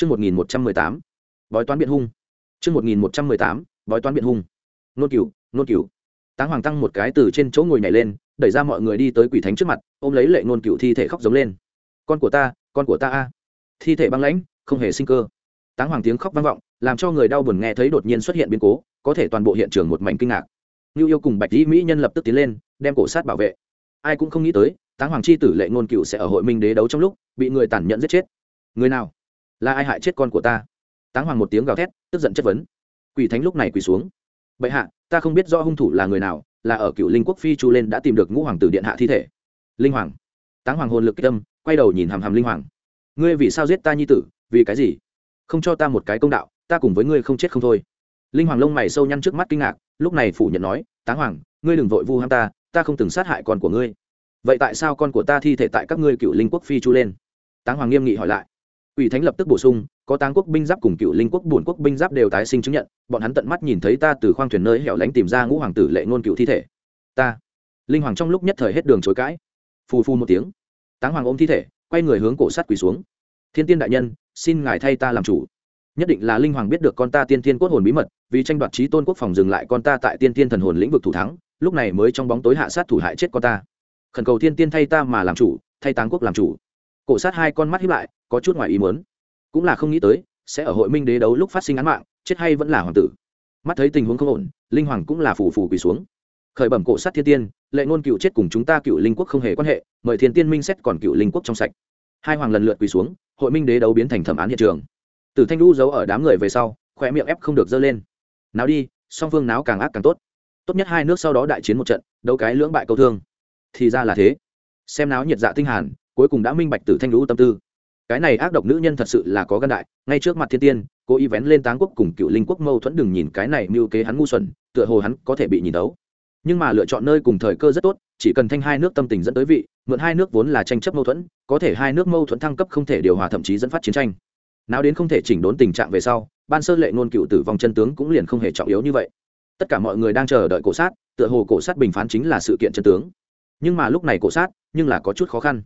Chương 1118. Bói toán biện hung. Chương 1118. Bói toán biện hung. Nôn cửu, nôn cửu. Táng Hoàng tăng một cái từ trên chỗ ngồi nhảy lên, đẩy ra mọi người đi tới quỷ thánh trước mặt, ôm lấy lệ nôn cửu thi thể khóc giống lên. Con của ta, con của ta a. Thi thể băng lãnh, không hề sinh cơ. Táng Hoàng tiếng khóc vang vọng, làm cho người đau buồn nghe thấy đột nhiên xuất hiện biến cố, có thể toàn bộ hiện trường một mảnh kinh ngạc. Nưu Yêu cùng Bạch Dĩ mỹ nhân lập tức tiến lên, đem cổ sát bảo vệ. Ai cũng không nghĩ tới, Táng Hoàng chi tử lệ nôn cửu sẽ ở hội minh đế đấu trong lúc bị người tàn nhẫn giết chết. Người nào? Là ai hại chết con của ta? Táng hoàng một tiếng gào thét, tức giận chất vấn. Quỷ thánh lúc này quỳ xuống. Bệ hạ, ta không biết do hung thủ là người nào, là ở cựu linh quốc phi chu lên đã tìm được ngũ hoàng tử điện hạ thi thể. Linh hoàng. Táng hoàng hồn lực kích tâm quay đầu nhìn hàm hàm linh hoàng. Ngươi vì sao giết ta nhi tử? Vì cái gì? Không cho ta một cái công đạo, ta cùng với ngươi không chết không thôi. Linh hoàng lông mày sâu nhăn trước mắt kinh ngạc, lúc này phủ nhận nói, táng hoàng, ngươi đừng vội vu ham ta ta không từng sát hại con của ngươi. Vậy tại sao con của ta thi thể tại các ngươi cựu linh quốc phi chu lên? Táng hoàng nghiêm nghị hỏi lại. Quỷ thánh lập tức bổ sung, có táng quốc binh giáp cùng cựu linh quốc, bổn quốc binh giáp đều tái sinh chứng nhận, bọn hắn tận mắt nhìn thấy ta từ khoang thuyền nơi hẻo lánh tìm ra ngũ hoàng tử lệ ngôn cựu thi thể. Ta. Linh hoàng trong lúc nhất thời hết đường chối cãi. Phù phù một tiếng. Táng hoàng ôm thi thể, quay người hướng cổ sát quỳ xuống. Thiên tiên đại nhân, xin ngài thay ta làm chủ. Nhất định là linh hoàng biết được con ta tiên tiên cốt hồn bí mật, vì tranh đoạt trí tôn quốc phòng dừng lại con ta tại tiên tiên thần hồn lĩnh vực thủ thắng, lúc này mới trong bóng tối hạ sát thủ hại chết con ta. Khẩn cầu thiên tiên thay ta mà làm chủ, thay táng quốc làm chủ cổ sát hai con mắt hiếp lại, có chút ngoài ý muốn. Cũng là không nghĩ tới, sẽ ở hội minh đế đấu lúc phát sinh án mạng, chết hay vẫn là hoàng tử. Mắt thấy tình huống không ổn, linh hoàng cũng là phù phù quỳ xuống. Khởi bẩm cổ sát thiên tiên, lệ ngôn cựu chết cùng chúng ta cựu linh quốc không hề quan hệ, mời thiên tiên minh xét còn cựu linh quốc trong sạch. Hai hoàng lần lượt quỳ xuống, hội minh đế đấu biến thành thẩm án hiện trường. Tử thanh lũ giấu ở đám người về sau khỏe miệng ép không được dơ lên. Nào đi, song phương náo càng ác càng tốt. Tốt nhất hai nước sau đó đại chiến một trận, đấu cái lưỡng bại câu thương. Thì ra là thế. Xem náo nhiệt dạ tinh hàn cuối cùng đã minh bạch tử thanh lũ tâm tư. Cái này ác độc nữ nhân thật sự là có gan đại, ngay trước mặt thiên tiên cố ý vén lên táng quốc cùng cựu linh quốc mâu thuẫn đừng nhìn cái này mưu kế hắn ngu xuẩn, tựa hồ hắn có thể bị nhìn đấu nhưng mà lựa chọn nơi cùng thời cơ rất tốt, chỉ cần thanh hai nước tâm tình dẫn tới vị, mượn hai nước vốn là tranh chấp mâu thuẫn, có thể hai nước mâu thuẫn thăng cấp không thể điều hòa thậm chí dẫn phát chiến tranh. Nào đến không thể chỉnh đốn tình trạng về sau, ban sơ lệ ngôn cựu tử vong chân tướng cũng liền không hề trọng yếu như vậy. Tất cả mọi người đang chờ đợi cổ sát, tựa hồ cổ sát bình phán chính là sự kiện chân tướng. Nhưng mà lúc này cổ sát, nhưng là có chút khó khăn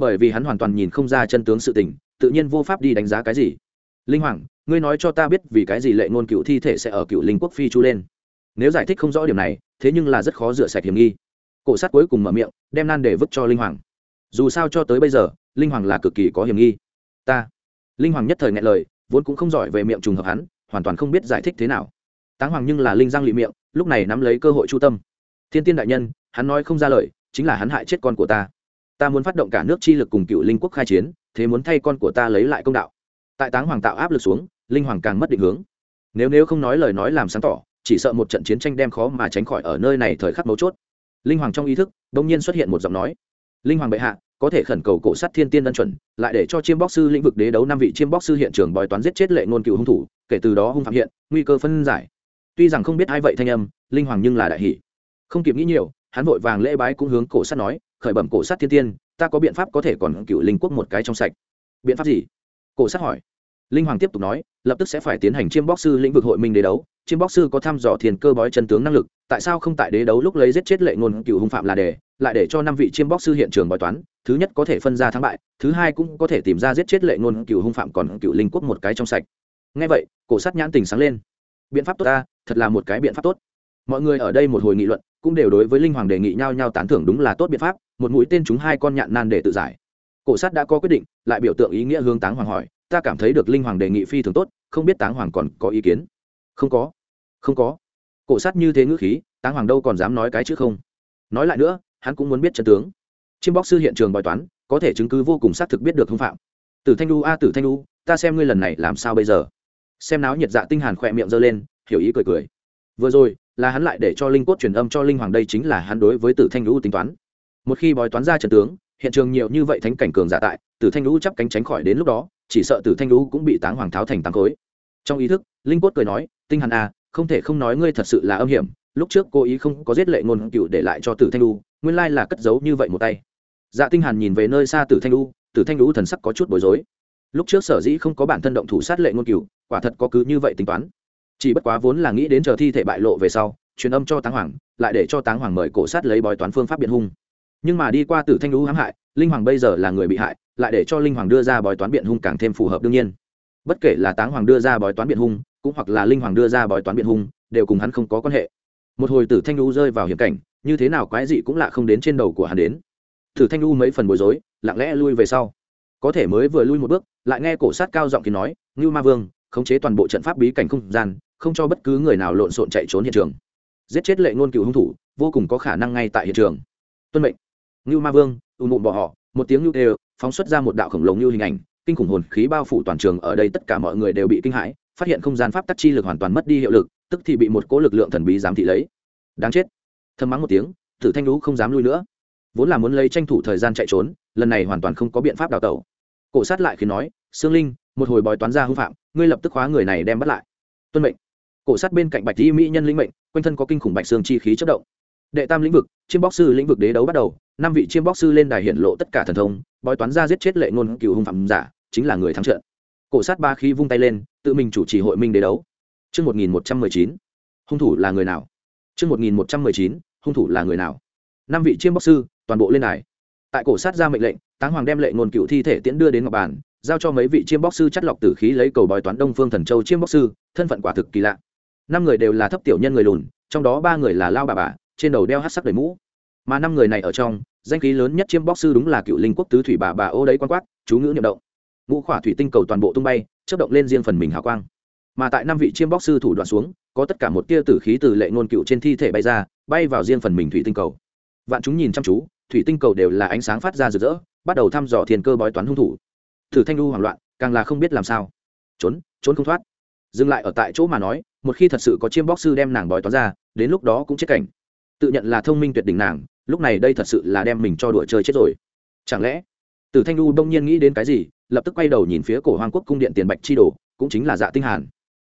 bởi vì hắn hoàn toàn nhìn không ra chân tướng sự tình, tự nhiên vô pháp đi đánh giá cái gì. Linh hoàng, ngươi nói cho ta biết vì cái gì lệ ngôn cựu thi thể sẽ ở cựu linh quốc phi chu lên. Nếu giải thích không rõ điểm này, thế nhưng là rất khó rửa sạch hiểm nghi. Cổ sát cuối cùng mở miệng, đem nan để vứt cho linh hoàng. Dù sao cho tới bây giờ, linh hoàng là cực kỳ có hiểm nghi. Ta. Linh hoàng nhất thời ngại lời, vốn cũng không giỏi về miệng trùng hợp hắn, hoàn toàn không biết giải thích thế nào. Táng hoàng nhưng là linh giang lị miệng, lúc này nắm lấy cơ hội chu tâm. Thiên tiên đại nhân, hắn nói không ra lời, chính là hắn hại chết con của ta ta muốn phát động cả nước chi lực cùng cựu linh quốc khai chiến, thế muốn thay con của ta lấy lại công đạo. Tại táng hoàng tạo áp lực xuống, linh hoàng càng mất định hướng. Nếu nếu không nói lời nói làm sáng tỏ, chỉ sợ một trận chiến tranh đem khó mà tránh khỏi ở nơi này thời khắc mấu chốt. Linh hoàng trong ý thức đ ỗ n g nhiên xuất hiện một giọng nói. Linh hoàng bệ hạ, có thể khẩn cầu cổ sát thiên tiên đơn chuẩn, lại để cho chiêm bóc sư lĩnh vực đế đấu năm vị chiêm bóc sư hiện trường bòi toán giết chết lệ ngôn cựu hung thủ, kể từ đó hung phạm hiện, nguy cơ phân giải. Tuy rằng không biết ai vậy thanh âm, linh hoàng nhưng là đại hỷ không kịp nghĩ nhiều, hắn vội vàng lễ bái cũng hướng cổ sát nói khởi bẩm cổ sát thiên tiên, ta có biện pháp có thể còn cựu linh quốc một cái trong sạch. Biện pháp gì? Cổ sát hỏi. Linh hoàng tiếp tục nói, lập tức sẽ phải tiến hành chiêm bóc sư lĩnh vực hội minh đế đấu. Chiêm bóc sư có thăm dò thiền cơ bói chân tướng năng lực, tại sao không tại đế đấu lúc lấy giết chết lệ ngôn cựu hung phạm là đề, lại để cho năm vị chiêm bóc sư hiện trường bói toán, thứ nhất có thể phân ra thắng bại, thứ hai cũng có thể tìm ra giết chết lệ ngôn cựu hung phạm còn cựu linh quốc một cái trong sạch. Ngay vậy, cổ sát nhãn tình sáng lên. Biện pháp tốt ta, thật là một cái biện pháp tốt. Mọi người ở đây một hồi nghị luận, cũng đều đối với linh hoàng đề nghị nhau nhau tán thưởng đúng là tốt biện pháp một mũi tên chúng hai con nhạn nan để tự giải. Cổ sát đã có quyết định, lại biểu tượng ý nghĩa hướng táng hoàng hỏi, ta cảm thấy được linh hoàng đề nghị phi thường tốt, không biết táng hoàng còn có ý kiến? Không có không có. Cổ sát như thế ngữ khí, táng hoàng đâu còn dám nói cái chứ không. Nói lại nữa, hắn cũng muốn biết chân tướng. Chiêm bóc sư hiện trường bói toán, có thể chứng cứ vô cùng xác thực biết được hung phạm. Tử thanh lu a, tử thanh lu ta xem ngươi lần này làm sao bây giờ? Xem náo nhiệt dạ tinh hàn khỏe miệng giơ lên, hiểu ý cười cười. Vừa rồi, là hắn lại để cho linh cốt truyền âm cho linh hoàng đây chính là hắn đối với tử thanh lũ tính toán một khi bói toán ra trận tướng, hiện trường nhiều như vậy thánh cảnh cường giả tại, tử thanh lũ chắp cánh tránh khỏi đến lúc đó, chỉ sợ tử thanh lũ cũng bị táng hoàng tháo thành táng khối. Trong ý thức, linh cốt cười nói, tinh hàn à không thể không nói ngươi thật sự là âm hiểm, lúc trước cô ý không có giết lệ ngôn cựu để lại cho tử thanh lũ, nguyên lai là cất giấu như vậy một tay. Dạ tinh hàn nhìn về nơi xa tử thanh lũ, tử thanh lũ thần sắc có chút bối rối. Lúc trước sở dĩ không có bản thân động thủ sát lệ ngôn cựu, quả thật có cứ như vậy tính toán. Chỉ bất quá vốn là nghĩ đến chờ thi thể bại lộ về sau, truyền âm cho táng hoàng, lại để cho táng hoàng mời cổ sát lấy bói toán phương pháp biện hung nhưng mà đi qua tử thanh lũ hãm hại, linh hoàng bây giờ là người bị hại, lại để cho linh hoàng đưa ra bói toán biện hung càng thêm phù hợp đương nhiên. Bất kể là táng hoàng đưa ra bói toán biện hung, cũng hoặc là linh hoàng đưa ra bói toán biện hung, đều cùng hắn không có quan hệ. Một hồi tử thanh Lũ rơi vào hiểm cảnh, như thế nào quái dị cũng lạ không đến trên đầu của hắn đến. Tử thanh Lũ mấy phần bối rối, lặng lẽ lui về sau. Có thể mới vừa lui một bước, lại nghe cổ sát cao giọng thì nói, ngưu ma vương, khống chế toàn bộ trận pháp bí cảnh không gian, không cho bất cứ người nào lộn xộn chạy trốn hiện trường. Giết chết lệ ngôn cựu hung thủ, vô cùng có khả năng ngay tại hiện trường. Tuân mệnh ngưu ma vương ùn ùn bỏ họ, một tiếng ngưu đều phóng xuất ra một đạo khổng lồ như hình ảnh, kinh khủng hồn khí bao phủ toàn trường, ở đây tất cả mọi người đều bị kinh hãi, phát hiện không gian pháp tắc chi lực hoàn toàn mất đi hiệu lực, tức thì bị một cỗ lực lượng thần bí giám thị lấy. Đáng chết. Thâm mắng một tiếng, tử thanh lũ không dám lui nữa. Vốn là muốn lấy tranh thủ thời gian chạy trốn, lần này hoàn toàn không có biện pháp đào tẩu. Cổ sát lại khi nói, sương linh, một hồi bói toán ra hư phạm, ngươi lập tức khóa người này đem bắt lại. Tuân mệnh. Cổ sát bên cạnh bạch y mỹ nhân linh mệnh, quanh thân có kinh khủng bạch xương chi khí chất động. Đệ tam lĩnh vực chiêm bóc sư lĩnh vực đế đấu bắt đầu năm vị chiêm bóc sư lên đài hiện lộ tất cả thần thông bói toán ra giết chết lệ ngôn cựu hung phạm giả chính là người thắng trận cổ sát ba khi vung tay lên tự mình chủ trì hội minh đế đấu Trước 1119, hung thủ là người nào? Trước 1119, hung thủ là người nào? Năm vị chiêm bóc sư, toàn bộ lên đài. Tại cổ sát ra mệnh lệnh, Táng Hoàng đem lệ ngôn cựu thi thể tiễn đưa đến ngọc bàn, giao cho mấy vị chiêm bóc sư chất lọc tử khí lấy cầu bói toán Đông Phương Thần Châu chiêm bóc sư, thân phận quả thực kỳ lạ. Năm người đều là thấp tiểu nhân người lùn, trong đó ba người là lao bà bà, trên đầu đeo hắc sắc đầy mũ. Mà năm người này ở trong, danh khí lớn nhất chiêm bóc sư đúng là cựu linh quốc tứ thủy bà bà ô đấy quan quát, chú ngữ nhậm động. Ngũ khỏa thủy tinh cầu toàn bộ tung bay, chớp động lên riêng phần mình hào quang. Mà tại năm vị chiêm bóc sư thủ đoạn xuống có tất cả một tia tử khí từ lệ ngôn cựu trên thi thể bay ra bay vào riêng phần mình thủy tinh cầu. Vạn chúng nhìn chăm chú thủy tinh cầu đều là ánh sáng phát ra rực rỡ bắt đầu thăm dò thiên cơ bói toán hung thủ. Thử thanh lưu hoảng loạn càng là không biết làm sao. Trốn trốn không thoát. Dừng lại ở tại chỗ mà nói một khi thật sự có chiêm bóc sư đem nàng bói toán ra đến lúc đó cũng chết cảnh. Tự nhận là thông minh tuyệt đỉnh nàng lúc này đây thật sự là đem mình cho đùa chơi chết rồi. Chẳng lẽ, tử thanh lu đông nhiên nghĩ đến cái gì, lập tức quay đầu nhìn phía cổ hoàng quốc cung điện tiền bạch chi đồ, cũng chính là dạ tinh hàn.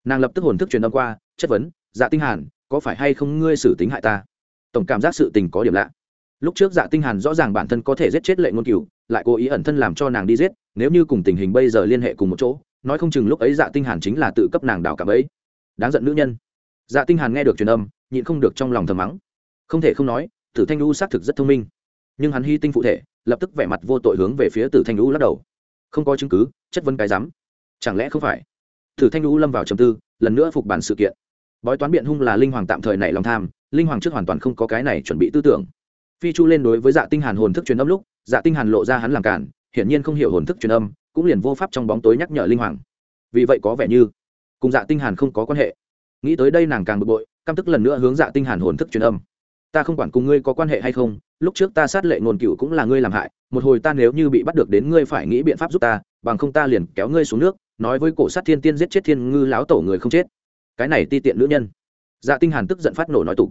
Nàng lập tức hồn thức truyền âm qua, chất vấn dạ tinh hàn, có phải hay không ngươi xử tính hại ta? Tổng cảm giác sự tình có điểm lạ. Lúc trước dạ tinh hàn rõ ràng bản thân có thể giết chết lệ ngôn cửu, lại cố ý ẩn thân làm cho nàng đi giết, nếu như cùng tình hình bây giờ liên hệ cùng một chỗ, nói không chừng lúc ấy dạ tinh hàn chính là tự cấp nàng đào cảm ấy. Đáng giận nữ nhân. Dạ tinh hàn nghe được truyền âm, nhịn không được trong lòng thầm mắng. Không thể không nói tử thanh u xác thực rất thông minh. Nhưng hắn hy tinh phụ thể, lập tức vẻ mặt vô tội hướng về phía tử thanh u lắc đầu. Không có chứng cứ, chất vấn cái dám chẳng lẽ không phải? Thử thanh u lâm vào trầm tư, lần nữa phục bản sự kiện. Bói toán biện hung là linh hoàng tạm thời nảy lòng tham, linh hoàng trước hoàn toàn không có cái này chuẩn bị tư tưởng. Phi chu lên đối với dạ tinh hàn hồn thức truyền âm lúc dạ tinh hàn lộ ra hắn làm cản, hiển nhiên không hiểu hồn thức truyền âm, cũng liền vô pháp trong bóng tối nhắc nhở linh hoàng. Vì vậy có vẻ như, cùng dạ tinh hàn không có quan hệ. Nghĩ tới đây nàng càng bực bội, căm tức lần nữa hướng dạ tinh hàn hồn thức truyền âm ta không quản cùng ngươi có quan hệ hay không, lúc trước ta sát lệ ngôn cựu cũng là ngươi làm hại, một hồi ta nếu như bị bắt được đến ngươi phải nghĩ biện pháp giúp ta, bằng không ta liền kéo ngươi xuống nước, nói với cổ sát thiên tiên giết chết thiên ngư láo tổ người không chết. Cái này ti tiện nữ nhân. Dạ tinh hàn tức giận phát nổ nói tục.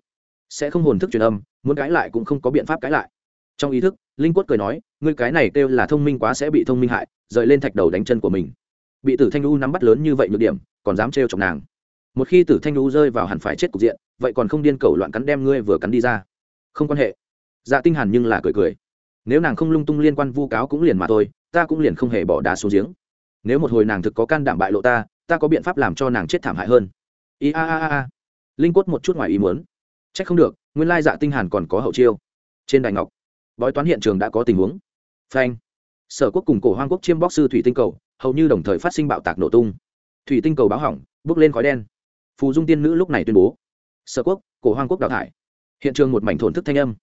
Sẽ không hồn thức truyền âm, muốn cãi lại cũng không có biện pháp cãi lại. Trong ý thức, linh quất cười nói, ngươi cái này kêu là thông minh quá sẽ bị thông minh hại, rời lên thạch đầu đánh chân của mình. Bị tử thanh u nắm bắt lớn như vậy nhược điểm, còn dám trêu chọc nàng một khi tử thanh lũ rơi vào hẳn phải chết cục diện, vậy còn không điên cầu loạn cắn đem ngươi vừa cắn đi ra. Không quan hệ. Dạ tinh hàn nhưng là cười cười. Nếu nàng không lung tung liên quan vu cáo cũng liền mà thôi, ta cũng liền không hề bỏ đá xuống giếng. Nếu một hồi nàng thực có can đảm bại lộ ta ta có biện pháp làm cho nàng chết thảm hại hơn. I a a a linh quất một chút ngoài ý muốn. Trách không được, nguyên lai dạ tinh hàn còn có hậu chiêu. Trên đài ngọc, bói toán hiện trường đã có tình huống. Phanh. Sở quốc cùng cổ hoang quốc chiêm bóc sư thủy tinh cầu, hầu như đồng thời phát sinh bạo tạc nổ tung. Thủy tinh cầu báo hỏng bước lên khói đen phù dung tiên nữ lúc này tuyên bố. Sở quốc, cổ hoàng quốc đào thải. Hiện trường một mảnh thổn thức thanh âm.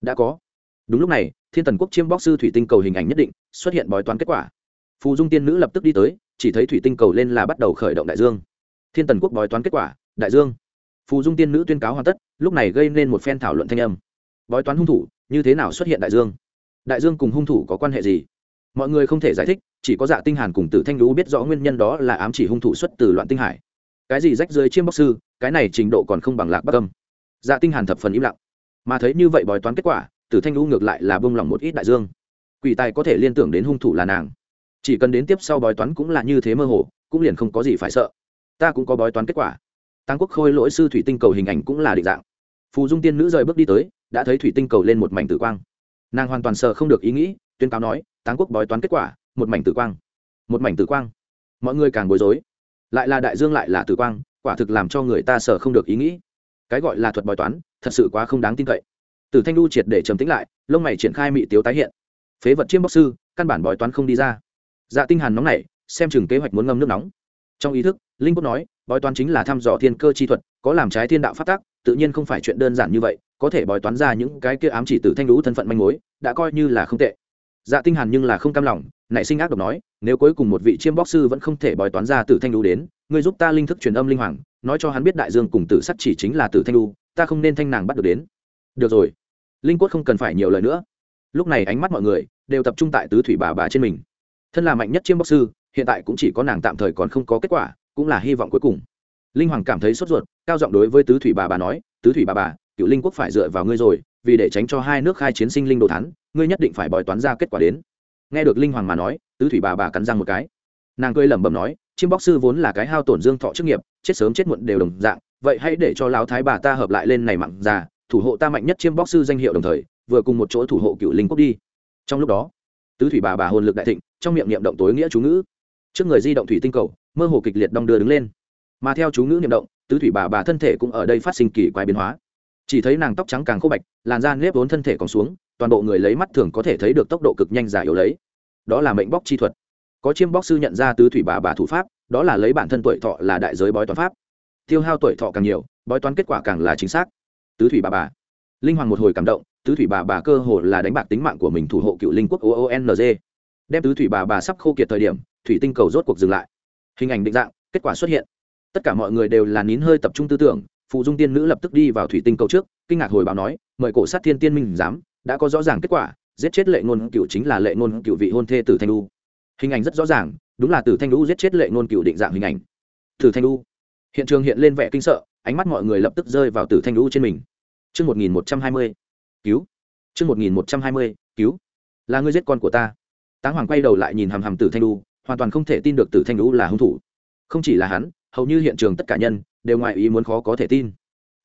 Đã có. Đúng lúc này, thiên tần quốc chiêm bóc sư thủy tinh cầu hình ảnh nhất định, xuất hiện bói toán kết quả. Phù dung tiên nữ lập tức đi tới, chỉ thấy thủy tinh cầu lên là bắt đầu khởi động đại dương. Thiên tần quốc bói toán kết quả, đại dương. Phù dung tiên nữ tuyên cáo hoàn tất, lúc này gây nên một phen thảo luận thanh âm. Bói toán hung thủ, như thế nào xuất hiện đại dương? Đại dương cùng hung thủ có quan hệ gì? Mọi người không thể giải thích, chỉ có dạ tinh hàn cùng tử thanh lũ biết rõ nguyên nhân đó là ám chỉ hung thủ xuất từ loạn tinh hải cái gì rách dưới chiêm bóc sư, cái này trình độ còn không bằng lạc bắc âm. Dạ tinh hàn thập phần im lặng. Mà thấy như vậy bói toán kết quả, tử thanh u ngược lại là bông lòng một ít đại dương. Quỷ tài có thể liên tưởng đến hung thủ là nàng. Chỉ cần đến tiếp sau bói toán cũng là như thế mơ hồ, cũng liền không có gì phải sợ. Ta cũng có bói toán kết quả. Tăng quốc khôi lỗi sư thủy tinh cầu hình ảnh cũng là định dạng. Phù dung tiên nữ rời bước đi tới, đã thấy thủy tinh cầu lên một mảnh tử quang. Nàng hoàn toàn sợ không được ý nghĩ, tuyên cáo nói táng quốc bói toán kết quả, một mảnh tử quang. Một mảnh tử quang. Mọi người càng bối rối lại là đại dương lại là tử quang, quả thực làm cho người ta sợ không được ý nghĩ. Cái gọi là thuật bói toán, thật sự quá không đáng tin cậy. Tử thanh đu triệt để trầm tĩnh lại, lông mày triển khai mị tiếu tái hiện. Phế vật chiêm bóc sư, căn bản bói toán không đi ra. Dạ tinh hàn nóng nảy, xem chừng kế hoạch muốn ngâm nước nóng. Trong ý thức, linh quốc nói, bói toán chính là thăm dò thiên cơ chi thuật, có làm trái thiên đạo phát tác tự nhiên không phải chuyện đơn giản như vậy, có thể bói toán ra những cái kia ám chỉ từ thanh lũ thân phận manh mối, đã coi như là không tệ. Dạ tinh hàn nhưng là không cam lòng nảy sinh ác độc nói nếu cuối cùng một vị chiêm bóc sư vẫn không thể bói toán ra tử thanh du đến ngươi giúp ta linh thức truyền âm linh hoàng nói cho hắn biết đại dương cùng tử sắt chỉ chính là tử thanh du, ta không nên thanh nàng bắt được đến. Được rồi. Linh quất không cần phải nhiều lời nữa. Lúc này ánh mắt mọi người đều tập trung tại tứ thủy bà bà trên mình. Thân là mạnh nhất chiêm bóc sư hiện tại cũng chỉ có nàng tạm thời còn không có kết quả cũng là hy vọng cuối cùng. Linh hoàng cảm thấy sốt ruột cao giọng đối với tứ thủy bà bà nói tứ thủy bà bà cựu linh quốc phải dựa vào ngươi rồi vì để tránh cho hai nước khai chiến sinh linh đồ thắn ngươi nhất định phải bói toán ra kết quả đến nghe được linh hoàng mà nói, tứ thủy bà bà cắn răng một cái. Nàng cười lẩm bẩm nói, Chim bóc sư vốn là cái hao tổn dương thọ chức nghiệp, chết sớm chết muộn đều đồng dạng, vậy hãy để cho lão thái bà ta hợp lại lên này mặn già, thủ hộ ta mạnh nhất chiêm bóc sư danh hiệu đồng thời, vừa cùng một chỗ thủ hộ cựu linh quốc đi. Trong lúc đó, tứ thủy bà bà hồn lực đại thịnh, trong miệng niệm động tối nghĩa chú ngữ. Trước người di động thủy tinh cầu, mơ hồ kịch liệt đong đưa đứng lên. Mà theo chú ngữ niệm động, tứ thủy bà bà thân thể cũng ở đây phát sinh kỳ quái biến hóa. Chỉ thấy nàng tóc trắng càng khô bạch, làn da nếp vốn thân thể còn xuống toàn bộ người lấy mắt thường có thể thấy được tốc độ cực nhanh giả yếu lấy. Đó là mệnh bóc chi thuật. Có chiêm bóc sư nhận ra tứ thủy bà bà thủ pháp, đó là lấy bản thân tuổi thọ là đại giới bói toán pháp. Tiêu hao tuổi thọ càng nhiều, bói toán kết quả càng là chính xác. Tứ thủy bà bà. Linh hoàng một hồi cảm động, tứ thủy bà bà cơ hồ là đánh bạc tính mạng của mình thủ hộ cựu linh quốc oong đem tứ thủy bà bà sắp khô kiệt thời điểm, thủy tinh cầu rốt cuộc dừng lại. Hình ảnh định dạng, kết quả xuất hiện. Tất cả mọi người đều là nín hơi tập trung tư tưởng, phụ dung tiên nữ lập tức đi vào thủy tinh cầu trước, kinh ngạc hồi báo nói, mời cổ sát thiên tiên minh giám đã có rõ ràng kết quả giết chết lệ ngôn cựu chính là lệ ngôn cựu vị hôn thê tử thanh lu hình ảnh rất rõ ràng đúng là tử thanh lu giết chết lệ ngôn cựu định dạng hình ảnh tử thanh lu hiện trường hiện lên vẻ kinh sợ ánh mắt mọi người lập tức rơi vào tử thanh lu trên mình Chương 1120. Cứu. Chương 1120. Cứu. Là ngươi giết con của ta. Táng Hoàng quay đầu lại nhìn hằm hằm Tử Thanh Du, hoàn toàn không thể tin được Tử Thanh Du là hung thủ. Không chỉ là hắn, hầu như hiện trường tất cả nhân đều ngoài ý muốn khó có thể tin.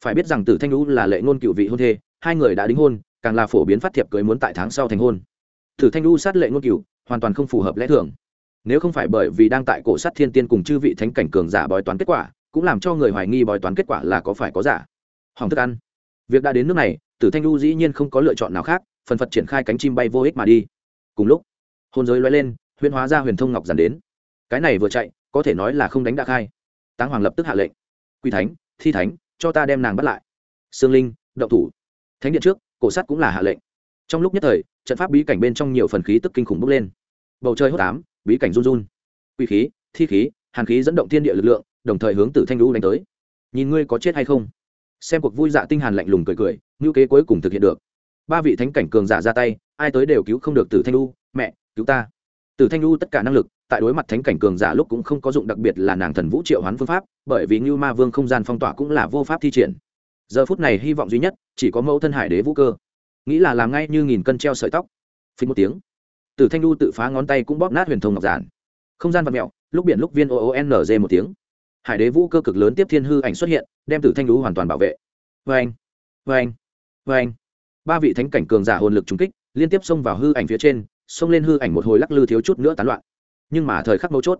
Phải biết rằng Tử Thanh Du là lệ ngôn cựu vị hôn thê, hai người đã đính hôn, càng là phổ biến phát thiệp cưới muốn tại tháng sau thành hôn. Tử Thanh lu sát lệ ngôn cựu, hoàn toàn không phù hợp lẽ thường. Nếu không phải bởi vì đang tại cổ sát thiên tiên cùng chư vị thánh cảnh cường giả bói toán kết quả, cũng làm cho người hoài nghi bói toán kết quả là có phải có giả. Hoàng thức ăn. Việc đã đến nước này tử thanh lu dĩ nhiên không có lựa chọn nào khác phần phật triển khai cánh chim bay vô ích mà đi. Cùng lúc hôn giới loay lên huyên hóa ra huyền thông ngọc giản đến. Cái này vừa chạy có thể nói là không đánh đã khai. Táng hoàng lập tức hạ lệnh. Quy thánh thi thánh cho ta đem nàng bắt lại. Sương linh động thủ. Thánh điện trước cổ sắt cũng là hạ lệnh. Trong lúc nhất thời, trận pháp bí cảnh bên trong nhiều phần khí tức kinh khủng bốc lên. Bầu trời hốt ám, bí cảnh run run. Quỷ khí, thi khí, hàn khí dẫn động thiên địa lực lượng, đồng thời hướng tử thanh lũ đánh tới. Nhìn ngươi có chết hay không? Xem cuộc vui dạ tinh hàn lạnh lùng cười cười, ngữ kế cuối cùng thực hiện được. Ba vị thánh cảnh cường giả ra tay, ai tới đều cứu không được tử thanh lu mẹ, cứu ta. Tử thanh lu tất cả năng lực, tại đối mặt thánh cảnh cường giả lúc cũng không có dụng đặc biệt là nàng thần vũ triệu hoán phương pháp, bởi vì như ma vương không gian phong tỏa cũng là vô pháp thi triển giờ phút này hy vọng duy nhất chỉ có mẫu thân hải đế vũ cơ. Nghĩ là làm ngay như nghìn cân treo sợi tóc. Phí một tiếng, tử thanh đu tự phá ngón tay cũng bóp nát huyền thông ngọc giản. Không gian vật mẹo lúc biển lúc viên o n g một tiếng. Hải đế vũ cơ cực lớn tiếp thiên hư ảnh xuất hiện, đem tử thanh đu hoàn toàn bảo vệ. Vê anh vê anh vê anh ba vị thánh cảnh cường giả hồn lực trúng kích, liên tiếp xông vào hư ảnh phía trên, xông lên hư ảnh một hồi lắc lư thiếu chút nữa tán loạn. Nhưng mà thời khắc mấu chốt,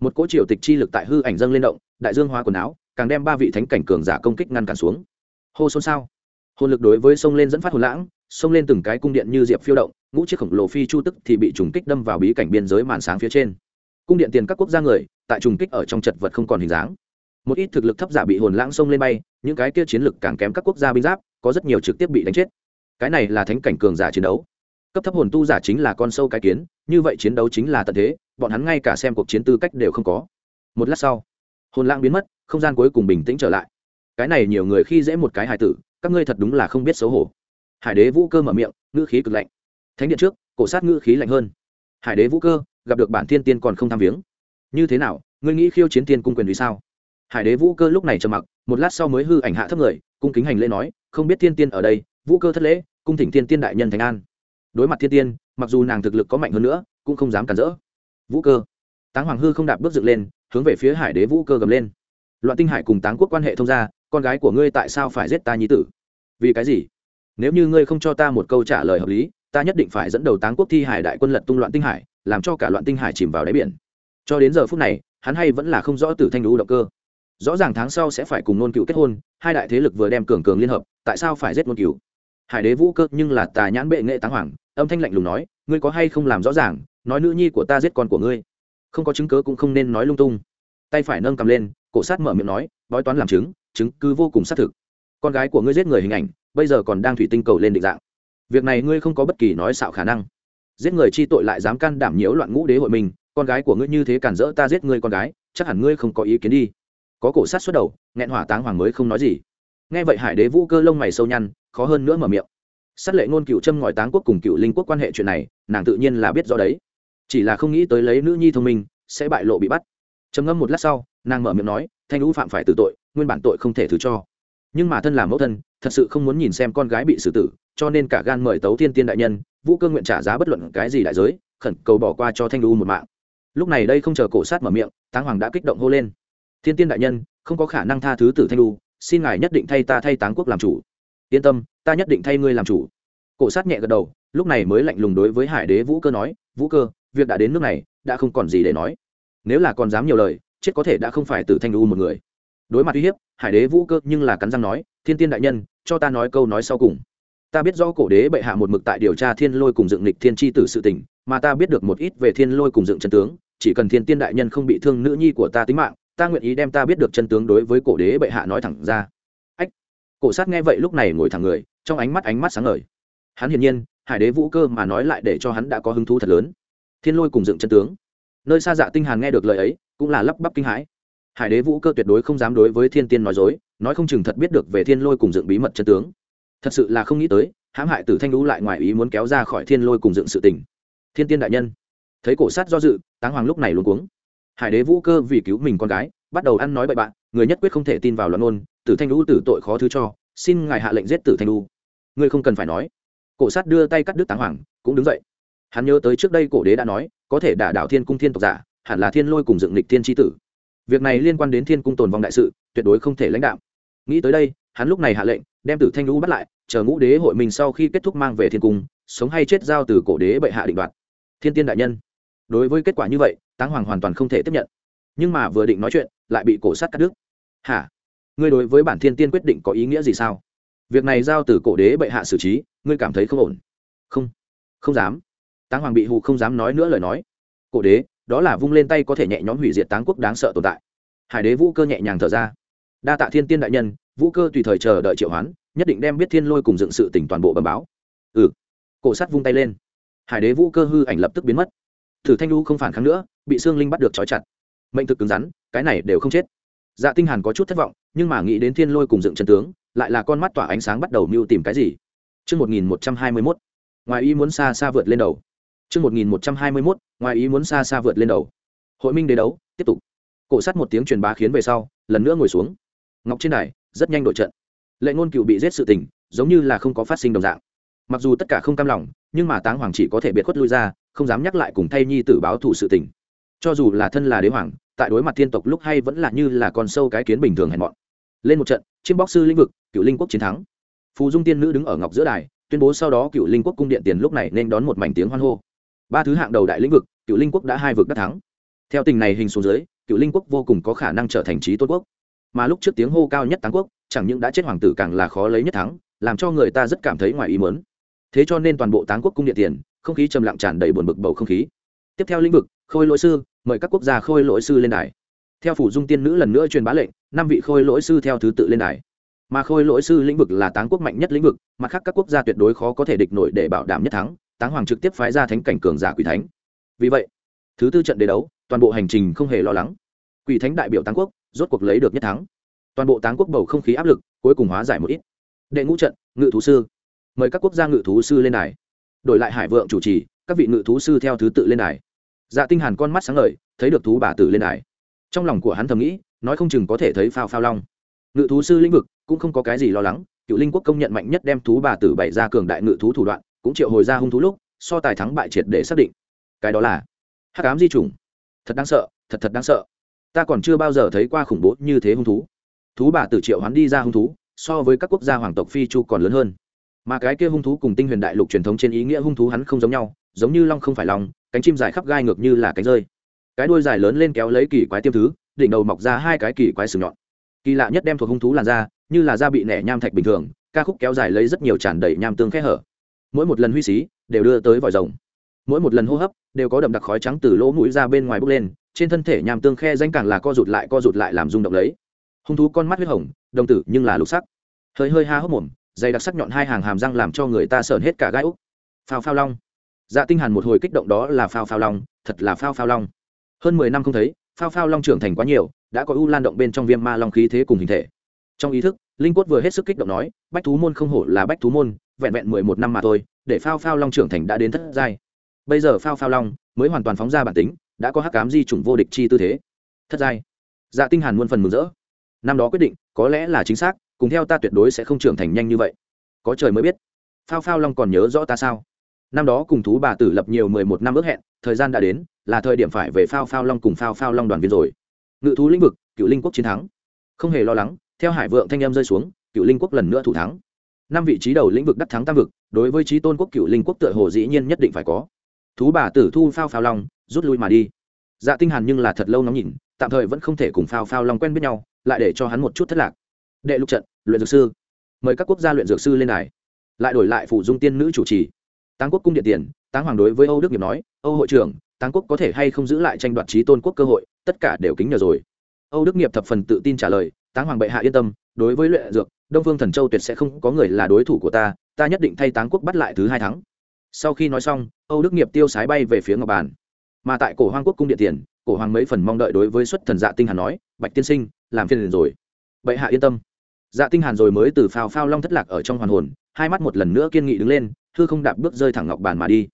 một cỗ triệu tịch chi lực tại hư ảnh dâng lên động, đại dương hóa quần áo, càng đem ba vị thánh cảnh cường giả công kích ngăn cản xuống hô xôn xao. Hồn lực đối với sông lên dẫn phát hồn lãng xông lên từng cái cung điện như diệp phiêu động, ngũ chiếc khổng lồ phi chu tức thì bị trùng kích đâm vào bí cảnh biên giới màn sáng phía trên. Cung điện tiền các quốc gia người, tại trùng kích ở trong chật vật không còn hình dáng. Một ít thực lực thấp giả bị hồn lãng sông lên bay, những cái kia chiến lực càng kém các quốc gia binh giáp, có rất nhiều trực tiếp bị đánh chết. Cái này là thánh cảnh cường giả chiến đấu. Cấp thấp hồn tu giả chính là con sâu cái kiến, như vậy chiến đấu chính là tận thế, bọn hắn ngay cả xem cuộc chiến tư cách đều không có. Một lát sau, hồn lãng biến mất, không gian cuối cùng bình tĩnh trở lại cái này nhiều người khi dễ một cái hài tử, các ngươi thật đúng là không biết xấu hổ. Hải đế vũ cơ mở miệng, ngữ khí cực lạnh. Thánh điện trước, cổ sát ngữ khí lạnh hơn. Hải đế vũ cơ, gặp được bản thiên tiên còn không tham viếng. Như thế nào, ngươi nghĩ khiêu chiến tiên cung quyền vì sao? Hải đế vũ cơ lúc này trầm mặc, một lát sau mới hư ảnh hạ thấp người, cung kính hành lễ nói, không biết thiên tiên ở đây, vũ cơ thất lễ, cung thỉnh thiên tiên đại nhân thành an. Đối mặt thiên tiên, mặc dù nàng thực lực có mạnh hơn nữa, cũng không dám cản rỡ. Vũ cơ, táng hoàng hư không đạp bước dựng lên, hướng về phía hải đế vũ cơ gầm lên. Loạn tinh hải cùng táng quốc quan hệ thông gia con gái của ngươi tại sao phải giết ta nhi tử? Vì cái gì? Nếu như ngươi không cho ta một câu trả lời hợp lý, ta nhất định phải dẫn đầu táng quốc thi hải đại quân lật tung loạn tinh hải, làm cho cả loạn tinh hải chìm vào đáy biển. Cho đến giờ phút này, hắn hay vẫn là không rõ tử thanh đũ động cơ. Rõ ràng tháng sau sẽ phải cùng nôn cựu kết hôn, hai đại thế lực vừa đem cường cường liên hợp, tại sao phải giết nôn cựu? Hải đế vũ cơ nhưng là tà nhãn bệ nghệ táng hoàng, âm thanh lạnh lùng nói, ngươi có hay không làm rõ ràng, nói nữ nhi của ta giết con của ngươi. Không có chứng cớ cũng không nên nói lung tung. Tay phải nâng cầm lên, cổ sát mở miệng nói, bói toán làm chứng chứng cứ vô cùng xác thực. Con gái của ngươi giết người hình ảnh, bây giờ còn đang thủy tinh cầu lên định dạng. Việc này ngươi không có bất kỳ nói xạo khả năng. Giết người chi tội lại dám can đảm nhiễu loạn ngũ đế hội mình, con gái của ngươi như thế cản rỡ ta giết ngươi con gái, chắc hẳn ngươi không có ý kiến đi. Có cổ sát xuất đầu, nghẹn hỏa táng hoàng mới không nói gì. Nghe vậy hải đế vũ cơ lông mày sâu nhăn, khó hơn nữa mở miệng. Sát lệ ngôn cựu châm ngòi táng quốc cùng cựu linh quốc quan hệ chuyện này, nàng tự nhiên là biết rõ đấy. Chỉ là không nghĩ tới lấy nữ nhi thông minh, sẽ bại lộ bị bắt. Trầm ngâm một lát sau, nàng mở miệng nói, thanh lũ phạm phải tử tội nguyên bản tội không thể thứ cho. Nhưng mà thân là mẫu thân, thật sự không muốn nhìn xem con gái bị xử tử, cho nên cả gan mời tấu thiên tiên đại nhân, vũ cơ nguyện trả giá bất luận cái gì đại giới, khẩn cầu bỏ qua cho thanh lũ một mạng. Lúc này đây không chờ cổ sát mở miệng, táng hoàng đã kích động hô lên. Thiên tiên đại nhân, không có khả năng tha thứ tử thanh lũ xin ngài nhất định thay ta thay táng quốc làm chủ. Yên tâm, ta nhất định thay ngươi làm chủ. Cổ sát nhẹ gật đầu, lúc này mới lạnh lùng đối với hải đế vũ cơ nói, vũ cơ, việc đã đến nước này, đã không còn gì để nói. Nếu là còn dám nhiều lời, chết có thể đã không phải từ thanh u một người đối mặt uy hiếp, hải đế vũ cơ nhưng là cắn răng nói, thiên tiên đại nhân, cho ta nói câu nói sau cùng. Ta biết do cổ đế bệ hạ một mực tại điều tra thiên lôi cùng dựng lịch thiên tri tử sự tình, mà ta biết được một ít về thiên lôi cùng dựng chân tướng. Chỉ cần thiên tiên đại nhân không bị thương nữ nhi của ta tính mạng, ta nguyện ý đem ta biết được chân tướng đối với cổ đế bệ hạ nói thẳng ra. Ách. Cổ sát nghe vậy lúc này ngồi thẳng người, trong ánh mắt ánh mắt sáng ngời. Hắn hiển nhiên, hải đế vũ cơ mà nói lại để cho hắn đã có hứng thú thật lớn. Thiên lôi cùng dựng chân tướng. Nơi xa dạ tinh hàn nghe được lời ấy, cũng là lắp bắp kinh hãi hải đế vũ cơ tuyệt đối không dám đối với thiên tiên nói dối, nói không chừng thật biết được về thiên lôi cùng dựng bí mật chân tướng. Thật sự là không nghĩ tới, hãm hại tử thanh lũ lại ngoài ý muốn kéo ra khỏi thiên lôi cùng dựng sự tình. Thiên tiên đại nhân, thấy cổ sát do dự, táng hoàng lúc này luống cuống. Hải đế vũ cơ vì cứu mình con gái, bắt đầu ăn nói bậy bạn người nhất quyết không thể tin vào loạn ngôn, tử thanh lũ tử tội khó thứ cho, xin ngài hạ lệnh giết tử thanh lũ. Ngươi không cần phải nói. Cổ sát đưa tay cắt đứt táng hoàng, cũng đứng dậy. Hắn nhớ tới trước đây cổ đế đã nói, có thể đả đảo thiên cung thiên tộc giả, hẳn là thiên lôi cùng dựng lịch thiên tri tử việc này liên quan đến thiên cung tồn vong đại sự, tuyệt đối không thể lãnh đạo nghĩ tới đây, hắn lúc này hạ lệnh, đem tử thanh lũ bắt lại, chờ ngũ đế hội mình sau khi kết thúc mang về thiên cung, sống hay chết giao từ cổ đế bệ hạ định đoạt. Thiên tiên đại nhân, đối với kết quả như vậy, táng hoàng hoàn toàn không thể tiếp nhận. Nhưng mà vừa định nói chuyện, lại bị cổ sát cắt đứt. Hả? Ngươi đối với bản thiên tiên quyết định có ý nghĩa gì sao? Việc này giao từ cổ đế bệ hạ xử trí, ngươi cảm thấy không ổn? Không. Không dám. Táng hoàng bị hụ không dám nói nữa lời nói. Cổ đế đó là vung lên tay có thể nhẹ nhõm hủy diệt táng quốc đáng sợ tồn tại. Hải đế vũ cơ nhẹ nhàng thở ra. Đa tạ thiên tiên đại nhân vũ cơ tùy thời chờ đợi triệu hoán nhất định đem biết thiên lôi cùng dựng sự tỉnh toàn bộ bầm báo. Ừ. Cổ sắt vung tay lên. Hải đế vũ cơ hư ảnh lập tức biến mất. Thử thanh lu không phản kháng nữa bị xương linh bắt được trói chặt. Mệnh thực cứng rắn cái này đều không chết. Dạ tinh hàn có chút thất vọng nhưng mà nghĩ đến thiên lôi cùng dựng chân tướng lại là con mắt tỏa ánh sáng bắt đầu mưu tìm cái gì? Trước 1121, ngoài ý muốn xa xa vượt lên đầu. Trước 1121, ngoài ý muốn xa xa vượt lên đầu. Hội minh đế đấu, tiếp tục. Cổ sát một tiếng truyền bá khiến về sau, lần nữa ngồi xuống. Ngọc trên đài, rất nhanh đội trận. Lệ ngôn cựu bị giết sự tình, giống như là không có phát sinh đồng dạng. Mặc dù tất cả không cam lòng, nhưng mà Táng Hoàng chỉ có thể biệt khuất lui ra, không dám nhắc lại cùng thay nhi tử báo thù sự tình. Cho dù là thân là đế hoàng, tại đối mặt thiên tộc lúc hay vẫn là như là con sâu cái kiến bình thường hèn mọn. Lên một trận, chiêm bóc sư lĩnh vực, cựu linh quốc chiến thắng. Phù Dung tiên nữ đứng ở ngọc giữa đài, tuyên bố sau đó cựu linh quốc cung điện tiền lúc này nên đón một mảnh tiếng hoan hô ba thứ hạng đầu đại lĩnh vực, cựu linh quốc đã hai vực đắc thắng. Theo tình này hình xuống dưới, cựu linh quốc vô cùng có khả năng trở thành trí tôn quốc. Mà lúc trước tiếng hô cao nhất táng quốc, chẳng những đã chết hoàng tử càng là khó lấy nhất thắng, làm cho người ta rất cảm thấy ngoài ý mớn thế cho nên toàn bộ táng quốc cung điện tiền, không khí trầm lặng tràn đầy buồn bực bầu không khí. Tiếp theo lĩnh vực, khôi lỗi sư, mời các quốc gia khôi lỗi sư lên đài. Theo phủ dung tiên nữ lần nữa truyền bá lệnh, năm vị khôi lỗi sư theo thứ tự lên đài. Mà khôi lỗi sư lĩnh vực là táng quốc mạnh nhất lĩnh vực, mặt khác các quốc gia tuyệt đối khó có thể địch nổi để bảo đảm nhất thắng táng hoàng trực tiếp phái ra thánh cảnh cường giả quỷ thánh. Vì vậy, thứ tư trận đế đấu, toàn bộ hành trình không hề lo lắng. Quỷ thánh đại biểu táng quốc, rốt cuộc lấy được nhất thắng. Toàn bộ táng quốc bầu không khí áp lực, cuối cùng hóa giải một ít. Đệ ngũ trận, ngự thú sư. Mời các quốc gia ngự thú sư lên đài. Đổi lại hải vượng chủ trì, các vị ngự thú sư theo thứ tự lên đài. Dạ tinh hàn con mắt sáng ngời, thấy được thú bà tử lên đài. Trong lòng của hắn thầm nghĩ, nói không chừng có thể thấy phao phao long. Ngự thú sư lĩnh vực cũng không có cái gì lo lắng, cựu linh quốc công nhận mạnh nhất đem thú bà tử bày ra cường đại ngự thú thủ đoạn cũng triệu hồi ra hung thú lúc, so tài thắng bại triệt để xác định. Cái đó là hắc ám di trùng thật đáng sợ, thật thật đáng sợ. Ta còn chưa bao giờ thấy qua khủng bố như thế hung thú. Thú bà tử triệu hắn đi ra hung thú, so với các quốc gia hoàng tộc phi chu còn lớn hơn. Mà cái kia hung thú cùng tinh huyền đại lục truyền thống trên ý nghĩa hung thú hắn không giống nhau, giống như long không phải long, cánh chim dài khắp gai ngược như là cánh rơi. Cái đuôi dài lớn lên kéo lấy kỳ quái tiêm thứ, đỉnh đầu mọc ra hai cái kỳ quái sừng nhọn. Kỳ lạ nhất đem thuộc hung thú làn da, như là da bị nẻ nham thạch bình thường, ca khúc kéo dài lấy rất nhiều tràn đầy nham tương khẽ hở mỗi một lần huy xí đều đưa tới vòi rồng. Mỗi một lần hô hấp đều có đậm đặc khói trắng từ lỗ mũi ra bên ngoài bốc lên, trên thân thể nhàm tương khe danh càng là co rụt lại co rụt lại làm rung động lấy. Hung thú con mắt huyết hồng, đồng tử nhưng là lục sắc. Hơi hơi ha hốc mồm, dày đặc sắc nhọn hai hàng hàm răng làm cho người ta sởn hết cả gai úc. Phao phao long. Dạ tinh hàn một hồi kích động đó là phao phao long, thật là phao phao long. Hơn mười năm không thấy, phao phao long trưởng thành quá nhiều, đã có u lan động bên trong viêm ma long khí thế cùng hình thể. Trong ý thức, linh quất vừa hết sức kích động nói, bách thú môn không hổ là bách thú môn vẹn vẹn mười một năm mà thôi, để phao phao long trưởng thành đã đến thất giai. Bây giờ phao phao long mới hoàn toàn phóng ra bản tính, đã có hắc cám di chủng vô địch chi tư thế. Thất giai. Dạ tinh hàn muôn phần mừng rỡ. Năm đó quyết định, có lẽ là chính xác, cùng theo ta tuyệt đối sẽ không trưởng thành nhanh như vậy. Có trời mới biết. Phao phao long còn nhớ rõ ta sao? Năm đó cùng thú bà tử lập nhiều mười một năm ước hẹn, thời gian đã đến, là thời điểm phải về phao phao long cùng phao phao long đoàn viên rồi. Ngự thú lĩnh vực, cựu linh quốc chiến thắng. Không hề lo lắng, theo hải vượng thanh em rơi xuống, cựu linh quốc lần nữa thủ thắng năm vị trí đầu lĩnh vực đắc thắng tam vực, đối với trí tôn quốc cựu linh quốc tựa hồ dĩ nhiên nhất định phải có. Thú bà tử thu phao phao long, rút lui mà đi. Dạ tinh hàn nhưng là thật lâu nóng nhìn, tạm thời vẫn không thể cùng phao phao long quen biết nhau, lại để cho hắn một chút thất lạc. Đệ lục trận, luyện dược sư. Mời các quốc gia luyện dược sư lên này lại đổi lại phụ dung tiên nữ chủ trì. Táng quốc cung điện tiền, táng hoàng đối với âu đức nghiệp nói, âu hội trưởng, táng quốc có thể hay không giữ lại tranh đoạt trí tôn quốc cơ hội, tất cả đều kính nhờ rồi. Âu đức nghiệp thập phần tự tin trả lời, táng hoàng bệ hạ yên tâm, đối với luyện dược đông phương thần châu tuyệt sẽ không có người là đối thủ của ta ta nhất định thay táng quốc bắt lại thứ hai thắng. Sau khi nói xong, âu đức nghiệp tiêu sái bay về phía ngọc bàn. Mà tại cổ hoàng quốc cung điện tiền, cổ hoàng mấy phần mong đợi đối với xuất thần dạ tinh hàn nói, bạch tiên sinh, làm phiền rồi. Bệ hạ yên tâm. Dạ tinh hàn rồi mới từ phao phao long thất lạc ở trong hoàn hồn, hai mắt một lần nữa kiên nghị đứng lên, thư không đạp bước rơi thẳng ngọc bàn mà đi.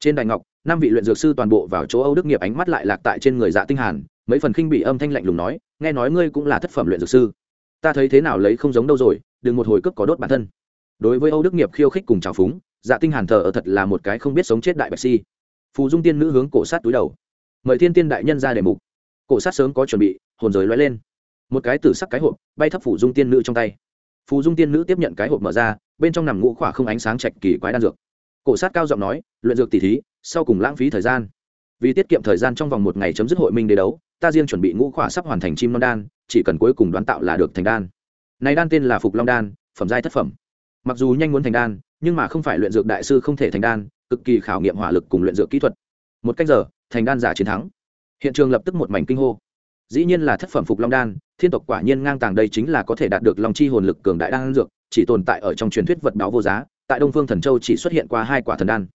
Trên đài ngọc, năm vị luyện dược sư toàn bộ vào chỗ âu đức nghiệp ánh mắt lại lạc tại trên người dạ tinh hàn, mấy phần khinh bị âm thanh lạnh lùng nói, nghe nói ngươi cũng là thất phẩm luyện dược sư ta thấy thế nào lấy không giống đâu rồi, đừng một hồi cướp có đốt bản thân. Đối với âu đức nghiệp khiêu khích cùng trào phúng dạ tinh hàn thờ ở thật là một cái không biết sống chết đại bạch si. Phù dung tiên nữ hướng cổ sát túi đầu. Mời thiên tiên đại nhân ra đề mục. Cổ sát sớm có chuẩn bị, hồn giới lóe lên. Một cái tử sắc cái hộp, bay thấp phù dung tiên nữ trong tay. Phù dung tiên nữ tiếp nhận cái hộp mở ra, bên trong nằm ngũ khỏa không ánh sáng chạch kỳ quái đan dược. Cổ sát cao giọng nói, luyện dược tỉ thí, sau cùng lãng phí thời gian. Vì tiết kiệm thời gian trong vòng một ngày chấm dứt hội minh đế đấu ta riêng chuẩn bị ngũ khỏa sắp hoàn thành chim non đan, chỉ cần cuối cùng đoán tạo là được thành đan. Này đan tên là phục long đan, phẩm giai thất phẩm. Mặc dù nhanh muốn thành đan, nhưng mà không phải luyện dược đại sư không thể thành đan, cực kỳ khảo nghiệm hỏa lực cùng luyện dược kỹ thuật. Một cách giờ, thành đan giả chiến thắng. Hiện trường lập tức một mảnh kinh hô. Dĩ nhiên là thất phẩm phục long đan, thiên tộc quả nhiên ngang tàng đây chính là có thể đạt được long chi hồn lực cường đại đan dược, chỉ tồn tại ở trong truyền thuyết vật báo vô giá, tại đông phương thần châu chỉ xuất hiện qua hai quả thần đan.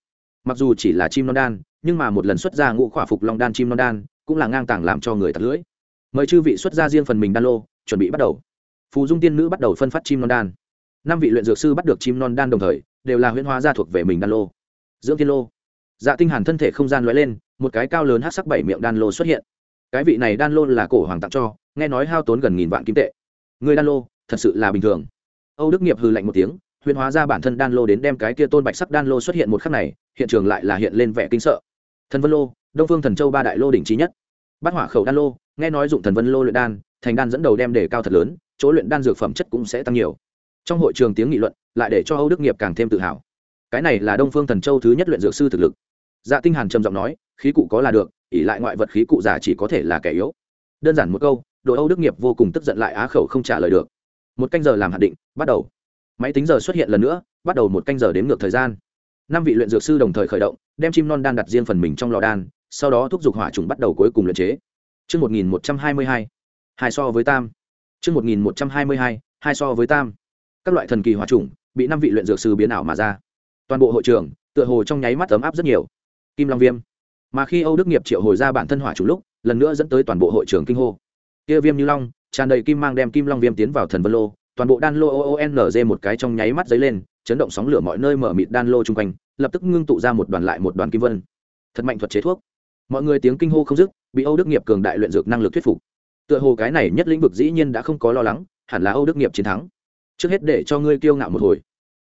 Mặc dù chỉ là chim non đan, nhưng mà một lần xuất ra ngũ khỏa phục long đan chim non đan cũng là ngang tàng làm cho người tật lưỡi. Mời chư vị xuất ra riêng phần mình đan lô, chuẩn bị bắt đầu. Phù dung tiên nữ bắt đầu phân phát chim non đan. Năm vị luyện dược sư bắt được chim non đan đồng thời, đều là huyễn hóa ra thuộc về mình đan lô. Dưỡng tiên lô. Dạ tinh hàn thân thể không gian lóe lên, một cái cao lớn hắc sắc bảy miệng đan lô xuất hiện. Cái vị này đan lô là cổ hoàng tặng cho, nghe nói hao tốn gần nghìn vạn kim tệ. Người đan lô, thật sự là bình thường. Âu đức nghiệp hừ lạnh một tiếng, huyễn hóa ra bản thân đan lô đến đem cái kia tôn bạch sắc đan lô xuất hiện một khắc này, hiện trường lại là hiện lên vẻ kinh sợ. Thần vân lô đông phương thần châu ba đại lô đỉnh trí nhất. Bát hỏa khẩu đan lô, nghe nói dụng thần vân lô luyện đan, thành đan dẫn đầu đem đề cao thật lớn, chỗ luyện đan dược phẩm chất cũng sẽ tăng nhiều. Trong hội trường tiếng nghị luận, lại để cho âu đức nghiệp càng thêm tự hào. Cái này là đông phương thần châu thứ nhất luyện dược sư thực lực. Dạ tinh hàn trầm giọng nói, khí cụ có là được ỉ lại ngoại vật khí cụ giả chỉ có thể là kẻ yếu. Đơn giản một câu, đội âu đức nghiệp vô cùng tức giận lại á khẩu không trả lời được. Một canh giờ làm hạn định, bắt đầu. Máy tính giờ xuất hiện lần nữa, bắt đầu một canh giờ đếm ngược thời gian. Năm vị luyện dược sư đồng thời khởi động, đem chim non đan đặt riêng phần mình trong lò đan sau đó thúc giục hỏa trùng bắt đầu cuối cùng luyện chế chương 1122, hai so với tam. chương 1122, hai so với tam. Các loại thần kỳ hỏa trùng bị năm vị luyện dược sư biến ảo mà ra. Toàn bộ hội trường, tựa hồ trong nháy mắt ấm áp rất nhiều. Kim Long Viêm. Mà khi Âu Đức Nghiệp triệu hồi ra bản thân hỏa trùng lúc, lần nữa dẫn tới toàn bộ hội trường kinh hô. Kia viêm như long, tràn đầy kim mang đem Kim Long Viêm tiến vào thần vân lô, toàn bộ đan lô oonz một cái trong nháy mắt dấy lên chấn động sóng lửa mọi nơi mở mịt đan lô chung quanh lập tức ngưng tụ ra một đoàn lại một đoàn kim vân thật mạnh thuật chế thuốc mọi người tiếng kinh hô không dứt, bị âu đức nghiệp cường đại luyện dược năng lực thuyết phục. Tựa hồ cái này nhất lĩnh vực dĩ nhiên đã không có lo lắng, hẳn là âu đức nghiệp chiến thắng. Trước hết để cho ngươi kiêu ngạo một hồi.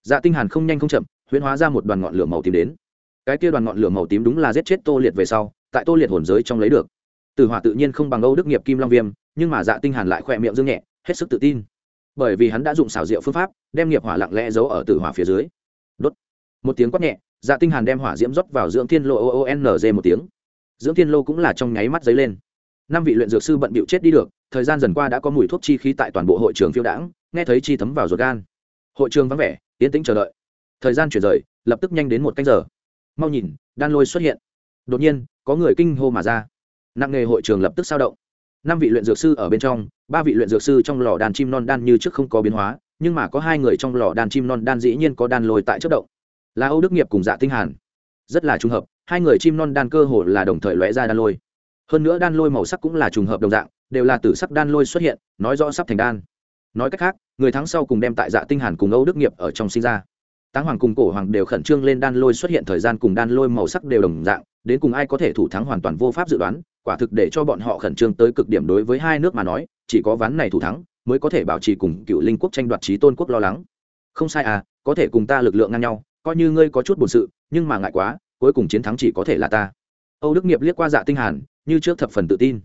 Dạ tinh hàn không nhanh không chậm, huyễn hóa ra một đoàn ngọn lửa màu tím đến. Cái kia đoàn ngọn lửa màu tím đúng là giết chết tô liệt về sau, tại tô liệt hồn giới trong lấy được. Tử hỏa tự nhiên không bằng âu đức nghiệp kim long viêm, nhưng mà dạ tinh hàn lại khoe miệng dương nhẹ, hết sức tự tin. Bởi vì hắn đã dùng xảo diệu phương pháp, đem nghiệp hỏa lặng lẽ giấu ở tử hỏa phía dưới. Đốt. Một tiếng quát nhẹ dạ tinh hàn đem hỏa diễm rót vào dưỡng thiên lộ o o n g một tiếng dưỡng thiên lô cũng là trong nháy mắt dấy lên. Năm vị luyện dược sư bận bịu chết đi được, thời gian dần qua đã có mùi thuốc chi khí tại toàn bộ hội trường phiêu đãng, nghe thấy chi thấm vào ruột gan. Hội trường vắng vẻ yên tĩnh chờ đợi. Thời gian chuyển rời, lập tức nhanh đến một canh giờ. Mau nhìn, đan lôi xuất hiện. Đột nhiên, có người kinh hô mà ra. Nặng nghề hội trường lập tức sao động. Năm vị luyện dược sư ở bên trong, ba vị luyện dược sư trong lò đàn chim non đan như trước không có biến hóa, nhưng mà có hai người trong lò đàn chim non đan dĩ nhiên có đan lôi tại chất động. Là âu đức nghiệp cùng dạ tinh hàn. Rất là trùng hợp hai người chim non đan cơ hồ là đồng thời lóe ra đan lôi. Hơn nữa đan lôi màu sắc cũng là trùng hợp đồng dạng, đều là tử sắc đan lôi xuất hiện, nói rõ sắp thành đan. Nói cách khác, người thắng sau cùng đem tại dạ tinh hàn cùng âu đức nghiệp ở trong sinh ra. Táng hoàng cùng cổ hoàng đều khẩn trương lên đan lôi xuất hiện thời gian cùng đan lôi màu sắc đều đồng dạng, đến cùng ai có thể thủ thắng hoàn toàn vô pháp dự đoán, quả thực để cho bọn họ khẩn trương tới cực điểm đối với hai nước mà nói, chỉ có ván này thủ thắng, mới có thể bảo trì cùng cựu linh quốc tranh đoạt trí tôn quốc lo lắng. Không sai à có thể cùng ta lực lượng ngang nhau, coi như ngươi có chút buồn sự, nhưng mà ngại quá cuối cùng chiến thắng chỉ có thể là ta. Âu đức nghiệp liếc qua dạ tinh hàn, như trước thập phần tự tin.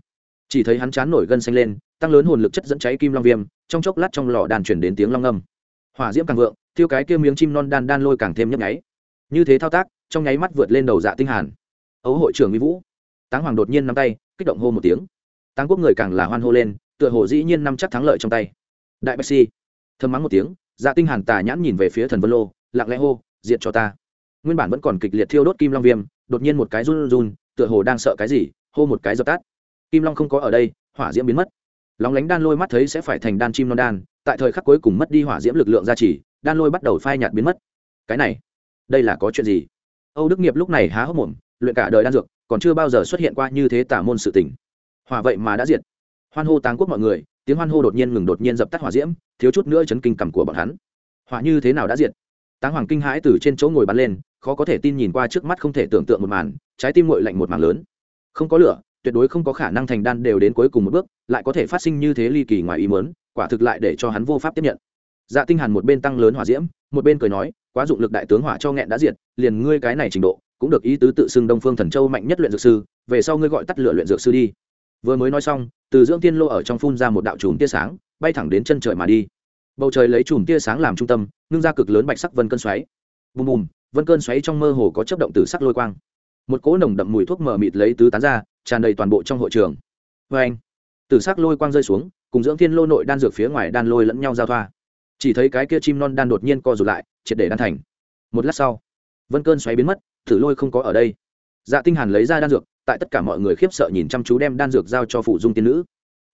Chỉ thấy hắn chán nổi gân xanh lên, tăng lớn hồn lực chất dẫn cháy kim long viêm, trong chốc lát trong lò đàn chuyển đến tiếng long âm. Hỏa diễm càng vượng, thiêu cái kia miếng chim non đan đan lôi càng thêm nhấp nháy. Như thế thao tác, trong nháy mắt vượt lên đầu dạ tinh hàn. Ấu hội trưởng mỹ vũ. Táng hoàng đột nhiên nắm tay, kích động hô một tiếng. Táng quốc người càng là hoan hô lên, tựa hồ dĩ nhiên năm chắc thắng lợi trong tay. Đại bác si. Thâm mắng một tiếng dạ tinh hàn tà nhãn nhìn về phía thần vân lô, lặng lẽ hô, diệt cho ta nguyên bản vẫn còn kịch liệt thiêu đốt kim long viêm, đột nhiên một cái run run, tựa hồ đang sợ cái gì, hô một cái dập tắt. Kim long không có ở đây, hỏa diễm biến mất. Lóng lánh đan lôi mắt thấy sẽ phải thành đan chim non đan, tại thời khắc cuối cùng mất đi hỏa diễm lực lượng gia trì, đan lôi bắt đầu phai nhạt biến mất. Cái này, đây là có chuyện gì? Âu đức nghiệp lúc này há hốc mồm, luyện cả đời đan dược, còn chưa bao giờ xuất hiện qua như thế tả môn sự tình. Hỏa vậy mà đã diệt. Hoan hô táng quốc mọi người, tiếng hoan hô đột nhiên ngừng đột nhiên dập tắt hỏa diễm, thiếu chút nữa chấn kinh cầm của bọn hắn. Hỏa như thế nào đã diệt? Táng hoàng kinh hãi từ trên chỗ ngồi bắn lên, khó có thể tin nhìn qua trước mắt không thể tưởng tượng một màn, trái tim nguội lạnh một màn lớn. Không có lửa, tuyệt đối không có khả năng thành đan đều đến cuối cùng một bước, lại có thể phát sinh như thế ly kỳ ngoài ý mớn quả thực lại để cho hắn vô pháp tiếp nhận. Dạ tinh hàn một bên tăng lớn hỏa diễm, một bên cười nói, quá dụng lực đại tướng hỏa cho nghẹn đã diệt, liền ngươi cái này trình độ, cũng được ý tứ tự xưng đông phương thần châu mạnh nhất luyện dược sư, về sau ngươi gọi tắt lửa luyện dược sư đi. Vừa mới nói xong, từ dưỡng tiên lô ở trong phun ra một đạo chùm tia sáng, bay thẳng đến chân trời mà đi bầu trời lấy chùm tia sáng làm trung tâm, ngưng ra cực lớn bạch sắc vân cơn xoáy. Bùm bùm, vân cơn xoáy trong mơ hồ có chớp động từ sắc lôi quang. Một cỗ nồng đậm mùi thuốc mờ mịt lấy tứ tán ra, tràn đầy toàn bộ trong hội trường. Vê anh từ sắc lôi quang rơi xuống, cùng dưỡng thiên lô nội đan dược phía ngoài đan lôi lẫn nhau giao thoa. Chỉ thấy cái kia chim non đan đột nhiên co rụt lại, triệt để đan thành. Một lát sau, vân cơn xoáy biến mất thử lôi không có ở đây. Dạ tinh hàn lấy ra đan dược, tại tất cả mọi người khiếp sợ nhìn chăm chú đem đan dược giao cho phụ dung tiên nữ.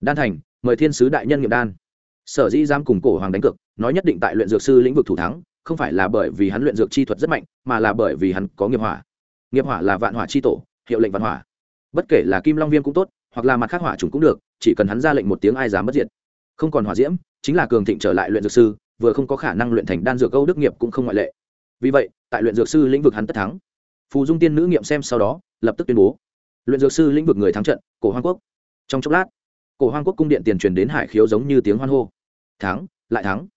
Đan thành, mời thiên sứ đại nhân nghiệm đan sở dĩ dám cùng cổ hoàng đánh cược, nói nhất định tại luyện dược sư lĩnh vực thủ thắng, không phải là bởi vì hắn luyện dược chi thuật rất mạnh, mà là bởi vì hắn có nghiệp hỏa. Nghiệp hỏa là vạn hỏa chi tổ, hiệu lệnh vạn hỏa. Bất kể là kim long viêm cũng tốt, hoặc là mặt khác hỏa trùng cũng được, chỉ cần hắn ra lệnh một tiếng ai dám bất diệt. Không còn hỏa diễm, chính là cường thịnh trở lại luyện dược sư, vừa không có khả năng luyện thành đan dược câu đức nghiệp cũng không ngoại lệ. Vì vậy, tại luyện dược sư lĩnh vực hắn tất thắng. Phù dung tiên nữ nghiệm xem sau đó, lập tức tuyên bố. Luyện dược sư lĩnh vực người thắng trận, cổ hoàng quốc. Trong chốc lát, cổ hoàng quốc cung điện tiền truyền đến hải khiếu giống như tiếng hoan hô thắng, lại thắng.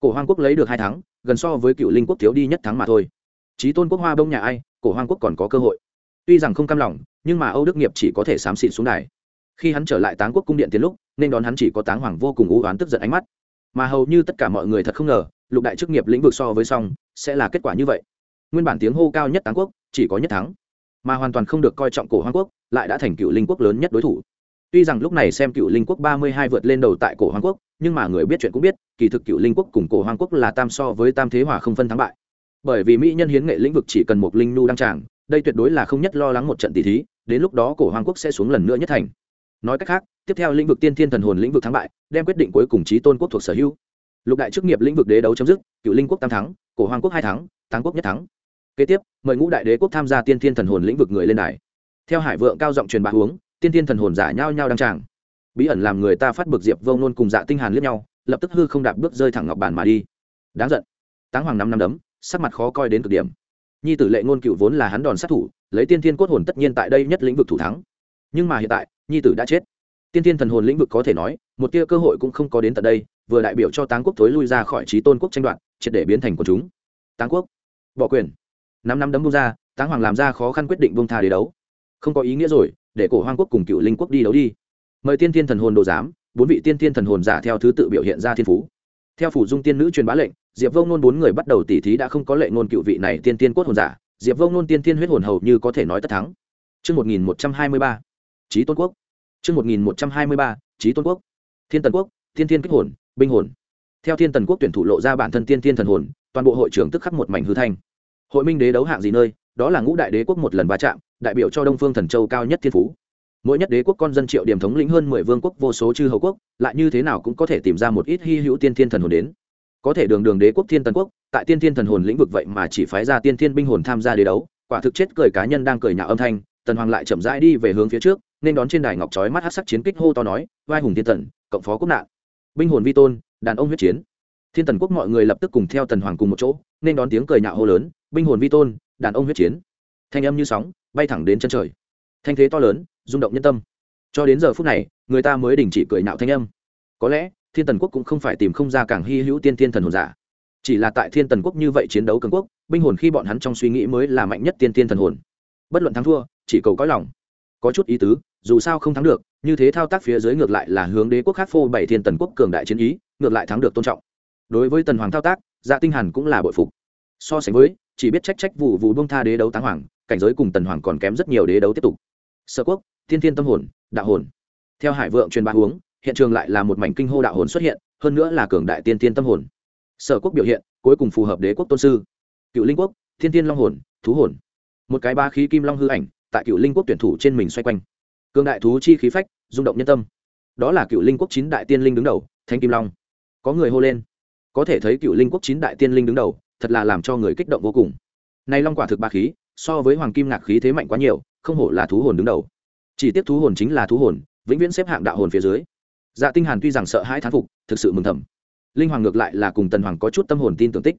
Cổ hoang quốc lấy được hai thắng, gần so với cựu linh quốc thiếu đi nhất thắng mà thôi. Trí tôn quốc hoa bông nhà ai, cổ hoang quốc còn có cơ hội. Tuy rằng không cam lòng, nhưng mà âu đức nghiệp chỉ có thể xám xịn xuống đài. Khi hắn trở lại táng quốc cung điện tiến lúc, nên đón hắn chỉ có táng hoàng vô cùng ưu oán tức giận ánh mắt. Mà hầu như tất cả mọi người thật không ngờ, lục đại chức nghiệp lĩnh vực so với song, sẽ là kết quả như vậy. Nguyên bản tiếng hô cao nhất táng quốc, chỉ có nhất thắng. Mà hoàn toàn không được coi trọng cổ hoang quốc, lại đã thành cựu linh quốc lớn nhất đối thủ tuy rằng lúc này xem cựu linh quốc ba mươi hai vượt lên đầu tại cổ hoang quốc, nhưng mà người biết chuyện cũng biết, kỳ thực cựu linh quốc cùng cổ hoang quốc là tam so với tam thế hỏa không phân thắng bại. Bởi vì mỹ nhân hiến nghệ lĩnh vực chỉ cần một linh nu đăng tràng, đây tuyệt đối là không nhất lo lắng một trận tỷ thí, đến lúc đó cổ hoang quốc sẽ xuống lần nữa nhất thành. Nói cách khác, tiếp theo lĩnh vực tiên thiên thần hồn lĩnh vực thắng bại, đem quyết định cuối cùng trí tôn quốc thuộc sở hữu. Lục đại chức nghiệp lĩnh vực đế đấu chấm dứt, cựu linh quốc tam thắng, cổ hoàng quốc hai thắng, táng quốc nhất thắng. Kế tiếp, mời ngũ đại đế quốc tham gia tiên thiên thần hồn lĩnh vực người lên đài. Theo hải vượng cao giọng truyền bá hướng tiên thiên thần hồn giả nhau nhau đăng tràng. Bí ẩn làm người ta phát bực diệp vông nôn cùng dạ tinh hàn liếc nhau, lập tức hư không đạp bước rơi thẳng ngọc bàn mà đi. Đáng giận. Táng hoàng năm năm đấm, sắc mặt khó coi đến cực điểm. Nhi tử lệ ngôn cựu vốn là hắn đòn sát thủ, lấy tiên thiên cốt hồn tất nhiên tại đây nhất lĩnh vực thủ thắng. Nhưng mà hiện tại, nhi tử đã chết. Tiên thiên thần hồn lĩnh vực có thể nói, một tia cơ hội cũng không có đến tận đây, vừa đại biểu cho táng quốc thối lui ra khỏi trí tôn quốc tranh đoạt, triệt để biến thành của chúng. Táng quốc, bỏ quyền. Năm năm đấm bung ra, táng hoàng làm ra khó khăn quyết định bung tha để đấu. Không có ý nghĩa rồi để cổ hoang quốc cùng cựu linh quốc đi đấu đi mời tiên thiên thần hồn đồ giám bốn vị tiên thiên thần hồn giả theo thứ tự biểu hiện ra thiên phú theo phủ dung tiên nữ truyền bá lệnh diệp vông nôn bốn người bắt đầu tỉ thí đã không có lệ ngôn cựu vị này tiên tiên quốc hồn giả diệp vông nôn tiên tiên huyết hồn hầu như có thể nói tất thắng Trước 1123, Chí Tôn Quốc. Trước 1123, Chí Tôn Quốc. Thiên Tần Quốc, Thiên Thiên Kích Hồn, Binh Hồn. Theo Thiên Tần Quốc tuyển thủ lộ ra bản thân tiên tiên thần hồn, toàn bộ hội trưởng tức khắc một mảnh hư thanh. Hội minh đế đấu hạng gì nơi, đó là ngũ đại đế quốc một lần va chạm, đại biểu cho Đông Phương Thần Châu cao nhất thiên phú. mỗi nhất đế quốc con dân triệu điểm thống lĩnh hơn mười vương quốc vô số chư hầu quốc lại như thế nào cũng có thể tìm ra một ít hy hữu tiên thiên thần hồn đến. Có thể đường đường đế quốc thiên tần quốc tại tiên thiên thần hồn lĩnh vực vậy mà chỉ phái ra tiên thiên binh hồn tham gia đế đấu quả thực chết cười cá nhân đang cười nhạo âm thanh tần hoàng lại chậm rãi đi về hướng phía trước nên đón trên đài ngọc trói mắt hát sắc chiến kích hô to nói vai hùng thiên tần cộng phó quốc nạn. Binh hồn vi tôn đàn ông huyết chiến. Thiên tần quốc mọi người lập tức cùng theo tần hoàng cùng một chỗ nên đón tiếng cười nhạo hô lớn binh hồn vi tôn đàn ông huyết chiến. Thanh âm như sóng, bay thẳng đến chân trời. Thanh thế to lớn, rung động nhân tâm. Cho đến giờ phút này, người ta mới đình chỉ cười nạo thanh âm. Có lẽ, thiên tần quốc cũng không phải tìm không ra càng hy hữu tiên thiên thần hồn giả. Chỉ là tại thiên tần quốc như vậy chiến đấu cường quốc, binh hồn khi bọn hắn trong suy nghĩ mới là mạnh nhất tiên thiên thần hồn. Bất luận thắng thua, chỉ cầu có lòng. Có chút ý tứ, dù sao không thắng được, như thế thao tác phía dưới ngược lại là hướng đế quốc khác phô bảy thiên tần quốc cường đại chiến ý, ngược lại thắng được tôn trọng. Đối với tần hoàng thao tác dạ tinh hàn cũng là bội phục. So sánh với chỉ biết trách trách vụ vụ bông tha đế đấu táng hoàng, cảnh giới cùng tần hoàng còn kém rất nhiều đế đấu tiếp tục. Sở quốc, thiên thiên tâm hồn, đạo hồn. Theo hải vượng truyền bá huống, hiện trường lại là một mảnh kinh hô đạo hồn xuất hiện, hơn nữa là cường đại tiên thiên tâm hồn. Sở quốc biểu hiện, cuối cùng phù hợp đế quốc tôn sư. Cựu linh quốc, thiên thiên long hồn, thú hồn. Một cái ba khí kim long hư ảnh, tại cựu linh quốc tuyển thủ trên mình xoay quanh. Cường đại thú chi khí phách, rung động nhân tâm. Đó là cựu linh quốc chín đại tiên linh đứng đầu thanh kim long. Có người hô lên. Có thể thấy cựu linh quốc chín đại tiên linh đứng đầu thật là làm cho người kích động vô cùng. Nay long quả thực ba khí, so với hoàng kim ngạc khí thế mạnh quá nhiều, không hổ là thú hồn đứng đầu. Chỉ tiếc thú hồn chính là thú hồn, vĩnh viễn xếp hạng đạo hồn phía dưới. Dạ tinh hàn tuy rằng sợ hãi thán phục, thực sự mừng thầm. Linh hoàng ngược lại là cùng tần hoàng có chút tâm hồn tin tưởng tích.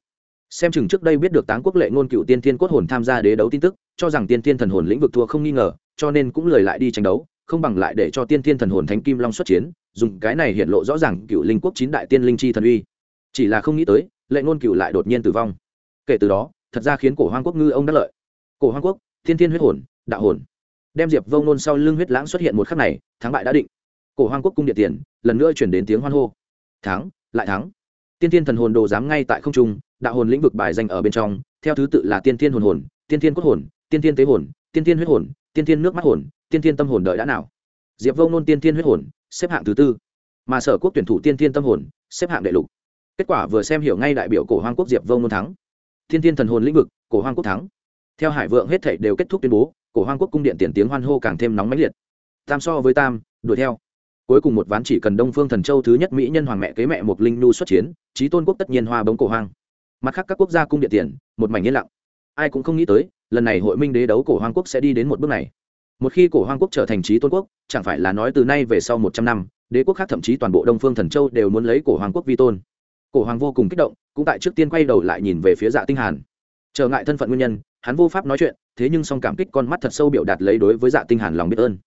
Xem chừng trước đây biết được táng quốc lệ ngôn cựu tiên thiên cốt hồn tham gia đế đấu tin tức, cho rằng tiên thiên thần hồn lĩnh vực thua không nghi ngờ, cho nên cũng lời lại đi tranh đấu, không bằng lại để cho tiên thiên thần hồn thánh kim long xuất chiến, dùng cái này hiện lộ rõ ràng cựu linh quốc chín đại tiên linh chi thần uy. Chỉ là không nghĩ tới lệ ngôn cựu lại đột nhiên tử vong. Kể từ đó, thật ra khiến cổ hoang quốc ngư ông đắc lợi. Cổ hoang quốc, thiên thiên huyết hồn, đạo hồn. Đem diệp vông nôn sau lưng huyết lãng xuất hiện một khắc này, thắng bại đã định. Cổ hoang quốc cung điện tiền, lần nữa chuyển đến tiếng hoan hô. Thắng, lại thắng. Tiên thiên thần hồn đồ dám ngay tại không trung, đạo hồn lĩnh vực bài danh ở bên trong, theo thứ tự là tiên thiên hồn hồn, tiên thiên cốt hồn, tiên thiên tế hồn, tiên thiên huyết hồn, tiên thiên nước mắt hồn, tiên thiên tâm hồn đợi đã nào. Diệp vông nôn tiên thiên huyết hồn, xếp hạng thứ tư. Mà sở quốc tuyển thủ tiên thiên tâm hồn, xếp hạng đệ lục kết quả vừa xem hiểu ngay đại biểu cổ hoang quốc diệp vông nôn thắng. Thiên thiên thần hồn lĩnh vực, cổ hoang quốc thắng. Theo hải vượng hết thảy đều kết thúc tuyên bố, cổ hoang quốc cung điện tiền tiếng hoan hô càng thêm nóng mãnh liệt. Tam so với tam, đuổi theo. Cuối cùng một ván chỉ cần đông phương thần châu thứ nhất mỹ nhân hoàng mẹ kế mẹ một linh nu xuất chiến trí tôn quốc tất nhiên hoa bóng cổ hoang. Mặt khác các quốc gia cung điện tiền, một mảnh yên lặng. Ai cũng không nghĩ tới, lần này hội minh đế đấu cổ hoang quốc sẽ đi đến một bước này. Một khi cổ hoang quốc trở thành trí tôn quốc, chẳng phải là nói từ nay về sau một trăm năm, đế quốc khác thậm chí toàn bộ đông phương thần châu đều muốn lấy cổ hoàng quốc vi tôn cổ hoàng vô cùng kích động, cũng tại trước tiên quay đầu lại nhìn về phía dạ tinh hàn. Trở ngại thân phận nguyên nhân, hắn vô pháp nói chuyện, thế nhưng song cảm kích con mắt thật sâu biểu đạt lấy đối với dạ tinh hàn lòng biết ơn.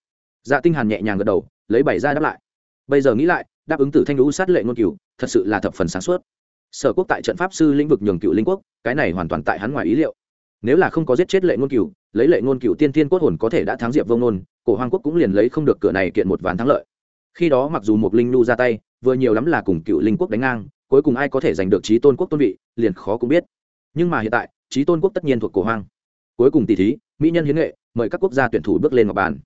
Dạ tinh hàn nhẹ nhàng gật đầu, lấy bảy ra đáp lại. Bây giờ nghĩ lại, đáp ứng tử thanh lũ sát lệ ngôn cửu, thật sự là thập phần sáng suốt. Sở quốc tại trận pháp sư lĩnh vực nhường cựu linh quốc, cái này hoàn toàn tại hắn ngoài ý liệu. Nếu là không có giết chết lệ ngôn cửu, lấy lệ ngôn cửu tiên tiên cốt hồn có thể đã thắng diệp vông nôn cổ hoàng quốc cũng liền lấy không được cửa này kiện một ván thắng lợi. Khi đó mặc dù một linh nu ra tay, vừa nhiều lắm là cùng cựu linh quốc đánh ngang cuối cùng ai có thể giành được trí tôn quốc tôn vị, liền khó cũng biết. Nhưng mà hiện tại, trí tôn quốc tất nhiên thuộc cổ hoang. Cuối cùng tỷ thí, mỹ nhân hiến nghệ, mời các quốc gia tuyển thủ bước lên ngọc bàn.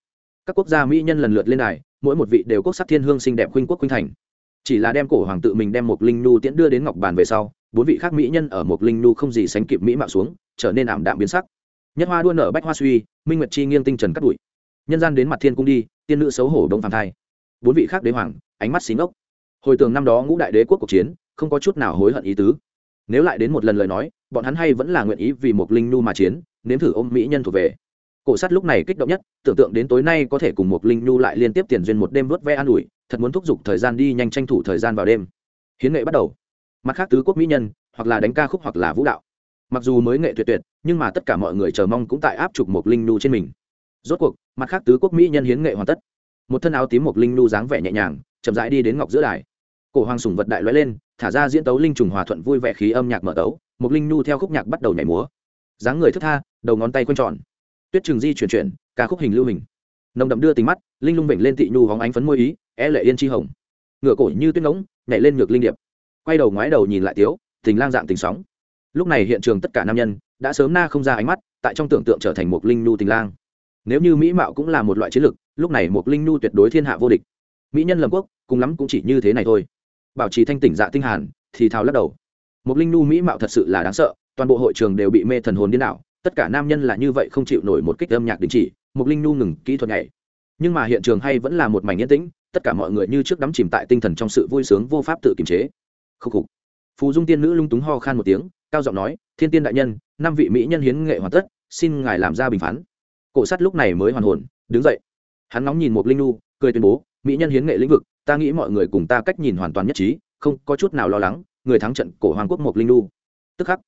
Các quốc gia mỹ nhân lần lượt lên đài, mỗi một vị đều quốc sắc thiên hương xinh đẹp khuynh quốc khuynh thành. Chỉ là đem cổ hoàng tự mình đem một linh nu tiễn đưa đến ngọc bàn về sau, bốn vị khác mỹ nhân ở một linh nu không gì sánh kịp mỹ mạo xuống, trở nên ảm đạm biến sắc. Nhất hoa đua nở bách hoa suy, minh nguyệt chi nghiêng tinh trần cắt đuổi nhân gian đến mặt thiên cung đi, tiên nữ xấu hổ đông phàm thai. Bốn vị khác đế hoàng, ánh mắt xí ngốc. Hồi tường năm đó ngũ đại đế quốc cuộc chiến không có chút nào hối hận ý tứ. Nếu lại đến một lần lời nói, bọn hắn hay vẫn là nguyện ý vì một linh nu mà chiến, nếm thử ôm mỹ nhân thuộc về. Cổ sắt lúc này kích động nhất, tưởng tượng đến tối nay có thể cùng một linh nu lại liên tiếp tiền duyên một đêm vớt ve an ủi, thật muốn thúc giục thời gian đi nhanh tranh thủ thời gian vào đêm. Hiến nghệ bắt đầu. Mặt khác tứ quốc mỹ nhân, hoặc là đánh ca khúc hoặc là vũ đạo. Mặc dù mới nghệ tuyệt tuyệt, nhưng mà tất cả mọi người chờ mong cũng tại áp trục một linh nu trên mình. Rốt cuộc, mặt khác tứ quốc mỹ nhân hiến nghệ hoàn tất. Một thân áo tím một linh nu dáng vẻ nhẹ nhàng, chậm rãi đi đến ngọc giữa đài. Cổ hoàng sùng vật đại lóe lên thả ra diễn tấu linh trùng hòa thuận vui vẻ khí âm nhạc mở tấu mục linh nu theo khúc nhạc bắt đầu nhảy múa. Dáng người thức tha, đầu ngón tay quanh tròn. Tuyết trường di chuyển chuyển, ca khúc hình lưu hình. Nồng đậm đưa tình mắt, linh lung vểnh lên tị nhu hóng ánh phấn môi ý, é lệ yên chi hồng. Ngựa cổ như tuyết ngỗng, nhảy lên ngược linh điệp. Quay đầu ngoái đầu nhìn lại tiếu, tình lang dạng tình sóng. Lúc này hiện trường tất cả nam nhân, đã sớm na không ra ánh mắt, tại trong tưởng tượng trở thành một linh nhu tình lang. Nếu như mỹ mạo cũng là một loại chiến lược lúc này một linh nhu tuyệt đối thiên hạ vô địch. Mỹ nhân lầm quốc, cùng lắm cũng chỉ như thế này thôi bảo trì thanh tỉnh dạ tinh hàn, thì thào lắc đầu. Một linh nu mỹ mạo thật sự là đáng sợ, toàn bộ hội trường đều bị mê thần hồn điên đảo, tất cả nam nhân là như vậy không chịu nổi một kích âm nhạc đình chỉ một linh nu ngừng kỹ thuật nhảy. Nhưng mà hiện trường hay vẫn là một mảnh yên tĩnh, tất cả mọi người như trước đắm chìm tại tinh thần trong sự vui sướng vô pháp tự kiềm chế. Khúc khục. Phù dung tiên nữ lung túng ho khan một tiếng, cao giọng nói, thiên tiên đại nhân, năm vị mỹ nhân hiến nghệ hoàn tất, xin ngài làm ra bình phán. Cổ sắt lúc này mới hoàn hồn, đứng dậy. Hắn nóng nhìn một linh nu, cười tuyên bố, mỹ nhân hiến nghệ lĩnh vực ta nghĩ mọi người cùng ta cách nhìn hoàn toàn nhất trí không có chút nào lo lắng người thắng trận cổ hoàng quốc một linh lu. Tức khắc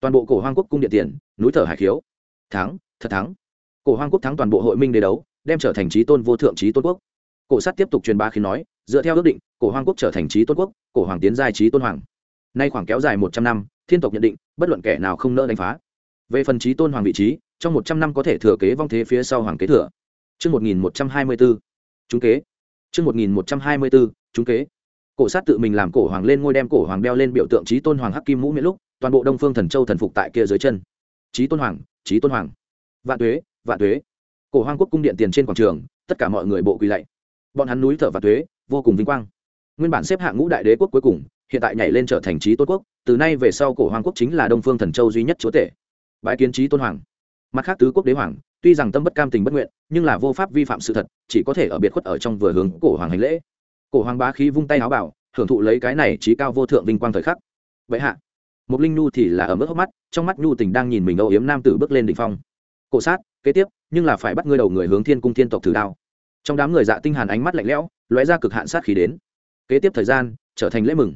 toàn bộ cổ hoàng quốc cung điện tiền núi thở hải khiếu. Thắng thật thắng. Cổ hoàng quốc thắng toàn bộ hội minh đề đấu đem trở thành trí tôn vô thượng trí tôn quốc. Cổ sát tiếp tục truyền bá khi nói dựa theo ước định cổ hoàng quốc trở thành trí tôn quốc cổ hoàng tiến giai trí tôn hoàng. Nay khoảng kéo dài một trăm năm thiên tộc nhận định bất luận kẻ nào không nỡ đánh phá. Về phần trí tôn hoàng vị trí trong một trăm năm có thể thừa kế vong thế phía sau hoàng kế thừa. Trước 1124, chúng kế. Trước 1124, chúng kế. Cổ sát tự mình làm cổ hoàng lên ngôi đem cổ hoàng đeo lên biểu tượng chí tôn hoàng hắc kim mũ miễn lúc, toàn bộ Đông Phương Thần Châu thần phục tại kia dưới chân. chí tôn hoàng, chí tôn hoàng. Vạn tuế, vạn tuế. Cổ hoàng quốc cung điện tiền trên quảng trường, tất cả mọi người bộ quỳ lạy. Bọn hắn núi thở vạn tuế, vô cùng vinh quang. Nguyên bản xếp hạng ngũ đại đế quốc cuối cùng, hiện tại nhảy lên trở thành chí tôn quốc, từ nay về sau cổ hoàng quốc chính là Đông Phương Thần Châu duy nhất chúa tể. Bái kiến chí tôn hoàng. Mặt khác tứ quốc đế hoàng, tuy rằng tâm bất cam tình bất nguyện nhưng là vô pháp vi phạm sự thật chỉ có thể ở biệt khuất ở trong vừa hướng cổ hoàng hành lễ. Cổ hoàng bá khí vung tay áo bảo hưởng thụ lấy cái này trí cao vô thượng vinh quang thời khắc. Vậy hạ một linh nhu thì là ở mức hốc mắt trong mắt nhu tình đang nhìn mình âu yếm nam tử bước lên đỉnh phong. Cổ sát kế tiếp nhưng là phải bắt ngươi đầu người hướng thiên cung thiên tộc thử đao. Trong đám người dạ tinh hàn ánh mắt lạnh lẽo lóe ra cực hạn sát khí đến. Kế tiếp thời gian trở thành lễ mừng.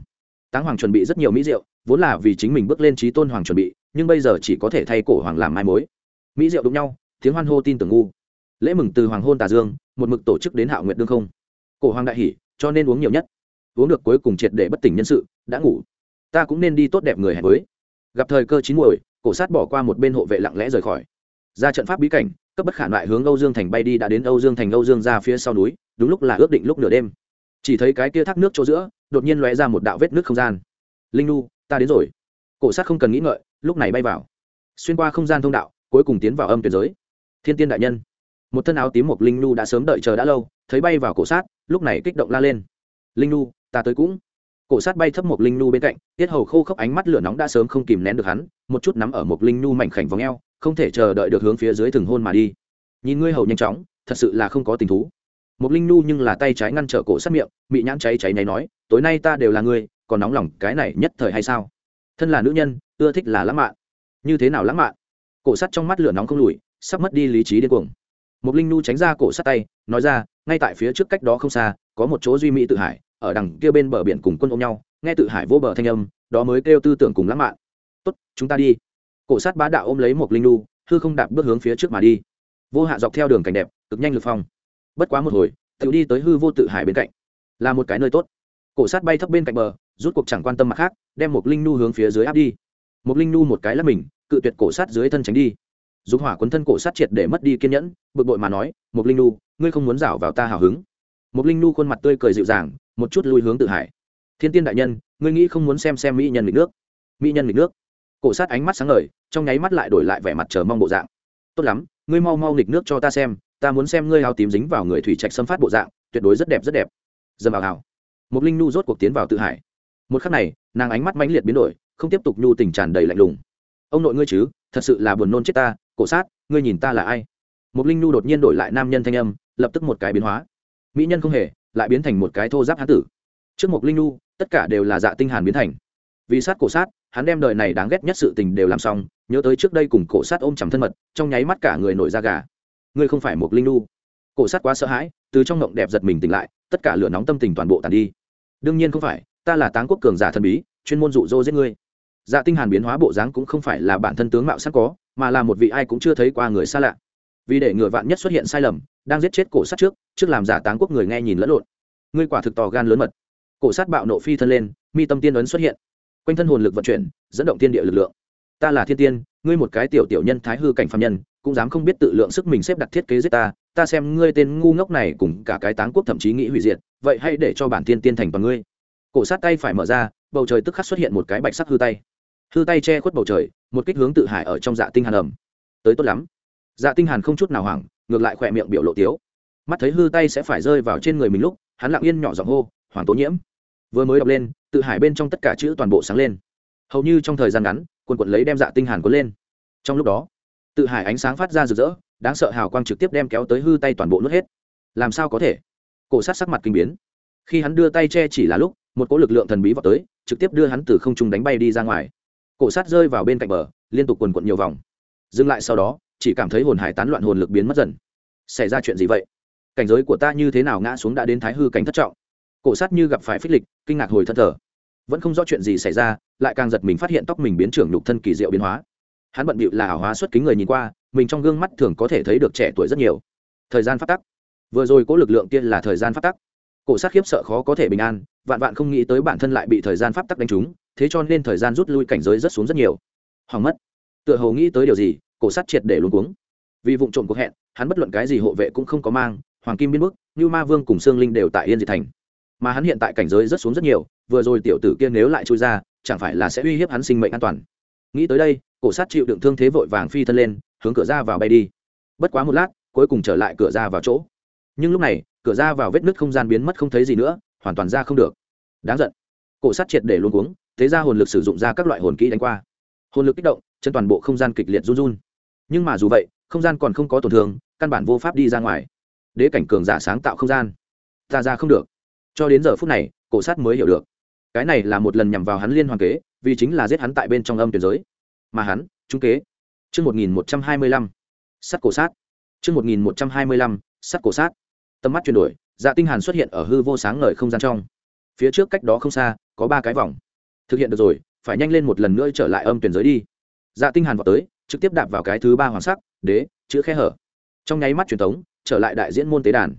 Táng hoàng chuẩn bị rất nhiều mỹ rượu vốn là vì chính mình bước lên trí tôn hoàng chuẩn bị nhưng bây giờ chỉ có thể thay cổ hoàng làm mai mối mỹ rượu đụng nhau, tiếng hoan hô tin tưởng ngu. Lễ mừng từ hoàng hôn tà dương, một mực tổ chức đến hạo nguyện đương không. Cổ hoàng đại hỉ, cho nên uống nhiều nhất. Uống được cuối cùng triệt để bất tỉnh nhân sự, đã ngủ. Ta cũng nên đi tốt đẹp người hẹn với. Gặp thời cơ chín muồi, cổ sát bỏ qua một bên hộ vệ lặng lẽ rời khỏi. Ra trận pháp bí cảnh, cấp bất khả loại hướng âu dương thành bay đi đã đến âu dương thành âu dương ra phía sau núi, đúng lúc là ước định lúc nửa đêm. Chỉ thấy cái kia thác nước chỗ giữa, đột nhiên lóe ra một đạo vết nước không gian. Linh nu ta đến rồi. Cổ sát không cần nghĩ ngợi, lúc này bay vào. Xuyên qua không gian thông đạo cuối cùng tiến vào âm tuyệt giới. Thiên tiên đại nhân. Một thân áo tím một linh nu đã sớm đợi chờ đã lâu, thấy bay vào cổ sát, lúc này kích động la lên. Linh nu ta tới cũng. Cổ sát bay thấp một linh nu bên cạnh, tiết hầu khô khốc ánh mắt lửa nóng đã sớm không kìm nén được hắn, một chút nắm ở một linh nu mảnh khảnh vòng eo, không thể chờ đợi được hướng phía dưới thường hôn mà đi. Nhìn ngươi hầu nhanh chóng, thật sự là không có tình thú. Một linh nu nhưng là tay trái ngăn trở cổ sát miệng bị nhãn cháy cháy nháy nói, tối nay ta đều là ngươi, còn nóng lòng cái này nhất thời hay sao? Thân là nữ nhân, ưa thích là lãng mạn. Như thế nào lãng mạn? Cổ sắt trong mắt lửa nóng không lùi, sắp mất đi lý trí điên cuồng. Một linh nu tránh ra cổ sắt tay, nói ra, ngay tại phía trước cách đó không xa, có một chỗ duy mỹ tự hải, ở đằng kia bên bờ biển cùng quân ôm nhau, nghe tự hải vô bờ thanh âm, đó mới kêu tư tưởng cùng lãng mạn. Tốt, chúng ta đi. Cổ sát bá đạo ôm lấy một linh nu hư không đạp bước hướng phía trước mà đi. Vô hạ dọc theo đường cảnh đẹp, cực nhanh lực phong. Bất quá một hồi tự đi tới hư vô tự hải bên cạnh. Là một cái nơi tốt. Cổ sát bay thấp bên cạnh bờ, rút cuộc chẳng quan tâm mặt khác, đem một linh nu hướng phía dưới áp đi. Một linh nu một cái là mình cự tuyệt cổ sát dưới thân tránh đi. Dùng hỏa quấn thân cổ sát triệt để mất đi kiên nhẫn, bực bội mà nói một linh nu ngươi không muốn rảo vào ta hào hứng. Một linh nu khuôn mặt tươi cười dịu dàng, một chút lùi hướng tự hải thiên tiên đại nhân, ngươi nghĩ không muốn xem xem mỹ nhân lịch nước? Mỹ nhân lịch nước? Cổ sát ánh mắt sáng ngời, trong nháy mắt lại đổi lại vẻ mặt chờ mong bộ dạng. Tốt lắm, ngươi mau mau nghịch nước cho ta xem, ta muốn xem ngươi hào tím dính vào người thủy trạch xâm phát bộ dạng, tuyệt đối rất đẹp rất đẹp. Dầm vào hào. Một linh nu rốt cuộc tiến vào tự hải một khắc này, nàng ánh mắt mãnh liệt biến đổi, không tiếp tục nhu tình tràn đầy lạnh lùng ông nội ngươi chứ, thật sự là buồn nôn chết ta, cổ sát, ngươi nhìn ta là ai? Một linh nu đột nhiên đổi lại nam nhân thanh âm, lập tức một cái biến hóa. Mỹ nhân không hề, lại biến thành một cái thô giáp hán tử. Trước một linh nu tất cả đều là dạ tinh hàn biến thành. Vì sát cổ sát, hắn đem đời này đáng ghét nhất sự tình đều làm xong, nhớ tới trước đây cùng cổ sát ôm chầm thân mật, trong nháy mắt cả người nổi da gà. Ngươi không phải một linh nu cổ sát quá sợ hãi, từ trong ngộng đẹp giật mình tỉnh lại, tất cả lửa nóng tâm tình toàn bộ tàn đi. Đương nhiên không phải, ta là táng quốc cường giả thần bí, chuyên môn dụ dỗ giết ngươi dạ tinh hàn biến hóa bộ dáng cũng không phải là bản thân tướng mạo sẵn có, mà là một vị ai cũng chưa thấy qua người xa lạ. Vì để ngừa vạn nhất xuất hiện sai lầm, đang giết chết cổ sát trước trước làm giả táng quốc người nghe nhìn lẫn lộn. Ngươi quả thực to gan lớn mật. Cổ sát bạo nộ phi thân lên, mi tâm tiên ấn xuất hiện. Quanh thân hồn lực vận chuyển, dẫn động thiên địa lực lượng. Ta là thiên tiên, ngươi một cái tiểu tiểu nhân thái hư cảnh phàm nhân, cũng dám không biết tự lượng sức mình xếp đặt thiết kế giết ta ta xem ngươi tên ngu ngốc này cùng cả cái táng quốc thậm chí nghĩ hủy diệt, vậy hãy để cho bản tiên tiên thành toàn ngươi. Cổ sát tay phải mở ra, bầu trời tức khắc xuất hiện một cái bạch sắc hư tay hư tay che khuất bầu trời, một kích hướng tự hải ở trong dạ tinh hàn ẩm. Tới tốt lắm. Dạ tinh hàn không chút nào hoảng, ngược lại khỏe miệng biểu lộ tiếu. Mắt thấy hư tay sẽ phải rơi vào trên người mình lúc, hắn lặng yên nhỏ giọng hô, hoàng tố nhiễm. Vừa mới đọc lên, tự hải bên trong tất cả chữ toàn bộ sáng lên. Hầu như trong thời gian ngắn, quần quần lấy đem dạ tinh hàn cuốn lên. Trong lúc đó, tự hải ánh sáng phát ra rực rỡ, đáng sợ hào quang trực tiếp đem kéo tới hư tay toàn bộ nuốt hết. Làm sao có thể? Cổ sát sắc mặt kinh biến. Khi hắn đưa tay che chỉ là lúc, một cỗ lực lượng thần bí vào tới, trực tiếp đưa hắn từ không trung đánh bay đi ra ngoài cổ sát rơi vào bên cạnh bờ, liên tục quần quận nhiều vòng. Dừng lại sau đó, chỉ cảm thấy hồn hải tán loạn hồn lực biến mất dần. Xảy ra chuyện gì vậy? Cảnh giới của ta như thế nào ngã xuống đã đến thái hư cảnh thất trọng? Cổ sát như gặp phải phích lịch, kinh ngạc hồi thân thờ. Vẫn không rõ chuyện gì xảy ra, lại càng giật mình phát hiện tóc mình biến trưởng nhục thân kỳ diệu biến hóa. Hắn bận bịu là ảo hóa xuất kính người nhìn qua, mình trong gương mắt thường có thể thấy được trẻ tuổi rất nhiều. Thời gian phát tắc. Vừa rồi có lực lượng tiên là thời gian phát tắc. Cổ sát khiếp sợ khó có thể bình an, vạn vạn không nghĩ tới bản thân lại bị thời gian pháp tắc đánh trúng thế cho nên thời gian rút lui cảnh giới rất xuống rất nhiều. Hoàng mất. Tựa hồ nghĩ tới điều gì, cổ sát triệt để luôn cuống. Vì vụ trộm cuộc hẹn, hắn bất luận cái gì hộ vệ cũng không có mang, hoàng kim biên bức, như ma vương cùng sương linh đều tại yên diệt thành. Mà hắn hiện tại cảnh giới rất xuống rất nhiều, vừa rồi tiểu tử kia nếu lại trôi ra, chẳng phải là sẽ uy hiếp hắn sinh mệnh an toàn. Nghĩ tới đây, cổ sát chịu đựng thương thế vội vàng phi thân lên, hướng cửa ra vào bay đi. Bất quá một lát, cuối cùng trở lại cửa ra vào chỗ. Nhưng lúc này, cửa ra vào vết nứt không gian biến mất không thấy gì nữa, hoàn toàn ra không được. Đáng giận. Cổ sát triệt để luôn cuống thế ra hồn lực sử dụng ra các loại hồn kỹ đánh qua. Hồn lực kích động, chân toàn bộ không gian kịch liệt run run. Nhưng mà dù vậy, không gian còn không có tổn thương, căn bản vô pháp đi ra ngoài. Đế cảnh cường giả sáng tạo không gian, ta ra không được. Cho đến giờ phút này, cổ sát mới hiểu được. Cái này là một lần nhằm vào hắn liên hoàn kế, vì chính là giết hắn tại bên trong âm tuyển giới. Mà hắn, trung kế. Chương một nghìn một trăm hai mươi lăm. Sắt cổ sát. Chương một nghìn một trăm hai mươi lăm. Sắt cổ sát. Tầm mắt chuyển đổi dạ tinh hàn xuất hiện ở hư vô sáng ngời không gian trong. Phía trước cách đó không xa, có ba cái vòng thực hiện được rồi, phải nhanh lên một lần nữa trở lại âm tuyển giới đi. Dạ tinh hàn vào tới, trực tiếp đạp vào cái thứ ba hoàng sắc, đế, chữ khe hở. Trong nháy mắt truyền tống trở lại đại diễn môn tế đàn.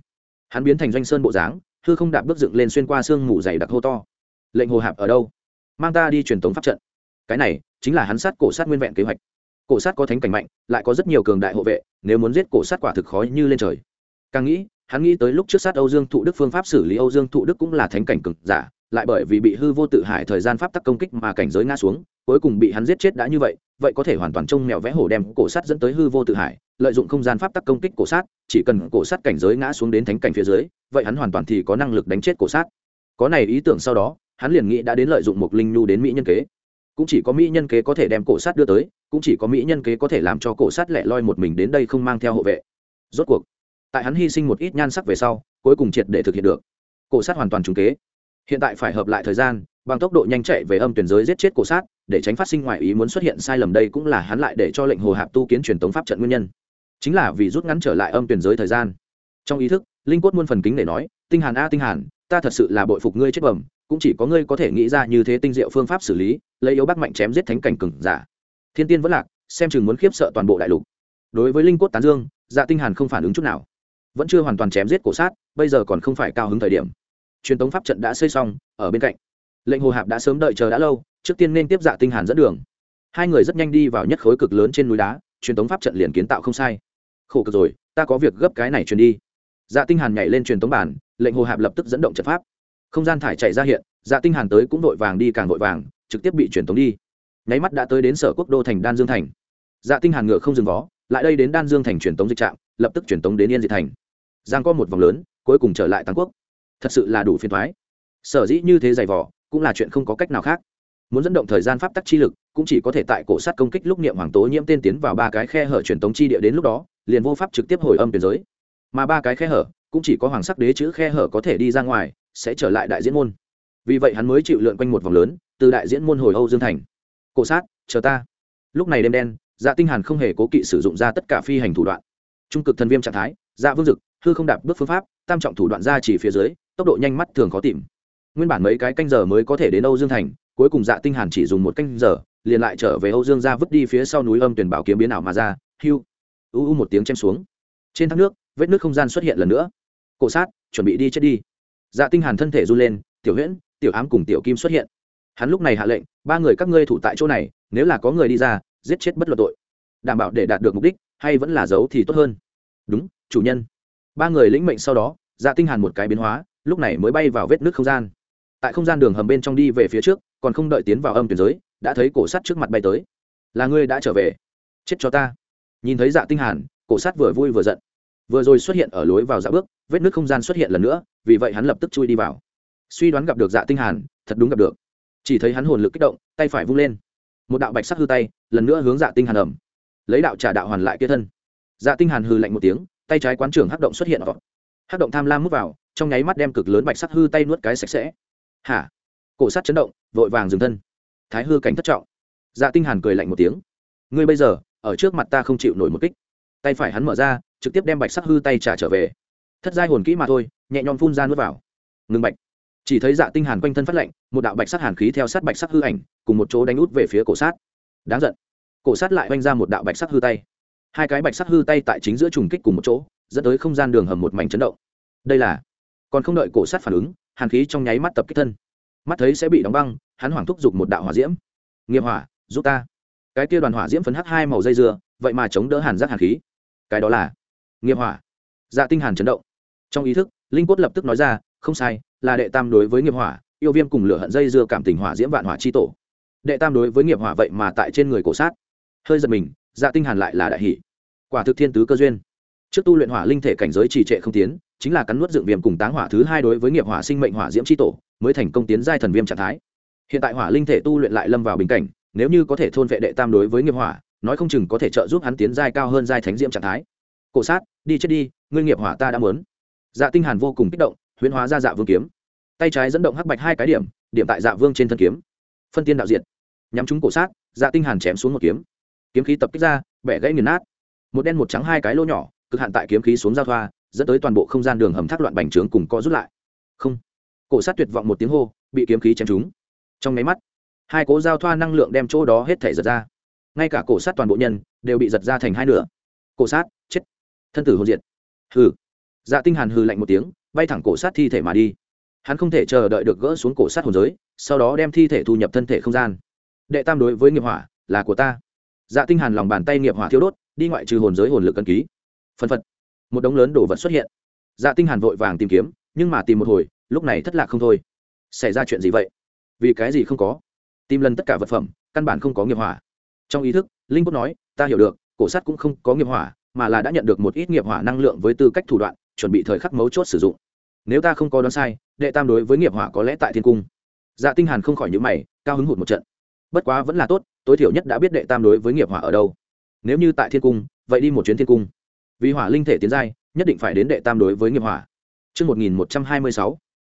Hắn biến thành doanh sơn bộ dáng, hư không đạp bước dựng lên xuyên qua xương mù dày đặc hô to. Lệnh hồ hạp ở đâu? Mang ta đi truyền tống pháp trận. Cái này, chính là hắn sát cổ sát nguyên vẹn kế hoạch. Cổ sát có thánh cảnh mạnh, lại có rất nhiều cường đại hộ vệ, nếu muốn giết cổ sát quả thực khó như lên trời. Càng nghĩ, hắn nghĩ tới lúc trước sát âu dương thụ đức phương pháp xử lý âu dương thụ đức cũng là thánh cảnh cực giả lại bởi vì bị hư vô tự hải thời gian pháp tắc công kích mà cảnh giới ngã xuống, cuối cùng bị hắn giết chết đã như vậy vậy có thể hoàn toàn trông mèo vẽ hổ đem cổ sát dẫn tới hư vô tự hải lợi dụng không gian pháp tắc công kích cổ sát, chỉ cần cổ sát cảnh giới ngã xuống đến thánh cảnh phía dưới, vậy hắn hoàn toàn thì có năng lực đánh chết cổ sát. Có này ý tưởng sau đó, hắn liền nghĩ đã đến lợi dụng một linh nhu đến mỹ nhân kế. Cũng chỉ có mỹ nhân kế có thể đem cổ sát đưa tới, cũng chỉ có mỹ nhân kế có thể làm cho cổ sát lẻ loi một mình đến đây không mang theo hộ vệ. Rốt cuộc, tại hắn hy sinh một ít nhan sắc về sau, cuối cùng triệt để thực hiện được. Cổ sát hoàn toàn trúng kế hiện tại phải hợp lại thời gian, bằng tốc độ nhanh chạy về âm tuyển giới giết chết cổ sát, để tránh phát sinh ngoại ý muốn xuất hiện sai lầm đây cũng là hắn lại để cho lệnh hồ hạp tu kiến truyền tống pháp trận nguyên nhân. Chính là vì rút ngắn trở lại âm tuyển giới thời gian. Trong ý thức, linh cốt muôn phần kính để nói, tinh hàn a, tinh hàn, ta thật sự là bội phục ngươi chết bẩm, cũng chỉ có ngươi có thể nghĩ ra như thế tinh diệu phương pháp xử lý, lấy yếu bác mạnh chém giết thánh cảnh cừng giả. Thiên tiên vẫn lạc, xem chừng muốn khiếp sợ toàn bộ đại lục. Đối với linh cốt tán dương dạ tinh hàn không phản ứng chút nào. Vẫn chưa hoàn toàn chém giết cổ sát, bây giờ còn không phải cao hứng thời điểm truyền tống pháp trận đã xây xong, ở bên cạnh. Lệnh hồ hạp đã sớm đợi chờ đã lâu, trước tiên nên tiếp dạ tinh hàn dẫn đường. Hai người rất nhanh đi vào nhất khối cực lớn trên núi đá, truyền tống pháp trận liền kiến tạo không sai. Khổ cực rồi, ta có việc gấp cái này truyền đi. Dạ tinh hàn nhảy lên truyền tống bản, lệnh hồ hạp lập tức dẫn động trận pháp. Không gian thải chạy ra hiện dạ tinh hàn tới cũng đội vàng đi càng đội vàng, trực tiếp bị truyền tống đi. Nháy mắt đã tới đến sở quốc đô thành đan dương thành. Dạ tinh hàn ngựa không dừng vó, lại đây đến đan dương thành truyền tống dịch trạm, lập tức truyền tống đến yên diệt thành. Giang có một vòng lớn, cuối cùng trở lại tăng quốc thật sự là đủ phiền toái sở dĩ như thế dày vỏ cũng là chuyện không có cách nào khác. Muốn dẫn động thời gian pháp tắc chi lực, cũng chỉ có thể tại cổ sát công kích lúc niệm hoàng tố nhiễm tên tiến vào ba cái khe hở truyền tống chi địa đến lúc đó, liền vô pháp trực tiếp hồi âm tiền giới. Mà ba cái khe hở, cũng chỉ có hoàng sắc đế chữ khe hở có thể đi ra ngoài, sẽ trở lại đại diễn môn. Vì vậy hắn mới chịu lượn quanh một vòng lớn, từ đại diễn môn hồi âu dương thành. Cổ sát, chờ ta. Lúc này đêm đen dạ tinh hàn không hề cố kỵ sử dụng ra tất cả phi hành thủ đoạn. Trung cực thần viêm trạng thái dạ vương dực, hư không đạp bước phương pháp, tam trọng thủ đoạn ra chỉ phía dưới tốc độ nhanh mắt thường khó tìm. Nguyên bản mấy cái canh giờ mới có thể đến âu dương thành, cuối cùng dạ tinh hàn chỉ dùng một canh giờ, liền lại trở về âu dương ra vứt đi phía sau núi âm tuyển bảo kiếm biến ảo mà ra hưu u u một tiếng chém xuống. Trên thác nước, vết nước không gian xuất hiện lần nữa. Cổ sát, chuẩn bị đi chết đi. Dạ tinh hàn thân thể run lên, tiểu huyễn, tiểu ám cùng tiểu kim xuất hiện. Hắn lúc này hạ lệnh, ba người các ngươi thủ tại chỗ này, nếu là có người đi ra, giết chết bất luận tội. Đảm bảo để đạt được mục đích, hay vẫn là giấu thì tốt hơn. Đúng, chủ nhân. Ba người lĩnh mệnh sau đó dạ tinh hàn một cái biến hóa lúc này mới bay vào vết nước không gian. Tại không gian đường hầm bên trong đi về phía trước, còn không đợi tiến vào âm tuyển giới, đã thấy cổ sắt trước mặt bay tới. Là ngươi đã trở về? Chết cho ta. Nhìn thấy dạ tinh hàn, cổ sắt vừa vui vừa giận. Vừa rồi xuất hiện ở lối vào dạ bước, vết nước không gian xuất hiện lần nữa, vì vậy hắn lập tức chui đi vào. Suy đoán gặp được dạ tinh hàn, thật đúng gặp được. Chỉ thấy hắn hồn lực kích động, tay phải vung lên. Một đạo bạch sắc hư tay, lần nữa hướng dạ tinh hàn ẩm lấy đạo trả đạo hoàn lại kia thân. Dạ tinh hàn hừ lạnh một tiếng, tay trái quán trưởng hắc động xuất hiện ở hát động tham lam mút vào, trong nháy mắt đem cực lớn bạch sắc hư tay nuốt cái sạch sẽ. Hả? Cổ sát chấn động, vội vàng dừng thân. Thái hư cảnh thất trọng. Dạ tinh hàn cười lạnh một tiếng. Ngươi bây giờ, ở trước mặt ta không chịu nổi một kích. Tay phải hắn mở ra, trực tiếp đem bạch sắc hư tay trả trở về. Thất giai hồn kỹ mà thôi, nhẹ nhõm phun ra nuốt vào. Ngừng bạch. Chỉ thấy dạ tinh hàn quanh thân phát lạnh, một đạo bạch sắc hàn khí theo sát bạch sắc hư ảnh, cùng một chỗ đánh út về phía cổ sát. Đáng giận. Cổ sát lại oanh ra một đạo bạch sắc hư tay. Hai cái bạch sắc hư tay tại chính giữa trùng kích cùng một chỗ dẫn tới không gian đường hầm một mảnh chấn động. Đây là, còn không đợi cổ sát phản ứng, hàn khí trong nháy mắt tập kích thân. Mắt thấy sẽ bị đóng băng, hắn hoảng thúc giục một đạo hỏa diễm. Nghiệp hỏa, giúp ta. Cái kia đoàn hỏa diễm phấn hắc hai màu dây dưa, vậy mà chống đỡ hàn giác hàn khí. Cái đó là, nghiệp hỏa. Dạ tinh hàn chấn động. Trong ý thức, linh cốt lập tức nói ra, không sai, là đệ tam đối với nghiệp hỏa, yêu viêm cùng lửa hận dây dưa cảm tình hỏa diễm vạn hỏa chi tổ. Đệ tam đối với nghiệp hỏa vậy mà tại trên người cổ sát. Hơi giật mình dạ tinh hàn lại là đại hỷ. Quả thực thiên tứ cơ duyên trước tu luyện hỏa linh thể cảnh giới trì trệ không tiến chính là cắn nuốt dựng viêm cùng táng hỏa thứ hai đối với nghiệp hỏa sinh mệnh hỏa diễm chi tổ mới thành công tiến giai thần viêm trạng thái. Hiện tại hỏa linh thể tu luyện lại lâm vào bình cảnh nếu như có thể thôn vệ đệ tam đối với nghiệp hỏa nói không chừng có thể trợ giúp hắn tiến giai cao hơn giai thánh diễm trạng thái. Cổ sát đi chết đi ngươi nghiệp hỏa ta đã muốn. Dạ tinh hàn vô cùng kích động huyễn hóa ra dạ vương kiếm. Tay trái dẫn động hắc bạch hai cái điểm điểm tại dạ vương trên thân kiếm. Phân tiên đạo diện, nhắm trúng cổ sát dạ tinh hàn chém xuống một kiếm. Kiếm khí tập kích ra bẻ gãy nghiền nát. Một đen một trắng hai cái lỗ nhỏ cực hạn tại kiếm khí xuống giao thoa, dẫn tới toàn bộ không gian đường hầm thác loạn bành trướng cùng co rút lại. Không. Cổ sát tuyệt vọng một tiếng hô, bị kiếm khí chém trúng. Trong máy mắt, hai cố giao thoa năng lượng đem chỗ đó hết thể giật ra. Ngay cả cổ sát toàn bộ nhân đều bị giật ra thành hai nửa. Cổ sát, chết. Thân tử hồn diệt. Hừ. Dạ tinh hàn hừ lạnh một tiếng, bay thẳng cổ sát thi thể mà đi. Hắn không thể chờ đợi được gỡ xuống cổ sát hồn giới, sau đó đem thi thể thu nhập thân thể không gian. Đệ tam đối với nghiệp hỏa là của ta. Dạ tinh hàn lòng bàn tay nghiệp hỏa thiêu đốt, đi ngoại trừ hồn giới hồn lực cân ký phân phật. Một đống lớn đồ vật xuất hiện. Dạ tinh hàn vội vàng tìm kiếm, nhưng mà tìm một hồi, lúc này thất lạc không thôi. Xảy ra chuyện gì vậy? Vì cái gì không có? Tìm lần tất cả vật phẩm, căn bản không có nghiệp hỏa. Trong ý thức, linh quốc nói, ta hiểu được, cổ sắt cũng không có nghiệp hỏa, mà là đã nhận được một ít nghiệp hỏa năng lượng với tư cách thủ đoạn, chuẩn bị thời khắc mấu chốt sử dụng. Nếu ta không có đoán sai, đệ tam đối với nghiệp hỏa có lẽ tại thiên cung. Dạ tinh hàn không khỏi nhíu mày, cao hứng hụt một trận. Bất quá vẫn là tốt, tối thiểu nhất đã biết đệ tam đối với nghiệp hỏa ở đâu. Nếu như tại thiên cung, vậy đi một chuyến thiên cung vì hỏa linh thể tiến giai nhất định phải đến đệ tam đối với nghiệp hỏa Trước 1126,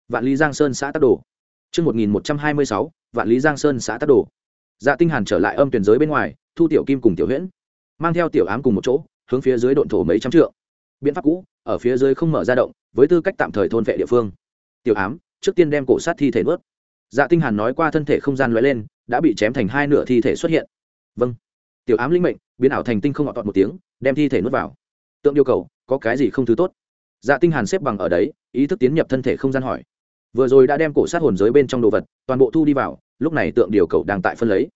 Vạn Lý Giang Sơn xã Tắc Đồ. Trước 1126, Vạn Lý Giang Sơn xã Tắc Đồ. Dạ Tinh Hàn trở lại âm tuyển giới bên ngoài, thu tiểu kim cùng tiểu huyễn, mang theo tiểu ám cùng một chỗ, hướng phía dưới độn thổ mấy trăm trượng. Biện pháp cũ, ở phía dưới không mở ra động, với tư cách tạm thời thôn vệ địa phương. Tiểu ám, trước tiên đem cổ sát thi thể nuốt. Dạ Tinh Hàn nói qua thân thể không gian lóe lên, đã bị chém thành hai nửa thi thể xuất hiện. Vâng. Tiểu ám linh mệnh, biến ảo thành tinh không ngọ tọt một tiếng, đem thi thể nuốt vào. Tượng yêu cầu, có cái gì không thứ tốt? Dạ Tinh Hàn xếp bằng ở đấy, ý thức tiến nhập thân thể không gian hỏi. Vừa rồi đã đem cổ sát hồn giới bên trong đồ vật, toàn bộ thu đi vào, lúc này tượng điều cầu đang tại phân lấy.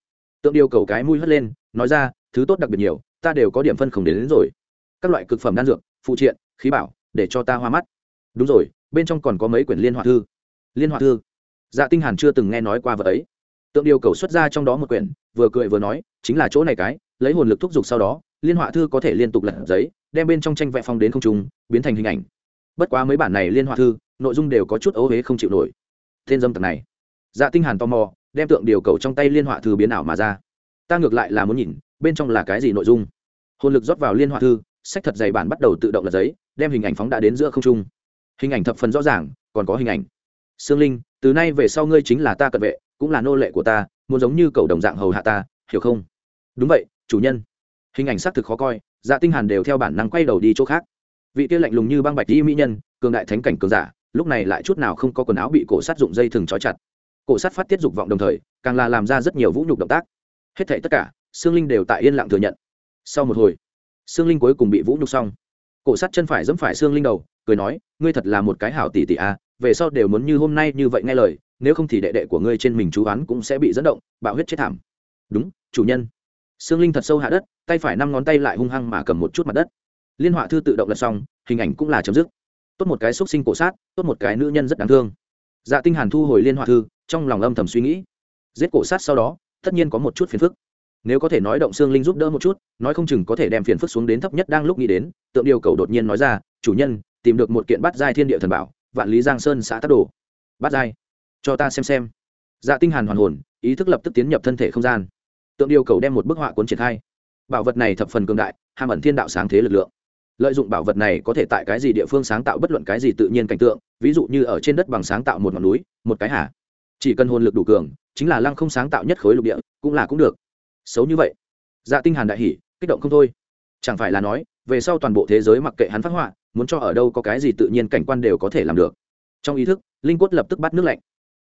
Tượng điều cầu cái mũi hất lên, nói ra, thứ tốt đặc biệt nhiều, ta đều có điểm phân không đến, đến rồi. Các loại cực phẩm đan dược, phụ triện, khí bảo, để cho ta hoa mắt. Đúng rồi, bên trong còn có mấy quyển liên họa thư. Liên họa thư? Dạ Tinh Hàn chưa từng nghe nói qua vật ấy tượng điều cầu xuất ra trong đó một quyển vừa cười vừa nói chính là chỗ này cái lấy hồn lực thúc giục sau đó liên họa thư có thể liên tục lật giấy, đem bên trong tranh vẽ phong đến không trung, biến thành hình ảnh. Bất quá mấy bản này liên họa thư, nội dung đều có chút ấu huế không chịu nổi. Tên dâm tặc này. Dạ tinh hàn tò mò, đem tượng điều cầu trong tay liên họa thư biến ảo mà ra. Ta ngược lại là muốn nhìn, bên trong là cái gì nội dung. Hồn lực rót vào liên họa thư, sách thật dày bản bắt đầu tự động lật giấy, đem hình ảnh phóng đã đến giữa không trung. Hình ảnh thập phần rõ ràng, còn có hình ảnh. Sương linh, từ nay về sau ngươi chính là ta cận vệ, cũng là nô lệ của ta, muốn giống như cầu đồng dạng hầu hạ ta, hiểu không? Đúng vậy, chủ nhân hình ảnh xác thực khó coi dạ tinh hàn đều theo bản năng quay đầu đi chỗ khác. Vị kia lạnh lùng như băng bạch y mỹ nhân, cường đại thánh cảnh cường giả, lúc này lại chút nào không có quần áo bị cổ sát dụng dây thừng trói chặt. Cổ sát phát tiết dục vọng đồng thời, càng là làm ra rất nhiều vũ nhục động tác. Hết thảy tất cả xương linh đều tại yên lặng thừa nhận. Sau một hồi xương linh cuối cùng bị vũ nhục xong. Cổ sát chân phải giẫm phải xương linh đầu, cười nói, ngươi thật là một cái hảo tỷ tỷ a, về sau đều muốn như hôm nay như vậy nghe lời, nếu không thì đệ đệ của ngươi trên mình chú án cũng sẽ bị dẫn động, bạo huyết chết thảm. Đúng, chủ nhân sương linh thật sâu hạ đất, tay phải năm ngón tay lại hung hăng mà cầm một chút mặt đất. Liên họa thư tự động lật xong, hình ảnh cũng là chấm dứt. Tốt một cái xúc sinh cổ sát, tốt một cái nữ nhân rất đáng thương. Dạ tinh hàn thu hồi liên họa thư, trong lòng âm thầm suy nghĩ. Giết cổ sát sau đó, tất nhiên có một chút phiền phức. Nếu có thể nói động xương linh giúp đỡ một chút, nói không chừng có thể đem phiền phức xuống đến thấp nhất đang lúc nghĩ đến, tượng điều cầu đột nhiên nói ra, chủ nhân, tìm được một kiện bắt giai thiên địa thần bảo, vạn lý giang sơn xã tác đồ. Bắt giai? Cho ta xem xem. Dạ tinh hàn hoàn hồn, ý thức lập tức tiến nhập thân thể không gian tượng điều cầu đem một bức họa cuốn triển khai. Bảo vật này thập phần cường đại, hàm ẩn thiên đạo sáng thế lực lượng. Lợi dụng bảo vật này có thể tại cái gì địa phương sáng tạo bất luận cái gì tự nhiên cảnh tượng, ví dụ như ở trên đất bằng sáng tạo một ngọn núi, một cái hà. Chỉ cần hồn lực đủ cường, chính là lăng không sáng tạo nhất khối lục địa, cũng là cũng được. Xấu như vậy. Dạ tinh hàn đại hỉ, kích động không thôi. Chẳng phải là nói, về sau toàn bộ thế giới mặc kệ hắn phát họa, muốn cho ở đâu có cái gì tự nhiên cảnh quan đều có thể làm được. Trong ý thức, linh quất lập tức bắt nước lạnh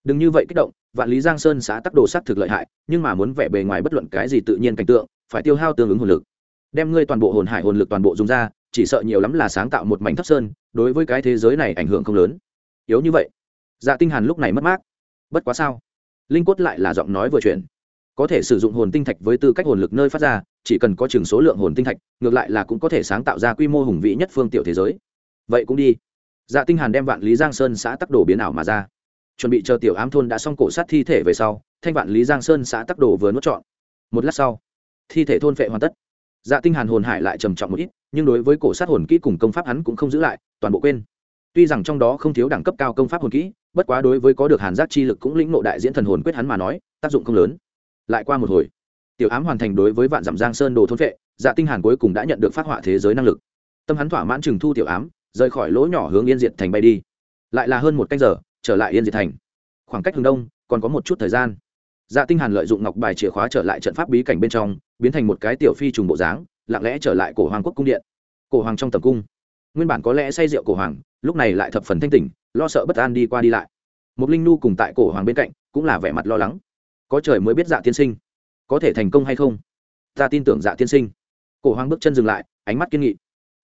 đừng như vậy kích động, vạn lý giang sơn xã tắc đồ sát thực lợi hại, nhưng mà muốn vẽ bề ngoài bất luận cái gì tự nhiên cảnh tượng, phải tiêu hao tương ứng hồn lực. Đem ngươi toàn bộ hồn hải hồn lực toàn bộ dùng ra, chỉ sợ nhiều lắm là sáng tạo một mảnh thấp sơn, đối với cái thế giới này ảnh hưởng không lớn. Yếu như vậy. Dạ tinh hàn lúc này mất mát. Bất quá sao? Linh quất lại là giọng nói vừa chuyển. Có thể sử dụng hồn tinh thạch với tư cách hồn lực nơi phát ra, chỉ cần có chừng số lượng hồn tinh thạch, ngược lại là cũng có thể sáng tạo ra quy mô hùng vĩ nhất phương tiểu thế giới. Vậy cũng đi. Dạ tinh hàn đem vạn lý giang sơn xã tắc đồ biến ảo mà ra chuẩn bị chờ tiểu ám thôn đã xong cổ sát thi thể về sau, thanh vạn lý giang sơn xã tắc đồ vừa nuốt trọn. Một lát sau, thi thể thôn phệ hoàn tất. Dạ tinh hàn hồn hải lại trầm trọng một ít, nhưng đối với cổ sát hồn kỹ cùng công pháp hắn cũng không giữ lại, toàn bộ quên. Tuy rằng trong đó không thiếu đẳng cấp cao công pháp hồn kỹ, bất quá đối với có được hàn giác chi lực cũng lĩnh ngộ đại diễn thần hồn quyết hắn mà nói, tác dụng không lớn. Lại qua một hồi, tiểu ám hoàn thành đối với vạn dặm giang sơn đồ thôn vệ dạ tinh hàn cuối cùng đã nhận được phát họa thế giới năng lực. Tâm hắn thỏa mãn trừng thu tiểu ám, rời khỏi lỗ nhỏ hướng yên diệt thành bay đi. Lại là hơn một canh giờ trở lại yên diệt thành. Khoảng cách hướng đông, còn có một chút thời gian. Dạ tinh hàn lợi dụng ngọc bài chìa khóa trở lại trận pháp bí cảnh bên trong, biến thành một cái tiểu phi trùng bộ dáng, lặng lẽ trở lại cổ hoàng quốc cung điện. Cổ hoàng trong tầm cung. Nguyên bản có lẽ say rượu cổ hoàng, lúc này lại thập phần thanh tỉnh, lo sợ bất an đi qua đi lại. Một linh nu cùng tại cổ hoàng bên cạnh, cũng là vẻ mặt lo lắng. Có trời mới biết dạ tiên sinh có thể thành công hay không? Ta tin tưởng dạ tiên sinh. Cổ hoàng bước chân dừng lại, ánh mắt kiên nghị.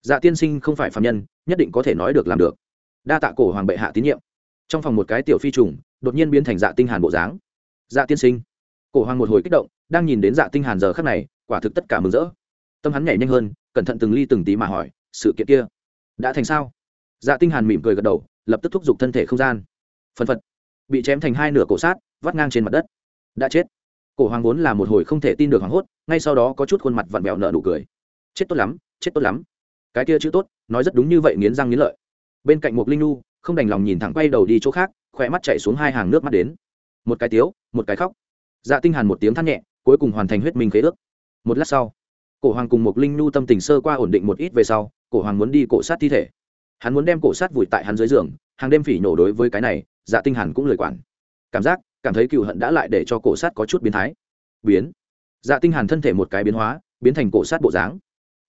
Dạ tiên sinh không phải phạm nhân, nhất định có thể nói được làm được. Đa tạ cổ hoàng bệ hạ tín nhiệm trong phòng một cái tiểu phi trùng, đột nhiên biến thành dạ tinh hàn bộ dáng. Dạ tiên sinh. Cổ hoàng một hồi kích động, đang nhìn đến dạ tinh hàn giờ khắc này, quả thực tất cả mừng rỡ. Tâm hắn nhảy nhanh hơn, cẩn thận từng ly từng tí mà hỏi, sự kiện kia đã thành sao? Dạ tinh hàn mỉm cười gật đầu, lập tức thúc giục thân thể không gian. Phân phật. Bị chém thành hai nửa cổ sát, vắt ngang trên mặt đất. Đã chết. Cổ hoàng vốn là một hồi không thể tin được hoảng hốt, ngay sau đó có chút khuôn mặt vặn vẹo nở nụ cười. Chết tốt lắm, chết tốt lắm. Cái kia chữ tốt, nói rất đúng như vậy, nghiến răng nghiến lợi. Bên cạnh một linh nu không đành lòng nhìn thẳng quay đầu đi chỗ khác khỏe mắt chạy xuống hai hàng nước mắt đến. Một cái tiếu, một cái khóc. Dạ tinh hàn một tiếng than nhẹ, cuối cùng hoàn thành huyết minh khế ước. Một lát sau, cổ hoàng cùng một linh nu tâm tình sơ qua ổn định một ít về sau, cổ hoàng muốn đi cổ sát thi thể. Hắn muốn đem cổ sát vùi tại hắn dưới giường, hàng đêm phỉ nổ đối với cái này dạ tinh hàn cũng lời quản. Cảm giác, cảm thấy cựu hận đã lại để cho cổ sát có chút biến thái. Biến. Dạ tinh hàn thân thể một cái biến hóa, biến thành cổ sát bộ dáng.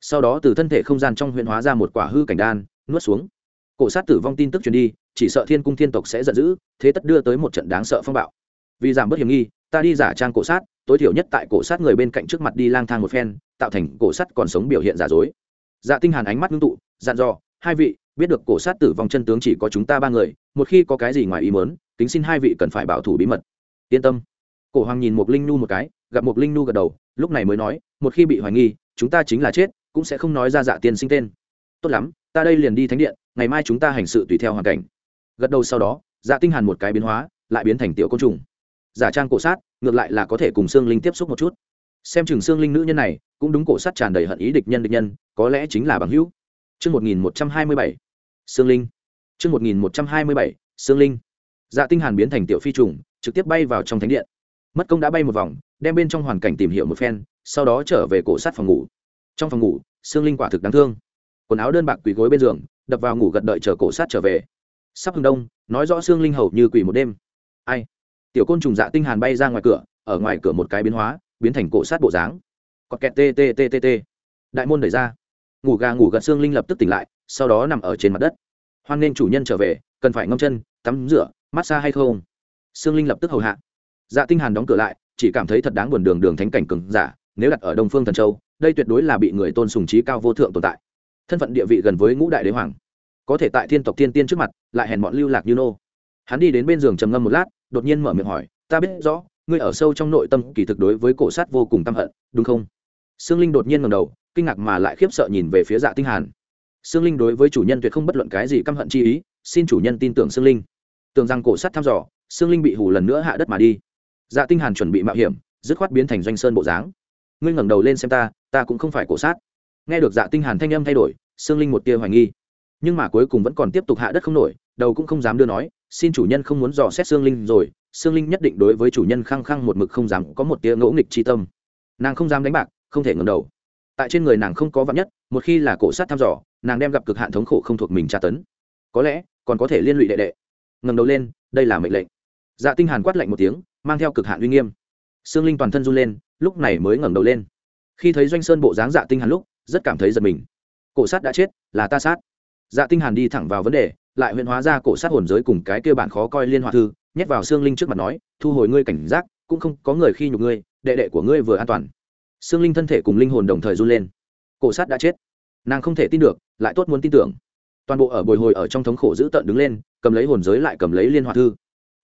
Sau đó từ thân thể không gian trong huyện hóa ra một quả hư cảnh đan, nuốt xuống cổ sát tử vong tin tức truyền đi, chỉ sợ thiên cung thiên tộc sẽ giận dữ, thế tất đưa tới một trận đáng sợ phong bạo. Vì giảm bớt hiểm nghi, ta đi giả trang cổ sát, tối thiểu nhất tại cổ sát người bên cạnh trước mặt đi lang thang một phen, tạo thành cổ sát còn sống biểu hiện giả dối. Dạ tinh hàn ánh mắt ngưng tụ, dặn dò, hai vị, biết được cổ sát tử vong chân tướng chỉ có chúng ta ba người, một khi có cái gì ngoài ý muốn, kính xin hai vị cần phải bảo thủ bí mật. Yên tâm. Cổ hoàng nhìn một linh nu một cái, gặp một linh nu gật đầu, lúc này mới nói, một khi bị hoài nghi, chúng ta chính là chết, cũng sẽ không nói ra dạ tiên sinh tên. Tốt lắm ta đây liền đi thánh điện, ngày mai chúng ta hành sự tùy theo hoàn cảnh. Gật đầu sau đó dạ tinh hàn một cái biến hóa, lại biến thành tiểu côn trùng. Giả trang cổ sát, ngược lại là có thể cùng xương linh tiếp xúc một chút. Xem chừng xương linh nữ nhân này, cũng đúng cổ sát tràn đầy hận ý địch nhân địch nhân, có lẽ chính là bằng hữu. Chương một nghìn một trăm hai mươi bảy, xương linh. Chương một nghìn một trăm hai mươi bảy, xương linh. Dạ tinh hàn biến thành tiểu phi trùng, trực tiếp bay vào trong thánh điện. Mất công đã bay một vòng, đem bên trong hoàn cảnh tìm hiểu một phen, sau đó trở về cổ sát phòng ngủ. Trong phòng ngủ, xương linh quả thực đáng thương quần áo đơn bạc quỳ gối bên giường, đập vào ngủ gật đợi chờ cổ sát trở về. Sắp hừng đông, nói rõ xương linh hầu như quỳ một đêm. Ai? Tiểu côn trùng dạ tinh hàn bay ra ngoài cửa, ở ngoài cửa một cái biến hóa, biến thành cổ sát bộ dáng. Cọt kẹt tê tê tê tê tê. Đại môn đẩy ra. Ngủ gà ngủ gật xương linh lập tức tỉnh lại, sau đó nằm ở trên mặt đất. Hoan nên chủ nhân trở về, cần phải ngâm chân, tắm rửa massage hay không? Xương linh lập tức hầu hạ. Dạ tinh hàn đóng cửa lại, chỉ cảm thấy thật đáng buồn đường đường thánh cảnh cường giả, nếu đặt ở đông phương thần châu, đây tuyệt đối là bị người tôn sùng trí cao vô thượng tồn tại thân phận địa vị gần với ngũ đại đế hoàng. Có thể tại thiên tộc thiên tiên trước mặt, lại hèn mọn lưu lạc như nô. Hắn đi đến bên giường trầm ngâm một lát, đột nhiên mở miệng hỏi, ta biết rõ, ngươi ở sâu trong nội tâm kỳ thực đối với cổ sát vô cùng tâm hận, đúng không? Sương linh đột nhiên ngẩng đầu, kinh ngạc mà lại khiếp sợ nhìn về phía dạ tinh hàn. Sương linh đối với chủ nhân tuyệt không bất luận cái gì căm hận chi ý, xin chủ nhân tin tưởng sương linh. Tưởng rằng cổ sát thăm dò, sương linh bị hù lần nữa hạ đất mà đi. Dạ tinh hàn chuẩn bị mạo hiểm, dứt khoát biến thành doanh sơn bộ dáng. Ngươi ngẩng đầu lên xem ta ta cũng không phải cổ sát nghe được dạ tinh hàn thanh âm thay đổi, sương linh một tia hoài nghi. Nhưng mà cuối cùng vẫn còn tiếp tục hạ đất không nổi, đầu cũng không dám đưa nói, xin chủ nhân không muốn dò xét sương linh rồi, sương linh nhất định đối với chủ nhân khăng khăng một mực không dám có một tia ngỗ nghịch chi tâm. Nàng không dám đánh bạc, không thể ngẩng đầu. Tại trên người nàng không có vạn nhất, một khi là cổ sát thăm dò, nàng đem gặp cực hạn thống khổ không thuộc mình tra tấn. Có lẽ, còn có thể liên lụy đệ đệ. Ngẩng đầu lên, đây là mệnh lệnh. Dạ tinh hàn quát lạnh một tiếng, mang theo cực hạn uy nghiêm. Xương linh toàn thân run lên, lúc này mới ngẩng đầu lên. Khi thấy doanh sơn bộ dáng dạ tinh hàn lúc rất cảm thấy giật mình. Cổ sát đã chết, là ta sát. Dạ tinh hàn đi thẳng vào vấn đề, lại huyện hóa ra cổ sát hồn giới cùng cái kia bản khó coi liên hoa thư, nhét vào xương linh trước mặt nói, thu hồi ngươi cảnh giác, cũng không có người khi nhục ngươi, đệ đệ của ngươi vừa an toàn. Xương linh thân thể cùng linh hồn đồng thời run lên. Cổ sát đã chết. Nàng không thể tin được, lại tốt muốn tin tưởng. Toàn bộ ở bồi hồi ở trong thống khổ giữ tận đứng lên, cầm lấy hồn giới lại cầm lấy liên hoa thư.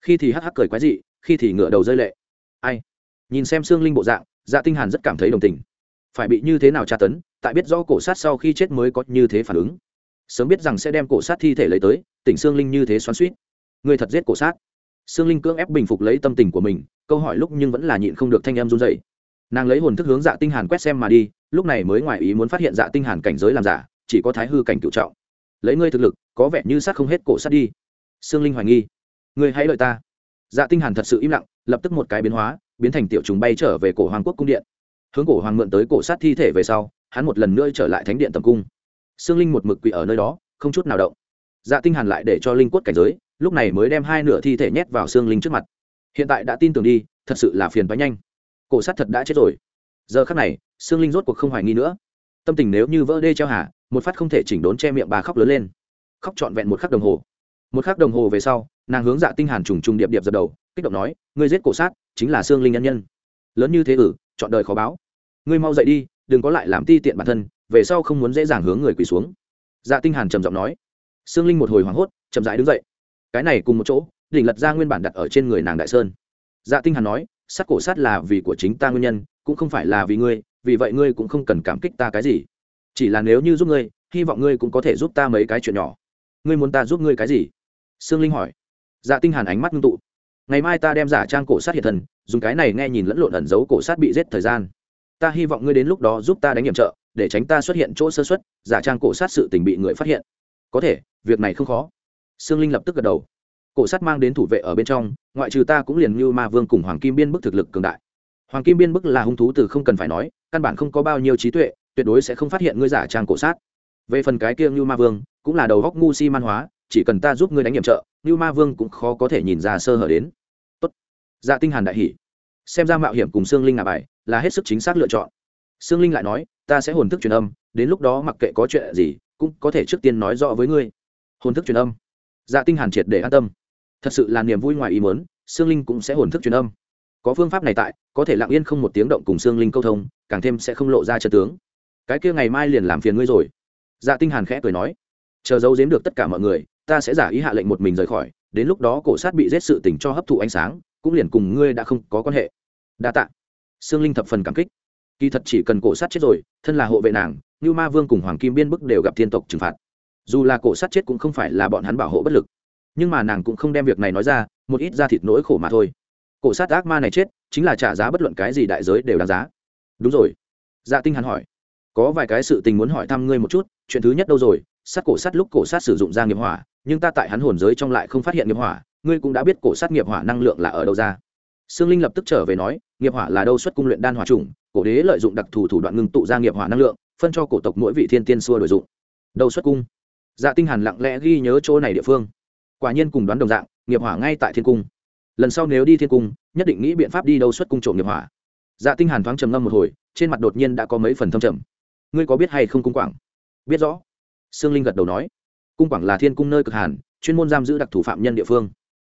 Khi thì hắc hắc cười quái dị, khi thì ngựa đầu rơi lệ. Ai? Nhìn xem xương linh bộ dạng dạ tinh hàn rất cảm thấy đồng tình. Phải bị như thế nào tra tấn tại biết rõ cổ sát sau khi chết mới có như thế phản ứng. Sớm biết rằng sẽ đem cổ sát thi thể lấy tới, tỉnh xương linh như thế xoắn suýt người thật giết cổ sát. Sương linh cưỡng ép bình phục lấy tâm tình của mình, câu hỏi lúc nhưng vẫn là nhịn không được thanh em run dậy nàng lấy hồn thức hướng dạ tinh hàn quét xem mà đi, lúc này mới ngoài ý muốn phát hiện dạ tinh hàn cảnh giới làm giả, chỉ có thái hư cảnh cựu trọng. Lấy ngươi thực lực, có vẻ như sát không hết cổ sát đi. Sương linh hoài nghi. Ngươi hãy đợi ta. Dạ tinh hàn thật sự im lặng, lập tức một cái biến hóa, biến thành tiểu trùng bay trở về cổ hoàng quốc cung điện. Hướng cổ hoàng mượn tới cổ sát thi thể về sau hắn một lần nữa trở lại thánh điện tầm cung. Xương linh một mực quỳ ở nơi đó, không chút nào động. Dạ tinh hàn lại để cho linh quất cảnh giới, lúc này mới đem hai nửa thi thể nhét vào xương linh trước mặt. Hiện tại đã tin tưởng đi, thật sự là phiền quá nhanh. Cổ sát thật đã chết rồi. Giờ khắc này xương linh rốt cuộc không hoài nghi nữa. Tâm tình nếu như vỡ đê treo hà một phát không thể chỉnh đốn che miệng bà khóc lớn lên. Khóc trọn vẹn một khắc đồng hồ. Một khắc đồng hồ về sau, nàng hướng dạ tinh hàn trùng trùng điệp điệp dập đầu, kích động nói, ngươi giết cổ sát, chính là xương linh nhân nhân. Lớn như thế ử, chọn đời khó báo. Ngươi mau dậy đi đừng có lại làm ti tiện bản thân, về sau không muốn dễ dàng hướng người quỳ xuống. Dạ tinh hàn trầm giọng nói. Xương linh một hồi hoảng hốt, chậm rãi đứng dậy. Cái này cùng một chỗ, đỉnh lật ra nguyên bản đặt ở trên người nàng đại sơn. Dạ tinh hàn nói, sát cổ sát là vì của chính ta nguyên nhân, cũng không phải là vì ngươi, vì vậy ngươi cũng không cần cảm kích ta cái gì. Chỉ là nếu như giúp ngươi, hy vọng ngươi cũng có thể giúp ta mấy cái chuyện nhỏ. Ngươi muốn ta giúp ngươi cái gì? Sương linh hỏi. Dạ tinh hàn ánh mắt ngưng tụ. Ngày mai ta đem giả trang cổ sát hiện thần dùng cái này nghe nhìn lẫn lộn ẩn giấu cổ sát bị giết thời gian ta hy vọng ngươi đến lúc đó giúp ta đánh nghiệm trợ, để tránh ta xuất hiện chỗ sơ xuất giả trang cổ sát sự tình bị người phát hiện. Có thể, việc này không khó. Sương linh lập tức gật đầu. Cổ sát mang đến thủ vệ ở bên trong, ngoại trừ ta cũng liền như ma vương cùng hoàng kim biên bức thực lực cường đại. Hoàng kim biên bức là hung thú từ không cần phải nói, căn bản không có bao nhiêu trí tuệ, tuyệt đối sẽ không phát hiện ngươi giả trang cổ sát. Về phần cái kia như ma vương, cũng là đầu góc ngu si man hóa, chỉ cần ta giúp ngươi đánh nhiệm trợ, như ma vương cũng khó có thể nhìn ra sơ hở đến. Tốt. dạ tinh hàn đại hỉ xem ra mạo hiểm cùng xương linh ngả bài là hết sức chính xác lựa chọn. Xương linh lại nói, ta sẽ hồn thức truyền âm, đến lúc đó mặc kệ có chuyện gì, cũng có thể trước tiên nói rõ với ngươi. Hồn thức truyền âm. Dạ tinh hàn triệt để an tâm. Thật sự là niềm vui ngoài ý muốn xương linh cũng sẽ hồn thức truyền âm. Có phương pháp này tại, có thể lặng yên không một tiếng động cùng xương linh câu thông, càng thêm sẽ không lộ ra chân tướng. Cái kia ngày mai liền làm phiền ngươi rồi. Dạ tinh hàn khẽ cười nói. Chờ giấu giếm được tất cả mọi người, ta sẽ giả ý hạ lệnh một mình rời khỏi, đến lúc đó cổ sát bị giết sự tình cho hấp thụ ánh sáng, cũng liền cùng ngươi đã không có quan hệ đa tạ. Sương linh thập phần cảm kích. Kỳ thật chỉ cần cổ sát chết rồi, thân là hộ vệ nàng như ma vương cùng hoàng kim biên bức đều gặp thiên tộc trừng phạt. Dù là cổ sát chết cũng không phải là bọn hắn bảo hộ bất lực. Nhưng mà nàng cũng không đem việc này nói ra, một ít ra thịt nỗi khổ mà thôi. Cổ sát ác ma này chết, chính là trả giá bất luận cái gì đại giới đều đáng giá. Đúng rồi. Dạ tinh hắn hỏi. Có vài cái sự tình muốn hỏi thăm ngươi một chút, chuyện thứ nhất đâu rồi? Sát cổ sát lúc cổ sát sử dụng ra nghiệp hỏa, nhưng ta tại hắn hồn giới trong lại không phát hiện nghiệp hỏa, ngươi cũng đã biết cổ sát nghiệp hỏa năng lượng là ở đâu ra sương linh lập tức trở về nói, nghiệp hỏa là đâu xuất cung luyện đan hỏa trùng cổ đế lợi dụng đặc thù thủ đoạn ngưng tụ ra nghiệp hỏa năng lượng, phân cho cổ tộc mỗi vị thiên tiên xua đổi dụng. Đâu xuất cung? Dạ tinh hàn lặng lẽ ghi nhớ chỗ này địa phương. Quả nhiên cùng đoán đồng dạng, nghiệp hỏa ngay tại thiên cung. Lần sau nếu đi thiên cung, nhất định nghĩ biện pháp đi đâu xuất cung trộm nghiệp hỏa. Dạ tinh hàn thoáng trầm ngâm một hồi, trên mặt đột nhiên đã có mấy phần thâm trầm. Ngươi có biết hay không cung quảng? Biết rõ. Sương linh gật đầu nói. Cung quảng là thiên cung nơi cực hàn, chuyên môn giam giữ đặc thủ phạm nhân địa phương.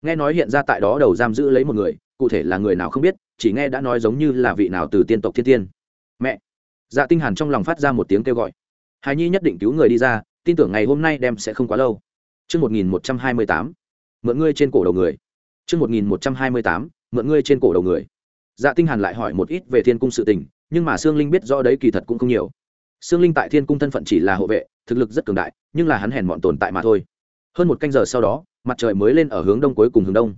Nghe nói hiện ra tại đó đầu giam giữ lấy một người cụ thể là người nào không biết chỉ nghe đã nói giống như là vị nào từ tiên tộc thiên tiên mẹ dạ tinh hàn trong lòng phát ra một tiếng kêu gọi hài nhi nhất định cứu người đi ra tin tưởng ngày hôm nay đem sẽ không quá lâu Trước 1128, mượn ngươi trên cổ đầu người. Trước 1128, mượn ngươi trên cổ đầu người. Dạ Tinh Hàn lại hỏi một ít về Thiên cung sự tình, nhưng mà Sương Linh biết rõ đấy kỳ thật cũng không nhiều. Sương Linh tại Thiên cung thân phận chỉ là hộ vệ, thực lực rất cường đại, nhưng là hắn hèn mọn tồn tại mà thôi. Hơn một canh giờ sau đó, mặt trời mới lên ở hướng đông cuối cùng hướng đông.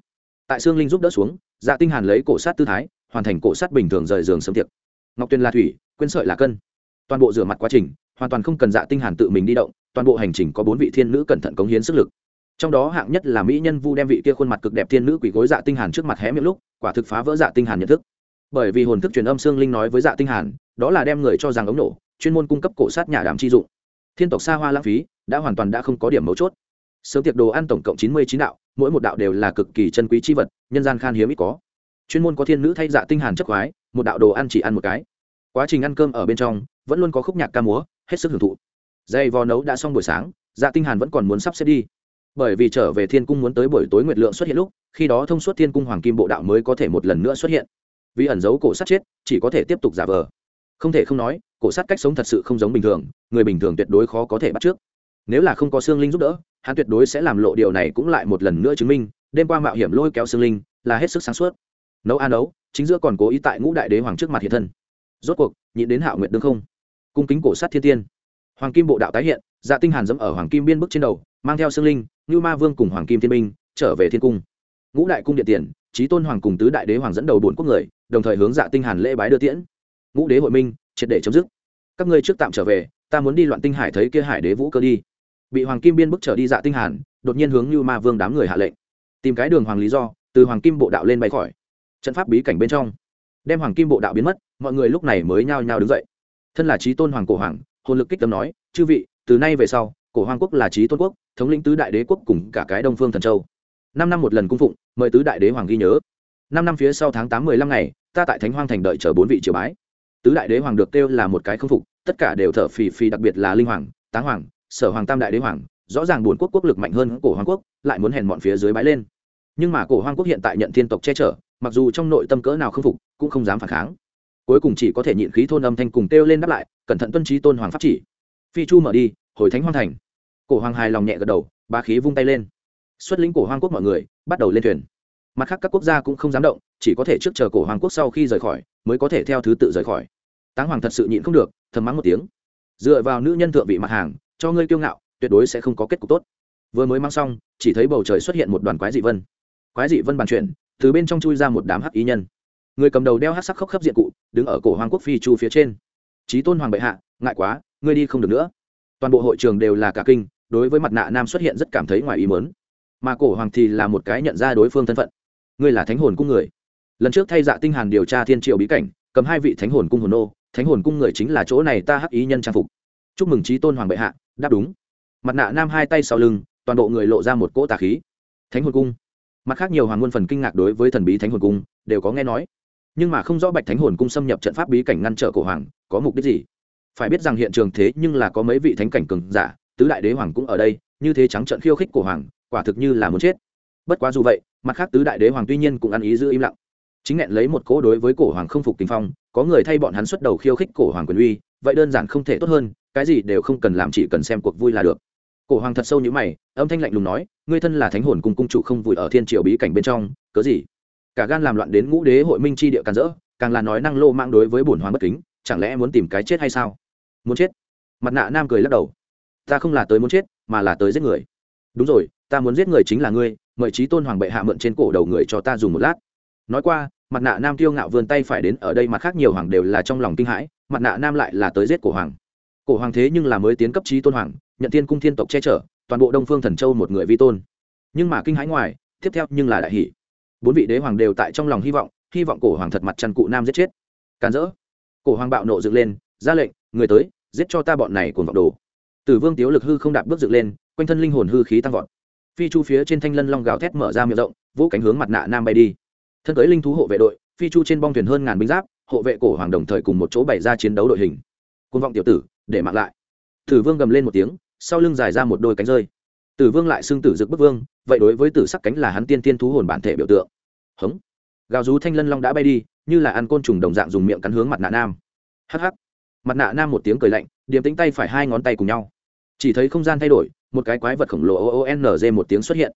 Tại Sương Linh giúp đỡ xuống, Dạ Tinh Hàn lấy cổ sát tư thái, hoàn thành cổ sát bình thường rời giường sớm tiệc. Ngọc Tuyên là thủy, quên sợi là cân. Toàn bộ rửa mặt quá trình, hoàn toàn không cần Dạ Tinh Hàn tự mình đi động, toàn bộ hành trình có bốn vị thiên nữ cẩn thận cống hiến sức lực trong đó hạng nhất là mỹ nhân vu đem vị kia khuôn mặt cực đẹp thiên nữ quỷ gối dạ tinh hàn trước mặt hé miệng lúc quả thực phá vỡ dạ tinh hàn nhận thức bởi vì hồn thức truyền âm xương linh nói với dạ tinh hàn đó là đem người cho rằng ống nổ chuyên môn cung cấp cổ sát nhà đàm chi dụng thiên tộc xa hoa lãng phí đã hoàn toàn đã không có điểm mấu chốt sớm tiệc đồ ăn tổng cộng chín mươi chín đạo, mỗi một đạo đều là cực kỳ chân quý chi vật, nhân gian khan hiếm ít có. Chuyên môn có thiên nữ thay dạ tinh hàn chất khoái, một đạo đồ ăn chỉ ăn một cái. Quá trình ăn cơm ở bên trong, vẫn luôn có khúc nhạc ca múa, hết sức hưởng thụ. Dây vò nấu đã xong buổi sáng dạ tinh hàn vẫn còn muốn sắp xếp đi. Bởi vì trở về thiên cung muốn tới buổi tối nguyệt lượng xuất hiện lúc, khi đó thông suốt thiên cung hoàng kim bộ đạo mới có thể một lần nữa xuất hiện. Vì ẩn giấu cổ sát chết, chỉ có thể tiếp tục giả vờ. Không thể không nói, cổ sát cách sống thật sự không giống bình thường, người bình thường tuyệt đối khó có thể bắt trước nếu là không có xương linh giúp đỡ, hắn tuyệt đối sẽ làm lộ điều này cũng lại một lần nữa chứng minh, đêm qua mạo hiểm lôi kéo xương linh, là hết sức sáng suốt. Nấu a nấu, chính giữa còn cố ý tại ngũ đại đế hoàng trước mặt hiện thân. Rốt cuộc, nhịn đến hạo nguyện đương không. Cung kính cổ sát thiên tiên. Hoàng kim bộ đạo tái hiện dạ tinh hàn dẫm ở hoàng kim biên bức trên đầu, mang theo xương linh như ma vương cùng hoàng kim thiên binh trở về thiên cung. Ngũ đại cung điện tiền trí tôn hoàng cùng tứ đại đế hoàng dẫn đầu bốn quốc người, đồng thời hướng dạ tinh hàn lễ bái đưa tiễn. Ngũ đế hội minh, triệt để chấm dứt. Các ngươi trước tạm trở về, ta muốn đi loạn tinh hải thấy kia hải đế vũ cơ đi bị hoàng kim biên bức trở đi dạ tinh hàn, đột nhiên hướng như ma vương đám người hạ lệnh. Tìm cái đường hoàng lý do, từ hoàng kim bộ đạo lên bay khỏi. Trận pháp bí cảnh bên trong. Đem hoàng kim bộ đạo biến mất, mọi người lúc này mới nhao nhao đứng dậy. Thân là trí tôn hoàng cổ hoàng, hồn lực kích tâm nói, chư vị, từ nay về sau, cổ hoàng quốc là trí tôn quốc, thống lĩnh tứ đại đế quốc cùng cả cái đông phương thần châu. Năm năm một lần cung phụng, mời tứ đại đế hoàng ghi nhớ. Năm năm phía sau tháng tám mười lăm ngày, ta tại thánh hoang thành đợi chờ bốn vị triều bái. Tứ đại đế hoàng được kêu là một cái không phục, tất cả đều thở phì phì, đặc biệt là linh hoàng táng hoàng sở hoàng tam đại đế hoàng, rõ ràng buồn quốc quốc lực mạnh hơn cổ hoàng quốc, lại muốn hèn mọn phía dưới bãi lên. Nhưng mà cổ hoàng quốc hiện tại nhận thiên tộc che chở, mặc dù trong nội tâm cỡ nào không phục, cũng không dám phản kháng. Cuối cùng chỉ có thể nhịn khí thôn âm thanh cùng kêu lên đáp lại, cẩn thận tuân trí tôn hoàng pháp chỉ. Phi chu mở đi, hồi thánh hoang thành. Cổ hoàng hài lòng nhẹ gật đầu ba khí vung tay lên. Xuất lĩnh cổ hoàng quốc mọi người, bắt đầu lên thuyền. Mặt khác các quốc gia cũng không dám động, chỉ có thể trước chờ cổ hoàng quốc sau khi rời khỏi, mới có thể theo thứ tự rời khỏi. Táng hoàng thật sự nhịn không được, thầm mắng một tiếng. Dựa vào nữ nhân thượng vị mặt hàng cho ngươi kiêu ngạo, tuyệt đối sẽ không có kết cục tốt. Vừa mới mang xong, chỉ thấy bầu trời xuất hiện một đoàn quái dị vân. Quái dị vân bàn chuyển, từ bên trong chui ra một đám hắc ý nhân. Người cầm đầu đeo hắc sắc khốc khắp diện cụ, đứng ở cổ hoàng quốc phi chu phía trên. Trí tôn hoàng bệ hạ, ngại quá, ngươi đi không được nữa. Toàn bộ hội trường đều là cả kinh, đối với mặt nạ nam xuất hiện rất cảm thấy ngoài ý mớn mà cổ hoàng thì là một cái nhận ra đối phương thân phận. Ngươi là thánh hồn cung người. Lần trước thay dạ tinh hàn điều tra thiên triều bí cảnh, cầm hai vị thánh hồn cung hồn nô. Thánh hồn cung người chính là chỗ này ta hắc ý nhân trang phục. Chúc mừng trí tôn hoàng bệ hạ đáp đúng. Mặt nạ nam hai tay sau lưng, toàn bộ người lộ ra một cỗ tà khí. Thánh hồn cung. Mặt khác nhiều hoàng nguồn phần kinh ngạc đối với thần bí thánh hồn cung, đều có nghe nói. Nhưng mà không rõ bạch thánh hồn cung xâm nhập trận pháp bí cảnh ngăn trở cổ hoàng, có mục đích gì? Phải biết rằng hiện trường thế nhưng là có mấy vị thánh cảnh cường giả, tứ đại đế hoàng cũng ở đây, như thế trắng trận khiêu khích cổ hoàng, quả thực như là muốn chết. Bất quá dù vậy, mặt khác tứ đại đế hoàng tuy nhiên cũng ăn ý giữ im lặng. Chính nghẹn lấy một cỗ đối với cổ hoàng không phục tình phong, có người thay bọn hắn xuất đầu khiêu khích cổ hoàng quyền uy vậy đơn giản không thể tốt hơn, cái gì đều không cần làm, chỉ cần xem cuộc vui là được. Cổ hoàng thật sâu như mày, âm thanh lạnh lùng nói, ngươi thân là thánh hồn cùng cung chủ không vùi ở thiên triều bí cảnh bên trong, cớ gì? Cả gan làm loạn đến ngũ đế hội minh chi địa càn rỡ, càng là nói năng lô mang đối với bổn hoàng bất kính, chẳng lẽ muốn tìm cái chết hay sao? Muốn chết? Mặt nạ nam cười lắc đầu. Ta không là tới muốn chết, mà là tới giết người. Đúng rồi, ta muốn giết người chính là ngươi, mời trí tôn hoàng bệ hạ mượn trên cổ đầu người cho ta dùng một lát. Nói qua, mặt nạ nam tiêu ngạo vươn tay phải đến, ở đây mặt khác nhiều hoàng đều là trong lòng kinh hãi mặt nạ nam lại là tới giết cổ hoàng. Cổ hoàng thế nhưng là mới tiến cấp trí tôn hoàng, nhận thiên cung thiên tộc che chở, toàn bộ đông phương thần châu một người vi tôn. Nhưng mà kinh hãi ngoài, tiếp theo nhưng là đại hỷ. Bốn vị đế hoàng đều tại trong lòng hy vọng hy vọng cổ hoàng thật mặt chăn cụ nam giết chết. Càn rỡ. Cổ hoàng bạo nộ dựng lên, ra lệnh, người tới, giết cho ta bọn này cùng vọng đồ. Tử vương tiếu lực hư không đạp bước dựng lên, quanh thân linh hồn hư khí tăng vọt. Phi chu phía trên thanh lân long gào thét mở ra miệng rộng, vũ cánh hướng mặt nạ nam bay đi. Thân cưới linh thú hộ vệ đội, phi chu trên bong thuyền hơn ngàn binh giáp hộ vệ cổ hoàng đồng thời cùng một chỗ bày ra chiến đấu đội hình. Côn vọng tiểu tử, để mạng lại. Tử vương gầm lên một tiếng, sau lưng dài ra một đôi cánh rơi. Tử vương lại xưng tử dực bức vương, vậy đối với tử sắc cánh là hắn tiên tiên thú hồn bản thể biểu tượng. Hống. Gào rú thanh lân long đã bay đi, như là ăn côn trùng đồng dạng dùng miệng cắn hướng mặt nạ nam. Hh mặt nạ nam một tiếng cười lạnh điềm tính tay phải hai ngón tay cùng nhau. Chỉ thấy không gian thay đổi, một cái quái vật khổng lồ oonz một tiếng xuất hiện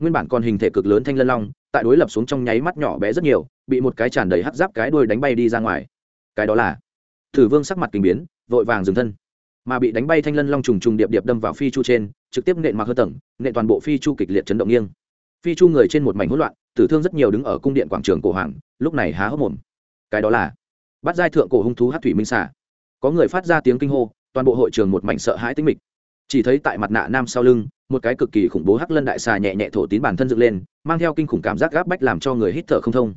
nguyên bản còn hình thể cực lớn thanh lân long, tại đối lập xuống trong nháy mắt nhỏ bé rất nhiều, bị một cái tràn đầy hắt giáp cái đuôi đánh bay đi ra ngoài. Cái đó là, thử vương sắc mặt kinh biến, vội vàng dừng thân. Mà bị đánh bay thanh lân long trùng trùng điệp điệp đâm vào phi chu trên, trực tiếp nện mặc hơn tầng, nện toàn bộ phi chu kịch liệt chấn động nghiêng. Phi chu người trên một mảnh hỗn loạn, tử thương rất nhiều đứng ở cung điện quảng trường cổ hoàng, lúc này há hốc mồm. Cái đó là, bắt giai thượng cổ hung thú hát thủy minh xả có người phát ra tiếng kinh hô, toàn bộ hội trường một mảnh sợ hãi tĩnh mịch. Chỉ thấy tại mặt nạ nam sau lưng một cái cực kỳ khủng bố hắc lân đại xà nhẹ nhẹ thổ tín bản thân dựng lên mang theo kinh khủng cảm giác gáp bách làm cho người hít thở không thông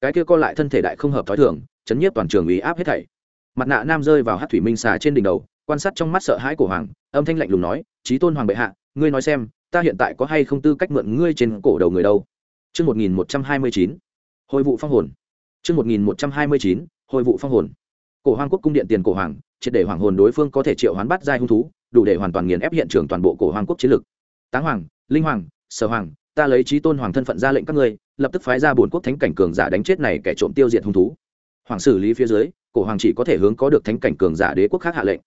cái kia co lại thân thể đại không hợp thói thường chấn nhiếp toàn trường ý áp hết thảy mặt nạ nam rơi vào hát thủy minh xà trên đỉnh đầu quan sát trong mắt sợ hãi của hoàng âm thanh lạnh lùng nói trí tôn hoàng bệ hạ ngươi nói xem ta hiện tại có hay không tư cách mượn ngươi trên cổ đầu người đâu Trước 1129, hồi vụ phong hồn. Trước 1129, hồi vụ phong hồn. Cổ hoàng quốc cung điện tiền cổ hoàng, triệt để hoàng hồn đối phương có thể triệu hoán bắt giai hung thú, đủ để hoàn toàn nghiền ép hiện trường toàn bộ cổ hoàng quốc chiến lực. Táng hoàng, linh hoàng, sở hoàng, ta lấy trí tôn hoàng thân phận ra lệnh các ngươi, lập tức phái ra bốn quốc thánh cảnh cường giả đánh chết này kẻ trộm tiêu diệt hung thú. Hoàng xử lý phía dưới, cổ hoàng chỉ có thể hướng có được thánh cảnh cường giả đế quốc khác hạ lệnh.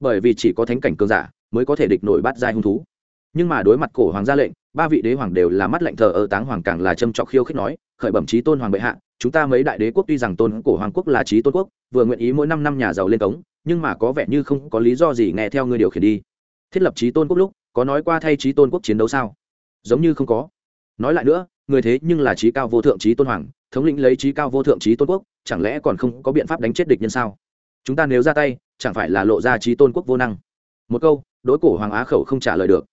Bởi vì chỉ có thánh cảnh cường giả mới có thể địch nổi bắt giai hung thú. Nhưng mà đối mặt cổ hoàng ra lệnh, ba vị đế hoàng đều là mắt lạnh thờ ở táng hoàng càng là châm trọc khiêu khích nói, khởi bẩm trí tôn hoàng bệ hạ, chúng ta mấy đại đế quốc tuy rằng tôn cổ hoàng quốc là trí tôn quốc vừa nguyện ý mỗi năm năm nhà giàu lên cống nhưng mà có vẻ như không có lý do gì nghe theo ngươi điều khiển đi thiết lập trí tôn quốc lúc có nói qua thay trí tôn quốc chiến đấu sao? Giống như không có. Nói lại nữa, người thế nhưng là trí cao vô thượng trí tôn hoàng, thống lĩnh lấy trí cao vô thượng trí tôn quốc, chẳng lẽ còn không có biện pháp đánh chết địch nhân sao? Chúng ta nếu ra tay, chẳng phải là lộ ra trí tôn quốc vô năng? Một câu, đối cổ hoàng á khẩu không trả lời được.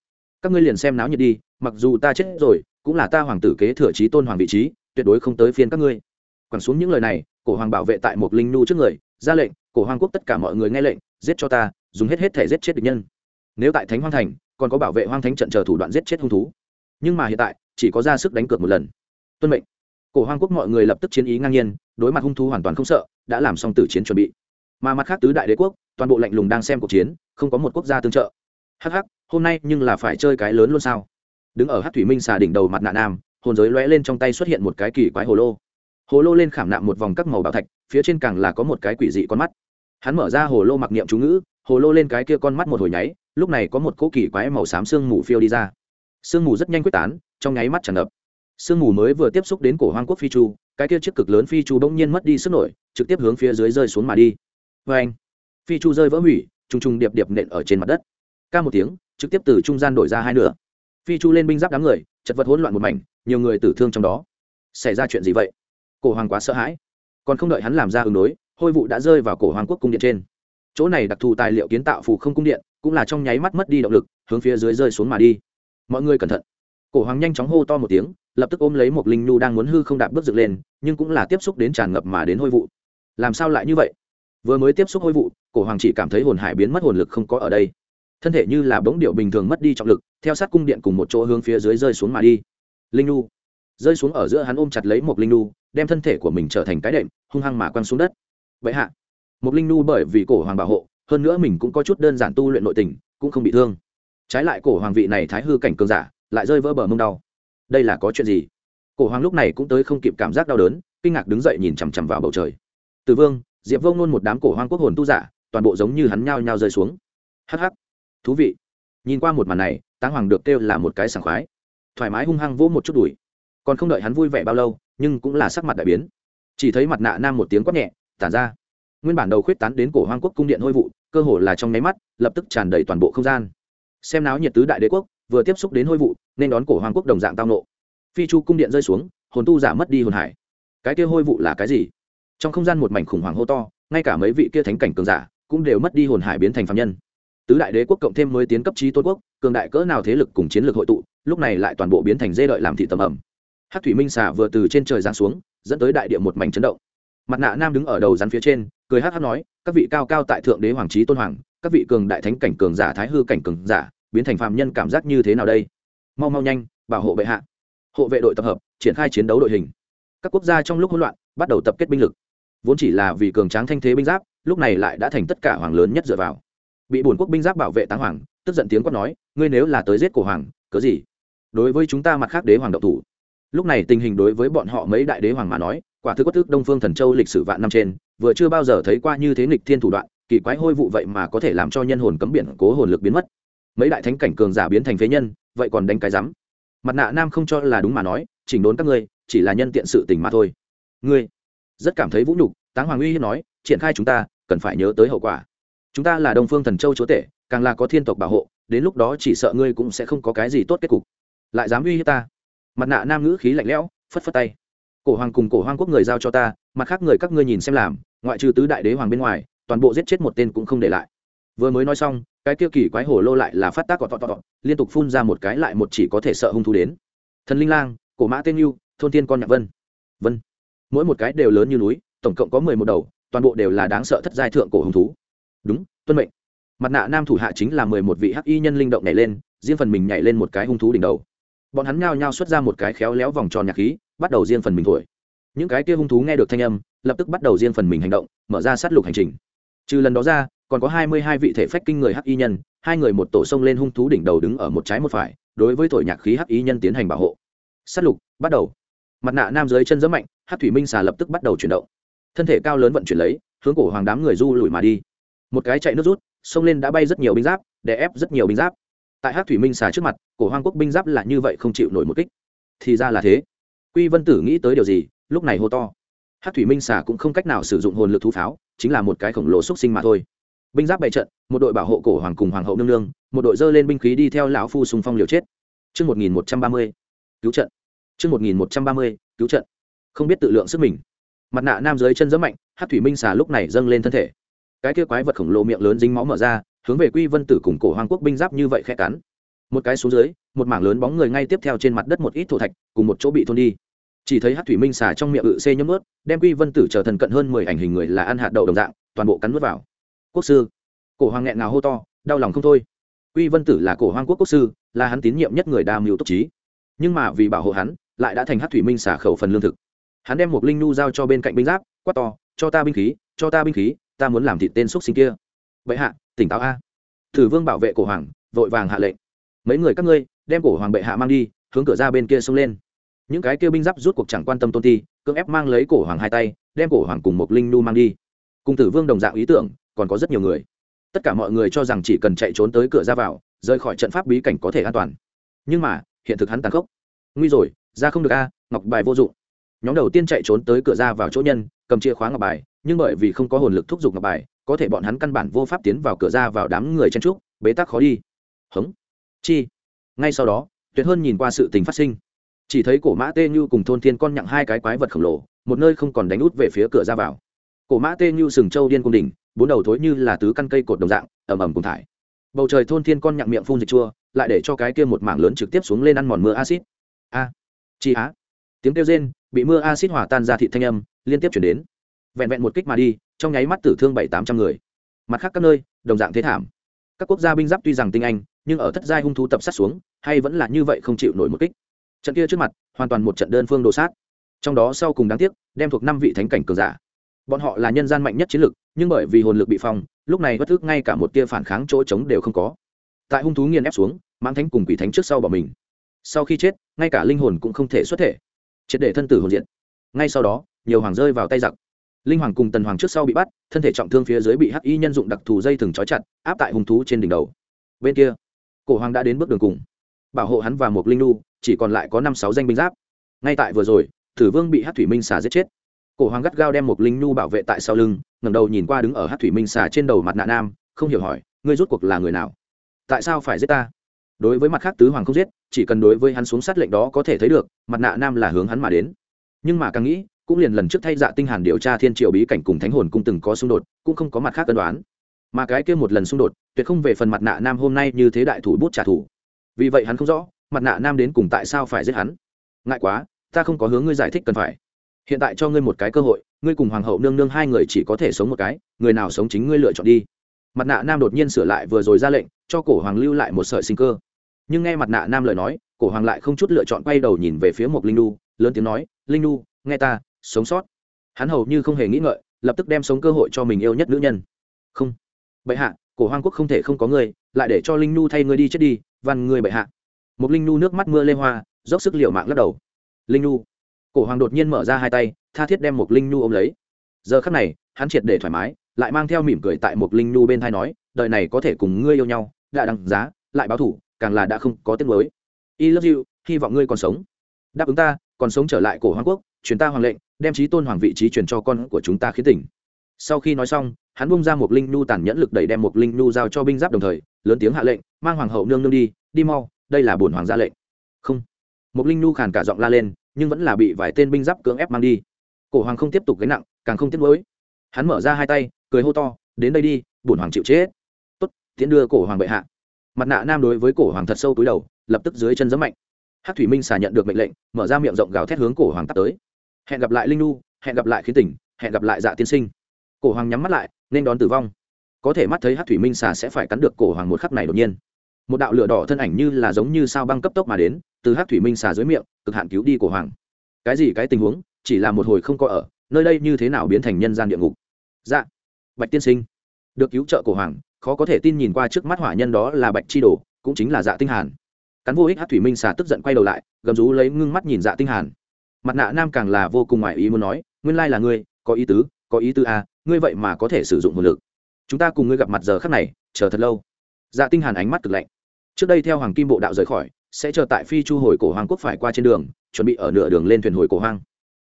Các ngươi liền xem náo nhiệt đi, mặc dù ta chết rồi, cũng là ta hoàng tử kế thừa trí tôn hoàng vị trí, tuyệt đối không tới phiên các ngươi. Quẳng xuống những lời này, cổ hoàng bảo vệ tại một linh nu trước người, ra lệnh, cổ hoàng quốc tất cả mọi người nghe lệnh, giết cho ta, dùng hết hết thể giết chết địch nhân nếu tại thánh hoang thành, còn có bảo vệ hoang thánh trận chờ thủ đoạn giết chết hung thú. Nhưng mà hiện tại, chỉ có ra sức đánh cược một lần. Tuân mệnh. Cổ hoang quốc mọi người lập tức chiến ý ngang nhiên, đối mặt hung thú hoàn toàn không sợ, đã làm xong tử chiến chuẩn bị. Mà mặt khác tứ đại đế quốc, toàn bộ lạnh lùng đang xem cuộc chiến, không có một quốc gia tương trợ. Hh hôm nay nhưng là phải chơi cái lớn luôn sao? Đứng ở hát thủy minh xà đỉnh đầu mặt nạ nam, hồn giới lóe lên trong tay xuất hiện một cái kỳ quái hồ lô. Hồ lô lên khảm nạm một vòng các màu bảo thạch, phía trên càng là có một cái quỷ dị con mắt. Hắn mở ra hồ lô mặc niệm chú ngữ, hồ lô lên cái kia con mắt một hồi nháy lúc này có một cỗ kỳ quái màu xám sương mù phiêu đi ra. Sương mù rất nhanh quyết tán, trong nháy mắt tràn ngập. Sương mù mới vừa tiếp xúc đến cổ hoang quốc phi chu, cái kia chiếc cực lớn phi chu bỗng nhiên mất đi sức nổi, trực tiếp hướng phía dưới rơi xuống mà đi. Vê anh, phi chu rơi vỡ hủy, trùng trùng điệp điệp nện ở trên mặt đất. Ca một tiếng, trực tiếp từ trung gian đổi ra hai nửa. Phi chu lên binh giáp đám người, chật vật hỗn loạn một mảnh, nhiều người tử thương trong đó. Xảy ra chuyện gì vậy? Cổ hoàng quá sợ hãi. Còn không đợi hắn làm ra ứng đối, hôi vụ đã rơi vào cổ hoàng quốc cung điện trên. Chỗ này đặc thù tài liệu kiến tạo phù không cung điện cũng là trong nháy mắt mất đi động lực, hướng phía dưới rơi xuống mà đi. Mọi người cẩn thận. Cổ hoàng nhanh chóng hô to một tiếng, lập tức ôm lấy một linh nhu đang muốn hư không đạp bước dựng lên, nhưng cũng là tiếp xúc đến tràn ngập mà đến hôi vụ. Làm sao lại như vậy? Vừa mới tiếp xúc hôi vụ, cổ hoàng chỉ cảm thấy hồn hải biến mất hồn lực không có ở đây. Thân thể như là bỗng điệu bình thường mất đi trọng lực, theo sát cung điện cùng một chỗ hướng phía dưới rơi xuống mà đi. Linh nhu. Rơi xuống ở giữa hắn ôm chặt lấy một linh nhu, đem thân thể của mình trở thành cái đệm, hung hăng mà quăng xuống đất. Vậy hạ. Một linh nu bởi vì cổ hoàng bảo hộ hơn nữa mình cũng có chút đơn giản tu luyện nội tình, cũng không bị thương. Trái lại cổ hoàng vị này thái hư cảnh cường giả, lại rơi vỡ bờ mông đau. Đây là có chuyện gì? Cổ hoàng lúc này cũng tới không kịp cảm giác đau đớn, kinh ngạc đứng dậy nhìn chằm chằm vào bầu trời. Từ vương, diệp vông nôn một đám cổ hoàng quốc hồn tu giả, toàn bộ giống như hắn nhao nhao rơi xuống. Hh thú vị. Nhìn qua một màn này, táng hoàng được kêu là một cái sảng khoái. Thoải mái hung hăng vỗ một chút đùi. Còn không đợi hắn vui vẻ bao lâu, nhưng cũng là sắc mặt đại biến. Chỉ thấy mặt nạ nam một tiếng quát nhẹ, tản ra nguyên bản đầu khuyết tán đến cổ hoang quốc cung điện hôi vụ, cơ hồ là trong nháy mắt, lập tức tràn đầy toàn bộ không gian. Xem náo nhiệt tứ đại đế quốc, vừa tiếp xúc đến hôi vụ, nên đón cổ hoang quốc đồng dạng tao nộ. Phi chu cung điện rơi xuống, hồn tu giả mất đi hồn hải. Cái kia hôi vụ là cái gì? Trong không gian một mảnh khủng hoảng hô to, ngay cả mấy vị kia thánh cảnh cường giả cũng đều mất đi hồn hải biến thành phạm nhân. Tứ đại đế quốc cộng thêm mới tiến cấp trí tôn quốc, cường đại cỡ nào thế lực cùng chiến lược hội tụ, lúc này lại toàn bộ biến thành dê đợi làm thị tầm ẩm. Hát thủy minh xà vừa từ trên trời giáng xuống, dẫn tới đại địa một mảnh chấn động. Mặt nạ nam đứng ở đầu rắn phía trên cười hắc hắc nói, các vị cao cao tại thượng đế hoàng trí tôn hoàng, các vị cường đại thánh cảnh cường giả, thái hư cảnh cường giả, biến thành phàm nhân cảm giác như thế nào đây? Mau mau nhanh, bảo hộ bệ hạ. Hộ vệ đội tập hợp, triển khai chiến đấu đội hình. Các quốc gia trong lúc hỗn loạn, bắt đầu tập kết binh lực. Vốn chỉ là vì cường tráng thanh thế binh giáp, lúc này lại đã thành tất cả hoàng lớn nhất dựa vào. Bị bổn quốc binh giáp bảo vệ táng hoàng, tức giận tiếng quát nói, ngươi nếu là tới giết cổ hoàng, cớ gì? Đối với chúng ta mặt khác đế hoàng độc thủ. Lúc này tình hình đối với bọn họ mấy đại đế hoàng mà nói quả thực có thức đông phương thần châu lịch sử vạn năm trên, vừa chưa bao giờ thấy qua như thế nghịch thiên thủ đoạn, kỳ quái hôi vụ vậy mà có thể làm cho nhân hồn cấm biển cố hồn lực biến mất. Mấy đại thánh cảnh cường giả biến thành phế nhân, vậy còn đánh cái rắm? Mặt nạ nam không cho là đúng mà nói, chỉnh đốn các ngươi, chỉ là nhân tiện sự tình mà thôi. Ngươi rất cảm thấy vũ nhục, táng hoàng uy hiếp nói, triển khai chúng ta, cần phải nhớ tới hậu quả. Chúng ta là đông phương thần châu chúa tể, càng là có thiên tộc bảo hộ, đến lúc đó chỉ sợ ngươi cũng sẽ không có cái gì tốt kết cục. Lại dám uy hiếp ta? Mặt nạ nam ngữ khí lạnh lẽo, phất phất tay cổ hoàng cùng cổ hoàng quốc người giao cho ta, mặt khác người các ngươi nhìn xem làm, ngoại trừ tứ đại đế hoàng bên ngoài, toàn bộ giết chết một tên cũng không để lại. Vừa mới nói xong, cái kia kỳ quái hồ lô lại là phát tác gọt tọt tọt liên tục phun ra một cái lại một chỉ có thể sợ hung thú đến. Thần linh lang, cổ mã tên yêu thôn tiên con nhạc vân. Vân. Mỗi một cái đều lớn như núi, tổng cộng có mười một đầu, toàn bộ đều là đáng sợ thất giai thượng cổ hung thú. Đúng, tuân mệnh. Mặt nạ nam thủ hạ chính là mười một vị hắc y nhân linh động nhảy lên, riêng phần mình nhảy lên một cái hung thú đỉnh đầu bọn hắn nhao nhao xuất ra một cái khéo léo vòng tròn nhạc khí, bắt đầu riêng phần mình thổi. Những cái kia hung thú nghe được thanh âm, lập tức bắt đầu riêng phần mình hành động, mở ra sát lục hành trình. Trừ lần đó ra, còn có hai mươi hai vị thể phách kinh người hắc y nhân, hai người một tổ xông lên hung thú đỉnh đầu đứng ở một trái một phải, đối với thổi nhạc khí hắc y nhân tiến hành bảo hộ. Sát lục, bắt đầu. Mặt nạ nam dưới chân dẫm mạnh, hắc thủy minh xà lập tức bắt đầu chuyển động. Thân thể cao lớn vận chuyển lấy, hướng cổ hoàng đám người du lùi mà đi. Một cái chạy nước rút, xông lên đã bay rất nhiều binh giáp để ép rất nhiều binh giáp tại hát thủy minh xà trước mặt cổ Hoang quốc binh giáp là như vậy không chịu nổi một kích thì ra là thế quy vân tử nghĩ tới điều gì lúc này hô to hát thủy minh xà cũng không cách nào sử dụng hồn lực thú pháo chính là một cái khổng lồ xúc sinh mà thôi binh giáp bày trận một đội bảo hộ cổ hoàng cùng hoàng hậu nương nương một đội dơ lên binh khí đi theo lão phu Sùng phong liều chết Trước 1130, cứu trận. Trước 1130, cứu trận. Không biết tự lượng sức mình. Mặt nạ nam dưới chân giẫm mạnh, Hắc thủy minh xà lúc này dâng lên thân thể. Cái kia quái vật khổng lồ miệng lớn dính máu mở ra, hướng về Quy Vân Tử cùng cổ Hoàng quốc binh giáp như vậy khẽ cắn. Một cái xuống dưới, một mảng lớn bóng người ngay tiếp theo trên mặt đất một ít thổ thạch, cùng một chỗ bị thôn đi. Chỉ thấy hát thủy minh xà trong miệng ự xê nhấm ướt đem quy vân tử trở thần cận hơn mười ảnh hình người là ăn hạt đậu đồng dạng toàn bộ cắn nuốt vào. Quốc sư. Cổ hoàng nghẹn nào hô to đau lòng không thôi. Quy vân tử là cổ hoàng quốc quốc sư là hắn tín nhiệm nhất người đa mưu túc trí. Nhưng mà vì bảo hộ hắn lại đã thành hát thủy minh xả khẩu phần lương thực. Hắn đem một linh nu giao cho bên cạnh binh giáp quát to cho ta binh khí cho ta binh khí ta muốn làm thịt tên xúc sinh kia vậy hạ, tỉnh táo a. Thử vương bảo vệ cổ hoàng, vội vàng hạ lệnh. Mấy người các ngươi, đem cổ hoàng bệ hạ mang đi, hướng cửa ra bên kia xông lên. Những cái kêu binh giáp rút cuộc chẳng quan tâm tôn ti, cưỡng ép mang lấy cổ hoàng hai tay, đem cổ hoàng cùng một linh nu mang đi. Cùng tử vương đồng dạng ý tưởng, còn có rất nhiều người. Tất cả mọi người cho rằng chỉ cần chạy trốn tới cửa ra vào, rời khỏi trận pháp bí cảnh có thể an toàn. Nhưng mà, hiện thực hắn tàn khốc. Nguy rồi, ra không được a, ngọc bài vô dụng. Nhóm đầu tiên chạy trốn tới cửa ra vào chỗ nhân, cầm chìa khóa ngọc bài, nhưng bởi vì không có hồn lực thúc giục ngọc bài có thể bọn hắn căn bản vô pháp tiến vào cửa ra vào đám người chen trúc, bế tắc khó đi. Hống. Chi. Ngay sau đó, tuyệt hơn nhìn qua sự tình phát sinh. Chỉ thấy cổ mã tê như cùng thôn thiên con nhặng hai cái quái vật khổng lồ, một nơi không còn đánh út về phía cửa ra vào. Cổ mã tê như sừng châu điên cung đỉnh, bốn đầu thối như là tứ căn cây cột đồng dạng ẩm ẩm cùng thải. Bầu trời thôn thiên con nhặng miệng phun dịch chua, lại để cho cái kia một mảng lớn trực tiếp xuống lên ăn mòn mưa acid a. Chi á. Tiếng kêu rên, bị mưa acid hòa tan ra thị thanh âm, liên tiếp chuyển đến vẹn vẹn một kích mà đi, trong nháy mắt tử thương bảy tám trăm người. Mặt khác các nơi, đồng dạng thế thảm. Các quốc gia binh giáp tuy rằng tinh anh, nhưng ở thất giai hung thú tập sát xuống, hay vẫn là như vậy không chịu nổi một kích. Trận kia trước mặt, hoàn toàn một trận đơn phương đồ sát. Trong đó sau cùng đáng tiếc, đem thuộc năm vị thánh cảnh cường giả. Bọn họ là nhân gian mạnh nhất chiến lực, nhưng bởi vì hồn lực bị phong, lúc này bất thức ngay cả một tia phản kháng chỗ trống đều không có. Tại hung thú nghiền ép xuống, mãng thánh cùng quỷ thánh trước sau bỏ mình. Sau khi chết, ngay cả linh hồn cũng không thể xuất thể. Triệt để thân tử hồn diện ngay sau đó, nhiều hoàng rơi vào tay giặc linh hoàng cùng tần hoàng trước sau bị bắt, thân thể trọng thương phía dưới bị hắc y nhân dụng đặc thù dây thừng trói chặt, áp tại hùng thú trên đỉnh đầu. Bên kia, cổ hoàng đã đến bước đường cùng. Bảo hộ hắn và một linh nu chỉ còn lại có năm sáu danh binh giáp. Ngay tại vừa rồi Thử vương bị hát thủy minh xà giết chết. Cổ hoàng gắt gao đem một linh nhu bảo vệ tại sau lưng, ngẩng đầu nhìn qua đứng ở hát thủy minh xà trên đầu mặt nạ nam, không hiểu hỏi, ngươi rút cuộc là người nào? Tại sao phải giết ta? Đối với mặt khác tứ hoàng không giết, chỉ cần đối với hắn xuống sát lệnh đó có thể thấy được, mặt nạ nam là hướng hắn mà đến. Nhưng mà càng nghĩ cũng liền lần trước thay dạ tinh hàn điều tra thiên triều bí cảnh cùng thánh hồn cung từng có xung đột, cũng không có mặt khác cân đoán. Mà cái kia một lần xung đột, tuyệt không về phần mặt nạ nam hôm nay như thế đại thủ bút trả thù. Vì vậy hắn không rõ, mặt nạ nam đến cùng tại sao phải giết hắn. Ngại quá, ta không có hướng ngươi giải thích cần phải. Hiện tại cho ngươi một cái cơ hội, ngươi cùng hoàng hậu nương nương hai người chỉ có thể sống một cái, người nào sống chính ngươi lựa chọn đi. Mặt nạ nam đột nhiên sửa lại vừa rồi ra lệnh, cho cổ hoàng lưu lại một sợi sinh cơ. Nhưng nghe mặt nạ nam lời nói, cổ hoàng lại không chút lựa chọn quay đầu nhìn về phía một linh nu lớn tiếng nói, linh nu nghe ta sống sót. Hắn hầu như không hề nghĩ ngợi lập tức đem sống cơ hội cho mình yêu nhất nữ nhân. Không. Bệ hạ cổ hoàng quốc không thể không có người, lại để cho linh nu thay ngươi đi chết đi văn ngươi bệ hạ. Một linh nu nước mắt mưa lê hoa dốc sức liệu mạng lắc đầu. Linh nu cổ hoàng đột nhiên mở ra hai tay tha thiết đem một linh nu ôm lấy. Giờ khắc này hắn triệt để thoải mái lại mang theo mỉm cười tại một linh nu bên thai nói đời này có thể cùng ngươi yêu nhau đã đăng giá lại báo thủ càng là đã không có tiếng mới y love you hy vọng ngươi còn sống. Đáp ứng ta còn sống trở lại cổ hoàng quốc truyền ta hoàng lệnh đem trí tôn hoàng vị trí truyền cho con của chúng ta khiến tỉnh. Sau khi nói xong, hắn bung ra một linh nu tàn nhẫn lực đẩy đem một linh nu giao cho binh giáp đồng thời, lớn tiếng hạ lệnh, mang hoàng hậu nương nương đi đi mau, đây là bổn hoàng gia lệnh. Không. Một linh nu khàn cả giọng la lên, nhưng vẫn là bị vài tên binh giáp cưỡng ép mang đi. Cổ hoàng không tiếp tục gánh nặng, càng không tiếc nuối. Hắn mở ra hai tay, cười hô to, đến đây đi, bổn hoàng chịu chết. Tốt tiến đưa cổ hoàng bệ hạ. Mặt nạ nam đối với cổ hoàng thật sâu túi đầu, lập tức dưới chân giấm mạnh. Hát thủy minh xả nhận được mệnh lệnh, mở ra miệng rộng gào thét hướng cổ hoàng tắt tới hẹn gặp lại linh nu hẹn gặp lại khiến tỉnh, hẹn gặp lại dạ tiên sinh. Cổ hoàng nhắm mắt lại, nên đón tử vong. Có thể mắt thấy hát thủy minh xà sẽ phải cắn được cổ hoàng một khắc này đột nhiên. Một đạo lửa đỏ thân ảnh như là giống như sao băng cấp tốc mà đến, từ hát thủy minh xà dưới miệng, cực hạn cứu đi cổ hoàng. Cái gì cái tình huống? Chỉ là một hồi không có ở, nơi đây như thế nào biến thành nhân gian địa ngục? Dạ. Bạch tiên sinh. Được cứu trợ cổ hoàng, khó có thể tin nhìn qua trước mắt hỏa nhân đó là bạch chi đồ, cũng chính là dạ tinh hàn. Cắn vô ích hát thủy minh xà tức giận quay đầu lại, gầm rú lấy ngưng mắt nhìn dạ tinh hàn mặt nạ nam càng là vô cùng ngoại ý muốn nói, nguyên lai là ngươi, có ý tứ, có ý tứ à ngươi vậy mà có thể sử dụng hồn lực. Chúng ta cùng ngươi gặp mặt giờ khắc này, chờ thật lâu. Dạ tinh hàn ánh mắt cực lạnh. Trước đây theo hoàng kim bộ đạo rời khỏi, sẽ chờ tại phi chu hồi cổ hoàng quốc phải qua trên đường, chuẩn bị ở nửa đường lên thuyền hồi cổ hoang.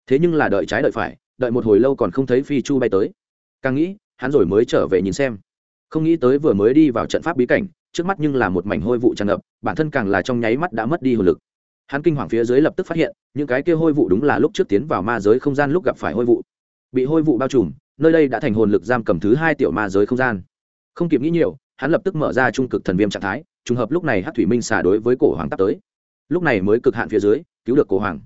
Thế nhưng là đợi trái đợi phải, đợi một hồi lâu còn không thấy phi chu bay tới. Càng nghĩ, hắn rồi mới trở về nhìn xem. Không nghĩ tới vừa mới đi vào trận pháp bí cảnh, trước mắt nhưng là một mảnh hôi vụ tràn ngập, bản thân càng là trong nháy mắt đã mất đi hồn lực hắn kinh hoàng phía dưới lập tức phát hiện, những cái kia hôi vụ đúng là lúc trước tiến vào ma giới không gian lúc gặp phải hôi vụ. Bị hôi vụ bao trùm, nơi đây đã thành hồn lực giam cầm thứ hai tiểu ma giới không gian. Không kịp nghĩ nhiều, hắn lập tức mở ra trung cực thần viêm trạng thái, trùng hợp lúc này hát thủy minh xả đối với cổ hoàng tắp tới. Lúc này mới cực hạn phía dưới, cứu được cổ hoàng.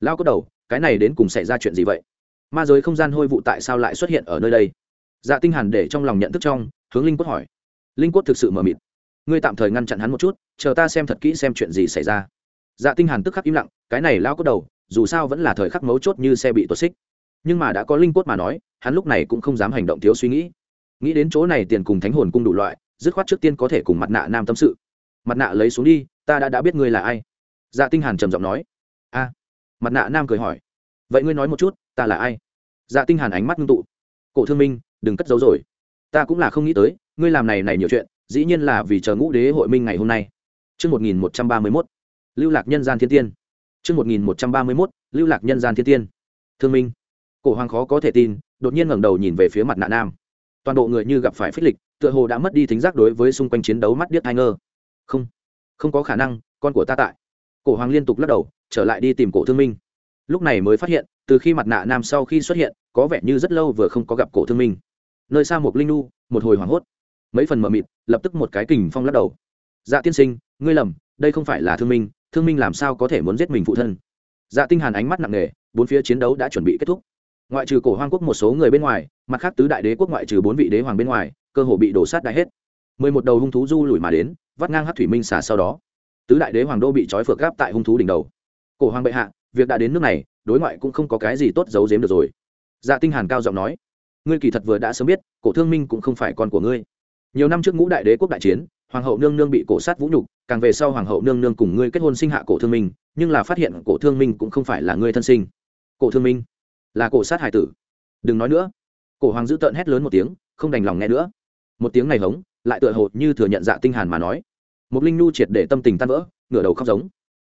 Lao có đầu, cái này đến cùng xảy ra chuyện gì vậy? Ma giới không gian hôi vụ tại sao lại xuất hiện ở nơi đây? Dạ tinh hàn để trong lòng nhận thức trong, hướng linh quất hỏi. Linh quất thực sự mờ mịt. Ngươi tạm thời ngăn chặn hắn một chút, chờ ta xem thật kỹ xem chuyện gì xảy ra dạ tinh hàn tức khắc im lặng cái này lao có đầu dù sao vẫn là thời khắc mấu chốt như xe bị tuột xích. Nhưng mà đã có linh cốt mà nói hắn lúc này cũng không dám hành động thiếu suy nghĩ. Nghĩ đến chỗ này tiền cùng thánh hồn cung đủ loại dứt khoát trước tiên có thể cùng mặt nạ nam tâm sự. Mặt nạ lấy xuống đi ta đã đã biết ngươi là ai. Dạ tinh hàn trầm giọng nói. A. Mặt nạ nam cười hỏi. Vậy ngươi nói một chút ta là ai? Dạ tinh hàn ánh mắt ngưng tụ. Cổ thương minh đừng cất giấu rồi. Ta cũng là không nghĩ tới ngươi làm này này nhiều chuyện dĩ nhiên là vì chờ ngũ đế hội minh ngày hôm nay. Trước 1131, lưu lạc nhân gian thiên tiên. Trước 1131, lưu lạc nhân gian thiên tiên. Thương minh. Cổ hoàng khó có thể tin, đột nhiên ngẩng đầu nhìn về phía mặt nạ nam. Toàn bộ người như gặp phải phích lịch, tựa hồ đã mất đi thính giác đối với xung quanh chiến đấu mắt điếc hai ngơ. Không, không có khả năng, con của ta tại. Cổ hoàng liên tục lắc đầu, trở lại đi tìm cổ thương minh. Lúc này mới phát hiện, từ khi mặt nạ nam sau khi xuất hiện, có vẻ như rất lâu vừa không có gặp cổ thương minh. Nơi xa một linh nu, một hồi hoảng hốt mấy phần mờ mịt lập tức một cái kình phong lắc đầu dạ tiên sinh ngươi lầm đây không phải là thương minh thương minh làm sao có thể muốn giết mình phụ thân? Dạ tinh hàn ánh mắt nặng nề, bốn phía chiến đấu đã chuẩn bị kết thúc. Ngoại trừ cổ hoang quốc một số người bên ngoài, mặt khác tứ đại đế quốc ngoại trừ bốn vị đế hoàng bên ngoài, cơ hồ bị đổ sát đại hết. Mười một đầu hung thú du lùi mà đến, vắt ngang hắc thủy minh xả sau đó. Tứ đại đế hoàng đô bị trói phược gáp tại hung thú đỉnh đầu. Cổ hoàng bệ hạ, việc đã đến nước này, đối ngoại cũng không có cái gì tốt giấu giếm được rồi. Dạ tinh hàn cao giọng nói, ngươi kỳ thật vừa đã sớm biết, cổ thương minh cũng không phải con của ngươi. Nhiều năm trước ngũ đại đế quốc đại chiến hoàng hậu nương nương bị cổ sát vũ nhục, càng về sau hoàng hậu nương nương cùng ngươi kết hôn sinh hạ cổ thương minh, nhưng là phát hiện cổ thương minh cũng không phải là ngươi thân sinh. Cổ thương minh là cổ sát hải tử. Đừng nói nữa. Cổ hoàng dữ tợn hét lớn một tiếng, không đành lòng nghe nữa. Một tiếng này hống, lại tựa hồ như thừa nhận dạ tinh hàn mà nói. Một linh nu triệt để tâm tình tan vỡ, ngửa đầu khóc giống.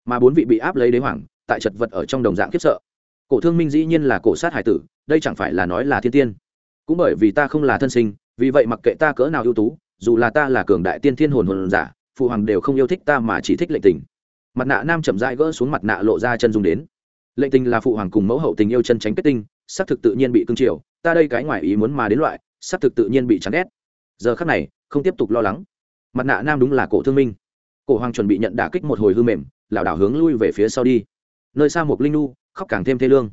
Mà bốn vị bị áp lấy đế hoàng, tại chật vật ở trong đồng dạng khiếp sợ. Cổ thương minh dĩ nhiên là cổ sát hải tử, đây chẳng phải là nói là thiên tiên. Cũng bởi vì ta không là thân sinh, vì vậy mặc kệ ta cỡ nào ưu tú dù là ta là cường đại tiên thiên hồn hồn giả, phụ hoàng đều không yêu thích ta mà chỉ thích lệnh tình. Mặt nạ nam chậm rãi gỡ xuống mặt nạ lộ ra chân dung đến. Lệnh tình là phụ hoàng cùng mẫu hậu tình yêu chân tránh kết tinh xác thực tự nhiên bị cưng chiều ta đây cái ngoài ý muốn mà đến loại xác thực tự nhiên bị chán ghét. Giờ khắc này, không tiếp tục lo lắng. Mặt nạ nam đúng là cổ thương minh. Cổ hoàng chuẩn bị nhận đả kích một hồi hư mềm, lảo đảo hướng lui về phía sau đi. Nơi xa một linh nu, khóc càng thêm thê lương.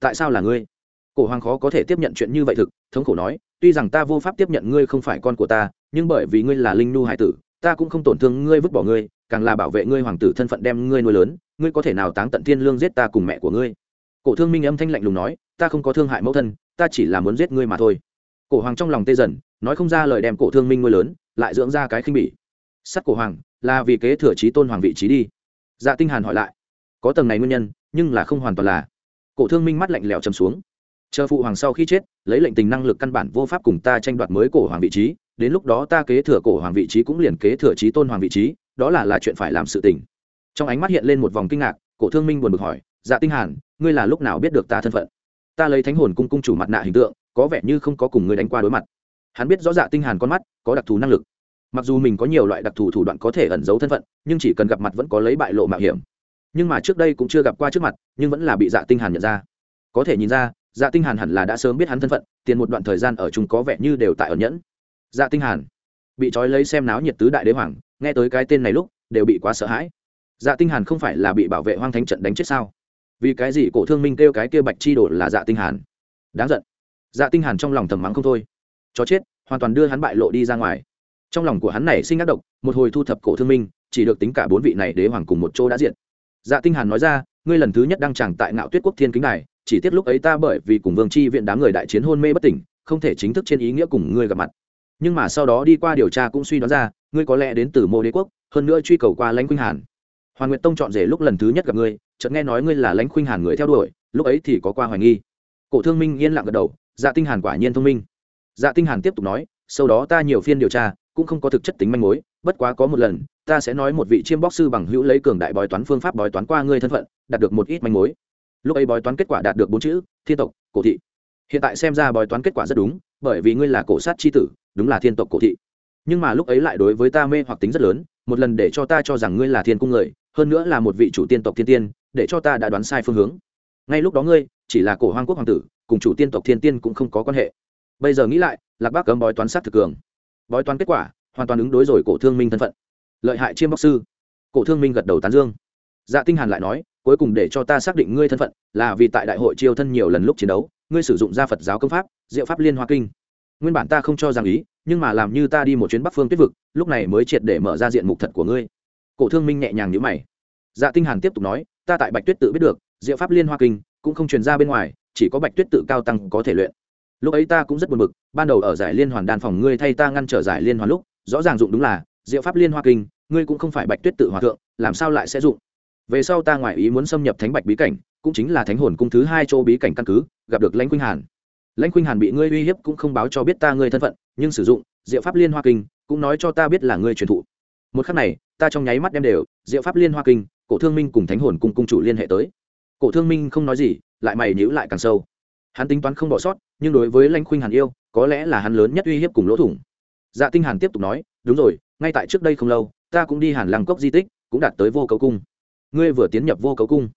Tại sao là ngươi? Cổ hoàng khó có thể tiếp nhận chuyện như vậy thực, thống khổ nói, tuy rằng ta vô pháp tiếp nhận ngươi không phải con của ta nhưng bởi vì ngươi là linh nu hải tử, ta cũng không tổn thương ngươi vứt bỏ ngươi, càng là bảo vệ ngươi hoàng tử thân phận đem ngươi nuôi lớn, ngươi có thể nào táng tận thiên lương giết ta cùng mẹ của ngươi? Cổ thương minh âm thanh lạnh lùng nói, ta không có thương hại mẫu thân, ta chỉ là muốn giết ngươi mà thôi. Cổ hoàng trong lòng tê dần, nói không ra lời đem cổ thương minh nuôi lớn, lại dưỡng ra cái khinh bỉ. Sắt cổ hoàng, là vì kế thừa trí tôn hoàng vị trí đi. Dạ tinh hàn hỏi lại, có tầng này nguyên nhân, nhưng là không hoàn toàn là. Cổ thương minh mắt lạnh lẽo trầm xuống, chờ phụ hoàng sau khi chết, lấy lệnh tình năng lực căn bản vô pháp cùng ta tranh đoạt mới cổ hoàng vị trí đến lúc đó ta kế thừa cổ hoàng vị trí cũng liền kế thừa trí tôn hoàng vị trí, đó là là chuyện phải làm sự tình. Trong ánh mắt hiện lên một vòng kinh ngạc, cổ thương minh buồn bực hỏi dạ tinh hàn, ngươi là lúc nào biết được ta thân phận? Ta lấy thánh hồn cung cung chủ mặt nạ hình tượng, có vẻ như không có cùng ngươi đánh qua đối mặt. Hắn biết rõ dạ tinh hàn con mắt, có đặc thù năng lực. Mặc dù mình có nhiều loại đặc thù thủ đoạn có thể ẩn giấu thân phận, nhưng chỉ cần gặp mặt vẫn có lấy bại lộ mạo hiểm. Nhưng mà trước đây cũng chưa gặp qua trước mặt, nhưng vẫn là bị dạ tinh hàn nhận ra. Có thể nhìn ra dạ tinh hàn hẳn là đã sớm biết hắn thân phận, tiền một đoạn thời gian ở chung có vẻ như đều tại ẩn nhẫn dạ tinh hàn. Bị trói lấy xem náo nhiệt tứ đại đế hoàng, nghe tới cái tên này lúc, đều bị quá sợ hãi. Dạ tinh hàn không phải là bị bảo vệ hoang thánh trận đánh chết sao? Vì cái gì cổ thương minh kêu cái kia bạch chi đổ là dạ tinh hàn? Đáng giận. Dạ tinh hàn trong lòng thầm mắng không thôi. Chó chết, hoàn toàn đưa hắn bại lộ đi ra ngoài. Trong lòng của hắn này sinh ác độc, một hồi thu thập cổ thương minh, chỉ được tính cả bốn vị này đế hoàng cùng một chỗ đã diện dạ tinh hàn nói ra, ngươi lần thứ nhất đăng tràng tại ngạo tuyết quốc thiên kính này, chỉ tiếc lúc ấy ta bởi vì cùng vương chi viện đám người đại chiến hôn mê bất tỉnh, không thể chính thức trên ý nghĩa cùng ngươi gặp mặt nhưng mà sau đó đi qua điều tra cũng suy đoán ra, ngươi có lẽ đến từ mô đế quốc, hơn nữa truy cầu qua lãnh khuynh hàn. Hoàng nguyệt tông chọn rể lúc lần thứ nhất gặp ngươi, chợt nghe nói ngươi là lãnh khuynh hàn người theo đuổi, lúc ấy thì có qua hoài nghi. Cổ thương minh yên lặng gật đầu dạ tinh hàn quả nhiên thông minh. Dạ tinh hàn tiếp tục nói, sau đó ta nhiều phiên điều tra, cũng không có thực chất tính manh mối, bất quá có một lần, ta sẽ nói một vị chiêm bóc sư bằng hữu lấy cường đại bói toán phương pháp bói toán qua ngươi thân phận, đạt được một ít manh mối. Lúc ấy bói toán kết quả đạt được bốn chữ, thiên tộc, cổ thị. Hiện tại xem ra bói toán kết quả rất đúng bởi vì ngươi là cổ sát chi tử, đúng là thiên tộc cổ thị. Nhưng mà lúc ấy lại đối với ta mê hoặc tính rất lớn, một lần để cho ta cho rằng ngươi là thiên cung người, hơn nữa là một vị chủ tiên tộc thiên tiên, để cho ta đã đoán sai phương hướng. Ngay lúc đó ngươi, chỉ là cổ hoang quốc hoàng tử, cùng chủ tiên tộc thiên tiên cũng không có quan hệ. Bây giờ nghĩ lại, lạc bác cấm bói toán sát thực cường. Bói toán kết quả, hoàn toàn ứng đối rồi cổ thương minh thân phận. Lợi hại chiêm bóc sư. Cổ thương minh gật đầu tán dương. Dạ tinh hàn lại nói, cuối cùng để cho ta xác định ngươi thân phận, là vì tại đại hội chiêu thân nhiều lần lúc chiến đấu ngươi sử dụng gia phật giáo công pháp, diệu pháp liên hoa kinh. Nguyên bản ta không cho rằng ý, nhưng mà làm như ta đi một chuyến bắc phương tuyết vực, lúc này mới triệt để mở ra diện mục thật của ngươi. Cổ thương minh nhẹ nhàng nhữ mày. Dạ tinh hàn tiếp tục nói, ta tại bạch tuyết tự biết được, diệu pháp liên hoa kinh cũng không truyền ra bên ngoài, chỉ có bạch tuyết tự cao tăng có thể luyện. Lúc ấy ta cũng rất buồn bực, ban đầu ở giải liên hoàn đan phòng ngươi thay ta ngăn trở giải liên hoàn lúc, rõ ràng dụng đúng là, diệu pháp liên hoa kinh, ngươi cũng không phải bạch tuyết tự hòa thượng, làm sao lại sẽ dụng? Về sau ta ngoại ý muốn xâm nhập thánh bạch bí cảnh, cũng chính là thánh hồn cung thứ hai chỗ bí cảnh căn cứ, gặp được lãnh khuynh hàn. Lãnh khuynh hàn bị ngươi uy hiếp cũng không báo cho biết ta ngươi thân phận, nhưng sử dụng diệu pháp liên hoa kinh, cũng nói cho ta biết là ngươi truyền thụ. Một khắc này, ta trong nháy mắt đem đều, diệu pháp liên hoa kinh, cổ thương minh cùng thánh hồn cung cung chủ liên hệ tới. Cổ thương minh không nói gì, lại mày nhữ lại càng sâu. Hắn tính toán không bỏ sót, nhưng đối với lãnh khuynh hàn yêu, có lẽ là hắn lớn nhất uy hiếp cùng lỗ thủng. Dạ tinh hàn tiếp tục nói, đúng rồi, ngay tại trước đây không lâu, ta cũng đi hàn lăng cốc di tích, cũng đạt tới vô cầu cung ngươi vừa tiến nhập vô cấu cung.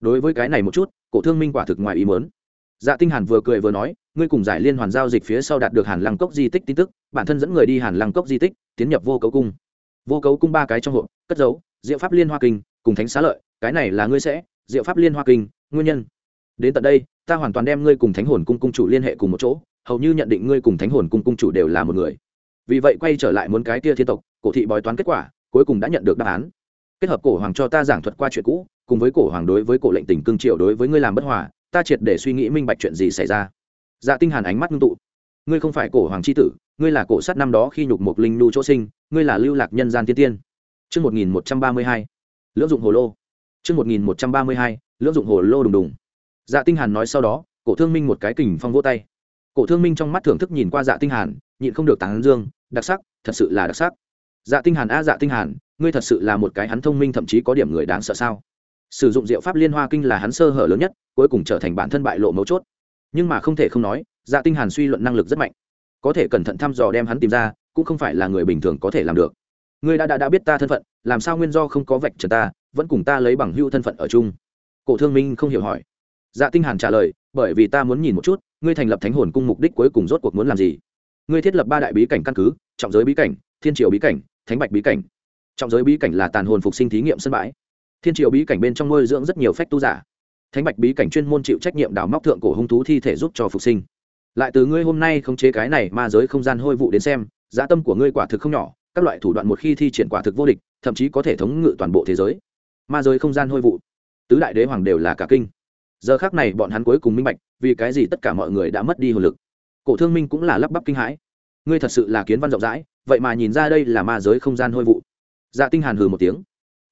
Đối với cái này một chút, cổ thương minh quả thực ngoài ý muốn. Dạ tinh hàn vừa cười vừa nói, ngươi cùng giải liên hoàn giao dịch phía sau đạt được hàn lăng cốc di tích tin tức, bản thân dẫn người đi hàn lăng cốc di tích, tiến nhập vô cấu cung. Vô cấu cung ba cái trong hộp, cất giấu, diệu pháp liên hoa kinh, cùng thánh xá lợi, cái này là ngươi sẽ, diệu pháp liên hoa kinh, nguyên nhân. Đến tận đây, ta hoàn toàn đem ngươi cùng thánh hồn cung cung chủ liên hệ cùng một chỗ, hầu như nhận định ngươi cùng thánh hồn cung cung chủ đều là một người. Vì vậy quay trở lại muốn cái kia thiên tộc, cổ thị bói toán kết quả, cuối cùng đã nhận được đáp án kết hợp cổ hoàng cho ta giảng thuật qua chuyện cũ, cùng với cổ hoàng đối với cổ lệnh tình cương triệu đối với ngươi làm bất hòa, ta triệt để suy nghĩ minh bạch chuyện gì xảy ra. Dạ tinh hàn ánh mắt ngưng tụ. Ngươi không phải cổ hoàng chi tử, ngươi là cổ sát năm đó khi nhục một linh nu chỗ sinh, ngươi là lưu lạc nhân gian tiên tiên. Chương một nghìn một trăm ba mươi hai. Lưỡng dụng hồ lô. Chương một nghìn một trăm ba mươi hai. Lưỡng dụng hồ lô đùng đùng. Dạ tinh hàn nói sau đó, cổ thương minh một cái kình phong vỗ tay. Cổ thương minh trong mắt thưởng thức nhìn qua dạ tinh hàn, nhịn không được tán dương, đặc sắc, thật sự là đặc sắc. Dạ tinh hàn a dạ tinh hàn ngươi thật sự là một cái hắn thông minh, thậm chí có điểm người đáng sợ sao? Sử dụng diệu pháp liên hoa kinh là hắn sơ hở lớn nhất, cuối cùng trở thành bản thân bại lộ mấu chốt. Nhưng mà không thể không nói dạ tinh hàn suy luận năng lực rất mạnh. Có thể cẩn thận thăm dò đem hắn tìm ra, cũng không phải là người bình thường có thể làm được. Ngươi đã đã đã biết ta thân phận, làm sao nguyên do không có vạch trần ta, vẫn cùng ta lấy bằng hữu thân phận ở chung? Cổ thương minh không hiểu hỏi. Dạ tinh hàn trả lời, bởi vì ta muốn nhìn một chút, ngươi thành lập thánh hồn cung mục đích cuối cùng rốt cuộc muốn làm gì? Ngươi thiết lập ba đại bí cảnh căn cứ, trọng giới bí cảnh, thiên triều bí cảnh, thánh bạch bí cảnh trọng giới bí cảnh là tàn hồn phục sinh thí nghiệm sân bãi. Thiên triều bí cảnh bên trong nuôi dưỡng rất nhiều phách tu giả. Thánh bạch bí cảnh chuyên môn chịu trách nhiệm đào móc thượng cổ hung thú thi thể giúp cho phục sinh. Lại từ ngươi hôm nay không chế cái này ma giới không gian hôi vụ đến xem dã tâm của ngươi quả thực không nhỏ, các loại thủ đoạn một khi thi triển quả thực vô địch, thậm chí có thể thống ngự toàn bộ thế giới. Ma giới không gian hôi vụ. Tứ đại đế hoàng đều là cả kinh. Giờ khác này bọn hắn cuối cùng minh bạch, vì cái gì tất cả mọi người đã mất đi hồn lực. Cổ thương minh cũng là lắp bắp kinh hãi. Ngươi thật sự là kiến văn rộng rãi, vậy mà nhìn ra đây là ma giới không gian hôi vụ dạ tinh hàn hừ một tiếng.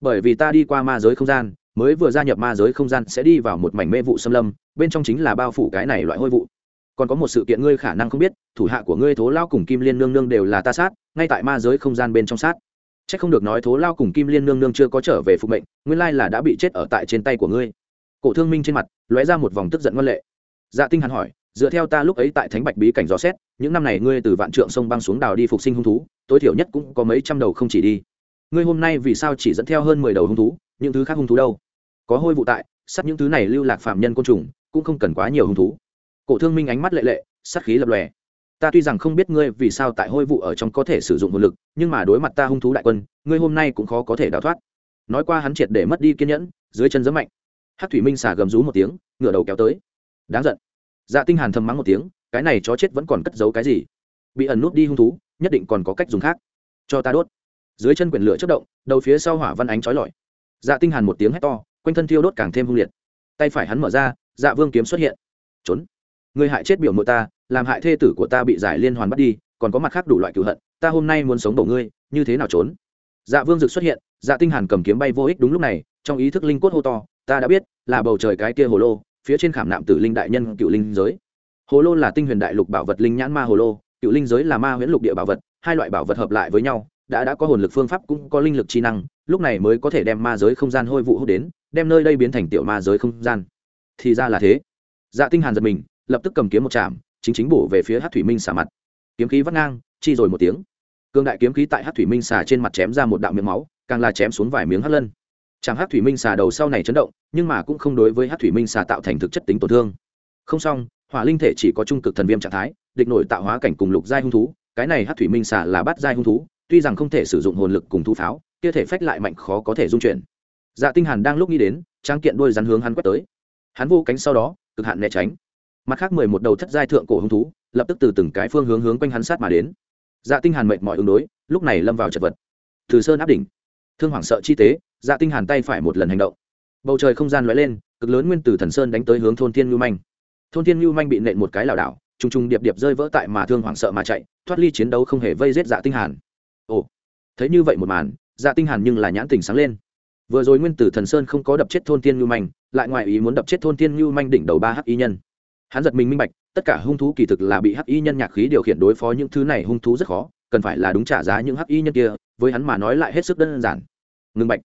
Bởi vì ta đi qua ma giới không gian, mới vừa gia nhập ma giới không gian sẽ đi vào một mảnh mê vụ xâm lâm, bên trong chính là bao phủ cái này loại hôi vụ. Còn có một sự kiện ngươi khả năng không biết, thủ hạ của ngươi thố lao cùng kim liên nương nương đều là ta sát, ngay tại ma giới không gian bên trong sát. C h ắ c không được nói thố lao cùng kim liên nương nương chưa có trở về phục mệnh, nguyên lai là đã bị chết ở tại trên tay của ngươi. Cổ thương minh trên mặt, lóe ra một vòng tức giận ngân lệ. Dạ tinh hắn hỏi, dựa theo ta lúc ấy tại thánh bạch bí cảnh gió xét, những năm này ngươi từ vạn trượng sông băng xuống đào đi phục sinh hung thú, tối thiểu nhất cũng có mấy trăm đầu không chỉ đi ngươi hôm nay vì sao chỉ dẫn theo hơn mười đầu hung thú, những thứ khác hung thú đâu? Có hôi vụ tại sắp những thứ này lưu lạc phạm nhân côn trùng, cũng không cần quá nhiều hung thú. Cổ thương minh ánh mắt lệ lệ, sát khí lập lòe. Ta tuy rằng không biết ngươi vì sao tại hôi vụ ở trong có thể sử dụng hồn lực, nhưng mà đối mặt ta hung thú đại quân, ngươi hôm nay cũng khó có thể đào thoát. Nói qua hắn triệt để mất đi kiên nhẫn, dưới chân giấm mạnh. Hát thủy minh xả gầm rú một tiếng, ngửa đầu kéo tới. Đáng giận. Dạ tinh hàn thầm mắng một tiếng, cái này chó chết vẫn còn cất giấu cái gì? Bị ẩn nút đi hung thú, nhất định còn có cách dùng khác. Cho ta đốt dưới chân quyển lửa chất động, đầu phía sau hỏa văn ánh trói lọi. Dạ tinh hàn một tiếng hét to, quanh thân thiêu đốt càng thêm hung liệt. Tay phải hắn mở ra dạ vương kiếm xuất hiện. Trốn. Người hại chết biểu mộ ta, làm hại thê tử của ta bị giải liên hoàn bắt đi, còn có mặt khác đủ loại cựu hận, ta hôm nay muốn sống bổ ngươi, như thế nào trốn? Dạ vương dực xuất hiện dạ tinh hàn cầm kiếm bay vô ích đúng lúc này, trong ý thức linh cốt hô to, ta đã biết, là bầu trời cái kia hồ lô, phía trên khảm nạm tử linh đại nhân cựu linh giới. Hồ lô là tinh huyền đại lục bảo vật linh nhãn ma hồ lô, cựu linh giới là ma huyễn lục địa bảo vật, hai loại bảo vật hợp lại với nhau đã đã có hồn lực phương pháp cũng có linh lực chi năng, lúc này mới có thể đem ma giới không gian hôi vụ hút đến, đem nơi đây biến thành tiểu ma giới không gian. Thì ra là thế. Dạ tinh hàn giật mình, lập tức cầm kiếm một chạm, chính chính bổ về phía hát thủy minh xả mặt. Kiếm khí vắt ngang, chi rồi một tiếng. Cương đại kiếm khí tại hát thủy minh xả trên mặt chém ra một đạo miếng máu, càng là chém xuống vài miếng hắc lân. Chẳng hát thủy minh xả đầu sau này chấn động, nhưng mà cũng không đối với hát thủy minh xả tạo thành thực chất tính tổn thương. Không xong, hỏa linh thể chỉ có trung cực thần viêm trạng thái, địch nổi tạo hóa cảnh cùng lục giai hung thú, cái này hát thủy minh xả là bát giai hung thú tuy rằng không thể sử dụng hồn lực cùng thu pháo, kia thể phách lại mạnh khó có thể dung chuyển. Dạ tinh hàn đang lúc nghĩ đến, trang kiện đuôi rắn hướng hắn quét tới. Hắn vô cánh sau đó, cực hạn né tránh. Mặt khác mười một đầu thất giai thượng cổ hung thú, lập tức từ từng cái phương hướng hướng quanh hắn sát mà đến. Dạ tinh hàn mệt mỏi ứng đối, lúc này lâm vào chật vật. Từ sơn áp đỉnh. Thương hoàng sợ chi tế dạ tinh hàn tay phải một lần hành động. Bầu trời không gian lóe lên, cực lớn nguyên tử thần sơn đánh tới hướng thôn thiên lưu manh. Thôn thiên lưu manh bị nện một cái lảo đảo, trùng trùng điệp điệp rơi vỡ tại mà thương hoàng sợ mà chạy, thoát ly chiến đấu không hề vây giết dạ tinh hàn ồ, thấy như vậy một màn dạ tinh hàn nhưng là nhãn tình sáng lên. Vừa rồi nguyên tử thần sơn không có đập chết thôn tiên lưu manh, lại ngoài ý muốn đập chết thôn tiên lưu manh đỉnh đầu ba hắc y nhân. Hắn giật mình minh bạch, tất cả hung thú kỳ thực là bị hắc y nhân nhạc khí điều khiển đối phó những thứ này hung thú rất khó, cần phải là đúng trả giá những hắc y nhân kia, với hắn mà nói lại hết sức đơn giản. Ngưng bạch.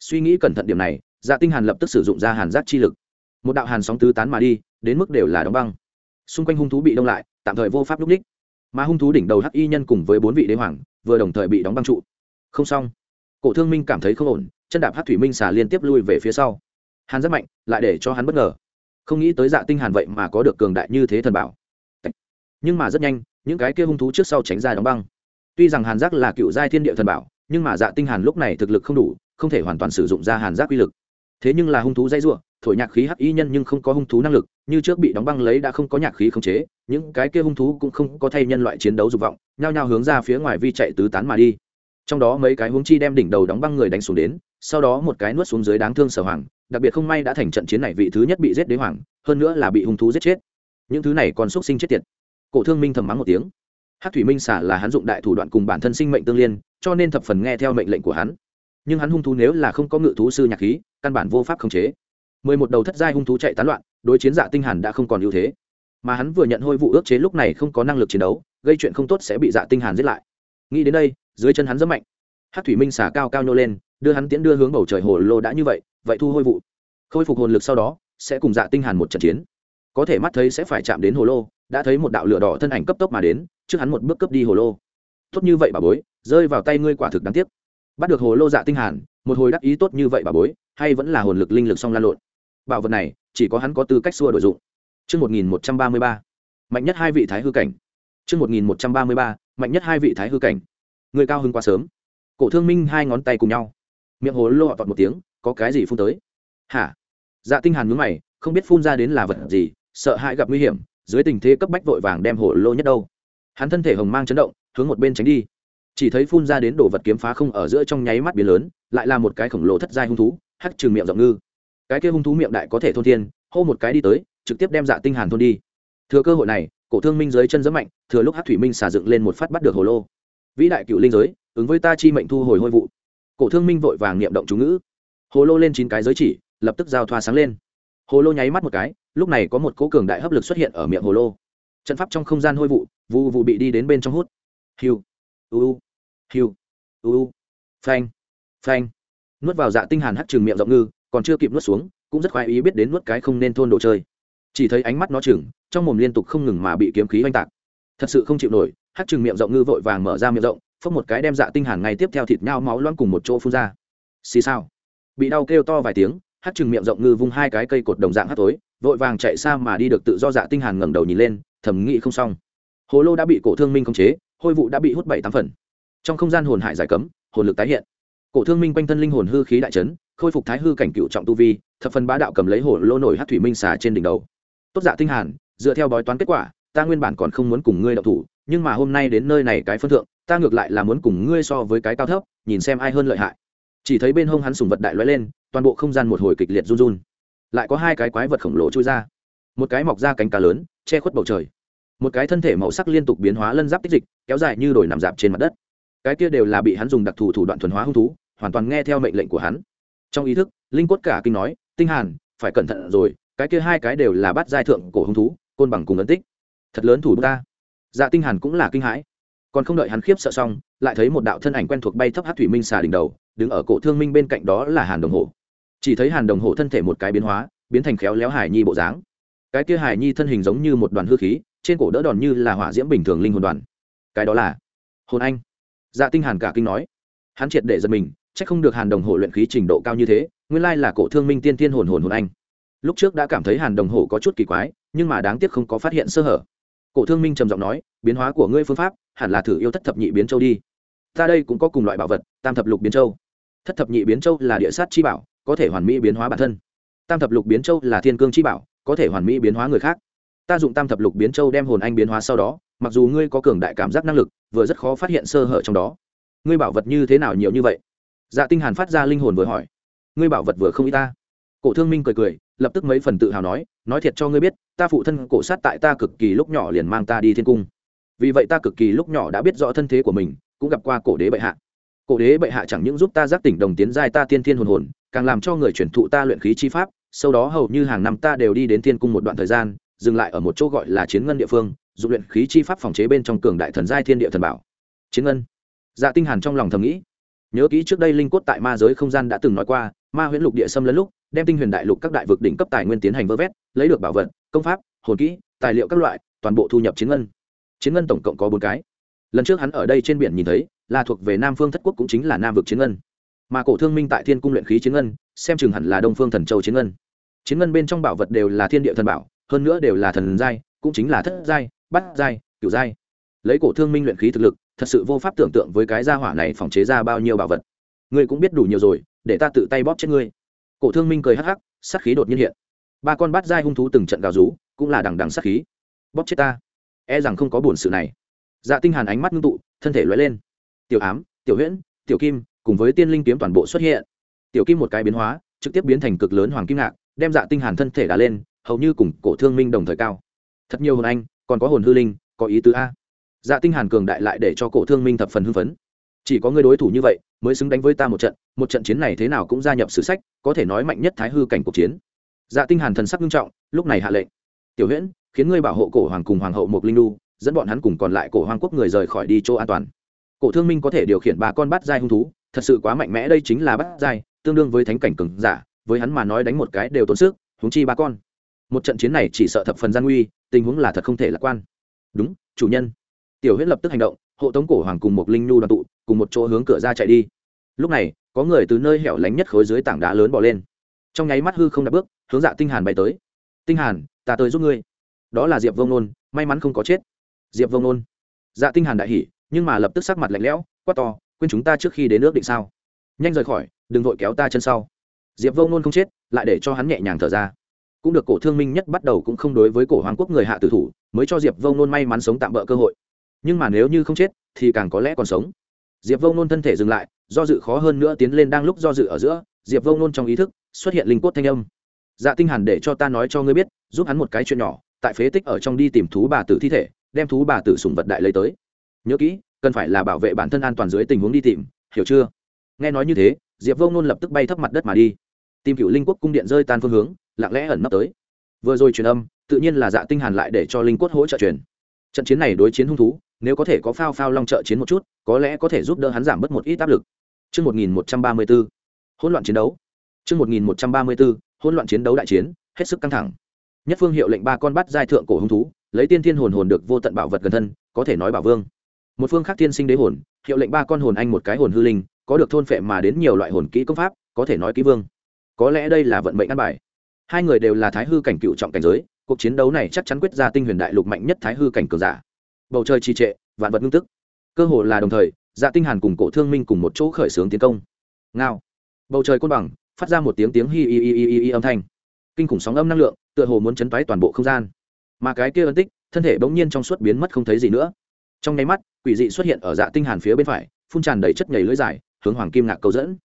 Suy nghĩ cẩn thận điểm này dạ tinh hàn lập tức sử dụng ra hàn giác chi lực. Một đạo hàn sóng tứ tán mà đi, đến mức đều là đóng băng. Xung quanh hung thú bị đông lại, tạm thời vô pháp lúc ních. Mà hung thú đỉnh đầu hắc y nhân cùng với bốn vị đế hoàng vừa đồng thời bị đóng băng trụ. Không xong. Cổ thương minh cảm thấy không ổn, chân đạp hát thủy minh xà liên tiếp lui về phía sau. Hàn rất mạnh, lại để cho hắn bất ngờ. Không nghĩ tới dạ tinh hàn vậy mà có được cường đại như thế thần bảo. Nhưng mà rất nhanh, những cái kia hung thú trước sau tránh ra đóng băng. Tuy rằng hàn giác là cựu giai thiên địa thần bảo, nhưng mà dạ tinh hàn lúc này thực lực không đủ, không thể hoàn toàn sử dụng ra hàn giác uy lực. Thế nhưng là hung thú dây rủa thổi nhạc khí hắc y nhân nhưng không có hung thú năng lực, như trước bị đóng băng lấy đã không có nhạc khí khống chế, những cái kia hung thú cũng không có thay nhân loại chiến đấu dục vọng, nhao nhao hướng ra phía ngoài vi chạy tứ tán mà đi. Trong đó mấy cái hướng chi đem đỉnh đầu đóng băng người đánh xuống đến, sau đó một cái nuốt xuống dưới đáng thương sở hoàng, đặc biệt không may đã thành trận chiến này vị thứ nhất bị giết đế hoàng, hơn nữa là bị hung thú giết chết. Những thứ này còn xúc sinh chết tiệt. Cổ thương minh thầm mắng một tiếng. Hát thủy minh xả là hắn dụng đại thủ đoạn cùng bản thân sinh mệnh tương liên, cho nên thập phần nghe theo mệnh lệnh của hắn. Nhưng hắn hung thú nếu là không có ngự thú sư nhạc khí, căn bản vô pháp khống chế mười một đầu thất giai hung thú chạy tán loạn, đối chiến dạ tinh hàn đã không còn ưu thế. Mà hắn vừa nhận hôi vụ ước chế lúc này không có năng lực chiến đấu, gây chuyện không tốt sẽ bị dạ tinh hàn giết lại. Nghĩ đến đây, dưới chân hắn rất mạnh. Hát thủy minh xả cao cao nhô lên, đưa hắn tiễn đưa hướng bầu trời hồ lô đã như vậy vậy thu hôi vụ. Khôi phục hồn lực sau đó, sẽ cùng dạ tinh hàn một trận chiến. Có thể mắt thấy sẽ phải chạm đến hồ lô, đã thấy một đạo lửa đỏ thân ảnh cấp tốc mà đến, trước hắn một bước cấp đi hồ lô. Tốt như vậy bà bối, rơi vào tay ngươi quả thực đáng tiếc. Bắt được hồ lô dạ tinh hàn, một hồi đắc ý tốt như vậy bà bối, hay vẫn là hồn lực linh lực song lan lộn bảo vật này chỉ có hắn có tư cách xua đổi dụng Trước 1133, mạnh nhất hai vị thái hư cảnh. Trước 1133, mạnh nhất hai vị thái hư cảnh. Người cao hứng quá sớm. Cổ Thương Minh hai ngón tay cùng nhau. Miệng hồ lô tọt một tiếng, có cái gì phun tới? Hả? Dạ Tinh Hàn nhướng mày, không biết phun ra đến là vật gì, sợ hãi gặp nguy hiểm, dưới tình thế cấp bách vội vàng đem hồ lô nhất đâu. Hắn thân thể hồng mang chấn động, hướng một bên tránh đi. Chỉ thấy phun ra đến đồ vật kiếm phá không ở giữa trong nháy mắt biến lớn, lại là một cái khổng lồ thất giai hung thú, hắc trường miệng rộng ngư. Cái kia hung thú miệng đại có thể thôn thiên, hô một cái đi tới, trực tiếp đem Dạ Tinh Hàn thôn đi. Thừa cơ hội này, cổ thương minh dưới chân giẫm mạnh, thừa lúc hắc thủy minh xả dựng lên một phát bắt được hồ lô. Vĩ đại cựu linh giới, ứng với ta chi mệnh thu hồi hôi vụ. Cổ thương minh vội vàng niệm động chú ngữ. Hồ lô lên chín cái giới chỉ, lập tức giao thoa sáng lên hồ lô nháy mắt một cái lúc này có một cố cường đại hấp lực xuất hiện ở miệng hồ lô trận pháp trong không gian hôi vụ vụ vụ bị đi đến bên trong hút hiu u hiu u phanh phanh nuốt vào dạ tinh hàn hắt trường miệng rộng ngư còn chưa kịp nuốt xuống, cũng rất khoái ý biết đến nuốt cái không nên thôn đồ chơi. Chỉ thấy ánh mắt nó chừng, trong mồm liên tục không ngừng mà bị kiếm khí oanh tạc. Thật sự không chịu nổi hắt chừng miệng rộng ngư vội vàng mở ra miệng rộng, phốc một cái đem dạ tinh hàn ngay tiếp theo thịt nhau máu loang cùng một chỗ phun ra. Xì sao bị đau kêu to vài tiếng hát chừng miệng rộng ngư vung hai cái cây cột đồng dạng hát tối, vội vàng chạy xa mà đi được tự do dạ tinh hàn ngẩng đầu nhìn lên, thầm nghĩ không xong. Hồ lô đã bị cổ thương minh khống chế, hôi vụ đã bị hút bảy tám phần. Trong không gian hồn hải giải cấm, hồn lực tái hiện. Cổ thương minh quanh thân linh hồn hư khí đại chấn khôi phục thái hư cảnh cựu trọng tu vi, thập phần bá đạo cầm lấy hồ lô nổi hát thủy minh xà trên đỉnh đầu. Tốt dạ tinh hàn, dựa theo bói toán kết quả, ta nguyên bản còn không muốn cùng ngươi đậu thủ, nhưng mà hôm nay đến nơi này cái phân thượng, ta ngược lại là muốn cùng ngươi so với cái cao thấp, nhìn xem ai hơn lợi hại. Chỉ thấy bên hông hắn sùng vật đại lóe lên, toàn bộ không gian một hồi kịch liệt run run. Lại có hai cái quái vật khổng lồ chui ra. Một cái mọc ra cánh cá lớn, che khuất bầu trời. Một cái thân thể màu sắc liên tục biến hóa lân giáp tích dịch, kéo dài như đồi nằm dạp trên mặt đất. Cái kia đều là bị hắn dùng đặc thù thủ đoạn thuần hóa hung thú, hoàn toàn nghe theo mệnh lệnh của hắn trong ý thức, linh quất cả kinh nói, tinh hàn, phải cẩn thận rồi, cái kia hai cái đều là bát giai thượng cổ hung thú, côn bằng cùng ấn tích. Thật lớn thủ ta. Dạ tinh hàn cũng là kinh hãi. Còn không đợi hắn khiếp sợ xong, lại thấy một đạo thân ảnh quen thuộc bay thấp hát thủy minh xà đỉnh đầu, đứng ở cổ thương minh bên cạnh đó là hàn đồng hồ chỉ thấy hàn đồng hồ thân thể một cái biến hóa, biến thành khéo léo hải nhi bộ dáng. Cái kia hải nhi thân hình giống như một đoàn hư khí, trên cổ đỡ đòn như là hỏa diễm bình thường linh hồn đoàn. Cái đó là hồn anh. Dạ tinh hàn cả kinh nói. Hắn triệt để giật mình chắc không được hàn đồng hồ luyện khí trình độ cao như thế, nguyên lai là cổ thương minh tiên tiên hồn hồn hồn anh. Lúc trước đã cảm thấy hàn đồng hồ có chút kỳ quái, nhưng mà đáng tiếc không có phát hiện sơ hở. Cổ thương minh trầm giọng nói, biến hóa của ngươi phương pháp, hẳn là thử yêu thất thập nhị biến châu đi. Ta đây cũng có cùng loại bảo vật, tam thập lục biến châu. Thất thập nhị biến châu là địa sát chi bảo, có thể hoàn mỹ biến hóa bản thân. Tam thập lục biến châu là thiên cương chi bảo, có thể hoàn mỹ biến hóa người khác. Ta dụng tam thập lục biến châu đem hồn anh biến hóa sau đó, mặc dù ngươi có cường đại cảm giác năng lực, vừa rất khó phát hiện sơ hở trong đó. Ngươi bảo vật như thế nào nhiều như vậy? Dạ tinh hàn phát ra linh hồn vừa hỏi. Ngươi bảo vật vừa không ý ta. Cổ thương minh cười cười, lập tức mấy phần tự hào nói nói thiệt cho ngươi biết, ta phụ thân cổ sát tại ta cực kỳ lúc nhỏ liền mang ta đi thiên cung. Vì vậy ta cực kỳ lúc nhỏ đã biết rõ thân thế của mình, cũng gặp qua cổ đế bệ hạ. Cổ đế bệ hạ chẳng những giúp ta giác tỉnh đồng tiến giai ta tiên thiên hồn hồn, càng làm cho người chuyển thụ ta luyện khí chi pháp, sau đó hầu như hàng năm ta đều đi đến thiên cung một đoạn thời gian, dừng lại ở một chỗ gọi là chiến ngân địa phương dụng luyện khí chi pháp phòng chế bên trong cường đại thần giai thiên địa thần bảo. Chiến ngân. Dạ tinh hàn trong lòng thầm nghĩ nhớ kỹ trước đây linh cốt tại ma giới không gian đã từng nói qua, ma huyễn lục địa xâm lấn lúc, đem tinh huyền đại lục các đại vực đỉnh cấp tài nguyên tiến hành vơ vét, lấy được bảo vật, công pháp, hồn kỹ, tài liệu các loại, toàn bộ thu nhập chiến ngân. Chiến ngân tổng cộng có bốn cái. Lần trước hắn ở đây trên biển nhìn thấy, là thuộc về nam phương thất quốc cũng chính là nam vực chiến ngân. Mà cổ thương minh tại thiên cung luyện khí chiến ngân, xem chừng hẳn là đông phương thần châu chiến ngân. Chiến ngân bên trong bảo vật đều là thiên địa thần bảo, hơn nữa đều là thần giai, cũng chính là thất giai, bát giai, cửu giai. Lấy cổ thương minh luyện khí thực lực thật sự vô pháp tưởng tượng với cái gia hỏa này phòng chế ra bao nhiêu bảo vật. Ngươi cũng biết đủ nhiều rồi, để ta tự tay bóp chết ngươi. Cổ thương minh cười hắc hắc, sát khí đột nhiên hiện. Ba con bát giai hung thú từng trận gào rú, cũng là đằng đằng sát khí. Bóp chết ta. E rằng không có buồn sự này. Dạ tinh hàn ánh mắt ngưng tụ, thân thể lóe lên. Tiểu ám, tiểu huyễn, tiểu kim, cùng với tiên linh kiếm toàn bộ xuất hiện. Tiểu kim một cái biến hóa, trực tiếp biến thành cực lớn hoàng kim ngạc, đem dạ tinh hàn thân thể đá lên, hầu như cùng cổ thương minh đồng thời cao. Thật nhiều hồn anh, còn có hồn hư linh, có ý tứ a dạ tinh hàn cường đại lại để cho cổ thương minh thập phần hưng phấn. Chỉ có người đối thủ như vậy mới xứng đánh với ta một trận một trận chiến này thế nào cũng gia nhập sử sách có thể nói mạnh nhất thái hư cảnh cuộc chiến. Dạ tinh hàn thần sắc nghiêm trọng lúc này hạ lệnh. Tiểu huyễn khiến ngươi bảo hộ cổ hoàng cùng hoàng hậu một linh nu, dẫn bọn hắn cùng còn lại cổ hoàng quốc người rời khỏi đi chỗ an toàn. Cổ thương minh có thể điều khiển ba con bát giai hung thú thật sự quá mạnh mẽ đây chính là bát giai tương đương với thánh cảnh cường giả với hắn mà nói đánh một cái đều tốn sức huống chi ba con. Một trận chiến này chỉ sợ thập phần gian nguy tình huống là thật không thể lạc quan. Đúng chủ nhân tiểu huyễn lập tức hành động, hộ tống cổ hoàng cùng một linh nhu đoàn tụ, cùng một chỗ hướng cửa ra chạy đi. Lúc này, có người từ nơi hẻo lánh nhất khối dưới tảng đá lớn bỏ lên. Trong nháy mắt hư không đặt bước, hướng dạ tinh hàn bay tới. Tinh hàn, ta tới giúp ngươi. Đó là diệp vông nôn, may mắn không có chết. Diệp vông nôn. Dạ tinh hàn đại hỉ, nhưng mà lập tức sắc mặt lạnh lẽo, quát to, quên chúng ta trước khi đến nước định sao? Nhanh rời khỏi, đừng vội kéo ta chân sau. Diệp vông nôn không chết, lại để cho hắn nhẹ nhàng thở ra. Cũng được cổ thương minh nhất bắt đầu cũng không đối với cổ hoàng quốc người hạ tử thủ, mới cho diệp vông nôn may mắn sống tạm bỡ cơ hội nhưng mà nếu như không chết, thì càng có lẽ còn sống. Diệp vông nôn thân thể dừng lại, do dự khó hơn nữa tiến lên đang lúc do dự ở giữa, diệp vông nôn trong ý thức, xuất hiện linh cốt thanh âm. Dạ tinh hàn để cho ta nói cho ngươi biết, giúp hắn một cái chuyện nhỏ, tại phế tích ở trong đi tìm thú bà tử thi thể, đem thú bà tử sùng vật đại lấy tới. Nhớ kỹ, cần phải là bảo vệ bản thân an toàn dưới tình huống đi tìm, hiểu chưa? Nghe nói như thế, diệp vông nôn lập tức bay thấp mặt đất mà đi. Tìm cựu linh quốc cung điện rơi tan phương hướng, lặng lẽ ẩn nấp tới. Vừa rồi truyền âm, tự nhiên là dạ tinh hàn lại để cho linh quốc hỗ trợ truyền trận chiến này đối chiến hung thú nếu có thể có phao phao long trợ chiến một chút có lẽ có thể giúp đỡ hắn giảm bớt một ít áp lực Trước 1134, hỗn loạn chiến đấu. Trước 1134, hỗn loạn chiến đấu đại chiến, hết sức căng thẳng. Nhất phương hiệu lệnh ba con bắt giai thượng cổ hung thú, lấy tiên thiên hồn hồn được vô tận bảo vật gần thân, có thể nói bảo vương. Một phương khác thiên sinh đế hồn, hiệu lệnh ba con hồn anh một cái hồn hư linh, có được thôn phệ mà đến nhiều loại hồn kỹ công pháp, có thể nói kỹ vương. Có lẽ đây là vận mệnh ăn bài. Hai người đều là thái hư cảnh cựu trọng cảnh giới, cuộc chiến đấu này chắc chắn quyết ra tinh huyền đại lục mạnh nhất thái hư cảnh cường giả. Bầu trời trì trệ, vạn vật ngưng tức cơ hồ là đồng thời dạ tinh hàn cùng cổ thương minh cùng một chỗ khởi xướng tiến công. Ngao. Bầu trời côn bằng, phát ra một tiếng tiếng hi hi hi hi hi âm thanh. Kinh khủng sóng âm năng lượng, tựa hồ muốn chấn toái toàn bộ không gian. Mà cái kia ấn tích, thân thể bỗng nhiên trong suốt biến mất không thấy gì nữa. Trong nháy mắt, quỷ dị xuất hiện ở dạ tinh hàn phía bên phải, phun tràn đầy chất nhảy lưỡi dài, hướng hoàng kim ngạc cầu dẫn.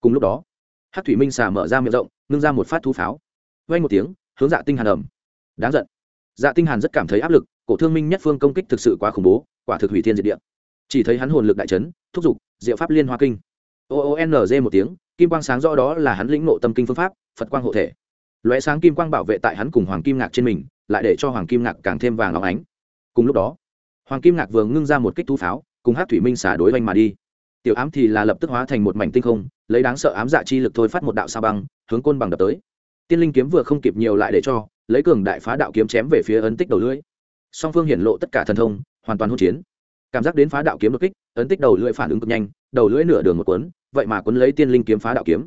Cùng lúc đó hát thủy minh xà mở ra miệng rộng, ngưng ra một phát thú pháo. Vang một tiếng, hướng dạ tinh hàn ầm đáng giận. Dạ tinh hàn rất cảm thấy áp lực, cổ thương minh nhất phương công kích thực sự quá khủng bố, quả thực hủy thiên diệt địa. Chỉ thấy hắn hồn lực đại chấn, thúc giục, diệu pháp liên hoa kinh. O o n g một tiếng, kim quang sáng rõ đó là hắn lĩnh nộ tâm kinh phương pháp, phật quang hộ thể. Lóe sáng kim quang bảo vệ tại hắn cùng hoàng kim ngạc trên mình, lại để cho hoàng kim ngạc càng thêm vàng óng ánh. Cùng lúc đó, hoàng kim ngạc vừa ngưng ra một kích thú pháo, cùng hát thủy minh xả đối oanh mà đi. Tiểu ám thì là lập tức hóa thành một mảnh tinh không, lấy đáng sợ ám dạ chi lực thôi phát một đạo sa băng, hướng côn bằng đập tới. Tiên linh kiếm vừa không kịp nhiều lại để cho lấy cường đại phá đạo kiếm chém về phía ấn tích đầu lưỡi. Song phương hiển lộ tất cả thần thông, hoàn toàn hỗn chiến. Cảm giác đến phá đạo kiếm đột kích, ấn tích đầu lưỡi phản ứng cực nhanh, đầu lưỡi nửa đường một cuốn, vậy mà cuốn lấy tiên linh kiếm phá đạo kiếm.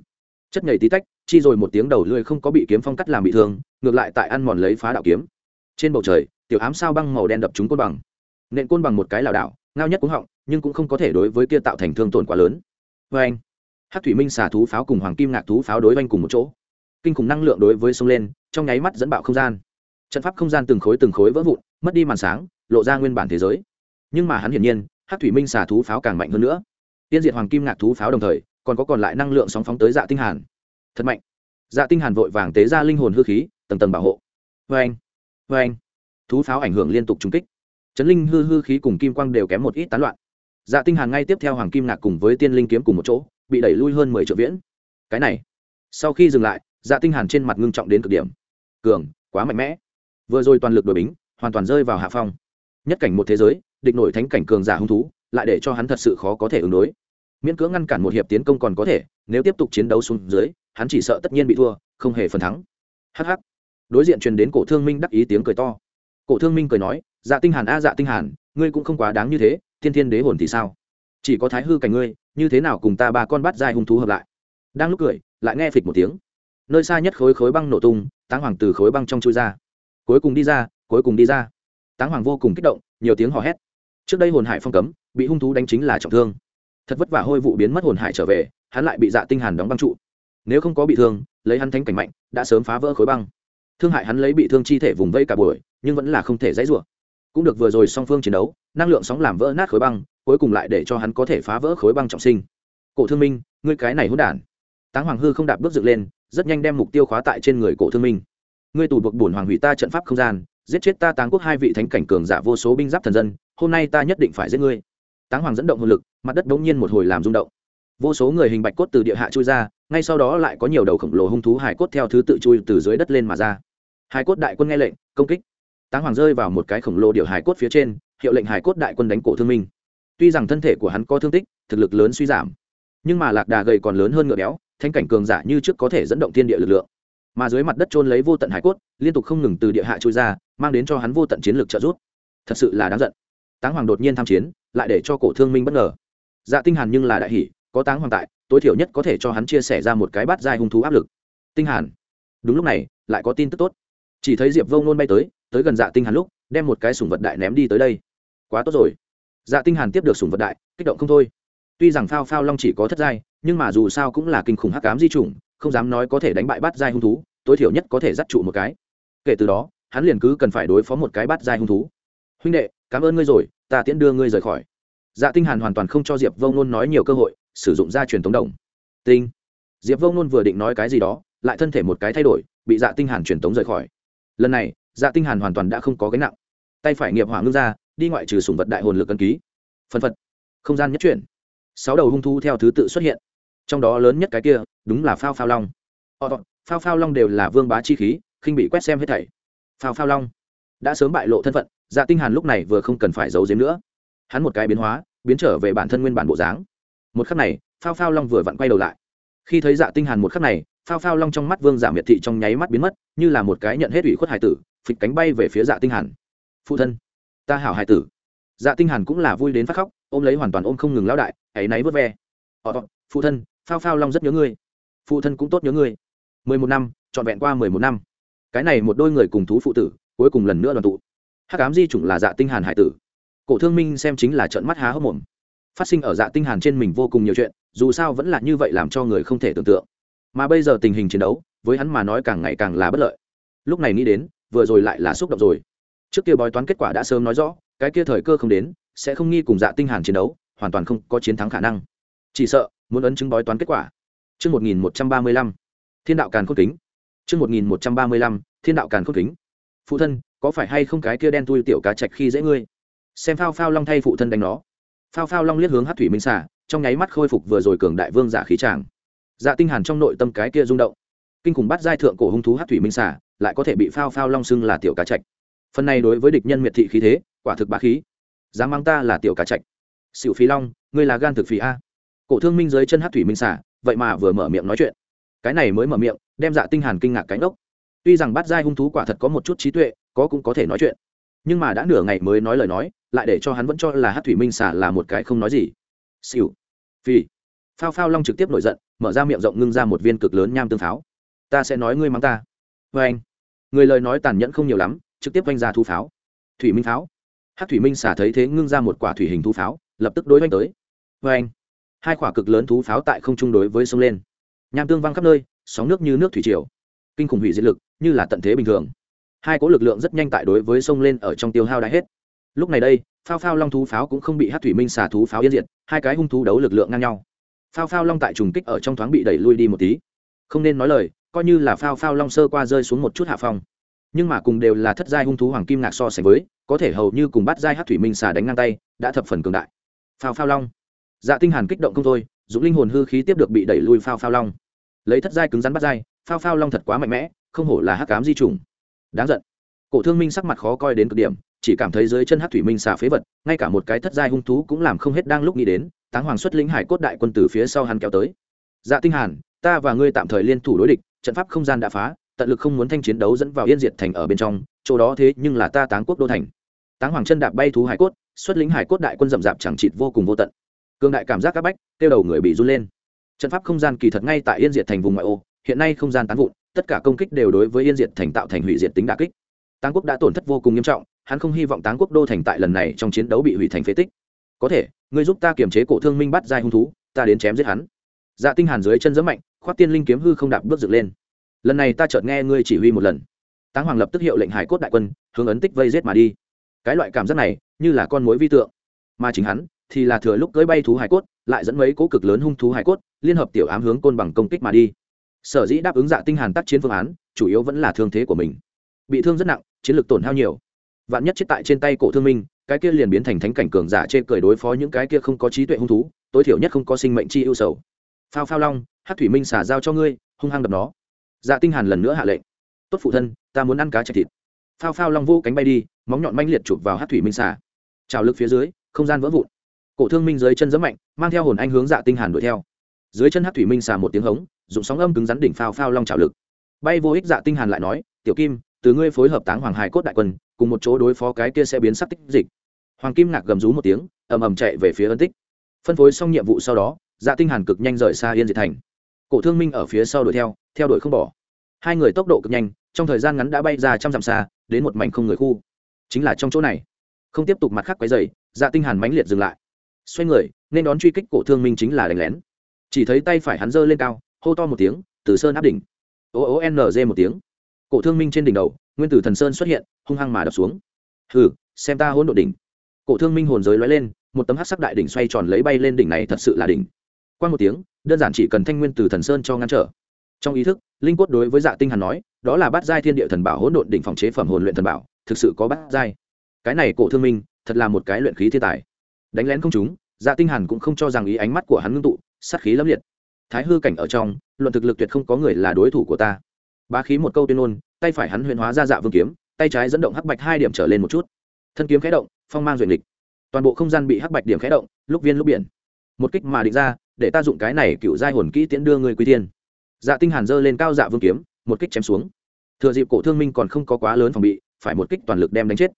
Chất nhảy tí tách, chi rồi một tiếng đầu lưỡi không có bị kiếm phong cắt làm bị thương, ngược lại tại ăn mòn lấy phá đạo kiếm. Trên bầu trời, tiểu ám sao băng màu đen đập trúng côn bằng. Nện côn bằng một cái lảo đảo, ngao nhất cũng họng, nhưng cũng không có thể đối với kia tạo thành thương tổn quá lớn. Vê anh hát thủy minh xà thú pháo cùng hoàng kim ngạc thú pháo đối oanh cùng một chỗ. Kinh khủng năng lượng đối với sông lên trong nháy mắt dẫn bạo không gian. Trận pháp không gian từng khối từng khối vỡ vụn, mất đi màn sáng, lộ ra nguyên bản thế giới. Nhưng mà hắn hiển nhiên hát thủy minh xả thú pháo càng mạnh hơn nữa. Tiên diệt hoàng kim ngạc thú pháo đồng thời, còn có còn lại năng lượng sóng phóng tới dạ tinh hàn. Thật mạnh. Dạ tinh hàn vội vàng tế ra linh hồn hư khí, tầng tầng bảo hộ. Vê anh vê anh thú pháo ảnh hưởng liên tục trúng kích. Chấn linh hư hư khí cùng kim quang đều kém một ít tán loạn. Dạ tinh hàn ngay tiếp theo hoàng kim ngạc cùng với tiên linh kiếm cùng một chỗ, bị đẩy lui hơn mười triệu viễn. Cái này, sau khi dừng lại dạ tinh hàn trên mặt ngưng trọng đến cực điểm cường, quá mạnh mẽ. Vừa rồi toàn lực đội bính, hoàn toàn rơi vào hạ phong. Nhất cảnh một thế giới, địch nổi thánh cảnh cường giả hung thú, lại để cho hắn thật sự khó có thể ứng đối. Miễn cưỡng ngăn cản một hiệp tiến công còn có thể, nếu tiếp tục chiến đấu xuống dưới, hắn chỉ sợ tất nhiên bị thua, không hề phần thắng. Hh đối diện truyền đến cổ thương minh đắc ý tiếng cười to. Cổ thương minh cười nói dạ tinh hàn a dạ tinh hàn, ngươi cũng không quá đáng như thế, thiên thiên đế hồn thì sao? Chỉ có thái hư cảnh ngươi, như thế nào cùng ta ba con bắt dai hung thú hợp lại? Đang lúc cười, lại nghe phịch một tiếng nơi xa nhất khối khối băng nổ tung, táng hoàng từ khối băng trong chui ra. Cuối cùng đi ra, cuối cùng đi ra. Táng hoàng vô cùng kích động, nhiều tiếng hò hét. Trước đây hồn hải phong cấm, bị hung thú đánh chính là trọng thương. Thật vất vả hôi vụ biến mất hồn hải trở về, hắn lại bị dạ tinh hàn đóng băng trụ. Nếu không có bị thương, lấy hắn thánh cảnh mạnh, đã sớm phá vỡ khối băng. Thương hại hắn lấy bị thương chi thể vùng vây cả buổi, nhưng vẫn là không thể dãy rủa. Cũng được vừa rồi song phương chiến đấu, năng lượng sóng làm vỡ nát khối băng, cuối cùng lại để cho hắn có thể phá vỡ khối băng trọng sinh. Cổ thương minh, ngươi cái này hỗn đản. Táng hoàng hư không đạp bước dựng lên rất nhanh đem mục tiêu khóa tại trên người cổ thương minh. Ngươi tù buộc bổn hoàng hủy ta trận pháp không gian, giết chết ta táng quốc hai vị thánh cảnh cường giả vô số binh giáp thần dân, hôm nay ta nhất định phải giết ngươi. Táng hoàng dẫn động hồn lực, mặt đất bỗng nhiên một hồi làm rung động. Vô số người hình bạch cốt từ địa hạ chui ra, ngay sau đó lại có nhiều đầu khổng lồ hung thú hải cốt theo thứ tự chui từ dưới đất lên mà ra. Hải cốt đại quân nghe lệnh, công kích. Táng hoàng rơi vào một cái khổng lồ điệu hải cốt phía trên, hiệu lệnh hải cốt đại quân đánh cổ thương minh. Tuy rằng thân thể của hắn có thương tích, thực lực lớn suy giảm, nhưng mà lạc đà gầy còn lớn hơn ngựa béo thanh cảnh cường giả như trước có thể dẫn động thiên địa lực lượng. Mà dưới mặt đất trôn lấy vô tận hải cốt liên tục không ngừng từ địa hạ trôi ra mang đến cho hắn vô tận chiến lược trợ giúp. Thật sự là đáng giận. Táng hoàng đột nhiên tham chiến lại để cho cổ thương minh bất ngờ. Dạ tinh hàn nhưng là đại hỉ, có táng hoàng tại tối thiểu nhất có thể cho hắn chia sẻ ra một cái bát giai hung thú áp lực. Tinh hàn. Đúng lúc này lại có tin tức tốt. Chỉ thấy diệp vông nôn bay tới tới gần dạ tinh hàn lúc đem một cái sủng vật đại ném đi tới đây. Quá tốt rồi. Dạ tinh hàn tiếp được sủng vật đại kích động không thôi. Tuy rằng phao phao long chỉ có thất giai nhưng mà dù sao cũng là kinh khủng hắc ám di chủng, không dám nói có thể đánh bại bát giai hung thú, tối thiểu nhất có thể dắt trụ một cái. Kể từ đó, hắn liền cứ cần phải đối phó một cái bát giai hung thú. Huynh đệ, cảm ơn ngươi rồi, ta tiễn đưa ngươi rời khỏi. Dạ tinh hàn hoàn toàn không cho diệp vông nôn nói nhiều cơ hội, sử dụng gia truyền tống đồng. Tinh. Diệp vông nôn vừa định nói cái gì đó, lại thân thể một cái thay đổi, bị dạ tinh hàn truyền tống rời khỏi. Lần này dạ tinh hàn hoàn toàn đã không có gánh nặng. Tay phải nghiệp hỏa ngưng ra, đi ngoại trừ sùng vật đại hồn lực cân ký. Phân phật. Không gian nhất chuyển. Sáu đầu hung thú theo thứ tự xuất hiện trong đó lớn nhất cái kia, đúng là phao phao long. Họ phao phao long đều là vương bá chi khí, khinh bị quét xem hết thảy. Phao phao long đã sớm bại lộ thân phận dạ tinh hàn lúc này vừa không cần phải giấu giếm nữa. Hắn một cái biến hóa, biến trở về bản thân nguyên bản bộ dáng. Một khắc này, phao phao long vừa vặn quay đầu lại. Khi thấy dạ tinh hàn một khắc này, phao phao long trong mắt vương giả miệt thị trong nháy mắt biến mất, như là một cái nhận hết ủy khuất hải tử, phịch cánh bay về phía dạ tinh hàn. Phụ thân, ta hảo hải tử. Dạ tinh hàn cũng là vui đến phát khóc, ôm lấy hoàn toàn ôm không ngừng lão đại, ấy náy vớt ve. Họ phụ thân phao phao long rất nhớ ngươi. Phụ thân cũng tốt nhớ ngươi. Mười một năm, trọn vẹn qua mười một năm. Cái này một đôi người cùng thú phụ tử, cuối cùng lần nữa đoàn tụ. Hắc ám di chủng là dạ tinh hàn hải tử. Cổ thương minh xem chính là trợn mắt há hốc mồm. Phát sinh ở dạ tinh hàn trên mình vô cùng nhiều chuyện, dù sao vẫn là như vậy làm cho người không thể tưởng tượng. Mà bây giờ tình hình chiến đấu, với hắn mà nói càng ngày càng là bất lợi. Lúc này nghĩ đến, vừa rồi lại là xúc động rồi. Trước kia bói toán kết quả đã sớm nói rõ, cái kia thời cơ không đến, sẽ không nghi cùng dạ tinh hàn chiến đấu, hoàn toàn không có chiến thắng khả năng. Chỉ sợ muốn ấn chứng bói toán kết quả Trước 1135, thiên đạo càn khôn kính. Trước 1135, thiên đạo càn khôn kính. Phụ thân, có phải hay không cái kia đen tui tiểu cá trạch khi dễ ngươi? Xem phao phao long thay phụ thân đánh nó. Phao phao long liếc hướng Hắc thủy minh xả, trong nháy mắt khôi phục vừa rồi cường đại vương giả khí tràng. Dạ tinh hàn trong nội tâm cái kia rung động. Kinh khủng bắt giai thượng cổ hung thú Hắc thủy minh xả, lại có thể bị phao phao long xưng là tiểu cá trạch. Phần này đối với địch nhân miệt thị khí thế, quả thực bá khí. Dám mang ta là tiểu cá trạch. Sửu Phi Long, ngươi là gan thực phì a. Cổ Thương Minh dưới chân Hát thủy minh xả, vậy mà vừa mở miệng nói chuyện. Cái này mới mở miệng đem dạ tinh hàn kinh ngạc cánh ốc tuy rằng bát giai hung thú quả thật có một chút trí tuệ có cũng có thể nói chuyện. Nhưng mà đã nửa ngày mới nói lời nói lại để cho hắn vẫn cho là hát thủy minh xả là một cái không nói gì. Xỉu. Phi phao phao long trực tiếp nổi giận mở ra miệng rộng ngưng ra một viên cực lớn nham tương pháo. Ta sẽ nói ngươi mắng ta. Vê anh. Người lời nói tàn nhẫn không nhiều lắm trực tiếp vanh ra thu pháo. Thủy minh pháo. Hát thủy minh xả thấy thế ngưng ra một quả thủy hình thu pháo lập tức đối oanh tới. Vê anh hai quả cực lớn thú pháo tại không trung đối với sông lên. Nham tương văng khắp nơi, sóng nước như nước thủy triều. Kinh khủng hủy diệt lực, như là tận thế bình thường. Hai cỗ lực lượng rất nhanh tại đối với sông lên ở trong tiêu hao đã hết. Lúc này đây, phao phao long thú pháo cũng không bị hát thủy minh xả thú pháo yên diệt, hai cái hung thú đấu lực lượng ngang nhau. Phao phao long tại trùng kích ở trong thoáng bị đẩy lui đi một tí. Không nên nói lời, coi như là phao phao long sơ qua rơi xuống một chút hạ phong. Nhưng mà cùng đều là thất giai hung thú hoàng kim ngạc so sánh với, có thể hầu như cùng bắt giai hát thủy minh xả đánh ngang tay, đã thập phần cường đại. Phao phao long dạ tinh hàn kích động không thôi, dũng linh hồn hư khí tiếp được bị đẩy lui phao phao long. Lấy thất giai cứng rắn bắt giai, phao phao long thật quá mạnh mẽ, không hổ là hắc cám di trùng đáng giận. Cổ thương minh sắc mặt khó coi đến cực điểm, chỉ cảm thấy dưới chân hắc thủy minh xà phế vật, ngay cả một cái thất giai hung thú cũng làm không hết đang lúc nghĩ đến, táng hoàng xuất lĩnh hải cốt đại quân từ phía sau hắn kéo tới. Dạ tinh hàn, ta và ngươi tạm thời liên thủ đối địch, trận pháp không gian đã phá, tận lực không muốn thanh chiến đấu dẫn vào yên diệt thành ở bên trong, chỗ đó thế nhưng là ta táng quốc đô thành. Táng hoàng chân đạp bay thú hải cốt, xuất lĩnh hải cốt đại quân rậm rạp chẳng chịt vô cùng vô tận cương đại cảm giác các bách tiêu đầu người bị run lên. Trận pháp không gian kỳ thật ngay tại yên diệt thành vùng ngoại ô, hiện nay không gian tán vụn, tất cả công kích đều đối với yên diệt thành tạo thành hủy diệt tính đà kích. Táng quốc đã tổn thất vô cùng nghiêm trọng, hắn không hy vọng táng quốc đô thành tại lần này trong chiến đấu bị hủy thành phế tích. Có thể, ngươi giúp ta kiềm chế cổ thương minh bắt giai hung thú, ta đến chém giết hắn. Dạ tinh hàn dưới chân giẫm mạnh, khoát tiên linh kiếm hư không đạp bước dựng lên. Lần này ta chợt nghe ngươi chỉ huy một lần. Táng hoàng lập tức hiệu lệnh hải cốt đại quân, hướng ấn tích vây giết mà đi. Cái loại cảm giác này, như là con mối vi tượng. Mà chính hắn thì là thừa lúc cưỡi bay thú hải cốt, lại dẫn mấy cố cực lớn hung thú hải cốt, liên hợp tiểu ám hướng côn bằng công kích mà đi. Sở dĩ đáp ứng dạ tinh hàn tác chiến phương án, chủ yếu vẫn là thương thế của mình. Bị thương rất nặng, chiến lược tổn hao nhiều. Vạn nhất chết tại trên tay cổ thương minh, cái kia liền biến thành thánh cảnh cường giả chê cười đối phó những cái kia không có trí tuệ hung thú, tối thiểu nhất không có sinh mệnh chi ưu sầu. Phao phao long hát thủy minh xả giao cho ngươi, hung hăng đập nó. Dạ tinh hàn lần nữa hạ lệnh. Tốt phụ thân, ta muốn ăn cá chạch thịt. Phao phao long vô cánh bay đi, móng nhọn manh liệt chụp vào hát thủy minh xả. Trào lực phía dưới, không gian vỡ vụn cổ thương minh dưới chân giẫm mạnh mang theo hồn anh hướng dạ tinh hàn đuổi theo. Dưới chân hát thủy minh xà một tiếng hống dụng sóng âm cứng rắn đỉnh phao phao long trào lực. Bay vô ích dạ tinh hàn lại nói tiểu kim từ ngươi phối hợp táng hoàng hải cốt đại quân cùng một chỗ đối phó cái kia sẽ biến sắc tích dịch. Hoàng kim ngạc gầm rú một tiếng ầm ầm chạy về phía ân tích. Phân phối xong nhiệm vụ sau đó dạ tinh hàn cực nhanh rời xa yên diệt thành. Cổ thương minh ở phía sau đuổi theo theo đuổi không bỏ. Hai người tốc độ cực nhanh trong thời gian ngắn đã bay ra trăm dặm xa đến một mảnh không người khu. Chính là trong chỗ này. Không tiếp tục mặt khác quấy rầy, dạ tinh hàn mãnh liệt dừng lại xoay người, nên đón truy kích cổ thương minh chính là đánh lén. Chỉ thấy tay phải hắn giơ lên cao, hô to một tiếng, từ sơn áp đỉnh. O ô n g một tiếng. Cổ thương minh trên đỉnh đầu, nguyên tử thần sơn xuất hiện, hung hăng mà đập xuống. Hừ, xem ta hỗn độ đỉnh. Cổ thương minh hồn giới lóe lên, một tấm hắc sắc đại đỉnh xoay tròn lấy bay lên đỉnh này thật sự là đỉnh. Qua một tiếng, đơn giản chỉ cần thanh nguyên từ thần sơn cho ngăn trở. Trong ý thức, linh cốt đối với dạ tinh hàn nói, đó là bát giai thiên địa thần bảo hỗn độn đỉnh phòng chế phẩm hồn luyện thần bảo, thực sự có bát giai. Cái này cổ thương minh, thật là một cái luyện khí thiên tài đánh lén không chúng dạ tinh hàn cũng không cho rằng ý ánh mắt của hắn ngưng tụ, sát khí lâm liệt. Thái hư cảnh ở trong, luận thực lực tuyệt không có người là đối thủ của ta. Bá khí một câu tuyên ngôn, tay phải hắn huyền hóa ra dạ vương kiếm, tay trái dẫn động hắc bạch hai điểm trở lên một chút. Thân kiếm khẽ động, phong mang duyệt địch toàn bộ không gian bị hắc bạch điểm khẽ động, lúc viên lúc biển. Một kích mà định ra, để ta dụng cái này cựu giai hồn kỹ tiễn đưa người quy tiên dạ tinh hàn giơ lên cao dạ vương kiếm, một kích chém xuống. Thừa dịp cổ thương minh còn không có quá lớn phòng bị, phải một kích toàn lực đem đánh chết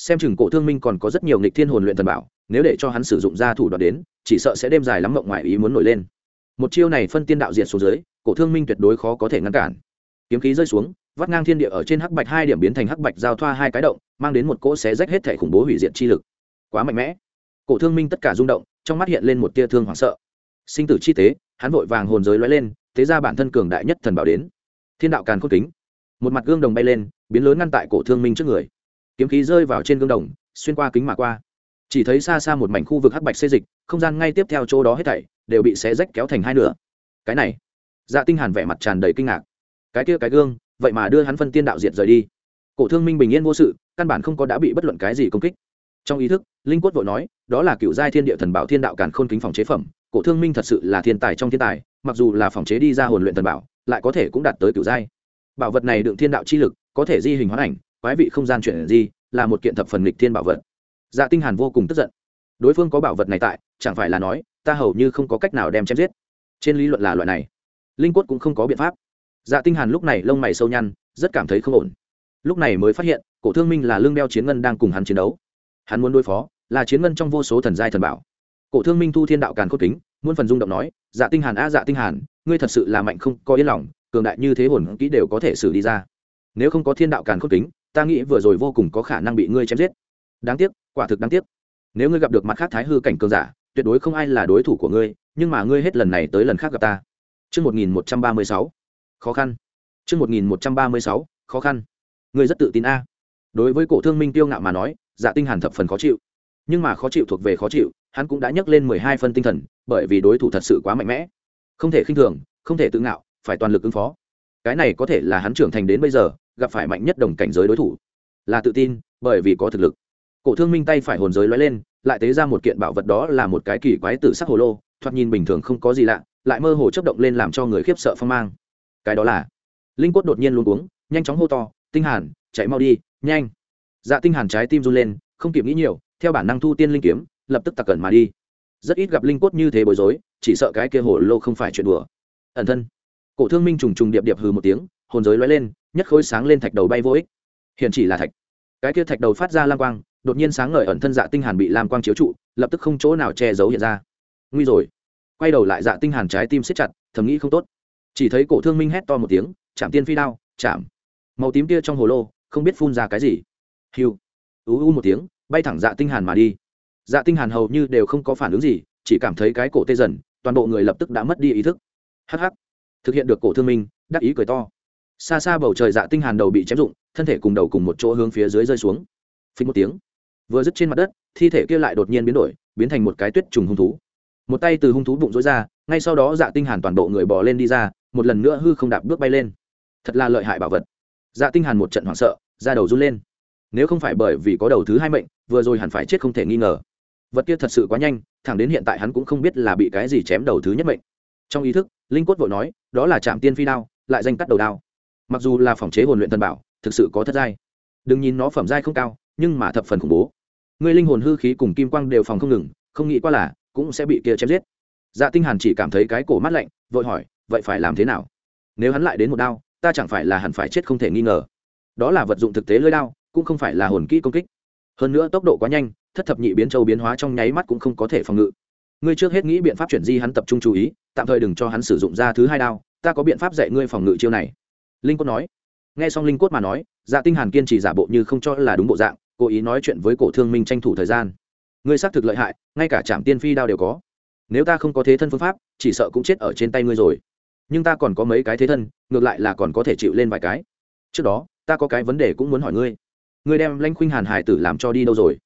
xem chừng cổ thương minh còn có rất nhiều nghịch thiên hồn luyện thần bảo, nếu để cho hắn sử dụng ra thủ đoạn đến, chỉ sợ sẽ đêm dài lắm mộng ngoại ý muốn nổi lên. Một chiêu này phân tiên đạo diệt xuống dưới, cổ thương minh tuyệt đối khó có thể ngăn cản. Kiếm khí rơi xuống, vắt ngang thiên địa ở trên hắc bạch hai điểm biến thành hắc bạch giao thoa hai cái động, mang đến một cỗ xé rách hết thể khủng bố hủy diệt chi lực. Quá mạnh mẽ. Cổ thương minh tất cả rung động, trong mắt hiện lên một tia thương hoảng sợ. Sinh tử chi tế, hắn vội vàng hồn giới lóe lên, thế ra bản thân cường đại nhất thần bảo đến. Thiên đạo càn khôn kính. Một mặt gương đồng bay lên, biến lớn ngăn tại cổ thương minh trước người kiếm khí rơi vào trên gương đồng, xuyên qua kính mà qua. Chỉ thấy xa xa một mảnh khu vực hắc bạch xê dịch, không gian ngay tiếp theo chỗ đó hết thảy đều bị xé rách kéo thành hai nửa. Cái này dạ tinh hàn vẻ mặt tràn đầy kinh ngạc. Cái kia cái gương, vậy mà đưa hắn phân tiên đạo diệt rời đi. Cổ thương minh bình yên vô sự, căn bản không có đã bị bất luận cái gì công kích. Trong ý thức, linh quất vội nói, đó là cựu giai thiên địa thần bảo thiên đạo càn khôn kính phòng chế phẩm, cổ thương minh thật sự là thiên tài trong thiên tài, mặc dù là phòng chế đi ra hồn luyện thần bảo, lại có thể cũng đạt tới cựu giai. Bảo vật này đựng thiên đạo chi lực, có thể di hình hóa ảnh quái vị không gian chuyển gì, là một kiện thập phần lịch thiên bảo vật. Dạ tinh hàn vô cùng tức giận. Đối phương có bảo vật này tại chẳng phải là nói ta hầu như không có cách nào đem chém giết. Trên lý luận là loại này. Linh quất cũng không có biện pháp. Dạ tinh hàn lúc này lông mày sâu nhăn rất cảm thấy không ổn. Lúc này mới phát hiện cổ thương minh là lương đeo chiến ngân đang cùng hắn chiến đấu. Hắn muốn đối phó là chiến ngân trong vô số thần giai thần bảo. Cổ thương minh thu thiên đạo càn cốt kính muôn phần rung động nói dạ tinh hàn a dạ tinh hàn ngươi thật sự là mạnh không có yên lòng cường đại như thế hồn kỹ đều có thể xử đi ra. Nếu không có thiên đạo càn cốt kính ta nghĩ vừa rồi vô cùng có khả năng bị ngươi chém giết đáng tiếc quả thực đáng tiếc nếu ngươi gặp được mặt khác thái hư cảnh cường giả tuyệt đối không ai là đối thủ của ngươi nhưng mà ngươi hết lần này tới lần khác gặp ta Trước 1136, khó khăn. Trước 1136, khó khăn. Ngươi rất tự tin a. Đối với cổ thương minh tiêu ngạo mà nói, Dạ Tinh Hàn thập phần khó chịu. Nhưng mà khó chịu thuộc về khó chịu, hắn cũng đã nhấc lên mười hai phân tinh thần, bởi vì đối thủ thật sự quá mạnh mẽ. Không thể khinh thường, không thể tự ngạo, phải toàn lực ứng phó. Cái này có thể là hắn trưởng thành đến bây giờ, gặp phải mạnh nhất đồng cảnh giới đối thủ. Là tự tin, bởi vì có thực lực. Cổ Thương Minh tay phải hồn giới lóe lên, lại tế ra một kiện bảo vật đó là một cái kỳ quái tử sắc hồ lô, thoạt nhìn bình thường không có gì lạ, lại mơ hồ chớp động lên làm cho người khiếp sợ phong mang. Cái đó là Linh Quất đột nhiên luôn uống nhanh chóng hô to, "Tinh Hàn, chạy mau đi, nhanh!" Dạ Tinh Hàn trái tim run lên, không kịp nghĩ nhiều, theo bản năng thu tiên linh kiếm, lập tức tặc cẩn mà đi. Rất ít gặp linh quất như thế bối rối, chỉ sợ cái kia hồ lô không phải chuyện đùa. Ẩn thân. Cổ Thương Minh trùng trùng điệp điệp hừ một tiếng, hồn giới lóe lên, nhất khối sáng lên thạch đầu bay vô ích. Hiện chỉ là thạch. Cái kia thạch đầu phát ra lam quang, đột nhiên sáng ngời ẩn thân Dạ Tinh Hàn bị lam quang chiếu trụ, lập tức không chỗ nào che giấu hiện ra. Nguy rồi. Quay đầu lại Dạ Tinh Hàn trái tim siết chặt, thầm nghĩ không tốt. Chỉ thấy Cổ Thương Minh hét to một tiếng, chạm tiên phi đao, chạm. Màu tím kia trong hồ lô, không biết phun ra cái gì. Hưu. ú u một tiếng, bay thẳng Dạ Tinh Hàn mà đi. Dạ Tinh Hàn hầu như đều không có phản ứng gì, chỉ cảm thấy cái cổ tê dần, toàn bộ người lập tức đã mất đi ý thức. Hắc hắc. Thực hiện được cổ thương minh, đắc ý cười to. Xa xa bầu trời Dạ Tinh Hàn đầu bị chém rụng, thân thể cùng đầu cùng một chỗ hướng phía dưới rơi xuống. Phình một tiếng, vừa dứt trên mặt đất, thi thể kia lại đột nhiên biến đổi, biến thành một cái tuyết trùng hung thú. Một tay từ hung thú bụng rối ra, ngay sau đó Dạ Tinh Hàn toàn bộ người bò lên đi ra, một lần nữa hư không đạp bước bay lên. Thật là lợi hại bảo vật. Dạ Tinh Hàn một trận hoảng sợ, ra đầu run lên nếu không phải bởi vì có đầu thứ hai mệnh vừa rồi hẳn phải chết không thể nghi ngờ vật kia thật sự quá nhanh thẳng đến hiện tại hắn cũng không biết là bị cái gì chém đầu thứ nhất mệnh trong ý thức linh cốt vội nói đó là trạm tiên phi đao lại danh cắt đầu đao mặc dù là phòng chế hồn luyện thần bảo, thực sự có thất giai. Đừng nhìn nó phẩm giai không cao, nhưng mà thập phần khủng bố. Người linh hồn hư khí cùng kim quang đều phòng không ngừng, không nghĩ qua là cũng sẽ bị kia chém giết. Dạ tinh hàn chỉ cảm thấy cái cổ mát lạnh, vội hỏi, vậy phải làm thế nào? Nếu hắn lại đến một đao, ta chẳng phải là hẳn phải chết không thể nghi ngờ. Đó là vật dụng thực tế lưỡi đao, cũng không phải là hồn kỹ công kích. Hơn nữa tốc độ quá nhanh, thất thập nhị biến châu biến hóa trong nháy mắt cũng không có thể phòng ngự. Ngươi trước hết nghĩ biện pháp chuyển di hắn tập trung chú ý, tạm thời đừng cho hắn sử dụng ra thứ hai đao, ta có biện pháp dạy ngươi phòng ngự chiêu này linh cốt nói. Nghe xong linh cốt mà nói dạ tinh hàn kiên trì giả bộ như không cho là đúng bộ dạng, cố ý nói chuyện với cổ thương minh tranh thủ thời gian. Ngươi xác thực lợi hại, ngay cả trạm tiên phi đao đều có. Nếu ta không có thế thân phương pháp, chỉ sợ cũng chết ở trên tay ngươi rồi. Nhưng ta còn có mấy cái thế thân, ngược lại là còn có thể chịu lên vài cái. Trước đó, ta có cái vấn đề cũng muốn hỏi ngươi. Ngươi đem lanh khuynh hàn hải tử làm cho đi đâu rồi?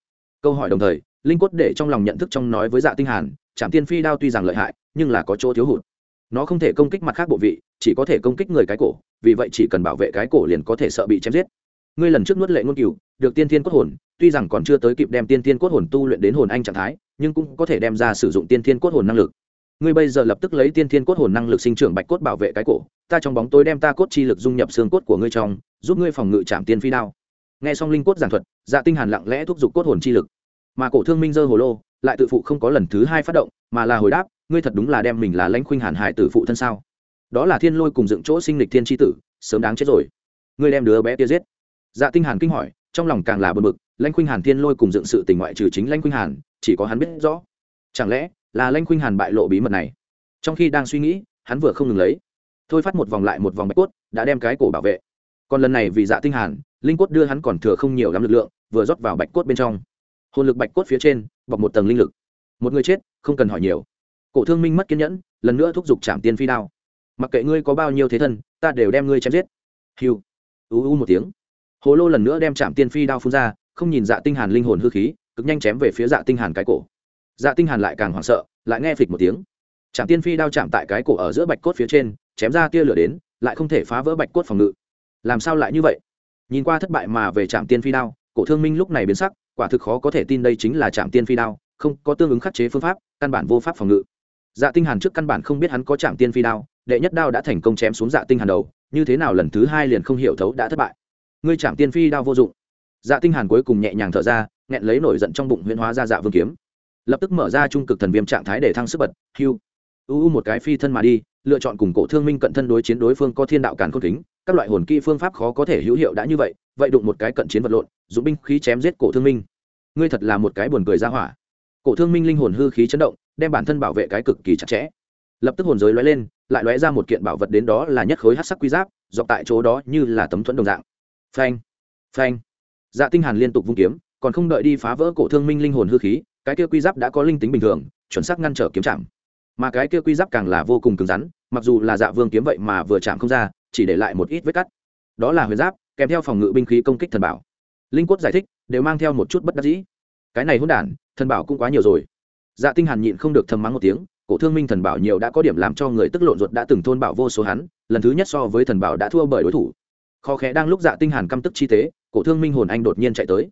Câu hỏi đồng thời, linh quất để trong lòng nhận thức trong nói với dạ tinh hàn trạm tiên phi đao tuy rằng lợi hại, nhưng là có chỗ thiếu hụt. Nó không thể công kích mặt khác bộ vị, chỉ có thể công kích người cái cổ vì vậy chỉ cần bảo vệ cái cổ liền có thể sợ bị chém giết. Ngươi lần trước nuốt lệ ngôn cửu, được tiên thiên cốt hồn, tuy rằng còn chưa tới kịp đem tiên thiên cốt hồn tu luyện đến hồn anh trạng thái, nhưng cũng có thể đem ra sử dụng tiên thiên cốt hồn năng lực. Ngươi bây giờ lập tức lấy tiên thiên cốt hồn năng lực sinh trưởng bạch cốt bảo vệ cái cổ, ta trong bóng tối đem ta cốt chi lực dung nhập xương cốt của ngươi trong, giúp ngươi phòng ngự chạm tiên phi đao. Nghe xong linh cốt giảng thuật dạ tinh hàn lặng lẽ thúc giục cốt hồn chi lực. Mà cổ thương minh dơ hồ lô, lại tự phụ không có lần thứ hai phát động, mà là hồi đáp, ngươi thật đúng là đem mình là lãnh khuynh hàn hải tử phụ thân sao? Đó là thiên lôi cùng dựng chỗ sinh lịch thiên tri tử, sớm đáng chết rồi. Ngươi đem đứa bé kia giết. Dạ tinh hàn kinh hỏi, trong lòng càng là bực bực, lãnh khuynh hàn thiên lôi cùng dựng sự tình ngoại trừ chính lãnh khuynh hàn, chỉ có hắn biết rõ. Chẳng lẽ là lãnh khuynh hàn bại lộ bí mật này? Trong khi đang suy nghĩ, hắn vừa không ngừng lấy. Thôi phát một vòng lại một vòng bạch cốt, đã đem cái cổ bảo vệ. Còn lần này vì dạ tinh hàn, linh cốt đưa hắn còn thừa không nhiều lắm lực lượng, vừa rót vào bạch cốt bên trong. Hồn lực bạch cốt phía trên, bọc một tầng linh lực. Một người chết, không cần hỏi nhiều. Cổ thương minh mất kiên nhẫn, lần nữa thúc giục chạm tiên phi đao mặc kệ ngươi có bao nhiêu thế thân, ta đều đem ngươi chém giết. Hiu u u một tiếng. Hồ lô lần nữa đem chạm tiên phi đao phun ra, không nhìn dạ tinh hàn linh hồn hư khí, cực nhanh chém về phía dạ tinh hàn cái cổ. Dạ tinh hàn lại càng hoảng sợ, lại nghe phịch một tiếng. Chạm tiên phi đao chạm tại cái cổ ở giữa bạch cốt phía trên, chém ra tia lửa đến, lại không thể phá vỡ bạch cốt phòng ngự. Làm sao lại như vậy? Nhìn qua thất bại mà về chạm tiên phi đao, cổ thương minh lúc này biến sắc, quả thực khó có thể tin đây chính là chạm tiên phi đao, không có tương ứng khắc chế phương pháp, căn bản vô pháp phòng ngự. Dạ tinh hàn trước căn bản không biết hắn có chạm tiên phi đao đệ nhất đao đã thành công chém xuống dạ tinh hàn đầu, như thế nào lần thứ hai liền không hiểu thấu đã thất bại. Ngươi chạm tiên phi đao vô dụng. Dạ tinh hàn cuối cùng nhẹ nhàng thở ra, nghẹn lấy nổi giận trong bụng huyễn hóa ra dạ vương kiếm. Lập tức mở ra trung cực thần viêm trạng thái để thăng sức bật, hưu. U u một cái phi thân mà đi, lựa chọn cùng cổ thương minh cận thân đối chiến đối phương có thiên đạo càn khôn kính, các loại hồn kỹ phương pháp khó có thể hữu hiệu đã như vậy vậy đụng một cái cận chiến vật lộn dùng binh khí chém giết cổ thương minh. Ngươi thật là một cái buồn cười ra hỏa. Cổ thương minh linh hồn hư khí chấn động, đem bản thân bảo vệ cái cực kỳ chặt chẽ. Lập tức hồn giới lóe lên lại lóe ra một kiện bảo vật đến đó là nhất khối hát sắc quy giáp, dọc tại chỗ đó như là tấm thuẫn đồng dạng. Phanh phanh. Dạ tinh hàn liên tục vung kiếm, còn không đợi đi phá vỡ cổ thương minh linh hồn hư khí, cái kia quy giáp đã có linh tính bình thường, chuẩn xác ngăn trở kiếm chạm. Mà cái kia quy giáp càng là vô cùng cứng rắn, mặc dù là dạ vương kiếm vậy mà vừa chạm không ra, chỉ để lại một ít vết cắt. Đó là huyền giáp, kèm theo phòng ngự binh khí công kích thần bảo. Linh quất giải thích, đều mang theo một chút bất đắc dĩ. Cái này hỗn đản, thần bảo cũng quá nhiều rồi. Dạ tinh hàn nhịn không được thầm mắng một tiếng cổ thương minh thần bảo nhiều đã có điểm làm cho người tức lộn ruột đã từng thôn bảo vô số hắn, lần thứ nhất so với thần bảo đã thua bởi đối thủ. Khó khẽ đang lúc dạ tinh hàn căm tức chi tế, cổ thương minh hồn anh đột nhiên chạy tới.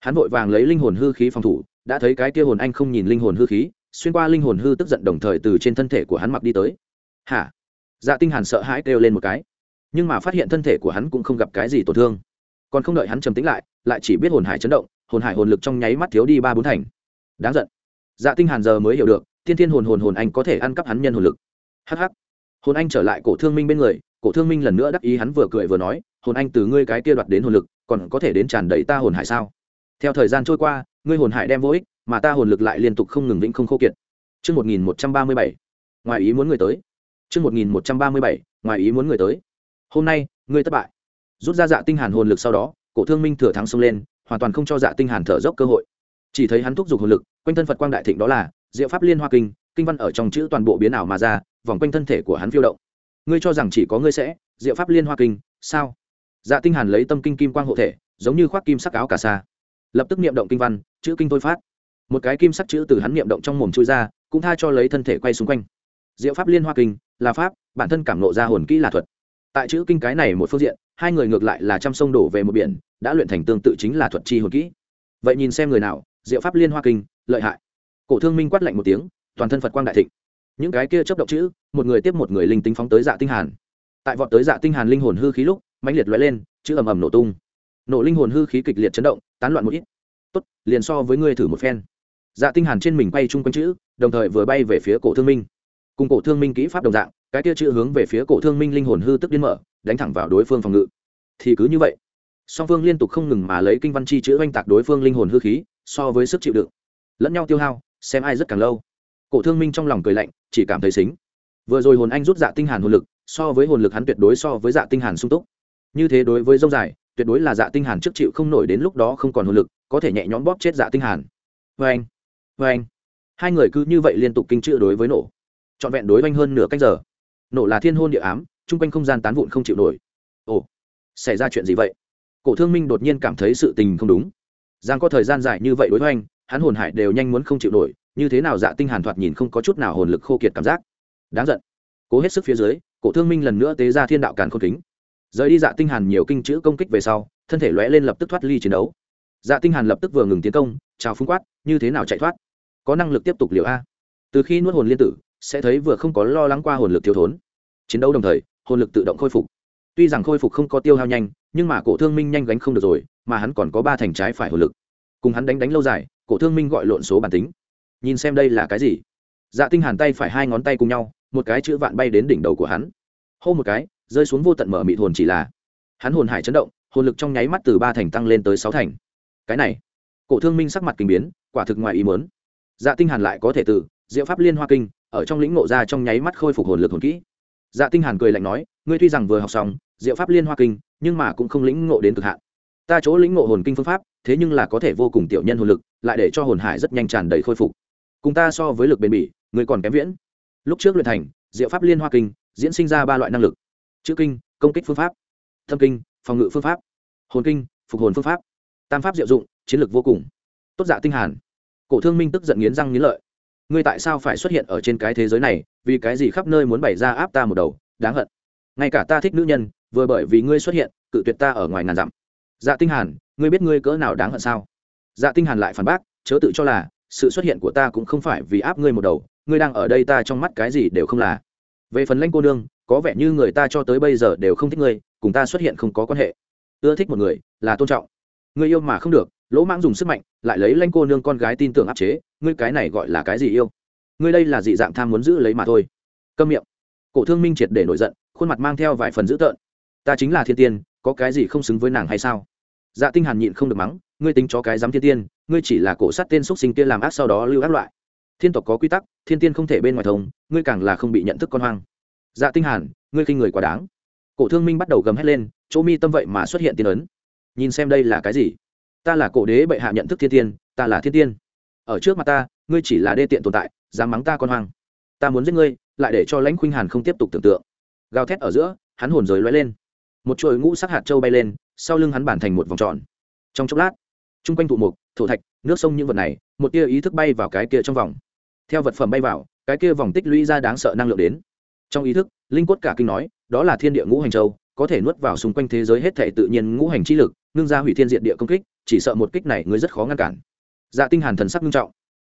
Hắn vội vàng lấy linh hồn hư khí phòng thủ, đã thấy cái kia hồn anh không nhìn linh hồn hư khí, xuyên qua linh hồn hư tức giận đồng thời từ trên thân thể của hắn mặc đi tới. Hả? Dạ tinh hàn sợ hãi kêu lên một cái. Nhưng mà phát hiện thân thể của hắn cũng không gặp cái gì tổn thương. Còn không đợi hắn trầm tĩnh lại lại chỉ biết hồn hải chấn động, hồn hải hồn lực trong nháy mắt thiếu đi ba bốn thành. Đáng giận. Dạ tinh hàn giờ mới hiểu được thiên thiên hồn hồn hồn anh có thể ăn cắp hắn nhân hồn lực hắc hắc hồn anh trở lại cổ thương minh bên người cổ thương minh lần nữa đắc ý hắn vừa cười vừa nói hồn anh từ ngươi cái kia đoạt đến hồn lực còn có thể đến tràn đầy ta hồn hải sao theo thời gian trôi qua ngươi hồn hải đem vô ích mà ta hồn lực lại liên tục không ngừng vĩnh không khô kiệt Trước 1137, ngoài ý muốn người tới. Trước 1137, ngoài ý muốn người tới. Hôm nay, ngươi thất bại. Rút ra dạ tinh hàn hồn lực sau đó, cổ thương minh thừa thắng xông lên, hoàn toàn không cho dạ tinh hàn thở dốc cơ hội. Chỉ thấy hắn thúc giục hồn lực, quanh thân Phật quang đại thịnh đó là Diệu pháp liên hoa kinh, kinh văn ở trong chữ toàn bộ biến ảo mà ra, vòng quanh thân thể của hắn phiêu động. Ngươi cho rằng chỉ có ngươi sẽ, Diệu pháp liên hoa kinh, sao? Dạ tinh hàn lấy tâm kinh kim quang hộ thể, giống như khoác kim sắc áo cả sa. Lập tức niệm động kinh văn, chữ kinh tôi phát một cái kim sắc chữ từ hắn niệm động trong mồm chui ra cũng tha cho lấy thân thể quay xung quanh diệu pháp liên hoa kinh là pháp bản thân cảm nộ ra hồn kỹ là thuật tại chữ kinh cái này một phương diện hai người ngược lại là trăm sông đổ về một biển đã luyện thành tương tự chính là thuật chi hồn kỹ vậy nhìn xem người nào diệu pháp liên hoa kinh lợi hại cổ thương minh quát lạnh một tiếng, toàn thân phật quang đại thịnh. Những cái kia chấp động chữ, một người tiếp một người linh tính phóng tới dạ tinh hàn. Tại vọt tới dạ tinh hàn linh hồn hư khí lúc, mãnh liệt lóe lên, chữ ầm ầm nổ tung. Nổ linh hồn hư khí kịch liệt chấn động, tán loạn một ít. Tốt, liền so với ngươi thử một phen. Dạ tinh hàn trên mình bay chung quanh chữ, đồng thời vừa bay về phía cổ thương minh. Cùng cổ thương minh kỹ pháp đồng dạng, cái kia chữ hướng về phía cổ thương minh linh hồn hư tức điên mở, đánh thẳng vào đối phương phòng ngự. Thì cứ như vậy, song phương liên tục không ngừng mà lấy kinh văn chi chữ oanh tạc đối phương linh hồn hư khí, so với sức chịu đựng. Lẫn nhau tiêu hao xem ai rất càng lâu. Cổ thương minh trong lòng cười lạnh, chỉ cảm thấy xính. Vừa rồi hồn anh rút dạ tinh hàn hồn lực, so với hồn lực hắn tuyệt đối so với dạ tinh hàn sung túc. Như thế đối với dông dài, tuyệt đối là dạ tinh hàn trước chịu không nổi đến lúc đó không còn hồn lực, có thể nhẹ nhõm bóp chết dạ tinh hàn. Với anh với anh. Hai người cứ như vậy liên tục kinh chữ đối với nổ. Trọn vẹn đối anh hơn nửa canh giờ. Nổ là thiên hôn địa ám trung quanh không gian tán vụn không chịu nổi. Ồ, xảy ra chuyện gì vậy? Cổ thương minh đột nhiên cảm thấy sự tình không đúng. Giang có thời gian dài như vậy đối với anh hắn hồn hải đều nhanh muốn không chịu nổi, như thế nào dạ tinh hàn thoạt nhìn không có chút nào hồn lực khô kiệt cảm giác. Đáng giận. Cố hết sức phía dưới, cổ thương minh lần nữa tế ra thiên đạo càn khôn kính. Rời đi dạ tinh hàn nhiều kinh chữ công kích về sau, thân thể lóe lên lập tức thoát ly chiến đấu. Dạ tinh hàn lập tức vừa ngừng tiến công, chào phúng quát, như thế nào chạy thoát? Có năng lực tiếp tục liệu a? Từ khi nuốt hồn liên tử, sẽ thấy vừa không có lo lắng qua hồn lực thiếu thốn. Chiến đấu đồng thời, hồn lực tự động khôi phục. Tuy rằng khôi phục không có tiêu hao nhanh, nhưng mà cổ thương minh nhanh gánh không được rồi, mà hắn còn có ba thành trái phải hồn lực. Cùng hắn đánh đánh lâu dài cổ thương minh gọi lộn số bản tính. Nhìn xem đây là cái gì? Dạ tinh hàn tay phải hai ngón tay cùng nhau, một cái chữ vạn bay đến đỉnh đầu của hắn. Hô một cái, rơi xuống vô tận mở mịt hồn chỉ là. Hắn hồn hải chấn động, hồn lực trong nháy mắt từ ba thành tăng lên tới sáu thành. Cái này, cổ thương minh sắc mặt kinh biến, quả thực ngoài ý muốn. Dạ tinh hàn lại có thể từ, diệu pháp liên hoa kinh, ở trong lĩnh ngộ ra trong nháy mắt khôi phục hồn lực hồn kỹ. Dạ tinh hàn cười lạnh nói, ngươi tuy rằng vừa học xong, diệu pháp liên hoa kinh, nhưng mà cũng không lĩnh ngộ đến cực hạn ta chỗ lĩnh ngộ hồn kinh phương pháp, thế nhưng là có thể vô cùng tiểu nhân hồn lực, lại để cho hồn hải rất nhanh tràn đầy khôi phục. Cùng ta so với lực bền bỉ ngươi còn kém viễn. Lúc trước luyện thành, diệu pháp liên hoa kinh, diễn sinh ra ba loại năng lực. Chữ kinh, công kích phương pháp. Thâm kinh, phòng ngự phương pháp. Hồn kinh, phục hồn phương pháp. Tam pháp diệu dụng, chiến lược vô cùng. Tốt dạ tinh hàn. Cổ thương minh tức giận nghiến răng nghiến lợi. Ngươi tại sao phải xuất hiện ở trên cái thế giới này, vì cái gì khắp nơi muốn bày ra áp ta một đầu? Đáng hận. Ngay cả ta thích nữ nhân, vừa bởi vì ngươi xuất hiện, cự tuyệt ta ở ngoài ngàn dặm dạ tinh hàn, ngươi biết ngươi cỡ nào đáng hận sao? Dạ tinh hàn lại phản bác, chớ tự cho là, sự xuất hiện của ta cũng không phải vì áp ngươi một đầu, ngươi đang ở đây ta trong mắt cái gì đều không là. Về phần lãnh cô nương, có vẻ như người ta cho tới bây giờ đều không thích ngươi, cùng ta xuất hiện không có quan hệ. Ưa thích một người, là tôn trọng. Ngươi yêu mà không được, lỗ mãng dùng sức mạnh, lại lấy lãnh cô nương con gái tin tưởng áp chế, ngươi cái này gọi là cái gì yêu? Ngươi đây là dị dạng tham muốn giữ lấy mà thôi. Câm miệng. Cổ thương minh triệt để nổi giận, khuôn mặt mang theo vài phần dữ tợn. Ta chính là thiên tiên có cái gì không xứng với nàng hay sao? Dạ tinh hàn nhịn không được mắng, ngươi tính chó cái dám thiên tiên, ngươi chỉ là cổ sát tên xuất sinh kia làm ác sau đó lưu ác loại. Thiên tộc có quy tắc, thiên tiên không thể bên ngoài thông, ngươi càng là không bị nhận thức con hoang. Dạ tinh hàn, ngươi khinh người quá đáng. Cổ thương minh bắt đầu gầm hét lên, chỗ mi tâm vậy mà xuất hiện tiên ấn. Nhìn xem đây là cái gì? Ta là cổ đế bệ hạ nhận thức thiên tiên, ta là thiên tiên. Ở trước mặt ta, ngươi chỉ là đê tiện tồn tại, dám mắng ta con hoang. Ta muốn giết ngươi, lại để cho lãnh khuynh hàn không tiếp tục tưởng tượng. Gào thét ở giữa, hắn hồn giới lóe lên một chuỗi ngũ sắc hạt châu bay lên, sau lưng hắn bản thành một vòng tròn. Trong chốc lát, chung quanh thụ mục thổ thạch, nước sông những vật này, một tia ý thức bay vào cái kia trong vòng. Theo vật phẩm bay vào, cái kia vòng tích lũy ra đáng sợ năng lượng đến. Trong ý thức, linh quất cả kinh nói, đó là thiên địa ngũ hành châu, có thể nuốt vào xung quanh thế giới hết thể tự nhiên ngũ hành chi lực, ngưng ra hủy thiên diện địa công kích, chỉ sợ một kích này ngươi rất khó ngăn cản. Dạ tinh hàn thần sắc nghiêm trọng.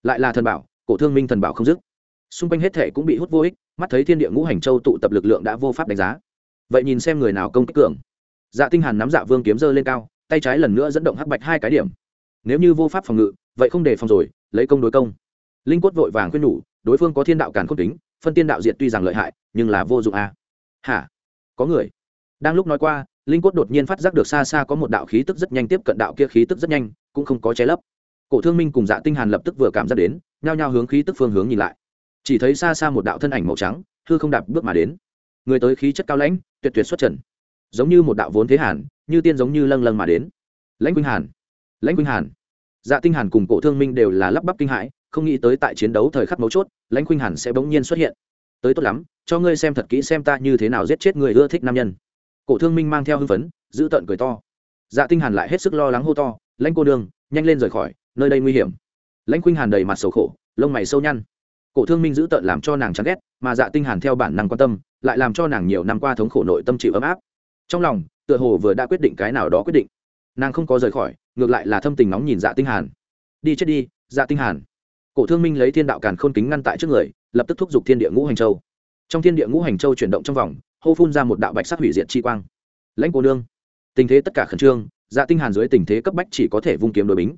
Lại là thần bảo, cổ thương minh thần bảo không dứt. Xung quanh hết thể cũng bị hút vô ích, mắt thấy thiên địa ngũ hành châu tụ tập lực lượng đã vô pháp đánh giá vậy nhìn xem người nào công kích cường. Dạ tinh hàn nắm dạ vương kiếm giơ lên cao, tay trái lần nữa dẫn động hắc bạch hai cái điểm. Nếu như vô pháp phòng ngự, vậy không để phòng rồi, lấy công đối công. Linh quất vội vàng khuyên nhủ, đối phương có thiên đạo càn khôn tính phân tiên đạo diệt tuy rằng lợi hại, nhưng là vô dụng à. hả? Có người. Đang lúc nói qua, linh quất đột nhiên phát giác được xa xa có một đạo khí tức rất nhanh tiếp cận đạo kia khí tức rất nhanh, cũng không có che lấp. Cổ thương minh cùng dạ tinh hàn lập tức vừa cảm giác đến, nhao nhao hướng khí tức phương hướng nhìn lại. Chỉ thấy xa xa một đạo thân ảnh màu trắng, hư không đạp bước mà đến người tới khí chất cao lãnh, tuyệt tuyệt xuất trần. Giống như một đạo vốn thế hàn, như tiên giống như lâng lâng mà đến. Lãnh quynh hàn, lãnh quynh hàn. Dạ tinh hàn cùng cổ thương minh đều là lắp bắp kinh hãi, không nghĩ tới tại chiến đấu thời khắc mấu chốt, lãnh quynh hàn sẽ bỗng nhiên xuất hiện. Tới tốt lắm, cho ngươi xem thật kỹ xem ta như thế nào giết chết người ưa thích nam nhân. Cổ thương minh mang theo hưng phấn, giữ tận cười to. Dạ tinh hàn lại hết sức lo lắng hô to, lãnh cô đường nhanh lên rời khỏi, nơi đây nguy hiểm. Lãnh quynh hàn đầy mặt sầu khổ, lông mày sâu nhăn cổ thương minh giữ tợn làm cho nàng chán ghét, mà dạ tinh hàn theo bản năng quan tâm, lại làm cho nàng nhiều năm qua thống khổ nội tâm chịu ấm áp. Trong lòng, tựa hồ vừa đã quyết định cái nào đó quyết định. Nàng không có rời khỏi, ngược lại là thâm tình nóng nhìn dạ tinh hàn. Đi chết đi dạ tinh hàn. Cổ thương minh lấy thiên đạo càn khôn kính ngăn tại trước người, lập tức thúc giục thiên địa ngũ hành châu. Trong thiên địa ngũ hành châu chuyển động trong vòng, hô phun ra một đạo bạch sắc hủy diệt chi quang. Lãnh cô nương. Tình thế tất cả khẩn trương dạ tinh hàn dưới tình thế cấp bách chỉ có thể vung kiếm đối bính.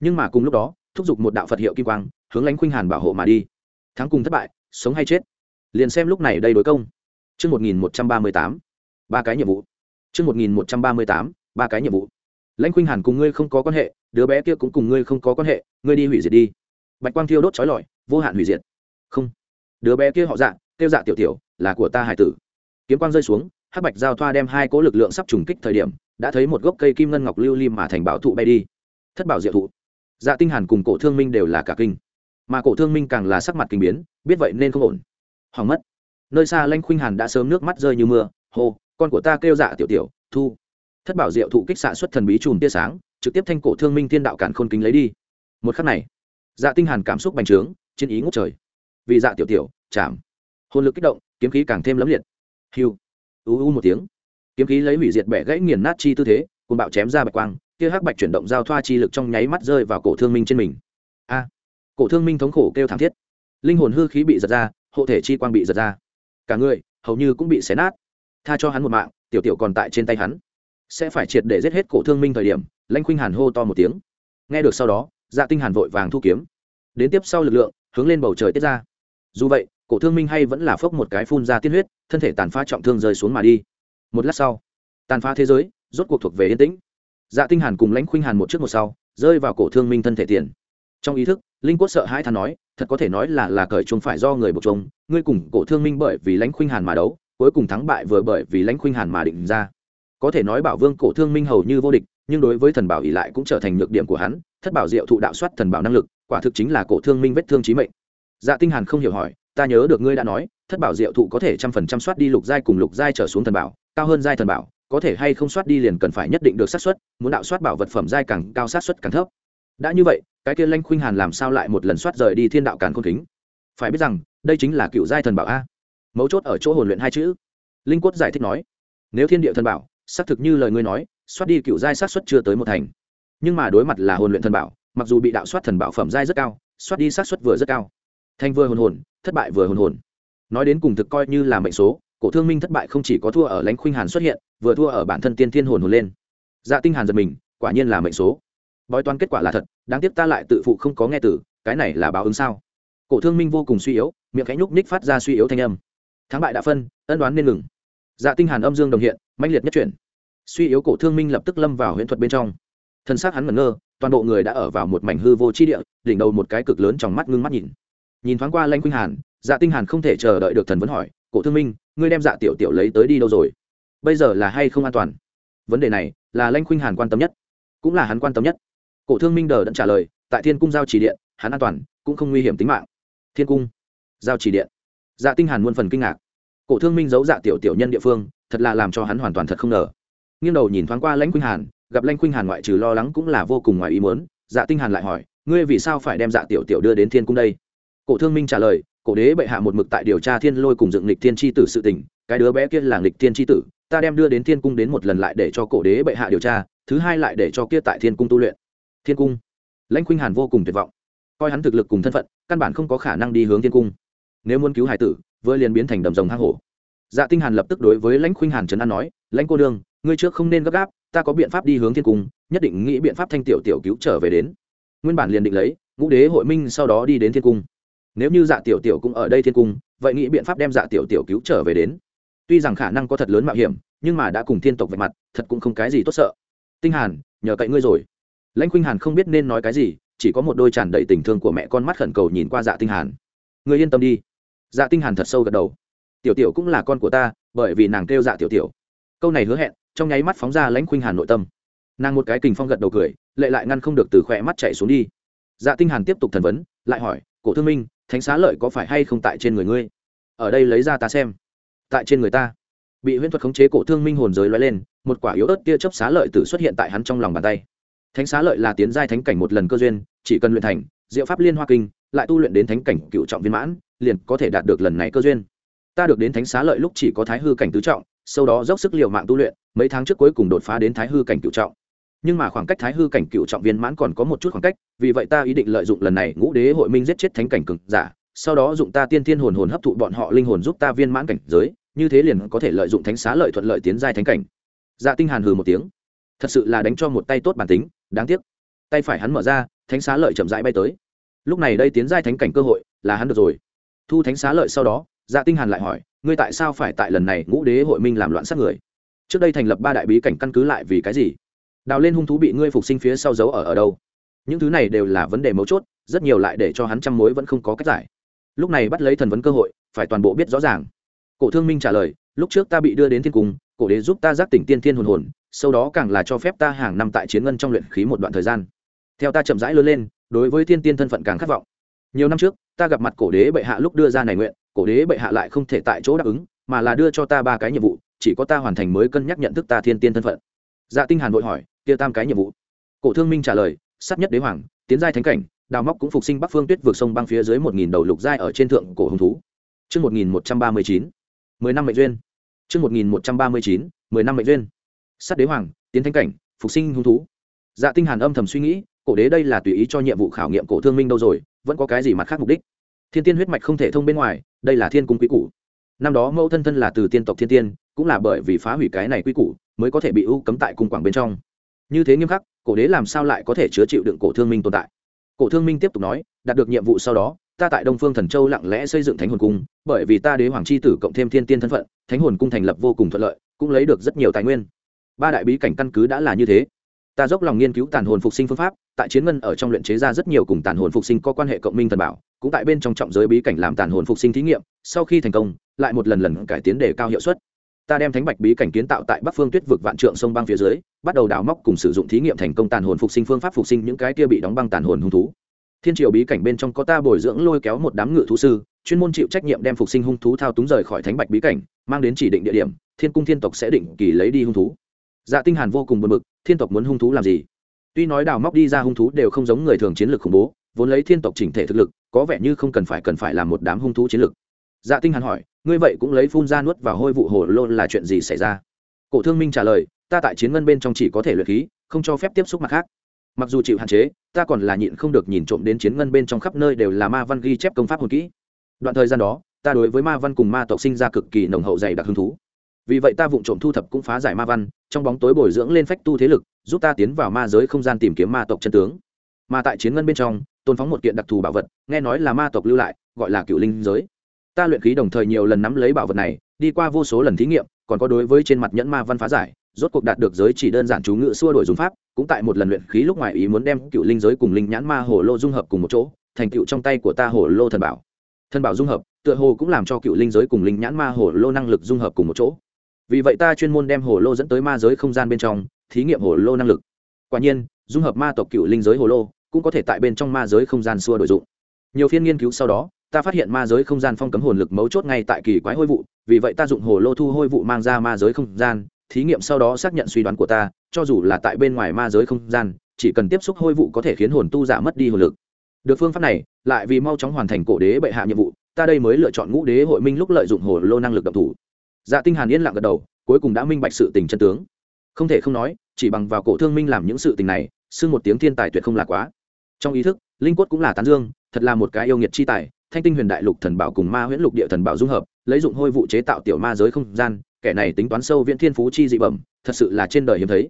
Nhưng mà cùng lúc đó, thúc giục một đạo phật hiệu kim quang, hướng lãnh khuynh hàn bảo hộ mà đi thắng cùng thất bại, sống hay chết. Liền xem lúc này đây đối công. Chương một nghìn một trăm ba mươi tám, ba cái nhiệm vụ. Chương một nghìn một trăm ba mươi tám, ba cái nhiệm vụ. Lãnh khuynh hàn cùng ngươi không có quan hệ, đứa bé kia cũng cùng ngươi không có quan hệ, ngươi đi hủy diệt đi. Bạch quang thiêu đốt trói lọi, vô hạn hủy diệt. Không. Đứa bé kia họ dạ tiêu dạ tiểu tiểu, là của ta hải tử. Kiếm quang rơi xuống, hắc bạch giao thoa đem hai cỗ lực lượng sắp trùng kích thời điểm, đã thấy một gốc cây kim ngân ngọc lưu lim mà thành bảo thụ bay đi. Thất bảo diệu thụ. Dạ tinh hàn cùng cổ thương minh đều là cả kinh mà cổ thương minh càng là sắc mặt kinh biến, biết vậy nên không ổn. Hoàng mất. Nơi xa lanh khuynh hàn đã sớm nước mắt rơi như mưa, hô, con của ta kêu dạ tiểu tiểu, thu. Thất bảo diệu thụ kích xạ xuất thần bí chùm tia sáng, trực tiếp thanh cổ thương minh thiên đạo cản khôn kính lấy đi. Một khắc này dạ tinh hàn cảm xúc bành trướng, chiến ý ngút trời. Vì dạ tiểu tiểu, chạm. Hồn lực kích động, kiếm khí càng thêm lấm liệt. Hiu. U u một tiếng. Kiếm khí lấy hủy diệt bẻ gãy nghiền nát chi tư thế cùng bạo chém ra bạch quang kia hắc bạch chuyển động giao thoa chi lực trong nháy mắt rơi vào cổ thương minh trên mình cổ thương minh thống khổ kêu thảm thiết. Linh hồn hư khí bị giật ra, hộ thể chi quang bị giật ra. Cả người, hầu như cũng bị xé nát. Tha cho hắn một mạng, tiểu tiểu còn tại trên tay hắn. Sẽ phải triệt để giết hết cổ thương minh thời điểm, lãnh khuynh hàn hô to một tiếng. Nghe được sau đó dạ tinh hàn vội vàng thu kiếm. Đến tiếp sau lực lượng, hướng lên bầu trời tiết ra. Dù vậy, cổ thương minh hay vẫn là phốc một cái phun ra tiên huyết, thân thể tàn phá trọng thương rơi xuống mà đi. Một lát sau, tàn phá thế giới, rốt cuộc thuộc về yên tĩnh. Dạ tinh hàn cùng lãnh khuynh hàn một trước một sau, rơi vào cổ thương minh thân thể tiền trong ý thức, linh quất sợ hãi thằng nói, thật có thể nói là là cởi chung phải do người buộc chung ngươi cùng cổ thương minh bởi vì lãnh khuynh hàn mà đấu, cuối cùng thắng bại vừa bởi vì lãnh khuynh hàn mà định ra. Có thể nói bảo vương cổ thương minh hầu như vô địch, nhưng đối với thần bảo ỷ lại cũng trở thành nhược điểm của hắn, thất bảo diệu thụ đạo soát thần bảo năng lực, quả thực chính là cổ thương minh vết thương trí mệnh. Dạ tinh hàn không hiểu hỏi, ta nhớ được ngươi đã nói, thất bảo diệu thụ có thể trăm phần trăm soát đi lục giai cùng lục giai trở xuống thần bảo, cao hơn giai thần bảo, có thể hay không soát đi liền cần phải nhất định được xác suất, muốn đạo soát bảo vật phẩm giai càng cao xác suất càng thấp đã như vậy, cái kia lanh khuynh hàn làm sao lại một lần soát rời đi thiên đạo càn khôn kính? Phải biết rằng, đây chính là cựu giai thần bảo a. Mấu chốt ở chỗ hồn luyện hai chữ. Linh quất giải thích nói, nếu thiên địa thần bảo, xác thực như lời ngươi nói, soát đi cựu giai sát suất chưa tới một thành. Nhưng mà đối mặt là hồn luyện thần bảo, mặc dù bị đạo soát thần bảo phẩm giai rất cao, soát đi sát suất vừa rất cao. Thanh vừa hồn hồn, thất bại vừa hồn hồn. Nói đến cùng thực coi như là mệnh số, cổ thương minh thất bại không chỉ có thua ở lãnh khuynh hàn xuất hiện, vừa thua ở bản thân tiên thiên hồn hồn lên. Dạ tinh hàn giật mình, quả nhiên là mệnh số bói toán kết quả là thật, đáng tiếc ta lại tự phụ không có nghe từ, cái này là báo ứng sao? Cổ thương minh vô cùng suy yếu, miệng khẽ nhúc ních phát ra suy yếu thanh âm. Thắng bại đã phân, ân đoán nên ngừng. Dạ tinh hàn âm dương đồng hiện, mãnh liệt nhất chuyển. Suy yếu cổ thương minh lập tức lâm vào huyễn thuật bên trong. Thân xác hắn ngẩn ngơ, toàn bộ người đã ở vào một mảnh hư vô chi địa, đỉnh đầu một cái cực lớn trong mắt ngưng mắt nhìn. Nhìn thoáng qua lanh khuynh hàn dạ tinh hàn không thể chờ đợi được thần vấn hỏi, cổ thương minh, ngươi đem dạ tiểu tiểu lấy tới đi đâu rồi? Bây giờ là hay không an toàn? Vấn đề này là lanh khuynh hàn quan tâm nhất, cũng là hắn quan tâm nhất cổ thương minh đờ đẫn trả lời, tại thiên cung giao chỉ điện, hắn an toàn, cũng không nguy hiểm tính mạng. Thiên cung giao chỉ điện. Dạ tinh hàn muôn phần kinh ngạc. Cổ thương minh giấu dạ tiểu tiểu nhân địa phương, thật là làm cho hắn hoàn toàn thật không ngờ. Nghiêng đầu nhìn thoáng qua lãnh khuynh hàn, gặp lãnh khuynh hàn ngoại trừ lo lắng cũng là vô cùng ngoài ý muốn dạ tinh hàn lại hỏi, ngươi vì sao phải đem dạ tiểu tiểu đưa đến thiên cung đây? Cổ thương minh trả lời, cổ đế bệ hạ một mực tại điều tra thiên lôi cùng dựng lịch thiên tri tử sự tình, cái đứa bé kia là lịch thiên tri tử, ta đem đưa đến thiên cung đến một lần lại để cho cổ đế bệ hạ điều tra, thứ hai lại để cho kia tại thiên cung tu luyện thiên cung. Lãnh khuynh hàn vô cùng tuyệt vọng. Coi hắn thực lực cùng thân phận, căn bản không có khả năng đi hướng thiên cung. Nếu muốn cứu hải tử, vừa liền biến thành đầm rồng hang hổ. Dạ tinh hàn lập tức đối với lãnh khuynh hàn trấn an nói, lãnh cô đương, ngươi trước không nên gấp gáp, ta có biện pháp đi hướng thiên cung, nhất định nghĩ biện pháp thanh tiểu tiểu cứu trở về đến. Nguyên bản liền định lấy, ngũ đế hội minh sau đó đi đến thiên cung. Nếu như dạ tiểu tiểu cũng ở đây thiên cung, vậy nghĩ biện pháp đem dạ tiểu tiểu cứu trở về đến. Tuy rằng khả năng có thật lớn mạo hiểm, nhưng mà đã cùng thiên tộc vạch mặt, thật cũng không cái gì tốt sợ. Tinh hàn, nhờ cậy ngươi rồi lãnh khuynh hàn không biết nên nói cái gì, chỉ có một đôi tràn đầy tình thương của mẹ con mắt khẩn cầu nhìn qua dạ tinh hàn. Người yên tâm đi. Dạ tinh hàn thật sâu gật đầu. Tiểu tiểu cũng là con của ta, bởi vì nàng kêu dạ tiểu tiểu. Câu này hứa hẹn, trong nháy mắt phóng ra lãnh khuynh hàn nội tâm. Nàng một cái kình phong gật đầu cười, lệ lại ngăn không được từ khỏe mắt chạy xuống đi. Dạ tinh hàn tiếp tục thần vấn, lại hỏi, cổ thương minh, thánh xá lợi có phải hay không tại trên người ngươi? Ở đây lấy ra ta xem. Tại trên người ta. Bị huyễn thuật khống chế cổ thương minh hồn giới lóe lên, một quả yếu ớt tia chớp xá lợi tử xuất hiện tại hắn trong lòng bàn tay thánh xá lợi là tiến giai thánh cảnh một lần cơ duyên, chỉ cần luyện thành, diệu pháp liên hoa kinh, lại tu luyện đến thánh cảnh cựu trọng viên mãn, liền có thể đạt được lần này cơ duyên. Ta được đến thánh xá lợi lúc chỉ có thái hư cảnh tứ trọng, sau đó dốc sức l i ề u mạng tu luyện, mấy tháng trước cuối cùng đột phá đến thái hư cảnh cựu trọng. Nhưng mà khoảng cách thái hư cảnh cựu trọng viên mãn còn có một chút khoảng cách, vì vậy ta ý định lợi dụng lần này ngũ đế hội minh giết chết thánh cảnh cực giả, sau đó dụng ta tiên thiên hồn hồn hấp thụ bọn họ linh hồn giúp ta viên mãn cảnh giới, như thế liền có thể lợi dụng thánh xá lợi thuận lợi tiến giai thánh cảnh. Dạ tinh hàn hừ một tiếng. Thật sự là đánh cho một tay tốt bản tính đáng tiếc. Tay phải hắn mở ra, thánh xá lợi chậm rãi bay tới. Lúc này đây tiến giai thánh cảnh cơ hội, là hắn được rồi. Thu thánh xá lợi sau đó dạ tinh hàn lại hỏi, ngươi tại sao phải tại lần này ngũ đế hội minh làm loạn sát người? Trước đây thành lập ba đại bí cảnh căn cứ lại vì cái gì? Đào lên hung thú bị ngươi phục sinh phía sau giấu ở ở đâu? Những thứ này đều là vấn đề mấu chốt, rất nhiều lại để cho hắn trăm mối vẫn không có cách giải. Lúc này bắt lấy thần vấn cơ hội, phải toàn bộ biết rõ ràng. Cổ thương minh trả lời, lúc trước ta bị đưa đến thiên cung, cổ đế giúp ta giác tỉnh tiên thiên hồn hồn sau đó càng là cho phép ta hàng năm tại chiến ngân trong luyện khí một đoạn thời gian. Theo ta chậm rãi lớn lên, đối với thiên tiên thân phận càng khát vọng. Nhiều năm trước, ta gặp mặt cổ đế bệ hạ lúc đưa ra này nguyện, cổ đế bệ hạ lại không thể tại chỗ đáp ứng, mà là đưa cho ta ba cái nhiệm vụ, chỉ có ta hoàn thành mới cân nhắc nhận thức ta thiên tiên thân phận. Dạ tinh hàn vội hỏi, kia tam cái nhiệm vụ? Cổ thương minh trả lời sát nhất đế hoàng, tiến giai thánh cảnh, đào móc cũng phục sinh bắc phương tuyết vượt sông băng phía dưới một nghìn đầu lục giai ở trên thượng cổ hung thú. Chương một nghìn một trăm ba mươi chín, mười năm mệnh duyên. Chương một nghìn một trăm ba mươi chín, mười năm mệnh duyên sát đế hoàng, tiến thánh cảnh, phục sinh hung thú. Dạ tinh hàn âm thầm suy nghĩ, cổ đế đây là tùy ý cho nhiệm vụ khảo nghiệm cổ thương minh đâu rồi, vẫn có cái gì mặt khác mục đích? Thiên tiên huyết mạch không thể thông bên ngoài, đây là thiên cung quý cũ năm đó mẫu thân thân là từ tiên tộc thiên tiên, cũng là bởi vì phá hủy cái này quý cũ mới có thể bị ưu cấm tại cung quảng bên trong. Như thế nghiêm khắc, cổ đế làm sao lại có thể chứa chịu đựng cổ thương minh tồn tại? Cổ thương minh tiếp tục nói, đạt được nhiệm vụ sau đó, ta tại đông phương thần châu lặng lẽ xây dựng thánh hồn cung, bởi vì ta đế hoàng c h i tử cộng thêm thiên tiên thân phận, thánh hồn cung thành lập vô cùng thuận lợi, cũng lấy được rất nhiều tài nguyên ba đại bí cảnh căn cứ đã là như thế. Ta dốc lòng nghiên cứu tàn hồn phục sinh phương pháp, tại chiến ngân ở trong luyện chế ra rất nhiều cùng tàn hồn phục sinh có quan hệ cộng minh thần bảo, cũng tại bên trong trọng giới bí cảnh làm tàn hồn phục sinh thí nghiệm, sau khi thành công, lại một lần lần cải tiến đề cao hiệu suất. Ta đem thánh bạch bí cảnh kiến tạo tại bắc phương tuyết vực vạn trượng sông băng phía dưới, bắt đầu đào móc cùng sử dụng thí nghiệm thành công tàn hồn phục sinh phương pháp phục sinh những cái kia bị đóng băng tàn hồn hung thú. Thiên triều bí cảnh bên trong có ta bồi dưỡng lôi kéo một đám ngự thú sư, chuyên môn chịu trách nhiệm đem phục sinh hung thú thao túng rời khỏi thánh bạch bí cảnh, mang đến chỉ định địa điểm, thiên cung thiên tộc sẽ định kỳ lấy đi hung thú dạ tinh hàn vô cùng buồn bực, thiên tộc muốn hung thú làm gì? Tuy nói đào móc đi ra hung thú đều không giống người thường chiến lược khủng bố, vốn lấy thiên tộc chỉnh thể thực lực, có vẻ như không cần phải cần phải làm một đám hung thú chiến lược. Dạ tinh hàn hỏi, ngươi vậy cũng lấy phun ra nuốt vào hôi vụ hồ lô là chuyện gì xảy ra? Cổ thương minh trả lời, ta tại chiến ngân bên trong chỉ có thể luyện khí, không cho phép tiếp xúc mặt khác. Mặc dù chịu hạn chế, ta còn là nhịn không được nhìn trộm đến chiến ngân bên trong khắp nơi đều là ma văn ghi chép công pháp hồn kỹ. Đoạn thời gian đó, ta đối với ma văn cùng ma tộc sinh ra cực kỳ nồng hậu dày đặc hứng thú vì vậy ta vụng trộm thu thập cũng phá giải ma văn, trong bóng tối bồi dưỡng lên phách tu thế lực, giúp ta tiến vào ma giới không gian tìm kiếm ma tộc chân tướng. Mà tại chiến ngân bên trong, tôn phóng một kiện đặc thù bảo vật, nghe nói là ma tộc lưu lại, gọi là cựu linh giới. Ta luyện khí đồng thời nhiều lần nắm lấy bảo vật này, đi qua vô số lần thí nghiệm, còn có đối với trên mặt nhẫn ma văn phá giải, rốt cuộc đạt được giới chỉ đơn giản chú ngự xua đổi dùng pháp, cũng tại một lần luyện khí lúc ngoài ý muốn đem cựu linh giới cùng linh nhãn ma hồ lô dung hợp cùng một chỗ, thành cựu trong tay của ta hồ lô thần bảo. Thần bảo dung hợp, tựa hồ cũng làm cho cựu linh giới cùng linh nhãn ma hồ lô năng lực dung hợp cùng một chỗ vì vậy ta chuyên môn đem hồ lô dẫn tới ma giới không gian bên trong, thí nghiệm hồ lô năng lực. Quả nhiên, dung hợp ma tộc cựu linh giới hồ lô cũng có thể tại bên trong ma giới không gian xua đổi dụng. Nhiều phiên nghiên cứu sau đó, ta phát hiện ma giới không gian phong cấm hồn lực mấu chốt ngay tại kỳ quái hôi vụ, vì vậy ta dụng hồ lô thu hôi vụ mang ra ma giới không gian, thí nghiệm sau đó xác nhận suy đoán của ta, cho dù là tại bên ngoài ma giới không gian, chỉ cần tiếp xúc hôi vụ có thể khiến hồn tu giả mất đi hồn lực. Được phương pháp này, lại vì mau chóng hoàn thành cổ đế bệ hạ nhiệm vụ, ta đây mới lựa chọn ngũ đế hội minh lúc lợi dụng hồ lô năng lực độc thủ dạ tinh hàn yên lặng gật đầu, cuối cùng đã minh bạch sự tình chân tướng. Không thể không nói, chỉ bằng vào cổ thương minh làm những sự tình này, xưng một tiếng thiên tài tuyệt không là quá. Trong ý thức, linh quất cũng là tán dương, thật là một cái yêu nghiệt chi tài, thanh tinh huyền đại lục thần bảo cùng ma huyễn lục địa thần bảo dung hợp, lấy dụng hôi vụ chế tạo tiểu ma giới không gian, kẻ này tính toán sâu viễn thiên phú chi dị bẩm, thật sự là trên đời hiếm thấy.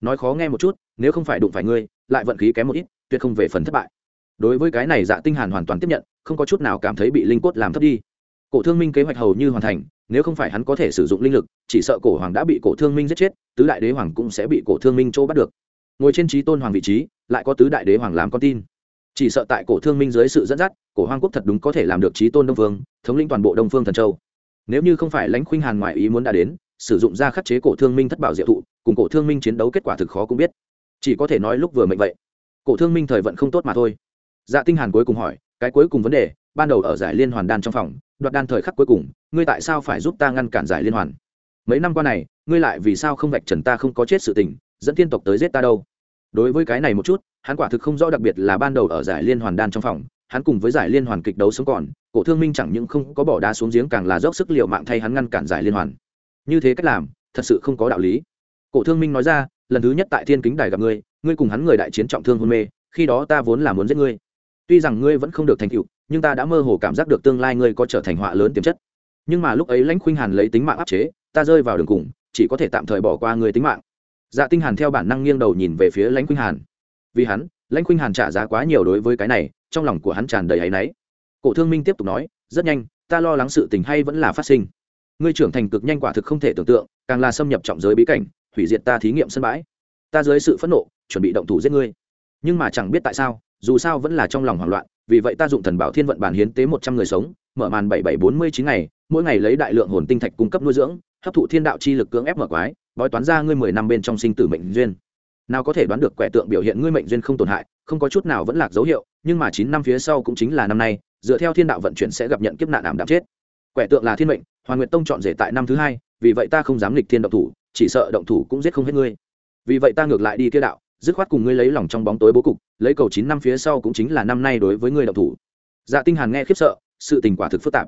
Nói khó nghe một chút, nếu không phải đụng phải ngươi, lại vận khí kém một ít, tuyệt không về phần thất bại. Đối với cái này dạ tinh hàn hoàn toàn tiếp nhận, không có chút nào cảm thấy bị linh quất làm thấp đi cổ thương minh kế hoạch hầu như hoàn thành, nếu không phải hắn có thể sử dụng linh lực, chỉ sợ cổ hoàng đã bị cổ thương minh giết chết, tứ đại đế hoàng cũng sẽ bị cổ thương minh chỗ bắt được. Ngồi trên trí tôn hoàng vị trí, lại có tứ đại đế hoàng làm con tin. Chỉ sợ tại cổ thương minh dưới sự dẫn dắt, cổ hoàng quốc thật đúng có thể làm được trí tôn đông phương thống lĩnh toàn bộ đông phương thần châu. Nếu như không phải lãnh khuynh hàn ngoại ý muốn đã đến, sử dụng ra khắc chế cổ thương minh thất bảo diệu thụ, cùng cổ thương minh chiến đấu kết quả thực khó cũng biết. Chỉ có thể nói lúc vừa mệnh vậy. Cổ thương minh thời vận không tốt mà thôi. Dạ tinh hàn cuối cùng hỏi, cái cuối cùng vấn đề, ban đầu ở giải liên hoàn đan trong phòng đoạt đan thời khắc cuối cùng, ngươi tại sao phải giúp ta ngăn cản giải liên hoàn? Mấy năm qua này, ngươi lại vì sao không vạch trần ta không có chết sự tình, dẫn tiên tộc tới giết ta đâu? Đối với cái này một chút, hắn quả thực không rõ đặc biệt là ban đầu ở giải liên hoàn đan trong phòng, hắn cùng với giải liên hoàn kịch đấu sống còn, cổ thương minh chẳng những không có bỏ đá xuống giếng càng là dốc sức liệu mạng thay hắn ngăn cản giải liên hoàn. Như thế cách làm, thật sự không có đạo lý. Cổ thương minh nói ra, lần thứ nhất tại thiên kính đài gặp ngươi ngươi cùng hắn người đại chiến trọng thương hôn mê, khi đó ta vốn là muốn giết ngươi. Tuy rằng ngươi vẫn không được thành tựu nhưng ta đã mơ hồ cảm giác được tương lai ngươi có trở thành họa lớn tiềm chất. Nhưng mà lúc ấy lãnh khuynh hàn lấy tính mạng áp chế, ta rơi vào đường cùng, chỉ có thể tạm thời bỏ qua người tính mạng. Dạ tinh hàn theo bản năng nghiêng đầu nhìn về phía lãnh khuynh hàn. Vì hắn, lãnh khuynh hàn trả giá quá nhiều đối với cái này, trong lòng của hắn tràn đầy áy náy. Cổ thương minh tiếp tục nói, rất nhanh, ta lo lắng sự tình hay vẫn là phát sinh. Ngươi trưởng thành cực nhanh quả thực không thể tưởng tượng, càng là xâm nhập trọng giới bí cảnh, hủy diệt ta thí nghiệm sân bãi. Ta dưới sự phẫn nộ, chuẩn bị động thủ giết ngươi. Nhưng mà chẳng biết tại sao, dù sao vẫn là trong lòng hoảng loạn vì vậy ta dụng thần bảo thiên vận bản hiến tế một trăm người sống, mở màn bảy bảy bốn mươi chín ngày, mỗi ngày lấy đại lượng hồn tinh thạch cung cấp nuôi dưỡng, hấp thụ thiên đạo chi lực cưỡng ép mở quái, bói toán ra ngươi mười năm bên trong sinh tử mệnh duyên. Nào có thể đoán được quẻ tượng biểu hiện ngươi mệnh duyên không tổn hại, không có chút nào vẫn lạc dấu hiệu, nhưng mà chín năm phía sau cũng chính là năm nay, dựa theo thiên đạo vận chuyển sẽ gặp nhận kiếp nạn ảm đạm chết. Quẻ tượng là thiên mệnh, hoàng nguyện tông chọn rể tại năm thứ hai, vì vậy ta không dám lịch thiên động thủ, chỉ sợ động thủ cũng giết không hết ngươi. Vì vậy ta ngược lại đi kia đạo dứt khoát cùng ngươi lấy lòng trong bóng tối bố cục, lấy cầu chín năm phía sau cũng chính là năm nay đối với ngươi động thủ. Dạ tinh hàn nghe khiếp sợ, sự tình quả thực phức tạp.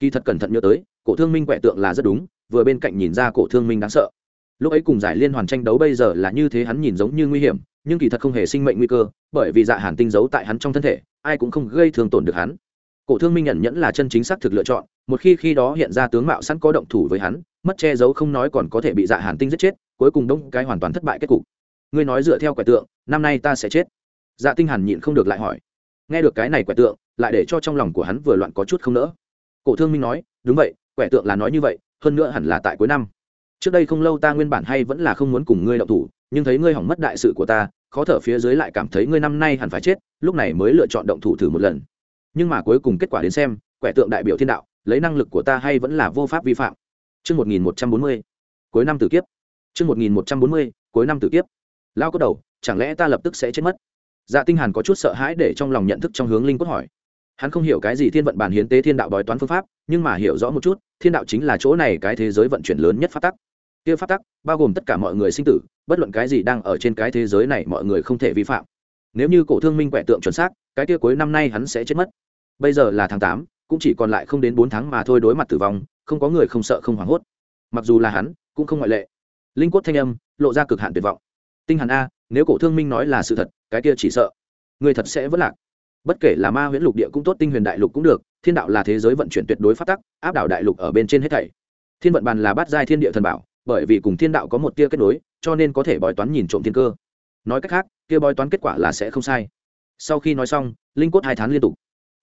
Kỳ thật cẩn thận nhớ tới, cổ thương minh quẻ tượng là rất đúng, vừa bên cạnh nhìn ra cổ thương minh đáng sợ. Lúc ấy cùng giải liên hoàn tranh đấu bây giờ là như thế hắn nhìn giống như nguy hiểm, nhưng kỳ thật không hề sinh mệnh nguy cơ, bởi vì dạ hàn tinh giấu tại hắn trong thân thể, ai cũng không gây thương tổn được hắn. Cổ thương minh nhận nhẫn là chân chính xác thực lựa chọn, một khi khi đó hiện ra tướng mạo sẵn có động thủ với hắn, mất che giấu không nói còn có thể bị dạ hàn tinh giết chết, cuối cùng đông cái hoàn toàn thất bại kết cục ngươi nói dựa theo quẻ tượng, năm nay ta sẽ chết dạ tinh hàn nhịn không được lại hỏi nghe được cái này quẻ tượng, lại để cho trong lòng của hắn vừa loạn có chút không nỡ cổ thương minh nói, đúng vậy, quẻ tượng là nói như vậy, hơn nữa hẳn là tại cuối năm trước đây không lâu ta nguyên bản hay vẫn là không muốn cùng ngươi động thủ, nhưng thấy ngươi hỏng mất đại sự của ta, khó thở phía dưới lại cảm thấy ngươi năm nay hẳn phải chết, lúc này mới lựa chọn động thủ thử một lần nhưng mà cuối cùng kết quả đến xem, quẻ tượng đại biểu thiên đạo, lấy năng lực của ta hay vẫn là vô pháp vi phạm Chương 1140. Cuối năm tử kiếp. Chương 1140. Cuối năm tử kiếp. Lao có đầu, chẳng lẽ ta lập tức sẽ chết mất? Dạ Tinh Hàn có chút sợ hãi để trong lòng nhận thức trong hướng linh cốt hỏi. Hắn không hiểu cái gì thiên vận bản hiến tế thiên đạo bói toán phương pháp, nhưng mà hiểu rõ một chút, thiên đạo chính là chỗ này cái thế giới vận chuyển lớn nhất pháp tắc. kia pháp tắc bao gồm tất cả mọi người sinh tử bất luận cái gì đang ở trên cái thế giới này mọi người không thể vi phạm nếu như cổ thương minh quẻ tượng chuẩn xác cái kia cuối năm nay hắn sẽ chết mất bây giờ là tháng tám cũng chỉ còn lại không đến bốn tháng mà thôi đối mặt tử vong không có người không sợ không hoảng hốt mặc dù là hắn cũng không ngoại lệ linh quất thanh âm lộ ra cực hạn tuyệt vọng tinh hàn a nếu cổ thương minh nói là sự thật cái kia chỉ sợ. Người thật sẽ vất lạc. Bất kể là ma huyễn lục địa cũng tốt tinh huyền đại lục cũng được thiên đạo là thế giới vận chuyển tuyệt đối phát tắc áp đảo đại lục ở bên trên hết thảy. Thiên vận bàn là bát giai thiên địa thần bảo bởi vì cùng thiên đạo có một tia kết nối cho nên có thể bói toán nhìn trộm thiên cơ. Nói cách khác kia bói toán kết quả là sẽ không sai. Sau khi nói xong linh cốt hai tháng liên tục.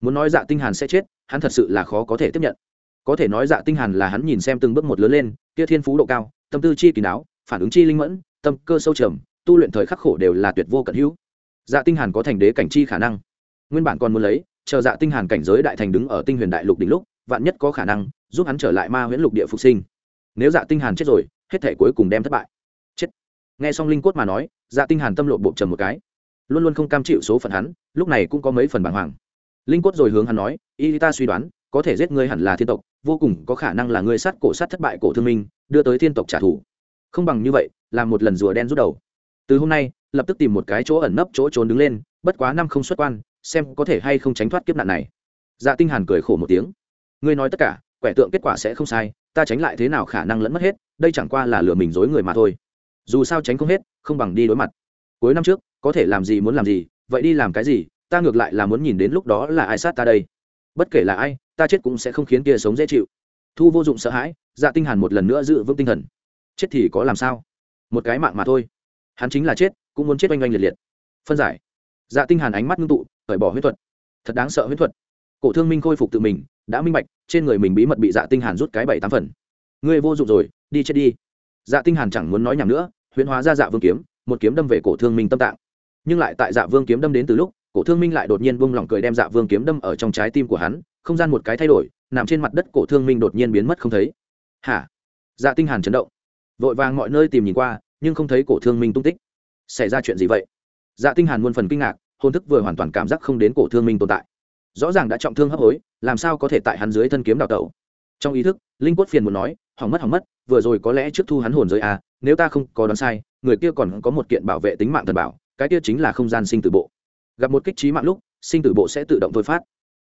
Muốn nói dạ tinh hàn sẽ chết hắn thật sự là khó có thể tiếp nhận. Có thể nói dạ tinh hàn là hắn nhìn xem từng bước một lớn lên kia thiên phú độ cao tâm tư chi kỳ não, phản ứng chi linh mẫn tâm cơ sâu trầm tu luyện thời khắc khổ đều là tuyệt vô cận hữu. Dạ tinh hàn có thành đế cảnh chi khả năng. Nguyên bản còn muốn lấy, chờ dạ tinh hàn cảnh giới đại thành đứng ở tinh huyền đại lục đỉnh lúc, vạn nhất có khả năng, giúp hắn trở lại ma huyễn lục địa phục sinh. Nếu dạ tinh hàn chết rồi, hết thể cuối cùng đem thất bại. Chết. Nghe xong linh cốt mà nói dạ tinh hàn tâm lộ bộ trầm một cái. Luôn luôn không cam chịu số phận hắn, lúc này cũng có mấy phần bàng hoàng. Linh cốt rồi hướng hắn nói, y ta suy đoán, có thể giết ngươi hẳn là thiên tộc, vô cùng có khả năng là ngươi sát cổ sát thất bại cổ thương minh, đưa tới thiên tộc trả thù. Không bằng như vậy, làm một lần rùa đen rút đầu từ hôm nay, lập tức tìm một cái chỗ ẩn nấp chỗ trốn đứng lên, bất quá năm không xuất quan, xem có thể hay không tránh thoát kiếp nạn này. Dạ tinh hàn cười khổ một tiếng. Ngươi nói tất cả, quẻ tượng kết quả sẽ không sai, ta tránh lại thế nào khả năng lẫn mất hết, đây chẳng qua là lừa mình dối người mà thôi. Dù sao tránh không hết, không bằng đi đối mặt. Cuối năm trước, có thể làm gì muốn làm gì, vậy đi làm cái gì, ta ngược lại là muốn nhìn đến lúc đó là ai sát ta đây. Bất kể là ai, ta chết cũng sẽ không khiến kia sống dễ chịu. Thu vô dụng sợ hãi dạ tinh hàn một lần nữa giữ vững tinh thần. Chết thì có làm sao? Một cái mạng mà thôi hắn chính là chết, cũng muốn chết oanh oanh liệt liệt. Phân giải. Dạ tinh hàn ánh mắt ngưng tụ, cởi bỏ huyết thuật. Thật đáng sợ huyết thuật. Cổ thương minh khôi phục tự mình, đã minh bạch, trên người mình bí mật bị dạ tinh hàn rút cái bảy tám phần. Ngươi vô dụng rồi, đi chết đi. Dạ tinh hàn chẳng muốn nói nhảm nữa, huyễn hóa ra dạ vương kiếm, một kiếm đâm về cổ thương minh tâm tạng. Nhưng lại tại dạ vương kiếm đâm đến từ lúc, cổ thương minh lại đột nhiên buông lỏng cười đem dạ vương kiếm đâm ở trong trái tim của hắn, không gian một cái thay đổi, nằm trên mặt đất cổ thương minh đột nhiên biến mất không thấy. Hả? Dạ tinh hàn chấn động. Vội vàng mọi nơi tìm nhìn qua nhưng không thấy cổ thương minh tung tích. Xảy ra chuyện gì vậy? Dạ tinh hàn muôn phần kinh ngạc, hồn thức vừa hoàn toàn cảm giác không đến cổ thương minh tồn tại. Rõ ràng đã trọng thương hấp hối, làm sao có thể tại hắn dưới thân kiếm đào tẩu? Trong ý thức, linh quất phiền muốn nói, hỏng mất hỏng mất, vừa rồi có lẽ trước thu hắn hồn giới à nếu ta không có đoán sai, người kia còn có một kiện bảo vệ tính mạng thần bảo, cái kia chính là không gian sinh tử bộ. Gặp một kích trí mạng lúc, sinh tử bộ sẽ tự động thôi phát.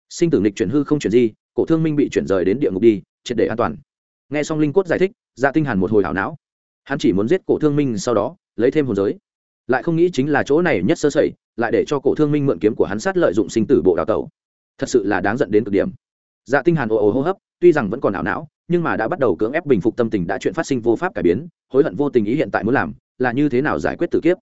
Sinh tử nghịch chuyển hư không chuyển di, cổ thương minh bị chuyển rời đến địa ngục đi, triệt để an toàn. Nghe xong linh quất giải thích dạ tinh hàn một hồi hảo não hắn chỉ muốn giết cổ thương minh sau đó, lấy thêm hồn giới. Lại không nghĩ chính là chỗ này nhất sơ sẩy, lại để cho cổ thương minh mượn kiếm của hắn sát lợi dụng sinh tử bộ đào tẩu. Thật sự là đáng giận đến cực điểm. Dạ tinh hàn ồ ồ hô hấp, tuy rằng vẫn còn ảo não, nhưng mà đã bắt đầu cưỡng ép bình phục tâm tình đã chuyện phát sinh vô pháp cải biến, hối hận vô tình ý hiện tại muốn làm, là như thế nào giải quyết tử kiếp?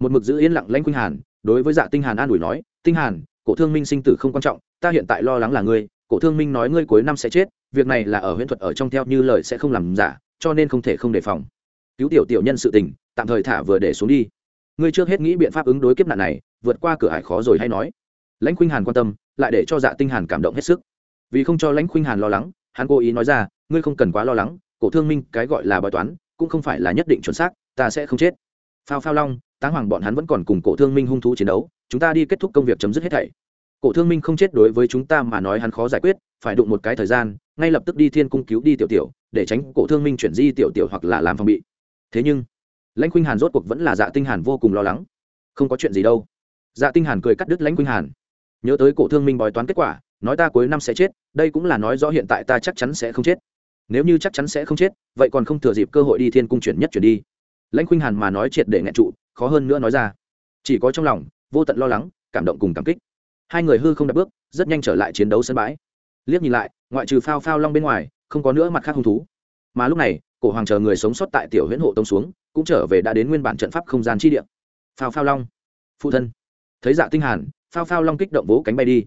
Một mực giữ yên lặng lanh khuynh hàn, đối với dạ tinh hàn an ủi nói, tinh hàn, cổ thương minh sinh tử không quan trọng, ta hiện tại lo lắng là ngươi, cổ thương minh nói ngươi cuối năm sẽ chết, việc này là ở huyễn thuật ở trong theo như lời sẽ không làm giả, cho nên không thể không đề phòng cứu tiểu tiểu nhân sự tình, tạm thời thả vừa để xuống đi. Ngươi trước hết nghĩ biện pháp ứng đối kiếp nạn này, vượt qua cửa ải khó rồi hay nói. Lãnh khuynh hàn quan tâm, lại để cho dạ tinh hàn cảm động hết sức. Vì không cho lãnh khuynh hàn lo lắng, hắn cố ý nói ra, ngươi không cần quá lo lắng, cổ thương minh cái gọi là bài toán, cũng không phải là nhất định chuẩn xác, ta sẽ không chết. Phao phao long, táng hoàng bọn hắn vẫn còn cùng cổ thương minh hung thú chiến đấu, chúng ta đi kết thúc công việc chấm dứt hết thảy. Cổ thương minh không chết đối với chúng ta mà nói hắn khó giải quyết, phải đụng một cái thời gian, ngay lập tức đi thiên cung cứu đi tiểu tiểu, để tránh cổ thương minh chuyển di tiểu tiểu hoặc là làm phòng bị thế nhưng, lãnh khuynh hàn rốt cuộc vẫn là dạ tinh hàn vô cùng lo lắng. Không có chuyện gì đâu. Dạ tinh hàn cười cắt đứt lãnh khuynh hàn. Nhớ tới cổ thương minh bói toán kết quả, nói ta cuối năm sẽ chết, đây cũng là nói rõ hiện tại ta chắc chắn sẽ không chết. Nếu như chắc chắn sẽ không chết, vậy còn không thừa dịp cơ hội đi thiên cung chuyển nhất chuyển đi. Lãnh khuynh hàn mà nói triệt để nghẹn trụ, khó hơn nữa nói ra. Chỉ có trong lòng, vô tận lo lắng, cảm động cùng cảm kích. Hai người hư không đặt bước, rất nhanh trở lại chiến đấu sân bãi. Liếc nhìn lại, ngoại trừ phao phao long bên ngoài, không có nữa mặt khác hung thú. Mà lúc này cổ hoàng chờ người sống sót tại tiểu huyễn hộ tông xuống, cũng trở về đã đến nguyên bản trận pháp không gian chi địa. Phao phao long. Phụ thân. Thấy dạ tinh hàn, phao phao long kích động vỗ cánh bay đi.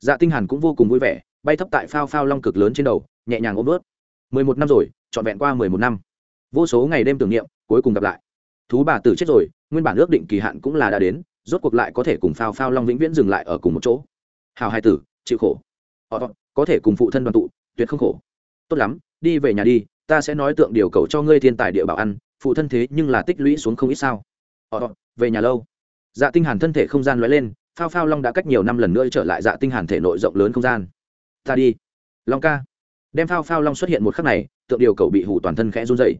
Dạ tinh hàn cũng vô cùng vui vẻ, bay thấp tại phao phao long cực lớn trên đầu, nhẹ nhàng ôm ướt. Mười một năm rồi, trọn vẹn qua mười một năm. Vô số ngày đêm tưởng niệm, cuối cùng gặp lại. Thú bà tử chết rồi, nguyên bản ước định kỳ hạn cũng là đã đến, rốt cuộc lại có thể cùng phao phao long vĩnh viễn dừng lại ở cùng một chỗ. Hào hai tử, chịu khổ. Họ có thể cùng phụ thân đoàn tụ, tuyệt không khổ. Tốt lắm, đi về nhà đi ta sẽ nói tượng điều cầu cho ngươi thiên tài địa bảo ăn, phụ thân thế nhưng là tích lũy xuống không ít sao. Ờ, ờ về nhà lâu. Dạ tinh hàn thân thể không gian lóe lên, phao phao long đã cách nhiều năm lần nữa trở lại dạ tinh hàn thể nội rộng lớn không gian. Ta đi. Long ca. Đem phao phao long xuất hiện một khắc này, tượng điều cầu bị hủ toàn thân khẽ run rẩy.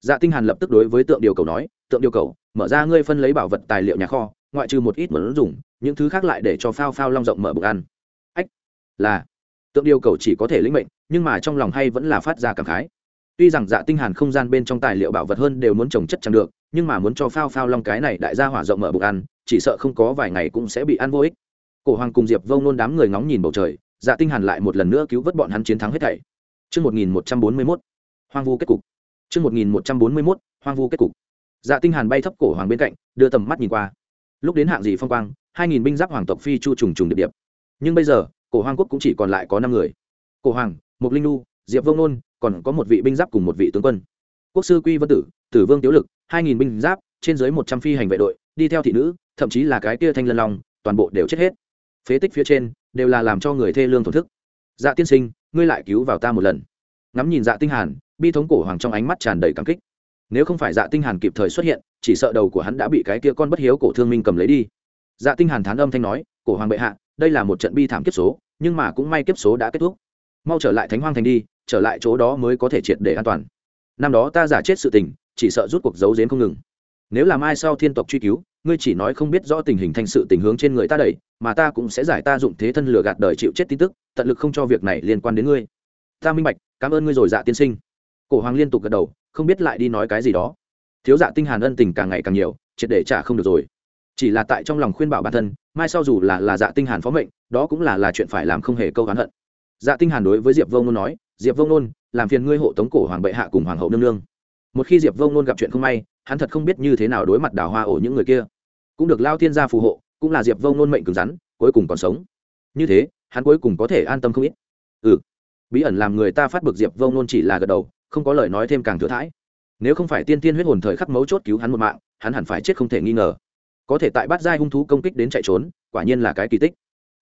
Dạ tinh hàn lập tức đối với tượng điều cầu nói, tượng điều cầu, mở ra ngươi phân lấy bảo vật tài liệu nhà kho, ngoại trừ một ít muốn dùng, những thứ khác lại để cho phao phao long rộng mở bụng ăn. Ách, là. Tượng điều cầu chỉ có thể lĩnh mệnh, nhưng mà trong lòng hay vẫn là phát ra cảm khái tuy rằng dạ tinh hàn không gian bên trong tài liệu bảo vật hơn đều muốn trồng chất chẳng được nhưng mà muốn cho phao phao long cái này đại gia hỏa rộng mở bụng ăn chỉ sợ không có vài ngày cũng sẽ bị ăn vô ích cổ hoàng cùng diệp vông nôn đám người ngóng nhìn bầu trời dạ tinh hàn lại một lần nữa cứu vớt bọn hắn chiến thắng hết thảy Trước 1141, hoang vu kết cục. Trước 1141, hoang vu kết cục. Dạ tinh hàn bay thấp cổ hoàng bên cạnh, đưa tầm mắt nhìn qua. Lúc đến hạng gì phong quang, 2000 binh giáp hoàng tộc phi chu trùng trùng điệp điệp. Nhưng bây giờ, cổ hoàng quốc cũng chỉ còn lại có 5 người. Cổ hoàng, Mục Linh Nu, Diệp Vông Nôn, còn có một vị binh giáp cùng một vị tướng quân. Quốc sư Quy Vân Tử, Tử Vương Tiếu Lực, 2000 binh giáp, trên dưới 100 phi hành vệ đội, đi theo thị nữ, thậm chí là cái kia thanh lân long, toàn bộ đều chết hết. Phế tích phía trên đều là làm cho người thê lương thổn thức. Dạ tiên sinh, ngươi lại cứu vào ta một lần ngắm nhìn dạ tinh hàn bi thống cổ hoàng trong ánh mắt tràn đầy cảm kích nếu không phải dạ tinh hàn kịp thời xuất hiện chỉ sợ đầu của hắn đã bị cái kia con bất hiếu cổ thương minh cầm lấy đi dạ tinh hàn thán âm thanh nói cổ hoàng bệ hạ đây là một trận bi thảm kiếp số nhưng mà cũng may kiếp số đã kết thúc mau trở lại thánh hoang thành đi trở lại chỗ đó mới có thể triệt để an toàn. Năm đó ta giả chết sự tình, chỉ sợ rút cuộc giấu giếm không ngừng. Nếu làm ai sau thiên tộc truy cứu, ngươi chỉ nói không biết rõ tình hình thành sự tình hướng trên người ta đẩy, mà ta cũng sẽ giải ta dụng thế thân lừa gạt đời chịu chết tin tức, tận lực không cho việc này liên quan đến ngươi. Ta minh bạch, cảm ơn ngươi rồi dạ tiên sinh. Cổ hoàng liên tục gật đầu, không biết lại đi nói cái gì đó. Thiếu dạ tinh hàn ân tình càng ngày càng nhiều, triệt để trả không được rồi. Chỉ là tại trong lòng khuyên bảo bản thân, mai sau dù là là dạ tinh hàn phó mệnh, đó cũng là là chuyện phải làm không hề câu hán hận. Dạ tinh hàn đối với diệp vông nôn nói diệp vông nôn, làm phiền ngươi hộ tống cổ hoàng bệ hạ cùng hoàng hậu nương nương. Một khi diệp vông nôn gặp chuyện không may, hắn thật không biết như thế nào đối mặt đào hoa ổ những người kia. Cũng được lao thiên gia phù hộ, cũng là diệp vông nôn mệnh cứng rắn, cuối cùng còn sống. Như thế, hắn cuối cùng có thể an tâm không ít. Ừ. Bí ẩn làm người ta phát bực diệp vông nôn chỉ là gật đầu, không có lời nói thêm càng thừa thãi. Nếu không phải tiên tiên huyết hồn thời khắc mấu chốt cứu hắn một mạng, hắn hẳn phải chết không thể nghi ngờ. Có thể tại bát giai hung thú công kích đến chạy trốn, quả nhiên là cái kỳ tích.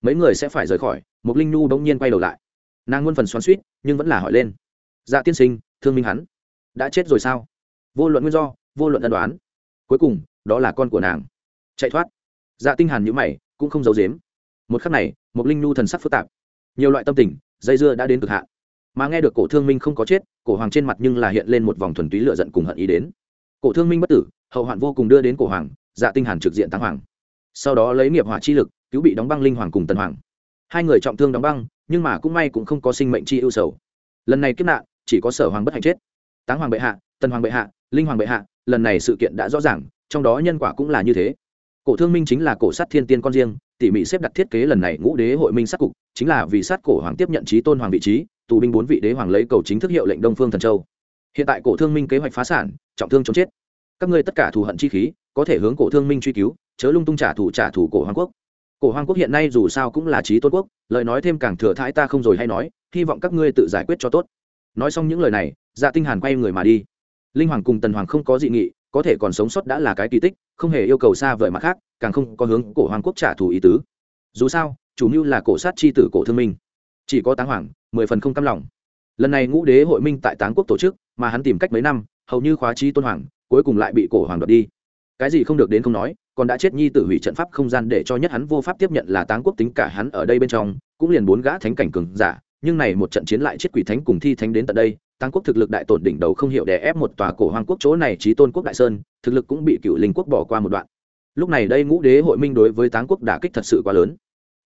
Mấy người sẽ phải rời khỏi một linh nhu bỗng nhiên quay đầu lại nàng muôn phần xoắn suýt, nhưng vẫn là hỏi lên. Dạ tiên sinh, thương minh hắn. Đã chết rồi sao? Vô luận nguyên do, vô luận ân đoán. Cuối cùng, đó là con của nàng. Chạy thoát. Dạ tinh hàn nhíu mày, cũng không giấu giếm. Một khắc này một linh nhu thần sắc phức tạp. Nhiều loại tâm tình, dây dưa đã đến cực hạn. Mà nghe được cổ thương minh không có chết, cổ hoàng trên mặt nhưng là hiện lên một vòng thuần túy lửa giận cùng hận ý đến. Cổ thương minh bất tử, hậu hoạn vô cùng đưa đến cổ hoàng dạ tinh hàn trực diện tăng hoàng. Sau đó lấy nghiệp hỏa chi lực, cứu bị đóng băng linh hoàng cùng tần hoàng hai người trọng thương đóng băng, nhưng mà cũng may cũng không có sinh mệnh chi ưu sầu. Lần này kiếp nạn, chỉ có sở hoàng bất hạnh chết. Táng hoàng bệ hạ, tần hoàng bệ hạ, linh hoàng bệ hạ, lần này sự kiện đã rõ ràng, trong đó nhân quả cũng là như thế. Cổ thương minh chính là cổ sát thiên tiên con riêng, tỉ mỉ xếp đặt thiết kế lần này ngũ đế hội minh sát cục, chính là vì sát cổ hoàng tiếp nhận trí tôn hoàng vị trí, tù binh bốn vị đế hoàng lấy cầu chính thức hiệu lệnh đông phương thần châu. Hiện tại cổ thương minh kế hoạch phá sản, trọng thương chống chết. Các ngươi tất cả thù hận chi khí, có thể hướng cổ thương minh truy cứu, chớ lung tung trả thù trả thù cổ hoàng quốc cổ hoàng quốc hiện nay dù sao cũng là trí tôn quốc, lời nói thêm càng thừa thãi ta không rồi hay nói, hy vọng các ngươi tự giải quyết cho tốt. Nói xong những lời này dạ tinh hàn quay người mà đi. Linh hoàng cùng tần hoàng không có dị nghị, có thể còn sống sót đã là cái kỳ tích, không hề yêu cầu xa vời mặt khác, càng không có hướng cổ hoàng quốc trả thù ý tứ. Dù sao, chủ mưu là cổ sát chi tử cổ thương minh. Chỉ có táng hoàng, mười phần không cam lòng. Lần này ngũ đế hội minh tại táng quốc tổ chức, mà hắn tìm cách mấy năm, hầu như khóa chi tôn hoàng, cuối cùng lại bị cổ hoàng đoạt đi. Cái gì không được đến không nói còn đã chết nhi tử hủy trận pháp không gian để cho nhất hắn vô pháp tiếp nhận là táng quốc tính cả hắn ở đây bên trong, cũng liền bốn gã thánh cảnh cường giả. Nhưng này một trận chiến lại chết quỷ thánh cùng thi thánh đến tận đây, táng quốc thực lực đại tổn đỉnh đầu không hiểu đè ép một tòa cổ hoàng quốc chỗ này trí tôn quốc đại sơn, thực lực cũng bị cựu linh quốc bỏ qua một đoạn. Lúc này đây ngũ đế hội minh đối với táng quốc đả kích thật sự quá lớn.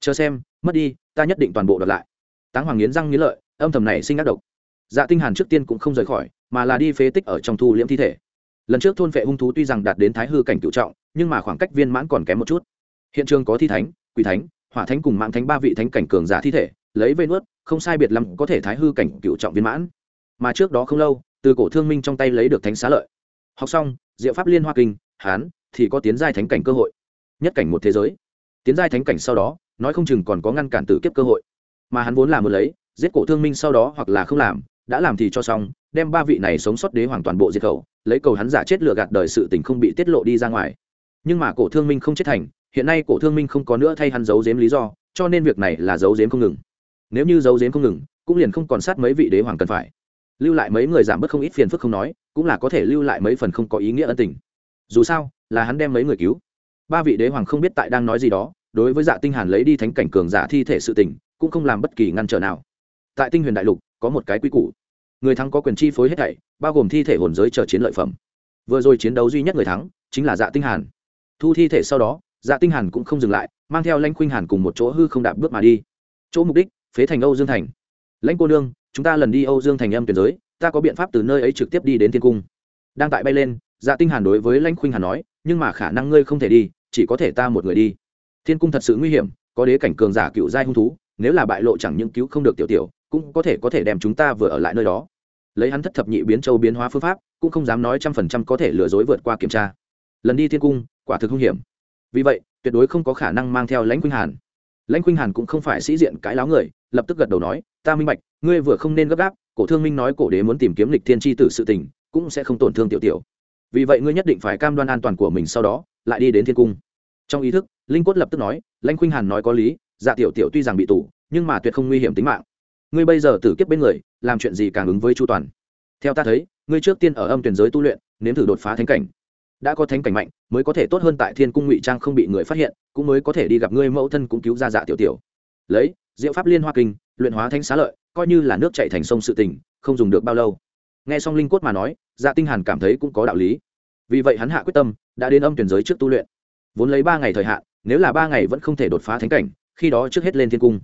Chờ xem, mất đi, ta nhất định toàn bộ đoạt lại. Táng hoàng nghiến răng nghiến lợi, âm thầm này sinh ác độc. Dạ tinh hàn trước tiên cũng không rời khỏi, mà là đi phế tích ở trong thu liễm thi thể. Lần trước thôn vệ hung thú tuy rằng đạt đến thái hư cảnh cựu trọng nhưng mà khoảng cách viên mãn còn kém một chút. Hiện trường có thi thánh, quỷ thánh, hỏa thánh cùng mạng thánh ba vị thánh cảnh cường giả thi thể, lấy vây nuốt, không sai biệt lắm có thể thái hư cảnh cựu trọng viên mãn. Mà trước đó không lâu, từ cổ thương minh trong tay lấy được thánh xá lợi. Học xong, diệu pháp liên hoa kinh, hán, thì có tiến giai thánh cảnh cơ hội. Nhất cảnh một thế giới. Tiến giai thánh cảnh sau đó, nói không chừng còn có ngăn cản tử kiếp cơ hội. Mà hắn vốn là muốn lấy, giết cổ thương minh sau đó hoặc là không làm, đã làm thì cho xong, đem ba vị này sống sót đế hoàng toàn bộ diệt khẩu, lấy cầu hắn giả chết lừa gạt đời sự tình không bị tiết lộ đi ra ngoài nhưng mà cổ thương minh không chết thành, hiện nay cổ thương minh không có nữa thay hắn giấu giếm lý do, cho nên việc này là giấu giếm không ngừng. Nếu như giấu giếm không ngừng, cũng liền không còn sát mấy vị đế hoàng cần phải. Lưu lại mấy người giảm bớt không ít phiền phức không nói, cũng là có thể lưu lại mấy phần không có ý nghĩa ân tình. Dù sao, là hắn đem mấy người cứu. Ba vị đế hoàng không biết tại đang nói gì đó, đối với dạ tinh hàn lấy đi thánh cảnh cường giả thi thể sự tình, cũng không làm bất kỳ ngăn trở nào. Tại tinh huyền đại lục, có một cái quy củ. Người thắng có quyền chi phối hết thảy, bao gồm thi thể hồn giới chờ chiến lợi phẩm. Vừa rồi chiến đấu duy nhất người thắng, chính là dạ tinh hàn thu thi thể sau đó dạ tinh hàn cũng không dừng lại, mang theo lãnh khuynh hàn cùng một chỗ hư không đạp bước mà đi. Chỗ mục đích, phế thành âu dương thành. Lãnh cô nương, chúng ta lần đi âu dương thành âm tuyển giới, ta có biện pháp từ nơi ấy trực tiếp đi đến thiên cung. Đang tại bay lên dạ tinh hàn đối với lãnh khuynh hàn nói, nhưng mà khả năng ngươi không thể đi, chỉ có thể ta một người đi. Thiên cung thật sự nguy hiểm, có đế cảnh cường giả cựu giai hung thú, nếu là bại lộ chẳng những cứu không được tiểu tiểu, cũng có thể có thể đem chúng ta vừa ở lại nơi đó. Lấy hắn thất thập nhị biến châu biến hóa phương pháp, cũng không dám nói trăm phần trăm có thể lừa dối vượt qua kiểm tra. Lần đi thiên cung quả thực hung hiểm. Vì vậy, tuyệt đối không có khả năng mang theo lãnh khuynh hàn. Lãnh khuynh hàn cũng không phải sĩ diện cãi láo người, lập tức gật đầu nói, ta minh bạch, ngươi vừa không nên gấp gáp, cổ thương minh nói cổ đế muốn tìm kiếm lịch thiên tri tử sự tình, cũng sẽ không tổn thương tiểu tiểu. Vì vậy ngươi nhất định phải cam đoan an toàn của mình sau đó, lại đi đến thiên cung. Trong ý thức, linh cốt lập tức nói, lãnh khuynh hàn nói có lý dạ tiểu tiểu tuy rằng bị tù, nhưng mà tuyệt không nguy hiểm tính mạng. Ngươi bây giờ tử kiếp bên người, làm chuyện gì càng ứng với chu toàn? Theo ta thấy, ngươi trước tiên ở âm tuyển giới tu luyện, nếm thử đột phá thánh cảnh đã có thánh cảnh mạnh mới có thể tốt hơn tại thiên cung ngụy trang không bị người phát hiện cũng mới có thể đi gặp ngươi mẫu thân cũng cứu ra dạ tiểu tiểu. Lấy diệu pháp liên hoa kinh luyện hóa thánh xá lợi coi như là nước chạy thành sông sự tình không dùng được bao lâu. Nghe xong linh cốt mà nói dạ tinh hàn cảm thấy cũng có đạo lý. Vì vậy hắn hạ quyết tâm đã đến âm tuyển giới trước tu luyện. Vốn lấy ba ngày thời hạn nếu là ba ngày vẫn không thể đột phá thánh cảnh khi đó trước hết lên thiên cung.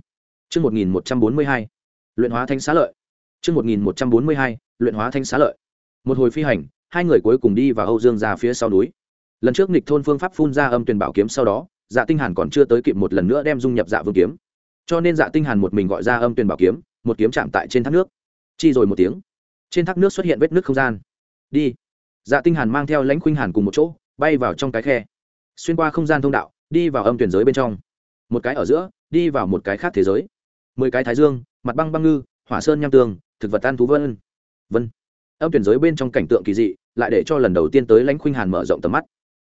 Trước 1142, luyện hóa thánh xá lợi. Trước 1142, luyện hóa thánh xá lợi. Một hồi phi hành, hai người cuối cùng đi vào Âu Dương ra phía sau núi. Lần trước nghịch thôn phương pháp phun ra âm tuyển bảo kiếm sau đó, Dạ Tinh Hàn còn chưa tới kịp một lần nữa đem dung nhập Dạ Vương kiếm. Cho nên Dạ Tinh Hàn một mình gọi ra âm tuyển bảo kiếm, một kiếm chạm tại trên thác nước. Chi rồi một tiếng, trên thác nước xuất hiện vết nước không gian. Đi. Dạ Tinh Hàn mang theo Lãnh Khuynh Hàn cùng một chỗ, bay vào trong cái khe. Xuyên qua không gian thông đạo, đi vào âm tuyển giới bên trong. Một cái ở giữa, đi vào một cái khác thế giới mười cái thái dương mặt băng băng ngư hỏa sơn nham tường thực vật tan thú vân vân âm tuyển giới bên trong cảnh tượng kỳ dị lại để cho lần đầu tiên tới lãnh khuynh hàn mở rộng tầm mắt.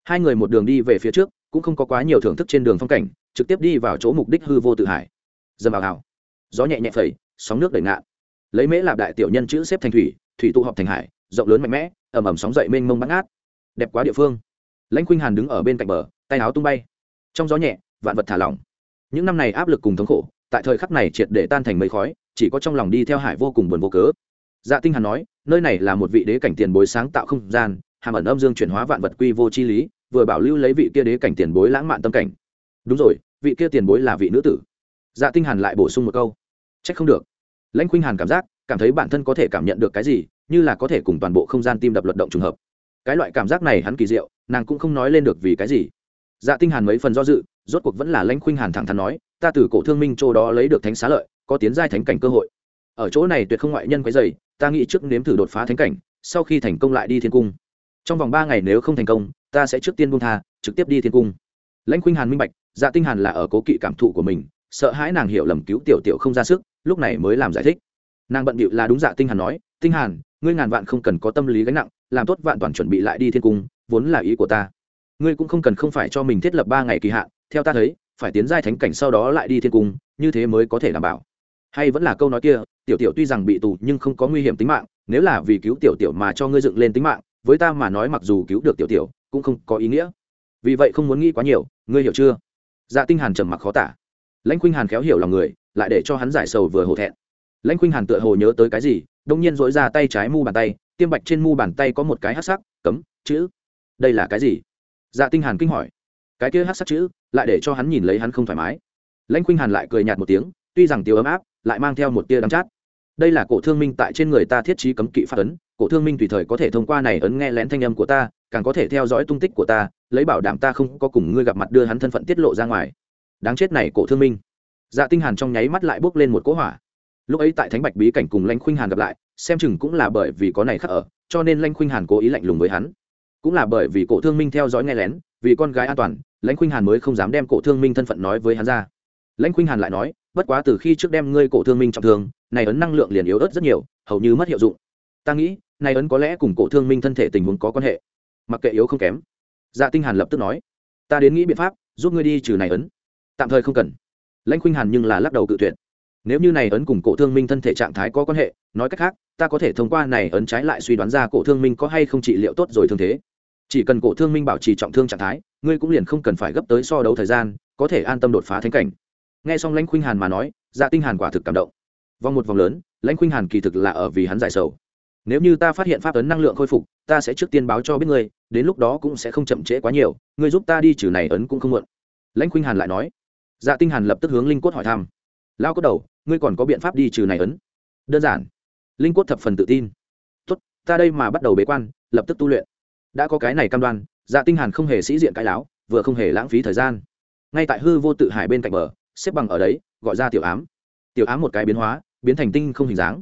Hai người một đường đi về phía trước cũng không có quá nhiều thưởng thức trên đường phong cảnh trực tiếp đi vào chỗ mục đích hư vô tự hải dầm vào hào gió nhẹ nhẹ phẩy sóng nước đẩy ngạn. Lấy mễ lạp đại tiểu nhân chữ xếp thành thủy thủy tụ họp thành hải rộng lớn mạnh mẽ ẩm ẩm sóng dậy mênh mông bắn ngát, đẹp quá địa phương. Lãnh khuynh hàn đứng ở bên cạnh bờ tay áo tung bay. Trong gió nhẹ vạn vật thả lỏng. Những năm này áp lực cùng thống khổ tại thời khắc này triệt để tan thành mây khói chỉ có trong lòng đi theo hải vô cùng buồn vô cớ. Dạ tinh hàn nói nơi này là một vị đế cảnh tiền bối sáng tạo không gian, hàm ẩn âm dương chuyển hóa vạn vật quy vô chi lý, vừa bảo lưu lấy vị kia đế cảnh tiền bối lãng mạn tâm cảnh. Đúng rồi, vị kia tiền bối là vị nữ tử. Dạ tinh hàn lại bổ sung một câu. Trách không được. Lãnh khuynh hàn cảm giác, cảm thấy bản thân có thể cảm nhận được cái gì, như là có thể cùng toàn bộ không gian tim đập luật động trùng hợp. Cái loại cảm giác này hắn kỳ diệu, nàng cũng không nói lên được vì cái gì. Dạ tinh hàn mấy phần do dự, rốt cuộc vẫn là lãnh khuynh hàn thẳng thắn nói, ta từ cổ thương minh châu đó lấy được thánh xá lợi, có tiến giai thánh cảnh cơ hội. Ở chỗ này tuyệt không ngoại nhân quấy rầy ta nghĩ trước nếm thử đột phá thánh cảnh, sau khi thành công lại đi thiên cung. Trong vòng ba ngày nếu không thành công, ta sẽ trước tiên buông tha, trực tiếp đi thiên cung. Lãnh khuynh hàn minh bạch dạ tinh hàn là ở cố kỵ cảm thụ của mình, sợ hãi nàng hiểu lầm cứu tiểu tiểu không ra sức, lúc này mới làm giải thích. Nàng bận bịu là đúng dạ tinh hàn nói, tinh hàn, ngươi ngàn vạn không cần có tâm lý gánh nặng, làm tốt vạn toàn chuẩn bị lại đi thiên cung, vốn là ý của ta. Ngươi cũng không cần không phải cho mình thiết lập ba ngày kỳ hạn, theo ta thấy, phải tiến giai thánh cảnh sau đó lại đi thiên cung, như thế mới có thể đảm bảo hay vẫn là câu nói kia, tiểu tiểu tuy rằng bị tù nhưng không có nguy hiểm tính mạng, nếu là vì cứu tiểu tiểu mà cho ngươi dựng lên tính mạng, với ta mà nói mặc dù cứu được tiểu tiểu, cũng không có ý nghĩa. Vì vậy không muốn nghĩ quá nhiều, ngươi hiểu chưa? Dạ tinh hàn trầm mặc khó tả. Lãnh khuynh hàn khéo hiểu lòng người, lại để cho hắn giải sầu vừa hổ thẹn. Lãnh khuynh hàn tựa hồ nhớ tới cái gì đông nhiên dỗi ra tay trái mu bàn tay, tiêm bạch trên mu bàn tay có một cái hắc sắc, cấm, chữ. Đây là cái gì? Dạ tinh hàn kinh hỏi. Cái kia hắc sắc chữ, lại để cho hắn nhìn lấy hắn không thoải mái. Lãnh khuynh hàn lại cười nhạt một tiếng, tuy rằng tiêu ấm áp lại mang theo một tia đắng chát. Đây là cổ thương minh tại trên người ta thiết trí cấm kỵ phát ấn, cổ thương minh tùy thời có thể thông qua này ấn nghe lén thanh âm của ta, càng có thể theo dõi tung tích của ta, lấy bảo đảm ta không có cùng ngươi gặp mặt đưa hắn thân phận tiết lộ ra ngoài. Đáng chết này cổ thương minh. Dạ tinh hàn trong nháy mắt lại bốc lên một cỗ hỏa. Lúc ấy tại thánh bạch bí cảnh cùng lãnh khuynh hàn gặp lại, xem chừng cũng là bởi vì có này khắc ở, cho nên lãnh khuynh hàn cố ý lạnh lùng với hắn. Cũng là bởi vì cổ thương minh theo dõi nghe lén, vì con gái an toàn, lãnh khuynh hàn mới không dám đem cổ thương minh thân phận nói với hắn ra. Lãnh khuynh hàn lại nói bất quá từ khi trước đem ngươi cổ thương minh trọng thương, này ấn năng lượng liền yếu ớt rất nhiều, hầu như mất hiệu dụng. Ta nghĩ, này ấn có lẽ cùng cổ thương minh thân thể tình huống có quan hệ. Mặc kệ yếu không kém. Dạ tinh hàn lập tức nói, ta đến nghĩ biện pháp, giúp ngươi đi trừ này ấn. Tạm thời không cần. Lãnh khuynh hàn nhưng là lắc đầu cự tuyệt. Nếu như này ấn cùng cổ thương minh thân thể trạng thái có quan hệ, nói cách khác, ta có thể thông qua này ấn trái lại suy đoán ra cổ thương minh có hay không trị liệu tốt rồi thương thế. Chỉ cần cổ thương minh bảo trì trọng thương trạng thái, ngươi cũng liền không cần phải gấp tới so đấu thời gian, có thể an tâm đột phá thánh cảnh nghe xong lãnh khuynh hàn mà nói dạ tinh hàn quả thực cảm động. Vòng một vòng lớn, lãnh khuynh hàn kỳ thực là ở vì hắn giải sầu. Nếu như ta phát hiện pháp ấn năng lượng khôi phục, ta sẽ trước tiên báo cho biết ngươi, đến lúc đó cũng sẽ không chậm trễ quá nhiều, ngươi giúp ta đi trừ này ấn cũng không muộn. Lãnh khuynh hàn lại nói. Dạ tinh hàn lập tức hướng linh cốt hỏi thăm. Lao cốt đầu, ngươi còn có biện pháp đi trừ này ấn? Đơn giản. Linh cốt thập phần tự tin. Tốt, ta đây mà bắt đầu bế quan, lập tức tu luyện. Đã có cái này cam đoan dạ tinh hàn không hề sĩ diện cái láo, vừa không hề lãng phí thời gian. Ngay tại hư vô tự hải bên cạnh bờ xếp bằng ở đấy, gọi ra tiểu ám. Tiểu ám một cái biến hóa, biến thành tinh không hình dáng.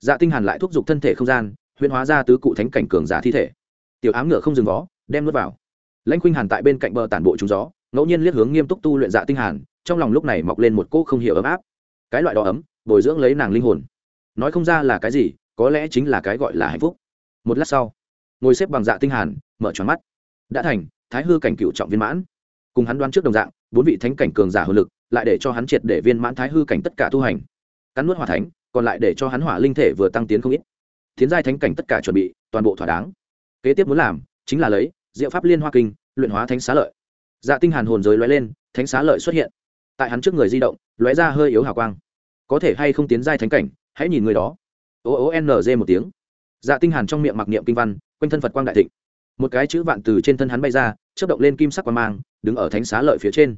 Dạ tinh hàn lại thúc giục thân thể không gian, huyễn hóa ra tứ cụ thánh cảnh cường giả thi thể. Tiểu ám ngựa không dừng vó, đem nuốt vào. Lãnh khuynh hàn tại bên cạnh bờ tản bộ trúng gió, ngẫu nhiên liếc hướng nghiêm túc tu luyện dạ tinh hàn, trong lòng lúc này mọc lên một cỗ không hiểu ấm áp. Cái loại đó ấm, bồi dưỡng lấy nàng linh hồn. Nói không ra là cái gì, có lẽ chính là cái gọi là hạnh phúc. Một lát sau, ngồi xếp bằng dạ tinh hàn, mở tròn mắt. Đã thành, thái hư cảnh cựu trọng viên mãn. Cùng hắn đoán trước đồng dạng, bốn vị thánh cảnh cường giả hồn lực lại để cho hắn triệt để viên mãn thái hư cảnh tất cả tu hành. Cắn nuốt hỏa thánh, còn lại để cho hắn hỏa linh thể vừa tăng tiến không ít. Tiến giai thánh cảnh tất cả chuẩn bị, toàn bộ thỏa đáng. Kế tiếp muốn làm, chính là lấy diệu pháp liên hoa kinh, luyện hóa thánh xá lợi. Dạ tinh hàn hồn giới lóe lên, thánh xá lợi xuất hiện. Tại hắn trước người di động, lóe ra hơi yếu hào quang. Có thể hay không tiến giai thánh cảnh, hãy nhìn người đó. O o n g một tiếng. Dạ tinh hàn trong miệng mặc niệm kinh văn, quanh thân phật quang đại thịnh. Một cái chữ vạn từ trên thân hắn bay ra, chớp động lên kim sắc quang mang, đứng ở thánh xá lợi phía trên.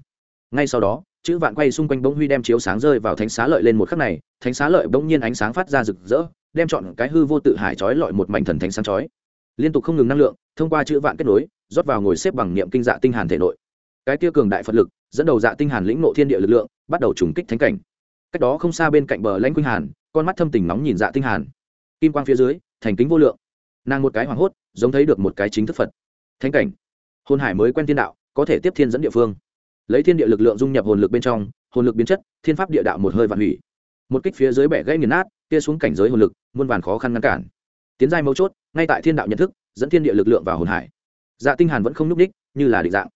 Ngay sau đó chữ vạn quay xung quanh bỗng huy đem chiếu sáng rơi vào thánh xá lợi lên một khắc này, thánh xá lợi bỗng nhiên ánh sáng phát ra rực rỡ, đem chọn cái hư vô tự hải trói lọi một mảnh thần thánh sáng chói liên tục không ngừng năng lượng, thông qua chữ vạn kết nối, rót vào ngồi xếp bằng niệm kinh dạ tinh hàn thể nội. Cái kia cường đại phật lực, dẫn đầu dạ tinh hàn lĩnh nộ thiên địa lực lượng, bắt đầu trùng kích thánh cảnh. Cách đó không xa bên cạnh bờ lãnh quynh hàn, con mắt thâm tình nóng nhìn dạ tinh hàn. Kim quang phía dưới, thành kính vô lượng. Nàng một cái hoàng hốt, giống thấy được một cái chính thức phật. Thánh cảnh. Hôn hải mới quen thiên đạo, có thể tiếp thiên dẫn địa phương lấy thiên địa lực lượng dung nhập hồn lực bên trong, hồn lực biến chất, thiên pháp địa đạo một hơi vạn hủy. Một kích phía dưới bẻ gãy nghiền nát kia xuống cảnh giới hồn lực, muôn vàn khó khăn ngăn cản. Tiến giai mấu chốt, ngay tại thiên đạo nhận thức, dẫn thiên địa lực lượng vào hồn hải. Dạ tinh hàn vẫn không nhúc đích như là định dạng.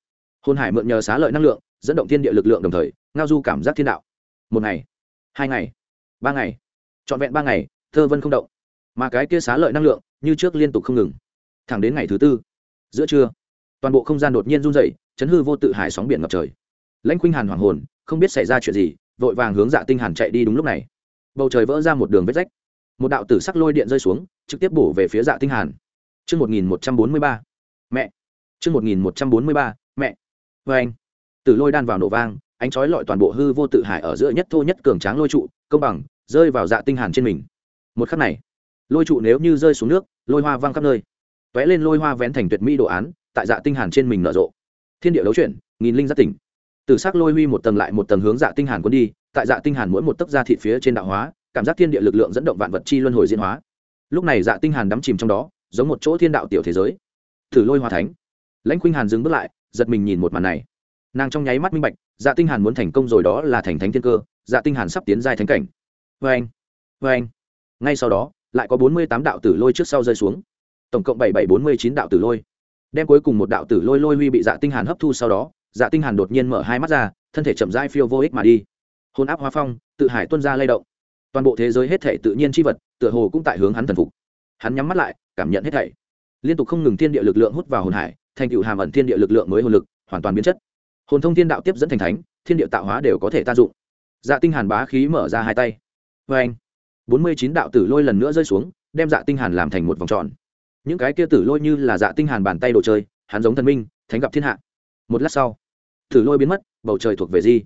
Hồn hải mượn nhờ xá lợi năng lượng, dẫn động thiên địa lực lượng đồng thời, ngao du cảm giác thiên đạo. Một ngày, hai ngày, ba ngày, trọn vẹn ba ngày, thơ vân không động. Mà cái kia xá lợi năng lượng, như trước liên tục không ngừng. Thẳng đến ngày thứ tư, giữa trưa, toàn bộ không gian đột nhiên run dậy chấn hư vô tự hải sóng biển ngập trời lãnh khuynh hàn hoàng hồn, không biết xảy ra chuyện gì, vội vàng hướng dạ tinh hàn chạy đi đúng lúc này. Bầu trời vỡ ra một đường vết rách. Một đạo tử sắc lôi điện rơi xuống, trực tiếp bổ về phía dạ tinh hàn. Chương một nghìn một trăm bốn mươi ba. Mẹ. Chương một nghìn một trăm bốn mươi ba. Mẹ. Vê anh. Tử lôi đan vào nổ vang, ánh chói lọi toàn bộ hư vô tự hải ở giữa nhất thô nhất cường tráng lôi trụ, công bằng, rơi vào dạ tinh hàn trên mình. Một khắc này, lôi trụ nếu như rơi xuống nước, lôi hoa văng khắp nơi. Tóe lên lôi hoa vén thành tuyệt mỹ đồ án, tại dạ tinh hàn trên mình nở rộ. Thiên địa đấu chuyển, nghìn linh giác tỉnh từ sắc lôi huy một tầng lại một tầng hướng dạ tinh hàn cuốn đi, tại dạ tinh hàn mỗi một tấc da thịt phía trên đạo hóa, cảm giác thiên địa lực lượng dẫn động vạn vật chi luân hồi diễn hóa. Lúc này dạ tinh hàn đắm chìm trong đó, giống một chỗ thiên đạo tiểu thế giới. Thử lôi hoa thánh. Lãnh khuynh hàn dừng bước lại, giật mình nhìn một màn này. Nàng trong nháy mắt minh bạch dạ tinh hàn muốn thành công rồi đó là thành thánh thiên cơ dạ tinh hàn sắp tiến giai thánh cảnh. Với anh ngay sau đó, lại có bốn mươi tám đạo tử lôi trước sau rơi xuống. Tổng cộng bảy bảy bốn mươi chín đạo tử lôi. Đem cuối cùng một đạo tử lôi lôi huy bị dạ tinh hàn hấp thu sau đó dạ tinh hàn đột nhiên mở hai mắt ra, thân thể chậm rãi phiêu vô ích mà đi. Hồn áp hóa phong, tự hải tuôn ra lay động. Toàn bộ thế giới hết thể tự nhiên chi vật, tựa hồ cũng tại hướng hắn thần phục. Hắn nhắm mắt lại, cảm nhận hết thảy. Liên tục không ngừng thiên địa lực lượng hút vào hồn hải, thành tựu hàm ẩn thiên địa lực lượng mới hồn lực, hoàn toàn biến chất. Hồn thông thiên đạo tiếp dẫn thành thánh, thiên địa tạo hóa đều có thể ta dụng. Dạ tinh hàn bá khí mở ra hai tay. Với anh, bốn mươi chín đạo tử lôi lần nữa rơi xuống, đem dạ tinh hàn làm thành một vòng tròn. Những cái kia tử lôi như là dạ tinh hàn bàn tay đồ chơi, hắn giống thần minh, thánh gặp thiên hạ một lát sau, thử lôi biến mất, bầu trời thuộc về di.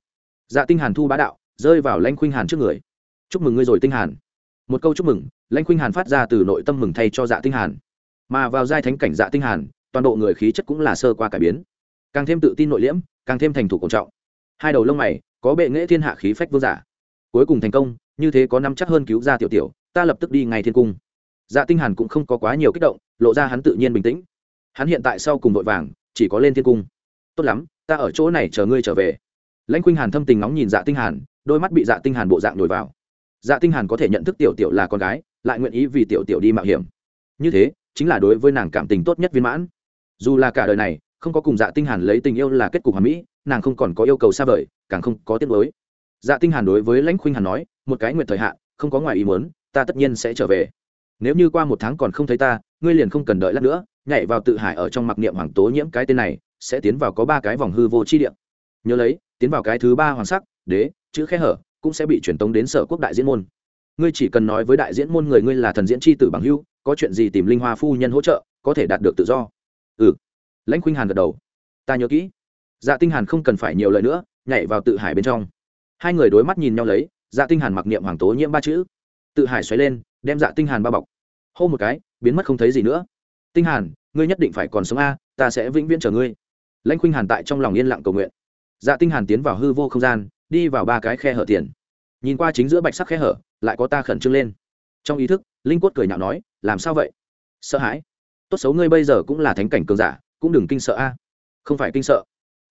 Dạ tinh hàn thu bá đạo, rơi vào lãnh khuynh hàn trước người. Chúc mừng ngươi rồi tinh hàn. Một câu chúc mừng, lãnh khuynh hàn phát ra từ nội tâm mừng thay cho dạ tinh hàn. Mà vào giai thánh cảnh dạ tinh hàn, toàn bộ người khí chất cũng là sơ qua cải biến. Càng thêm tự tin nội liễm, càng thêm thành thủ cổ trọng. Hai đầu lông mày, có bệ nghệ thiên hạ khí phách vương giả. Cuối cùng thành công, như thế có năm chắc hơn cứu ra tiểu tiểu, ta lập tức đi ngay thiên cung. Dạ tinh hàn cũng không có quá nhiều kích động, lộ ra hắn tự nhiên bình tĩnh. Hắn hiện tại sau cùng vội vàng, chỉ có lên thiên cung tốt lắm, ta ở chỗ này chờ ngươi trở về. Lãnh khuynh hàn thâm tình nóng nhìn dạ tinh hàn, đôi mắt bị dạ tinh hàn bộ dạng nhồi vào. Dạ tinh hàn có thể nhận thức tiểu tiểu là con gái, lại nguyện ý vì tiểu tiểu đi mạo hiểm. Như thế, chính là đối với nàng cảm tình tốt nhất viên mãn. Dù là cả đời này, không có cùng dạ tinh hàn lấy tình yêu là kết cục hoàn mỹ, nàng không còn có yêu cầu xa vời, càng không có tiếc lối dạ tinh hàn đối với lãnh khuynh hàn nói, một cái nguyện thời hạn, không có ngoài ý muốn, ta tất nhiên sẽ trở về. Nếu như qua một tháng còn không thấy ta, ngươi liền không cần đợi lát nữa nhảy vào tự hải ở trong mặc niệm hoàng tố nhiễm cái tên này, sẽ tiến vào có ba cái vòng hư vô chi địa. Nhớ lấy, tiến vào cái thứ ba hoàng sắc, đế, chữ khe hở, cũng sẽ bị truyền tống đến sở quốc đại diễn môn. Ngươi chỉ cần nói với đại diễn môn người ngươi là thần diễn tri tử bằng hưu có chuyện gì tìm linh hoa phu nhân hỗ trợ, có thể đạt được tự do. Ừ. Lãnh khuynh hàn gật đầu. Ta nhớ kỹ. Dạ tinh hàn không cần phải nhiều lời nữa, nhảy vào tự hải bên trong. Hai người đối mắt nhìn nhau lấy dạ tinh hàn mặc niệm hoàng tố nhiễm ba chữ. Tự hải xoáy lên, đem dạ tinh hàn bao bọc. Hô một cái, biến mất không thấy gì nữa tinh hàn, ngươi nhất định phải còn sống a, ta sẽ vĩnh viễn chờ ngươi. Lãnh khuynh hàn tại trong lòng yên lặng cầu nguyện. Dạ tinh hàn tiến vào hư vô không gian, đi vào ba cái khe hở tiền. Nhìn qua chính giữa bạch sắc khe hở, lại có ta khẩn trương lên. Trong ý thức, linh quất cười nhạo nói, làm sao vậy? Sợ hãi. Tốt xấu ngươi bây giờ cũng là thánh cảnh cường giả, cũng đừng kinh sợ a. Không phải kinh sợ.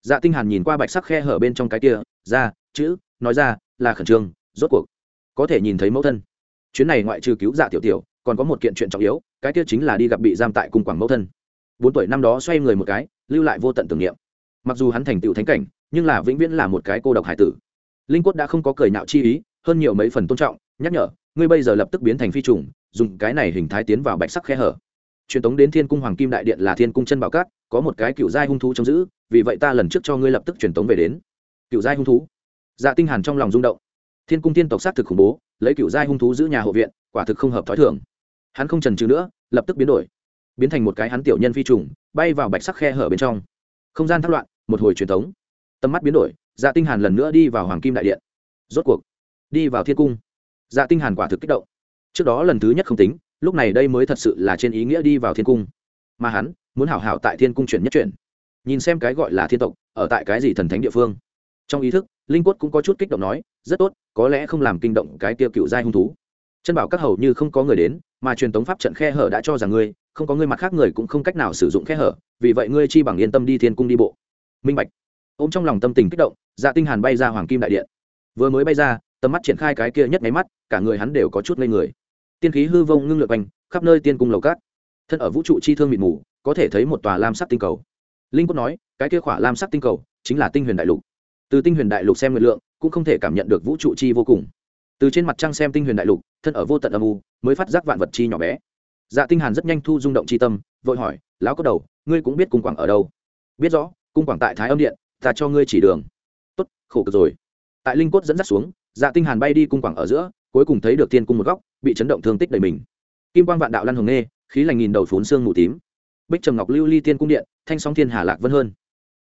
Dạ tinh hàn nhìn qua bạch sắc khe hở bên trong cái kia, ra, chữ, nói ra, là khẩn trương, rốt cuộc, có thể nhìn thấy mẫu thân. Chuyến này ngoại trừ cứu dạ tiểu tiểu còn có một kiện chuyện trọng yếu, cái kia chính là đi gặp bị giam tại cung quảng mẫu thân. Bốn tuổi năm đó xoay người một cái, lưu lại vô tận tưởng niệm. Mặc dù hắn thành tựu thánh cảnh, nhưng là vĩnh viễn là một cái cô độc hải tử. Linh quất đã không có cười nhạo chi ý, hơn nhiều mấy phần tôn trọng, nhắc nhở, ngươi bây giờ lập tức biến thành phi trùng, dùng cái này hình thái tiến vào bạch sắc khe hở. Truyền tống đến thiên cung hoàng kim đại điện là thiên cung chân bảo cát, có một cái cựu giai hung thú trong giữ, vì vậy ta lần trước cho ngươi lập tức truyền tống về đến. Cựu giai hung thú? Dạ tinh hàn trong lòng rung động. Thiên cung tiên tộc sát thực khủng bố, lấy cựu giai hung thú giữ nhà hộ viện, quả thực không hợp thói thường hắn không trần trừ nữa lập tức biến đổi. Biến thành một cái hắn tiểu nhân phi trùng bay vào bạch sắc khe hở bên trong. Không gian thác loạn một hồi truyền thống, tầm mắt biến đổi dạ tinh hàn lần nữa đi vào hoàng kim đại điện. Rốt cuộc đi vào thiên cung. Dạ tinh hàn quả thực kích động. Trước đó lần thứ nhất không tính lúc này đây mới thật sự là trên ý nghĩa đi vào thiên cung. Mà hắn muốn hảo hảo tại thiên cung chuyển nhất chuyển. Nhìn xem cái gọi là thiên tộc ở tại cái gì thần thánh địa phương. Trong ý thức linh quất cũng có chút kích động nói rất tốt có lẽ không làm kinh động cái tiêu cựu giai hung thú. Chân bảo các hầu như không có người đến mà truyền tống pháp trận khe hở đã cho rằng ngươi, không có ngươi mặt khác người cũng không cách nào sử dụng khe hở, vì vậy ngươi chi bằng yên tâm đi thiên cung đi bộ. Minh bạch. Ô m trong lòng tâm tình kích động dạ tinh hàn bay ra hoàng kim đại điện. Vừa mới bay ra, tầm mắt triển khai cái kia nhất máy mắt, cả người hắn đều có chút ngây người. Tiên khí hư vông ngưng lượt quanh, khắp nơi tiên cung lầu cát. Thân ở vũ trụ chi thương mịt mù, có thể thấy một tòa lam sắc tinh cầu. Linh quốc nói, cái kia khỏa lam sắc tinh cầu chính là tinh huyền đại lục. Từ tinh huyền đại lục xem nguyện lượng, cũng không thể cảm nhận được vũ trụ chi vô cùng từ trên mặt trăng xem tinh huyền đại lục, thân ở vô tận âm u, mới phát giác vạn vật chi nhỏ bé. Dạ tinh hàn rất nhanh thu rung động chi tâm, vội hỏi, lão có đầu, ngươi cũng biết cung quảng ở đâu? Biết rõ, cung quảng tại thái âm điện, ta cho ngươi chỉ đường. Tốt, khổ cực rồi. Tại linh cốt dẫn dắt xuống dạ tinh hàn bay đi cung quảng ở giữa, cuối cùng thấy được thiên cung một góc, bị chấn động thương tích đầy mình. Kim quang vạn đạo lăn hồng nghe khí lành nghìn đầu phún xương mù tím. Bích trầm ngọc lưu ly tiên cung điện, thanh song thiên hà lạc vân hơn.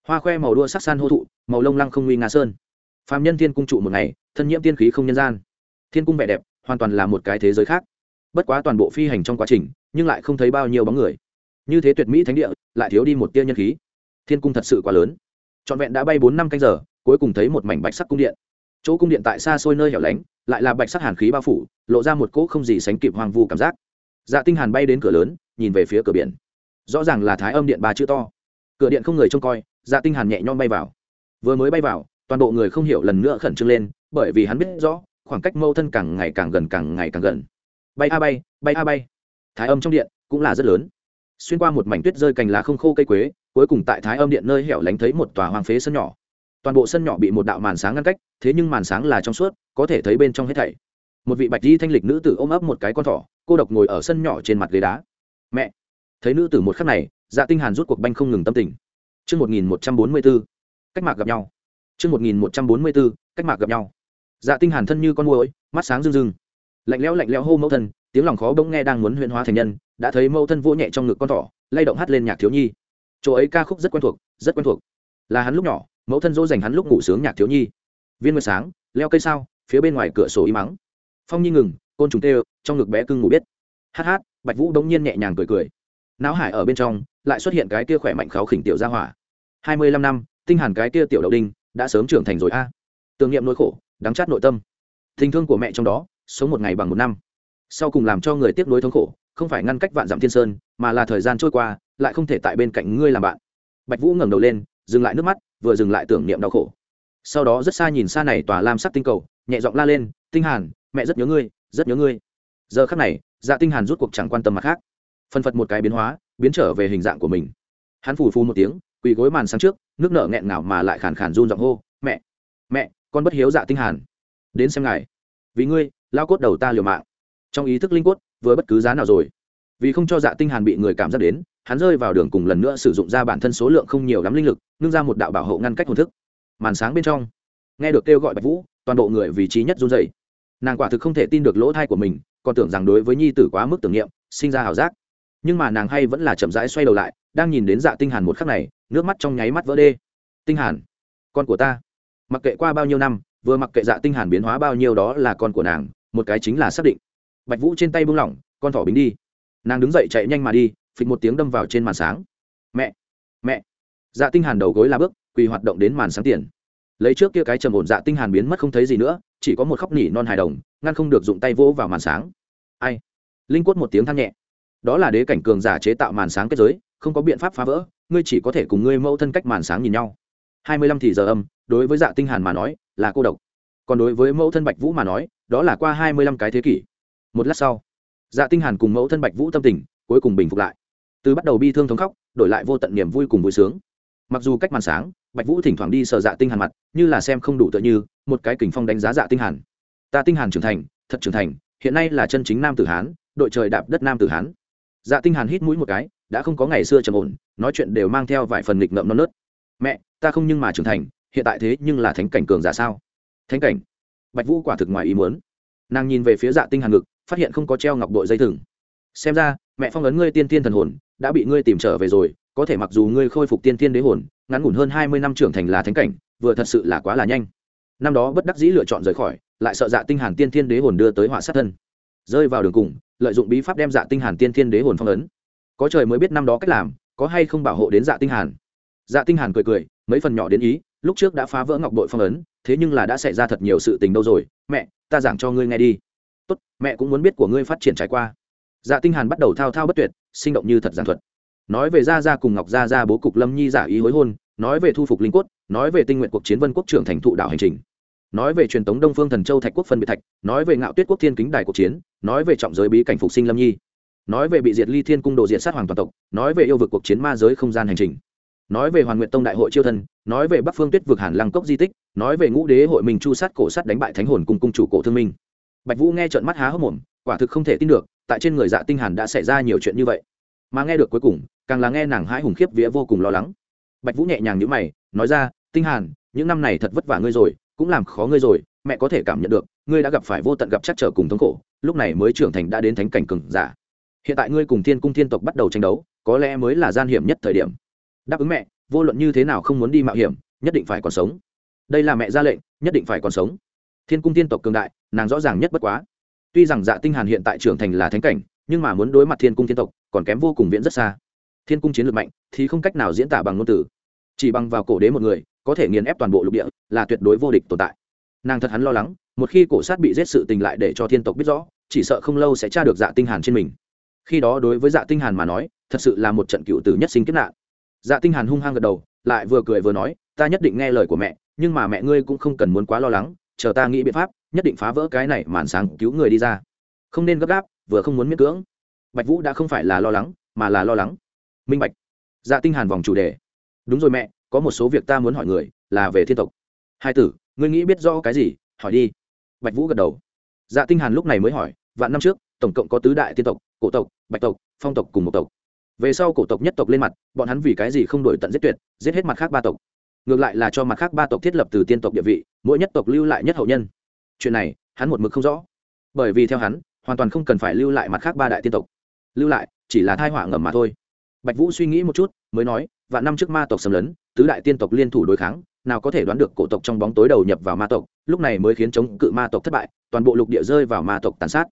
Hoa khoe màu đua sắc san hô thụ, màu lông lăng không nguy nga sơn. Phàm nhân thiên cung trụ một ngày, thân nhiễm tiên khí không nhân gian thiên cung vẻ đẹp hoàn toàn là một cái thế giới khác. Bất quá toàn bộ phi hành trong quá trình, nhưng lại không thấy bao nhiêu bóng người. Như thế tuyệt mỹ thánh địa, lại thiếu đi một tia nhân khí. Thiên cung thật sự quá lớn. Trọn vẹn đã bay bốn năm canh giờ, cuối cùng thấy một mảnh bạch sắc cung điện. Chỗ cung điện tại xa xôi nơi hẻo lánh, lại là bạch sắc hàn khí bao phủ, lộ ra một cỗ không gì sánh kịp hoang vu cảm giác. Dạ tinh hàn bay đến cửa lớn, nhìn về phía cửa biển. Rõ ràng là thái âm điện ba chữ to. Cửa điện không người trông coi dạ tinh hàn nhẹ nhõm bay vào. Vừa mới bay vào, toàn bộ người không hiểu lần nữa khẩn trương lên, bởi vì hắn biết rõ khoảng cách mâu thân càng ngày càng gần càng ngày càng gần. Bay a bay bay a bay. Thái âm trong điện cũng là rất lớn. Xuyên qua một mảnh tuyết rơi cành lá không khô cây quế cuối cùng tại thái âm điện nơi hẻo lánh thấy một tòa hoang phế sân nhỏ. Toàn bộ sân nhỏ bị một đạo màn sáng ngăn cách thế nhưng màn sáng là trong suốt có thể thấy bên trong hết thảy. Một vị bạch di thanh lịch nữ tử ôm ấp một cái con thỏ cô độc ngồi ở sân nhỏ trên mặt ghế đá. Mẹ. Thấy nữ tử một khắc này dạ tinh hàn rút cuộc banh không ngừng tâm tình. Chương 1144, cách mạc gặp nhau. Chương 1144, cách mạc gặp nhau. Dạ Tinh Hàn thân như con muỗi, mắt sáng rưng rưng. Lạnh lẽo lạnh lẽo hô mẫu thân, tiếng lòng khó bỗng nghe đang muốn huyễn hóa thành nhân, đã thấy mẫu thân vỗ nhẹ trong ngực con thỏ, lay động hát lên nhạc thiếu nhi. Chỗ ấy ca khúc rất quen thuộc, rất quen thuộc. Là hắn lúc nhỏ, mẫu thân dỗ dành hắn lúc ngủ sướng nhạc thiếu nhi. Viên mưa sáng, leo cây sao, phía bên ngoài cửa sổ im mắng. Phong nhi ngừng, côn trùng tê, trong ngực bé cưng ngủ biết. Hát hát, Bạch Vũ đống nhiên nhẹ nhàng cười cười. Náo hải ở bên trong, lại xuất hiện cái kia khỏe mạnh kháo khỉnh tiểu gia hỏa hai mươi lăm năm tinh hàn cái kia tiểu đậu đinh đã sớm trưởng thành rồi a à. tưởng niệm nỗi khổ đắng chát nội tâm. Tình thương của mẹ trong đó, sống một ngày bằng một năm. Sau cùng làm cho người tiếp nối thống khổ, không phải ngăn cách vạn dặm thiên sơn, mà là thời gian trôi qua, lại không thể tại bên cạnh ngươi làm bạn. Bạch vũ ngẩng đầu lên, dừng lại nước mắt, vừa dừng lại tưởng niệm đau khổ. Sau đó rất xa nhìn xa này tòa lam sắc tinh cầu, nhẹ giọng la lên, tinh hàn, mẹ rất nhớ ngươi, rất nhớ ngươi. Giờ khắc này dạ tinh hàn rút cuộc chẳng quan tâm mặt khác. Phân phật một cái biến hóa, biến trở về hình dạng của mình. Hắn phù phù một tiếng, quỳ gối màn sáng trước, nước nở nghẹn ngào mà lại khàn khàn run giọng hô, mẹ mẹ con bất hiếu dạ tinh hàn. Đến xem ngài. Vì ngươi, lao cốt đầu ta liều mạng. Trong ý thức linh cốt, vừa bất cứ giá nào rồi. Vì không cho dạ tinh hàn bị người cảm giác đến, hắn rơi vào đường cùng lần nữa sử dụng ra bản thân số lượng không nhiều lắm linh lực, nương ra một đạo bảo hộ ngăn cách hồn thức. Màn sáng bên trong, nghe được kêu gọi bạch vũ, toàn bộ người vị trí nhất run rẩy. Nàng quả thực không thể tin được lỗ thai của mình, còn tưởng rằng đối với nhi tử quá mức tưởng niệm, sinh ra hào giác. Nhưng mà nàng hay vẫn là chậm rãi xoay đầu lại, đang nhìn đến dạ tinh hàn một khắc này, nước mắt trong nháy mắt vỡ đê. Tinh hàn, con của ta mặc kệ qua bao nhiêu năm, vừa mặc kệ dạ tinh hàn biến hóa bao nhiêu đó là con của nàng, một cái chính là xác định. Bạch vũ trên tay buông lỏng, con thỏ bính đi. Nàng đứng dậy chạy nhanh mà đi, phịch một tiếng đâm vào trên màn sáng. Mẹ! Mẹ! Dạ tinh hàn đầu gối la bước, quỳ hoạt động đến màn sáng tiền. Lấy trước kia cái trầm ổn dạ tinh hàn biến mất không thấy gì nữa, chỉ có một khóc nỉ non hài đồng, ngăn không được dụng tay vỗ vào màn sáng. Ai? Linh quất một tiếng than nhẹ. Đó là đế cảnh cường giả chế tạo màn sáng kết giới, không có biện pháp phá vỡ, ngươi chỉ có thể cùng ngươi mẫu thân cách màn sáng nhìn nhau. Hai mươi lăm thì giờ âm đối với dạ tinh hàn mà nói, là cô độc. Còn đối với mẫu thân bạch vũ mà nói, đó là qua hai mươi lăm cái thế kỷ. Một lát sau dạ tinh hàn cùng mẫu thân bạch vũ tâm tình, cuối cùng bình phục lại. Từ bắt đầu bi thương thống khóc, đổi lại vô tận niềm vui cùng vui sướng. Mặc dù cách màn sáng, bạch vũ thỉnh thoảng đi sờ dạ tinh hàn mặt, như là xem không đủ tựa như, một cái kình phong đánh giá dạ tinh hàn. Ta tinh hàn trưởng thành, thật trưởng thành, hiện nay là chân chính nam tử hán, đội trời đạp đất nam tử hán. Dạ tinh hàn hít mũi một cái, đã không có ngày xưa trầm ổn, nói chuyện đều mang theo vài phần nghịch ngợm non nớt. Mẹ, ta không nhưng mà trưởng thành hiện tại thế nhưng là thánh cảnh cường giả sao? Thánh cảnh? Bạch vũ quả thực ngoài ý muốn. Nàng nhìn về phía dạ tinh hàn ngực, phát hiện không có treo ngọc bội dây thừng. Xem ra, mẹ phong ấn ngươi tiên tiên thần hồn, đã bị ngươi tìm trở về rồi, có thể mặc dù ngươi khôi phục tiên tiên đế hồn, ngắn ngủn hơn hai mươi năm trưởng thành là thánh cảnh, vừa thật sự là quá là nhanh. Năm đó bất đắc dĩ lựa chọn rời khỏi, lại sợ dạ tinh hàn tiên tiên đế hồn đưa tới họa sát thân. Rơi vào đường cùng, lợi dụng bí pháp đem dạ tinh hàn tiên tiên đế hồn phong ấn. Có trời mới biết năm đó cách làm, có hay không bảo hộ đến dạ tinh hàn. Dạ tinh hàn cười cười, mấy phần nhỏ đến ý lúc trước đã phá vỡ ngọc bội phong ấn, thế nhưng là đã xảy ra thật nhiều sự tình đâu rồi. Mẹ, ta giảng cho ngươi nghe đi. Tốt, mẹ cũng muốn biết của ngươi phát triển trải qua. Dạ tinh hàn bắt đầu thao thao bất tuyệt, sinh động như thật giản thuật. Nói về gia gia cùng ngọc gia gia bố cục lâm nhi giả ý hối hôn, nói về thu phục linh cốt, nói về tinh nguyện cuộc chiến vân quốc trưởng thành thụ đạo hành trình. Nói về truyền thống đông phương thần châu thạch quốc phân biệt thạch, nói về ngạo tuyết quốc thiên kính đài cuộc chiến, nói về trọng giới bí cảnh phục sinh lâm nhi. Nói về bị diệt ly thiên cung độ diệt sát hoàng toàn tộc, nói về yêu vực cuộc chiến ma giới không gian hành trình nói về hoàn nguyện tông đại hội chiêu thân, nói về bắc phương tuyết vực hàn lăng cốc di tích, nói về ngũ đế hội mình chu sát cổ sát đánh bại thánh hồn cùng cung chủ cổ thương minh. Bạch vũ nghe trợn mắt há hốc mồm, quả thực không thể tin được, tại trên người dạ tinh hàn đã xảy ra nhiều chuyện như vậy. Mà nghe được cuối cùng, càng là nghe nàng hãi hùng khiếp vía vô cùng lo lắng. Bạch vũ nhẹ nhàng nhíu mày, nói ra, tinh hàn, những năm này thật vất vả ngươi rồi, cũng làm khó ngươi rồi, mẹ có thể cảm nhận được, ngươi đã gặp phải vô tận gặp chắc trở cùng thống khổ, lúc này mới trưởng thành đã đến thánh cảnh cường giả. Hiện tại ngươi cùng thiên cung thiên tộc bắt đầu tranh đấu, có lẽ mới là gian hiểm nhất thời điểm đáp ứng mẹ, vô luận như thế nào không muốn đi mạo hiểm, nhất định phải còn sống. Đây là mẹ ra lệnh, nhất định phải còn sống. Thiên cung thiên tộc cường đại, nàng rõ ràng nhất bất quá. Tuy rằng dạ tinh hàn hiện tại trưởng thành là thánh cảnh, nhưng mà muốn đối mặt thiên cung thiên tộc, còn kém vô cùng viễn rất xa. Thiên cung chiến lược mạnh, thì không cách nào diễn tả bằng ngôn từ. Chỉ bằng vào cổ đế một người, có thể nghiền ép toàn bộ lục địa, là tuyệt đối vô địch tồn tại. Nàng thật hắn lo lắng, một khi cổ sát bị giết sự tình lại để cho thiên tộc biết rõ, chỉ sợ không lâu sẽ tra được dạ tinh hàn trên mình. Khi đó đối với dạ tinh hàn mà nói, thật sự là một trận cựu tử nhất sinh kết nạn dạ tinh hàn hung hăng gật đầu, lại vừa cười vừa nói, ta nhất định nghe lời của mẹ, nhưng mà mẹ ngươi cũng không cần muốn quá lo lắng, chờ ta nghĩ biện pháp, nhất định phá vỡ cái này màn sáng cứu người đi ra. Không nên gấp gáp, vừa không muốn miễn cưỡng. Bạch vũ đã không phải là lo lắng, mà là lo lắng. Minh bạch. Dạ tinh hàn vòng chủ đề. Đúng rồi mẹ, có một số việc ta muốn hỏi người, là về thiên tộc. Hai tử, ngươi nghĩ biết rõ cái gì? Hỏi đi. Bạch vũ gật đầu. Dạ tinh hàn lúc này mới hỏi, vạn năm trước, tổng cộng có tứ đại tiên tộc, cổ tộc, bạch tộc, phong tộc cùng một tộc về sau cổ tộc nhất tộc lên mặt, bọn hắn vì cái gì không đổi tận giết tuyệt, giết hết mặt khác ba tộc. Ngược lại là cho mặt khác ba tộc thiết lập từ tiên tộc địa vị, mỗi nhất tộc lưu lại nhất hậu nhân. Chuyện này, hắn một mực không rõ. Bởi vì theo hắn, hoàn toàn không cần phải lưu lại mặt khác ba đại tiên tộc. Lưu lại, chỉ là thai họa ngầm mà thôi. Bạch vũ suy nghĩ một chút, mới nói và năm trước ma tộc xâm lấn, tứ đại tiên tộc liên thủ đối kháng, nào có thể đoán được cổ tộc trong bóng tối đầu nhập vào ma tộc, lúc này mới khiến chống cự ma tộc thất bại, toàn bộ lục địa rơi vào ma tộc tàn sát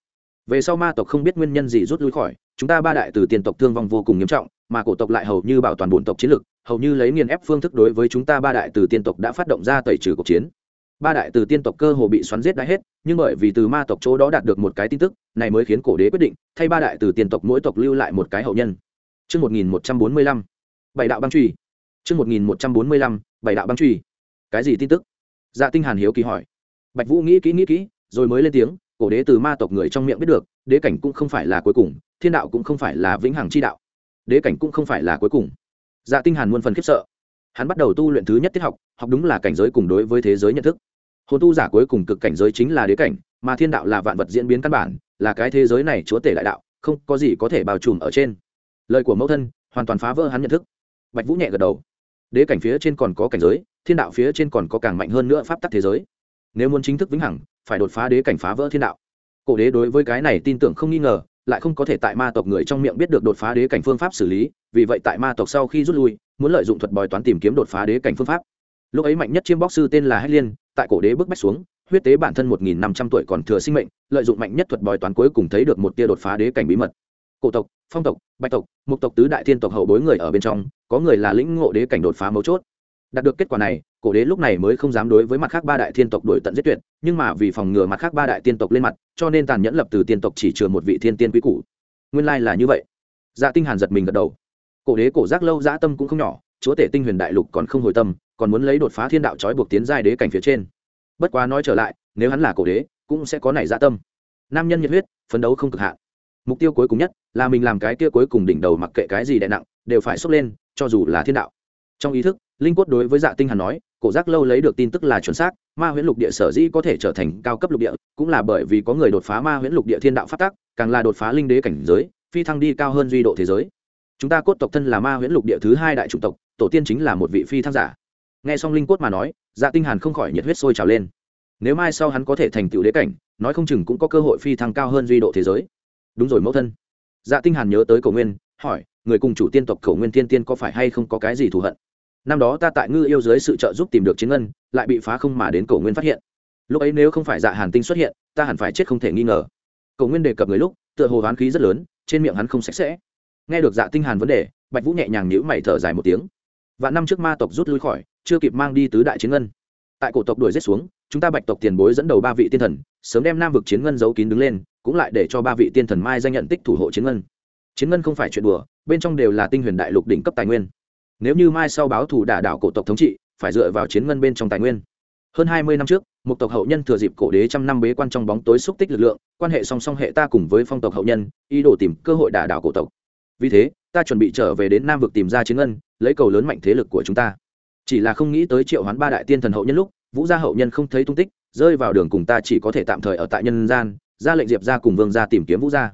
về sau ma tộc không biết nguyên nhân gì rút lui khỏi chúng ta ba đại từ tiên tộc thương vong vô cùng nghiêm trọng mà cổ tộc lại hầu như bảo toàn bổn tộc chiến lực hầu như lấy nghiền ép phương thức đối với chúng ta ba đại từ tiên tộc đã phát động ra tẩy trừ cuộc chiến ba đại từ tiên tộc cơ hồ bị xoắn giết đã hết nhưng bởi vì từ ma tộc chỗ đó đạt được một cái tin tức này mới khiến cổ đế quyết định thay ba đại từ tiên tộc mỗi tộc lưu lại một cái hậu nhân Trước 1145, bảy đạo băng truy. Trước 1145, bảy đạo băng truy. Cái gì tin tức? Dạ Tinh Hàn hiếu kỳ hỏi. Bạch Vũ nghĩ kỹ nghĩ kỹ, rồi mới lên tiếng, cổ đế từ ma tộc người trong miệng biết được, đế cảnh cũng không phải là cuối cùng, thiên đạo cũng không phải là vĩnh hằng chi đạo. Đế cảnh cũng không phải là cuối cùng. Dạ Tinh Hàn muôn phần khiếp sợ. Hắn bắt đầu tu luyện thứ nhất tiết học, học đúng là cảnh giới cùng đối với thế giới nhận thức. Hồn tu giả cuối cùng cực cảnh giới chính là đế cảnh, mà thiên đạo là vạn vật diễn biến căn bản, là cái thế giới này chúa tể đại đạo, không có gì có thể bao trùm ở trên. Lời của mẫu thân hoàn toàn phá vỡ hắn nhận thức. Bạch Vũ nhẹ gật đầu. Đế cảnh phía trên còn có cảnh giới, thiên đạo phía trên còn có càng mạnh hơn nữa pháp tắc thế giới. Nếu muốn chính thức vĩnh hằng, phải đột phá đế cảnh phá vỡ thiên đạo. Cổ đế đối với cái này tin tưởng không nghi ngờ, lại không có thể tại ma tộc người trong miệng biết được đột phá đế cảnh phương pháp xử lý, vì vậy tại ma tộc sau khi rút lui, muốn lợi dụng thuật bói toán tìm kiếm đột phá đế cảnh phương pháp. Lúc ấy mạnh nhất chiêm bóc sư tên là hách liên, tại cổ đế bước bách xuống, huyết tế bản thân một nghìn năm trăm tuổi còn thừa sinh mệnh, lợi dụng mạnh nhất thuật bói toán cuối cùng thấy được một tia đột phá đế cảnh bí mật. Cổ tộc, phong tộc, bạch tộc, mục tộc tứ đại thiên tộc hậu bối người ở bên trong, có người là lĩnh ngộ đế cảnh đột phá mấu chốt. Đạt được kết quả này cổ đế lúc này mới không dám đối với mặt khác ba đại thiên tộc đổi tận giết tuyệt, nhưng mà vì phòng ngừa mặt khác ba đại tiên tộc lên mặt, cho nên tàn nhẫn lập từ tiên tộc chỉ trừ một vị thiên tiên quý cũ nguyên lai là như vậy. Dạ tinh hàn giật mình gật đầu. Cổ đế cổ giác lâu dã tâm cũng không nhỏ, chúa tể tinh huyền đại lục còn không hồi tâm, còn muốn lấy đột phá thiên đạo trói buộc tiến giai đế cảnh phía trên. Bất quá nói trở lại, nếu hắn là cổ đế, cũng sẽ có nảy dã tâm. Nam nhân nhiệt huyết, phấn đấu không cực hạn. Mục tiêu cuối cùng nhất là mình làm cái kia cuối cùng đỉnh đầu mặc kệ cái gì đè nặng, đều phải xốc lên, cho dù là thiên đạo. Trong ý thức, linh quất đối với dạ tinh hàn nói cổ giác lâu lấy được tin tức là chuẩn xác, ma huyễn lục địa sở dĩ có thể trở thành cao cấp lục địa, cũng là bởi vì có người đột phá ma huyễn lục địa thiên đạo phát tác càng là đột phá linh đế cảnh giới, phi thăng đi cao hơn duy độ thế giới. Chúng ta cốt tộc thân là ma huyễn lục địa thứ hai đại chủng tộc, tổ tiên chính là một vị phi thăng giả. Nghe xong linh cốt mà nói dạ tinh hàn không khỏi nhiệt huyết sôi trào lên. Nếu mai sau hắn có thể thành tựu đế cảnh, nói không chừng cũng có cơ hội phi thăng cao hơn duy độ thế giới. Đúng rồi mẫu thân. Dạ tinh hàn nhớ tới cổ nguyên, hỏi, người cùng chủ tiên tộc cổ nguyên tiên tiên có phải hay không có cái gì thù hận? Năm đó ta tại ngư yêu dưới sự trợ giúp tìm được chiến ngân, lại bị phá không mà đến cổ nguyên phát hiện. Lúc ấy nếu không phải dạ hàn tinh xuất hiện, ta hẳn phải chết không thể nghi ngờ. Cổ nguyên đề cập người lúc, tựa hồ hoán khí rất lớn, trên miệng hắn không sạch sẽ. Nghe được dạ tinh hàn vấn đề, bạch vũ nhẹ nhàng nhíu mày thở dài một tiếng. Vạn năm trước ma tộc rút lui khỏi, chưa kịp mang đi tứ đại chiến ngân. Tại cổ tộc đuổi giết xuống, chúng ta bạch tộc tiền bối dẫn đầu ba vị tiên thần, sớm đem nam vực chiến ngân giấu kín đứng lên, cũng lại để cho ba vị tiên thần mai danh nhận tích thủ hộ chiến ngân. Chiến ngân không phải chuyện đùa, bên trong đều là tinh huyền đại lục đỉnh cấp tài nguyên nếu như mai sau báo thủ đả đảo cổ tộc thống trị, phải dựa vào chiến ngân bên trong tài nguyên. Hơn hai mươi năm trước, một tộc hậu nhân thừa dịp cổ đế trăm năm bế quan trong bóng tối xúc tích lực lượng, quan hệ song song hệ ta cùng với phong tộc hậu nhân, ý đồ tìm cơ hội đả đảo cổ tộc. Vì thế, ta chuẩn bị trở về đến nam vực tìm ra chiến ngân, lấy cầu lớn mạnh thế lực của chúng ta. Chỉ là không nghĩ tới triệu hoán ba đại tiên thần hậu nhân lúc, vũ gia hậu nhân không thấy tung tích, rơi vào đường cùng ta chỉ có thể tạm thời ở tại nhân gian, ra lệnh diệp ra cùng vương ra tìm kiếm vũ gia.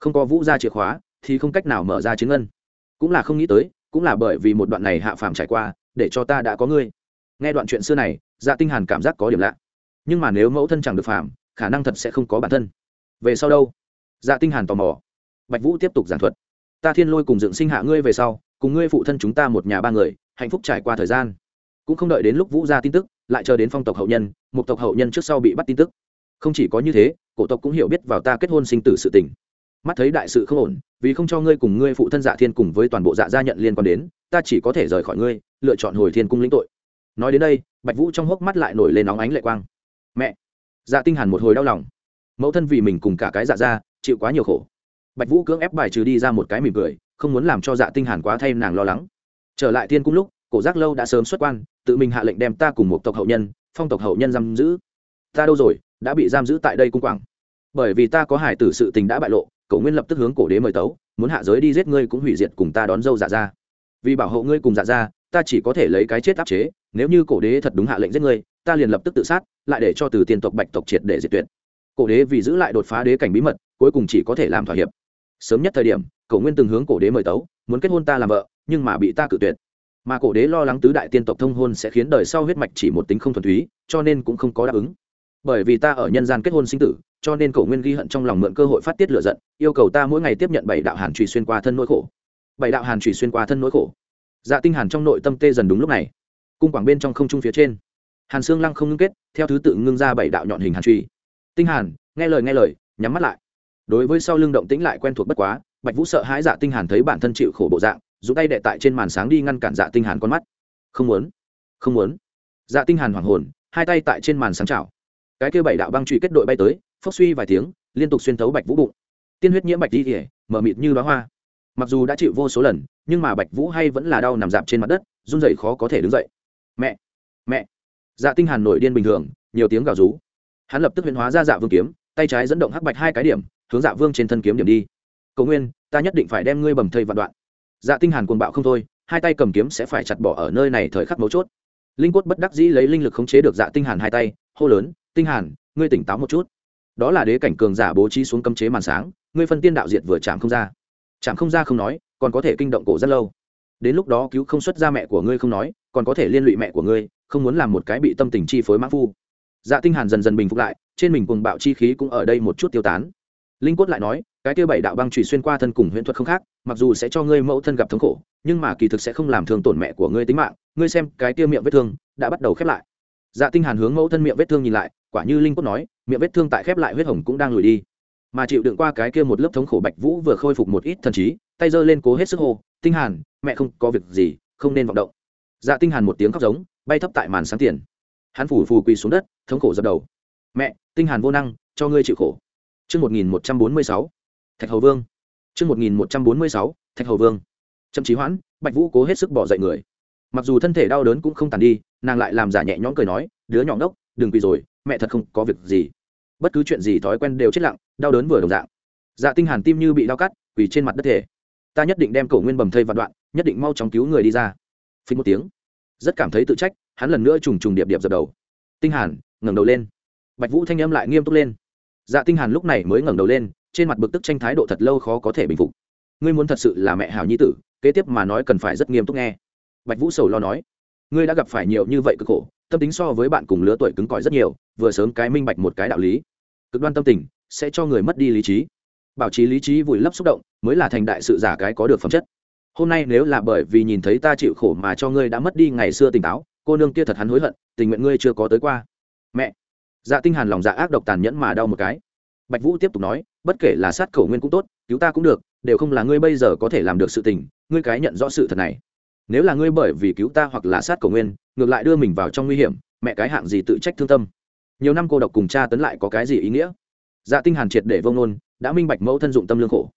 Không có vũ gia chìa khóa, thì không cách nào mở ra chiến ngân. Cũng là không nghĩ tới cũng là bởi vì một đoạn này hạ phàm trải qua, để cho ta đã có ngươi. Nghe đoạn chuyện xưa này dạ tinh hàn cảm giác có điểm lạ. Nhưng mà nếu mẫu thân chẳng được phàm, khả năng thật sẽ không có bản thân. Về sau đâu? Dạ tinh hàn tò mò. Bạch vũ tiếp tục giảng thuật. Ta thiên lôi cùng dựng sinh hạ ngươi về sau, cùng ngươi phụ thân chúng ta một nhà ba người, hạnh phúc trải qua thời gian. Cũng không đợi đến lúc vũ ra tin tức, lại chờ đến phong tộc hậu nhân, một tộc hậu nhân trước sau bị bắt tin tức. Không chỉ có như thế, cổ tộc cũng hiểu biết vào ta kết hôn sinh tử sự tình mắt thấy đại sự không ổn, vì không cho ngươi cùng ngươi phụ thân dạ thiên cùng với toàn bộ dạ gia nhận liên quan đến, ta chỉ có thể rời khỏi ngươi, lựa chọn hồi thiên cung lĩnh tội. Nói đến đây, bạch vũ trong hốc mắt lại nổi lên nóng ánh lệ quang. Mẹ! Dạ tinh hàn một hồi đau lòng. Mẫu thân vì mình cùng cả cái dạ gia, chịu quá nhiều khổ. Bạch vũ cưỡng ép bài trừ đi ra một cái mỉm cười, không muốn làm cho dạ tinh hàn quá thay nàng lo lắng. Trở lại thiên cung lúc, cổ giác lâu đã sớm xuất quan, tự mình hạ lệnh đem ta cùng một tộc hậu nhân, phong tộc hậu nhân giam giữ. Ta đâu rồi, đã bị giam giữ tại đây cung quảng. Bởi vì ta có hải tử sự tình đã bại lộ cổ nguyên lập tức hướng cổ đế mời tấu, muốn hạ giới đi giết ngươi cũng hủy diệt cùng ta đón dâu dạ ra. Vì bảo hộ ngươi cùng dạ ra, ta chỉ có thể lấy cái chết áp chế, nếu như cổ đế thật đúng hạ lệnh giết ngươi, ta liền lập tức tự sát, lại để cho từ tiền tộc bạch tộc triệt để diệt tuyệt. Cổ đế vì giữ lại đột phá đế cảnh bí mật, cuối cùng chỉ có thể làm thỏa hiệp. Sớm nhất thời điểm, cổ nguyên từng hướng cổ đế mời tấu, muốn kết hôn ta làm vợ, nhưng mà bị ta cự tuyệt. Mà cổ đế lo lắng tứ đại tiên tộc thông hôn sẽ khiến đời sau huyết mạch chỉ một tính không thuần túy, cho nên cũng không có đáp ứng. Bởi vì ta ở nhân gian kết hôn sinh tử cho nên cổ nguyên ghi hận trong lòng mượn cơ hội phát tiết lửa giận, yêu cầu ta mỗi ngày tiếp nhận bảy đạo hàn trùy xuyên qua thân nỗi khổ. Bảy đạo hàn trùy xuyên qua thân nỗi khổ. Dạ tinh hàn trong nội tâm tê dần đúng lúc này. Cung quảng bên trong không trung phía trên, hàn xương lăng không ngưng kết, theo thứ tự ngưng ra bảy đạo nhọn hình hàn trùy. Tinh hàn, nghe lời nghe lời, nhắm mắt lại. Đối với sau lưng động tĩnh lại quen thuộc bất quá, bạch vũ sợ hãi dạ tinh hàn thấy bản thân chịu khổ bộ dạng dùng tay đệ tại trên màn sáng đi ngăn cản dạ tinh hàn con mắt. Không muốn không muốn. Dạ tinh hàn hoảng hồn, hai tay tại trên màn sáng chảo. Cái kia bảy đạo băng trụy kết đội bay tới phốc suy vài tiếng, liên tục xuyên thấu bạch vũ bụng. Tiên huyết nhiễm bạch đi kỉa mở mịt như đoá hoa. Mặc dù đã chịu vô số lần, nhưng mà bạch vũ hay vẫn là đau nằm dạp trên mặt đất, run rẩy khó có thể đứng dậy. Mẹ! Mẹ! Dạ tinh hàn nổi điên bình thường, nhiều tiếng gào rú. Hắn lập tức biến hóa ra dạ vương kiếm, tay trái dẫn động hắc bạch hai cái điểm, hướng dạ vương trên thân kiếm điểm đi. Cầu nguyên, ta nhất định phải đem ngươi bầm thây vạn đoạn. Dạ tinh hàn cuồng bạo không thôi, hai tay cầm kiếm sẽ phải chặt bỏ ở nơi này thời khắc mấu chốt. Linh quất bất đắc dĩ lấy linh lực khống chế được dạ tinh hàn hai tay, hô lớn, tinh hàn, ngươi tỉnh táo một chút đó là đế cảnh cường giả bố trí xuống cấm chế màn sáng, ngươi phân tiên đạo diệt vừa chạm không ra. Chạm không ra không nói, còn có thể kinh động cổ rất lâu. Đến lúc đó cứu không xuất ra mẹ của ngươi không nói, còn có thể liên lụy mẹ của ngươi, không muốn làm một cái bị tâm tình chi phối mã phu. Dạ tinh hàn dần dần bình phục lại, trên mình cùng bạo chi khí cũng ở đây một chút tiêu tán. Linh quất lại nói, cái kia bảy đạo băng chủy xuyên qua thân cùng huyễn thuật không khác, mặc dù sẽ cho ngươi mẫu thân gặp thống khổ, nhưng mà kỳ thực sẽ không làm thương tổn mẹ của ngươi tính mạng. Ngươi xem, cái kia miệng vết thương đã bắt đầu khép lại dạ tinh hàn hướng mẫu thân miệng vết thương nhìn lại, quả như linh Cốt nói, miệng vết thương tại khép lại huyết hồng cũng đang lùi đi. Mà chịu đựng qua cái kia một lớp thống khổ bạch vũ vừa khôi phục một ít thần trí, tay giơ lên cố hết sức hô, tinh hàn, mẹ không có việc gì, không nên vọng động. Dạ tinh hàn một tiếng khóc giống, bay thấp tại màn sáng tiền. Hắn phủ phù quỳ xuống đất, thống khổ dập đầu. Mẹ, tinh hàn vô năng, cho ngươi chịu khổ. Chương một nghìn một trăm bốn mươi sáu, thạch hầu vương. Chương một nghìn một trăm bốn mươi sáu, thạch hầu vương. Chậm chí hoãn, bạch vũ cố hết sức bỏ dậy người mặc dù thân thể đau đớn cũng không tàn đi, nàng lại làm giả nhẹ nhõm cười nói, đứa nhỏ ngốc, đừng quỳ rồi, mẹ thật không có việc gì. Bất cứ chuyện gì thói quen đều chết lặng, đau đớn vừa đồng dạng. Dạ tinh hàn tim như bị đau cắt, quỳ trên mặt đất thể ta nhất định đem cổ nguyên bầm thây vạn đoạn, nhất định mau chóng cứu người đi ra. Phình một tiếng, rất cảm thấy tự trách, hắn lần nữa trùng trùng điệp điệp dập đầu. Tinh hàn, ngẩng đầu lên. Bạch vũ thanh âm lại nghiêm túc lên. Dạ tinh hàn lúc này mới ngẩng đầu lên, trên mặt bực tức tranh thái độ thật lâu khó có thể bình phục. Ngươi muốn thật sự là mẹ hảo nhi tử, kế tiếp mà nói cần phải rất nghiêm túc nghe bạch vũ sầu lo nói, ngươi đã gặp phải nhiều như vậy cực khổ, tâm tính so với bạn cùng lứa tuổi cứng cỏi rất nhiều, vừa sớm cái minh bạch một cái đạo lý. Cực đoan tâm tình sẽ cho người mất đi lý trí. Bảo trì lý trí vùi lấp xúc động mới là thành đại sự giả cái có được phẩm chất. Hôm nay nếu là bởi vì nhìn thấy ta chịu khổ mà cho ngươi đã mất đi ngày xưa tỉnh táo, cô nương kia thật hắn hối hận, tình nguyện ngươi chưa có tới qua. Mẹ. Dạ tinh hàn lòng dạ ác độc tàn nhẫn mà đau một cái. Bạch vũ tiếp tục nói, bất kể là sát khẩu nguyên cũng tốt, cứu ta cũng được, đều không là ngươi bây giờ có thể làm được sự tình, ngươi cái nhận rõ sự thật này nếu là ngươi bởi vì cứu ta hoặc là sát cổ nguyên, ngược lại đưa mình vào trong nguy hiểm, mẹ cái hạng gì tự trách thương tâm? Nhiều năm cô độc cùng cha tấn lại có cái gì ý nghĩa? Dạ tinh hàn triệt để vông nôn đã minh bạch mẫu thân dụng tâm lương khổ.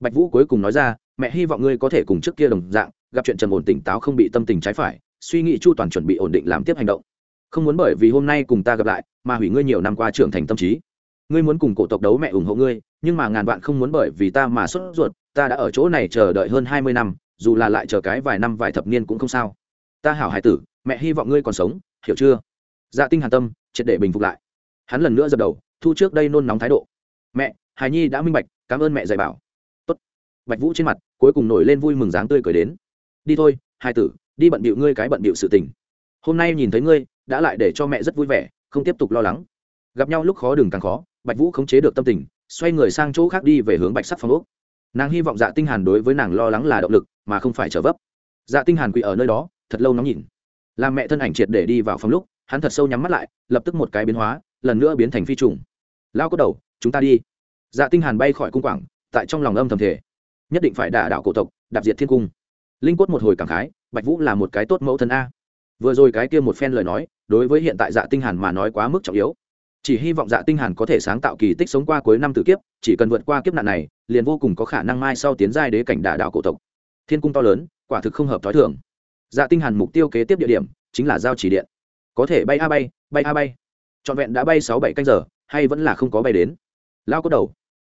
Bạch vũ cuối cùng nói ra, mẹ hy vọng ngươi có thể cùng trước kia đồng dạng, gặp chuyện trầm ổn tỉnh táo không bị tâm tình trái phải, suy nghĩ chu toàn chuẩn bị ổn định làm tiếp hành động. Không muốn bởi vì hôm nay cùng ta gặp lại, mà hủy ngươi nhiều năm qua trưởng thành tâm trí. Ngươi muốn cùng cổ tộc đấu mẹ ủng hộ ngươi, nhưng mà ngàn vạn không muốn bởi vì ta mà xuất ruột, ta đã ở chỗ này chờ đợi hơn hai mươi năm dù là lại chờ cái vài năm vài thập niên cũng không sao. Ta hảo hải tử, mẹ hy vọng ngươi còn sống, hiểu chưa? Dạ tinh hàn tâm, triệt để bình phục lại. Hắn lần nữa dập đầu, thu trước đây nôn nóng thái độ. Mẹ hải nhi đã minh bạch, cảm ơn mẹ dạy bảo. Tốt. Bạch vũ trên mặt, cuối cùng nổi lên vui mừng dáng tươi cười đến. Đi thôi hai tử, đi bận bịu ngươi cái bận bịu sự tình. Hôm nay nhìn thấy ngươi, đã lại để cho mẹ rất vui vẻ, không tiếp tục lo lắng. Gặp nhau lúc khó đừng càng khó, bạch vũ khống chế được tâm tình, xoay người sang chỗ khác đi về hướng bạch sắc phong ốc nàng hy vọng dạ tinh hàn đối với nàng lo lắng là động lực, mà không phải trở vấp. Dạ tinh hàn quỳ ở nơi đó, thật lâu nóng nhìn. Làm mẹ thân ảnh triệt để đi vào phòng lúc, hắn thật sâu nhắm mắt lại, lập tức một cái biến hóa, lần nữa biến thành phi trùng. Lao có đầu, chúng ta đi. Dạ tinh hàn bay khỏi cung quảng, tại trong lòng âm thầm thể nhất định phải đả đạo cổ tộc, đạp diệt thiên cung. Linh quất một hồi cảm khái, bạch vũ là một cái tốt mẫu thân a. Vừa rồi cái kia một phen lời nói, đối với hiện tại dạ tinh hàn mà nói quá mức trọng yếu chỉ hy vọng dạ tinh hàn có thể sáng tạo kỳ tích sống qua cuối năm tử kiếp, chỉ cần vượt qua kiếp nạn này, liền vô cùng có khả năng mai sau tiến giai đế cảnh đả đạo cổ tộc. Thiên cung to lớn, quả thực không hợp thói thường. Dạ tinh hàn mục tiêu kế tiếp địa điểm, chính là giao chỉ điện. Có thể bay a bay bay a bay. Trọn vẹn đã bay sáu bảy canh giờ, hay vẫn là không có bay đến. Lao có đầu.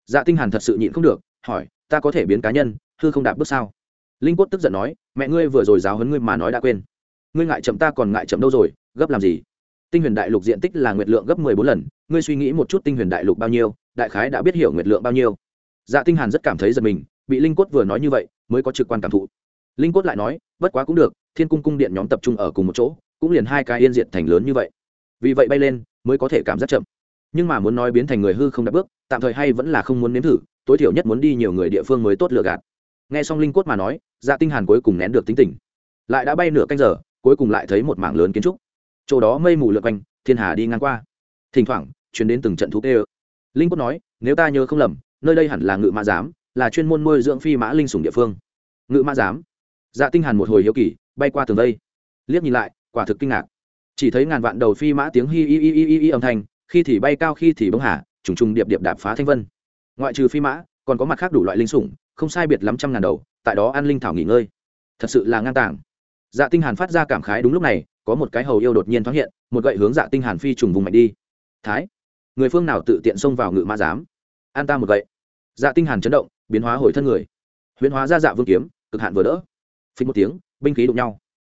Dạ tinh hàn thật sự nhịn không được, hỏi, ta có thể biến cá nhân, hư không đạp bước sao? Linh quất tức giận nói, mẹ ngươi vừa rồi giáo huấn ngươi mà nói đã quên. Ngươi ngại chậm ta còn ngại chậm đâu rồi, gấp làm gì? Tinh huyền đại lục diện tích là nguyệt lượng gấp mười bốn lần, ngươi suy nghĩ một chút tinh huyền đại lục bao nhiêu, đại khái đã biết hiểu nguyệt lượng bao nhiêu. Dạ tinh hàn rất cảm thấy giật mình, bị linh cốt vừa nói như vậy, mới có trực quan cảm thụ. Linh cốt lại nói, bất quá cũng được, thiên cung cung điện nhóm tập trung ở cùng một chỗ, cũng liền hai cái yên diện thành lớn như vậy. Vì vậy bay lên, mới có thể cảm giác chậm. Nhưng mà muốn nói biến thành người hư không đã bước, tạm thời hay vẫn là không muốn nếm thử, tối thiểu nhất muốn đi nhiều người địa phương mới tốt lựa gạt. Nghe xong linh cốt mà nói dạ tinh hàn cuối cùng nén được tính tình. Lại đã bay nửa canh giờ, cuối cùng lại thấy một mảng lớn kiến trúc chỗ đó mây mù lượn quanh thiên hà đi ngang qua. Thỉnh thoảng chuyển đến từng trận thú tê ơ linh cốt nói nếu ta nhớ không lầm nơi đây hẳn là ngự mã giám là chuyên môn nuôi dưỡng phi mã linh sủng địa phương. Ngự mã giám. Dạ tinh hàn một hồi hiếu kỳ bay qua tường đây, liếc nhìn lại quả thực kinh ngạc. Chỉ thấy ngàn vạn đầu phi mã tiếng hi hi hi hi hi âm thanh khi thì bay cao khi thì bông hạ, trùng trùng điệp điệp đạp phá thanh vân. Ngoại trừ phi mã còn có mặt khác đủ loại linh sủng không sai biệt lắm trăm ngàn đầu tại đó ăn linh thảo nghỉ ngơi. Thật sự là ngang tàng. Dạ tinh hàn phát ra cảm khái đúng lúc này có một cái hầu yêu đột nhiên thoáng hiện, một gậy hướng dạ tinh hàn phi trùng vùng mạnh đi. Thái, người phương nào tự tiện xông vào ngự mã giám? An ta một gậy. Dạ tinh hàn chấn động, biến hóa hồi thân người. Huyễn hóa ra dạ vương kiếm, cực hạn vừa đỡ. Phình một tiếng, binh khí đụng nhau.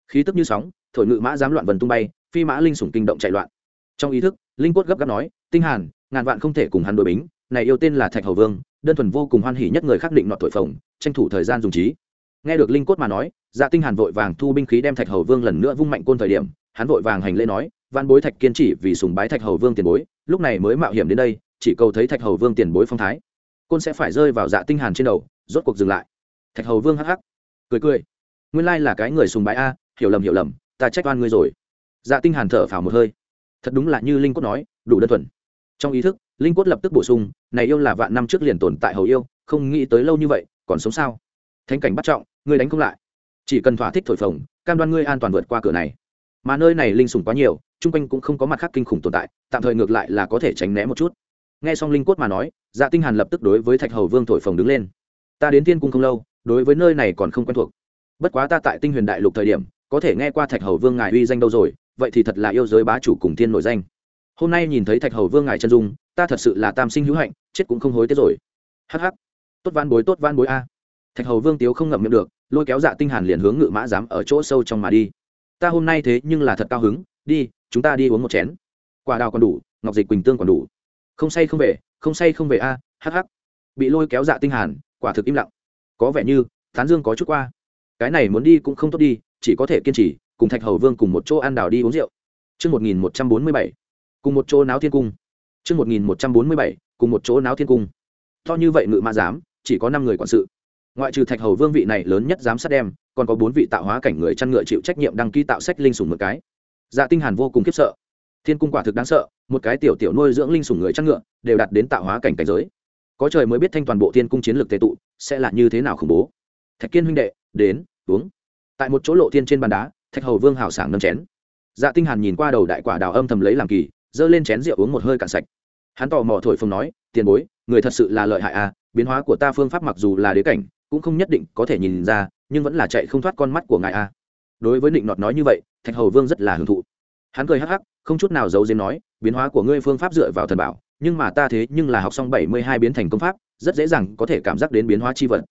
Khí tức như sóng, thổi ngự mã giám loạn vần tung bay, phi mã linh sủng kinh động chạy loạn. Trong ý thức, linh quất gấp gáp nói, tinh hàn, ngàn vạn không thể cùng hắn đối bính, này yêu tên là thạch hầu vương, đơn thuần vô cùng hoan hỉ nhất người khắc định nọ thổi phồng, tranh thủ thời gian dùng trí nghe được linh cốt mà nói dạ tinh hàn vội vàng thu binh khí đem thạch hầu vương lần nữa vung mạnh côn thời điểm, hắn vội vàng hành lễ nói văn bối thạch kiên chỉ vì sùng bái thạch hầu vương tiền bối, lúc này mới mạo hiểm đến đây, chỉ cầu thấy thạch hầu vương tiền bối phong thái. Côn sẽ phải rơi vào dạ tinh hàn trên đầu, rốt cuộc dừng lại. Thạch hầu vương hắc hắc, cười cười, nguyên lai là cái người sùng bái a, hiểu lầm hiểu lầm, ta trách oan ngươi rồi. Dạ tinh hàn thở phào một hơi. Thật đúng là như linh cốt nói, đủ đơn thuần. Trong ý thức, linh cốt lập tức bổ sung, này yêu là vạn năm trước liền tồn tại hầu yêu, không nghĩ tới lâu như vậy, còn sống sao? Thánh cảnh bắt trọng ngươi đánh không lại. Chỉ cần thỏa thích thổi phồng, cam đoan ngươi an toàn vượt qua cửa này. Mà nơi này linh sủng quá nhiều, chung quanh cũng không có mặt khác kinh khủng tồn tại, tạm thời ngược lại là có thể tránh né một chút. Nghe xong linh cốt mà nói dạ tinh hàn lập tức đối với thạch hầu vương thổi phồng đứng lên. Ta đến thiên cung không lâu, đối với nơi này còn không quen thuộc. Bất quá ta tại tinh huyền đại lục thời điểm, có thể nghe qua thạch hầu vương ngài uy danh đâu rồi, vậy thì thật là yêu giới bá chủ cùng thiên nổi danh. Hôm nay nhìn thấy thạch hầu vương ngài chân dung, ta thật sự là tam sinh hữu hạnh, chết cũng không hối tiếc rồi. Hh tốt van bối, tốt van bối a thạch hầu vương tiếu không ngậm miệng được lôi kéo dạ tinh hàn liền hướng ngự mã dám ở chỗ sâu trong mà đi. Ta hôm nay thế nhưng là thật cao hứng đi chúng ta đi uống một chén. Quả đào còn đủ ngọc dịch quỳnh tương còn đủ. Không say không về không say không về a hh bị lôi kéo dạ tinh hàn quả thực im lặng. Có vẻ như thán dương có chút qua. Cái này muốn đi cũng không tốt đi chỉ có thể kiên trì cùng thạch hầu vương cùng một chỗ ăn đào đi uống rượu. Trước 1147, cùng một chỗ náo thiên cung. Trước 1147, cùng một chỗ náo thiên cung. To như vậy ngự mã dám, chỉ có năm người quản sự. Ngoại trừ thạch hầu vương vị này lớn nhất giám sát đem, còn có bốn vị tạo hóa cảnh người chăn ngựa chịu trách nhiệm đăng ký tạo sách linh sủng một cái. Dạ Tinh Hàn vô cùng khiếp sợ. Thiên cung quả thực đáng sợ, một cái tiểu tiểu nuôi dưỡng linh sủng người chăn ngựa, đều đạt đến tạo hóa cảnh cảnh giới. Có trời mới biết thanh toàn bộ thiên cung chiến lược tề tụ, sẽ là như thế nào khủng bố. Thạch Kiên huynh đệ, đến, uống. Tại một chỗ lộ thiên trên bàn đá, Thạch Hầu Vương hào sảng nâng chén. Dạ Tinh Hàn nhìn qua đầu đại quả đào âm thầm lấy làm kỳ, dơ lên chén rượu uống một hơi cạn sạch. Hắn tò mò thổi phồng nói, tiền bối, người thật sự là lợi hại à, biến hóa của ta phương pháp mặc dù là đế cảnh, cũng không nhất định có thể nhìn ra, nhưng vẫn là chạy không thoát con mắt của ngài à. Đối với định nọt nói như vậy, Thạch Hầu Vương rất là hưởng thụ. Hắn cười hắc hắc, không chút nào giấu giếm nói, biến hóa của ngươi phương pháp dựa vào thần bảo, nhưng mà ta thế nhưng là học xong bảy mươi hai biến thành công pháp, rất dễ dàng có thể cảm giác đến biến hóa chi vật.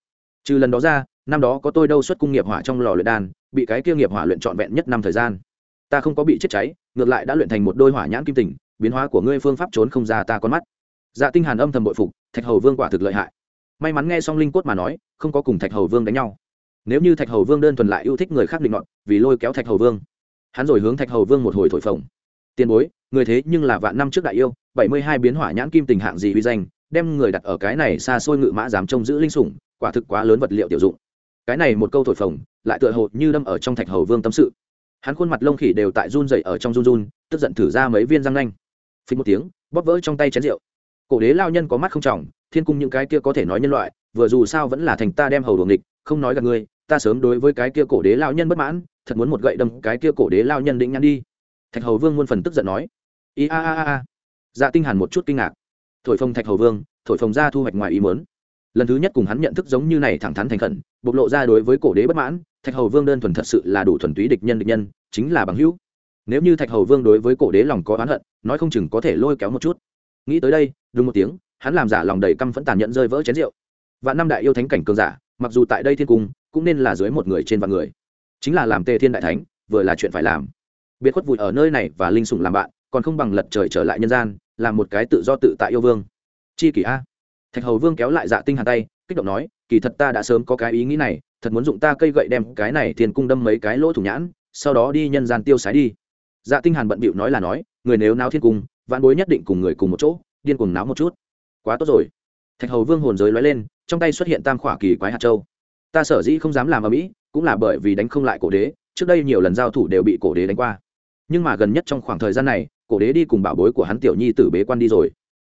Trừ lần đó ra, năm đó có tôi đâu xuất cung nghiệp hỏa trong lò luyện đan, bị cái kia nghiệp hỏa luyện trọn vẹn nhất năm thời gian ta không có bị chết cháy ngược lại đã luyện thành một đôi hỏa nhãn kim tình biến hóa của ngươi phương pháp trốn không ra ta con mắt dạ tinh hàn âm thầm bội phục thạch hầu vương quả thực lợi hại may mắn nghe xong linh cốt mà nói không có cùng thạch hầu vương đánh nhau. Nếu như thạch hầu vương đơn thuần lại yêu thích người khác định ngọn vì lôi kéo thạch hầu vương, hắn rồi hướng thạch hầu vương một hồi thổi phồng. Tiền bối, người thế nhưng là vạn năm trước đại yêu, bảy mươi hai biến hỏa nhãn kim tình hạng gì uy danh, đem người đặt ở cái này xa xôi ngự mã dám trông giữ linh sủng, quả thực quá lớn vật liệu tiểu dụng. Cái này một câu thổi phồng, lại tựa hồ như đâm ở trong thạch hầu vương tâm sự. Hắn khuôn mặt lông khỉ đều tại run dậy ở trong run run, tức giận thử ra mấy viên răng nanh. Phí một tiếng, bóp vỡ trong tay chén rượu cổ đế lao nhân có mắt không trọng, thiên cung những cái kia có thể nói nhân loại, vừa dù sao vẫn là thành ta đem hầu đuồng địch không nói gặp ngươi, ta sớm đối với cái kia cổ đế lao nhân bất mãn, thật muốn một gậy đâm cái kia cổ đế lao nhân định nhăn đi. Thạch hầu vương muôn phần tức giận nói. Ý a a a a. Dạ tinh hàn một chút kinh ngạc. Thổi phồng thạch hầu vương, thổi phồng ra thu hoạch ngoài ý muốn. Lần thứ nhất cùng hắn nhận thức giống như này thẳng thắn thành khẩn, bộc lộ ra đối với cổ đế bất mãn, thạch hầu vương đơn thuần thật sự là đủ thuần túy địch nhân địch nhân, chính là bằng hữu. Nếu như thạch hầu vương đối với cổ đế lòng có oán hận, nói không chừng có thể lôi kéo một chút nghĩ tới đây đúng một tiếng, hắn làm giả lòng đầy căm phẫn tàn nhẫn rơi vỡ chén rượu. Vạn năm đại yêu thánh cảnh cường giả, mặc dù tại đây thiên cung, cũng nên là dưới một người trên vạn người. Chính là làm tề thiên đại thánh, vừa là chuyện phải làm. Biệt khuất vùi ở nơi này và linh sủng làm bạn, còn không bằng lật trời trở lại nhân gian, làm một cái tự do tự tại yêu vương. Chi kỷ a. Thạch hầu vương kéo lại dạ tinh hàn tay, kích động nói, kỳ thật ta đã sớm có cái ý nghĩ này, thật muốn dụng ta cây gậy đem cái này thiên cung đâm mấy cái lỗ thủ nhãn, sau đó đi nhân gian tiêu sái đi. Dạ tinh hàn bận bịu nói là nói, người nếu náo thiên cung vạn bối nhất định cùng người cùng một chỗ, điên cuồng náo một chút. Quá tốt rồi. Thạch hầu vương hồn giới lóe lên, trong tay xuất hiện tam khỏa kỳ quái hạt châu. Ta sở dĩ không dám làm ở mỹ cũng là bởi vì đánh không lại cổ đế, trước đây nhiều lần giao thủ đều bị cổ đế đánh qua. Nhưng mà gần nhất trong khoảng thời gian này, cổ đế đi cùng bảo bối của hắn tiểu nhi tử bế quan đi rồi.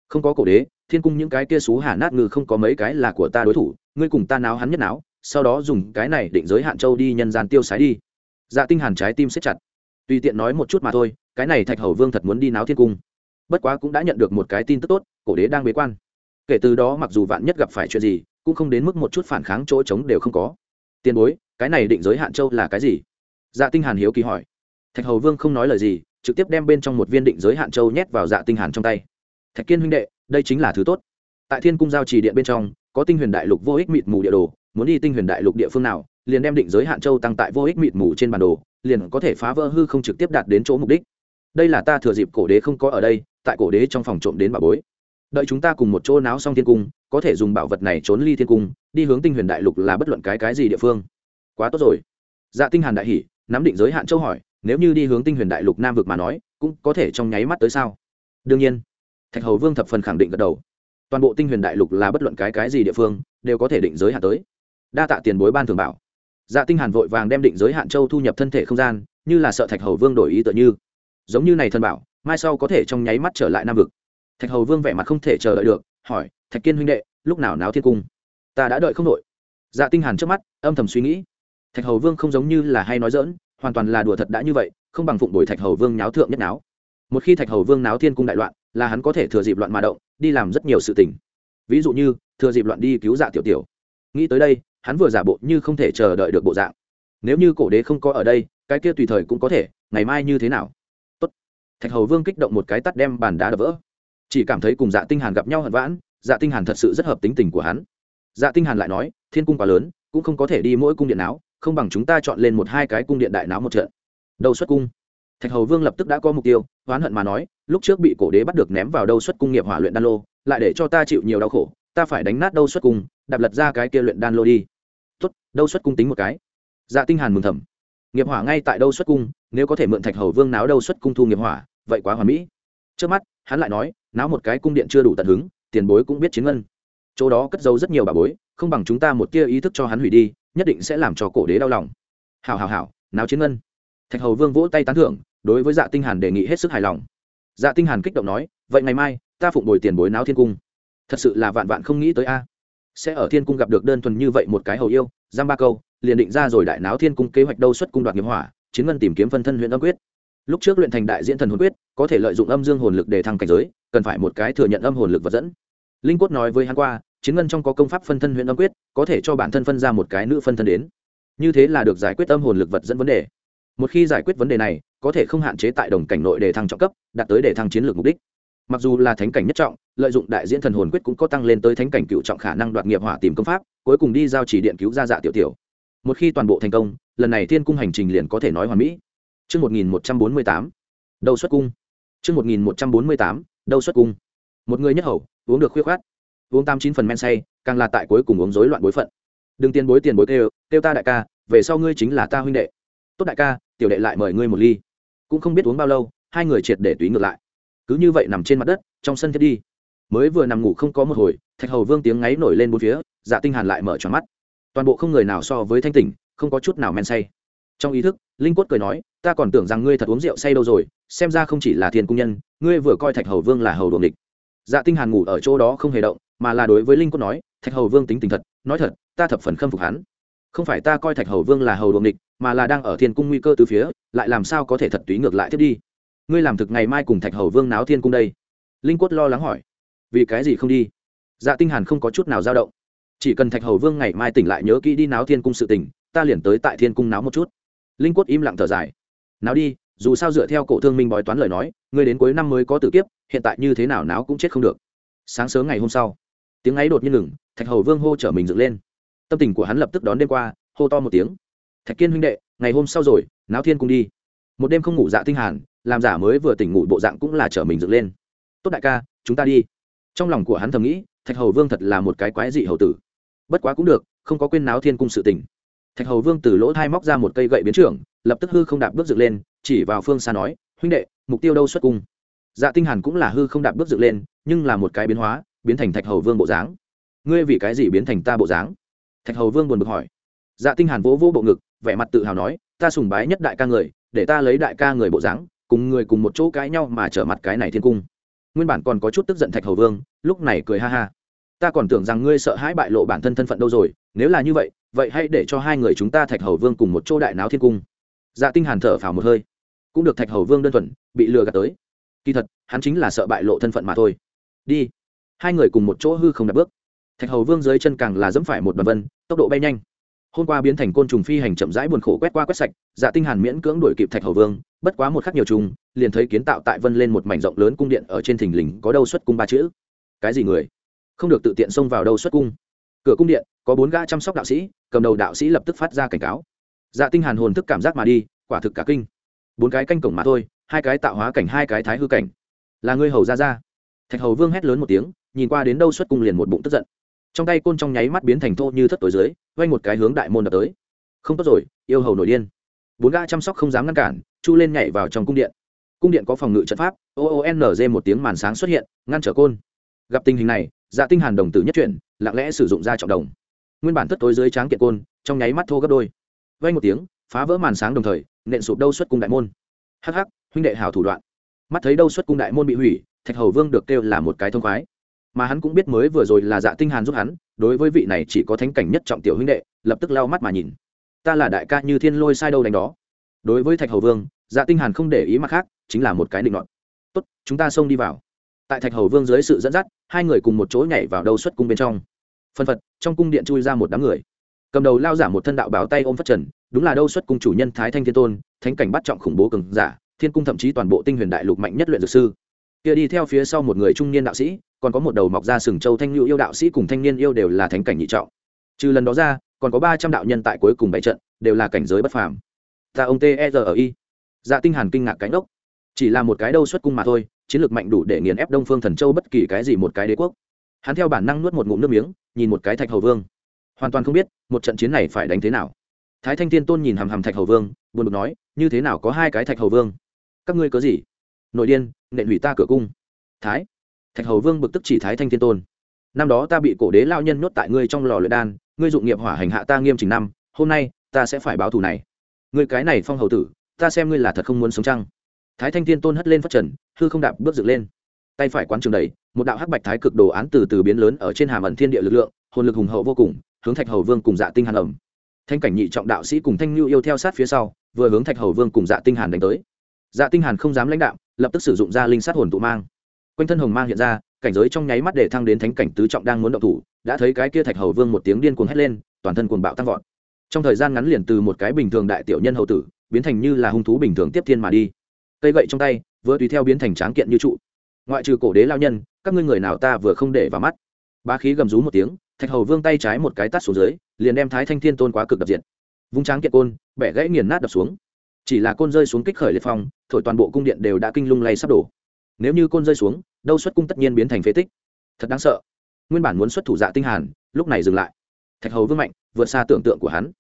Không có cổ đế, thiên cung những cái kia xú hả nát ngư không có mấy cái là của ta đối thủ, ngươi cùng ta náo hắn nhất náo, sau đó dùng cái này định giới hạn châu đi nhân gian tiêu sái đi. Dạ tinh hàn trái tim siết chặt. Tùy tiện nói một chút mà thôi, cái này thạch hầu vương thật muốn đi náo thiên cung bất quá cũng đã nhận được một cái tin tức tốt, cổ đế đang bế quan. Kể từ đó mặc dù vạn nhất gặp phải chuyện gì, cũng không đến mức một chút phản kháng chỗ trống đều không có. Tiền bối, cái này định giới hạn châu là cái gì? Dạ tinh hàn hiếu kỳ hỏi. Thạch hầu vương không nói lời gì, trực tiếp đem bên trong một viên định giới hạn châu nhét vào dạ tinh hàn trong tay. Thạch kiên huynh đệ, đây chính là thứ tốt. Tại thiên cung giao trì điện bên trong, có tinh huyền đại lục vô ích mịt mù địa đồ, muốn đi tinh huyền đại lục địa phương nào, liền đem định giới hạn châu tăng tại vô ích mịt mù trên bản đồ, liền có thể phá vỡ hư không trực tiếp đạt đến chỗ mục đích. Đây là ta thừa dịp cổ đế không có ở đây tại cổ đế trong phòng trộm đến bà bối. Đợi chúng ta cùng một chỗ náo xong thiên cung, có thể dùng bảo vật này trốn ly thiên cung, đi hướng tinh huyền đại lục là bất luận cái cái gì địa phương. Quá tốt rồi. Dạ tinh hàn đại hỉ, nắm định giới hạn châu hỏi, nếu như đi hướng tinh huyền đại lục nam vực mà nói, cũng có thể trong nháy mắt tới sao? Đương nhiên. Thạch hầu vương thập phần khẳng định gật đầu. Toàn bộ tinh huyền đại lục là bất luận cái cái gì địa phương, đều có thể định giới hạn tới. Đa tạ tiền bối ban thường bảo. Dạ tinh hàn vội vàng đem định giới hạn châu thu nhập thân thể không gian, như là sợ thạch hầu vương đổi ý tự như. Giống như này thân bảo mai sau có thể trong nháy mắt trở lại nam vực. Thạch hầu vương vẻ mặt không thể chờ đợi được, hỏi, thạch kiên huynh đệ, lúc nào náo thiên cung? Ta đã đợi không đội dạ tinh hàn trước mắt, âm thầm suy nghĩ. Thạch hầu vương không giống như là hay nói dỡn hoàn toàn là đùa thật đã như vậy, không bằng phụng bồi thạch hầu vương nháo thượng nhất náo. Một khi thạch hầu vương náo thiên cung đại loạn, là hắn có thể thừa dịp loạn mà động, đi làm rất nhiều sự tình. Ví dụ như, thừa dịp loạn đi cứu dạ tiểu tiểu. Nghĩ tới đây, hắn vừa giả bộ như không thể chờ đợi được bộ dạng. Nếu như cổ đế không có ở đây, cái kia tùy thời cũng có thể, ngày mai như thế nào? Thạch hầu vương kích động một cái tắt đem bàn đá đập vỡ. Chỉ cảm thấy cùng dạ tinh hàn gặp nhau hận vãn dạ tinh hàn thật sự rất hợp tính tình của hắn. Dạ tinh hàn lại nói thiên cung quá lớn cũng không có thể đi mỗi cung điện não, không bằng chúng ta chọn lên một hai cái cung điện đại não một trận. Đầu xuất cung? Thạch hầu vương lập tức đã có mục tiêu oán hận mà nói lúc trước bị cổ đế bắt được ném vào đâu xuất cung nghiệp hỏa luyện đan lô lại để cho ta chịu nhiều đau khổ ta phải đánh nát đâu xuất cung đạp lật ra cái kia luyện đan lô đi. Tốt đâu xuất cung tính một cái. Dạ tinh hàn mừng thầm. Nghiệp hỏa ngay tại đâu xuất cung nếu có thể mượn thạch hầu vương náo đâu xuất cung thu nghiệp hỏa, vậy quá hoàn mỹ. Trước mắt, hắn lại nói, náo một cái cung điện chưa đủ tận hứng, tiền bối cũng biết chiến ngân. Chỗ đó cất giấu rất nhiều bà bối, không bằng chúng ta một tia ý thức cho hắn hủy đi, nhất định sẽ làm cho cổ đế đau lòng. Hảo hảo hảo, náo chiến ngân. Thạch hầu vương vỗ tay tán thưởng, đối với dạ tinh hàn đề nghị hết sức hài lòng. Dạ tinh hàn kích động nói, vậy ngày mai, ta phụng bồi tiền bối náo thiên cung. Thật sự là vạn vạn không nghĩ tới a. Sẽ ở thiên cung gặp được đơn thuần như vậy một cái hầu yêu, giam ba câu, liền định ra rồi đại náo thiên cung kế hoạch đâu xuất cung đoạt nghiệp hỏa chiến ngân tìm kiếm phân thân huyện âm quyết. Lúc trước luyện thành đại diễn thần hồn quyết, có thể lợi dụng âm dương hồn lực để thăng cảnh giới, cần phải một cái thừa nhận âm hồn lực vật dẫn. Linh quất nói với hắn qua, chiến ngân trong có công pháp phân thân huyện âm quyết, có thể cho bản thân phân ra một cái nữ phân thân đến. Như thế là được giải quyết âm hồn lực vật dẫn vấn đề. Một khi giải quyết vấn đề này, có thể không hạn chế tại đồng cảnh nội để thăng trọng cấp, đạt tới để thăng chiến lược mục đích. Mặc dù là thánh cảnh nhất trọng, lợi dụng đại diễn thần hồn quyết cũng có tăng lên tới thánh cảnh cựu trọng khả năng đoạt nghiệp hỏa tìm công pháp, cuối cùng đi giao chỉ điện cứu ra dạ tiểu tiểu một khi toàn bộ thành công lần này thiên cung hành trình liền có thể nói hoàn mỹ Trước 1148, đầu xuất cung. Trước 1148, đầu xuất cung. Một người nhất hầu, uống được khuya khoát. Uống tam chín phần men say, càng là tại cuối cùng uống rối loạn bối phận. Đừng tiền bối tiền bối kêu, kêu ta đại ca, về sau ngươi chính là ta huynh đệ. Tốt đại ca, tiểu đệ lại mời ngươi một ly. Cũng không biết uống bao lâu, hai người triệt để tùy ngược lại. Cứ như vậy nằm trên mặt đất, trong sân thiết đi. Mới vừa nằm ngủ không có một hồi, Thạch Hầu Vương tiếng ngáy nổi lên bốn phía, Dạ Tinh Hàn lại mở tròn mắt. Toàn bộ không người nào so với thanh tỉnh, không có chút nào men say. Trong ý thức linh quất cười nói ta còn tưởng rằng ngươi thật uống rượu say đâu rồi xem ra không chỉ là thiên cung nhân ngươi vừa coi thạch hầu vương là hầu đồ địch dạ tinh hàn ngủ ở chỗ đó không hề động mà là đối với linh quất nói thạch hầu vương tính tình thật nói thật ta thập phần khâm phục hắn. Không phải ta coi thạch hầu vương là hầu đồ địch mà là đang ở thiên cung nguy cơ từ phía lại làm sao có thể thật túy ngược lại tiếp đi? Ngươi làm thực ngày mai cùng thạch hầu vương náo thiên cung đây. Linh quất lo lắng hỏi vì cái gì không đi? Dạ tinh hàn không có chút nào dao động chỉ cần thạch hầu vương ngày mai tỉnh lại nhớ kỹ đi náo thiên cung sự tình, ta liền tới tại thiên cung náo một chút. Linh quất im lặng thở dài. Náo đi, dù sao dựa theo cổ thương minh bói toán lời nói, ngươi đến cuối năm mới có tử kiếp, hiện tại như thế nào náo cũng chết không được. Sáng sớm ngày hôm sau, tiếng ấy đột nhiên ngừng, thạch hầu vương hô trở mình dựng lên. Tâm tình của hắn lập tức đón đêm qua, hô to một tiếng. Thạch kiên huynh đệ, ngày hôm sau rồi, náo thiên cung đi. Một đêm không ngủ dạ tinh hàn, làm giả mới vừa tỉnh ngủ bộ dạng cũng là trở mình dựng lên. Tốt đại ca, chúng ta đi. Trong lòng của hắn thầm nghĩ, thạch hầu vương thật là một cái quái dị hầu tử bất quá cũng được, không có quên náo thiên cung sự tỉnh thạch hầu vương từ lỗ thai móc ra một cây gậy biến trưởng, lập tức hư không đạp bước dựng lên, chỉ vào phương xa nói, huynh đệ, mục tiêu đâu xuất cung? Dạ tinh hàn cũng là hư không đạp bước dựng lên, nhưng là một cái biến hóa, biến thành thạch hầu vương bộ dáng. Ngươi vì cái gì biến thành ta bộ dáng? Thạch hầu vương buồn bực hỏi. Dạ tinh hàn vỗ vỗ bộ ngực, vẻ mặt tự hào nói, ta sùng bái nhất đại ca người, để ta lấy đại ca người bộ dáng, cùng người cùng một chỗ cãi nhau mà trở mặt cái này thiên cung. Nguyên bản còn có chút tức giận thạch hầu vương, lúc này cười ha ha ta còn tưởng rằng ngươi sợ hãi bại lộ bản thân thân phận đâu rồi, nếu là như vậy vậy hãy để cho hai người chúng ta thạch hầu vương cùng một chỗ đại náo thiên cung. Dạ tinh hàn thở phào một hơi. Cũng được thạch hầu vương đơn thuần, bị lừa gạt tới. Kỳ thật, hắn chính là sợ bại lộ thân phận mà thôi. Đi. Hai người cùng một chỗ hư không đặt bước. Thạch hầu vương dưới chân càng là dẫm phải một đoàn vân, tốc độ bay nhanh. Hôm qua biến thành côn trùng phi hành chậm rãi buồn khổ quét qua quét sạch dạ tinh hàn miễn cưỡng đuổi kịp thạch hầu vương, bất quá một khắc nhiều trùng, liền thấy kiến tạo tại vân lên một mảnh rộng lớn cung điện ở trên thình lình có đâu xuất cung ba chữ. Cái gì người? Không được tự tiện xông vào đâu xuất cung. Cửa cung điện, có bốn gã chăm sóc đạo sĩ, cầm đầu đạo sĩ lập tức phát ra cảnh cáo. Dạ tinh hàn hồn thức cảm giác mà đi, quả thực cả kinh. Bốn cái canh cổng mà thôi, hai cái tạo hóa cảnh, hai cái thái hư cảnh. Là ngươi hầu ra ra. Thạch hầu vương hét lớn một tiếng, nhìn qua đến đâu xuất cung liền một bụng tức giận. Trong tay côn trong nháy mắt biến thành thô như thất tối dưới vay một cái hướng đại môn đập tới. Không tốt rồi, yêu hầu nổi điên. Bốn gã chăm sóc không dám ngăn cản, chu lên nhảy vào trong cung điện. Cung điện có phòng ngự trận pháp oonz một tiếng màn sáng xuất hiện, ngăn trở côn. Gặp tình hình này dạ tinh hàn đồng tử nhất chuyển, lặng lẽ sử dụng ra trọng đồng. Nguyên bản thất tối dưới tráng kiện côn, trong nháy mắt thô gấp đôi. Vay một tiếng, phá vỡ màn sáng đồng thời, nện sụp đâu xuất cung đại môn. Hắc hắc, huynh đệ hảo thủ đoạn. Mắt thấy đâu xuất cung đại môn bị hủy, thạch hầu vương được kêu là một cái thông khoái. Mà hắn cũng biết mới vừa rồi là dạ tinh hàn giúp hắn, đối với vị này chỉ có thánh cảnh nhất trọng tiểu huynh đệ, lập tức lau mắt mà nhìn. Ta là đại ca như thiên lôi sai đâu đánh đó. Đối với thạch hầu vương dạ tinh hàn không để ý mặt khác, chính là một cái định đoạn tốt, chúng ta xông đi vào tại thạch hầu vương dưới sự dẫn dắt, hai người cùng một chỗ nhảy vào đâu xuất cung bên trong. Phân phật, trong cung điện chui ra một đám người. Cầm đầu lao giả một thân đạo báo tay ôm phất trần, đúng là đâu xuất cung chủ nhân thái thanh thiên tôn, thánh cảnh bắt trọng khủng bố cường giả, thiên cung thậm chí toàn bộ tinh huyền đại lục mạnh nhất luyện dược sư. Kia đi theo phía sau một người trung niên đạo sĩ, còn có một đầu mọc ra sừng châu thanh lưu yêu đạo sĩ cùng thanh niên yêu đều là thánh cảnh nhị trọng. Trừ lần đó ra, còn có ba trăm đạo nhân tại cuối cùng bảy trận, đều là cảnh giới bất phàm. Ta ông t e r i. Dạ tinh hàn kinh ngạc cánh ốc. Chỉ là một cái đâu xuất cung mà thôi chiến lược mạnh đủ để nghiền ép đông phương thần châu bất kỳ cái gì một cái đế quốc. Hắn theo bản năng nuốt một ngụm nước miếng, nhìn một cái thạch hầu vương. Hoàn toàn không biết, một trận chiến này phải đánh thế nào. Thái thanh tiên tôn nhìn hàm hàm thạch hầu vương, buồn bực nói, như thế nào có hai cái thạch hầu vương? Các ngươi có gì? Nội điên, nện hủy ta cửa cung. Thái. Thạch hầu vương bực tức chỉ thái thanh tiên tôn. Năm đó ta bị cổ đế lao nhân nhốt tại ngươi trong lò luyện đan, ngươi dụng nghiệp hỏa hành hạ ta nghiêm trình năm, hôm nay ta sẽ phải báo thù này. Ngươi cái này phong hầu tử, ta xem ngươi là thật không muốn sống chăng? Thái thanh Thiên tôn hất lên phát trần, hư không đạp bước dựng lên. Tay phải quán trường đầy, một đạo hắc bạch thái cực đồ án từ từ biến lớn ở trên hàm ẩn thiên địa lực lượng, hồn lực hùng hậu vô cùng, hướng thạch hầu vương cùng dạ tinh hàn ẩm. Thanh cảnh nhị trọng đạo sĩ cùng thanh lưu yêu theo sát phía sau, vừa hướng thạch hầu vương cùng dạ tinh hàn đánh tới. Dạ tinh hàn không dám lãnh đạo, lập tức sử dụng ra linh sát hồn tụ mang. Quanh thân hồng mang hiện ra, cảnh giới trong nháy mắt để thăng đến thánh cảnh tứ trọng đang muốn động thủ, đã thấy cái kia thạch hầu vương một tiếng điên cuồng hét lên, toàn thân cuồng bạo tăng vọt. Trong thời gian ngắn liền từ một cái bình thường đại tiểu nhân hầu tử, biến thành như là hung thú bình thường tiếp thiên mà đi cây gậy trong tay, vừa tùy theo biến thành tráng kiện như trụ. Ngoại trừ cổ đế lao nhân, các ngươi người nào ta vừa không để vào mắt. Ba khí gầm rú một tiếng, thạch hầu vương tay trái một cái tắt xuống dưới, liền đem thái thanh thiên tôn quá cực đập diện vung tráng kiện côn, bẻ gãy nghiền nát đập xuống. Chỉ là côn rơi xuống kích khởi liệt phong, thổi toàn bộ cung điện đều đã kinh lung lay sắp đổ. Nếu như côn rơi xuống, đâu xuất cung tất nhiên biến thành phế tích. Thật đáng sợ. Nguyên bản muốn xuất thủ dạ tinh hàn, lúc này dừng lại. Thạch hầu vương mạnh, vượt xa tưởng tượng của hắn.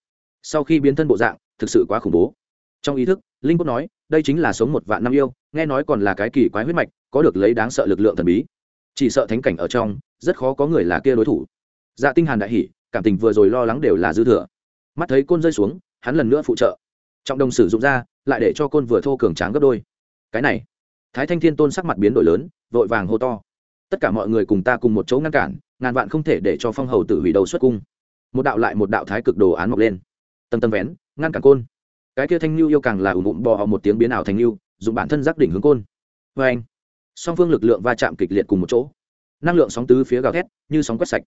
Sau khi biến thân bộ dạng, thực sự quá khủng bố. Trong ý thức, linh quốc nói đây chính là sống một vạn năm yêu, nghe nói còn là cái kỳ quái huyết mạch, có được lấy đáng sợ lực lượng thần bí. Chỉ sợ thánh cảnh ở trong, rất khó có người là kia đối thủ. Dạ tinh hàn đại hỉ, cảm tình vừa rồi lo lắng đều là dư thừa. Mắt thấy côn rơi xuống, hắn lần nữa phụ trợ. Trọng đồng sử dụng ra, lại để cho côn vừa thô cường tráng gấp đôi. Cái này, thái thanh thiên tôn sắc mặt biến đổi lớn, vội vàng hô to. Tất cả mọi người cùng ta cùng một chỗ ngăn cản, ngàn vạn không thể để cho phong hầu tử hủy đầu xuất cung. Một đạo lại một đạo thái cực đồ án mọc lên. Tầng tầng vén, ngăn cản côn cái kia thanh lưu yêu càng là ủ bụng bò họ một tiếng biến ảo thành lưu dùng bản thân giác đỉnh hướng côn. Vê anh song phương lực lượng va chạm kịch liệt cùng một chỗ. Năng lượng sóng tứ phía gào thét như sóng quét sạch.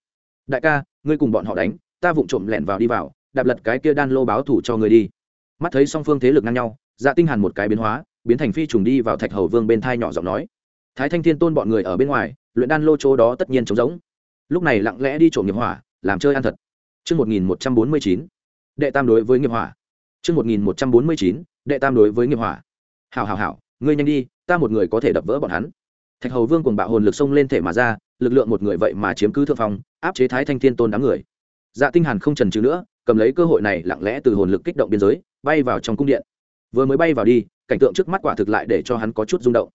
Đại ca ngươi cùng bọn họ đánh ta vụng trộm lẻn vào đi vào đạp lật cái kia đan lô báo thủ cho ngươi đi. Mắt thấy song phương thế lực ngang nhau dạ tinh hàn một cái biến hóa biến thành phi trùng đi vào thạch hầu vương bên thai nhỏ giọng nói. Thái thanh thiên tôn bọn người ở bên ngoài luyện đan lô chỗ đó tất nhiên trống rỗng. Lúc này lặng lẽ đi trộm nghiệp hỏa làm chơi ăn thật. Trước 1149, đệ tam đối với nghiệp hỏa. Trước 1149, đệ tam đối với nghiệp hỏa. Hảo hảo hảo, ngươi nhanh đi, ta một người có thể đập vỡ bọn hắn. Thạch Hầu Vương cùng bạo hồn lực xông lên thể mà ra, lực lượng một người vậy mà chiếm cứ thượng phong, áp chế Thái Thanh Thiên Tôn đám người. Dạ Tinh Hàn không chần chừ nữa, cầm lấy cơ hội này lặng lẽ từ hồn lực kích động biên giới, bay vào trong cung điện. Vừa mới bay vào đi, cảnh tượng trước mắt quả thực lại để cho hắn có chút rung động.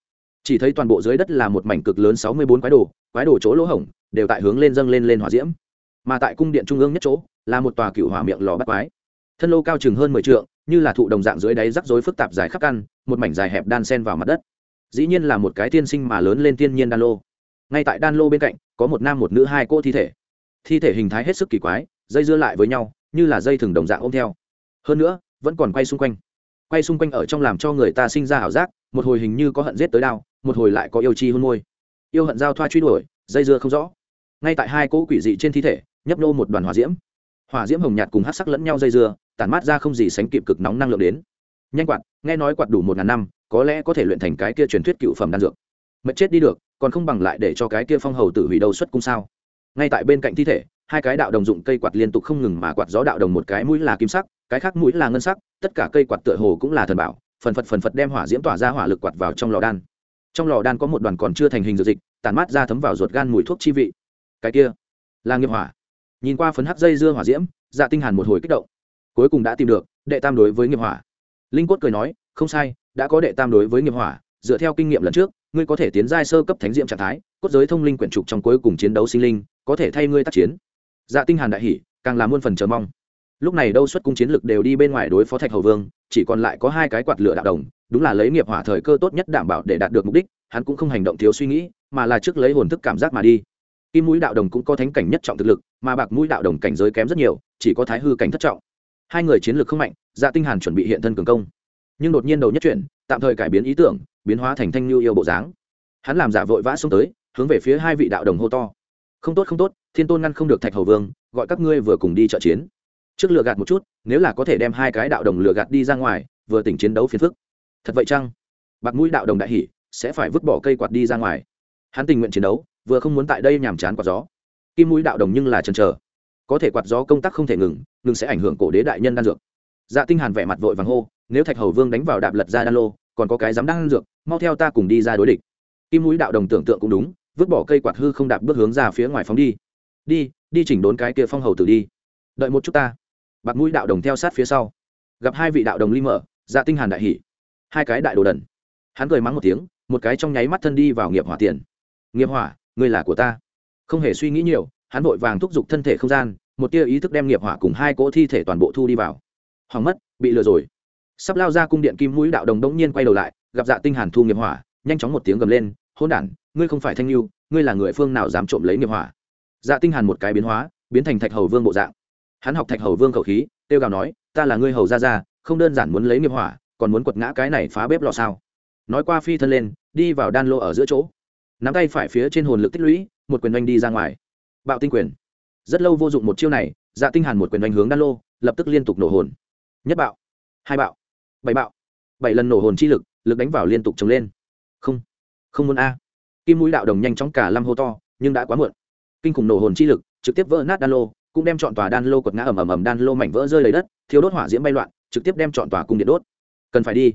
Chỉ thấy toàn bộ dưới đất là một mảnh cực lớn sáu mươi bốn quái đồ, quái đồ chỗ lỗ hổng đều tại hướng lên dâng lên lên hỏa diễm. Mà tại cung điện trung ương nhất chỗ, là một tòa cựu hỏa miệng lò bắt quái thân lô cao chừng hơn mười trượng, như là thụ đồng dạng dưới đáy rắc rối phức tạp dài khắp căn, một mảnh dài hẹp đan sen vào mặt đất. Dĩ nhiên là một cái tiên sinh mà lớn lên tiên nhiên đan lô. Ngay tại đan lô bên cạnh, có một nam một nữ hai cô thi thể. Thi thể hình thái hết sức kỳ quái, dây dưa lại với nhau, như là dây thừng đồng dạng ôm theo. Hơn nữa, vẫn còn quay xung quanh. Quay xung quanh ở trong làm cho người ta sinh ra ảo giác, một hồi hình như có hận giết tới đao một hồi lại có yêu chi hôn môi. Yêu hận giao thoa truy đuổi, dây dưa không rõ. Ngay tại hai cỗ quỷ dị trên thi thể, nhấp nô một đoàn hỏa diễm hỏa diễm hồng nhạt cùng hát sắc lẫn nhau dây dưa, tản mát ra không gì sánh kịp cực nóng năng lượng đến. Nhanh quạt, nghe nói quạt đủ một ngàn năm, có lẽ có thể luyện thành cái kia truyền thuyết cựu phẩm đan dược. Mất chết đi được, còn không bằng lại để cho cái kia phong hầu tự hủy đầu xuất cung sao? Ngay tại bên cạnh thi thể, hai cái đạo đồng dụng cây quạt liên tục không ngừng mà quạt gió đạo đồng một cái mũi là kim sắc, cái khác mũi là ngân sắc, tất cả cây quạt tựa hồ cũng là thần bảo, phần phật phần phật đem hỏa diễm tỏa ra hỏa lực quạt vào trong lò đan. Trong lò đan có một đoàn còn chưa thành hình dược dịch tàn mát ra thấm vào ruột gan mùi thuốc chi vị. Cái kia, là nghiệp hỏa nhìn qua phấn hắc dây dưa hỏa diễm dạ tinh hàn một hồi kích động. Cuối cùng đã tìm được, đệ tam đối với nghiệp hỏa. Linh quất cười nói, không sai, đã có đệ tam đối với nghiệp hỏa, dựa theo kinh nghiệm lần trước, ngươi có thể tiến giai sơ cấp thánh diệm trạng thái, cốt giới thông linh quyển trục trong cuối cùng chiến đấu sinh linh, có thể thay ngươi tác chiến. Dạ tinh hàn đại hỉ, càng làm muôn phần chờ mong. Lúc này đâu xuất cung chiến lực đều đi bên ngoài đối phó thạch hầu vương, chỉ còn lại có hai cái quạt lửa đạo đồng, đúng là lấy nghiệp hỏa thời cơ tốt nhất đảm bảo để đạt được mục đích, hắn cũng không hành động thiếu suy nghĩ, mà là trước lấy hồn thức cảm giác mà đi kim mũi đạo đồng cũng có thánh cảnh nhất trọng thực lực, mà bạc mũi đạo đồng cảnh giới kém rất nhiều, chỉ có thái hư cảnh thất trọng. Hai người chiến lược không mạnh dạ tinh hàn chuẩn bị hiện thân cường công. Nhưng đột nhiên đầu nhất chuyển, tạm thời cải biến ý tưởng, biến hóa thành thanh lưu yêu bộ dáng. Hắn làm giả vội vã xông tới, hướng về phía hai vị đạo đồng hô to. Không tốt không tốt, thiên tôn ngăn không được thạch hầu vương, gọi các ngươi vừa cùng đi trợ chiến. Trước lừa gạt một chút, nếu là có thể đem hai cái đạo đồng lừa gạt đi ra ngoài, vừa tỉnh chiến đấu phiền phức. Thật vậy chăng? Bạc mũi đạo đồng đại hỉ, sẽ phải vứt bỏ cây quạt đi ra ngoài. Hắn tình nguyện chiến đấu vừa không muốn tại đây nhàm chán quạt gió. Kim mũi đạo đồng nhưng là chần chờ. Có thể quạt gió công tác không thể ngừng ngừng sẽ ảnh hưởng cổ đế đại nhân đan dược. Dạ tinh hàn vẻ mặt vội vàng hô, nếu thạch hầu vương đánh vào đạp lật ra đan lô, còn có cái dám đan dược, mau theo ta cùng đi ra đối địch. Kim mũi đạo đồng tưởng tượng cũng đúng, vứt bỏ cây quạt hư không đạp bước hướng ra phía ngoài phóng đi. Đi đi chỉnh đốn cái kia phong hầu tử đi. Đợi một chút ta. Bạc mũi đạo đồng theo sát phía sau. Gặp hai vị đạo đồng ly mở dạ tinh hàn đại hỉ. Hai cái đại đồ đần. Hắn cười mắng một tiếng, một cái trong nháy mắt thân đi vào nghiệp hỏa tiền. Nghiệp hỏa ngươi là của ta. Không hề suy nghĩ nhiều, hắn vội vàng thúc giục thân thể không gian, một tia ý thức đem nghiệp hỏa cùng hai cỗ thi thể toàn bộ thu đi vào. Hỏng mất, bị lừa rồi. Sắp lao ra cung điện kim mũi đạo đồng đống nhiên quay đầu lại, gặp dạ tinh hàn thu nghiệp hỏa, nhanh chóng một tiếng gầm lên hôn đản, ngươi không phải thanh lưu ngươi là người phương nào dám trộm lấy nghiệp hỏa? Dạ tinh hàn một cái biến hóa, biến thành thạch hầu vương bộ dạng. Hắn học thạch hầu vương khẩu khí tiêu gào nói, ta là ngươi hầu gia gia, không đơn giản muốn lấy nghiệp hỏa, còn muốn quật ngã cái này phá bếp lò sao? Nói qua phi thân lên, đi vào đan lô ở giữa chỗ nắm tay phải phía trên hồn lực tích lũy, một quyền oanh đi ra ngoài. Bạo tinh quyền. Rất lâu vô dụng một chiêu này dạ tinh hàn một quyền oanh hướng đan lô, lập tức liên tục nổ hồn. Nhất bạo, hai bạo, bảy bạo. Bảy lần nổ hồn chi lực lực đánh vào liên tục trồng lên. Không không muốn a. Kim mũi đạo đồng nhanh chóng cả lâm hô to, nhưng đã quá muộn. Kinh khủng nổ hồn chi lực, trực tiếp vỡ nát đan lô, cũng đem chọn tòa đan lô quật ngã ầm ầm ầm đan lô mảnh vỡ rơi lấy đất thiếu đốt hỏa diễm bay loạn, trực tiếp đem chọn tòa cung điện đốt. Cần phải đi.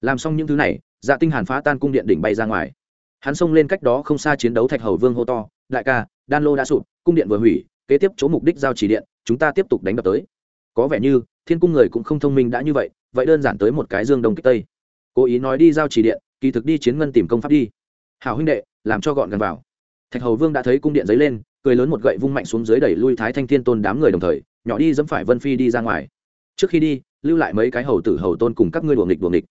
Làm xong những thứ này dạ tinh hàn phá tan cung điện đỉnh bay ra ngoài hắn xông lên cách đó không xa chiến đấu thạch hầu vương hô to, đại ca, đan lô đã sụp, cung điện vừa hủy, kế tiếp chỗ mục đích giao chỉ điện, chúng ta tiếp tục đánh đập tới. Có vẻ như thiên cung người cũng không thông minh đã như vậy vậy đơn giản tới một cái dương đông kích tây. Cố ý nói đi giao chỉ điện, kỳ thực đi chiến ngân tìm công pháp đi. Hảo huynh đệ, làm cho gọn gần vào. Thạch hầu vương đã thấy cung điện dấy lên, cười lớn một gậy vung mạnh xuống dưới đẩy lui thái thanh thiên tôn đám người đồng thời, nhỏ đi dẫm phải vân phi đi ra ngoài. Trước khi đi, lưu lại mấy cái hầu tử hầu tôn cùng các ngươi đuồng nghịch đuồng nghịch.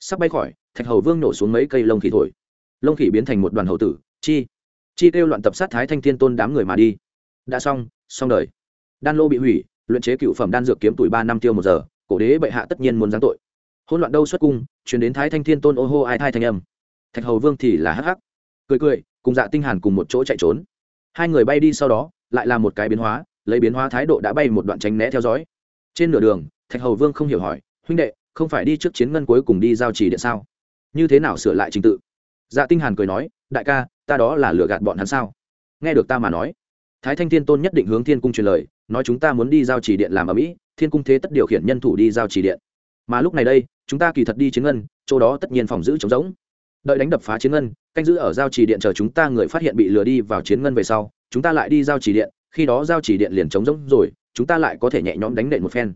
Sắp bay khỏi, thạch hầu vương nổ xuống mấy cây lông khỉ thổi lông khỉ biến thành một đoàn hậu tử, chi chi kêu loạn tập sát thái thanh thiên tôn đám người mà đi. Đã xong xong đời. Đan lô bị hủy, luyện chế cựu phẩm đan dược kiếm tuổi ba năm tiêu một giờ, cổ đế bệ hạ tất nhiên muốn giáng tội. Hỗn loạn đâu xuất cung chuyển đến thái thanh thiên tôn ô hô ai thai thanh âm. Thạch hầu vương thì là hắc hắc. Cười cười, cùng dạ tinh hàn cùng một chỗ chạy trốn. Hai người bay đi sau đó, lại là một cái biến hóa, lấy biến hóa thái độ đã bay một đoạn tránh né theo dõi. Trên nửa đường, thạch hầu vương không hiểu hỏi, huynh đệ, không phải đi trước chiến ngân cuối cùng đi giao trì điện sao? Như thế nào sửa lại trình tự? Dạ tinh hàn cười nói đại ca ta đó là lừa gạt bọn hắn sao? Nghe được ta mà nói thái thanh thiên tôn nhất định hướng thiên cung truyền lời nói chúng ta muốn đi giao Chỉ điện làm ở mỹ thiên cung thế tất điều khiển nhân thủ đi giao Chỉ điện. Mà lúc này đây chúng ta kỳ thật đi chiến ngân chỗ đó tất nhiên phòng giữ chống giống, đợi đánh đập phá chiến ngân canh giữ ở giao Chỉ điện chờ chúng ta người phát hiện bị lừa đi vào chiến ngân về sau chúng ta lại đi giao Chỉ điện khi đó giao Chỉ điện liền chống giống, rồi chúng ta lại có thể nhẹ nhõm đánh đệm một phen.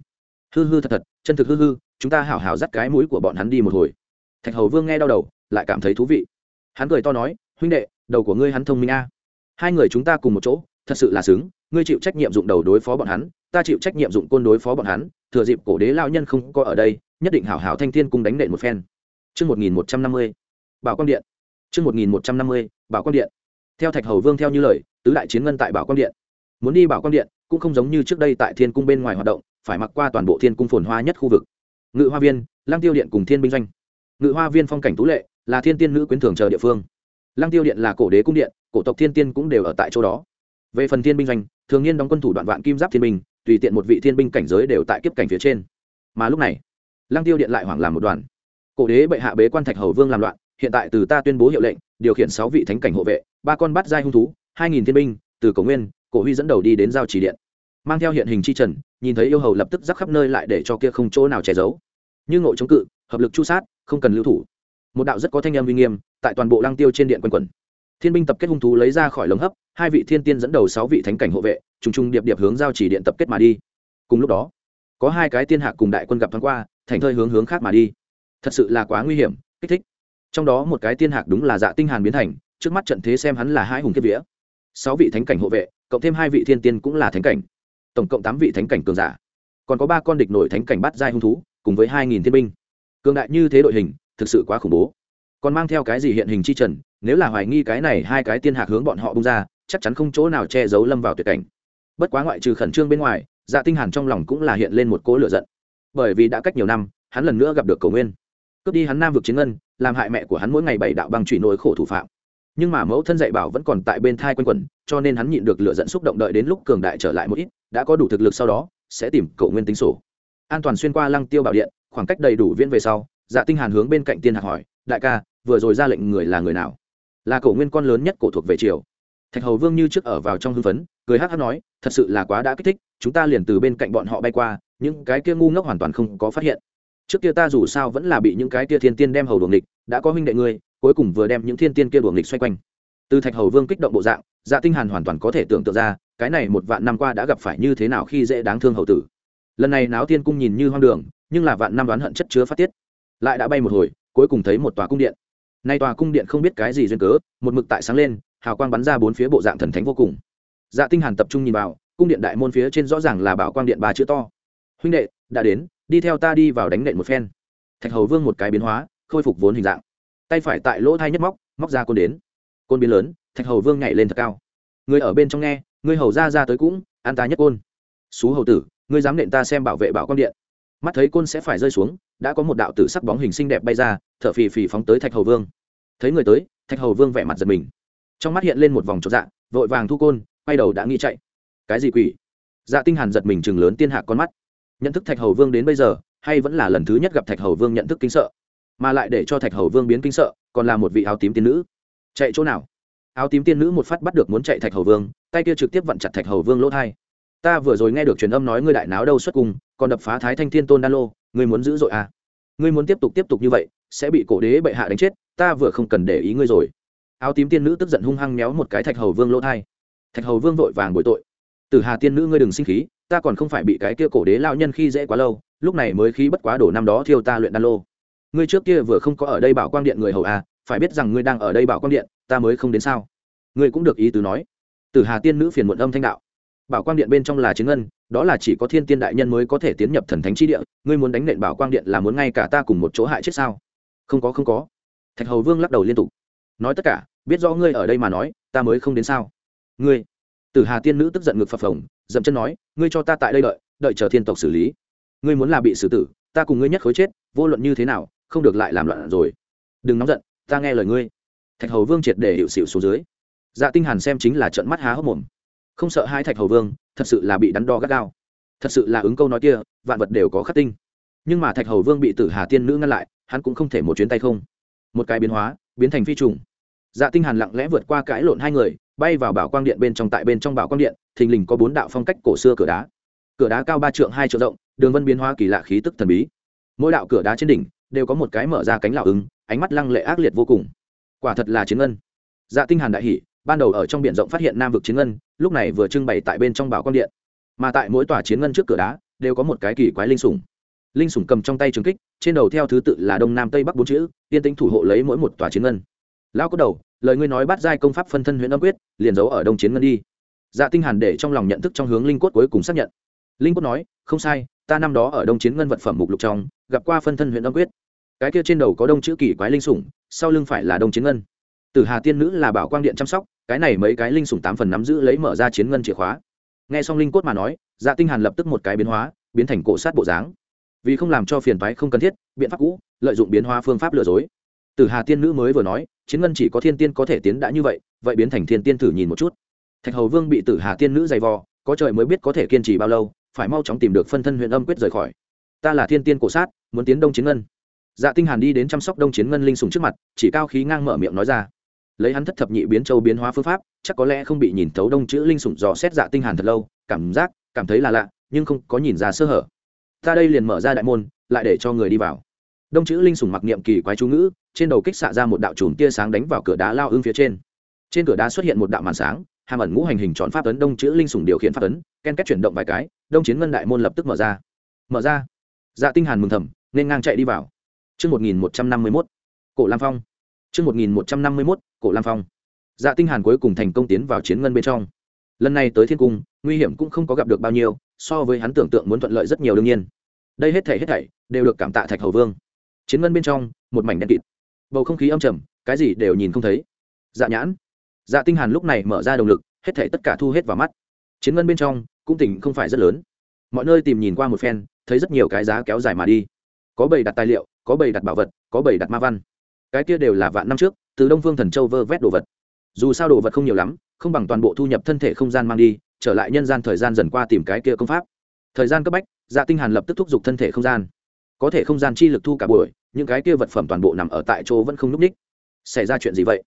Hư hư thật thật chân thực hư hư chúng ta hảo hảo dắt cái mũi của bọn hắn đi một hồi. Thạch hầu vương nghe đau đầu lại cảm thấy thú vị hắn cười to nói huynh đệ đầu của ngươi hắn thông minh a hai người chúng ta cùng một chỗ thật sự là xứng ngươi chịu trách nhiệm dụng đầu đối phó bọn hắn ta chịu trách nhiệm dụng côn đối phó bọn hắn thừa dịp cổ đế lao nhân không có ở đây nhất định hảo hảo thanh thiên cung đánh nện một phen Trước 1150, Bảo Quang Điện. Trước 1150, Bảo Quang Điện. Theo Thạch Hầu Vương theo như lời, tứ đại chiến ngân tại Bảo Quang Điện. Muốn đi Bảo Quang Điện, cũng không giống như trước đây tại Thiên cung bên ngoài hoạt động, phải mặc qua toàn bộ Thiên cung phồn hoa nhất khu vực. Ngự Hoa Viên, Lang Tiêu Điện cùng Thiên binh doanh. Ngự Hoa Viên phong cảnh tú lệ, là thiên tiên nữ quyến thường chờ địa phương. Lang Tiêu Điện là cổ đế cung điện, cổ tộc thiên tiên cũng đều ở tại chỗ đó. Về phần thiên binh doanh, thường niên đóng quân thủ đoạn vạn kim giáp thiên binh, tùy tiện một vị thiên binh cảnh giới đều tại kiếp cảnh phía trên. Mà lúc này, Lang Tiêu Điện lại hoảng làm một đoàn. Cổ đế bệ hạ bế quan thạch hầu vương làm loạn, hiện tại từ ta tuyên bố hiệu lệnh điều khiển sáu vị thánh cảnh hộ vệ ba con bắt giai hung thú hai nghìn thiên binh từ cổ nguyên cổ huy dẫn đầu đi đến giao chỉ điện mang theo hiện hình chi trần nhìn thấy yêu hầu lập tức rắc khắp nơi lại để cho kia không chỗ nào che giấu như ngộ chống cự hợp lực chu sát không cần lưu thủ một đạo rất có thanh âm uy nghiêm, tại toàn bộ lăng tiêu trên điện quân quẩn. Thiên binh tập kết hung thú lấy ra khỏi lồng hấp, hai vị thiên tiên dẫn đầu sáu vị thánh cảnh hộ vệ, trùng trùng điệp điệp hướng giao chỉ điện tập kết mà đi. Cùng lúc đó, có hai cái tiên hạc cùng đại quân gặp thoáng qua, thành thơi hướng hướng khác mà đi. Thật sự là quá nguy hiểm, kích thích. Trong đó một cái tiên hạc đúng là dạ tinh hàn biến thành, trước mắt trận thế xem hắn là hai hùng kiếp vía. Sáu vị thánh cảnh hộ vệ, cộng thêm hai vị thiên tiên cũng là thánh cảnh. Tổng cộng tám vị thánh cảnh cường giả. Còn có ba con địch nổi thánh cảnh bắt giai hung thú, cùng với hai nghìn thiên binh. Cường đại như thế đội hình thực sự quá khủng bố. Còn mang theo cái gì hiện hình chi trần, nếu là hoài nghi cái này hai cái tiên hạc hướng bọn họ bung ra, chắc chắn không chỗ nào che giấu lâm vào tuyệt cảnh. Bất quá ngoại trừ khẩn trương bên ngoài dạ tinh hàn trong lòng cũng là hiện lên một cỗ lửa giận. Bởi vì đã cách nhiều năm, hắn lần nữa gặp được cầu nguyên. Cướp đi hắn nam vực chiến ngân, làm hại mẹ của hắn mỗi ngày bảy đạo băng trụy nỗi khổ thủ phạm. Nhưng mà mẫu thân dạy bảo vẫn còn tại bên thai quanh quẩn, cho nên hắn nhịn được lửa giận xúc động đợi đến lúc cường đại trở lại một ít, đã có đủ thực lực sau đó, sẽ tìm cầu nguyên tính sổ. An toàn xuyên qua lăng tiêu bảo điện, khoảng cách đầy đủ viễn về sau dạ tinh hàn hướng bên cạnh tiên hạc hỏi, đại ca, vừa rồi ra lệnh người là người nào? Là cổ nguyên con lớn nhất cổ thuộc về triều. Thạch hầu vương như trước ở vào trong hưng phấn, cười hắc hắc nói, thật sự là quá đã kích thích, chúng ta liền từ bên cạnh bọn họ bay qua, những cái kia ngu ngốc hoàn toàn không có phát hiện. Trước kia ta dù sao vẫn là bị những cái kia thiên tiên đem hầu đuồng địch, đã có huynh đệ ngươi, cuối cùng vừa đem những thiên tiên kia đuồng địch xoay quanh. Từ thạch hầu vương kích động bộ dạng dạ tinh hàn hoàn toàn có thể tưởng tượng ra, cái này một vạn năm qua đã gặp phải như thế nào khi dễ đáng thương hầu tử. Lần này náo tiên cung nhìn như hoang đường, nhưng là vạn năm đoán hận chất chứa phát tiết lại đã bay một hồi, cuối cùng thấy một tòa cung điện. Nay tòa cung điện không biết cái gì duyên cớ, một mực tại sáng lên, hào quang bắn ra bốn phía bộ dạng thần thánh vô cùng. Dạ tinh hàn tập trung nhìn vào, cung điện đại môn phía trên rõ ràng là bảo quang điện ba chữ to. Huynh đệ, đã đến, đi theo ta đi vào đánh nện một phen. Thạch hầu vương một cái biến hóa, khôi phục vốn hình dạng. Tay phải tại lỗ thay nhất móc móc ra côn đến. Côn biến lớn, thạch hầu vương nhảy lên thật cao. Người ở bên trong nghe, người hầu ra ra tới cũng, an ta nhất côn. Xú hầu tử, ngươi dám nện ta xem bảo vệ bảo quang điện mắt thấy côn sẽ phải rơi xuống, đã có một đạo tử sắc bóng hình xinh đẹp bay ra, thở phì phì phóng tới thạch hầu vương. Thấy người tới, thạch hầu vương vẻ mặt giật mình. Trong mắt hiện lên một vòng trọn dạ vội vàng thu côn, quay đầu đã nghĩ chạy. Cái gì quỷ? Dạ tinh hàn giật mình chừng lớn tiên hạ con mắt. Nhận thức thạch hầu vương đến bây giờ, hay vẫn là lần thứ nhất gặp thạch hầu vương nhận thức kinh sợ? Mà lại để cho thạch hầu vương biến kinh sợ, còn là một vị áo tím tiên nữ. Chạy chỗ nào? Áo tím tiên nữ một phát bắt được muốn chạy thạch hầu vương, tay kia trực tiếp vặn chặt thạch hầu vương lỗ thai ta vừa rồi nghe được truyền âm nói ngươi đại náo đâu xuất cung, còn đập phá thái thanh thiên tôn đan lô, ngươi muốn giữ dội à? Ngươi muốn tiếp tục tiếp tục như vậy, sẽ bị cổ đế bệ hạ đánh chết, ta vừa không cần để ý ngươi rồi. Áo tím tiên nữ tức giận hung hăng méo một cái thạch hầu vương lỗ thai. Thạch hầu vương vội vàng bội tội. Từ hà tiên nữ ngươi đừng sinh khí, ta còn không phải bị cái kia cổ đế lao nhân khi dễ quá lâu, lúc này mới khí bất quá đổ năm đó thiêu ta luyện đan lô. Ngươi trước kia vừa không có ở đây bảo quang điện người hầu à phải biết rằng ngươi đang ở đây bảo quang điện, ta mới không đến sao? Ngươi cũng được ý tứ nói. Từ hà tiên nữ phiền muộn âm thanh đạo bảo quang điện bên trong là chiến ngân, đó là chỉ có thiên tiên đại nhân mới có thể tiến nhập thần thánh chi địa, ngươi muốn đánh nện bảo quang điện là muốn ngay cả ta cùng một chỗ hại chết sao? Không có không có. Thạch hầu vương lắc đầu liên tục. Nói tất cả, biết rõ ngươi ở đây mà nói, ta mới không đến sao? Ngươi. Tử hà tiên nữ tức giận ngực phập phồng, dậm chân nói, ngươi cho ta tại đây đợi đợi chờ thiên tộc xử lý. Ngươi muốn là bị xử tử, ta cùng ngươi nhất khối chết, vô luận như thế nào, không được lại làm loạn rồi. Đừng nóng giận, ta nghe lời ngươi. Thạch hầu vương triệt để hiệu xịu xuống dưới. Dạ tinh hàn xem chính là trận mắt há hốc mồm không sợ hai thạch hầu vương, thật sự là bị đắn đo gắt gao. Thật sự là ứng câu nói kia, vạn vật đều có khắc tinh. Nhưng mà thạch hầu vương bị tử hà tiên nữ ngăn lại, hắn cũng không thể một chuyến tay không. Một cái biến hóa, biến thành phi trùng. Dạ tinh hàn lặng lẽ vượt qua cãi lộn hai người, bay vào bảo quang điện bên trong tại bên trong bảo quang điện, thình lình có bốn đạo phong cách cổ xưa cửa đá. Cửa đá cao ba trượng hai trượng rộng, đường vân biến hóa kỳ lạ khí tức thần bí. Mỗi đạo cửa đá trên đỉnh đều có một cái mở ra cánh lão ứng, ánh mắt lăng lệ ác liệt vô cùng. Quả thật là chiến ngân. Dạ tinh hàn đại hỉ ban đầu ở trong biển rộng phát hiện nam vực chiến ngân, lúc này vừa trưng bày tại bên trong bảo quang điện. Mà tại mỗi tòa chiến ngân trước cửa đá, đều có một cái kỳ quái linh sủng. Linh sủng cầm trong tay trường kích, trên đầu theo thứ tự là đông nam tây bắc bốn chữ, tiên tính thủ hộ lấy mỗi một tòa chiến ngân. Lão có đầu, lời ngươi nói bắt giai công pháp phân thân huyện âm quyết, liền giấu ở đông chiến ngân đi. Dạ tinh hàn để trong lòng nhận thức trong hướng linh cốt cuối cùng xác nhận. Linh cốt nói, không sai, ta năm đó ở đông chiến ngân vật phẩm mục lục trong, gặp qua phân thân huyện âm quyết. Cái kia trên đầu có đông chữ kỳ quái linh sủng, sau lưng phải là đông chiến ngân. Tử hà tiên nữ là bảo quang điện chăm sóc cái này mấy cái linh sủng tám phần nắm giữ lấy mở ra chiến ngân chìa khóa. Nghe xong linh cốt mà nói dạ tinh hàn lập tức một cái biến hóa, biến thành cổ sát bộ dáng. Vì không làm cho phiền toái không cần thiết, biện pháp cũ, lợi dụng biến hóa phương pháp lừa dối. Tử hà tiên nữ mới vừa nói, chiến ngân chỉ có thiên tiên có thể tiến đã như vậy vậy biến thành thiên tiên thử nhìn một chút. Thạch hầu vương bị tử hà tiên nữ dày vò, có trời mới biết có thể kiên trì bao lâu, phải mau chóng tìm được phân thân huyện âm quyết rời khỏi. Ta là thiên tiên cổ sát, muốn tiến đông chiến ngân. Dạ tinh hàn đi đến chăm sóc đông chiến ngân linh sùng trước mặt, chỉ cao khí ngang mở miệng nói ra lấy hắn thất thập nhị biến châu biến hóa phương pháp chắc có lẽ không bị nhìn thấu đông chữ linh sủng dò xét dạ tinh hàn thật lâu cảm giác cảm thấy là lạ nhưng không có nhìn ra sơ hở. Ta đây liền mở ra đại môn lại để cho người đi vào. Đông chữ linh sủng mặc niệm kỳ quái chú ngữ trên đầu kích xạ ra một đạo chùm tia sáng đánh vào cửa đá lao ương phía trên. Trên cửa đá xuất hiện một đạo màn sáng hàm ẩn ngũ hành hình tròn pháp ấn đông chữ linh sủng điều khiển pháp ấn ken kết chuyển động vài cái đông chiến ngân đại môn lập tức mở ra. Mở ra. Dạ tinh hàn mừng thầm nên ngang chạy đi vào. Chương 1151, Cổ Lam Phong. chương 1151, Cổ Lam Phong. Dạ Tinh Hàn cuối cùng thành công tiến vào chiến ngân bên trong. Lần này tới Thiên Cung, nguy hiểm cũng không có gặp được bao nhiêu, so với hắn tưởng tượng muốn thuận lợi rất nhiều đương nhiên. Đây hết thảy hết thảy đều được cảm tạ Thạch Hầu Vương. Chiến ngân bên trong, một mảnh đen kịt. Bầu không khí âm trầm, cái gì đều nhìn không thấy. Dạ Nhãn. Dạ Tinh Hàn lúc này mở ra động lực, hết thảy tất cả thu hết vào mắt. Chiến ngân bên trong, cũng tỉnh không phải rất lớn. Mọi nơi tìm nhìn qua một phen, thấy rất nhiều cái giá kéo dài mà đi. Có bầy đặt tài liệu, có bầy đặt bảo vật, có bầy đặt ma văn. Cái kia đều là vạn năm trước, từ Đông Phương Thần Châu vơ vét đồ vật. Dù sao đồ vật không nhiều lắm, không bằng toàn bộ thu nhập thân thể không gian mang đi, trở lại nhân gian thời gian dần qua tìm cái kia công pháp. Thời gian cấp bách dạ tinh hàn lập tức thúc giục thân thể không gian. Có thể không gian chi lực thu cả buổi, những cái kia vật phẩm toàn bộ nằm ở tại chỗ vẫn không núp ních. Xảy ra chuyện gì vậy?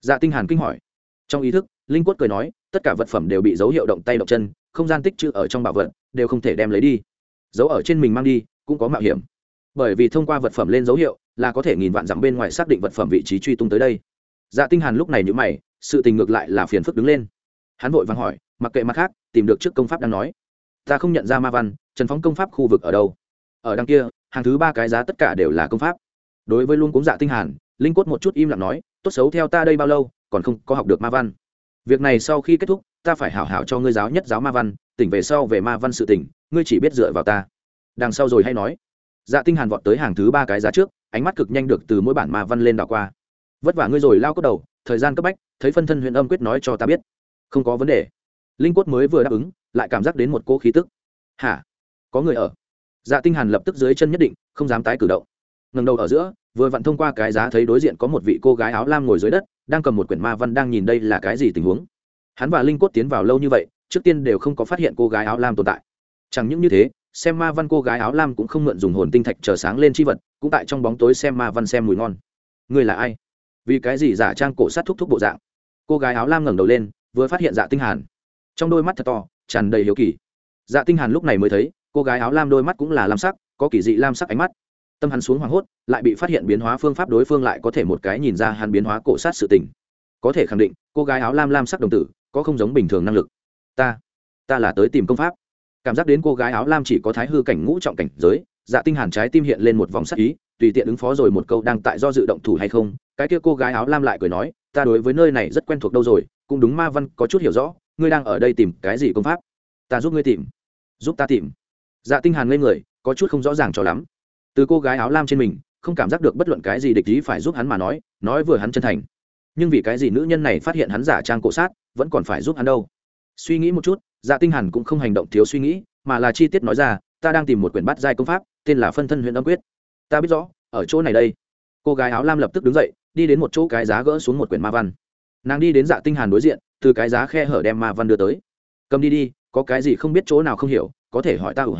Dạ tinh hàn kinh hỏi. Trong ý thức, linh quất cười nói, tất cả vật phẩm đều bị dấu hiệu động tay động chân, không gian tích trữ ở trong bảo vật, đều không thể đem lấy đi. Dấu ở trên mình mang đi, cũng có mạo hiểm bởi vì thông qua vật phẩm lên dấu hiệu là có thể nghìn vạn dặm bên ngoài xác định vật phẩm vị trí truy tung tới đây. Dạ tinh hàn lúc này nhíu mày, sự tình ngược lại là phiền phức đứng lên. Hắn vội vàng hỏi, mặc kệ mặt khác, tìm được trước công pháp đang nói. Ta không nhận ra ma văn, trần phóng công pháp khu vực ở đâu? Ở đằng kia, hàng thứ ba cái giá tất cả đều là công pháp. Đối với luôn cúng dạ tinh hàn, linh cốt một chút im lặng nói, tốt xấu theo ta đây bao lâu, còn không có học được ma văn. Việc này sau khi kết thúc, ta phải hảo hảo cho ngươi giáo nhất giáo ma văn, tỉnh về sau về ma văn sự tỉnh ngươi chỉ biết dựa vào ta. Đằng sau rồi hay nói dạ tinh hàn vọt tới hàng thứ ba cái giá trước, ánh mắt cực nhanh được từ mỗi bản ma văn lên đảo qua. Vất vả ngươi rồi lao cốt đầu, thời gian cấp bách, thấy phân thân huyện âm quyết nói cho ta biết. Không có vấn đề. Linh quất mới vừa đáp ứng, lại cảm giác đến một cô khí tức. Hả? Có người ở. Dạ tinh hàn lập tức dưới chân nhất định, không dám tái cử động. Ngẩng đầu ở giữa, vừa vặn thông qua cái giá thấy đối diện có một vị cô gái áo lam ngồi dưới đất, đang cầm một quyển ma văn đang nhìn đây là cái gì tình huống. Hắn và linh quất tiến vào lâu như vậy, trước tiên đều không có phát hiện cô gái áo lam tồn tại. Chẳng những như thế xem ma văn cô gái áo lam cũng không mượn dùng hồn tinh thạch chờ sáng lên chi vật, cũng tại trong bóng tối xem ma văn xem mùi ngon. Người là ai? Vì cái gì giả trang cổ sát thúc thúc bộ dạng? Cô gái áo lam ngẩng đầu lên, vừa phát hiện dạ tinh hàn. Trong đôi mắt thật to, tràn đầy hiếu kỳ. Dạ tinh hàn lúc này mới thấy, cô gái áo lam đôi mắt cũng là lam sắc, có kỳ dị lam sắc ánh mắt. Tâm hắn xuống hoảng hốt, lại bị phát hiện biến hóa phương pháp đối phương lại có thể một cái nhìn ra hắn biến hóa cổ sát sự tình. Có thể khẳng định, cô gái áo lam lam sắc đồng tử, có không giống bình thường năng lực. Ta ta là tới tìm công pháp cảm giác đến cô gái áo lam chỉ có thái hư cảnh ngũ trọng cảnh giới dạ tinh hàn trái tim hiện lên một vòng sắc ý, tùy tiện ứng phó rồi một câu đang tại do dự động thủ hay không, cái kia cô gái áo lam lại cười nói, ta đối với nơi này rất quen thuộc đâu rồi, cũng đúng ma văn, có chút hiểu rõ, ngươi đang ở đây tìm cái gì công pháp? Ta giúp ngươi tìm. Giúp ta tìm? Dạ tinh hàn lên người, có chút không rõ ràng cho lắm. Từ cô gái áo lam trên mình, không cảm giác được bất luận cái gì địch ý phải giúp hắn mà nói nói vừa hắn chân thành. Nhưng vì cái gì nữ nhân này phát hiện hắn giả trang cổ sát, vẫn còn phải giúp hắn đâu? Suy nghĩ một chút dạ tinh hàn cũng không hành động thiếu suy nghĩ, mà là chi tiết nói ra, ta đang tìm một quyển bát giai công pháp, tên là phân thân huyện âm quyết. Ta biết rõ, ở chỗ này đây. Cô gái áo lam lập tức đứng dậy, đi đến một chỗ cái giá gỡ xuống một quyển ma văn. Nàng đi đến dạ tinh hàn đối diện, từ cái giá khe hở đem ma văn đưa tới. Cầm đi đi, có cái gì không biết chỗ nào không hiểu, có thể hỏi ta ủ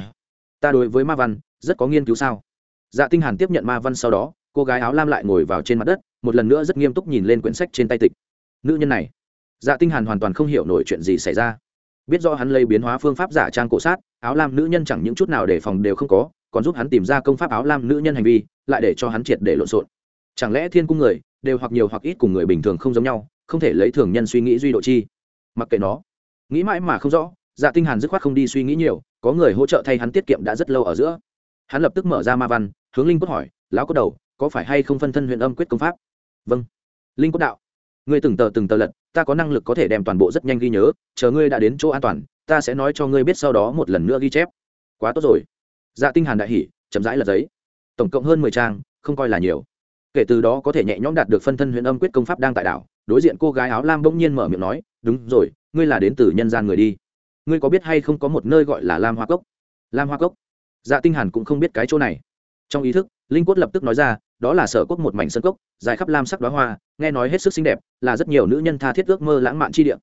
ta đối với ma văn, rất có nghiên cứu sao? Dạ tinh hàn tiếp nhận ma văn sau đó, cô gái áo lam lại ngồi vào trên mặt đất, một lần nữa rất nghiêm túc nhìn lên quyển sách trên tay tịch. Nữ nhân này dạ tinh hàn hoàn toàn không hiểu nổi chuyện gì xảy ra. Biết do hắn lấy biến hóa phương pháp giả trang cổ sát, áo lam nữ nhân chẳng những chút nào để phòng đều không có, còn giúp hắn tìm ra công pháp áo lam nữ nhân hành vi, lại để cho hắn triệt để lộn xộn. Chẳng lẽ thiên cung người đều hoặc nhiều hoặc ít cùng người bình thường không giống nhau, không thể lấy thường nhân suy nghĩ duy độ chi? Mặc kệ nó. Nghĩ mãi mà không rõ dạ tinh hàn dứt khoát không đi suy nghĩ nhiều, có người hỗ trợ thay hắn tiết kiệm đã rất lâu ở giữa. Hắn lập tức mở ra ma văn, hướng linh cốt hỏi, lão cốt đầu, có phải hay không phân thân huyện âm quyết công pháp? Vâng. Linh cốt đạo ngươi từng tờ từng tờ lật, ta có năng lực có thể đem toàn bộ rất nhanh ghi nhớ, chờ ngươi đã đến chỗ an toàn, ta sẽ nói cho ngươi biết sau đó một lần nữa ghi chép. Quá tốt rồi. Dạ tinh hàn đại hỉ, chậm rãi lật giấy. Tổng cộng hơn mười trang, không coi là nhiều. Kể từ đó có thể nhẹ nhõm đạt được phân thân huyền âm quyết công pháp đang tại đảo, đối diện cô gái áo lam bỗng nhiên mở miệng nói, đúng rồi, ngươi là đến từ nhân gian người đi. Ngươi có biết hay không có một nơi gọi là lam hoa cốc? Lam hoa cốc? Dạ tinh hàn cũng không biết cái chỗ này. Trong ý thức, linh quất lập tức nói ra, đó là sở quốc một mảnh sân cốc, dài khắp lam sắc đóa hoa, nghe nói hết sức xinh đẹp là rất nhiều nữ nhân tha thiết ước mơ lãng mạn chi địa.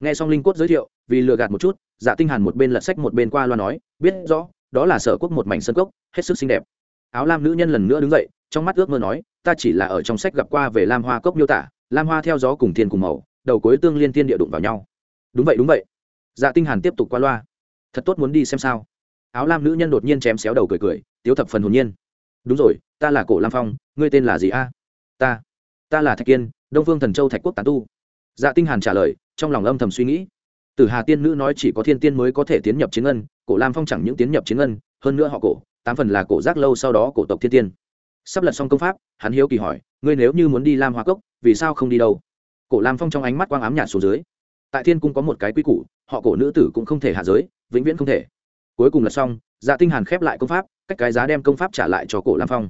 Nghe xong linh Cốt giới thiệu, vì lừa gạt một chút dạ tinh hàn một bên lật sách một bên qua loa nói, biết rõ, đó là sở quốc một mảnh sân cốc, hết sức xinh đẹp. Áo lam nữ nhân lần nữa đứng dậy, trong mắt ước mơ nói, ta chỉ là ở trong sách gặp qua về lam hoa cốc miêu tả, lam hoa theo gió cùng thiên cùng màu, đầu cuối tương liên tiên địa đụng vào nhau. Đúng vậy đúng vậy. Dạ tinh hàn tiếp tục qua loa. Thật tốt muốn đi xem sao. Áo lam nữ nhân đột nhiên chém xéo đầu cười cười, tiếu thập phần hồn nhiên. Đúng rồi, ta là cổ lam phong, ngươi tên là gì a? Ta ta là thạch kiên đông phương thần châu thạch quốc tán tu dạ tinh hàn trả lời trong lòng âm thầm suy nghĩ từ hà tiên nữ nói chỉ có thiên tiên mới có thể tiến nhập chiến ngân cổ lam phong chẳng những tiến nhập chiến ngân hơn nữa họ cổ tám phần là cổ giác lâu sau đó cổ tộc thiên tiên sắp lật xong công pháp hắn hiếu kỳ hỏi ngươi nếu như muốn đi lam hoa cốc vì sao không đi đâu cổ lam phong trong ánh mắt quang ám nhạt xuống dưới tại thiên cung có một cái quy củ họ cổ nữ tử cũng không thể hạ giới vĩnh viễn không thể cuối cùng là xong dạ tinh hàn khép lại công pháp cách cái giá đem công pháp trả lại cho cổ lam phong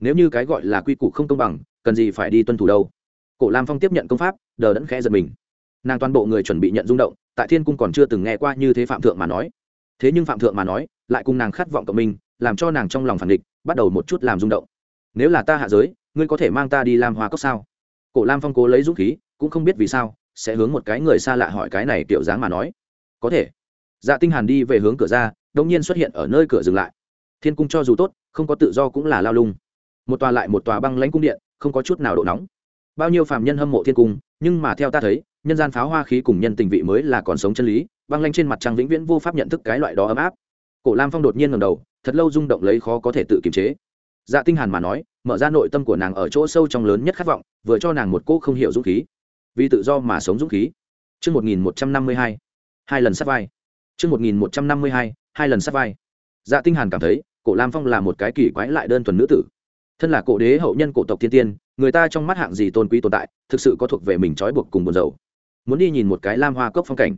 nếu như cái gọi là quy củ không công bằng cần gì phải đi tuân thủ đâu cổ lam phong tiếp nhận công pháp, đờ đẫn khẽ giật mình. Nàng toàn bộ người chuẩn bị nhận rung động, tại thiên cung còn chưa từng nghe qua như thế phạm thượng mà nói. Thế nhưng phạm thượng mà nói, lại cùng nàng khát vọng cộng minh, làm cho nàng trong lòng phản địch bắt đầu một chút làm rung động. Nếu là ta hạ giới, ngươi có thể mang ta đi làm hoa cốc sao? Cổ lam phong cố lấy dũng khí, cũng không biết vì sao, sẽ hướng một cái người xa lạ hỏi cái này kiểu dáng mà nói. Có thể. Dạ tinh hàn đi về hướng cửa ra đống nhiên xuất hiện ở nơi cửa dừng lại. Thiên cung cho dù tốt, không có tự do cũng là lao lung. Một tòa lại một tòa băng lãnh cung điện, không có chút nào độ nóng bao nhiêu phàm nhân hâm mộ thiên cung nhưng mà theo ta thấy nhân gian pháo hoa khí cùng nhân tình vị mới là còn sống chân lý băng lanh trên mặt trăng vĩnh viễn vô pháp nhận thức cái loại đó ấm áp cổ lam phong đột nhiên ngầm đầu thật lâu rung động lấy khó có thể tự kiềm chế dạ tinh hàn mà nói mở ra nội tâm của nàng ở chỗ sâu trong lớn nhất khát vọng vừa cho nàng một cô không hiểu dũng khí vì tự do mà sống dũng khí Trước 1152, hai lần sát vai. Trước 1152, hai lần sát vai. Dạ Tinh Hàn cảm thấy, Cổ Lam Phong là một cái kỳ quái lại đơn thuần nữ tử. Thân là cổ đế hậu nhân cổ tộc thiên tiên, người ta trong mắt hạng gì tôn quý tồn tại, thực sự có thuộc về mình trói buộc cùng buồn rầu. Muốn đi nhìn một cái Lam Hoa cốc phong cảnh,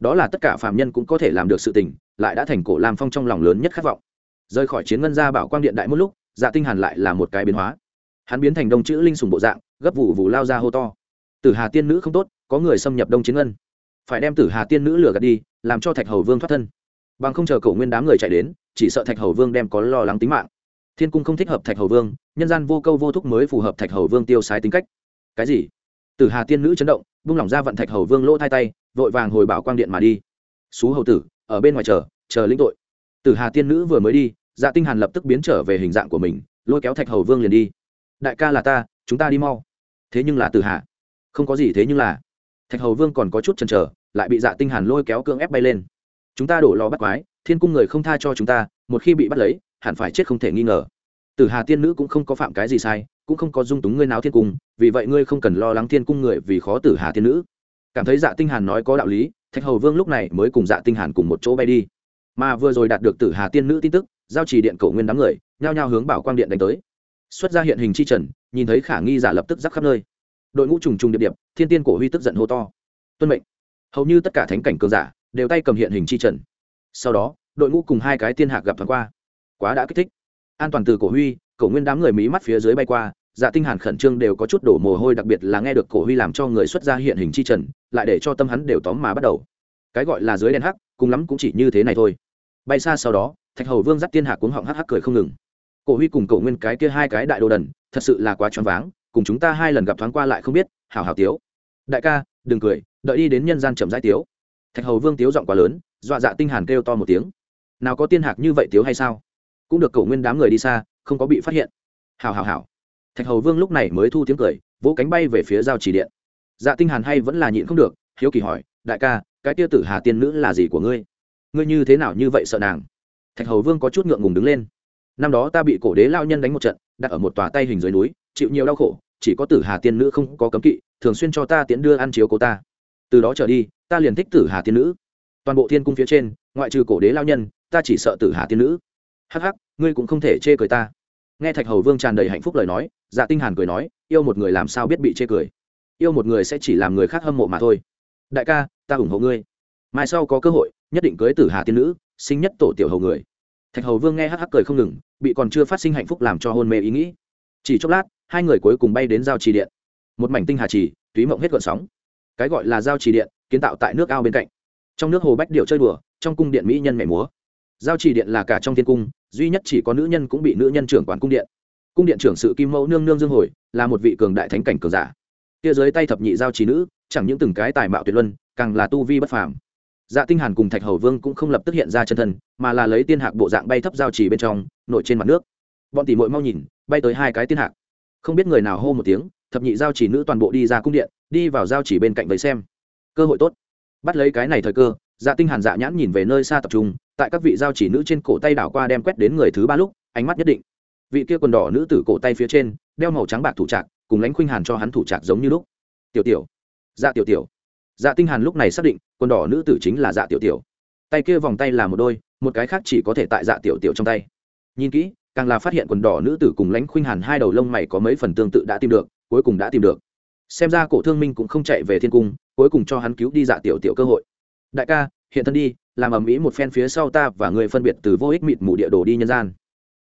đó là tất cả phạm nhân cũng có thể làm được sự tình, lại đã thành Cổ Lam Phong trong lòng lớn nhất khát vọng. Rời khỏi chiến ngân gia bảo quang điện đại một lúc, Dạ Tinh Hàn lại là một cái biến hóa. Hắn biến thành đông chữ linh sùng bộ dạng, gấp vụ vụ lao ra hô to tử hà tiên nữ không tốt có người xâm nhập đông chiến ngân phải đem tử hà tiên nữ lừa gạt đi làm cho thạch hầu vương thoát thân bằng không chờ cậu nguyên đám người chạy đến chỉ sợ thạch hầu vương đem có lo lắng tính mạng thiên cung không thích hợp thạch hầu vương, nhân gian vô câu vô thúc mới phù hợp thạch hầu vương tiêu sái tính cách. Cái gì? Tử hà tiên nữ chấn động bung lỏng ra vận thạch hầu vương lỗ thai tay, vội vàng hồi bảo quang điện mà đi. Xú hầu tử, ở bên ngoài chờ chờ lĩnh tội. Tử hà tiên nữ vừa mới đi dạ tinh hàn lập tức biến trở về hình dạng của mình, lôi kéo thạch hầu vương liền đi. Đại ca là ta, chúng ta đi mau. Thế nhưng là tử hà. Không có gì thế nhưng là. Thạch hầu vương còn có chút chần chờ, lại bị dạ tinh hàn lôi kéo cưỡng ép bay lên. Chúng ta đổ lò bắt quái, thiên cung người không tha cho chúng ta, một khi bị bắt lấy hẳn phải chết không thể nghi ngờ. Tử hà tiên nữ cũng không có phạm cái gì sai, cũng không có dung túng ngươi nào thiên cung, vì vậy ngươi không cần lo lắng thiên cung người vì khó tử hà tiên nữ. Cảm thấy dạ tinh hàn nói có đạo lý, thạch hầu vương lúc này mới cùng dạ tinh hàn cùng một chỗ bay đi. Mà vừa rồi đạt được tử hà tiên nữ tin tức, giao trì điện cổ nguyên đám người, nhao nhao hướng bảo quang điện đánh tới. Xuất ra hiện hình chi trần, nhìn thấy khả nghi giả lập tức rắc khắp nơi. Đội ngũ trùng trùng điệp điệp, thiên tiên cổ huy tức giận hô to. Tuân mệnh. Hầu như tất cả thánh cảnh cường giả đều tay cầm hiện hình chi trần. Sau đó, đội ngũ cùng hai cái tiên hạc gặp thoáng qua quá đã kích thích. An toàn từ cổ huy, cổ nguyên đám người mí mắt phía dưới bay qua dạ tinh hàn khẩn trương đều có chút đổ mồ hôi, đặc biệt là nghe được cổ huy làm cho người xuất ra hiện hình chi trần, lại để cho tâm hắn đều tóm mà bắt đầu. Cái gọi là dưới đèn hắc, cùng lắm cũng chỉ như thế này thôi. Bay xa sau đó, thạch hầu vương dắt tiên hạ cuống họng hắc hắc cười không ngừng. Cổ huy cùng cổ nguyên cái kia hai cái đại đồ đần, thật sự là quá choáng váng, cùng chúng ta hai lần gặp thoáng qua lại không biết, hảo hảo tiếu. Đại ca, đừng cười, đợi đi đến nhân gian chậm rãi tiếu. Thạch hầu vương tiếu giọng quá lớn, dọa dạ tinh hàn kêu to một tiếng. Nào có tiên hạc như vậy tiếu hay sao? Cũng được cầu nguyên đám người đi xa, không có bị phát hiện. Hảo hảo hảo. Thạch hầu vương lúc này mới thu tiếng cười, vỗ cánh bay về phía giao chỉ điện. Dạ tinh hàn hay vẫn là nhịn không được, hiếu kỳ hỏi, đại ca, cái tia tử hà tiên nữ là gì của ngươi? Ngươi như thế nào như vậy sợ nàng? Thạch hầu vương có chút ngượng ngùng đứng lên. Năm đó ta bị cổ đế lao nhân đánh một trận, đặt ở một tòa tay hình dưới núi, chịu nhiều đau khổ, chỉ có tử hà tiên nữ không có cấm kỵ, thường xuyên cho ta tiễn đưa ăn chiếu cô ta. Từ đó trở đi, ta liền thích tử hà tiên nữ. Toàn bộ thiên cung phía trên, ngoại trừ cổ đế lao nhân, ta chỉ sợ tử hà tiên nữ hắc hắc, ngươi cũng không thể chê cười ta. Nghe thạch hầu vương tràn đầy hạnh phúc lời nói dạ tinh hàn cười nói, yêu một người làm sao biết bị chê cười? Yêu một người sẽ chỉ làm người khác hâm mộ mà thôi. Đại ca, ta ủng hộ ngươi. Mai sau có cơ hội, nhất định cưới tử hà tiên nữ, sinh nhất tổ tiểu hầu người. Thạch hầu vương nghe hắc hắc cười không ngừng, bị còn chưa phát sinh hạnh phúc làm cho hôn mê ý nghĩ. Chỉ chốc lát, hai người cuối cùng bay đến giao trì điện. Một mảnh tinh hà trì, túy mộng hết gợn sóng. Cái gọi là giao trì điện, kiến tạo tại nước ao bên cạnh. Trong nước hồ bách điệu chơi đùa, trong cung điện mỹ nhân mẹ múa giao chỉ điện là cả trong thiên cung, duy nhất chỉ có nữ nhân cũng bị nữ nhân trưởng quản cung điện. Cung điện trưởng sự kim mẫu nương nương dương hồi, là một vị cường đại thánh cảnh cường giả. Kia dưới tay thập nhị giao trì nữ, chẳng những từng cái tài mạo tuyệt luân, càng là tu vi bất phàm. Dạ tinh hàn cùng thạch hầu vương cũng không lập tức hiện ra chân thân, mà là lấy tiên hạc bộ dạng bay thấp giao trì bên trong nổi trên mặt nước. Bọn tỷ muội mau nhìn, bay tới hai cái tiên hạc. Không biết người nào hô một tiếng, thập nhị giao chỉ nữ toàn bộ đi ra cung điện, đi vào giao chỉ bên cạnh với xem. Cơ hội tốt. Bắt lấy cái này thời cơ dạ tinh hàn dạ nhãn nhìn về nơi xa tập trung, tại các vị giao chỉ nữ trên cổ tay đảo qua đem quét đến người thứ ba lúc, ánh mắt nhất định. Vị kia quần đỏ nữ tử cổ tay phía trên, đeo màu trắng bạc thủ trạc, cùng lãnh khuynh hàn cho hắn thủ trạc giống như lúc. Tiểu tiểu. Dạ tiểu tiểu. Dạ tinh hàn lúc này xác định, quần đỏ nữ tử chính là dạ tiểu tiểu. Tay kia vòng tay là một đôi, một cái khác chỉ có thể tại dạ tiểu tiểu trong tay. Nhìn kỹ, càng là phát hiện quần đỏ nữ tử cùng lãnh khuynh hàn hai đầu lông mày có mấy phần tương tự đã tìm được, cuối cùng đã tìm được. Xem ra cổ thương minh cũng không chạy về thiên cung, cuối cùng cho hắn cứu đi dạ tiểu tiểu cơ hội đại ca, hiện thân đi, làm ầm ĩ một phen phía sau ta và người phân biệt từ vô ích mịt mù địa đồ đi nhân gian.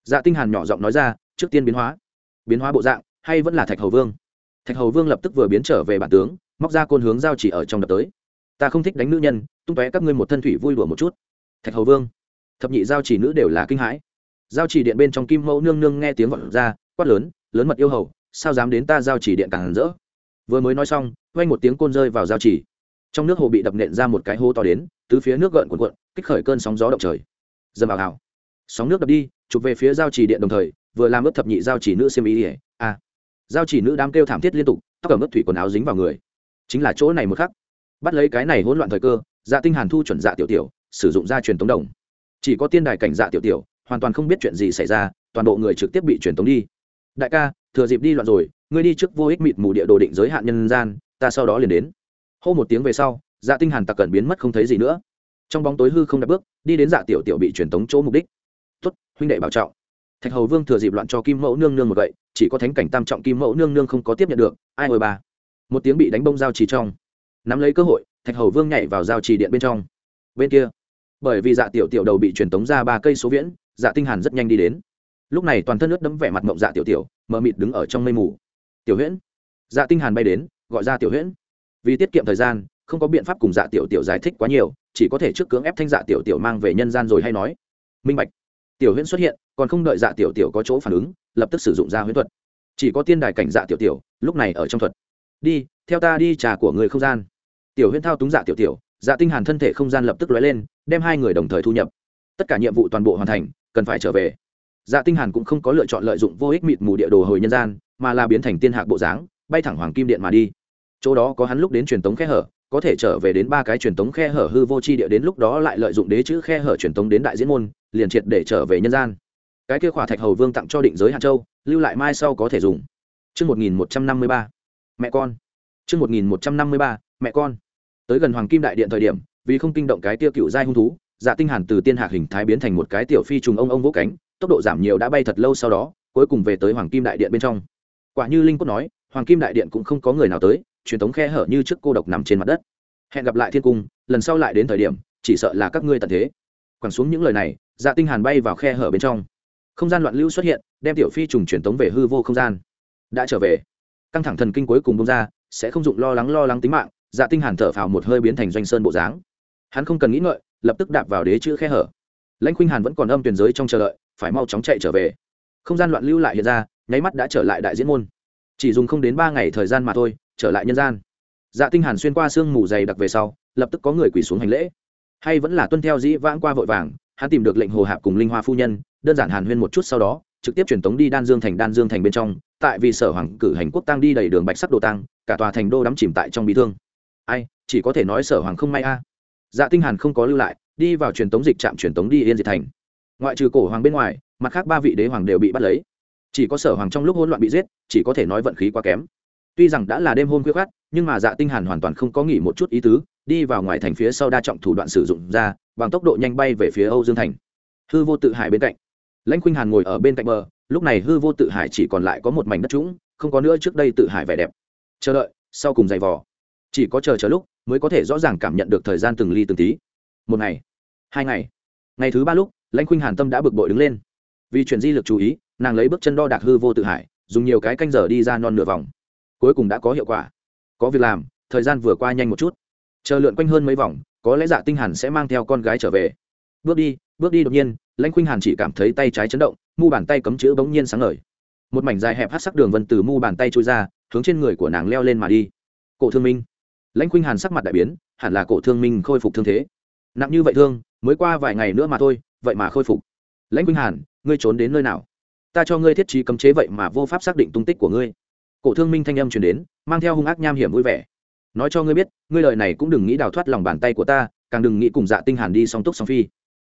Dạ tinh hàn nhỏ giọng nói ra, trước tiên biến hóa. Biến hóa bộ dạng, hay vẫn là thạch hầu vương? Thạch hầu vương lập tức vừa biến trở về bản tướng, móc ra côn hướng giao chỉ ở trong đập tới. Ta không thích đánh nữ nhân, tung tóe các ngươi một thân thủy vui đùa một chút. Thạch hầu vương. Thập nhị giao chỉ nữ đều là kinh hãi. Giao chỉ điện bên trong kim mẫu nương nương nghe tiếng vọng ra, quát lớn lớn mật yêu hầu, sao dám đến ta giao chỉ điện càng rỡ? Vừa mới nói xong quanh một tiếng côn rơi vào giao chỉ trong nước hồ bị đập nện ra một cái hố to đến tứ phía nước gợn cuộn cuộn, kích khởi cơn sóng gió động trời. Dầm vào hào sóng nước đập đi, chụp về phía giao trì điện đồng thời, vừa làm ướt thập nhị giao trì nữ xem ý ỉa a giao trì nữ đám kêu thảm thiết liên tục, tóc cầm ướt thủy quần áo dính vào người. Chính là chỗ này một khắc. Bắt lấy cái này hỗn loạn thời cơ dạ tinh hàn thu chuẩn dạ tiểu tiểu, sử dụng ra truyền tống đồng. Chỉ có tiên đài cảnh dạ tiểu tiểu, hoàn toàn không biết chuyện gì xảy ra, toàn bộ người trực tiếp bị truyền tống đi. Đại ca, thừa dịp đi loạn rồi, ngươi đi trước vô ích mịt mù địa đồ định giới hạn nhân gian, ta sau đó liền đến hô một tiếng về sau dạ tinh hàn tặc cẩn biến mất không thấy gì nữa. Trong bóng tối hư không đặt bước đi đến dạ tiểu tiểu bị truyền tống chỗ mục đích. Tuất huynh đệ bảo trọng. Thạch hầu vương thừa dịp loạn cho kim mẫu nương nương một vậy, chỉ có thánh cảnh tam trọng kim mẫu nương nương không có tiếp nhận được ai ngồi bà? một tiếng bị đánh bông giao trì trong. Nắm lấy cơ hội thạch hầu vương nhảy vào giao trì điện bên trong. Bên kia bởi vì dạ tiểu tiểu đầu bị truyền tống ra ba cây số viễn dạ tinh hàn rất nhanh đi đến. Lúc này toàn thân nước đấm vẻ mặt mộng dạ tiểu tiểu mờ mịt đứng ở trong mây mù. Tiểu huyễn. Dạ tinh hàn bay đến gọi ra tiểu huyễn vì tiết kiệm thời gian, không có biện pháp cùng dạ tiểu tiểu giải thích quá nhiều, chỉ có thể trước cưỡng ép thanh dạ tiểu tiểu mang về nhân gian rồi hay nói. Minh bạch. Tiểu huyễn xuất hiện, còn không đợi dạ tiểu tiểu có chỗ phản ứng, lập tức sử dụng ra huyễn thuật. Chỉ có tiên đài cảnh dạ tiểu tiểu, lúc này ở trong thuật. Đi, theo ta đi trà của người không gian. Tiểu huyễn thao túng dạ tiểu tiểu dạ tinh hàn thân thể không gian lập tức lóe lên, đem hai người đồng thời thu nhập. Tất cả nhiệm vụ toàn bộ hoàn thành, cần phải trở về. Dạ tinh hàn cũng không có lựa chọn lợi dụng vô ích mịt mù địa đồ hồi nhân gian, mà là biến thành tiên hạc bộ dáng, bay thẳng hoàng kim điện mà đi chỗ đó có hắn lúc đến truyền tống khe hở, có thể trở về đến ba cái truyền tống khe hở hư vô chi địa đến lúc đó lại lợi dụng đế chữ khe hở truyền tống đến đại diễn môn, liền triệt để trở về nhân gian. Cái kia khỏa thạch hầu vương tặng cho định giới hạt châu, lưu lại mai sau có thể dùng. Chương một nghìn một trăm năm mươi ba, mẹ con. Chương một nghìn một trăm năm mươi ba, mẹ con. Tới gần hoàng kim đại điện thời điểm, vì không kinh động cái tiêu cựu giai hung thú dạ tinh hàn từ tiên hạc hình thái biến thành một cái tiểu phi trùng ông ông vỗ cánh, tốc độ giảm nhiều đã bay thật lâu sau đó, cuối cùng về tới hoàng kim đại điện bên trong. Quả như linh cốt nói, hoàng kim đại điện cũng không có người nào tới truyền thống khe hở như trước cô độc nằm trên mặt đất. Hẹn gặp lại thiên cung, lần sau lại đến thời điểm, chỉ sợ là các ngươi tận thế. Quẳng xuống những lời này dạ tinh hàn bay vào khe hở bên trong. Không gian loạn lưu xuất hiện, đem tiểu phi trùng truyền tống về hư vô không gian. Đã trở về. Căng thẳng thần kinh cuối cùng bung ra, sẽ không dụng lo lắng lo lắng tính mạng dạ tinh hàn thở phào một hơi biến thành doanh sơn bộ dáng. Hắn không cần nghĩ ngợi, lập tức đạp vào đế chữ khe hở. Lãnh khuynh hàn vẫn còn âm tuyển giới trong chờ đợi, phải mau chóng chạy trở về. Không gian loạn lưu lại hiện ra, nháy mắt đã trở lại đại diễn môn. Chỉ dùng không đến ba ngày thời gian mà thôi trở lại nhân gian. Dạ tinh hàn xuyên qua sương mù dày đặc về sau, lập tức có người quỳ xuống hành lễ. Hay vẫn là tuân theo dĩ vãng qua vội vàng, hắn tìm được lệnh hồ hạp cùng linh hoa phu nhân, đơn giản hàn huyên một chút sau đó, trực tiếp truyền tống đi đan dương thành đan dương thành bên trong, tại vì sở hoàng cử hành quốc tăng đi đầy đường bạch sắc đồ tăng cả tòa thành đô đắm chìm tại trong bị thương. Ai, chỉ có thể nói sở hoàng không may a. Dạ tinh hàn không có lưu lại, đi vào truyền tống dịch trạm truyền tống đi yên diệt thành. Ngoại trừ cổ hoàng bên ngoài, mặt khác ba vị đế hoàng đều bị bắt lấy. Chỉ có sở hoàng trong lúc hỗn loạn bị giết, chỉ có thể nói vận khí quá kém tuy rằng đã là đêm hôm khuya khát nhưng mà dạ tinh hàn hoàn toàn không có nghỉ một chút ý tứ, đi vào ngoài thành phía sau đa trọng thủ đoạn sử dụng ra, bằng tốc độ nhanh bay về phía âu dương thành. Hư vô tự hải bên cạnh. Lãnh khuynh hàn ngồi ở bên cạnh bờ, lúc này hư vô tự hải chỉ còn lại có một mảnh đất trũng, không có nữa trước đây tự hải vẻ đẹp. Chờ đợi, sau cùng giày vò. Chỉ có chờ chờ lúc, mới có thể rõ ràng cảm nhận được thời gian từng ly từng tí. Một ngày, hai ngày. Ngày thứ ba lúc, lãnh khuynh hàn tâm đã bực bội đứng lên. Vì chuyện di lực chú ý, nàng lấy bước chân đo đạc hư vô tự hải, dùng nhiều cái canh giờ đi ra non nửa vòng cuối cùng đã có hiệu quả. Có việc làm, thời gian vừa qua nhanh một chút. Chờ lượn quanh hơn mấy vòng, có lẽ dạ tinh hàn sẽ mang theo con gái trở về. Bước đi bước đi đột nhiên, lãnh khuynh hàn chỉ cảm thấy tay trái chấn động, mu bàn tay cấm chữ bỗng nhiên sáng ngời. Một mảnh dài hẹp hắt sắc đường vân từ mu bàn tay trôi ra, hướng trên người của nàng leo lên mà đi. Cổ thương minh. Lãnh khuynh hàn sắc mặt đại biến, hẳn là cổ thương minh khôi phục thương thế. Nặng như vậy thương, mới qua vài ngày nữa mà thôi, vậy mà khôi phục. Lãnh khuynh hàn, ngươi trốn đến nơi nào? Ta cho ngươi thiết trí cấm chế vậy mà vô pháp xác định tung tích của ngươi cổ thương minh thanh âm truyền đến, mang theo hung ác nham hiểm vui vẻ. Nói cho ngươi biết, ngươi lời này cũng đừng nghĩ đào thoát lòng bàn tay của ta, càng đừng nghĩ cùng dạ tinh hàn đi song túc song phi.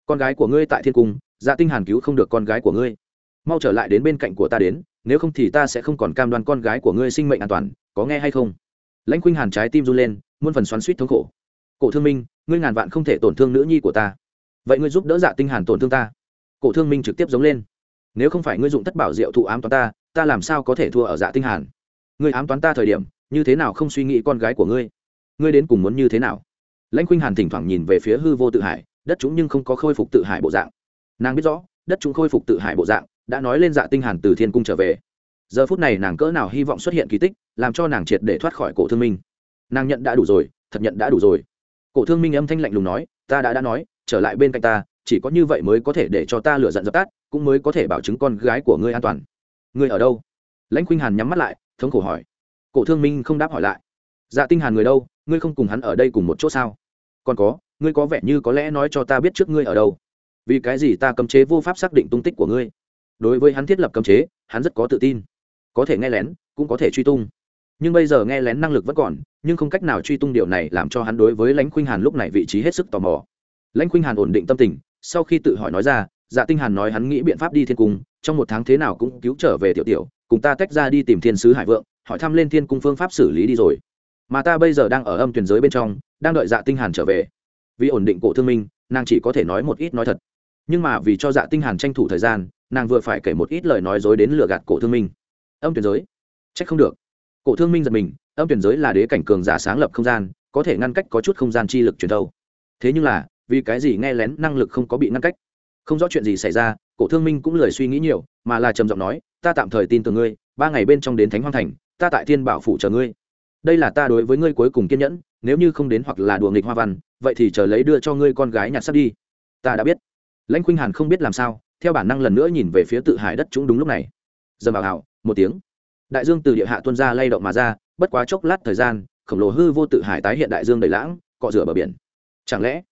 Con gái của ngươi tại thiên cung dạ tinh hàn cứu không được con gái của ngươi. Mau trở lại đến bên cạnh của ta đến, nếu không thì ta sẽ không còn cam đoan con gái của ngươi sinh mệnh an toàn, có nghe hay không? Lãnh khuynh hàn trái tim run lên, muôn phần xoắn suýt thống khổ. Cổ thương minh, ngươi ngàn vạn không thể tổn thương nữ nhi của ta. Vậy ngươi giúp đỡ dạ tinh hàn tổn thương ta. Cổ thương minh trực tiếp giống lên. Nếu không phải ngươi dụng thất bảo diệu thụ ám toán ta ta làm sao có thể thua ở dạ tinh hàn? Ngươi ám toán ta thời điểm, như thế nào không suy nghĩ con gái của ngươi? Ngươi đến cùng muốn như thế nào? Lãnh khuynh hàn thỉnh thoảng nhìn về phía hư vô tự hải, đất chúng nhưng không có khôi phục tự hải bộ dạng. Nàng biết rõ, đất chúng khôi phục tự hải bộ dạng, đã nói lên dạ tinh hàn từ thiên cung trở về. Giờ phút này nàng cỡ nào hy vọng xuất hiện kỳ tích, làm cho nàng triệt để thoát khỏi cổ thương minh. Nàng nhận đã đủ rồi, thật nhận đã đủ rồi. Cổ thương minh âm thanh lạnh lùng nói, ta đã đã nói, trở lại bên cạnh ta, chỉ có như vậy mới có thể để cho ta lựa giận dập tắt, cũng mới có thể bảo chứng con gái của ngươi an toàn. Ngươi ở đâu? Lãnh khuynh hàn nhắm mắt lại thống khổ hỏi. Cổ thương minh không đáp hỏi lại. Dạ tinh hàn người đâu, ngươi không cùng hắn ở đây cùng một chỗ sao? Còn có, ngươi có vẻ như có lẽ nói cho ta biết trước ngươi ở đâu. Vì cái gì ta cấm chế vô pháp xác định tung tích của ngươi? Đối với hắn thiết lập cấm chế, hắn rất có tự tin. Có thể nghe lén, cũng có thể truy tung. Nhưng bây giờ nghe lén năng lực vẫn còn, nhưng không cách nào truy tung điều này làm cho hắn đối với lãnh khuynh hàn lúc này vị trí hết sức tò mò. Lãnh khuynh hàn ổn định tâm tình, sau khi tự hỏi nói ra dạ tinh hàn nói hắn nghĩ biện pháp đi thiên cung, trong một tháng thế nào cũng cứu trở về tiểu tiểu cùng ta tách ra đi tìm thiên sứ hải vượng, hỏi thăm lên thiên cung phương pháp xử lý đi rồi. Mà ta bây giờ đang ở âm tuyển giới bên trong, đang đợi dạ tinh hàn trở về. Vì ổn định cổ thương minh, nàng chỉ có thể nói một ít nói thật. Nhưng mà vì cho dạ tinh hàn tranh thủ thời gian, nàng vừa phải kể một ít lời nói dối đến lừa gạt cổ thương minh. Âm tuyển giới? Trách không được. Cổ thương minh giật mình, âm tuyển giới là đế cảnh cường giả sáng lập không gian, có thể ngăn cách có chút không gian chi lực truyền thâu. Thế nhưng là, vì cái gì nghe lén năng lực không có bị ngăn cách? Không rõ chuyện gì xảy ra, cổ thương minh cũng lười suy nghĩ nhiều, mà là trầm giọng nói ta tạm thời tin tưởng ngươi, ba ngày bên trong đến thánh hoang thành, ta tại thiên bảo phủ chờ ngươi. Đây là ta đối với ngươi cuối cùng kiên nhẫn, nếu như không đến hoặc là đùa nghịch hoa văn, vậy thì chờ lấy đưa cho ngươi con gái nhặt sắp đi. Ta đã biết. Lãnh khuynh hàn không biết làm sao, theo bản năng lần nữa nhìn về phía tự hải đất chúng đúng lúc này. Dầm vào hào, một tiếng. Đại dương từ địa hạ tuân ra lay động mà ra, bất quá chốc lát thời gian, khổng lồ hư vô tự hải tái hiện đại dương đầy lãng, cọ rửa bờ biển. Chẳng lẽ,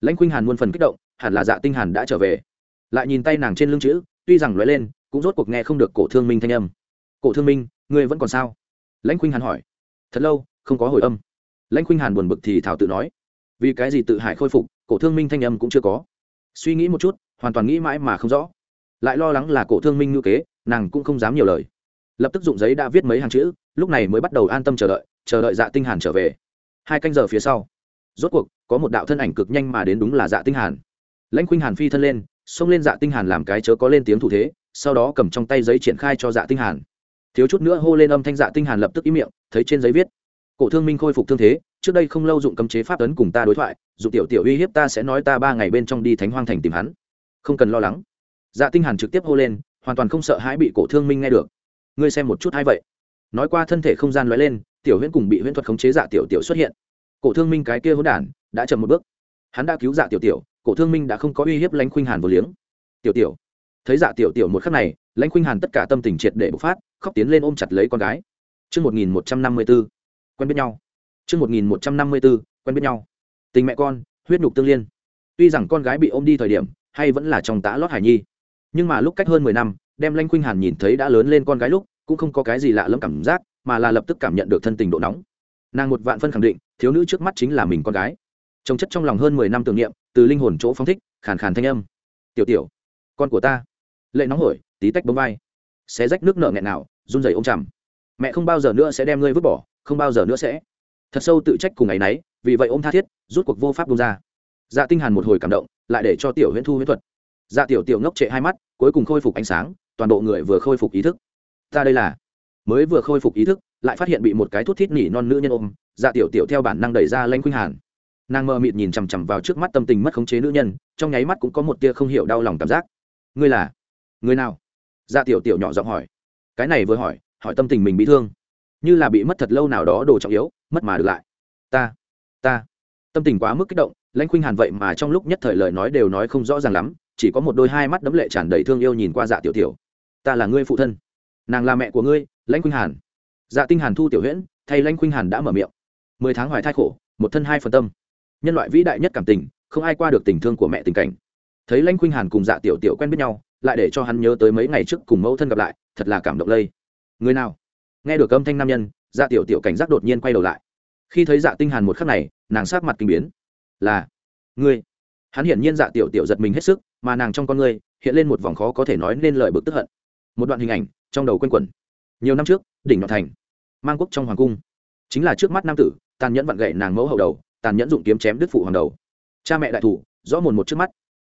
lãnh khuynh hàn muôn phần kích động, hẳn là dạ tinh hàn đã trở về. Lại nhìn tay nàng trên lưng chữ, tuy rằng lóe lên cũng rốt cuộc nghe không được cổ thương minh thanh âm. Cổ thương minh, ngươi vẫn còn sao? Lãnh khuynh hàn hỏi. Thật lâu, không có hồi âm. Lãnh khuynh hàn buồn bực thì thảo tự nói. Vì cái gì tự hải khôi phục, cổ thương minh thanh âm cũng chưa có. Suy nghĩ một chút, hoàn toàn nghĩ mãi mà không rõ. Lại lo lắng là cổ thương minh ngữ kế, nàng cũng không dám nhiều lời. Lập tức dụng giấy đã viết mấy hàng chữ, lúc này mới bắt đầu an tâm chờ đợi chờ đợi dạ tinh hàn trở về. Hai canh giờ phía sau, rốt cuộc, có một đạo thân ảnh cực nhanh mà đến đúng là dạ tinh hàn. Lãnh khuynh hàn phi thân lên xông lên dạ tinh hàn làm cái chớ có lên tiếng thủ thế, sau đó cầm trong tay giấy triển khai cho dạ tinh hàn. Thiếu chút nữa hô lên âm thanh dạ tinh hàn lập tức ý miệng, thấy trên giấy viết, cổ thương minh khôi phục thương thế, trước đây không lâu dụng cấm chế pháp tấn cùng ta đối thoại dụng tiểu tiểu uy hiếp ta sẽ nói ta ba ngày bên trong đi thánh hoang thành tìm hắn. Không cần lo lắng. Dạ tinh hàn trực tiếp hô lên, hoàn toàn không sợ hãi bị cổ thương minh nghe được. Ngươi xem một chút hay vậy. Nói qua thân thể không gian lóe lên, tiểu huyễn cùng bị huyễn thuật khống chế dạ tiểu tiểu xuất hiện. Cổ thương minh cái kia hỗn đản, đã chậm một bước. Hắn đã cứu dạ tiểu tiểu cổ thương minh đã không có uy hiếp lãnh khuynh hàn vô liếng tiểu tiểu thấy dạ tiểu tiểu một khắc này lãnh khuynh hàn tất cả tâm tình triệt để bộc phát khóc tiến lên ôm chặt lấy con gái Trước 1154, quen biết nhau. Trước 1154, quen biết nhau. Tình mẹ con, huyết nhục tương liên. Tuy rằng con gái bị ôm đi thời điểm, hay vẫn là trong tá lót hải nhi, nhưng mà lúc cách hơn mười năm, đem Lãnh Khuynh Hàn nhìn thấy đã lớn lên con gái lúc, cũng không có cái gì lạ lẫm cảm giác, mà là lập tức cảm nhận được thân tình độ nóng. Nàng một vạn phân khẳng định, thiếu nữ trước mắt chính là mình con gái. Trong chất trong lòng hơn mười năm tưởng niệm, từ linh hồn chỗ phóng thích, khàn khàn thanh âm. "Tiểu tiểu, con của ta." Lệ nóng hổi, tí tách bấm vai. Xé rách nước nợ nghẹn nào, run rẩy ôm chằm "Mẹ không bao giờ nữa sẽ đem ngươi vứt bỏ, không bao giờ nữa sẽ." Thật sâu tự trách cùng ngày nấy, vì vậy ôm tha thiết, rút cuộc vô pháp bông ra. Dạ Tinh Hàn một hồi cảm động, lại để cho Tiểu Huyễn Thu huyễn thuật. Dạ Tiểu Tiểu ngốc trệ hai mắt, cuối cùng khôi phục ánh sáng, toàn bộ người vừa khôi phục ý thức. Ta đây là mới vừa khôi phục ý thức, lại phát hiện bị một cái thuốc thít nỉ non nữ nhân ôm, Dạ Tiểu Tiểu theo bản năng đẩy ra Lãnh Khuynh Hàn. Nàng mơ mịt nhìn chằm chằm vào trước mắt tâm tình mất khống chế nữ nhân, trong nháy mắt cũng có một tia không hiểu đau lòng cảm giác. Ngươi là? Người nào? Dạ Tiểu Tiểu nhỏ giọng hỏi. Cái này vừa hỏi, hỏi tâm tình mình bị thương, như là bị mất thật lâu nào đó đồ trọng yếu, mất mà được lại. Ta, ta. Tâm tình quá mức kích động, lãnh khuynh hàn vậy mà trong lúc nhất thời lời nói đều nói không rõ ràng lắm chỉ có một đôi hai mắt đấm lệ tràn đầy thương yêu nhìn qua dạ tiểu tiểu ta là ngươi phụ thân nàng là mẹ của ngươi lãnh khuynh hàn dạ tinh hàn thu tiểu huyễn thay lãnh khuynh hàn đã mở miệng mười tháng hoài thai khổ một thân hai phần tâm nhân loại vĩ đại nhất cảm tình, không ai qua được tình thương của mẹ tình cảnh. Thấy Lanh khuynh hàn cùng dạ tiểu tiểu quen biết nhau, lại để cho hắn nhớ tới mấy ngày trước cùng mẫu thân gặp lại, thật là cảm động lây. Người nào? Nghe được âm thanh nam nhân dạ tiểu tiểu cảnh giác đột nhiên quay đầu lại. Khi thấy dạ tinh hàn một khắc này, nàng sát mặt kinh biến. Là, ngươi. Hắn hiển nhiên dạ tiểu tiểu giật mình hết sức, mà nàng trong con ngươi, hiện lên một vòng khó có thể nói nên lời bực tức hận. Một đoạn hình ảnh, trong đầu quen quẩn. Nhiều năm trước, đỉnh nhọn thành, mang quốc trong hoàng cung. Chính là trước mắt nam tử, tàn nhẫn vặn gậy nàng mẫu hậu đầu tàn nhẫn dụng kiếm chém đứt phụ hoàng đầu. Cha mẹ đại thủ, rõ mồn một trước mắt.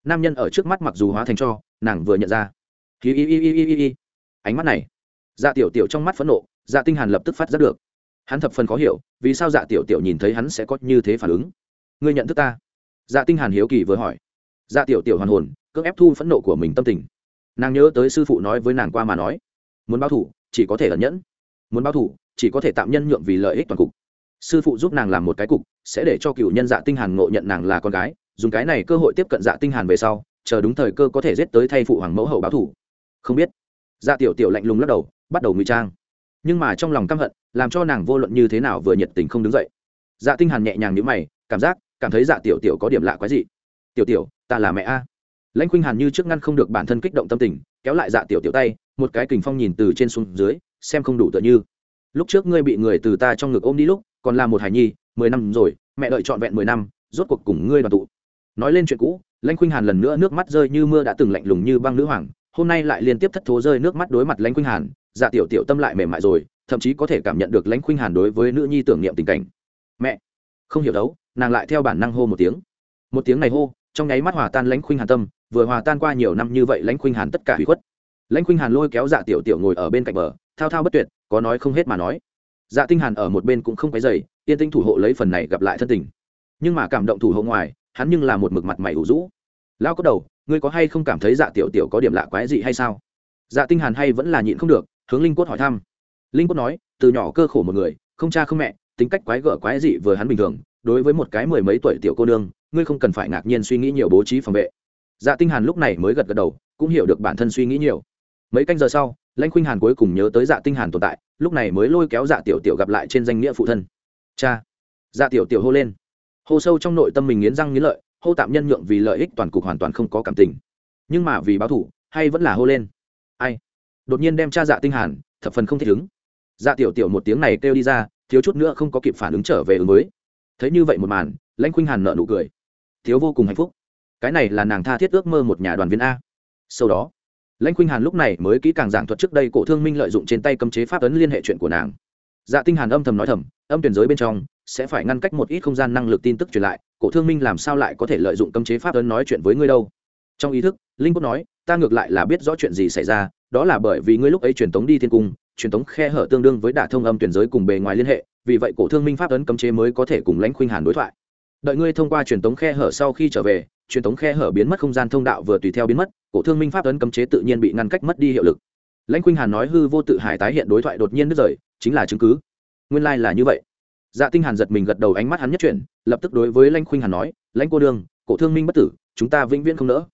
Nam nhân ở trước mắt mặc dù hóa thành cho, nàng vừa nhận ra. Hi hi hi hi hi hi. Ánh mắt này dạ tiểu tiểu trong mắt phẫn nộ dạ tinh hàn lập tức phát giác được. Hắn thập phần khó hiểu, vì sao dạ tiểu tiểu nhìn thấy hắn sẽ có như thế phản ứng? Ngươi nhận thức ta? Dạ tinh hàn hiếu kỳ vừa hỏi. Dạ tiểu tiểu hoàn hồn, cưỡng ép thu phẫn nộ của mình tâm tình. Nàng nhớ tới sư phụ nói với nàng qua mà nói, muốn báo thủ, chỉ có thể ẩn nhẫn. Muốn báo thủ, chỉ có thể tạm nhân nhượng vì lợi ích toàn cục sư phụ giúp nàng làm một cái cục, sẽ để cho cựu nhân dạ tinh hàn ngộ nhận nàng là con gái, dùng cái này cơ hội tiếp cận dạ tinh hàn về sau, chờ đúng thời cơ có thể giết tới thay phụ hoàng mẫu hậu báo thủ. Không biết. Dạ tiểu tiểu lạnh lùng lắc đầu, bắt đầu ngụy trang. Nhưng mà trong lòng căm hận, làm cho nàng vô luận như thế nào vừa nhiệt tình không đứng dậy. Dạ tinh hàn nhẹ nhàng nhíu mày, cảm giác, cảm thấy dạ tiểu tiểu có điểm lạ quái gì tiểu tiểu, ta là mẹ a. Lãnh khuynh hàn như trước ngăn không được bản thân kích động tâm tình, kéo lại dạ tiểu tiểu tay, một cái kình phong nhìn từ trên xuống dưới, xem không đủ tựa như. Lúc trước ngươi bị người từ ta trong ngực ôm đi lúc còn là một hải nhi, mười năm rồi, mẹ đợi trọn vẹn mười năm, rốt cuộc cùng ngươi đoàn tụ. Nói lên chuyện cũ, lãnh khuynh hàn lần nữa nước mắt rơi như mưa đã từng lạnh lùng như băng nữ hoàng, hôm nay lại liên tiếp thất thố rơi nước mắt đối mặt lãnh khuynh hàn dạ tiểu tiểu tâm lại mềm mại rồi, thậm chí có thể cảm nhận được lãnh khuynh hàn đối với nữ nhi tưởng niệm tình cảnh. Mẹ! Không hiểu đấu, nàng lại theo bản năng hô một tiếng. Một tiếng này hô, trong nháy mắt hòa tan lãnh khuynh hàn tâm, vừa hòa tan qua nhiều năm như vậy lãnh khuynh hàn tất cả hủy khuất. Lãnh khuynh hàn lôi kéo dạ tiểu tiểu ngồi ở bên cạnh bờ, thao thao bất tuyệt, có nói không hết mà nói dạ tinh hàn ở một bên cũng không quấy dày yên tinh thủ hộ lấy phần này gặp lại thân tình. Nhưng mà cảm động thủ hộ ngoài, hắn nhưng là một mực mặt mày ủ rũ. Lão có đầu, ngươi có hay không cảm thấy dạ tiểu tiểu có điểm lạ quái gì hay sao? Dạ tinh hàn hay vẫn là nhịn không được, hướng linh cốt hỏi thăm. Linh cốt nói, từ nhỏ cơ khổ một người, không cha không mẹ, tính cách quái gở quái dị vừa hắn bình thường, đối với một cái mười mấy tuổi tiểu cô nương, ngươi không cần phải ngạc nhiên suy nghĩ nhiều bố trí phòng vệ. Dạ tinh hàn lúc này mới gật gật đầu, cũng hiểu được bản thân suy nghĩ nhiều. Mấy canh giờ sau lãnh khuynh hàn cuối cùng nhớ tới dạ tinh hàn tồn tại, lúc này mới lôi kéo dạ tiểu tiểu gặp lại trên danh nghĩa phụ thân. Cha. Dạ tiểu tiểu hô lên. Hô sâu trong nội tâm mình nghiến răng nghiến lợi, hô tạm nhân nhượng vì lợi ích toàn cục hoàn toàn không có cảm tình. Nhưng mà vì báo thủ hay vẫn là hô lên. Ai? Đột nhiên đem cha dạ tinh hàn, thập phần không thích ứng. Dạ tiểu tiểu một tiếng này kêu đi ra, thiếu chút nữa không có kịp phản ứng trở về ứng mới thấy như vậy một màn, lãnh khuynh hàn nợ nụ cười. Thiếu vô cùng hạnh phúc. Cái này là nàng tha thiết ước mơ một nhà đoàn viên a. Sau đó lãnh khuynh hàn lúc này mới kỹ càng giảng thuật trước đây cổ thương minh lợi dụng trên tay cấm chế pháp ấn liên hệ chuyện của nàng. Dạ tinh hàn âm thầm nói thầm, âm tuyển giới bên trong sẽ phải ngăn cách một ít không gian năng lực tin tức truyền lại, cổ thương minh làm sao lại có thể lợi dụng cấm chế pháp ấn nói chuyện với ngươi đâu? Trong ý thức, linh quốc nói, ta ngược lại là biết rõ chuyện gì xảy ra, đó là bởi vì ngươi lúc ấy truyền tống đi thiên cung, truyền tống khe hở tương đương với đả thông âm tuyển giới cùng bề ngoài liên hệ, vì vậy cổ thương minh pháp ấn cấm chế mới có thể cùng lãnh khuynh hàn đối thoại. Đợi ngươi thông qua truyền tống khe hở sau khi trở về, truyền tống khe hở biến mất không gian thông đạo vừa tùy theo biến mất cổ thương minh pháp ấn cấm chế tự nhiên bị ngăn cách mất đi hiệu lực. Lãnh khuynh hàn nói hư vô tự hải tái hiện đối thoại đột nhiên đứt rời, chính là chứng cứ. Nguyên lai、like、là như vậy. Dạ tinh hàn giật mình gật đầu ánh mắt hắn nhất chuyển, lập tức đối với lãnh khuynh hàn nói, lãnh cô đương, cổ thương minh bất tử, chúng ta vĩnh viễn không nỡ.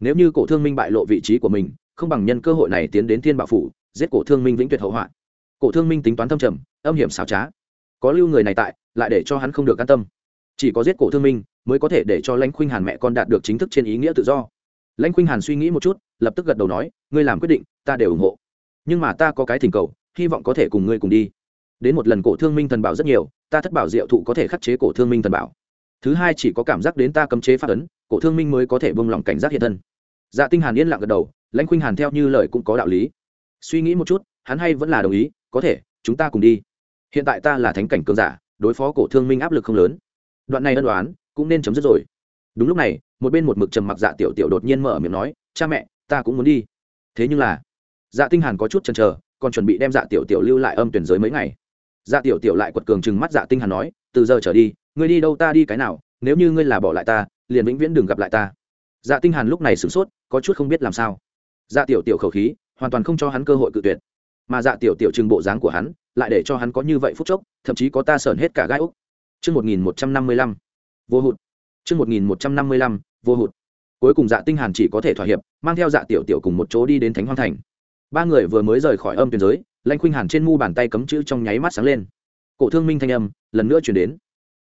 Nếu như cổ thương minh bại lộ vị trí của mình, không bằng nhân cơ hội này tiến đến thiên bảo phủ, giết cổ thương minh vĩnh tuyệt hậu hoạn cổ thương minh tính toán thâm trầm, âm hiểm xảo trá. Có lưu người này tại, lại để cho hắn không được an tâm. Chỉ có giết cổ thương minh, mới có thể để cho lãnh khuynh hàn mẹ con đạt được chính thức trên ý nghĩa tự do lãnh khuynh hàn suy nghĩ một chút, lập tức gật đầu nói, ngươi làm quyết định, ta đều ủng hộ. Nhưng mà ta có cái thỉnh cầu, hy vọng có thể cùng ngươi cùng đi. Đến một lần cổ thương minh thần bảo rất nhiều, ta thất bảo diệu thụ có thể khắc chế cổ thương minh thần bảo. Thứ hai chỉ có cảm giác đến ta cấm chế phát ấn, cổ thương minh mới có thể bông lỏng cảnh giác hiện thân. Dạ tinh hàn yên lặng gật đầu, lãnh khuynh hàn theo như lời cũng có đạo lý. Suy nghĩ một chút, hắn hay vẫn là đồng ý, có thể, chúng ta cùng đi. Hiện tại ta là thánh cảnh cường giả, đối phó cổ thương minh áp lực không lớn. Đoạn này ân đoán, cũng nên chấm dứt rồi đúng lúc này, một bên một mực trầm mặc dạ tiểu tiểu đột nhiên mở miệng nói, cha mẹ, ta cũng muốn đi. Thế nhưng là dạ tinh hàn có chút chần chờ, còn chuẩn bị đem dạ tiểu tiểu lưu lại âm tuyển giới mấy ngày. Dạ tiểu tiểu lại quật cường chừng mắt dạ tinh hàn nói, từ giờ trở đi, ngươi đi đâu ta đi cái nào, nếu như ngươi là bỏ lại ta, liền vĩnh viễn đừng gặp lại ta. Dạ tinh hàn lúc này sửng sốt, có chút không biết làm sao. Dạ tiểu tiểu khẩu khí, hoàn toàn không cho hắn cơ hội cự tuyệt. Mà dạ tiểu tiểu trưng bộ dáng của hắn, lại để cho hắn có như vậy phút chốc, thậm chí có ta sởn hết cả gai úc. Chương 1155. Vô hụt. Chương 1155. Vô hụt. Cuối cùng Dạ Tinh Hàn chỉ có thể thỏa hiệp, mang theo Dạ Tiểu Tiểu cùng một chỗ đi đến Thánh Hoang Thành. Ba người vừa mới rời khỏi âm tuyển giới, Lãnh Khuynh Hàn trên mu bàn tay cấm chữ trong nháy mắt sáng lên. Cổ Thương Minh thanh âm lần nữa truyền đến.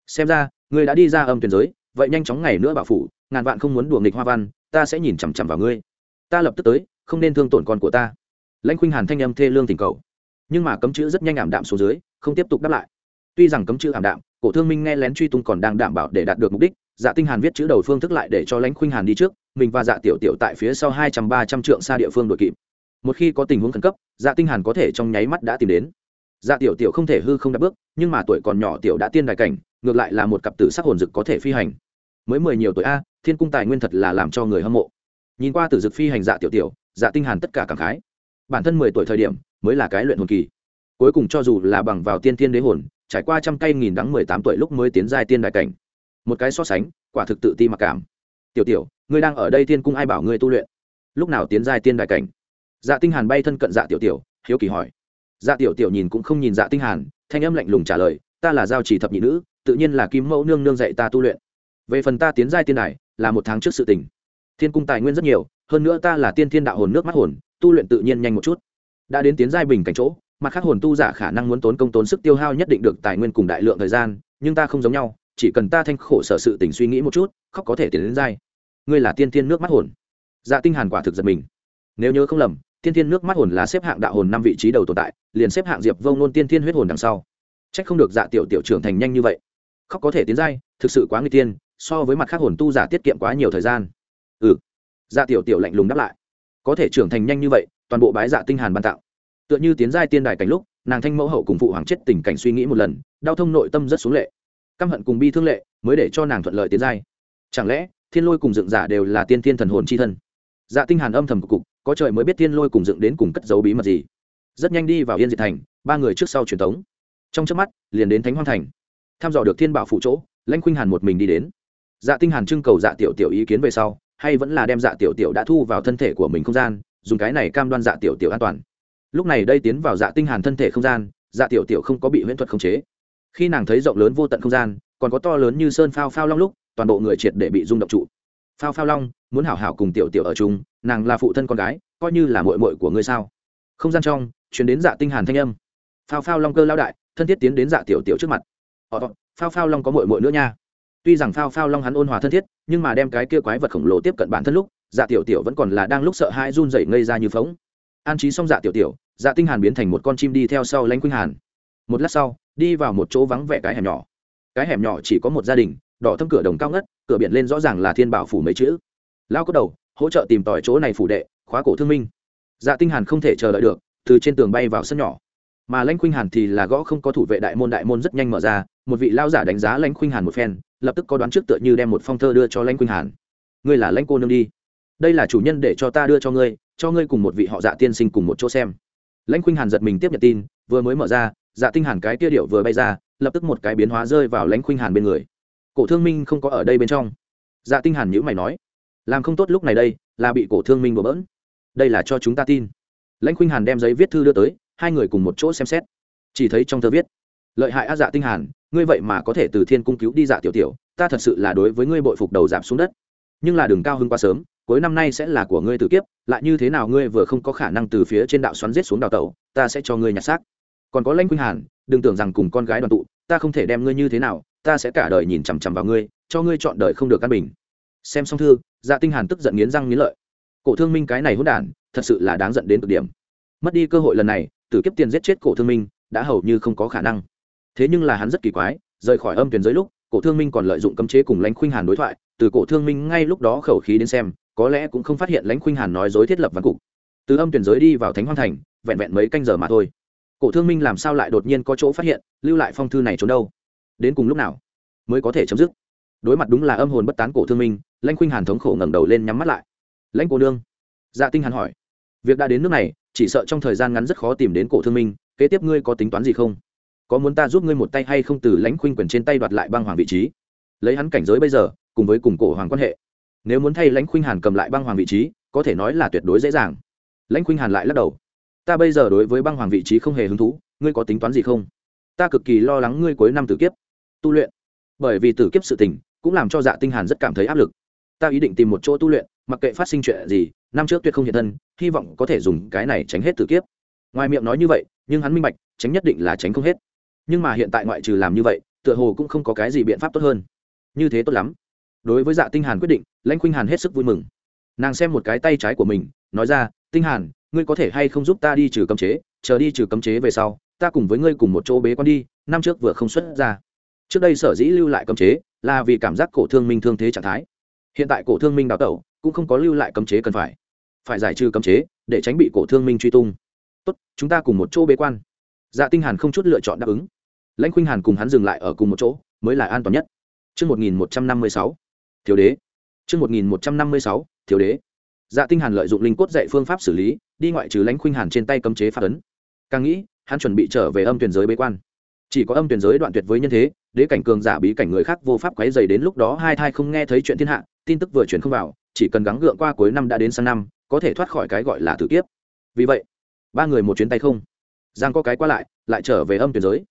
Xem ra, ngươi đã đi ra âm tuyển giới, vậy nhanh chóng ngày nữa bảo phủ, ngàn vạn không muốn đùa nghịch hoa văn, ta sẽ nhìn chằm chằm vào ngươi. Ta lập tức tới, không nên thương tổn con của ta. Lãnh Khuynh Hàn thanh âm thê lương tình cầu. Nhưng mà cấm chữ rất nhanh ảm đạm xuống dưới, không tiếp tục đáp lại. Tuy rằng cấm chữ ảm đạm, cổ thương minh nghe lén truy tung còn đang đảm bảo để đạt được mục đích dạ tinh hàn viết chữ đầu phương thức lại để cho lãnh khuynh hàn đi trước, mình và dạ tiểu tiểu tại phía sau hai trăm ba trăm trượng xa địa phương đội kịp. Một khi có tình huống khẩn cấp dạ tinh hàn có thể trong nháy mắt đã tìm đến. Dạ tiểu tiểu không thể hư không đạp bước, nhưng mà tuổi còn nhỏ tiểu đã tiên đại cảnh, ngược lại là một cặp tử sắc hồn dực có thể phi hành. Mới mười nhiều tuổi a, thiên cung tài nguyên thật là làm cho người hâm mộ. Nhìn qua tử dực phi hành dạ tiểu tiểu dạ tinh hàn tất cả cảm khái. Bản thân mười tuổi thời điểm, mới là cái luyện hồn kỳ. Cuối cùng cho dù là bằng vào tiên tiên đế hồn, trải qua trăm cây nghìn đắng mười tám tuổi lúc mới tiến giai tiên đại cảnh một cái so sánh, quả thực tự ti mặc cảm. Tiểu tiểu, ngươi đang ở đây tiên cung ai bảo ngươi tu luyện? Lúc nào tiến giai tiên đại cảnh? Dạ tinh hàn bay thân cận dạ tiểu tiểu, hiếu kỳ hỏi. Dạ tiểu tiểu nhìn cũng không nhìn dạ tinh hàn, thanh âm lạnh lùng trả lời, ta là giao chỉ thập nhị nữ, tự nhiên là kim mẫu nương nương dạy ta tu luyện. Về phần ta tiến giai tiên đài là một tháng trước sự tình. Thiên cung tài nguyên rất nhiều, hơn nữa ta là tiên thiên đạo hồn nước mắt hồn, tu luyện tự nhiên nhanh một chút. Đã đến tiến giai bình cảnh chỗ, mặt khác hồn tu giả khả năng muốn tốn công tốn sức tiêu hao nhất định được tài nguyên cùng đại lượng thời gian, nhưng ta không giống nhau chỉ cần ta thanh khổ sở sự tình suy nghĩ một chút, khóc có thể tiến đến giai ngươi là tiên tiên nước mắt hồn. Dạ tinh hàn quả thực giật mình. Nếu nhớ không lầm, tiên tiên nước mắt hồn là xếp hạng đạo hồn năm vị trí đầu tồn tại, liền xếp hạng diệp vông nôn tiên tiên huyết hồn đằng sau. Trách không được dạ tiểu tiểu trưởng thành nhanh như vậy. Khóc có thể tiến giai thực sự quá nguy tiên, so với mặt khác hồn tu giả tiết kiệm quá nhiều thời gian. Ừ. Dạ tiểu tiểu lạnh lùng đáp lại. Có thể trưởng thành nhanh như vậy, toàn bộ bái dạ tinh hàn ban tặng. tựa như tiến giai tiên đài cảnh lúc, nàng thanh mẫu hậu cùng phụ hoàng chết tình cảnh suy nghĩ một lần, đau thông nội tâm rất xuống lệ căm hận cùng bi thương lệ mới để cho nàng thuận lợi tiến giai. Chẳng lẽ thiên lôi cùng dựng giả đều là tiên thiên thần hồn chi thân? Dạ tinh hàn âm thầm cục cục, có trời mới biết thiên lôi cùng dựng đến cùng cất giấu bí mật gì. Rất nhanh đi vào yên diệt thành, ba người trước sau truyền thống. trong chớp mắt, liền đến thánh hoang thành. Tham dò được thiên bảo phụ chỗ, lãnh khuynh hàn một mình đi đến. Dạ tinh hàn trưng cầu dạ tiểu tiểu ý kiến về sau, hay vẫn là đem dạ tiểu tiểu đã thu vào thân thể của mình không gian, dùng cái này cam đoan dạ tiểu tiểu an toàn. Lúc này đây tiến vào dạ tinh hàn thân thể không gian dạ tiểu tiểu không có bị huyễn thuật khống chế khi nàng thấy rộng lớn vô tận không gian, còn có to lớn như sơn phao phao long lúc, toàn bộ người triệt để bị rung động trụ. Phao phao long, muốn hảo hảo cùng tiểu tiểu ở chung, nàng là phụ thân con gái, coi như là muội muội của ngươi sao? Không gian trong chuyển đến dạ tinh hàn thanh âm. Phao phao long cơ lao đại, thân thiết tiến đến dạ tiểu tiểu trước mặt. Họ phao phao long có muội muội nữa nha. Tuy rằng phao phao long hắn ôn hòa thân thiết, nhưng mà đem cái kia quái vật khổng lồ tiếp cận bản thân lúc dạ tiểu tiểu vẫn còn là đang lúc sợ hãi run rẩy ngây ra như phóng. An trí xong dạ tiểu tiểu dạ tinh hàn biến thành một con chim đi theo sau lãnh khuynh hàn một lát sau, đi vào một chỗ vắng vẻ cái hẻm nhỏ. Cái hẻm nhỏ chỉ có một gia đình, đỏ thâm cửa đồng cao ngất, cửa biển lên rõ ràng là thiên bảo phủ mấy chữ. Lao có đầu, hỗ trợ tìm tòi chỗ này phủ đệ, khóa cổ thương minh. Dạ tinh hàn không thể chờ đợi được, từ trên tường bay vào sân nhỏ. Mà lãnh khuynh hàn thì là gõ không có thủ vệ đại môn đại môn rất nhanh mở ra, một vị lao giả đánh giá lãnh khuynh hàn một phen, lập tức có đoán trước tựa như đem một phong thơ đưa cho lãnh khuynh hàn. Ngươi là lãnh cô nương đi. Đây là chủ nhân để cho ta đưa cho ngươi cho ngươi cùng một vị họ dạ tiên sinh cùng một chỗ xem. Lãnh khuynh hàn giật mình tiếp nhận tin, vừa mới mở ra dạ tinh hàn cái kia điệu vừa bay ra, lập tức một cái biến hóa rơi vào lãnh khuynh hàn bên người. Cổ thương minh không có ở đây bên trong. Dạ tinh hàn nhíu mày nói, làm không tốt lúc này đây, là bị cổ thương minh bừa bỡn. Đây là cho chúng ta tin. Lãnh khuynh hàn đem giấy viết thư đưa tới, hai người cùng một chỗ xem xét. Chỉ thấy trong thơ viết, lợi hại a dạ tinh hàn, ngươi vậy mà có thể từ thiên cung cứu đi dạ tiểu tiểu, ta thật sự là đối với ngươi bội phục đầu giảm xuống đất. Nhưng là đường cao hơn quá sớm, cuối năm nay sẽ là của ngươi tự kiếp, lại như thế nào ngươi vừa không có khả năng từ phía trên đạo xoắn giết xuống đào tẩu, ta sẽ cho ngươi nhặt xác còn có lãnh khuynh hàn, đừng tưởng rằng cùng con gái đoàn tụ, ta không thể đem ngươi như thế nào, ta sẽ cả đời nhìn chằm chằm vào ngươi, cho ngươi chọn đời không được căn bình. Xem xong thư dạ tinh hàn tức giận nghiến răng nghiến lợi. Cổ thương minh cái này hỗn đản, thật sự là đáng giận đến cực điểm. Mất đi cơ hội lần này, tử kiếp tiền giết chết cổ thương minh, đã hầu như không có khả năng. Thế nhưng là hắn rất kỳ quái, rời khỏi âm tuyển giới lúc, cổ thương minh còn lợi dụng cấm chế cùng lãnh khuynh hàn đối thoại, từ cổ thương minh ngay lúc đó khẩu khí đến xem, có lẽ cũng không phát hiện lãnh khuynh hàn nói dối thiết lập văn cục. Từ âm tuyển giới đi vào thánh hoang thành, vẹn vẹn mấy canh giờ mà thôi cổ thương minh làm sao lại đột nhiên có chỗ phát hiện, lưu lại phong thư này trốn đâu? Đến cùng lúc nào mới có thể chấm dứt? Đối mặt đúng là âm hồn bất tán cổ thương minh, lãnh khuynh hàn thống khổ ngẩng đầu lên nhắm mắt lại. Lãnh cô nương? Dạ tinh hàn hỏi. Việc đã đến nước này, chỉ sợ trong thời gian ngắn rất khó tìm đến cổ thương minh, kế tiếp ngươi có tính toán gì không? Có muốn ta giúp ngươi một tay hay không từ lãnh khuynh quyền trên tay đoạt lại băng hoàng vị trí? Lấy hắn cảnh giới bây giờ, cùng với cùng cổ hoàng quan hệ, nếu muốn thay lãnh khuynh hàn cầm lại băng hoàng vị trí, có thể nói là tuyệt đối dễ dàng. Lãnh khuynh hàn lại lắc đầu ta bây giờ đối với băng hoàng vị trí không hề hứng thú, ngươi có tính toán gì không? Ta cực kỳ lo lắng ngươi cuối năm tử kiếp. Tu luyện. Bởi vì tử kiếp sự tình, cũng làm cho dạ tinh hàn rất cảm thấy áp lực. Ta ý định tìm một chỗ tu luyện, mặc kệ phát sinh chuyện gì, năm trước tuyệt không hiện thân, hy vọng có thể dùng cái này tránh hết tử kiếp. Ngoài miệng nói như vậy, nhưng hắn minh bạch, tránh nhất định là tránh không hết. Nhưng mà hiện tại ngoại trừ làm như vậy, tựa hồ cũng không có cái gì biện pháp tốt hơn. Như thế tốt lắm. Đối với dạ tinh hàn quyết định, lãnh khuynh hàn hết sức vui mừng. Nàng xem một cái tay trái của mình, nói ra, tinh hàn ngươi có thể hay không giúp ta đi trừ cấm chế chờ đi trừ cấm chế về sau ta cùng với ngươi cùng một chỗ bế quan đi năm trước vừa không xuất ra. Trước đây sở dĩ lưu lại cấm chế là vì cảm giác cổ thương minh thương thế trạng thái. Hiện tại cổ thương minh đào tẩu cũng không có lưu lại cấm chế cần phải. Phải giải trừ cấm chế để tránh bị cổ thương minh truy tung. Tốt chúng ta cùng một chỗ bế quan. Dạ tinh hàn không chút lựa chọn đáp ứng. Lãnh khuynh hàn cùng hắn dừng lại ở cùng một chỗ mới là an toàn nhất. Chương 1156, thiếu đế. chương 1156, thiếu đế. dạ tinh hàn lợi dụng linh cốt dạy phương pháp xử lý đi ngoại trừ lãnh khuynh hàn trên tay cấm chế phát ấn. Càng nghĩ, hắn chuẩn bị trở về âm tuyển giới bế quan. Chỉ có âm tuyển giới đoạn tuyệt với nhân thế, đế cảnh cường giả bí cảnh người khác vô pháp quấy dày đến lúc đó hai thai không nghe thấy chuyện thiên hạ, tin tức vừa chuyển không vào, chỉ cần gắng gượng qua cuối năm đã đến sang năm, có thể thoát khỏi cái gọi là tử kiếp. Vì vậy, ba người một chuyến tay không. Giang có cái qua lại lại trở về âm tuyển giới.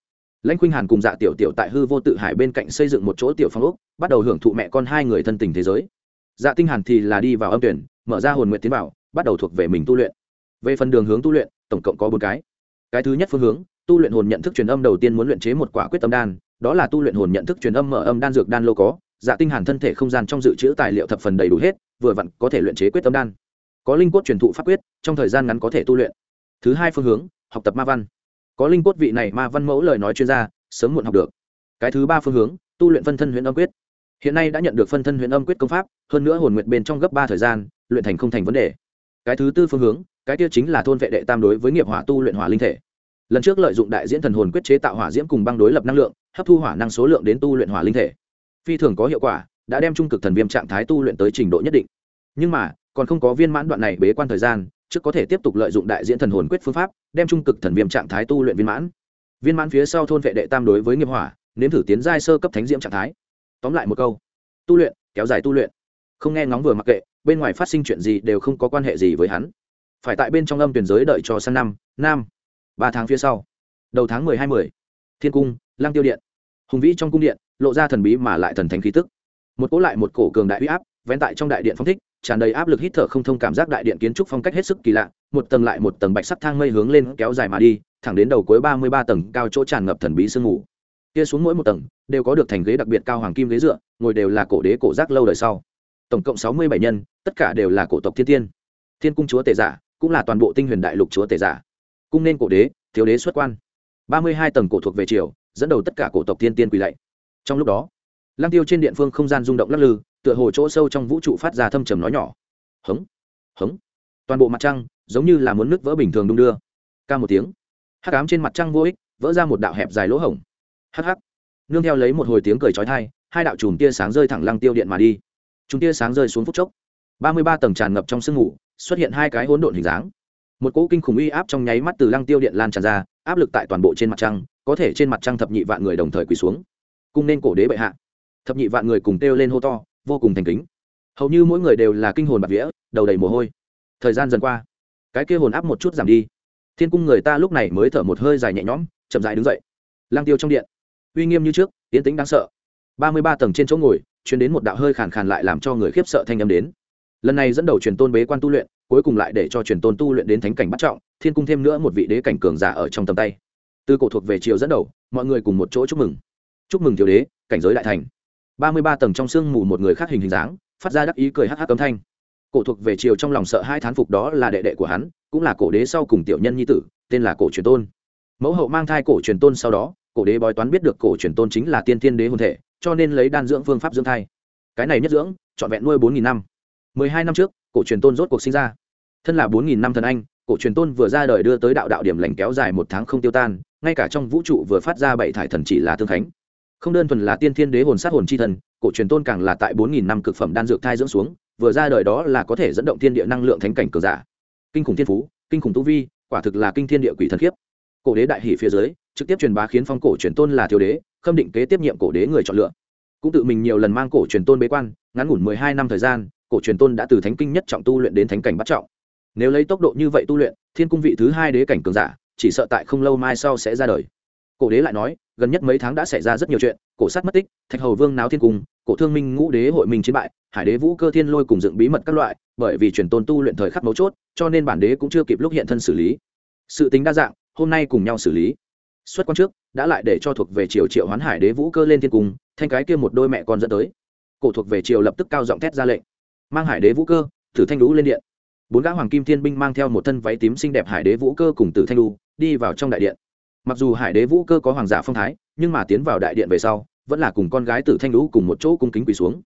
Lãnh khuynh hàn cùng dạ tiểu tiểu tại hư vô tự hải bên cạnh xây dựng một chỗ tiểu phong ốc, bắt đầu hưởng thụ mẹ con hai người thân tình thế giới. Dạ tinh hàn thì là đi vào âm tuyển mở ra hồn nguyện tiến bảo bắt đầu thuộc về mình tu luyện về phần đường hướng tu luyện, tổng cộng có bốn cái. Cái thứ nhất phương hướng, tu luyện hồn nhận thức truyền âm đầu tiên muốn luyện chế một quả quyết tâm đan, đó là tu luyện hồn nhận thức truyền âm mở âm đan dược đan lô có dạ tinh hàn thân thể không gian trong dự trữ tài liệu thập phần đầy đủ hết, vừa vặn có thể luyện chế quyết tâm đan. Có linh cốt truyền thụ pháp quyết, trong thời gian ngắn có thể tu luyện. Thứ hai phương hướng, học tập ma văn. Có linh cốt vị này ma văn mẫu lời nói chuyên gia, sớm muộn học được. Cái thứ ba phương hướng, tu luyện phân thân huyền âm quyết. Hiện nay đã nhận được phân thân huyền âm quyết công pháp, hơn nữa hồn nguyện bên trong gấp ba thời gian, luyện thành không thành vấn đề. Cái thứ tư phương hướng cái kia chính là thôn vệ đệ tam đối với nghiệp hỏa tu luyện hỏa linh thể. Lần trước lợi dụng đại diễn thần hồn quyết chế tạo hỏa diễm cùng băng đối lập năng lượng, hấp thu hỏa năng số lượng đến tu luyện hỏa linh thể. Phi thường có hiệu quả, đã đem trung cực thần viêm trạng thái tu luyện tới trình độ nhất định. Nhưng mà, còn không có viên mãn đoạn này bế quan thời gian, trước có thể tiếp tục lợi dụng đại diễn thần hồn quyết phương pháp, đem trung cực thần viêm trạng thái tu luyện viên mãn. Viên mãn phía sau thôn vệ đệ tam đối với nghiệp hỏa, nếm thử tiến giai sơ cấp thánh diễm trạng thái. Tóm lại một câu, tu luyện, kéo dài tu luyện. Không nghe ngóng vừa mặc kệ, bên ngoài phát sinh chuyện gì đều không có quan hệ gì với hắn phải tại bên trong âm tuyển giới đợi cho sang năm, nam, ba tháng phía sau. Đầu tháng mười hai mười, thiên cung lang tiêu điện. Hùng vĩ trong cung điện, lộ ra thần bí mà lại thần thánh khí tức. Một cỗ lại một cổ cường đại huy áp, vén tại trong đại điện phong thích, tràn đầy áp lực hít thở không thông cảm giác đại điện kiến trúc phong cách hết sức kỳ lạ, một tầng lại một tầng bạch sắc thang mây hướng lên kéo dài mà đi, thẳng đến đầu cuối ba mươi ba tầng cao chỗ tràn ngập thần bí sương mù. Kia xuống mỗi một tầng, đều có được thành ghế đặc biệt cao hoàng kim ghế dựa, ngồi đều là cổ đế cổ giác lâu đời sau. Tổng cộng sáu mươi bảy nhân, tất cả đều là cổ tộc thiên tiên. Thiên cung chúa tể giả cũng là toàn bộ tinh huyền đại lục chúa tể giả. Cung nên cổ đế, thiếu đế xuất quan. Ba mươi hai tầng cổ thuộc về triều, dẫn đầu tất cả cổ tộc thiên tiên quỳ lạy. Trong lúc đó, lăng tiêu trên điện phương không gian rung động lắc lư, tựa hồ chỗ sâu trong vũ trụ phát ra thâm trầm nói nhỏ. Hống hống. Toàn bộ mặt trăng, giống như là muốn nước vỡ bình thường đung đưa. Ca một tiếng. Hắc ám trên mặt trăng vô ích, vỡ ra một đạo hẹp dài lỗ hổng. Hắc hắc. Nương theo lấy một hồi tiếng cười trói thai hai đạo chùm tia sáng rơi thẳng lăng tiêu điện mà đi. Chúng tia sáng rơi xuống phút chốc. Ba mươi ba tầng tràn ngập trong sương mù xuất hiện hai cái hỗn độn hình dáng. Một cỗ kinh khủng uy áp trong nháy mắt từ lăng tiêu điện lan tràn ra, áp lực tại toàn bộ trên mặt trăng, có thể trên mặt trăng thập nhị vạn người đồng thời quỳ xuống. Cung nên cổ đế bệ hạ. Thập nhị vạn người cùng kêu lên hô to, vô cùng thành kính. Hầu như mỗi người đều là kinh hồn bạc vía, đầu đầy mồ hôi. Thời gian dần qua, cái kia hồn áp một chút giảm đi. Thiên cung người ta lúc này mới thở một hơi dài nhẹ nhõm, chậm dài đứng dậy. Lang tiêu trong điện, uy nghiêm như trước tiến tĩnh đáng sợ. Ba mươi ba tầng trên chỗ ngồi chuyến đến một đạo hơi khàn khàn lại làm cho người khiếp sợ thanh âm đến lần này dẫn đầu truyền tôn bế quan tu luyện, cuối cùng lại để cho truyền tôn tu luyện đến thánh cảnh bắt trọng, thiên cung thêm nữa một vị đế cảnh cường giả ở trong tầm tay. Từ cổ thuộc về triều dẫn đầu, mọi người cùng một chỗ chúc mừng. Chúc mừng thiếu đế, cảnh giới đại thành. Ba mươi ba tầng trong sương mù một người khác hình hình dáng, phát ra đắc ý cười hắc hắc cấm thanh. Cổ thuộc về triều trong lòng sợ hai thán phục đó là đệ đệ của hắn, cũng là cổ đế sau cùng tiểu nhân nhi tử, tên là cổ truyền tôn. Mẫu hậu mang thai cổ truyền tôn sau đó, cổ đế bói toán biết được cổ truyền tôn chính là tiên tiên đế hồn thể, cho nên lấy đan dưỡng phương pháp dưỡng thai. Cái này nhất dưỡng, trọn vẹn nuôi bốn nghìn năm mười hai năm trước, cổ truyền tôn rốt cuộc sinh ra. Thân là bốn nghìn năm thần anh, cổ truyền tôn vừa ra đời đưa tới đạo đạo điểm lành kéo dài một tháng không tiêu tan, ngay cả trong vũ trụ vừa phát ra bảy thải thần chỉ là tương khánh. Không đơn thuần là tiên thiên đế hồn sát hồn chi thần, cổ truyền tôn càng là tại bốn nghìn năm cực phẩm đan dược thai dưỡng xuống, vừa ra đời đó là có thể dẫn động thiên địa năng lượng thánh cảnh cường giả. Kinh khủng thiên phú, kinh khủng tu vi, quả thực là kinh thiên địa quỷ thần khiếp. Cổ đế đại hỷ phía dưới, trực tiếp truyền bá khiến phong cổ truyền tôn là thiếu đế, khâm định kế tiếp nhiệm cổ đế người chọn lựa. Cũng tự mình nhiều lần mang cổ truyền tôn bế quan, ngắn ngủn mười hai năm thời gian cổ truyền tôn đã từ thánh kinh nhất trọng tu luyện đến thánh cảnh bắt trọng. Nếu lấy tốc độ như vậy tu luyện, thiên cung vị thứ hai đế cảnh cường giả, chỉ sợ tại không lâu mai sau sẽ ra đời. Cổ đế lại nói, gần nhất mấy tháng đã xảy ra rất nhiều chuyện, cổ sát mất tích, thạch hầu vương náo thiên cung, cổ thương minh ngũ đế hội minh chiến bại, hải đế vũ cơ thiên lôi cùng dựng bí mật các loại, bởi vì truyền tôn tu luyện thời khắc mấu chốt, cho nên bản đế cũng chưa kịp lúc hiện thân xử lý. Sự tính đa dạng, hôm nay cùng nhau xử lý. Xuất quan trước, đã lại để cho thuộc về triều triệu hoán hải đế vũ cơ lên thiên cung, thanh cái kia một đôi mẹ con dẫn tới. Cổ thuộc về triều lập tức cao giọng thét ra lệnh mang hải đế vũ cơ, tử thanh lũ lên điện. Bốn gã hoàng kim thiên binh mang theo một thân váy tím xinh đẹp hải đế vũ cơ cùng tử thanh lũ đi vào trong đại điện. Mặc dù hải đế vũ cơ có hoàng giả phong thái, nhưng mà tiến vào đại điện về sau, vẫn là cùng con gái tử thanh lũ cùng một chỗ cung kính quỳ xuống.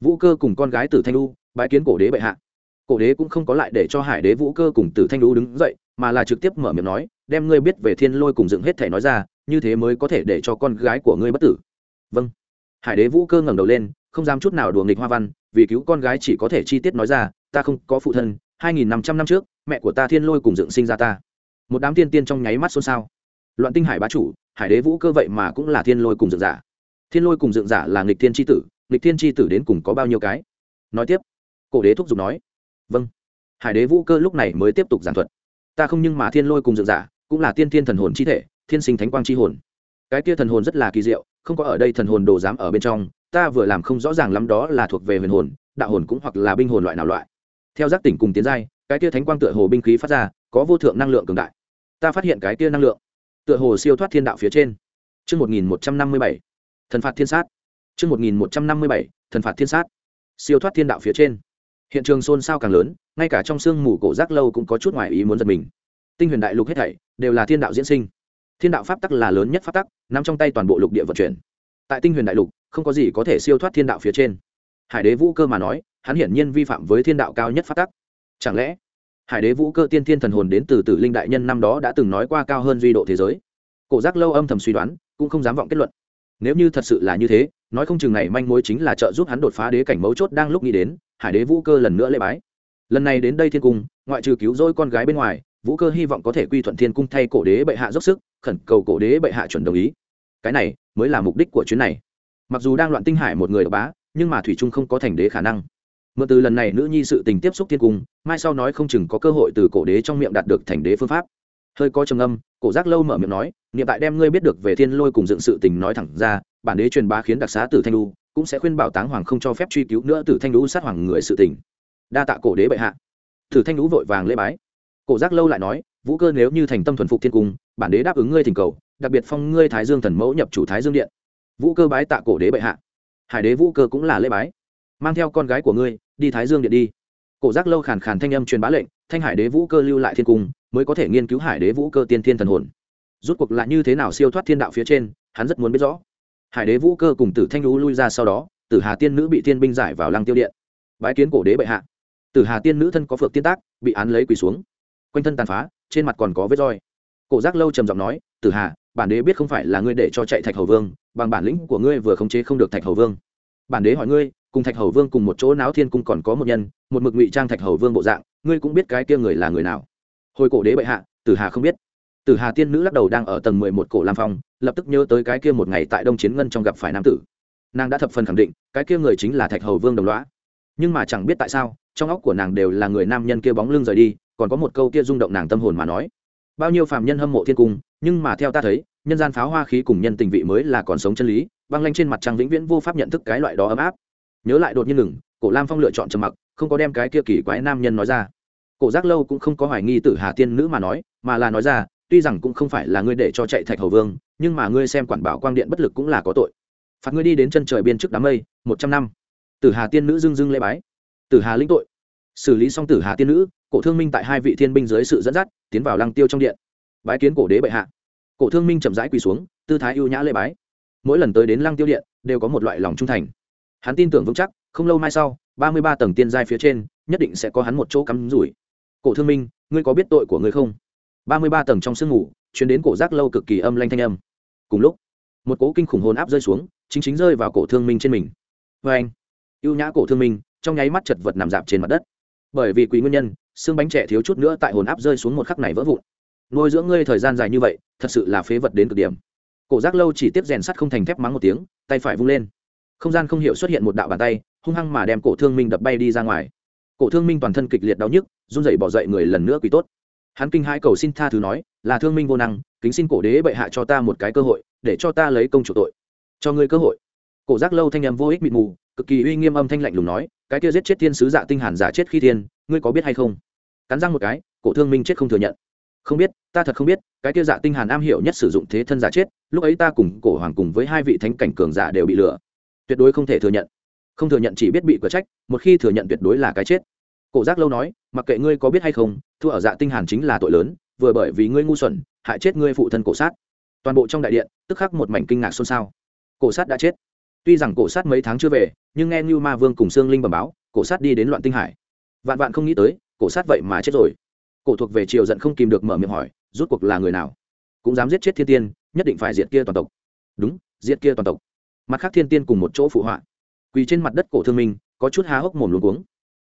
Vũ cơ cùng con gái tử thanh lũ bãi kiến cổ đế bệ hạ. Cổ đế cũng không có lại để cho hải đế vũ cơ cùng tử thanh lũ đứng dậy, mà là trực tiếp mở miệng nói, đem ngươi biết về thiên lôi cùng dựng hết thể nói ra, như thế mới có thể để cho con gái của ngươi bất tử. Vâng. Hải đế vũ cơ ngẩng đầu lên không dám chút nào đùa nghịch hoa văn, vì cứu con gái chỉ có thể chi tiết nói ra, ta không có phụ thân, hai nghìn năm trăm năm trước, mẹ của ta thiên lôi cùng dựng sinh ra ta. Một đám tiên tiên trong nháy mắt xôn xao. Loạn tinh hải bá chủ, hải đế vũ cơ vậy mà cũng là thiên lôi cùng dựng giả. Thiên lôi cùng dựng giả là nghịch thiên tri tử, nghịch thiên tri tử đến cùng có bao nhiêu cái? Nói tiếp, cổ đế thúc giục nói vâng. Hải đế vũ cơ lúc này mới tiếp tục giảng thuật, ta không nhưng mà thiên lôi cùng dựng giả, cũng là tiên thiên thần hồn chi thể, thiên sinh thánh quang chi hồn. Cái kia thần hồn rất là kỳ diệu, không có ở đây thần hồn đồ dám ở bên trong ta vừa làm không rõ ràng lắm đó là thuộc về huyền hồn đạo hồn cũng hoặc là binh hồn loại nào loại theo giác tỉnh cùng tiến giai cái tia thánh quang tựa hồ binh khí phát ra có vô thượng năng lượng cường đại ta phát hiện cái tia năng lượng tựa hồ siêu thoát thiên đạo phía trên Trước 1157, thần phạt thiên sát. Trước 1157, thần phạt thiên sát. Siêu thoát thiên đạo phía trên. Hiện trường xôn xao càng lớn, ngay cả trong xương mù cổ giác lâu cũng có chút ngoài ý muốn giật mình. Tinh huyền đại lục hết thảy đều là thiên đạo diễn sinh. Thiên đạo pháp tắc là lớn nhất pháp tắc, nắm trong tay toàn bộ lục địa vận chuyển. Tại tinh huyền đại lục, không có gì có thể siêu thoát thiên đạo phía trên. Hải đế vũ cơ mà nói, hắn hiển nhiên vi phạm với thiên đạo cao nhất pháp tắc. Chẳng lẽ, Hải đế vũ cơ tiên thiên thần hồn đến từ Tử Linh đại nhân năm đó đã từng nói qua cao hơn duy độ thế giới. Cổ giác lâu âm thầm suy đoán, cũng không dám vọng kết luận nếu như thật sự là như thế nói không chừng này manh mối chính là trợ giúp hắn đột phá đế cảnh mấu chốt đang lúc nghĩ đến hải đế vũ cơ lần nữa lễ bái lần này đến đây thiên cung ngoại trừ cứu rỗi con gái bên ngoài vũ cơ hy vọng có thể quy thuận thiên cung thay cổ đế bệ hạ dốc sức khẩn cầu cổ đế bệ hạ chuẩn đồng ý cái này mới là mục đích của chuyến này. Mặc dù đang loạn tinh hải một người ở bá, nhưng mà thủy trung không có thành đế khả năng. Mượn từ lần này nữ nhi sự tình tiếp xúc thiên cung, mai sau nói không chừng có cơ hội từ cổ đế trong miệng đạt được thành đế phương pháp. Hơi có trầm âm cổ giác lâu mở miệng nói, niệm tại đem ngươi biết được về thiên lôi cùng dựng sự tình nói thẳng ra, bản đế truyền bá khiến đặc xá tử thanh đu, cũng sẽ khuyên bảo táng hoàng không cho phép truy cứu nữa tử thanh lũ sát hoàng người sự tình. Đa tạ cổ đế bệ hạ. Tử thanh lũ vội vàng lễ bái. Cổ giác lâu lại nói, vũ cơ nếu như thành tâm thuần phục thiên cung, bản đế đáp ứng ngươi thỉnh cầu đặc biệt phong ngươi thái dương thần mẫu nhập chủ thái dương điện. Vũ cơ bái tạ cổ đế bệ hạ. Hải đế vũ cơ cũng là lễ bái. Mang theo con gái của ngươi, đi thái dương điện đi. Cổ giác lâu khàn khàn thanh âm truyền bá lệnh, thanh hải đế vũ cơ lưu lại thiên cung, mới có thể nghiên cứu hải đế vũ cơ tiên thiên thần hồn. Rút cuộc lại như thế nào siêu thoát thiên đạo phía trên, hắn rất muốn biết rõ. Hải đế vũ cơ cùng tử thanh lũ lui ra sau đó, tử hà tiên nữ bị tiên binh giải vào lăng tiêu điện. Bái kiến cổ đế bệ hạ. Tử hà tiên nữ thân có phược tiên tác, bị án lấy quỳ xuống. Quanh thân tàn phá, trên mặt còn có vết roi. Cổ giác lâu trầm giọng nói tử hà, bản đế biết không phải là ngươi để cho chạy thạch hầu vương, bằng bản lĩnh của ngươi vừa khống chế không được thạch hầu vương. Bản đế hỏi ngươi, cùng thạch hầu vương cùng một chỗ náo thiên cung còn có một nhân, một mực ngụy trang thạch hầu vương bộ dạng, ngươi cũng biết cái kia người là người nào. Hồi cổ đế bệ hạ, tử hà không biết. Tử hà tiên nữ lắc đầu đang ở tầng mười một cổ lam phong, lập tức nhớ tới cái kia một ngày tại đông chiến ngân trong gặp phải nam tử. Nàng đã thập phần khẳng định, cái kia người chính là thạch hầu vương đồng loá nhưng mà chẳng biết tại sao, trong óc của nàng đều là người nam nhân kia bóng lưng rời đi, còn có một câu kia rung động nàng tâm hồn mà nói. Bao nhiêu phàm nhân hâm mộ thiên cung nhưng mà theo ta thấy, nhân gian pháo hoa khí cùng nhân tình vị mới là còn sống chân lý, băng lanh trên mặt trăng vĩnh viễn vô pháp nhận thức cái loại đó ấm áp. Nhớ lại đột nhiên ngừng, cổ lam phong lựa chọn trầm mặc, không có đem cái kia kỳ quái nam nhân nói ra. Cổ giác lâu cũng không có hoài nghi tử hà tiên nữ mà nói, mà là nói ra, tuy rằng cũng không phải là ngươi để cho chạy thạch hầu vương, nhưng mà ngươi xem quản bảo quang điện bất lực cũng là có tội. Phạt ngươi đi đến chân trời biên trước đám mây, một trăm năm. Tử hà tiên nữ dưng dưng lễ bái. Tử hà lĩnh tội. Xử lý xong tử hà tiên nữ, cổ thương minh tại hai vị thiên binh dưới sự dẫn dắt, tiến vào lăng tiêu trong điện bái kiến cổ đế bệ hạ. Cổ thương minh chậm rãi quỳ xuống, tư thái ưu nhã lê bái. Mỗi lần tới đến lăng tiêu điện, đều có một loại lòng trung thành. Hắn tin tưởng vững chắc, không lâu mai sau, ba mươi ba tầng tiên giai phía trên, nhất định sẽ có hắn một chỗ cắm rủi. Cổ thương minh, ngươi có biết tội của ngươi không? ba mươi ba tầng trong sương ngủ chuyến đến cổ giác lâu cực kỳ âm lanh thanh âm. Cùng lúc, một cỗ kinh khủng hồn áp rơi xuống, chính chính rơi vào cổ thương minh trên mình. Vê anh, ưu nhã cổ thương minh, trong nháy mắt chật vật nằm dạp trên mặt đất. Bởi vì quý nguyên nhân, xương bánh trẻ thiếu chút nữa tại hồn áp rơi xuống một khắc này vỡ vụn nuôi dưỡng ngươi thời gian dài như vậy, thật sự là phế vật đến cực điểm. Cổ giác lâu chỉ tiếp rèn sắt không thành thép mắng một tiếng, tay phải vung lên. Không gian không hiểu xuất hiện một đạo bàn tay, hung hăng mà đem cổ thương minh đập bay đi ra ngoài. Cổ thương minh toàn thân kịch liệt đau nhức, run rẩy bỏ dậy người lần nữa quỳ tốt. Hắn kinh hãi cầu xin tha thứ nói, là thương minh vô năng, kính xin cổ đế bệ hạ cho ta một cái cơ hội, để cho ta lấy công chủ tội. Cho ngươi cơ hội. Cổ giác lâu thanh em vô ích mịt mù, cực kỳ uy nghiêm âm thanh lạnh lùng nói, cái kia giết chết thiên sứ dạ tinh hàn giả chết khi thiên, ngươi có biết hay không? Cắn răng một cái, cổ thương minh chết không thừa nhận không biết, ta thật không biết, cái kia dạ tinh hàn am hiểu nhất sử dụng thế thân giả chết, lúc ấy ta cùng cổ hoàng cùng với hai vị thánh cảnh cường giả đều bị lừa. Tuyệt đối không thể thừa nhận. Không thừa nhận chỉ biết bị cửa trách, một khi thừa nhận tuyệt đối là cái chết. Cổ giác lâu nói, mặc kệ ngươi có biết hay không, thua ở dạ tinh hàn chính là tội lớn, vừa bởi vì ngươi ngu xuẩn, hại chết ngươi phụ thân cổ sát. Toàn bộ trong đại điện, tức khắc một mảnh kinh ngạc xôn xao. Cổ sát đã chết. Tuy rằng cổ sát mấy tháng chưa về, nhưng nghe như ma vương cùng xương linh bẩm báo, cổ sát đi đến loạn tinh hải. Vạn vạn không nghĩ tới, cổ sát vậy mà chết rồi cổ thuộc về triều giận không kìm được mở miệng hỏi rút cuộc là người nào? Cũng dám giết chết thiên tiên, nhất định phải diệt kia toàn tộc. Đúng, diệt kia toàn tộc. Mặt khác thiên tiên cùng một chỗ phụ họa. Quỳ trên mặt đất cổ thương minh, có chút há hốc mồm luống cuống.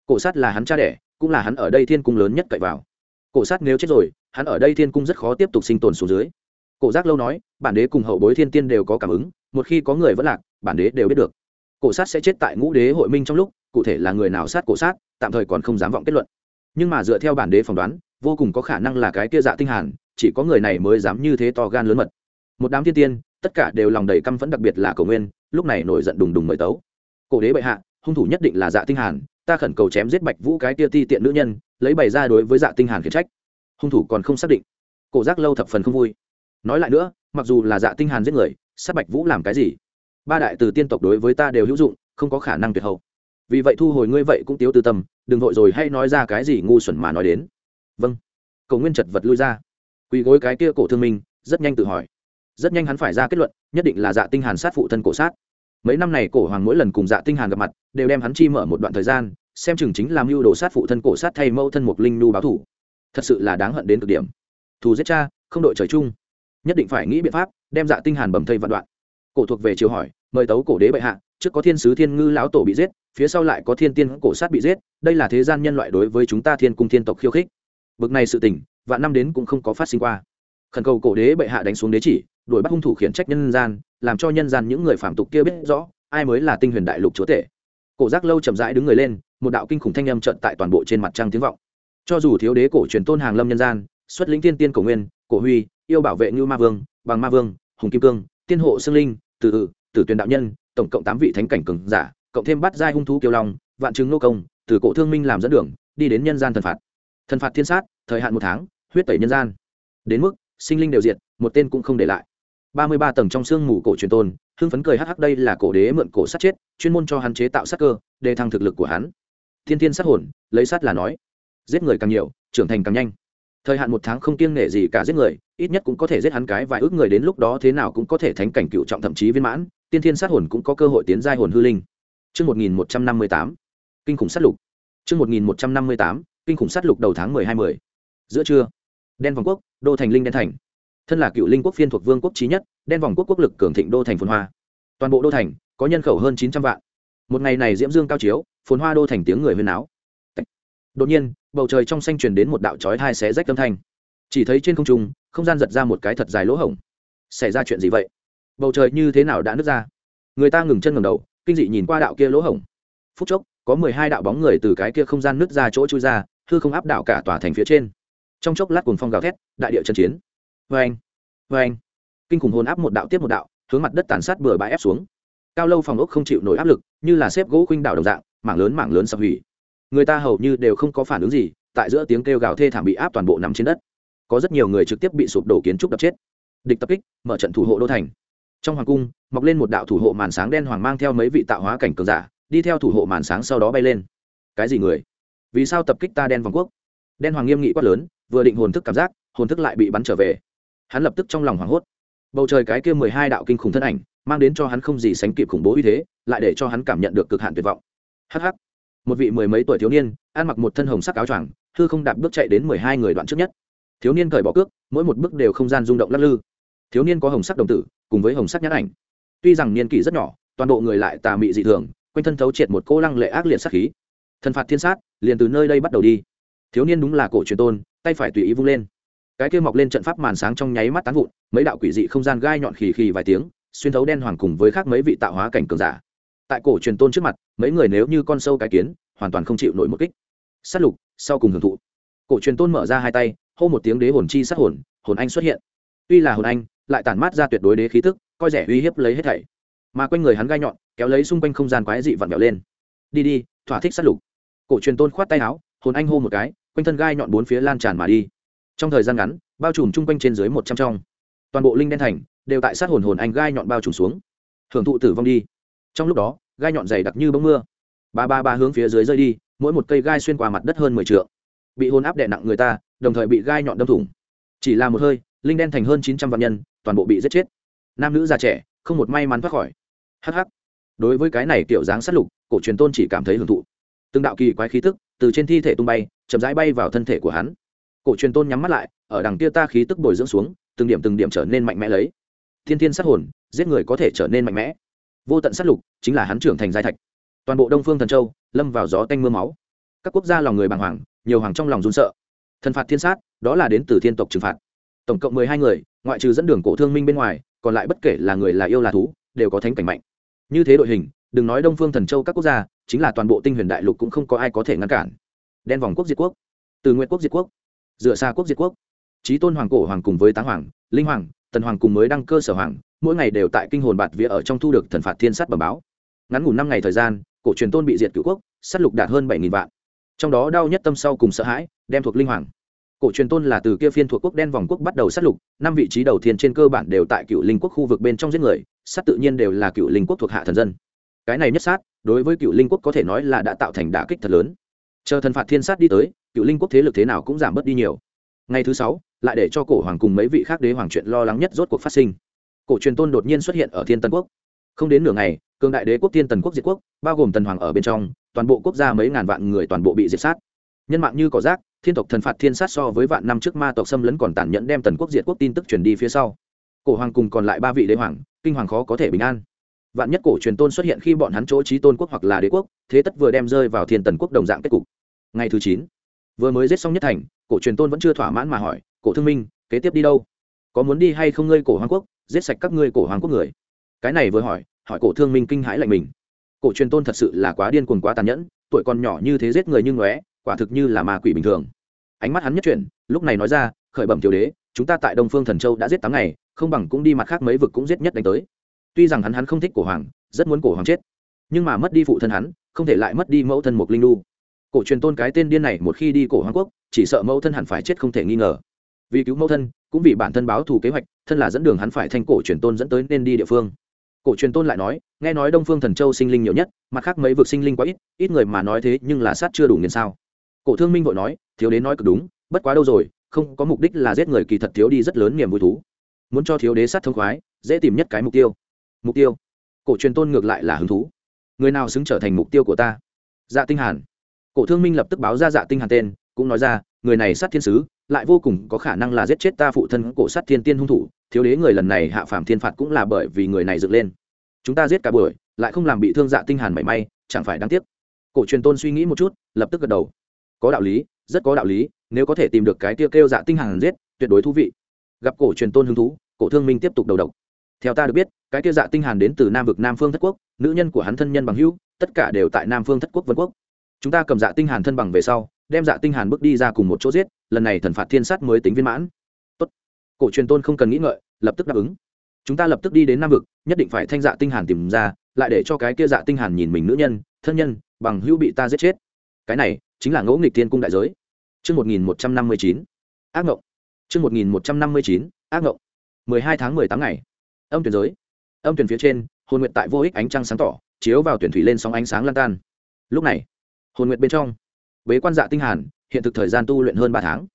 Cổ sát là hắn cha đẻ, cũng là hắn ở đây thiên cung lớn nhất cậy vào. Cổ sát nếu chết rồi, hắn ở đây thiên cung rất khó tiếp tục sinh tồn xuống dưới. Cổ giác lâu nói, bản đế cùng hậu bối thiên tiên đều có cảm ứng, một khi có người vẫn lạc, bản đế đều biết được. Cổ sát sẽ chết tại ngũ đế hội minh trong lúc, cụ thể là người nào sát cổ sát, tạm thời còn không dám vọng kết luận. Nhưng mà dựa theo bản đế phỏng đoán vô cùng có khả năng là cái kia dạ tinh hàn, chỉ có người này mới dám như thế to gan lớn mật. Một đám thiên tiên, tất cả đều lòng đầy căm phẫn đặc biệt là cầu nguyên, lúc này nổi giận đùng đùng mời tấu. Cổ đế bệ hạ, hung thủ nhất định là dạ tinh hàn, ta khẩn cầu chém giết bạch vũ cái kia ti tiện nữ nhân, lấy bày ra đối với dạ tinh hàn khiển trách. Hung thủ còn không xác định. Cổ giác lâu thập phần không vui. Nói lại nữa, mặc dù là dạ tinh hàn giết người, sát bạch vũ làm cái gì? Ba đại từ tiên tộc đối với ta đều hữu dụng, không có khả năng tuyệt hậu. Vì vậy thu hồi ngươi vậy cũng tiếu tư tâm, đừng vội rồi hay nói ra cái gì ngu xuẩn mà nói đến vâng. Cầu nguyên chật vật lui ra. Quỳ gối cái kia cổ thương minh, rất nhanh tự hỏi. Rất nhanh hắn phải ra kết luận, nhất định là dạ tinh hàn sát phụ thân cổ sát. Mấy năm này cổ hoàng mỗi lần cùng dạ tinh hàn gặp mặt, đều đem hắn chi mở một đoạn thời gian, xem chừng chính làm mưu đồ sát phụ thân cổ sát thay mẫu thân một linh nu báo thủ. Thật sự là đáng hận đến cực điểm. Thù giết cha, không đội trời chung. Nhất định phải nghĩ biện pháp, đem dạ tinh hàn bầm thây vạn đoạn. Cổ thuộc về chiều hỏi, mời tấu cổ đế bệ hạ, trước có thiên sứ thiên ngư lão tổ bị giết, phía sau lại có thiên tiên cổ sát bị giết, đây là thế gian nhân loại đối với chúng ta thiên cung thiên tộc khiêu khích bực này sự tình, vạn năm đến cũng không có phát sinh qua. Khẩn cầu cổ đế bệ hạ đánh xuống đế chỉ, đuổi bắt hung thủ khiển trách nhân gian, làm cho nhân gian những người phạm tục kia biết rõ, ai mới là tinh huyền đại lục chúa tể. Cổ giác lâu chậm rãi đứng người lên, một đạo kinh khủng thanh âm trận tại toàn bộ trên mặt trăng tiếng vọng. Cho dù thiếu đế cổ truyền tôn hàng lâm nhân gian, xuất lĩnh tiên tiên cổ nguyên, cổ huy, yêu bảo vệ như ma vương, bằng ma vương, hùng kim cương, tiên hộ xương linh, tử tử tử tuyên đạo nhân, tổng cộng tám vị thánh cảnh cường giả, cộng thêm bắt giai hung thú kiêu long, vạn chứng nô công, từ cổ thương minh làm dẫn đường, đi đến nhân gian thần phạt thần phạt thiên sát, thời hạn một tháng, huyết tẩy nhân gian đến mức, sinh linh đều diệt, một tên cũng không để lại ba mươi ba tầng trong xương mù cổ truyền tôn, hưng phấn cười hắc hắc đây là cổ đế mượn cổ sát chết, chuyên môn cho hắn chế tạo sát cơ đề thăng thực lực của hắn thiên thiên sát hồn, lấy sát là nói giết người càng nhiều, trưởng thành càng nhanh thời hạn một tháng không kiêng nể gì cả giết người, ít nhất cũng có thể giết hắn cái vài ước người đến lúc đó thế nào cũng có thể thánh cảnh cựu trọng thậm chí viên mãn, tiên thiên sát hồn cũng có cơ hội tiến giai hồn hư linh Chương 1158. Kinh khủng sát lục. Chương 1158. Kinh khủng sát lục đầu tháng 12 10. Giữa trưa, Đen vòng quốc, đô thành linh đen thành. Thân là cựu linh quốc phiên thuộc vương quốc chí nhất, đen vòng quốc quốc lực cường thịnh đô thành phồn hoa. Toàn bộ đô thành có nhân khẩu hơn 900 vạn. Một ngày này diễm dương cao chiếu, phồn hoa đô thành tiếng người huyên náo. Đột nhiên, bầu trời trong xanh truyền đến một đạo chói tai xé rách âm thanh. Chỉ thấy trên không trung, không gian giật ra một cái thật dài lỗ hổng. Xảy ra chuyện gì vậy? Bầu trời như thế nào đã nứt ra? Người ta ngừng chân ngẩng đầu, kinh dị nhìn qua đạo kia lỗ hổng phút chốc có mười hai đạo bóng người từ cái kia không gian nứt ra chỗ chui ra hư không áp đảo cả tòa thành phía trên. Trong chốc lát cùng phong gào thét, đại địa trận chiến. Vê anh vê anh kinh khủng hồn áp một đạo tiếp một đạo, hướng mặt đất tàn sát bừa bãi ép xuống. Cao lâu phòng ốc không chịu nổi áp lực, như là xếp gỗ khuynh đảo đồng dạng, mảng lớn mảng lớn sập hủy. Người ta hầu như đều không có phản ứng gì, tại giữa tiếng kêu gào thê thảm bị áp toàn bộ nằm trên đất. Có rất nhiều người trực tiếp bị sụp đổ kiến trúc đập chết. Địch tập kích, mở trận thủ hộ đô thành. Trong hoàng cung, mọc lên một đạo thủ hộ màn sáng đen hoàng mang theo mấy vị tạo hóa cảnh cường giả, đi theo thủ hộ màn sáng sau đó bay lên. Cái gì người? Vì sao tập kích ta đen vòng quốc? Đen hoàng nghiêm nghị quát lớn, vừa định hồn thức cảm giác, hồn thức lại bị bắn trở về. Hắn lập tức trong lòng hoảng hốt. Bầu trời cái kia mười hai đạo kinh khủng thân ảnh, mang đến cho hắn không gì sánh kịp khủng bố uy thế, lại để cho hắn cảm nhận được cực hạn tuyệt vọng. Hh một vị mười mấy tuổi thiếu niên, ăn mặc một thân hồng sắc áo choàng thư không đạp bước chạy đến mười hai người đoạn trước nhất. Thiếu niên cởi bỏ cước, mỗi một bước đều không gian rung động lắc lư. Thiếu niên có hồng sắc đồng tử, cùng với hồng sắc nhãn ảnh. Tuy rằng niên kỷ rất nhỏ, toàn bộ người lại tà mị dị thường, quanh thân thấu triệt một cô lăng lệ ác liệt sắc khí thần phạt thiên sát, liền từ nơi đây bắt đầu đi. Thiếu niên đúng là cổ truyền tôn, tay phải tùy ý vung lên. Cái kia mọc lên trận pháp màn sáng trong nháy mắt tán vụn, mấy đạo quỷ dị không gian gai nhọn khì khì vài tiếng, xuyên thấu đen hoàng cùng với khác mấy vị tạo hóa cảnh cường giả. Tại cổ truyền tôn trước mặt, mấy người nếu như con sâu cái kiến, hoàn toàn không chịu nổi một kích. Sát lục, sau cùng hưởng thụ. Cổ truyền tôn mở ra hai tay, hô một tiếng đế hồn chi sát hồn hồn anh xuất hiện. Tuy là hồn anh, lại tản mát ra tuyệt đối đế khí tức, coi rẻ uy hiếp lấy hết thảy. Mà quanh người hắn gai nhọn, kéo lấy xung quanh không gian quái dị vặn vẹo lên. Đi đi, thỏa thích sát lục cổ truyền tôn khoát tay áo, hồn anh hô một cái, quanh thân gai nhọn bốn phía lan tràn mà đi. Trong thời gian ngắn, bao trùm chung quanh trên dưới một trăm trong. Toàn bộ linh đen thành đều tại sát hồn hồn anh gai nhọn bao trùm xuống. Hưởng thụ tử vong đi. Trong lúc đó, gai nhọn dày đặc như bông mưa. Ba ba ba hướng phía dưới rơi đi, mỗi một cây gai xuyên qua mặt đất hơn mười t bị hôn áp đè nặng người ta, đồng thời bị gai nhọn đâm thủng. Chỉ là một hơi, linh đen thành hơn chín trăm vạn nhân, toàn bộ bị giết chết. Nam nữ già trẻ, không một may mắn thoát khỏi. Hh đối với cái này kiểu dáng sát lục, cổ truyền tôn chỉ cảm thấy hưởng thụ từng đạo kỳ quái khí tức từ trên thi thể tung bay, chậm rãi bay vào thân thể của hắn. Cổ truyền tôn nhắm mắt lại, ở đằng kia ta khí tức bồi dưỡng xuống, từng điểm từng điểm trở nên mạnh mẽ lấy. Thiên thiên sát hồn, giết người có thể trở nên mạnh mẽ. Vô tận sát lục, chính là hắn trưởng thành giai thạch. Toàn bộ đông phương thần châu, lâm vào gió tanh m ư a máu. Các quốc gia lòng người bàng hoàng, nhiều hoàng trong lòng run sợ. Thần phạt thiên sát, đó là đến từ thiên tộc trừng phạt. Tổng cộng mười hai người, ngoại trừ dẫn đường cổ thương minh bên ngoài, còn lại bất kể là người là yêu là thú, đều có thánh cảnh mạnh. Như thế đội hình đừng nói đông phương thần châu các quốc gia, chính là toàn bộ tinh huyền đại lục cũng không có ai có thể ngăn cản. Đen vòng quốc diệt quốc, từ nguyện quốc diệt quốc, dựa xa quốc diệt quốc trí tôn hoàng cổ hoàng cùng với táng hoàng, linh hoàng, tần hoàng cùng mới đăng cơ sở hoàng, mỗi ngày đều tại kinh hồn bạt vía ở trong thu được thần phạt thiên sát bẩm báo. Ngắn ngủ năm ngày thời gian, cổ truyền tôn bị diệt cựu quốc, sát lục đạt hơn bảy nghìn vạn. Trong đó đau nhất tâm sau cùng sợ hãi, đem thuộc linh hoàng. Cổ truyền tôn là từ kia phiên thuộc quốc đen vòng quốc bắt đầu sát lục, năm vị trí đầu tiên trên cơ bản đều tại cựu linh quốc khu vực bên trong giết người, sát tự nhiên đều là cựu linh quốc thuộc hạ thần dân cái này nhất sát, đối với cựu linh quốc có thể nói là đã tạo thành đả kích thật lớn. Chờ thần phạt thiên sát đi tới, cựu linh quốc thế lực thế nào cũng giảm bớt đi nhiều. Ngày thứ sáu, lại để cho cổ hoàng cùng mấy vị khác đế hoàng chuyện lo lắng nhất rốt cuộc phát sinh. Cổ truyền tôn đột nhiên xuất hiện ở thiên tân quốc. Không đến nửa ngày, cường đại đế quốc thiên tần quốc diệt quốc, bao gồm tần hoàng ở bên trong, toàn bộ quốc gia mấy ngàn vạn người toàn bộ bị diệt sát. Nhân mạng như cỏ rác, thiên tộc thần phạt thiên sát so với vạn năm trước ma tộc xâm lấn còn tàn nhẫn đem tần quốc diệt quốc tin tức truyền đi phía sau. Cổ hoàng cùng còn lại ba vị đế hoàng, kinh hoàng khó có thể bình an vạn nhất cổ truyền tôn xuất hiện khi bọn hắn chỗ trí tôn quốc hoặc là đế quốc, thế tất vừa đem rơi vào thiên tần quốc đồng dạng kết cục. Ngày thứ chín, vừa mới giết xong nhất thành, cổ truyền tôn vẫn chưa thỏa mãn mà hỏi, cổ thương minh, kế tiếp đi đâu? Có muốn đi hay không ngươi cổ hoàng quốc, giết sạch các ngươi cổ hoàng quốc người? Cái này vừa hỏi hỏi cổ thương minh kinh hãi lạnh mình. Cổ truyền tôn thật sự là quá điên cuồng quá tàn nhẫn, tuổi còn nhỏ như thế giết người như ngóe, quả thực như là ma quỷ bình thường. Ánh mắt hắn nhất chuyển, lúc này nói ra, khởi bẩm tiểu đế, chúng ta tại đông phương thần châu đã giết tám ngày, không bằng cũng đi mặt khác mấy vực cũng giết nhất đánh tới tuy rằng hắn hắn không thích cổ hoàng, rất muốn cổ hoàng chết, nhưng mà mất đi phụ thân hắn, không thể lại mất đi mẫu thân một linh lu cổ truyền tôn cái tên điên này một khi đi cổ hoàng quốc, chỉ sợ mẫu thân hẳn phải chết không thể nghi ngờ. Vì cứu mẫu thân, cũng vì bản thân báo thù kế hoạch, thân là dẫn đường hắn phải thanh cổ truyền tôn dẫn tới nên đi địa phương. Cổ truyền tôn lại nói, nghe nói đông phương thần châu sinh linh nhiều nhất, mặt khác mấy vực sinh linh quá ít ít người mà nói thế, nhưng là sát chưa đủ nghiền sao. Cổ thương minh vội nói, thiếu đế nói cực đúng, bất quá đâu rồi, không có mục đích là giết người kỳ thật thiếu đi rất lớn niềm vui thú. Muốn cho thiếu đế sát thông khoái, dễ tìm nhất cái mục tiêu mục tiêu. Cổ truyền tôn ngược lại là hứng thú. Người nào xứng trở thành mục tiêu của ta? Dạ tinh hàn. Cổ thương minh lập tức báo ra dạ tinh hàn tên, cũng nói ra, người này sát thiên sứ, lại vô cùng có khả năng là giết chết ta phụ thân cổ sát thiên tiên hung thủ, thiếu đế người lần này hạ phàm thiên phạt cũng là bởi vì người này dựng lên. Chúng ta giết cả buổi, lại không làm bị thương dạ tinh hàn mảy may, chẳng phải đáng tiếc. Cổ truyền tôn suy nghĩ một chút, lập tức gật đầu. Có đạo lý, rất có đạo lý, nếu có thể tìm được cái tiêu kêu dạ tinh hàn giết, tuyệt đối thú vị. Gặp cổ truyền tôn hứng thú, cổ thương minh tiếp tục đầu độc theo ta được biết, cái kia dạ tinh hàn đến từ nam vực nam phương thất quốc, nữ nhân của hắn thân nhân bằng hữu, tất cả đều tại nam phương thất quốc vân quốc chúng ta cầm dạ tinh hàn thân bằng về sau, đem dạ tinh hàn bước đi ra cùng một chỗ giết, lần này thần phạt thiên sát mới tính viên mãn tốt cổ truyền tôn không cần nghĩ ngợi, lập tức đáp ứng chúng ta lập tức đi đến nam vực, nhất định phải thanh dạ tinh hàn tìm ra, lại để cho cái kia dạ tinh hàn nhìn mình nữ nhân, thân nhân, bằng hữu bị ta giết chết cái này chính là ngỗ nghịch thiên cung đại giới Chương 1159. Ác ngộng. Chương 1159. Ác ngộng. 12 tháng 18 ngày. Âm tuyển giới. Âm tuyển phía trên, hồn nguyện tại vô ích ánh trăng sáng tỏ, chiếu vào tuyển thủy lên sóng ánh sáng lan tan. Lúc này, hồn nguyện bên trong, bế quan dạ tinh hàn, hiện thực thời gian tu luyện hơn ba tháng.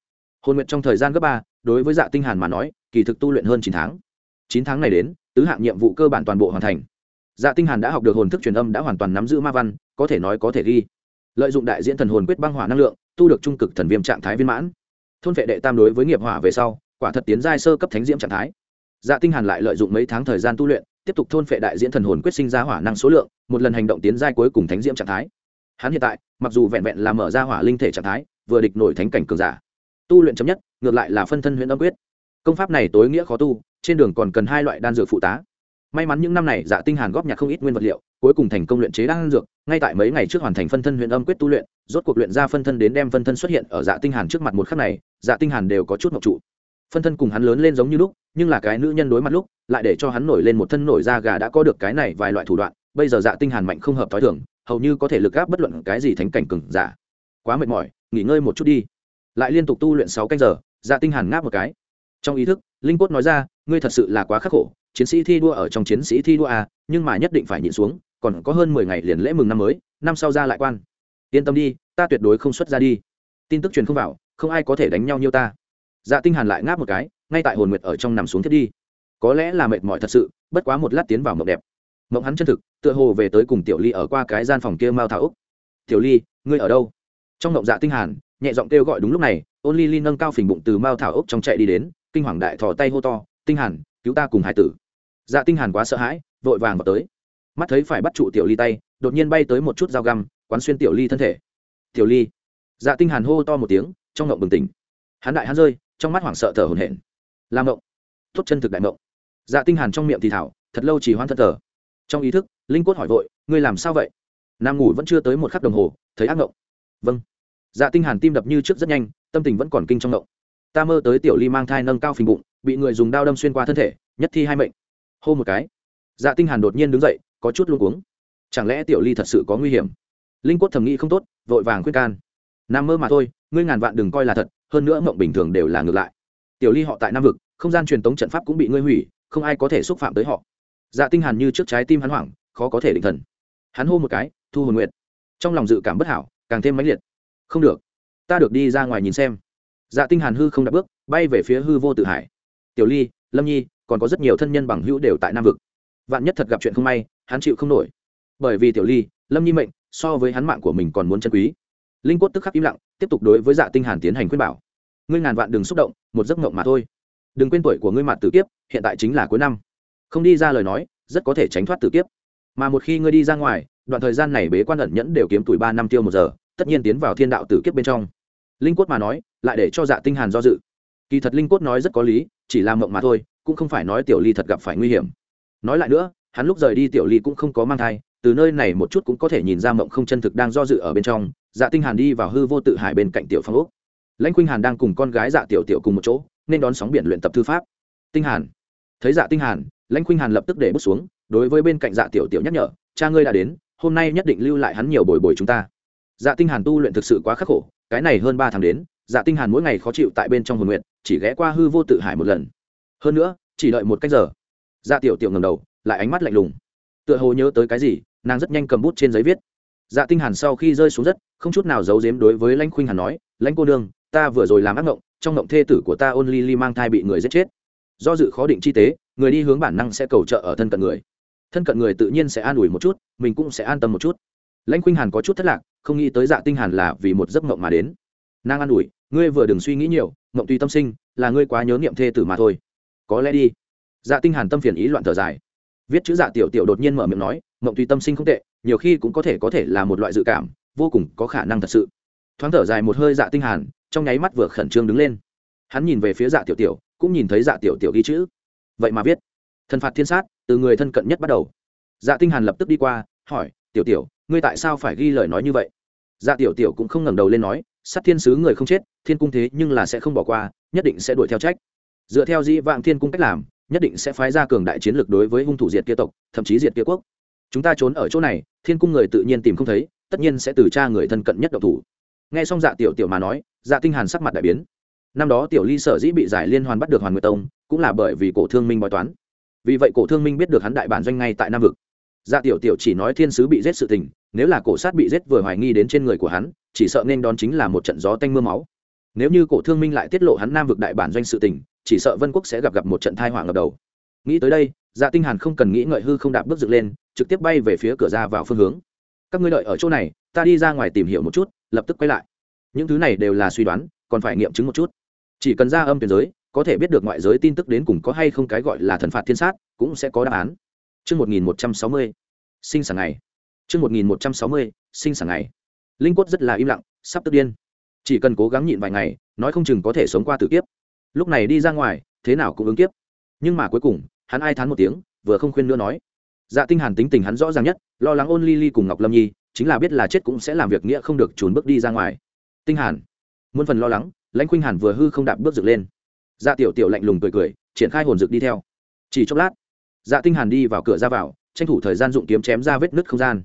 Hồn nguyện trong thời gian gấp ba đối với dạ tinh hàn mà nói, kỳ thực tu luyện hơn chín tháng. Chín tháng này đến, tứ hạng nhiệm vụ cơ bản toàn bộ hoàn thành. Dạ tinh hàn đã học được hồn thức truyền âm đã hoàn toàn nắm giữ ma văn, có thể nói có thể ghi lợi dụng đại diễn thần hồn quyết băng hỏa năng lượng tu được trung cực thần viêm trạng thái viên mãn thôn vệ đệ tam đối với nghiệp hỏa về sau quả thật tiến giai sơ cấp thánh diễm trạng thái dạ tinh hàn lại lợi dụng mấy tháng thời gian tu luyện, tiếp tục thôn phệ đại diễn thần hồn quyết sinh ra hỏa năng số lượng, một lần hành động tiến giai cuối cùng thánh diễm trạng thái. Hắn hiện tại, mặc dù vẹn vẹn là mở ra hỏa linh thể trạng thái, vừa địch nổi thánh cảnh cường giả. Tu luyện chấm nhất, ngược lại là phân thân huyễn âm quyết. Công pháp này tối nghĩa khó tu, trên đường còn cần hai loại đan dược phụ tá. May mắn những năm này dạ tinh hàn góp nhặt không ít nguyên vật liệu, cuối cùng thành công luyện chế đan dược, ngay tại mấy ngày trước hoàn thành phân thân huyền âm quyết tu luyện, rốt cuộc luyện ra phân thân đến đem phân thân xuất hiện ở dạ tinh hàn trước mặt một khắc này dạ tinh hàn đều có chút ngọc trụ phân thân cùng hắn lớn lên giống như lúc, nhưng là cái nữ nhân đối mặt lúc, lại để cho hắn nổi lên một thân nổi da gà đã có được cái này vài loại thủ đoạn, bây giờ dạ tinh hàn mạnh không hợp thói thường, hầu như có thể lực áp bất luận cái gì thánh cảnh cường giả. Quá mệt mỏi, nghỉ ngơi một chút đi. Lại liên tục tu luyện sáu canh giờ dạ tinh hàn ngáp một cái. Trong ý thức, linh cốt nói ra, ngươi thật sự là quá khắc khổ, chiến sĩ thi đua ở trong chiến sĩ thi đua à nhưng mà nhất định phải nhịn xuống, còn có hơn mười ngày liền lễ mừng năm mới, năm sau ra lại quan. Yên tâm đi, ta tuyệt đối không xuất ra đi. Tin tức truyền không vào, không ai có thể đánh nhau như ta dạ tinh hàn lại ngáp một cái, ngay tại hồn nguyệt ở trong nằm xuống thiết đi. Có lẽ là mệt mỏi thật sự, bất quá một lát tiến vào mộng đẹp. Mộng hắn chân thực, tựa hồ về tới cùng tiểu ly ở qua cái gian phòng kia mao thảo úc. Tiểu ly, ngươi ở đâu? Trong mộng dạ tinh hàn, nhẹ giọng kêu gọi đúng lúc này, ôn ly ly nâng cao phình bụng từ mao thảo úc trong chạy đi đến, kinh hoàng đại thò tay hô to, tinh hàn, cứu ta cùng hải tử. Dạ tinh hàn quá sợ hãi, vội vàng vào tới. Mắt thấy phải bắt trụ tiểu ly tay, đột nhiên bay tới một chút dao găm, quán xuyên tiểu ly thân thể. Tiểu ly. Dạ tinh hàn hô to một tiếng, trong ngộng bừng tỉnh. Hắn đại hắn rơi trong mắt hoảng sợ thở hổn hển. Làm ngộng tốt chân thực đại ngộng dạ tinh hàn trong miệng thì thảo, thật lâu chỉ hoan thân thở trong ý thức, linh cốt hỏi vội, ngươi làm sao vậy? Nam ngủ vẫn chưa tới một khắc đồng hồ, thấy ác ngộng vâng. Dạ tinh hàn tim đập như trước rất nhanh, tâm tình vẫn còn kinh trong ngộng ta mơ tới tiểu ly mang thai nâng cao phình bụng, bị người dùng dao đâm xuyên qua thân thể, nhất thi hai mệnh. Hô một cái. Dạ tinh hàn đột nhiên đứng dậy, có chút luống cuống. Chẳng lẽ tiểu ly thật sự có nguy hiểm? Linh quất thầm nghĩ không tốt, vội vàng khuyên can. Nam mơ mà thôi ngươi ngàn vạn đừng coi là thật, hơn nữa mộng bình thường đều là ngược lại. Tiểu ly họ tại nam vực, không gian truyền tống trận pháp cũng bị ngươi hủy, không ai có thể xúc phạm tới họ. Dạ tinh hàn như trước trái tim hắn hoảng, khó có thể định thần. Hắn hô một cái, thu hồn nguyện trong lòng dự cảm bất hảo, càng thêm mãnh liệt. Không được, ta được đi ra ngoài nhìn xem. Dạ tinh hàn hư không đặt bước, bay về phía hư vô tự hải. Tiểu ly, lâm nhi, còn có rất nhiều thân nhân bằng hữu đều tại nam vực. Vạn nhất thật gặp chuyện không may, hắn chịu không nổi. Bởi vì tiểu ly, lâm nhi mệnh, so với hắn mạng của mình còn muốn chân quý. Linh quất tức khắc im lặng tiếp tục đối với dạ tinh hàn tiến hành khuyên bảo. Ngươi ngàn vạn đừng xúc động, một giấc mộng mà thôi. Đừng quên tuổi của ngươi mặt tử kiếp, hiện tại chính là cuối năm. Không đi ra lời nói, rất có thể tránh thoát tử kiếp. Mà một khi ngươi đi ra ngoài, đoạn thời gian này bế quan ẩn nhẫn đều kiếm tuổi ba năm tiêu một giờ, tất nhiên tiến vào thiên đạo tử kiếp bên trong. Linh quất mà nói, lại để cho dạ tinh hàn do dự. Kỳ thật linh quất nói rất có lý, chỉ là mộng mà thôi, cũng không phải nói tiểu ly thật gặp phải nguy hiểm. Nói lại nữa, hắn lúc rời đi tiểu ly cũng không có mang thai, từ nơi này một chút cũng có thể nhìn ra mộng không chân thực đang do dự ở bên trong dạ tinh hàn đi vào hư vô tự hải bên cạnh tiểu phong úc lãnh khuynh hàn đang cùng con gái dạ tiểu tiểu cùng một chỗ, nên đón sóng biển luyện tập thư pháp. Tinh hàn. Thấy dạ tinh hàn, lãnh khuynh hàn lập tức để bước xuống, đối với bên cạnh dạ tiểu tiểu nhắc nhở, cha ngươi đã đến, hôm nay nhất định lưu lại hắn nhiều bồi bồi chúng ta. Dạ tinh hàn tu luyện thực sự quá khắc khổ, cái này hơn ba tháng đến dạ tinh hàn mỗi ngày khó chịu tại bên trong hồn nguyện, chỉ ghé qua hư vô tự hải một lần. Hơn nữa, chỉ đợi một cách giờ. Dạ tiểu tiểu ngẩng đầu, lại ánh mắt lạnh lùng. Tựa hồ nhớ tới cái gì, nàng rất nhanh cầm bút trên giấy viết dạ tinh hàn sau khi rơi xuống đất, không chút nào giấu giếm đối với lãnh khuynh hàn nói, lãnh cô nương, ta vừa rồi làm ác mộng trong mộng thê tử của ta ôn ly ly mang thai bị người giết chết. Do dự khó định chi tế, người đi hướng bản năng sẽ cầu trợ ở thân cận người. Thân cận người tự nhiên sẽ an ủi một chút, mình cũng sẽ an tâm một chút. Lãnh khuynh hàn có chút thất lạc, không nghĩ tới dạ tinh hàn là vì một giấc mộng mà đến. Nàng an ủi, ngươi vừa đừng suy nghĩ nhiều mộng tùy tâm sinh, là ngươi quá nhớ niệm thê tử mà thôi. Có lẽ đi. Dạ tinh hàn tâm phiền ý loạn thở dài viết chữ dạ tiểu tiểu đột nhiên mở miệng nói, mộng tùy tâm sinh không tệ, nhiều khi cũng có thể có thể là một loại dự cảm, vô cùng có khả năng thật sự. Thoáng thở dài một hơi dạ tinh hàn, trong nháy mắt vừa khẩn trương đứng lên. Hắn nhìn về phía dạ tiểu tiểu, cũng nhìn thấy dạ tiểu tiểu ghi chữ. Vậy mà viết. Thần phạt thiên sát, từ người thân cận nhất bắt đầu. Dạ tinh hàn lập tức đi qua, hỏi, tiểu tiểu, ngươi tại sao phải ghi lời nói như vậy? Dạ tiểu tiểu cũng không ngẩng đầu lên nói, sát thiên sứ người không chết, thiên cung thế nhưng là sẽ không bỏ qua, nhất định sẽ đuổi theo trách. Dựa theo dĩ vạn thiên cung cách làm nhất định sẽ phái ra cường đại chiến lược đối với hung thủ diệt kia tộc, thậm chí diệt kia quốc. Chúng ta trốn ở chỗ này, thiên cung người tự nhiên tìm không thấy, tất nhiên sẽ từ cha người thân cận nhất độc thủ. Nghe xong dạ tiểu tiểu mà nói dạ tinh hàn sắc mặt đại biến. Năm đó tiểu ly sở dĩ bị giải liên hoàn bắt được hoàn nguyệt tông, cũng là bởi vì cổ thương minh bói toán. Vì vậy cổ thương minh biết được hắn đại bản doanh ngay tại nam vực. Dạ tiểu tiểu chỉ nói thiên sứ bị giết sự tình, nếu là cổ sát bị giết vừa hoài nghi đến trên người của hắn, chỉ sợ nên đón chính là một trận gió tanh mưa máu. Nếu như cổ thương minh lại tiết lộ hắn nam vực đại bản doanh sự tình chỉ sợ vân quốc sẽ gặp gặp một trận thai họa ngập đầu nghĩ tới đây dạ tinh hàn không cần nghĩ ngợi hư không đạp bước dựng lên trực tiếp bay về phía cửa ra vào phương hướng các ngươi đợi ở chỗ này ta đi ra ngoài tìm hiểu một chút lập tức quay lại những thứ này đều là suy đoán còn phải nghiệm chứng một chút chỉ cần ra âm tuyển giới có thể biết được ngoại giới tin tức đến cùng có hay không cái gọi là thần phạt thiên sát cũng sẽ có đáp án Trước 1160, sinh sản ngày. Trước 1160, sinh sản ngày. Linh quất rất là im lặng, sắp tức điên. Chỉ cần cố gắng nhịn vài ngày, nói không chừng có thể sống qua tử kiếp. Lúc này đi ra ngoài, thế nào cũng ứng kiếp. Nhưng mà cuối cùng, hắn ai thán một tiếng, vừa không khuyên nữa nói. Dạ Tinh Hàn tính tình hắn rõ ràng nhất, lo lắng Ôn Ly Ly cùng Ngọc Lâm Nhi, chính là biết là chết cũng sẽ làm việc nghĩa không được trốn bước đi ra ngoài. Tinh Hàn, muôn phần lo lắng, Lãnh Khuynh Hàn vừa hư không đạp bước dựng lên. Dạ Tiểu Tiểu lạnh lùng cười cười, triển khai hồn dược đi theo. Chỉ chốc lát, Dạ Tinh Hàn đi vào cửa ra vào, tranh thủ thời gian dụng kiếm chém ra vết nứt không gian.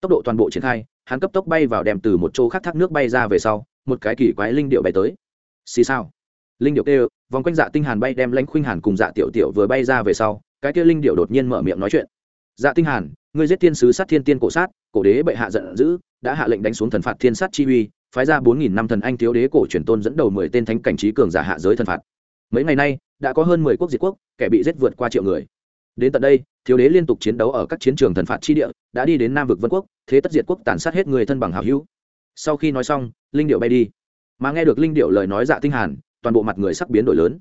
Tốc độ toàn bộ triển khai, hắn cấp tốc bay vào đem từ một chỗ khác thác nước bay ra về sau, một cái kỳ quái linh điệu bay tới. Xì sao? Linh điệu kêu, vòng quanh Dạ Tinh Hàn bay đem Lãnh Khuynh Hàn cùng Dạ Tiểu Tiểu vừa bay ra về sau, cái kia linh điệu đột nhiên mở miệng nói chuyện. Dạ tinh hàn ngươi giết thiên sứ sát thiên tiên cổ sát cổ đế bệ hạ giận dữ đã hạ lệnh đánh xuống thần phạt thiên sát chi uy phái ra bốn nghìn năm thần anh thiếu đế cổ truyền tôn dẫn đầu mười tên thánh cảnh trí cường giả hạ giới thần phạt. Mấy ngày nay đã có hơn mười quốc diệt quốc kẻ bị giết vượt qua triệu người. Đến tận đây thiếu đế liên tục chiến đấu ở các chiến trường thần phạt chi địa đã đi đến nam vực vân quốc thế tất diệt quốc tàn sát hết người thân bằng hảo hữu. Sau khi nói xong linh điệu bay đi. Mà nghe được linh điệu lời nói dạ tinh hàn toàn bộ mặt người sắc biến đổi lớn.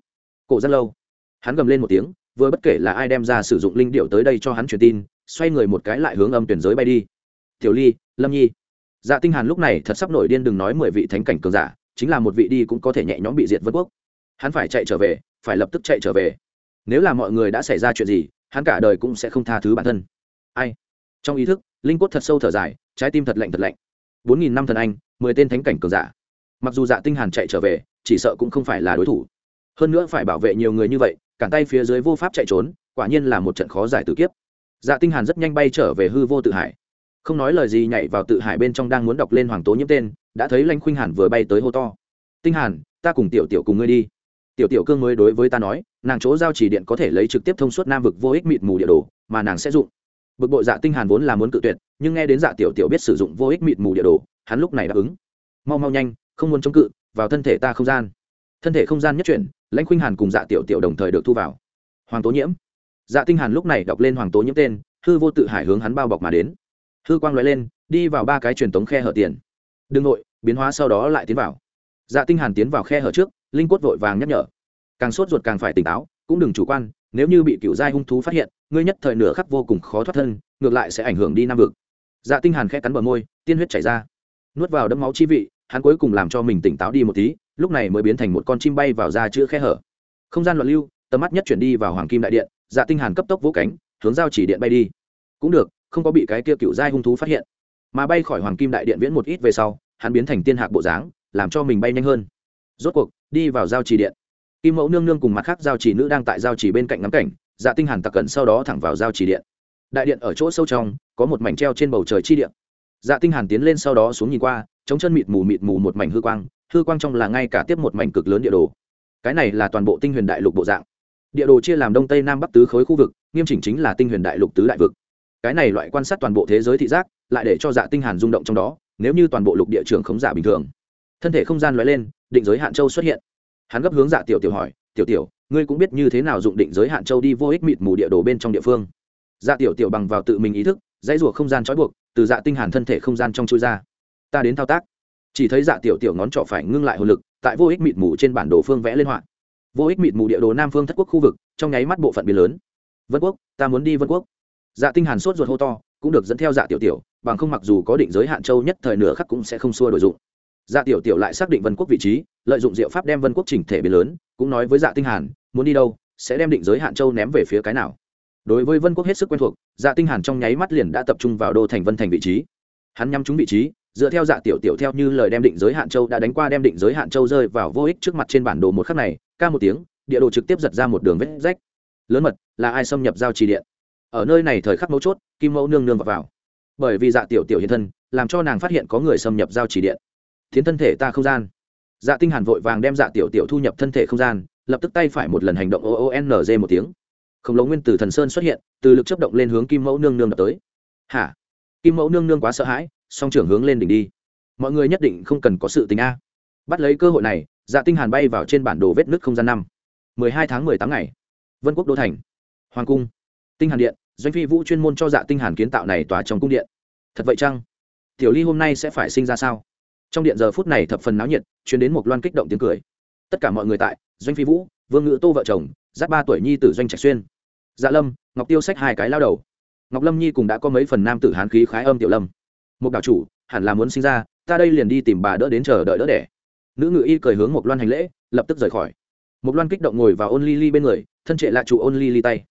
Cổ rất lâu, hắn gầm lên một tiếng, vừa bất kể là ai đem ra sử dụng linh điệu tới đây cho hắn truyền tin, xoay người một cái lại hướng âm tuyển giới bay đi. Tiểu ly, lâm nhi. Dạ tinh hàn lúc này thật sắp nổi điên đừng nói mười vị thánh cảnh cường giả, chính là một vị đi cũng có thể nhẹ nhõm bị diệt vân quốc. Hắn phải chạy trở về, phải lập tức chạy trở về. Nếu là mọi người đã xảy ra chuyện gì, hắn cả đời cũng sẽ không tha thứ bản thân. Ai? Trong ý thức, linh Quất thật sâu thở dài, trái tim thật lạnh thật lạnh. Bốn nghìn năm thần anh, mười tên thánh cảnh cường giả mặc dù dạ tinh hàn chạy trở về, chỉ sợ cũng không phải là đối thủ. Hơn nữa phải bảo vệ nhiều người như vậy cản tay phía dưới vô pháp chạy trốn, quả nhiên là một trận khó giải tử kiếp. Dạ tinh hàn rất nhanh bay trở về hư vô tự hải. Không nói lời gì, nhảy vào tự hải bên trong đang muốn đọc lên hoàng tố nhiễm tên, đã thấy lãnh khuynh hàn vừa bay tới hô to. Tinh hàn, ta cùng tiểu tiểu cùng ngươi đi. Tiểu tiểu cương mới đối với ta nói, nàng chỗ giao chỉ điện có thể lấy trực tiếp thông suốt nam vực vô ích mịt mù địa đồ, mà nàng sẽ dụng. Bực bội dạ tinh hàn vốn là muốn cự tuyệt, nhưng nghe đến dạ tiểu tiểu biết sử dụng vô ích mịt mù địa đồ, hắn lúc này đáp ứng. Mau mau nhanh không muốn chống cự, vào thân thể ta không gian. Thân thể không gian nhất chuyển, lãnh khuynh hàn cùng dạ tiểu tiểu đồng thời được thu vào. Hoàng tố nhiễm. Dạ tinh hàn lúc này đọc lên hoàng tố nhiễm tên, hư vô tự hải hướng hắn bao bọc mà đến. Hư quang lóe lên, đi vào ba cái truyền tống khe hở tiền. Đương nội, biến hóa sau đó lại tiến vào. Dạ tinh hàn tiến vào khe hở trước, linh quất vội vàng nhắc nhở. Càng sốt ruột càng phải tỉnh táo, cũng đừng chủ quan, nếu như bị cựu giai hung thú phát hiện, ngươi nhất thời nửa khắc vô cùng khó thoát thân, ngược lại sẽ ảnh hưởng đi nam vực. Dạ tinh hàn khẽ cắn bờ môi, tiên huyết chảy ra. Nuốt vào đấm máu chi vị hắn cuối cùng làm cho mình tỉnh táo đi một tí, lúc này mới biến thành một con chim bay vào ra chữ khe hở. Không gian loạn lưu, tầm mắt nhất chuyển đi vào hoàng kim đại điện dạ tinh hàn cấp tốc vỗ cánh, hướng giao chỉ điện bay đi. Cũng được, không có bị cái kia cựu giai hung thú phát hiện. Mà bay khỏi hoàng kim đại điện viễn một ít về sau, hắn biến thành tiên hạc bộ dáng, làm cho mình bay nhanh hơn. Rốt cuộc, đi vào giao chỉ điện. Kim mẫu nương nương cùng mặt khác giao chỉ nữ đang tại giao chỉ bên cạnh ngắm cảnh dạ tinh hàn tặc cận sau đó thẳng vào giao chỉ điện. Đại điện ở chỗ sâu trong, có một mảnh treo trên bầu trời chi điện. Dạ tinh hàn tiến lên sau đó xuống nhìn qua chống chân mịt mù mịt mù một mảnh hư quang hư quang trong là ngay cả tiếp một mảnh cực lớn địa đồ. Cái này là toàn bộ tinh huyền đại lục bộ dạng. Địa đồ chia làm đông tây nam bắc tứ khối khu vực, nghiêm chỉnh chính là tinh huyền đại lục tứ đại vực. Cái này loại quan sát toàn bộ thế giới thị giác, lại để cho dạ tinh hàn rung động trong đó, nếu như toàn bộ lục địa trường khống giả bình thường. Thân thể không gian lóe lên, định giới hạn châu xuất hiện. Hắn gấp hướng dạ tiểu tiểu hỏi, tiểu tiểu, ngươi cũng biết như thế nào dụng định giới hạn châu đi vô ích mịt mù địa đồ bên trong địa phương? Dạ tiểu tiểu bằng vào tự mình ý thức, dãy rùa không gian trói buộc, từ dạ tinh hàn thân thể không gian trong chui ra ta đến thao tác. Chỉ thấy dạ tiểu tiểu ngón trỏ phải ngưng lại hồn lực, tại vô ích mịt mù trên bản đồ phương vẽ lên họa. Vô ích mịt mù địa đồ nam phương thất quốc khu vực, trong nháy mắt bộ phận biến lớn. Vân quốc, ta muốn đi vân quốc. Dạ tinh hàn sốt ruột hô to, cũng được dẫn theo dạ tiểu tiểu, bằng không mặc dù có định giới hạn châu nhất thời nửa khắc cũng sẽ không xua đổi dụng. Dạ tiểu tiểu lại xác định vân quốc vị trí, lợi dụng diệu pháp đem vân quốc chỉnh thể biến lớn, cũng nói với dạ tinh hàn, muốn đi đâu, sẽ đem định giới hạn châu ném về phía cái nào. Đối với vân quốc hết sức quen thuộc dạ tinh hàn trong nháy mắt liền đã tập trung vào đô thành vân thành vị trí. Hắn nhắm trúng vị trí dựa theo dạ tiểu tiểu theo như lời đem định giới hạn châu đã đánh qua đem định giới hạn châu rơi vào vô ích trước mặt trên bản đồ một khắc này ca một tiếng địa đồ trực tiếp giật ra một đường vết rách. Lớn mật là ai xâm nhập giao trì điện? Ở nơi này thời khắc mấu chốt kim mẫu nương nương vào, vào. bởi vì dạ tiểu tiểu hiện thân làm cho nàng phát hiện có người xâm nhập giao trì điện. Thiến thân thể ta không gian. Dạ tinh hàn vội vàng đem dạ tiểu tiểu thu nhập thân thể không gian lập tức tay phải một lần hành động o o n g một tiếng. Khổng lồ nguyên tử thần sơn xuất hiện từ lực chấp động lên hướng kim mẫu nương nương đập tới. Hả? Kim mẫu nương nương quá sợ hãi song trưởng hướng lên đỉnh đi. Mọi người nhất định không cần có sự tình a. Bắt lấy cơ hội này dạ tinh hàn bay vào trên bản đồ vết nứt không gian năm. 12 tháng 18 ngày. Vân quốc đô thành. Hoàng cung. Tinh hàn điện, doanh phi vũ chuyên môn cho dạ tinh hàn kiến tạo này tòa trong cung điện. Thật vậy chăng? Tiểu ly hôm nay sẽ phải sinh ra sao? Trong điện giờ phút này thập phần náo nhiệt chuyến đến một loan kích động tiếng cười. Tất cả mọi người tại, doanh phi vũ, vương ngữ tô vợ chồng, giáp ba tuổi nhi tử doanh trạch xuyên. Dạ lâm, ngọc tiêu sách hai cái lao đầu. Ngọc lâm nhi cùng đã có mấy phần nam tử hán khí khái âm tiểu lâm một đạo chủ, hẳn là muốn sinh ra, ta đây liền đi tìm bà đỡ đến chờ đợi đỡ đẻ. Nữ ngự y cười hướng một loan hành lễ, lập tức rời khỏi. Một loan kích động ngồi vào ôn ly ly bên người, thân trệ lại trụ ôn ly ly tay.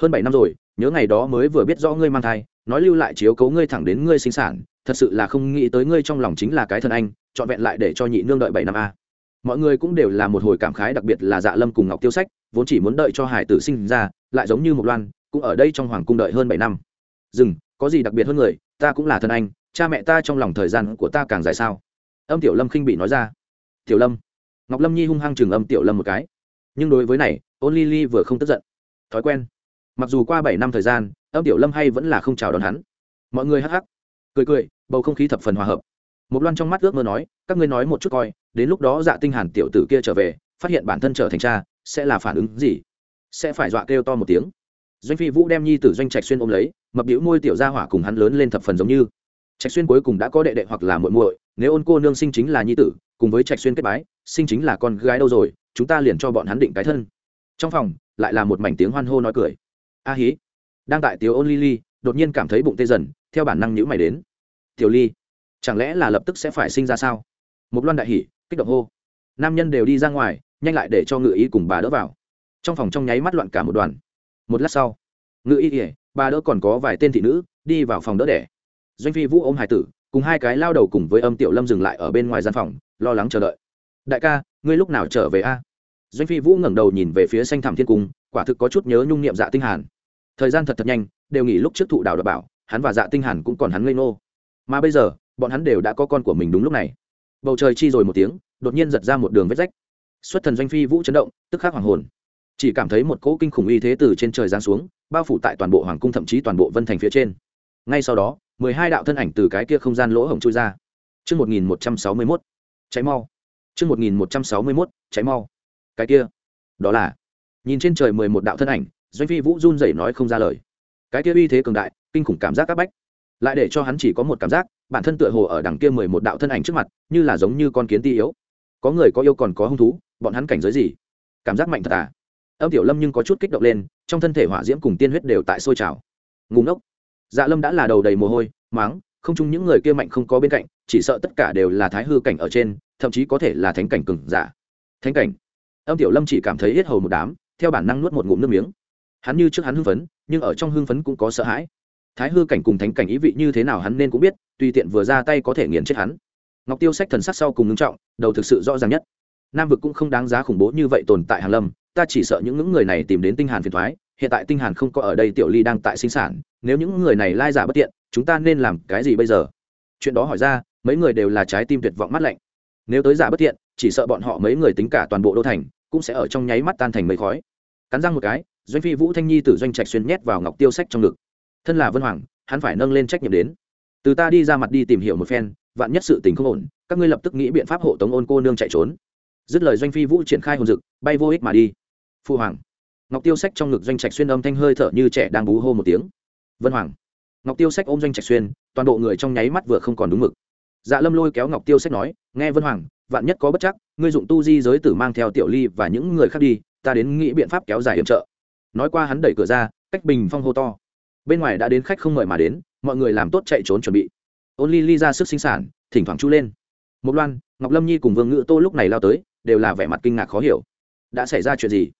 Hơn bảy năm rồi, nhớ ngày đó mới vừa biết rõ ngươi mang thai, nói lưu lại chiếu cấu ngươi thẳng đến ngươi sinh sản, thật sự là không nghĩ tới ngươi trong lòng chính là cái thân anh, trọn vẹn lại để cho nhị nương đợi bảy năm a. Mọi người cũng đều là một hồi cảm khái, đặc biệt là dạ lâm cùng ngọc tiêu sách, vốn chỉ muốn đợi cho hải tử sinh ra, lại giống như một loan, cũng ở đây trong hoàng cung đợi hơn bảy năm. Dừng, có gì đặc biệt hơn người, ta cũng là thân anh cha mẹ ta trong lòng thời gian của ta càng dài sao? Âm tiểu lâm khinh bị nói ra. Tiểu lâm. Ngọc lâm nhi hung hăng chừng âm tiểu lâm một cái. Nhưng đối với này ôn ly ly vừa không tức giận. Thói quen. Mặc dù qua bảy năm thời gian, âm tiểu lâm hay vẫn là không chào đón hắn. Mọi người hắc hắc. Cười cười, bầu không khí thập phần hòa hợp. Một loan trong mắt ước mơ nói, các ngươi nói một chút coi, đến lúc đó dạ tinh hàn tiểu tử kia trở về, phát hiện bản thân trở thành cha, sẽ là phản ứng gì? Sẽ phải dọa kêu to một tiếng. Doanh phi vũ đem nhi tử doanh trạch xuyên ôm lấy, mập biểu môi tiểu gia hỏa cùng hắn lớn lên thập phần giống như trạch xuyên cuối cùng đã có đệ đệ hoặc là muội muội, nếu ôn cô nương sinh chính là nhi tử, cùng với trạch xuyên kết bái, sinh chính là con gái đâu rồi, chúng ta liền cho bọn hắn định cái thân. Trong phòng, lại là một mảnh tiếng hoan hô nói cười. A hí, đang tại tiểu ôn ly ly đột nhiên cảm thấy bụng tê dần, theo bản năng nhữ mày đến. Tiểu ly, chẳng lẽ là lập tức sẽ phải sinh ra sao? Một loan đại hỉ, kích động hô. Nam nhân đều đi ra ngoài, nhanh lại để cho ngự y cùng bà đỡ vào. Trong phòng trong nháy mắt loạn cả một đoàn. Một lát sau, ngự y ỉa bà đỡ còn có vài tên thị nữ, đi vào phòng đỡ đẻ doanh phi vũ ôm hải tử, cùng hai cái lao đầu cùng với âm tiểu lâm dừng lại ở bên ngoài gian phòng, lo lắng chờ đợi. Đại ca, ngươi lúc nào trở về a? Doanh phi vũ ngẩng đầu nhìn về phía xanh thảm thiên cung, quả thực có chút nhớ nhung niệm dạ tinh hàn. Thời gian thật thật nhanh, đều nghỉ lúc trước thụ đào đập bảo, hắn và dạ tinh hàn cũng còn hắn ngây ngô. Mà bây giờ, bọn hắn đều đã có con của mình đúng lúc này. Bầu trời chi rồi một tiếng, đột nhiên giật ra một đường vết rách. Xuất thần doanh phi vũ chấn động, tức khắc hoàng hồn. Chỉ cảm thấy một cỗ kinh khủng uy thế từ trên trời giáng xuống, bao phủ tại toàn bộ hoàng cung thậm chí toàn bộ vân thành phía trên. Ngay sau đó mười hai đạo thân ảnh từ cái kia không gian lỗ hổng chui ra. Chương một nghìn một trăm sáu mươi mốt cháy mau. chương một nghìn một trăm sáu mươi mốt cháy mau. Cái kia, đó là nhìn trên trời mười một đạo thân ảnh doanh phi vũ run rẩy nói không ra lời. Cái kia uy thế cường đại kinh khủng cảm giác các bách. Lại để cho hắn chỉ có một cảm giác bản thân tựa hồ ở đằng kia mười một đạo thân ảnh trước mặt như là giống như con kiến ti yếu. Có người có yêu còn có hung thú bọn hắn cảnh giới gì? Cảm giác mạnh thật à? Âm tiểu lâm nhưng có chút kích động lên trong thân thể hỏa diễm cùng tiên huyết đều tại sôi trào. Ngủ ngốc dạ lâm đã là đầu đầy mồ hôi, máng, không chung những người kia mạnh không có bên cạnh, chỉ sợ tất cả đều là thái hư cảnh ở trên, thậm chí có thể là thánh cảnh cừng giả. Thánh cảnh? Âm tiểu lâm chỉ cảm thấy hết hầu một đám, theo bản năng nuốt một ngụm nước miếng. Hắn như trước hắn hưng phấn, nhưng ở trong hưng phấn cũng có sợ hãi. Thái hư cảnh cùng thánh cảnh ý vị như thế nào hắn nên cũng biết, tùy tiện vừa ra tay có thể nghiền chết hắn. Ngọc tiêu sách thần sắc sau cùng ngưng trọng, đầu thực sự rõ ràng nhất. Nam vực cũng không đáng giá khủng bố như vậy tồn tại hàn lâm, ta chỉ sợ những những người này tìm đến tinh hàn phiền thoái hiện tại tinh hàn không có ở đây tiểu ly đang tại sinh sản, nếu những người này lai giả bất tiện, chúng ta nên làm cái gì bây giờ? Chuyện đó hỏi ra, mấy người đều là trái tim tuyệt vọng mắt lạnh. Nếu tới giả bất tiện, chỉ sợ bọn họ mấy người tính cả toàn bộ đô thành, cũng sẽ ở trong nháy mắt tan thành mây khói. Cắn răng một cái, doanh phi vũ thanh nhi từ doanh trạch xuyên nhét vào ngọc tiêu sách trong ngực. Thân là vân hoàng, hắn phải nâng lên trách nhiệm đến. Từ ta đi ra mặt đi tìm hiểu một phen, vạn nhất sự tình không ổn, các ngươi lập tức nghĩ biện pháp hộ tống ôn cô nương chạy trốn. Dứt lời doanh phi vũ triển khai hồn dực, bay vô ích mà đi. Phu hoàng ngọc tiêu sách trong ngực doanh trạch xuyên âm thanh hơi thở như trẻ đang bú hô một tiếng. Vân hoàng. Ngọc tiêu sách ôm doanh trạch xuyên, toàn bộ người trong nháy mắt vừa không còn đúng mực. Dạ lâm lôi kéo ngọc tiêu sách nói, nghe vân hoàng, vạn nhất có bất chắc, ngươi dụng tu di giới tử mang theo tiểu ly và những người khác đi, ta đến nghĩ biện pháp kéo dài hiểm trợ. Nói qua hắn đẩy cửa ra, cách bình phong hô to. Bên ngoài đã đến khách không mời mà đến, mọi người làm tốt chạy trốn chuẩn bị. Ôn ly ly ra sức sinh sản, thỉnh thoảng chu lên. Một loan, ngọc lâm nhi cùng vương ngự tô lúc này lao tới, đều là vẻ mặt kinh ngạc khó hiểu. Đã xảy ra chuyện gì?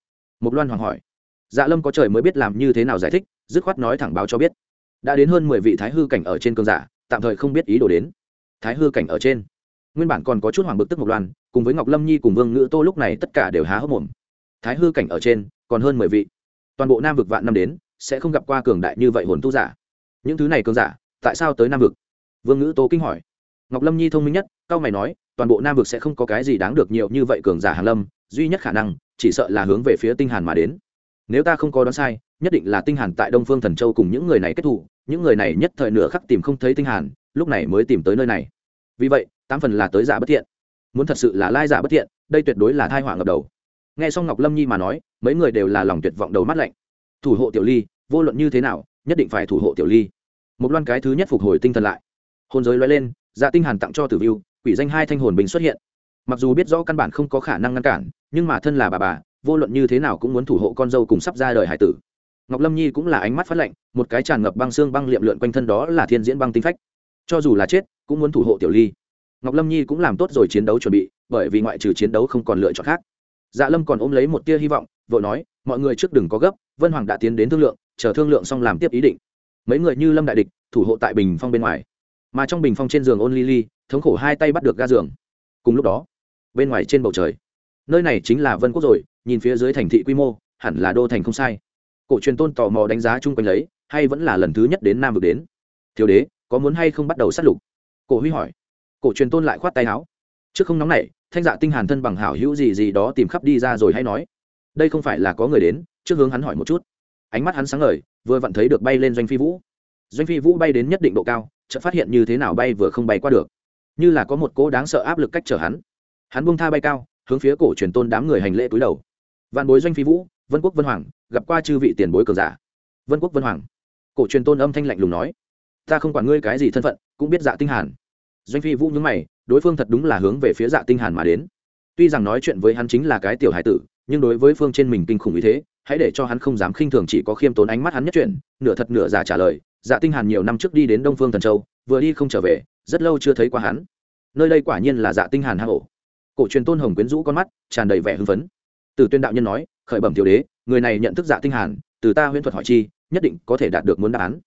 Một loan hoàng hỏi. Dạ lâm có trời mới biết làm như thế nào giải thích, dứt khoát nói thẳng báo cho biết. Đã đến hơn mười vị thái hư cảnh ở trên cơn giả, tạm thời không biết ý đồ đến. Thái hư cảnh ở trên. Nguyên bản còn có chút hoàng bực tức Mục loan, cùng với ngọc lâm nhi cùng vương ngữ tô lúc này tất cả đều há hốc mồm. Thái hư cảnh ở trên, còn hơn mười vị. Toàn bộ nam vực vạn năm đến, sẽ không gặp qua cường đại như vậy hồn tu giả. Những thứ này cường giả, tại sao tới nam vực? Vương ngữ tô kinh hỏi. Ngọc lâm nhi thông minh nhất, cao mày nói, toàn bộ nam vực sẽ không có cái gì đáng được nhiều như vậy cường giả hàn lâm duy nhất khả năng, chỉ sợ là hướng về phía tinh hàn mà đến. Nếu ta không có đoán sai, nhất định là tinh hàn tại đông phương thần châu cùng những người này kết thù, những người này nhất thời nửa khắc tìm không thấy tinh hàn, lúc này mới tìm tới nơi này. Vì vậy, tám phần là tới giả bất thiện. Muốn thật sự là lai giả bất thiện, đây tuyệt đối là thai họa ngập đầu. Nghe xong ngọc lâm nhi mà nói, mấy người đều là lòng tuyệt vọng đầu mắt lạnh. Thủ hộ tiểu ly, vô luận như thế nào, nhất định phải thủ hộ tiểu ly. Một loan cái thứ nhất phục hồi tinh thần lại. Hồn giới loay lên dạ tinh hàn tặng cho tử viu quỷ danh hai thanh hồn bình xuất hiện. Mặc dù biết rõ căn bản không có khả năng ngăn cản nhưng mà thân là bà bà, vô luận như thế nào cũng muốn thủ hộ con dâu cùng sắp ra đời hải tử. Ngọc lâm nhi cũng là ánh mắt phát lạnh, một cái tràn ngập băng xương băng liệm lượn quanh thân đó là thiên diễn băng tinh phách. Cho dù là chết, cũng muốn thủ hộ tiểu ly. Ngọc lâm nhi cũng làm tốt rồi chiến đấu chuẩn bị, bởi vì ngoại trừ chiến đấu không còn lựa chọn khác. Dạ lâm còn ôm lấy một tia hy vọng, vội nói, mọi người trước đừng có gấp, vân hoàng đã tiến đến thương lượng, chờ thương lượng xong làm tiếp ý định. Mấy người như lâm đại địch, thủ hộ tại bình phong bên ngoài. Mà trong bình phong trên giường ôn ly ly, thống khổ hai tay bắt được ga giường. Cùng lúc đó, bên ngoài trên bầu trời nơi này chính là vân quốc rồi, nhìn phía dưới thành thị quy mô, hẳn là đô thành không sai. Cổ truyền tôn tò mò đánh giá chung quanh lấy, hay vẫn là lần thứ nhất đến nam vực đến. Thiếu đế, có muốn hay không bắt đầu sát lục? Cổ huy hỏi. Cổ truyền tôn lại khoát tay áo. Trước không nóng này thanh dạ tinh hàn thân bằng hảo hữu gì gì đó tìm khắp đi ra rồi hay nói. Đây không phải là có người đến, trước hướng hắn hỏi một chút. Ánh mắt hắn sáng ngời, vừa vặn thấy được bay lên doanh phi vũ. Doanh phi vũ bay đến nhất định độ cao, chợt phát hiện như thế nào bay vừa không bay qua được. Như là có một cỗ đáng sợ áp lực cách chở hắn. Hắn buông tha bay cao hướng phía cổ truyền tôn đám người hành lễ túi đầu. Vạn bối doanh phi vũ, vân quốc vân hoàng, gặp qua chư vị tiền bối cường giả. Vân quốc vân hoàng. Cổ truyền tôn âm thanh lạnh lùng nói, ta không quản ngươi cái gì thân phận, cũng biết dạ tinh hàn. Doanh phi vũ nhướng mày, đối phương thật đúng là hướng về phía dạ tinh hàn mà đến. Tuy rằng nói chuyện với hắn chính là cái tiểu hải tử, nhưng đối với phương trên mình kinh khủng như thế, hãy để cho hắn không dám khinh thường chỉ có khiêm tốn ánh mắt hắn nhất chuyện. Nửa thật nửa giả trả lời dạ tinh hàn nhiều năm trước đi đến đông phương thần châu, vừa đi không trở về, rất lâu chưa thấy qua hắn. Nơi đây quả nhiên là dạ tinh hàn hang ổ cổ truyền tôn hồng quyến rũ con mắt, tràn đầy vẻ hưng phấn. Từ tuyên đạo nhân nói, khởi bẩm tiểu đế, người này nhận thức dạ tinh hàn, từ ta huyễn thuật hỏi chi, nhất định có thể đạt được muốn đáp án.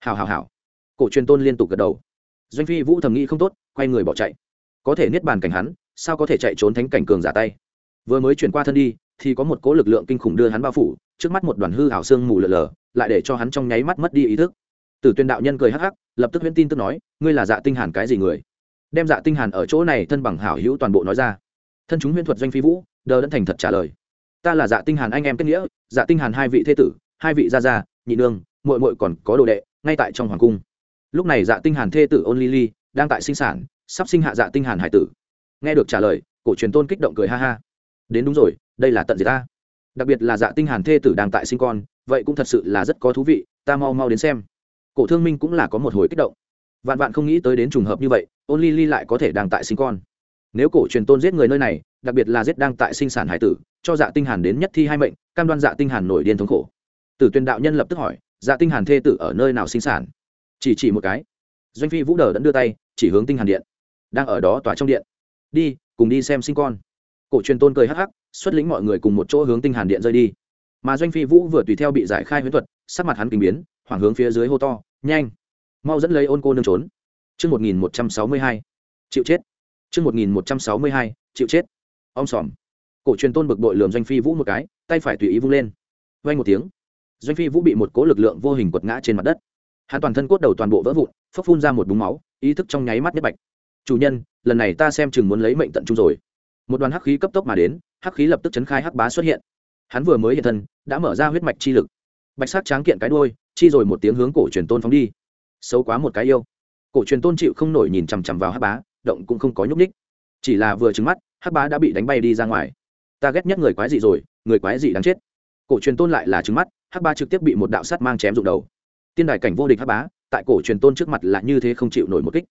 Hào hào hào cổ truyền tôn liên tục gật đầu. Doanh phi vũ thầm nghĩ không tốt, quay người bỏ chạy. Có thể niết bàn cảnh hắn, sao có thể chạy trốn thánh cảnh cường giả tay? Vừa mới chuyển qua thân đi, thì có một cỗ lực lượng kinh khủng đưa hắn bao phủ, trước mắt một đoàn hư ảo xương mù lờ lờ lại để cho hắn trong nháy mắt mất đi ý thức. Tử tuyên đạo nhân cười hắc hắc, lập tức huyễn tin tức nói, ngươi là dạ tinh hàn cái gì người? Đem dạ tinh hàn ở chỗ này thân bằng hảo hữu toàn bộ nói ra. Thân chúng huyễn thuật doanh phi vũ, đờ đẫn thành thật trả lời. Ta là dạ tinh hàn anh em kết nghĩa dạ tinh hàn hai vị thế tử, hai vị gia gia, nhị nương, muội muội còn có đồ đệ, ngay tại trong hoàng cung. Lúc này dạ tinh hàn thê tử ôn ly đang tại sinh sản, sắp sinh hạ dạ tinh hàn hải tử. Nghe được trả lời, cổ truyền tôn kích động cười ha ha. Đến đúng rồi, đây là tận diệt ta. Đặc biệt là dạ tinh hàn thê tử đang tại sinh con, vậy cũng thật sự là rất có thú vị, ta mau mau đến xem. Cổ thương minh cũng là có một hồi kích động vạn vạn không nghĩ tới đến trùng hợp như vậy, ôn ly ly lại có thể đang tại sinh con. Nếu cổ truyền tôn giết người nơi này, đặc biệt là giết đang tại sinh sản hải tử, cho dạ tinh hàn đến nhất thi hai mệnh, cam đoan dạ tinh hàn nổi điên thống khổ. Tử tuyên đạo nhân lập tức hỏi dạ tinh hàn thê tử ở nơi nào sinh sản? Chỉ chỉ một cái. Doanh phi vũ đờ đẫn đưa tay, chỉ hướng tinh hàn điện. Đang ở đó tỏa trong điện. Đi, cùng đi xem sinh con. Cổ truyền tôn cười hắc hắc, xuất lĩnh mọi người cùng một chỗ hướng tinh hàn điện rơi đi. Mà doanh phi vũ vừa tùy theo bị giải khai huyễn thuật, sắc mặt hắn kinh biến, hoảng hướng phía dưới hô to, nhanh! Mau dẫn lấy ôn cô nương trốn. Chương một nghìn một trăm sáu mươi hai, chịu chết. Chương một nghìn một trăm sáu mươi hai, chịu chết. Ông sòm. Cổ truyền tôn bực bội lườm doanh phi vũ một cái, tay phải tùy ý vung lên. Vay một tiếng, doanh phi vũ bị một cố lực lượng vô hình quật ngã trên mặt đất. Hắn toàn thân cốt đầu toàn bộ vỡ vụn phấp phun ra một búng máu, ý thức trong nháy mắt nhất bạch. Chủ nhân, lần này ta xem chừng muốn lấy mệnh tận trung rồi. Một đoàn hắc khí cấp tốc mà đến, hắc khí lập tức chấn khai hắc bá xuất hiện. Hắn vừa mới hiện thân, đã mở ra huyết mạch chi lực. Bạch sắc tráng kiện cái đuôi, chi rồi một tiếng hướng cổ truyền tôn phóng đi xấu quá một cái yêu. Cổ truyền tôn chịu không nổi nhìn chằm chằm vào hắc bá, động cũng không có nhúc ních chỉ là vừa trứng mắt, hắc bá đã bị đánh bay đi ra ngoài. Ta ghét nhất người quái dị rồi, người quái dị đáng chết. Cổ truyền tôn lại là trứng mắt, hắc bá trực tiếp bị một đạo sắt mang chém rụng đầu. Tiên đài cảnh vô địch hắc bá, tại cổ truyền tôn trước mặt là như thế không chịu nổi một kích.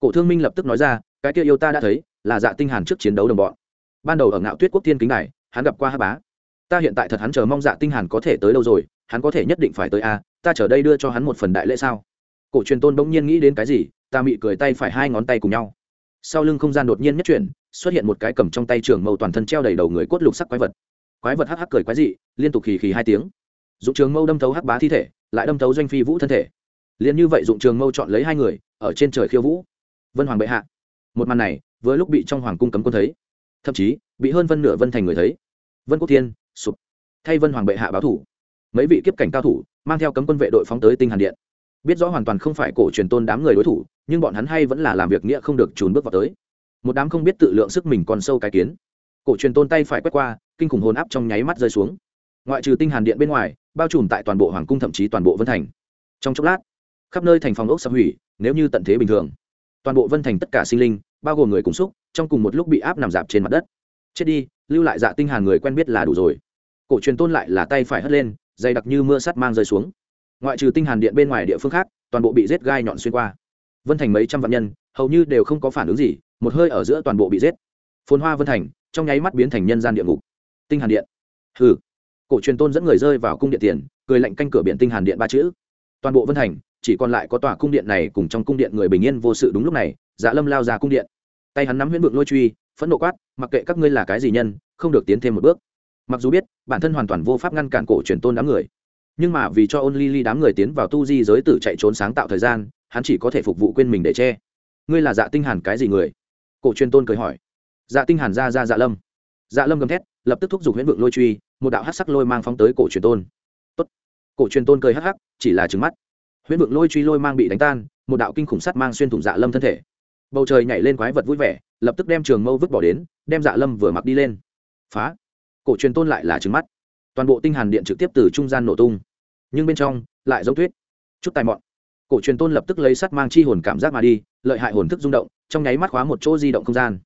Cổ thương minh lập tức nói ra, cái kia yêu ta đã thấy, là dạ tinh hàn trước chiến đấu đồng bọn. Ban đầu ở ngạo tuyết quốc tiên kính này hắn gặp qua hắc bá. Ta hiện tại thật hắn chờ mong dạ tinh hàn có thể tới đâu rồi, hắn có thể nhất định phải tới a, ta chờ đây đưa cho hắn một phần đại lễ sao? Cổ truyền tôn bỗng nhiên nghĩ đến cái gì, ta mị cười tay phải hai ngón tay cùng nhau. Sau lưng không gian đột nhiên nhất chuyển, xuất hiện một cái cầm trong tay trường mâu toàn thân treo đầy đầu người cốt lục sắc quái vật. Quái vật hắc hắc cười quái dị, liên tục khì khì hai tiếng. Dụng trường mâu đâm thấu hắc bá thi thể, lại đâm thấu doanh phi vũ thân thể. Liền như vậy dụng trường mâu chọn lấy hai người, ở trên trời khiêu vũ. Vân hoàng bệ hạ. Một màn này với lúc bị trong hoàng cung cấm quân thấy. Thậm chí, bị hơn vân nửa vân thành người thấy. Vân quốc thiên, sụp. Thay vân hoàng bệ hạ báo thủ. Mấy vị kiếp cảnh cao thủ, mang theo cấm quân vệ đội phóng tới tinh hàn điện biết rõ hoàn toàn không phải cổ truyền tôn đám người đối thủ, nhưng bọn hắn hay vẫn là làm việc nghĩa không được trùn bước vào tới. Một đám không biết tự lượng sức mình còn sâu cái kiến. Cổ truyền tôn tay phải quét qua, kinh khủng hồn áp trong nháy mắt rơi xuống. Ngoại trừ tinh hàn điện bên ngoài, bao trùm tại toàn bộ hoàng cung thậm chí toàn bộ vân thành. Trong chốc lát, khắp nơi thành phòng ốc sập hủy, nếu như tận thế bình thường, toàn bộ vân thành tất cả sinh linh, bao gồm người cùng xúc, trong cùng một lúc bị áp nằm dạp trên mặt đất. Chết đi, lưu lại dạ tinh hàn người quen biết là đủ rồi. Cổ truyền tôn lại là tay phải hất lên, dày đặc như mưa sắt mang rơi xuống ngoại trừ tinh hàn điện bên ngoài địa phương khác, toàn bộ bị giết gai nhọn xuyên qua. Vân thành mấy trăm vạn nhân, hầu như đều không có phản ứng gì, một hơi ở giữa toàn bộ bị giết. Phồn hoa vân thành, trong nháy mắt biến thành nhân gian địa ngục. Tinh hàn điện. Hừ. Cổ truyền tôn dẫn người rơi vào cung điện tiền, cười lạnh canh cửa biển tinh hàn điện ba chữ. Toàn bộ vân thành, chỉ còn lại có tòa cung điện này cùng trong cung điện người bình yên vô sự đúng lúc này dạ lâm lao ra cung điện. Tay hắn nắm huyễn vượng lôi truy, phẫn nộ quát, mặc kệ các ngươi là cái gì nhân, không được tiến thêm một bước. Mặc dù biết, bản thân hoàn toàn vô pháp ngăn cản cổ truyền tôn đám người nhưng mà vì cho ôn ly ly đám người tiến vào tu di giới tử chạy trốn sáng tạo thời gian, hắn chỉ có thể phục vụ quên mình để che. Ngươi là dạ tinh hàn cái gì người? Cổ truyền tôn cười hỏi. Dạ tinh hàn ra ra dạ lâm. Dạ lâm gầm thét, lập tức thúc giục huyễn vượng lôi truy, một đạo hắc sắc lôi mang phóng tới cổ truyền tôn. Tốt. cổ truyền tôn cười hắc hắc, chỉ là trừng mắt. Huyễn vượng lôi truy lôi mang bị đánh tan, một đạo kinh khủng sắt mang xuyên thủng dạ lâm thân thể. Bầu trời nhảy lên quái vật vui vẻ, lập tức đem trường mâu vứt bỏ đến, đem dạ lâm vừa mặc đi lên. Phá. Cổ truyền tôn lại là trừng mắt toàn bộ tinh hàn điện trực tiếp từ trung gian nổ tung. Nhưng bên trong, lại giống tuyết. Chút tài mọn. Cổ truyền tôn lập tức lấy sắt mang chi hồn cảm giác mà đi, lợi hại hồn thức rung động, trong nháy mắt khóa một chỗ di động không gian.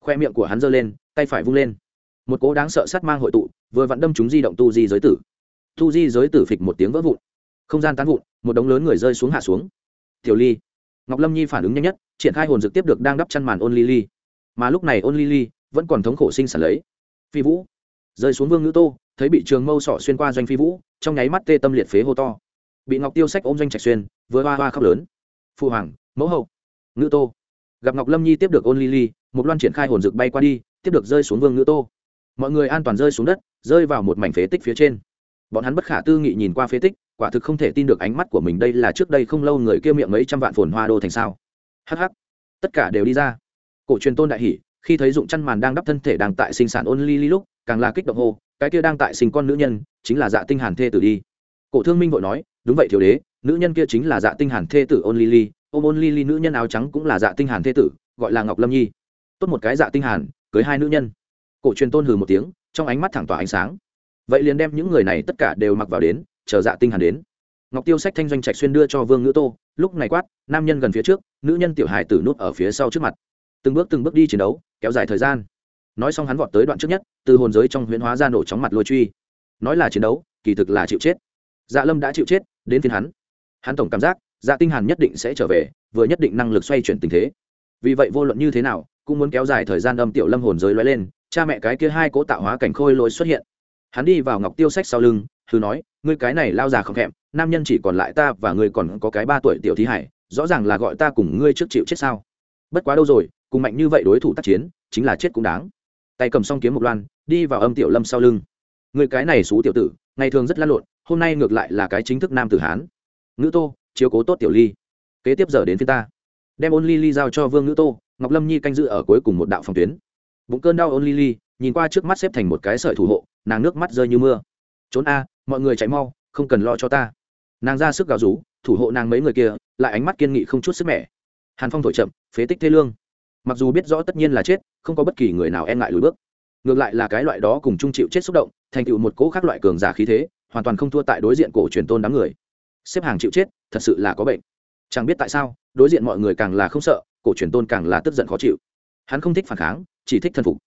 Khoe miệng của hắn giơ lên, tay phải vung lên. Một cố đáng sợ sắt mang hội tụ, vừa vặn đâm chúng di động tu di giới tử. Tu di giới tử phịch một tiếng vỡ vụn. Không gian tán vụn, một đống lớn người rơi xuống hạ xuống. Tiểu ly. Ngọc lâm nhi phản ứng nhanh nhất, triển khai hồn dược tiếp được đang đắp chăn màn ôn ly. Ly mà lúc này ôn ly ly vẫn còn thống khổ sinh sản lấy. Phi vũ rơi xuống vương ngữ tô, thấy bị trường mâu sọ xuyên qua doanh phi vũ, trong nháy mắt tê tâm liệt phế hô to. Bị ngọc tiêu sách ôm doanh trạch xuyên, vừa hoa hoa khóc lớn. Phụ hoàng, mẫu hậu, ngữ tô. Gặp ngọc lâm nhi tiếp được ôn ly ly, một loan triển khai hồn rực bay qua đi, tiếp được rơi xuống vương ngữ tô. Mọi người an toàn rơi xuống đất, rơi vào một mảnh phế tích phía trên. Bọn hắn bất khả tư nghị nhìn qua phế tích, quả thực không thể tin được ánh mắt của mình đây là trước đây không lâu người kia miệng mấy trăm vạn phồn hoa đô thành sao. Hh tất cả đều đi ra. Cổ truyền tôn đại hỷ, khi thấy dụng chăn màn đang đắp thân thể đang tại sinh sản ôn ly ly lúc càng là kích động hô cái kia đang tại sinh con nữ nhân chính là dạ tinh hàn thê tử đi. Cổ thương minh vội nói đúng vậy thiếu đế nữ nhân kia chính là dạ tinh hàn thê tử ôn Lily, ôm ôn lily nữ nhân áo trắng cũng là dạ tinh hàn thê tử gọi là ngọc lâm nhi. Tốt một cái dạ tinh hàn cưới hai nữ nhân. Cổ truyền tôn hừ một tiếng trong ánh mắt thẳng tỏa ánh sáng. Vậy liền đem những người này tất cả đều mặc vào đến chờ dạ tinh hàn đến. Ngọc tiêu sách thanh doanh trạch xuyên đưa cho vương ngữ tô lúc này quát nam nhân gần phía trước nữ nhân tiểu hài tử nút ở phía sau trước mặt. Từng bước từng bước đi chiến đấu kéo dài thời gian nói xong hắn vọt tới đoạn trước nhất, từ hồn giới trong huyễn hóa ra nổ chóng mặt lôi truy. Nói là chiến đấu, kỳ thực là chịu chết. Dạ lâm đã chịu chết, đến phiên hắn. Hắn tổng cảm giác dạ tinh hàn nhất định sẽ trở về, vừa nhất định năng lực xoay chuyển tình thế. Vì vậy vô luận như thế nào, cũng muốn kéo dài thời gian âm tiểu lâm hồn giới lóe lên, cha mẹ cái kia hai cố tạo hóa cảnh khôi lôi xuất hiện. Hắn đi vào ngọc tiêu sách sau lưng thư nói, ngươi cái này lao già không thèm, nam nhân chỉ còn lại ta và ngươi còn có cái ba tuổi tiểu thí hải, rõ ràng là gọi ta cùng ngươi trước chịu chết sao? Bất quá đâu rồi, cùng mạnh như vậy đối thủ tác chiến, chính là chết cũng đáng tay cầm song kiếm một loan, đi vào âm tiểu lâm sau lưng. Người cái này xú tiểu tử, ngày thường rất lăn lộn, hôm nay ngược lại là cái chính thức nam tử hán. Ngữ tô, chiếu cố tốt tiểu ly. Kế tiếp giờ đến phía ta. Đem ôn ly ly giao cho vương ngữ tô, ngọc lâm nhi canh giữ ở cuối cùng một đạo phòng tuyến. Bụng cơn đau ôn ly ly, nhìn qua trước mắt xếp thành một cái sợi thủ hộ, nàng nước mắt rơi như mưa. Trốn a, mọi người chạy mau, không cần lo cho ta. Nàng ra sức gào rú, thủ hộ nàng mấy người kia, lại ánh mắt kiên nghị không chút sức mẻ. Hàn phong thổi chậm, phế tích thế lương mặc dù biết rõ tất nhiên là chết, không có bất kỳ người nào e ngại lùi bước. Ngược lại là cái loại đó cùng chung chịu chết xúc động, thành tựu một cỗ khác loại cường giả khí thế, hoàn toàn không thua tại đối diện cổ truyền tôn đám người. Xếp hàng chịu chết, thật sự là có bệnh. Chẳng biết tại sao, đối diện mọi người càng là không sợ, cổ truyền tôn càng là tức giận khó chịu. Hắn không thích phản kháng, chỉ thích thân phục.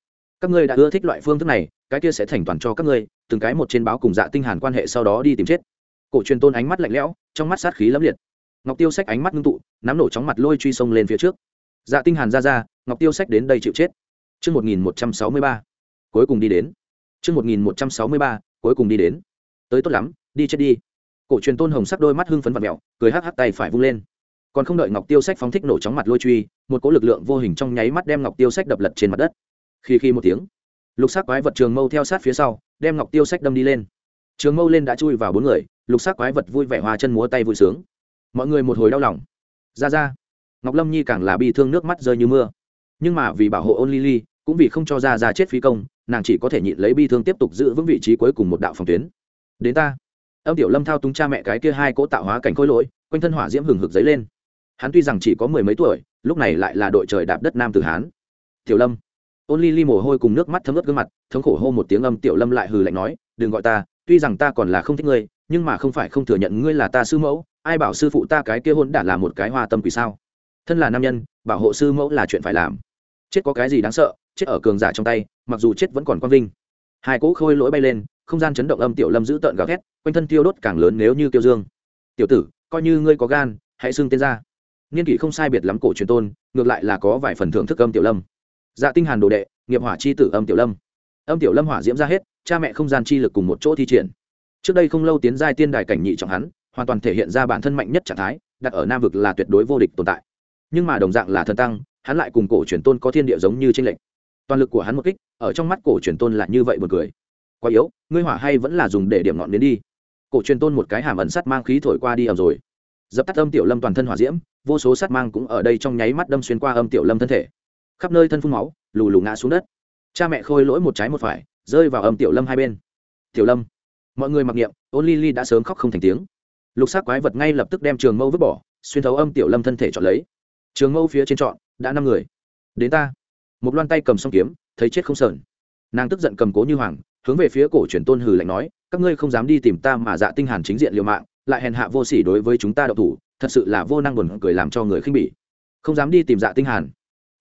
Các ngươi đã ưa thích loại phương thức này, cái kia sẽ thành toàn cho các ngươi, từng cái một trên báo cùng dạ tinh hàn quan hệ sau đó đi tìm chết. Cổ truyền tôn ánh mắt lạnh lẽo, trong mắt sát khí lẫm liệt. Ngọc tiêu sách ánh mắt ngưng tụ, nắm nổ chóng mặt lôi truy sông lên phía trước dạ tinh hàn ra ra ngọc tiêu sách đến đây chịu chết Trư một nghìn một trăm sáu mươi ba, cuối cùng đi đến. Trư một nghìn một trăm sáu mươi ba, cuối cùng đi đến. Tới tốt lắm, đi chết đi. Cổ truyền tôn hồng sắc đôi mắt hưng phấn vặn mẹo cười hắc hắc tay phải vung lên. Còn không đợi Ngọc Tiêu Sách phóng thích nổ chóng mặt lôi truy, một cỗ lực lượng vô hình trong nháy mắt đem Ngọc Tiêu Sách đập lật trên mặt đất. Khi khi một tiếng, lục sắc quái vật trường mâu theo sát phía sau, đem Ngọc Tiêu Sách đâm đi lên. Trường mâu lên đã chui vào bốn người, lục sắc quái vật vui vẻ hoa chân múa tay vui sướng. Mọi người một hồi đau lòng. Ra ra ngọc lâm nhi càng là bi thương nước mắt rơi như mưa. Nhưng mà vì bảo hộ ôn lily, cũng vì không cho ra ra chết phí công, nàng chỉ có thể nhịn lấy bi thương tiếp tục giữ vững vị trí cuối cùng một đạo phòng tuyến. Đến ta. Âm tiểu lâm thao túng cha mẹ cái kia hai cỗ tạo hóa cảnh khôi lỗi, quanh thân hỏa diễm hừng hực dấy lên. Hắn tuy rằng chỉ có mười mấy tuổi, lúc này lại là đội trời đạp đất nam tử hán. Tiểu lâm. Ôn ly ly mồ hôi cùng nước mắt thấm ướt gương mặt, thống khổ hô một tiếng âm tiểu lâm lại hừ lạnh nói, đừng gọi ta, tuy rằng ta còn là không thích ngươi, nhưng mà không phải không thừa nhận ngươi là ta sư mẫu, ai bảo sư phụ ta cái kia hôn đã là một cái hoa tâm quỷ sao? Thân là nam nhân, bảo hộ sư mẫu là chuyện phải làm. Chết có cái gì đáng sợ, chết ở cường giả trong tay, mặc dù chết vẫn còn quang vinh. Hai cỗ khôi lỗi bay lên, không gian chấn động âm tiểu lâm giữ tợn gào thét, quanh thân tiêu đốt càng lớn nếu như tiêu dương. Tiểu tử, coi như ngươi có gan, hãy xưng tên ra. Niên kỷ không sai biệt lắm cổ truyền tôn, ngược lại là có vài phần thưởng thức âm tiểu lâm. Dạ tinh hàn đồ đệ, nghiệp hỏa chi tử âm tiểu lâm. Âm tiểu lâm hỏa diễm ra hết, cha mẹ không gian chi lực cùng một chỗ thi triển. Trước đây không lâu tiến giai tiên đài cảnh nhị trọng hắn, hoàn toàn thể hiện ra bản thân mạnh nhất trạng thái, đặt ở nam vực là tuyệt đối vô địch tồn tại nhưng mà đồng dạng là thần tăng, hắn lại cùng cổ truyền tôn có thiên địa giống như tranh lệnh toàn lực của hắn một kích, ở trong mắt cổ truyền tôn là như vậy một người quá yếu, ngươi hỏa hay vẫn là dùng để điểm ngọn đến đi. Cổ truyền tôn một cái hàm ẩn sắt mang khí thổi qua đi ẩm rồi. Dập tắt âm tiểu lâm toàn thân hỏa diễm, vô số sắt mang cũng ở đây trong nháy mắt đâm xuyên qua âm tiểu lâm thân thể. Khắp nơi thân phun máu, lù lù ngã xuống đất. Cha mẹ khôi lỗi một trái một phải, rơi vào âm tiểu lâm hai bên. Tiểu lâm, mọi người mặc niệm, ôn ly ly đã sớm khóc không thành tiếng. Lục xác quái vật ngay lập tức đem trường mâu vứt bỏ, xuyên thấu âm tiểu lâm thân thể chọn lấy trường mâu phía trên trọn đã năm người. Đến ta. Một loan tay cầm song kiếm, thấy chết không sờn. Nàng tức giận cầm cố như hoàng, hướng về phía cổ truyền tôn hừ lạnh nói, các ngươi không dám đi tìm ta mà dạ tinh hàn chính diện liều mạng, lại hèn hạ vô sỉ đối với chúng ta đậu thủ, thật sự là vô năng buồn cười làm cho người khinh bỉ. Không dám đi tìm dạ tinh hàn.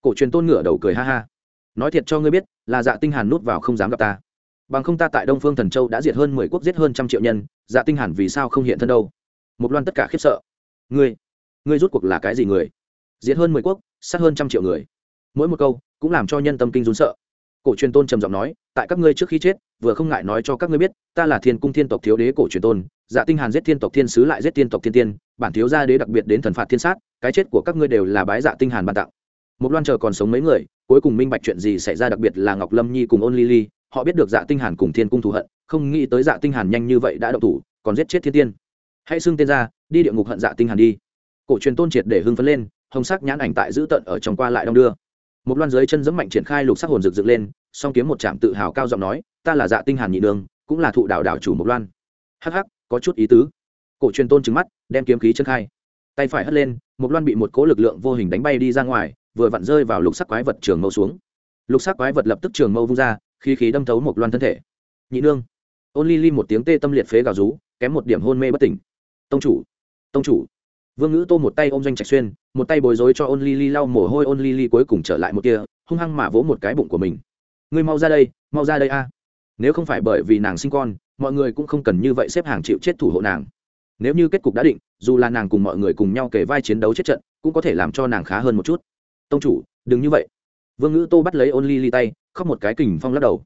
Cổ truyền tôn ngửa đầu cười ha ha. Nói thiệt cho ngươi biết, là dạ tinh hàn nút vào không dám gặp ta. Bằng không ta tại đông phương thần châu đã diệt hơn mười quốc giết hơn trăm triệu nhân dạ tinh hàn vì sao không hiện thân đâu? Một loan tất cả khiếp sợ. Ngươi ngươi rút cuộc là cái gì người? Diệt hơn mười quốc, sát hơn trăm triệu người. Mỗi một câu cũng làm cho nhân tâm kinh rún sợ. Cổ truyền tôn trầm giọng nói, tại các ngươi trước khi chết, vừa không ngại nói cho các ngươi biết, ta là thiên cung thiên tộc thiếu đế cổ truyền tôn dạ tinh hàn giết thiên tộc thiên sứ lại giết thiên tộc thiên tiên, bản thiếu gia đế đặc biệt đến thần phạt thiên sát, cái chết của các ngươi đều là bái dạ tinh hàn ban tặng. Một loan chờ còn sống mấy người, cuối cùng minh bạch chuyện gì xảy ra đặc biệt là ngọc lâm nhi cùng ôn ly ly, họ biết được dạ tinh hàn cùng thiên cung thù hận, không nghĩ tới dạ tinh hàn nhanh như vậy đã động thủ, còn giết chết thiên tiên. Hãy xưng tên ra, đi địa ngục hận dạ tinh hàn đi. Cổ truyền tôn triệt để hưng phấn lên hồng sắc nhãn ảnh tại giữ tận ở trong qua lại đông đưa. Một loan dưới chân dẫm mạnh triển khai lục sắc hồn rực rực lên, song kiếm một trạm tự hào cao giọng nói, ta là dạ tinh hàn nhị đường cũng là thụ đạo đạo chủ một loan. Hắc hắc, có chút ý tứ. Cổ truyền tôn trừng mắt, đem kiếm khí chân khai. Tay phải hất lên, một loan bị một cỗ lực lượng vô hình đánh bay đi ra ngoài, vừa vặn rơi vào lục sắc quái vật trường mâu xuống. Lục sắc quái vật lập tức trường mâu vung ra, khí khí đâm thấu một loan thân thể. Nhị nương. Ôn ly ly một tiếng tê tâm liệt phế gào rú, kém một điểm hôn mê bất tỉnh. Tông chủ tông chủ vương ngữ tô một tay ôm doanh trạch xuyên, một tay bồi dối cho ôn ly ly lau mồ hôi, ôn ly ly cuối cùng trở lại một kia, hung hăng mà vỗ một cái bụng của mình. Ngươi mau ra đây, mau ra đây a. Nếu không phải bởi vì nàng sinh con, mọi người cũng không cần như vậy xếp hàng chịu chết thủ hộ nàng. Nếu như kết cục đã định, dù là nàng cùng mọi người cùng nhau kể vai chiến đấu chết trận, cũng có thể làm cho nàng khá hơn một chút. Tông chủ, đừng như vậy. Vương ngữ tô bắt lấy ôn ly ly tay, khóc một cái kình phong lắc đầu.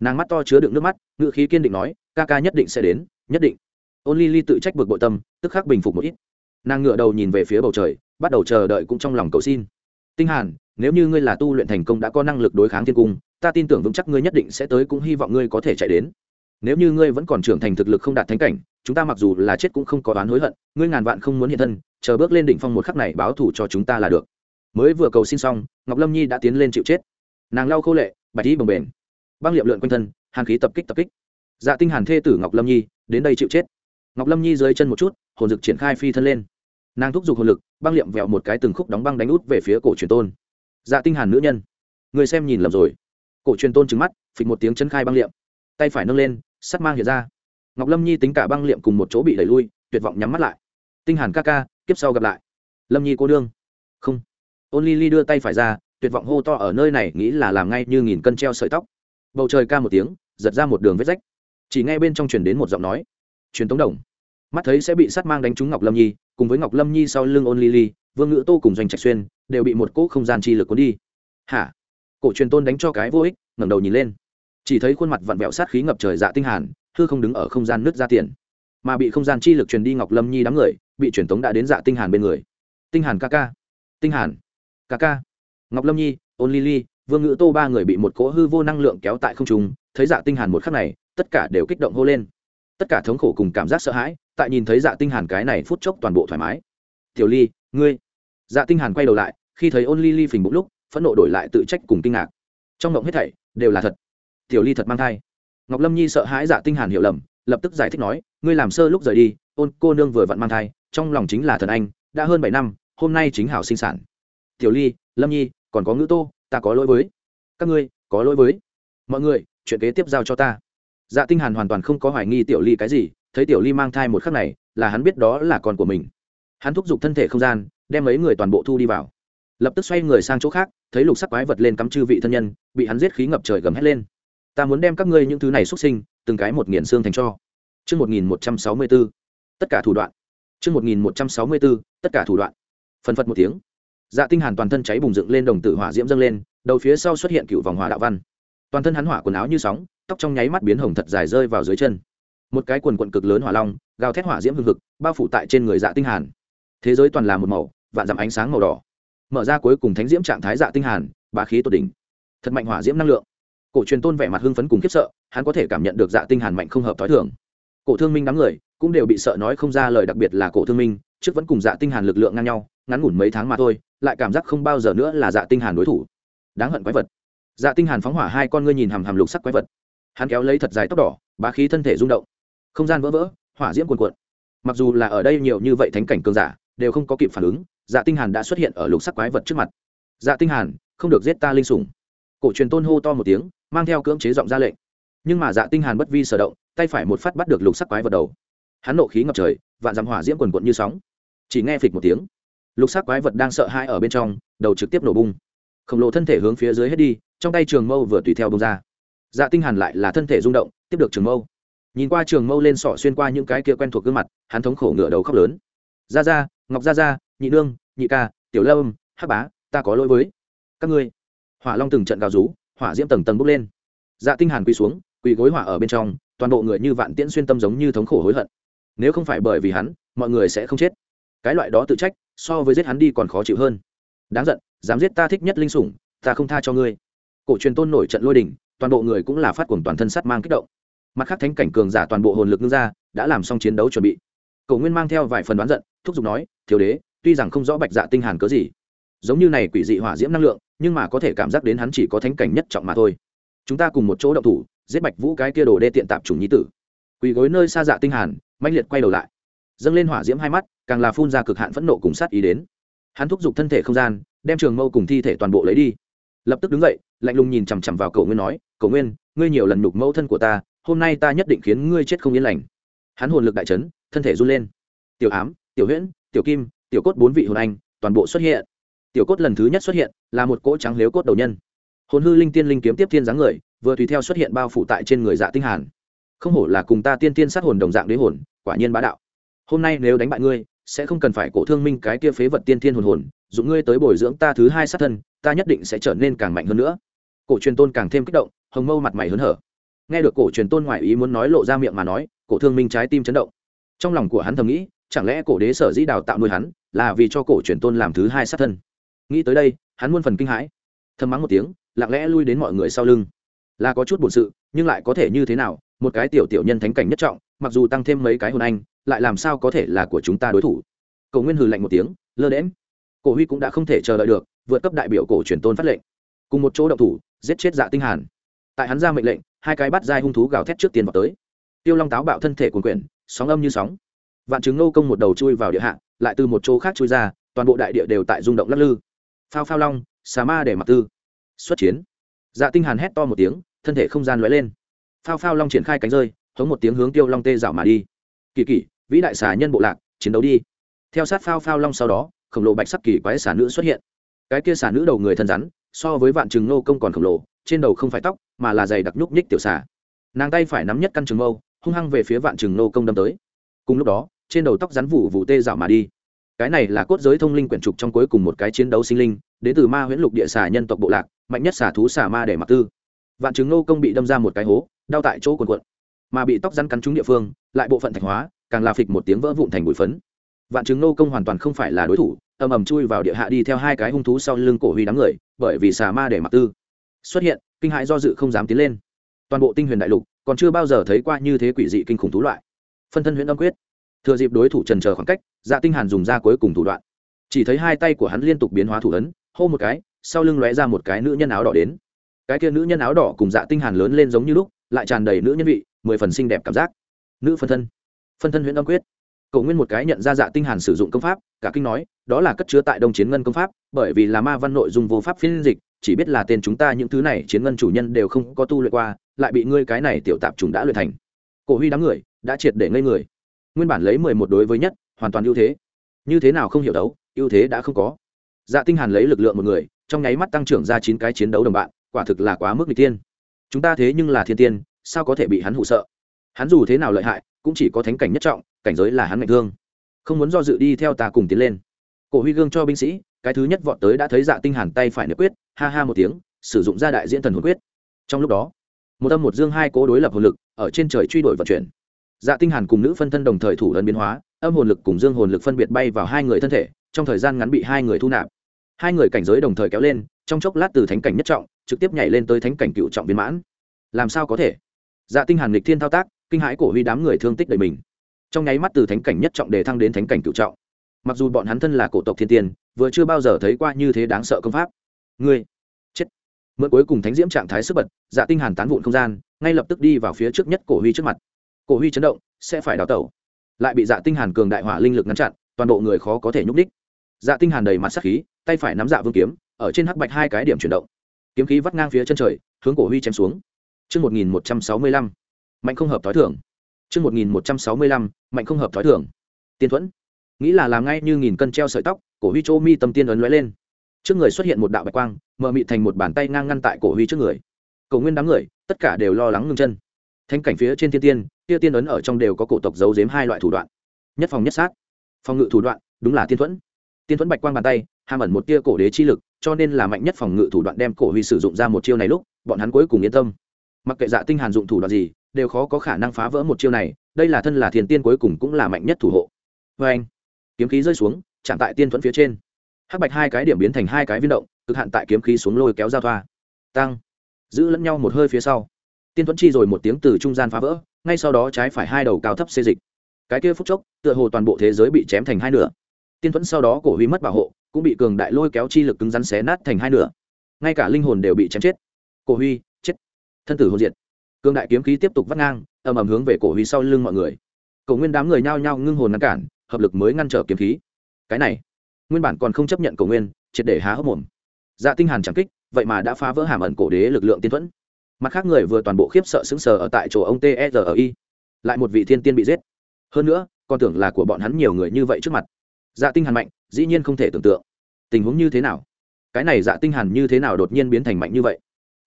Nàng mắt to chứa đựng nước mắt, ngữ khí kiên định nói, ca ca nhất định sẽ đến, nhất định. Ôn ly ly tự trách bực bội tâm, tức khắc bình phục một ít nàng ngựa đầu nhìn về phía bầu trời, bắt đầu chờ đợi cũng trong lòng cầu xin. Tinh hàn, nếu như ngươi là tu luyện thành công đã có năng lực đối kháng thiên cung, ta tin tưởng vững chắc ngươi nhất định sẽ tới cũng hy vọng ngươi có thể chạy đến. Nếu như ngươi vẫn còn trưởng thành thực lực không đạt thánh cảnh, chúng ta mặc dù là chết cũng không có oán hối hận, ngươi ngàn vạn không muốn hiện thân, chờ bước lên đỉnh phong một khắc này báo thù cho chúng ta là được. Mới vừa cầu xin xong, ngọc lâm nhi đã tiến lên chịu chết. Nàng lau khô lệ, bạch y bồng bềnh. Băng liệm lượn quanh thân, hàn khí tập kích tập kích. Dạ tinh hàn thê tử ngọc lâm nhi, đến đây chịu chết. Ngọc lâm nhi dưới chân một chút, hồn dực triển khai phi thân lên nàng thúc giục hồn lực, băng liệm vẹo một cái từng khúc đóng băng đánh út về phía cổ truyền tôn. Dạ tinh hàn nữ nhân, người xem nhìn lầm rồi. Cổ truyền tôn trừng mắt, phịch một tiếng chân khai băng liệm. Tay phải nâng lên, sắt mang hiện ra. Ngọc lâm nhi tính cả băng liệm cùng một chỗ bị đẩy lui, tuyệt vọng nhắm mắt lại. Tinh hàn ca ca, kiếp sau gặp lại. Lâm nhi cô đương không. Ôn ly ly đưa tay phải ra, tuyệt vọng hô to ở nơi này, nghĩ là làm ngay như nghìn cân treo sợi tóc. Bầu trời ca một tiếng, giật ra một đường vết rách. Chỉ nghe bên trong truyền đến một giọng nói. Truyền tống đồng mắt thấy sẽ bị sát mang đánh trúng ngọc lâm nhi, cùng với ngọc lâm nhi sau lưng ôn ly ly vương ngữ tô cùng doanh trạch xuyên đều bị một cỗ không gian chi lực cuốn đi. Hả? Cổ truyền tôn đánh cho cái vô ích, ngẩng đầu nhìn lên. Chỉ thấy khuôn mặt vặn vẹo sát khí ngập trời dạ tinh hàn, hư không đứng ở không gian nứt ra tiền. Mà bị không gian chi lực truyền đi ngọc lâm nhi đám người, bị truyền tống đã đến dạ tinh hàn bên người. Tinh hàn ca ca. Tinh hàn. Ca ca. Ngọc lâm nhi, ôn ly ly vương ngữ tô ba người bị một cỗ hư vô năng lượng kéo tại không trung, thấy dạ tinh hàn một khắc này, tất cả đều kích động hô lên tất cả thống khổ cùng cảm giác sợ hãi, tại nhìn thấy dạ tinh hàn cái này phút chốc toàn bộ thoải mái. Tiểu ly, ngươi. Dạ tinh hàn quay đầu lại, khi thấy ôn ly ly phình bụng lúc, phẫn nộ đổi lại tự trách cùng kinh ngạc. Trong ngộng hết thảy đều là thật. Tiểu ly thật mang thai. Ngọc lâm nhi sợ hãi dạ tinh hàn hiểu lầm, lập tức giải thích nói, ngươi làm sơ lúc rời đi, ôn cô nương vừa vặn mang thai, trong lòng chính là thần anh, đã hơn bảy năm, hôm nay chính hảo sinh sản. Tiểu ly, lâm nhi, còn có ngữ tô, ta có lỗi với. Các ngươi, có lỗi với. Mọi người, chuyện kế tiếp giao cho ta dạ tinh hàn hoàn toàn không có hoài nghi tiểu ly cái gì thấy tiểu ly mang thai một khắc này là hắn biết đó là con của mình hắn thúc giục thân thể không gian đem mấy người toàn bộ thu đi vào lập tức xoay người sang chỗ khác thấy lục sắc quái vật lên cắm chư vị thân nhân bị hắn giết khí ngập trời gầm hết lên ta muốn đem các ngươi những thứ này xuất sinh từng cái một nghiền xương thành cho Trước 1164, tất cả thủ đoạn. Trước 1164, tất cả thủ đoạn. Phần phật một tiếng. Dạ tinh hàn toàn thân cháy bùng dựng lên đồng tử hỏa diễm dâng lên, đầu phía sau xuất hiện cựu vòng hỏa đạo văn. Toàn thân hắn hỏa quần áo như sóng, tóc trong nháy mắt biến hồng thật dài rơi vào dưới chân. Một cái quần quận cực lớn hỏa long, gào thét hỏa diễm hương hực, bao phủ tại trên người Dạ tinh hàn. Thế giới toàn là một màu, vạn dặm ánh sáng màu đỏ. Mở ra cuối cùng thánh diễm trạng thái Dạ tinh hàn, bá khí tột đỉnh. Thật mạnh hỏa diễm năng lượng cổ truyền tôn vẻ mặt hưng phấn cùng khiếp sợ hắn có thể cảm nhận được dạ tinh hàn mạnh không hợp thói thường cổ thương minh đám người cũng đều bị sợ nói không ra lời đặc biệt là cổ thương minh trước vẫn cùng dạ tinh hàn lực lượng ngang nhau ngắn ngủn mấy tháng mà thôi lại cảm giác không bao giờ nữa là dạ tinh hàn đối thủ đáng hận quái vật dạ tinh hàn phóng hỏa hai con ngươi nhìn hầm hầm lục sắc quái vật hắn kéo lấy thật dài tóc đỏ, bá khí thân thể rung động. Không gian vỡ vỡ, hỏa diễm cuồn cuộn. Mặc dù là ở đây nhiều như vậy thánh cảnh cường giả, đều không có kịp phản ứng dạ tinh hàn đã xuất hiện ở lục sắc quái vật trước mặt. Dạ tinh hàn, không được giết ta linh sủng. Cổ truyền tôn hô to một tiếng, mang theo cưỡng chế giọng ra lệnh. Nhưng mà dạ tinh hàn bất vi sở động, tay phải một phát bắt được lục sắc quái vật đầu. Hắn nộ khí ngập trời, vạn dặm hỏa diễm quần cuộn như sóng. Chỉ nghe phịch một tiếng, lục sắc quái vật đang sợ hãi ở bên trong, đầu trực tiếp nổ bung. Khổng lồ thân thể hướng phía dưới hết đi, trong tay trường mâu vừa tùy theo bung ra dạ tinh hàn lại là thân thể rung động, tiếp được trường mâu. Nhìn qua trường mâu lên sọ xuyên qua những cái kia quen thuộc gương mặt, hắn thống khổ ngửa đầu khóc lớn. Gia gia, ngọc gia gia, nhị nương, nhị ca, tiểu lâm, hắc bá, ta có lỗi với các ngươi. Hỏa long từng trận gào rú, hỏa diễm tầng tầng bốc lên. Dạ tinh hàn quỳ xuống, quỳ gối hỏa ở bên trong, toàn bộ người như vạn tiễn xuyên tâm giống như thống khổ hối hận. Nếu không phải bởi vì hắn, mọi người sẽ không chết. Cái loại đó tự trách, so với giết hắn đi còn khó chịu hơn. Đáng giận, dám giết ta thích nhất linh sủng, ta không tha cho ngươi. Cổ truyền tôn nổi trận lôi đình toàn bộ người cũng là phát cuồng toàn thân sắt mang kích động. Mặt khác thánh cảnh cường giả toàn bộ hồn lực ngưng ra, đã làm xong chiến đấu chuẩn bị. Cổ nguyên mang theo vài phần đoán giận, thúc giục nói, thiếu đế, tuy rằng không rõ bạch dạ tinh hàn cớ gì, giống như này quỷ dị hỏa diễm năng lượng, nhưng mà có thể cảm giác đến hắn chỉ có thánh cảnh nhất trọng mà thôi. Chúng ta cùng một chỗ động thủ, giết bạch vũ cái kia đồ đê tiện tạp chủng nhi tử. Quỳ gối nơi xa dạ tinh hàn, mãnh liệt quay đầu lại. Dâng lên hỏa diễm hai mắt, càng là phun ra cực hạn phẫn nộ cùng sát ý đến. Hắn thúc giục thân thể không gian, đem trường mâu cùng thi thể toàn bộ lấy đi lập tức đứng dậy, lạnh lùng nhìn chằm chằm vào cầu nguyên nói cầu nguyên, ngươi nhiều lần nhục mẫu thân của ta, hôm nay ta nhất định khiến ngươi chết không yên lành. Hắn hồn lực đại chấn, thân thể run lên. Tiểu ám, tiểu huyễn, tiểu kim, tiểu cốt bốn vị hồn anh, toàn bộ xuất hiện. Tiểu cốt lần thứ nhất xuất hiện, là một cỗ trắng liếu cốt đầu nhân. Hồn hư linh tiên linh kiếm tiếp thiên dáng người, vừa tùy theo xuất hiện bao phủ tại trên người dạ tinh hàn. Không hổ là cùng ta tiên tiên sát hồn đồng dạng đế hồn, quả nhiên bá đạo. Hôm nay nếu đánh bại ngươi sẽ không cần phải cổ thương minh cái kia phế vật tiên thiên hồn hồn dụng ngươi tới bồi dưỡng ta thứ hai sát thân, ta nhất định sẽ trở nên càng mạnh hơn nữa. Cổ truyền tôn càng thêm kích động, hồng mâu mặt mày hớn hở. Nghe được cổ truyền tôn ngoại ý muốn nói lộ ra miệng mà nói, cổ thương minh trái tim chấn động. Trong lòng của hắn thầm nghĩ, chẳng lẽ cổ đế sở dĩ đào tạo nuôi hắn, là vì cho cổ truyền tôn làm thứ hai sát thân? Nghĩ tới đây, hắn muôn phần kinh hãi. Thầm mắng một tiếng, lặng lẽ lui đến mọi người sau lưng. Là có chút bổn sự, nhưng lại có thể như thế nào, một cái tiểu tiểu nhân thánh cảnh nhất trọng, mặc dù tăng thêm mấy cái hồn anh lại làm sao có thể là của chúng ta đối thủ? Cầu nguyên hừ lạnh một tiếng, lơ đễm cổ huy cũng đã không thể chờ đợi được, vượt cấp đại biểu cổ truyền tôn phát lệnh. Cùng một chỗ động thủ, giết chết dạ tinh hàn. Tại hắn ra mệnh lệnh, hai cái bắt dai hung thú gào thét trước tiền vào tới. Tiêu long táo bạo thân thể cuồn quyển sóng âm như sóng. Vạn chứng nô công một đầu chui vào địa hạ, lại từ một chỗ khác chui ra, toàn bộ đại địa đều tại rung động lắc lư. Phao phao long, xà ma để mặc tư. Xuất chiến. Dạ tinh hàn hét to một tiếng, thân thể không gian lóe lên. Phao phao long triển khai cánh rơi, hống một tiếng hướng tiêu long tê rảo mà đi. Kỳ kỳ vĩ đại xà nhân bộ lạc, chiến đấu đi. Theo sát phao phao long sau đó, khổng lồ bạch sắc kỳ quái xà nữ xuất hiện. Cái kia xà nữ đầu người thân rắn, so với vạn trừng nô công còn khổng lồ, trên đầu không phải tóc, mà là dày đặc nhúc nhích tiểu xà. Nàng tay phải nắm nhất căn trường mâu, hung hăng về phía vạn trừng nô công đâm tới. Cùng lúc đó, trên đầu tóc rắn vụ vụ tê dạo mà đi. Cái này là cốt giới thông linh quyển trục trong cuối cùng một cái chiến đấu sinh linh, đến từ ma huyễn lục địa xà nhân tộc bộ lạc, mạnh nhất xà thú xà ma để mặc tư. Vạn trứng nô công bị đâm ra một cái hố, đau tại chỗ quần quận mà bị tóc rắn cắn trúng địa phương, lại bộ phận thạch hóa càng là phịch một tiếng vỡ vụn thành bụi phấn. Vạn chứng nô công hoàn toàn không phải là đối thủ, ầm ầm chui vào địa hạ đi theo hai cái hung thú sau lưng cổ huy đám người, bởi vì xà ma để mặc tư xuất hiện, kinh hãi do dự không dám tiến lên. Toàn bộ tinh huyền đại lục, còn chưa bao giờ thấy qua như thế quỷ dị kinh khủng thú loại. Phân thân huyễn âm quyết. Thừa dịp đối thủ trần chờ khoảng cách dạ tinh hàn dùng ra cuối cùng thủ đoạn. Chỉ thấy hai tay của hắn liên tục biến hóa thủ ấn, hô một cái, sau lưng lóe ra một cái nữ nhân áo đỏ đến. Cái kia nữ nhân áo đỏ cùng dạ tinh hàn lớn lên giống như lúc, lại tràn đầy nữ nhân vị, mười phần xinh đẹp cảm giác. Nữ phân thân phân thân huyễn âm quyết. Cậu nguyên một cái nhận ra dạ tinh hàn sử dụng công pháp, cả kinh nói, đó là cất chứa tại đông chiến ngân công pháp, bởi vì là ma văn nội dung vô pháp phiên dịch, chỉ biết là tên chúng ta những thứ này chiến ngân chủ nhân đều không có tu luyện qua, lại bị ngươi cái này tiểu tạp trùng đã luyện thành. Cổ huy đám người, đã triệt để ngây người. Nguyên bản lấy mười một đối với nhất, hoàn toàn ưu thế. Như thế nào không hiểu đấu, ưu thế đã không có. Dạ tinh hàn lấy lực lượng một người, trong nháy mắt tăng trưởng ra chín cái chiến đấu đồng bạn, quả thực là quá mức n tiên chúng ta thế nhưng là thiên tiên, sao có thể bị hắn hụ sợ? Hắn dù thế nào lợi hại cũng chỉ có thánh cảnh nhất trọng, cảnh giới là hắn mạnh thương. Không muốn do dự đi theo ta cùng tiến lên. Cổ huy gương cho binh sĩ, cái thứ nhất vọt tới đã thấy dạ tinh hàn tay phải nước quyết, ha ha một tiếng, sử dụng ra đại diễn thần hồn quyết. Trong lúc đó, một âm một dương hai cố đối lập hồn lực, ở trên trời truy đuổi vận chuyển. Dạ tinh hàn cùng nữ phân thân đồng thời thủ ấn biến hóa, âm hồn lực cùng dương hồn lực phân biệt bay vào hai người thân thể, trong thời gian ngắn bị hai người thu nạp. Hai người cảnh giới đồng thời kéo lên, trong chốc lát từ thánh cảnh nhất trọng, trực tiếp nhảy lên tới thánh cảnh cựu trọng biến mãn. Làm sao có thể? Dạ tinh hàn lịch thiên thao tác kinh hãi cổ huy đám người thương tích đầy mình. Trong nháy mắt từ thánh cảnh nhất trọng đề thăng đến thánh cảnh cựu trọng. Mặc dù bọn hắn thân là cổ tộc thiên tiên vừa chưa bao giờ thấy qua như thế đáng sợ công pháp. Ngươi chết. Mượn cuối cùng thánh diễm trạng thái sức bật dạ tinh hàn tán vụn không gian ngay lập tức đi vào phía trước nhất cổ huy trước mặt. Cổ huy chấn động sẽ phải đào tẩu. Lại bị dạ tinh hàn cường đại hỏa linh lực ngăn chặn toàn bộ người khó có thể nhúc đích dạ tinh hàn đầy mặt sắc khí tay phải nắm dạ vương kiếm ở trên hắc bạch hai cái điểm chuyển động. Kiếm khí vắt ngang phía chân trời hướng cổ huy chém xuống. Trước 1165, mạnh không hợp thói thường. Trước 1165, mạnh không hợp thói thường. Tiên thuẫn. Nghĩ là làm ngay như nghìn cân treo sợi tóc, cổ huy chỗ mi tâm tiên ấn lóe lên. Trước người xuất hiện một đạo bạch quang, mờ mịt thành một bàn tay ngang ngăn tại cổ huy trước người. Cổ nguyên đám người, tất cả đều lo lắng ngưng chân. thanh cảnh phía trên thiên tiên, kia tiên ấn ở trong đều có cổ tộc giấu giếm hai loại thủ đoạn. Nhất phòng nhất sát. Phòng ngự thủ đoạn, đúng là tiên thuẫn. Tiên thuẫn bạch quang bàn tay, hàm ẩn một tia cổ đế chi lực, cho nên là mạnh nhất phòng ngự thủ đoạn đem cổ huy sử dụng ra một chiêu này lúc, bọn hắn cuối cùng yên tâm. Mặc kệ dạ tinh hàn dụng thủ đoạn gì, đều khó có khả năng phá vỡ một chiêu này, đây là thân là thiền tiên cuối cùng cũng là mạnh nhất thủ hộ. Vê anh kiếm khí rơi xuống chạm tại tiên thuẫn phía trên. Hắc bạch hai cái điểm biến thành hai cái viên động cực hạn tại kiếm khí xuống lôi kéo giao thoa. Tăng. Giữ lẫn nhau một hơi phía sau. Tiên thuẫn chi rồi một tiếng từ trung gian phá vỡ ngay sau đó trái phải hai đầu cao thấp xê dịch. Cái kia phút chốc tựa hồ toàn bộ thế giới bị chém thành hai nửa. Tiên thuẫn sau đó cổ huy mất bảo hộ cũng bị cường đại lôi kéo chi lực cứng rắn xé nát thành hai nửa. Ngay cả linh hồn đều bị chém chết. Cổ huy chết. Thân tử hồn diệt cương đại kiếm khí tiếp tục vắt ngang, ầm ầm hướng về cổ huy sau lưng mọi người. Cổ nguyên đám người nhao nhao ngưng hồn ngăn cản, hợp lực mới ngăn trở kiếm khí. Cái này, nguyên bản còn không chấp nhận cổ nguyên, triệt để há hốc mồm. Dạ tinh hàn chẳng kích, vậy mà đã phá vỡ hàm ẩn cổ đế lực lượng tiên thuẫn. Mặt khác người vừa toàn bộ khiếp sợ sững sờ ở tại chỗ ông tr lại một vị thiên tiên bị giết. Hơn nữa, còn tưởng là của bọn hắn nhiều người như vậy trước mặt. Dạ tinh hàn mạnh, dĩ nhiên không thể tưởng tượng. Tình huống như thế nào? Cái này dạ tinh hàn như thế nào đột nhiên biến thành mạnh như vậy?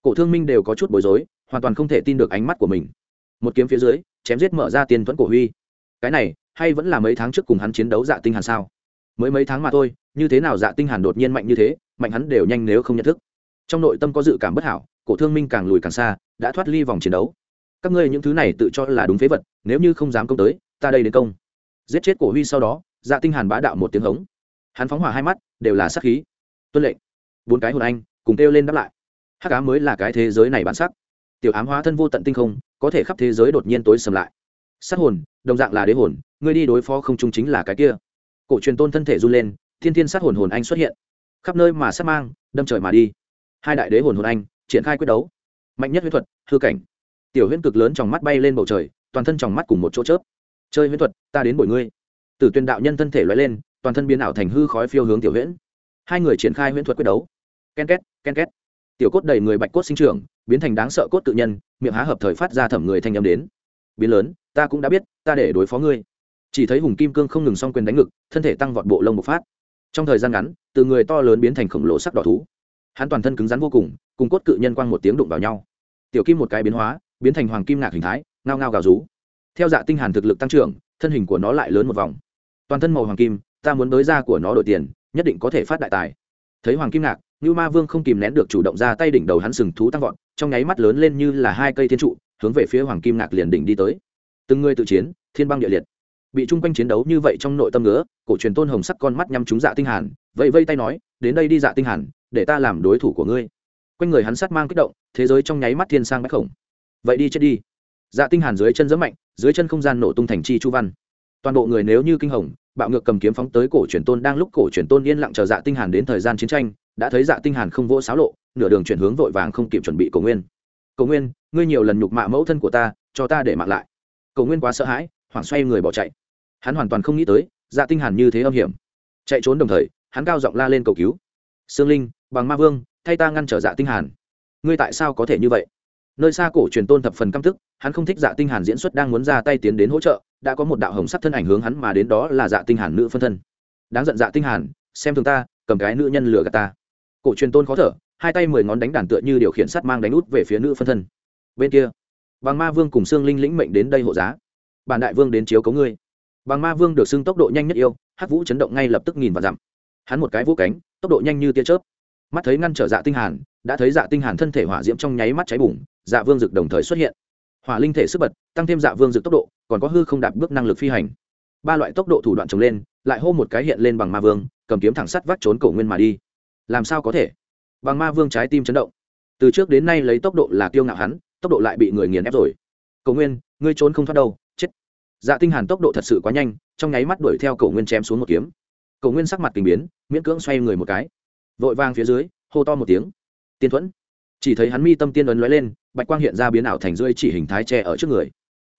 Cổ thương minh đều có chút bối rối hoàn toàn không thể tin được ánh mắt của mình. Một kiếm phía dưới, chém giết mở ra tiền thuẫn cổ huy. Cái này, hay vẫn là mấy tháng trước cùng hắn chiến đấu dạ tinh hàn sao? Mới mấy tháng mà thôi, như thế nào dạ tinh hàn đột nhiên mạnh như thế, mạnh hắn đều nhanh nếu không nhận thức. Trong nội tâm có dự cảm bất hảo, cổ thương minh càng lùi càng xa, đã thoát ly vòng chiến đấu. Các ngươi những thứ này tự cho là đúng phế vật, nếu như không dám công tới, ta đây đến công. Giết chết cổ huy sau đó dạ tinh hàn bá đạo một tiếng hống. Hắn phóng hỏa hai mắt, đều là sát khí. Tuân lệnh. Bốn cái hồn anh, cùng kêu lên đáp lại. Hắc ám mới là cái thế giới này bản sắc tiểu ám hóa thân vô tận tinh không, có thể khắp thế giới đột nhiên tối sầm lại. Sát hồn, đồng dạng là đế hồn ngươi đi đối phó không trung chính là cái kia. Cổ truyền tôn thân thể run lên, thiên thiên sát hồn hồn anh xuất hiện. Khắp nơi mà sát mang, đâm trời mà đi. Hai đại đế hồn hồn anh, triển khai quyết đấu. Mạnh nhất huyễn thuật, hư cảnh. Tiểu huyễn cực lớn trong mắt bay lên bầu trời, toàn thân trong mắt cùng một chỗ chớp. Chơi huyễn thuật, ta đến bội ngươi. Tử tuyên đạo nhân thân thể loại lên, toàn thân biến ảo thành hư khói phiêu hướng tiểu huyễn. Hai người triển khai huyễn thuật quyết đấu. Ken két ken két. Tiểu cốt đầy người bạch cốt sinh trưởng biến thành đáng sợ cốt tự nhân, miệng há hợp thời phát ra thẩm người thanh âm đến. Biến lớn, ta cũng đã biết, ta để đối phó ngươi. Chỉ thấy hùng kim cương không ngừng song quyền đánh ngực, thân thể tăng vọt bộ lông bộc phát. Trong thời gian ngắn, từ người to lớn biến thành khổng lồ sắc đỏ thú. Hắn toàn thân cứng rắn vô cùng cùng cốt cự nhân quang một tiếng đụng vào nhau. Tiểu kim một cái biến hóa, biến thành hoàng kim ngạc hình thái, ngao ngao gào rú. Theo dạ tinh hàn thực lực tăng trưởng, thân hình của nó lại lớn một vòng. Toàn thân màu hoàng kim, ta muốn đối ra của nó đổi tiền, nhất định có thể phát đại tài. Thấy hoàng kim ngạc như ma vương không kìm nén được chủ động ra tay đỉnh đầu hắn sừng thú tăng vọt trong nháy mắt lớn lên như là hai cây thiên trụ, hướng về phía hoàng kim ngạc liền đỉnh đi tới. Từng người tự chiến, thiên băng địa liệt. Bị chung quanh chiến đấu như vậy trong nội tâm ngứa, cổ truyền tôn hồng sắc con mắt nhắm trúng dạ tinh hàn, vẫy vây tay nói, đến đây đi dạ tinh hàn, để ta làm đối thủ của ngươi. Quanh người hắn sát mang kích động, thế giới trong nháy mắt thiên sang bách khổng. Vậy đi chết đi. Dạ tinh hàn dưới chân giẫm mạnh, dưới chân không gian nổ tung thành chi chu văn. Toàn bộ người nếu như kinh hồng, bạo ngược cầm kiếm phóng tới cổ truyền tôn đang lúc cổ truyền tôn yên lặng chờ dạ tinh hàn đến thời gian chiến tranh đã thấy dạ tinh hàn không vỗ sáo lộ, nửa đường chuyển hướng vội vàng không kịp chuẩn bị cổ nguyên. Cổ nguyên, ngươi nhiều lần nhục mạ mẫu thân của ta, cho ta để mạng lại. Cổ nguyên quá sợ hãi, hoảng xoay người bỏ chạy. Hắn hoàn toàn không nghĩ tới dạ tinh hàn như thế âm hiểm. Chạy trốn đồng thời, hắn cao giọng la lên cầu cứu. Sương linh, bằng ma vương, thay ta ngăn trở dạ tinh hàn. Ngươi tại sao có thể như vậy? Nơi xa cổ truyền tôn thập phần căm tức, hắn không thích dạ tinh hàn diễn xuất đang muốn ra tay tiến đến hỗ trợ, đã có một đạo hồng sắc thân ảnh hướng hắn mà đến đó là dạ tinh hàn nữ phân thân. Đáng giận dạ tinh hàn, xem thường ta, cầm cái nữ nhân lừa gạt ta cổ truyền tôn khó thở, hai tay mười ngón đánh đàn tựa như điều khiển sắt mang đánh út về phía nữ phân thân. Bên kia bằng ma vương cùng xương linh lĩnh mệnh đến đây hộ giá. Bản đại vương đến chiếu cấu ngươi. Bằng ma vương được xưng tốc độ nhanh nhất yêu hát vũ chấn động ngay lập tức nghìn và dặm. Hắn một cái vũ cánh, tốc độ nhanh như tia chớp. Mắt thấy ngăn trở dạ tinh hàn, đã thấy dạ tinh hàn thân thể hỏa diễm trong nháy mắt cháy bùng dạ vương dực đồng thời xuất hiện. Hỏa linh thể sức bật, tăng thêm dạ vương dực tốc độ, còn có hư không đạp bước năng lực phi hành. Ba loại tốc độ thủ đoạn trồng lên, lại hô một cái hiện lên bằng ma vương, cầm kiếm thẳng sắt vắt trốn cổ nguyên mà đi làm sao có thể? Bằng ma vương trái tim chấn động. Từ trước đến nay lấy tốc độ là kiêu ngạo hắn, tốc độ lại bị người nghiền ép rồi. Cổ nguyên, ngươi trốn không thoát đâu, chết. Dạ tinh hàn tốc độ thật sự quá nhanh, trong nháy mắt đuổi theo cổ nguyên chém xuống một kiếm. Cổ nguyên sắc mặt kinh biến, miễn cưỡng xoay người một cái. Vội vang phía dưới, hô to một tiếng. Tiên thuẫn. Chỉ thấy hắn mi tâm tiên ấn lóe lên, bạch quang hiện ra biến ảo thành rơi chỉ hình thái tre ở trước người.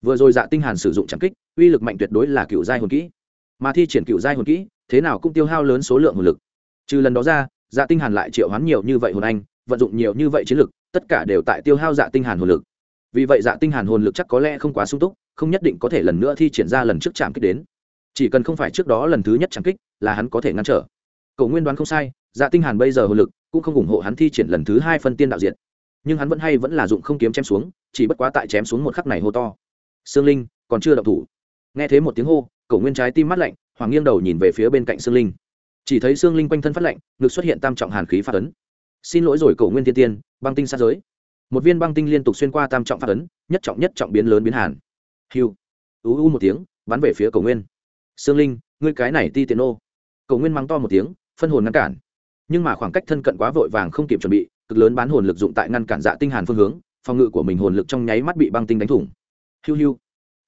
Vừa rồi dạ tinh hàn sử dụng chẳng kích, uy lực mạnh tuyệt đối là cựu giai hồn kỹ. Mà thi triển cựu giai hồn kỹ, thế nào cũng tiêu hao lớn số lượng hồn lực. Trừ lần đó ra dạ tinh hàn lại triệu hoán nhiều như vậy hồn anh, vận dụng nhiều như vậy chiến lực, tất cả đều tại tiêu hao dạ tinh hàn hồn lực. Vì vậy dạ tinh hàn hồn lực chắc có lẽ không quá sung túc, không nhất định có thể lần nữa thi triển ra lần trước chạm kích đến. Chỉ cần không phải trước đó lần thứ nhất chạm kích, là hắn có thể ngăn trở. Cậu nguyên đoán không sai dạ tinh hàn bây giờ hồn lực cũng không ủng hộ hắn thi triển lần thứ hai phân tiên đạo diện nhưng hắn vẫn hay vẫn là dụng không kiếm chém xuống, chỉ bất quá tại chém xuống một khắc này hô to. Sương linh, còn chưa động thủ. Nghe thấy một tiếng hô, cậu nguyên trái tim mắt lạnh hoàng nghiêng đầu nhìn về phía bên cạnh sương linh chỉ thấy xương linh quanh thân phát lạnh, ngực xuất hiện tam trọng hàn khí phát ấn. Xin lỗi rồi, cổ nguyên thiên tiên, băng tinh sát giới. Một viên băng tinh liên tục xuyên qua tam trọng phát ấn, nhất trọng nhất trọng biến lớn biến hàn. Hiu ú u một tiếng, bắn về phía cổ nguyên. Xương linh, ngươi cái này ti tiện ô cổ nguyên mắng to một tiếng, phân hồn ngăn cản. Nhưng mà khoảng cách thân cận quá vội vàng không kịp chuẩn bị, cực lớn bán hồn lực dụng tại ngăn cản dạ tinh hàn phương hướng, phòng ngự của mình hồn lực trong nháy mắt bị băng tinh đánh thủng. Hiu hiu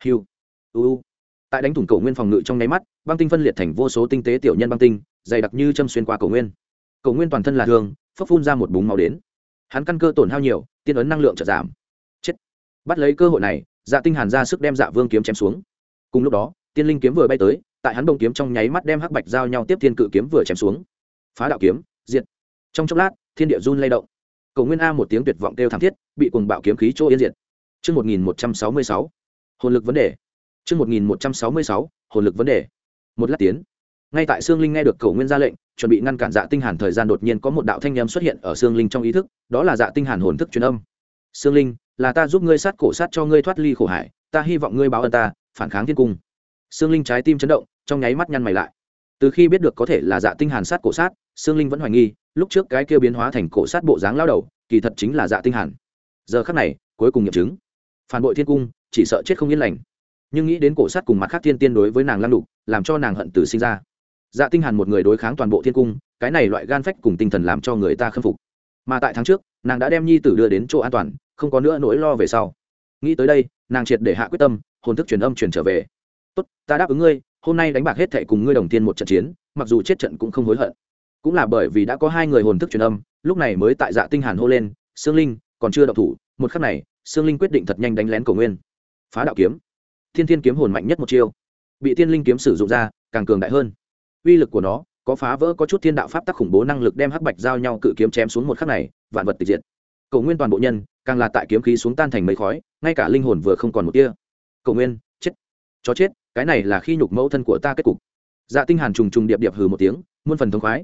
hiu u tại đánh thủng cổ nguyên phòng ngự trong nháy mắt, băng tinh phân liệt thành vô số tinh tế tiểu nhân băng tinh dày đặc như châm xuyên qua cầu nguyên. Cầu nguyên toàn thân là thương phấp phun ra một búng máu đến. Hắn căn cơ tổn hao nhiều tiên ấn năng lượng chợt giảm. Chết. Bắt lấy cơ hội này dạ tinh hàn ra sức đem dạ vương kiếm chém xuống. Cùng lúc đó tiên linh kiếm vừa bay tới tại hắn bông kiếm trong nháy mắt đem hắc bạch giao nhau tiếp thiên cự kiếm vừa chém xuống. Phá đạo kiếm diệt. Trong chốc lát thiên địa run lay động. Cầu nguyên a một tiếng tuyệt vọng kêu thảm thiết bị cuồng bạo kiếm khí chỗ yên diệt. Chương 1166, hồn lực vấn đề. chương 1166, hồn lực vấn đề. Một lát tiến. Ngay tại Sương Linh nghe được Cầu Nguyên ra lệnh, chuẩn bị ngăn cản Dạ Tinh Hàn thời gian đột nhiên có một đạo thanh âm xuất hiện ở Sương Linh trong ý thức, đó là Dạ Tinh Hàn hồn thức truyền âm. Sương Linh, là ta giúp ngươi sát cổ sát cho ngươi thoát ly khổ hải, ta hy vọng ngươi báo ơn ta, phản kháng thiên cung. Sương Linh trái tim chấn động, trong nháy mắt nhăn mày lại. Từ khi biết được có thể là Dạ Tinh Hàn sát cổ sát, Sương Linh vẫn hoài nghi, lúc trước cái kia biến hóa thành cổ sát bộ dáng lao đầu, kỳ thật chính là Dạ Tinh Hàn. Giờ khắc này, cuối cùng nghiệm chứng. Phản bội thiên cung, chỉ sợ chết không yên lành nhưng nghĩ đến cổ sát cùng mặt khác thiên tiên đối với nàng lăng đục làm cho nàng hận từ sinh ra dạ tinh hàn một người đối kháng toàn bộ thiên cung, cái này loại gan phách cùng tinh thần làm cho người ta khâm phục. Mà tại tháng trước, nàng đã đem nhi tử đưa đến chỗ an toàn, không có nữa nỗi lo về sau. Nghĩ tới đây, nàng triệt để hạ quyết tâm, hồn thức truyền âm truyền trở về. Tốt, ta đáp ứng ngươi, hôm nay đánh bạc hết thệ cùng ngươi đồng tiên một trận chiến, mặc dù chết trận cũng không hối hận. Cũng là bởi vì đã có hai người hồn thức truyền âm, lúc này mới tại dạ tinh hàn hô lên, sương linh, còn chưa động thủ. Một khắc này, sương linh quyết định thật nhanh đánh lén cổ nguyên. Phá đạo kiếm. Thiên thiên kiếm hồn mạnh nhất một chiêu. Bị tiên linh kiếm sử dụng ra, càng cường đại hơn uy lực của nó có phá vỡ có chút thiên đạo pháp tắc khủng bố năng lực đem hắc bạch giao nhau cự kiếm chém xuống một khắc này, vạn vật tịch diệt. Cầu nguyên toàn bộ nhân, càng là tại kiếm khí xuống tan thành mấy khói, ngay cả linh hồn vừa không còn một tia. Cầu nguyên, chết. Chó chết, cái này là khi nhục mẫu thân của ta kết cục. Dạ tinh hàn trùng trùng điệp điệp hừ một tiếng, muôn phần thông khoái.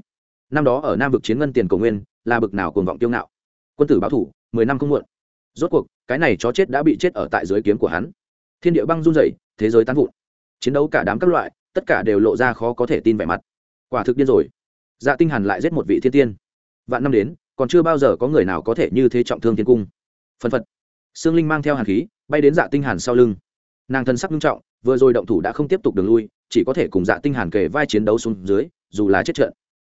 Năm đó ở nam vực chiến ngân tiền cầu nguyên, là bực nào cuồng vọng tiêu ngạo. Quân tử báo thủ, mười năm không muộn. Rốt cuộc, cái này chó chết đã bị chết ở tại dưới kiếm của hắn. Thiên địa băng run rẩy, thế giới tán vụn. Chiến đấu cả đám các loại tất cả đều lộ ra khó có thể tin vẻ mặt. Quả thực điên rồi. Dạ tinh hàn lại giết một vị thiên tiên. Vạn năm đến, còn chưa bao giờ có người nào có thể như thế trọng thương thiên cung. Phân phật. Sương linh mang theo hàn khí, bay đến dạ tinh hàn sau lưng. Nàng thân sắc nghiêm trọng, vừa rồi động thủ đã không tiếp tục đường lui, chỉ có thể cùng dạ tinh hàn kề vai chiến đấu xuống dưới, dù là chết trận.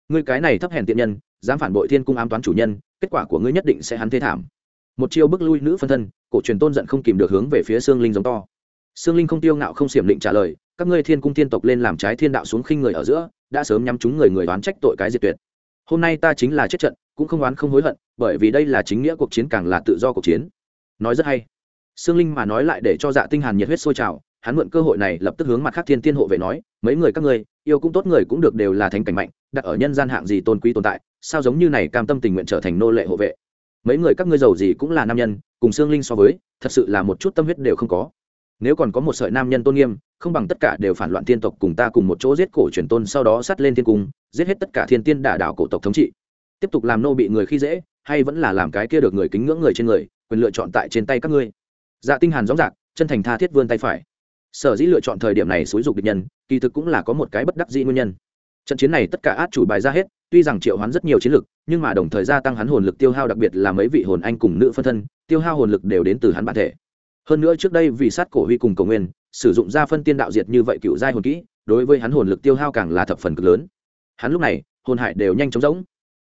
Ngươi cái này thấp hèn tiện nhân, dám phản bội thiên cung ám toán chủ nhân, kết quả của ngươi nhất định sẽ hắn thế thảm. Một chiêu bước lui nữ phân thân, cổ truyền tôn giận không kìm được hướng về phía sương linh giống to. Sương linh không tiêu ngạo không xiểm định trả lời các ngươi thiên cung tiên tộc lên làm trái thiên đạo xuống khinh người ở giữa, đã sớm nhắm chúng người người đoán trách tội cái diệt tuyệt. Hôm nay ta chính là chết trận, cũng không oán không hối hận, bởi vì đây là chính nghĩa cuộc chiến càng là tự do cuộc chiến. Nói rất hay. Sương linh mà nói lại để cho dạ tinh hàn nhiệt huyết sôi trào, hắn mượn cơ hội này lập tức hướng mặt khác thiên tiên hộ vệ nói, mấy người các ngươi, yêu cũng tốt người cũng được đều là thánh cảnh mạnh, đặt ở nhân gian hạng gì tôn quý tồn tại, sao giống như này cam tâm tình nguyện trở thành nô lệ hộ vệ? Mấy người các ngươi giàu gì cũng là nam nhân, cùng sương linh so với, thật sự là một chút tâm huyết đều không có nếu còn có một sợi nam nhân tôn nghiêm, không bằng tất cả đều phản loạn tiên tộc cùng ta cùng một chỗ giết cổ truyền tôn, sau đó sát lên thiên cung, giết hết tất cả thiên tiên đả đảo cổ tộc thống trị. Tiếp tục làm nô bị người khi dễ, hay vẫn là làm cái kia được người kính ngưỡng người trên người, quyền lựa chọn tại trên tay các ngươi. Dạ tinh hàn rõ rạc chân thành tha thiết vươn tay phải. Sở dĩ lựa chọn thời điểm này xúi dục địch nhân, kỳ thực cũng là có một cái bất đắc dĩ nguyên nhân. Trận chiến này tất cả át chủ bài ra hết, tuy rằng triệu hoán rất nhiều chiến lực, nhưng mà đồng thời gia tăng hắn hồn lực tiêu hao, đặc biệt là mấy vị hồn anh cùng nữ phân thân, tiêu hao hồn lực đều đến từ hắn bản thể hơn nữa trước đây vì sát cổ huy cùng cầu nguyên, sử dụng ra phân tiên đạo diệt như vậy cựu giai hồn kỹ, đối với hắn hồn lực tiêu hao càng là thập phần cực lớn. Hắn lúc này, hồn hải đều nhanh chóng rỗng.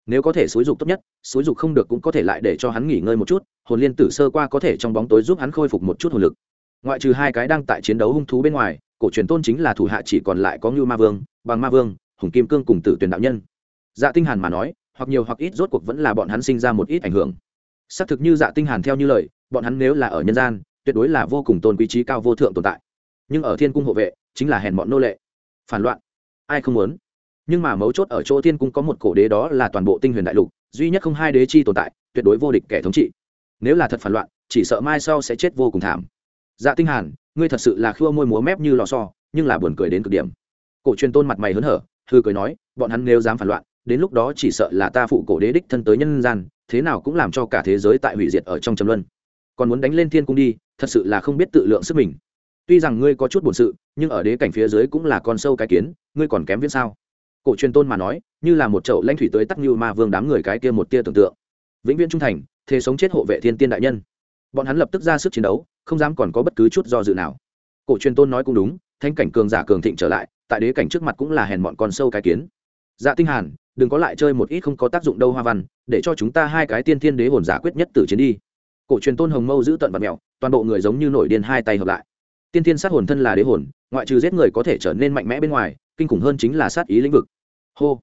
Nếu có thể xúi dục tốt nhất, xúi dục không được cũng có thể lại để cho hắn nghỉ ngơi một chút, hồn liên tử sơ qua có thể trong bóng tối giúp hắn khôi phục một chút hồn lực. Ngoại trừ hai cái đang tại chiến đấu hung thú bên ngoài, cổ truyền tôn chính là thủ hạ chỉ còn lại có ngưu ma vương, bằng ma vương, hùng kim cương cùng tử tuyển đạo nhân. Dạ tinh hàn mà nói, hoặc nhiều hoặc ít rốt cuộc vẫn là bọn hắn sinh ra một ít ảnh hưởng. Xác thực như dạ tinh hàn theo như lời, bọn hắn nếu là ở nhân gian tuyệt đối là vô cùng tôn quý trí cao vô thượng tồn tại. Nhưng ở thiên cung hộ vệ, chính là hèn bọn nô lệ. Phản loạn. Ai không muốn? Nhưng mà mấu chốt ở chỗ thiên cung có một cổ đế đó là toàn bộ tinh huyền đại lục, duy nhất không hai đế chi tồn tại, tuyệt đối vô địch kẻ thống trị. Nếu là thật phản loạn, chỉ sợ mai sau sẽ chết vô cùng thảm. Dạ tinh hàn, ngươi thật sự là khua môi múa mép như lò xo, nhưng là buồn cười đến cực điểm. Cổ truyền tôn mặt mày hớn hở hư cười nói, bọn hắn nếu dám phản loạn, đến lúc đó chỉ sợ là ta phụ cổ đế đích thân tới nhân gian, thế nào cũng làm cho cả thế giới tại hủy diệt ở trong trầm luân còn muốn đánh lên thiên cung đi, thật sự là không biết tự lượng sức mình. Tuy rằng ngươi có chút bổn sự, nhưng ở đế cảnh phía dưới cũng là con sâu cái kiến, ngươi còn kém viễn sao? Cổ truyền tôn mà nói, như là một chậu lãnh thủy tới tắc như ma vương đám người cái kia một tia tưởng tượng. Vĩnh viễn trung thành, thế sống chết hộ vệ thiên tiên đại nhân. Bọn hắn lập tức ra sức chiến đấu, không dám còn có bất cứ chút do dự nào. Cổ truyền tôn nói cũng đúng thanh cảnh cường giả cường thịnh trở lại, tại đế cảnh trước mặt cũng là hèn bọn con sâu cái kiến. Dạ tinh hàn, đừng có lại chơi một ít không có tác dụng đâu hoa văn, để cho chúng ta hai cái tiên thiên đế hồn giả quyết nhất tử chiến đi cổ truyền tôn hồng mâu giữ tận vật mèo, toàn bộ người giống như nổi điên hai tay hợp lại. Tiên thiên sát hồn thân là đế hồn, ngoại trừ giết người có thể trở nên mạnh mẽ bên ngoài, kinh khủng hơn chính là sát ý lĩnh vực. Hô!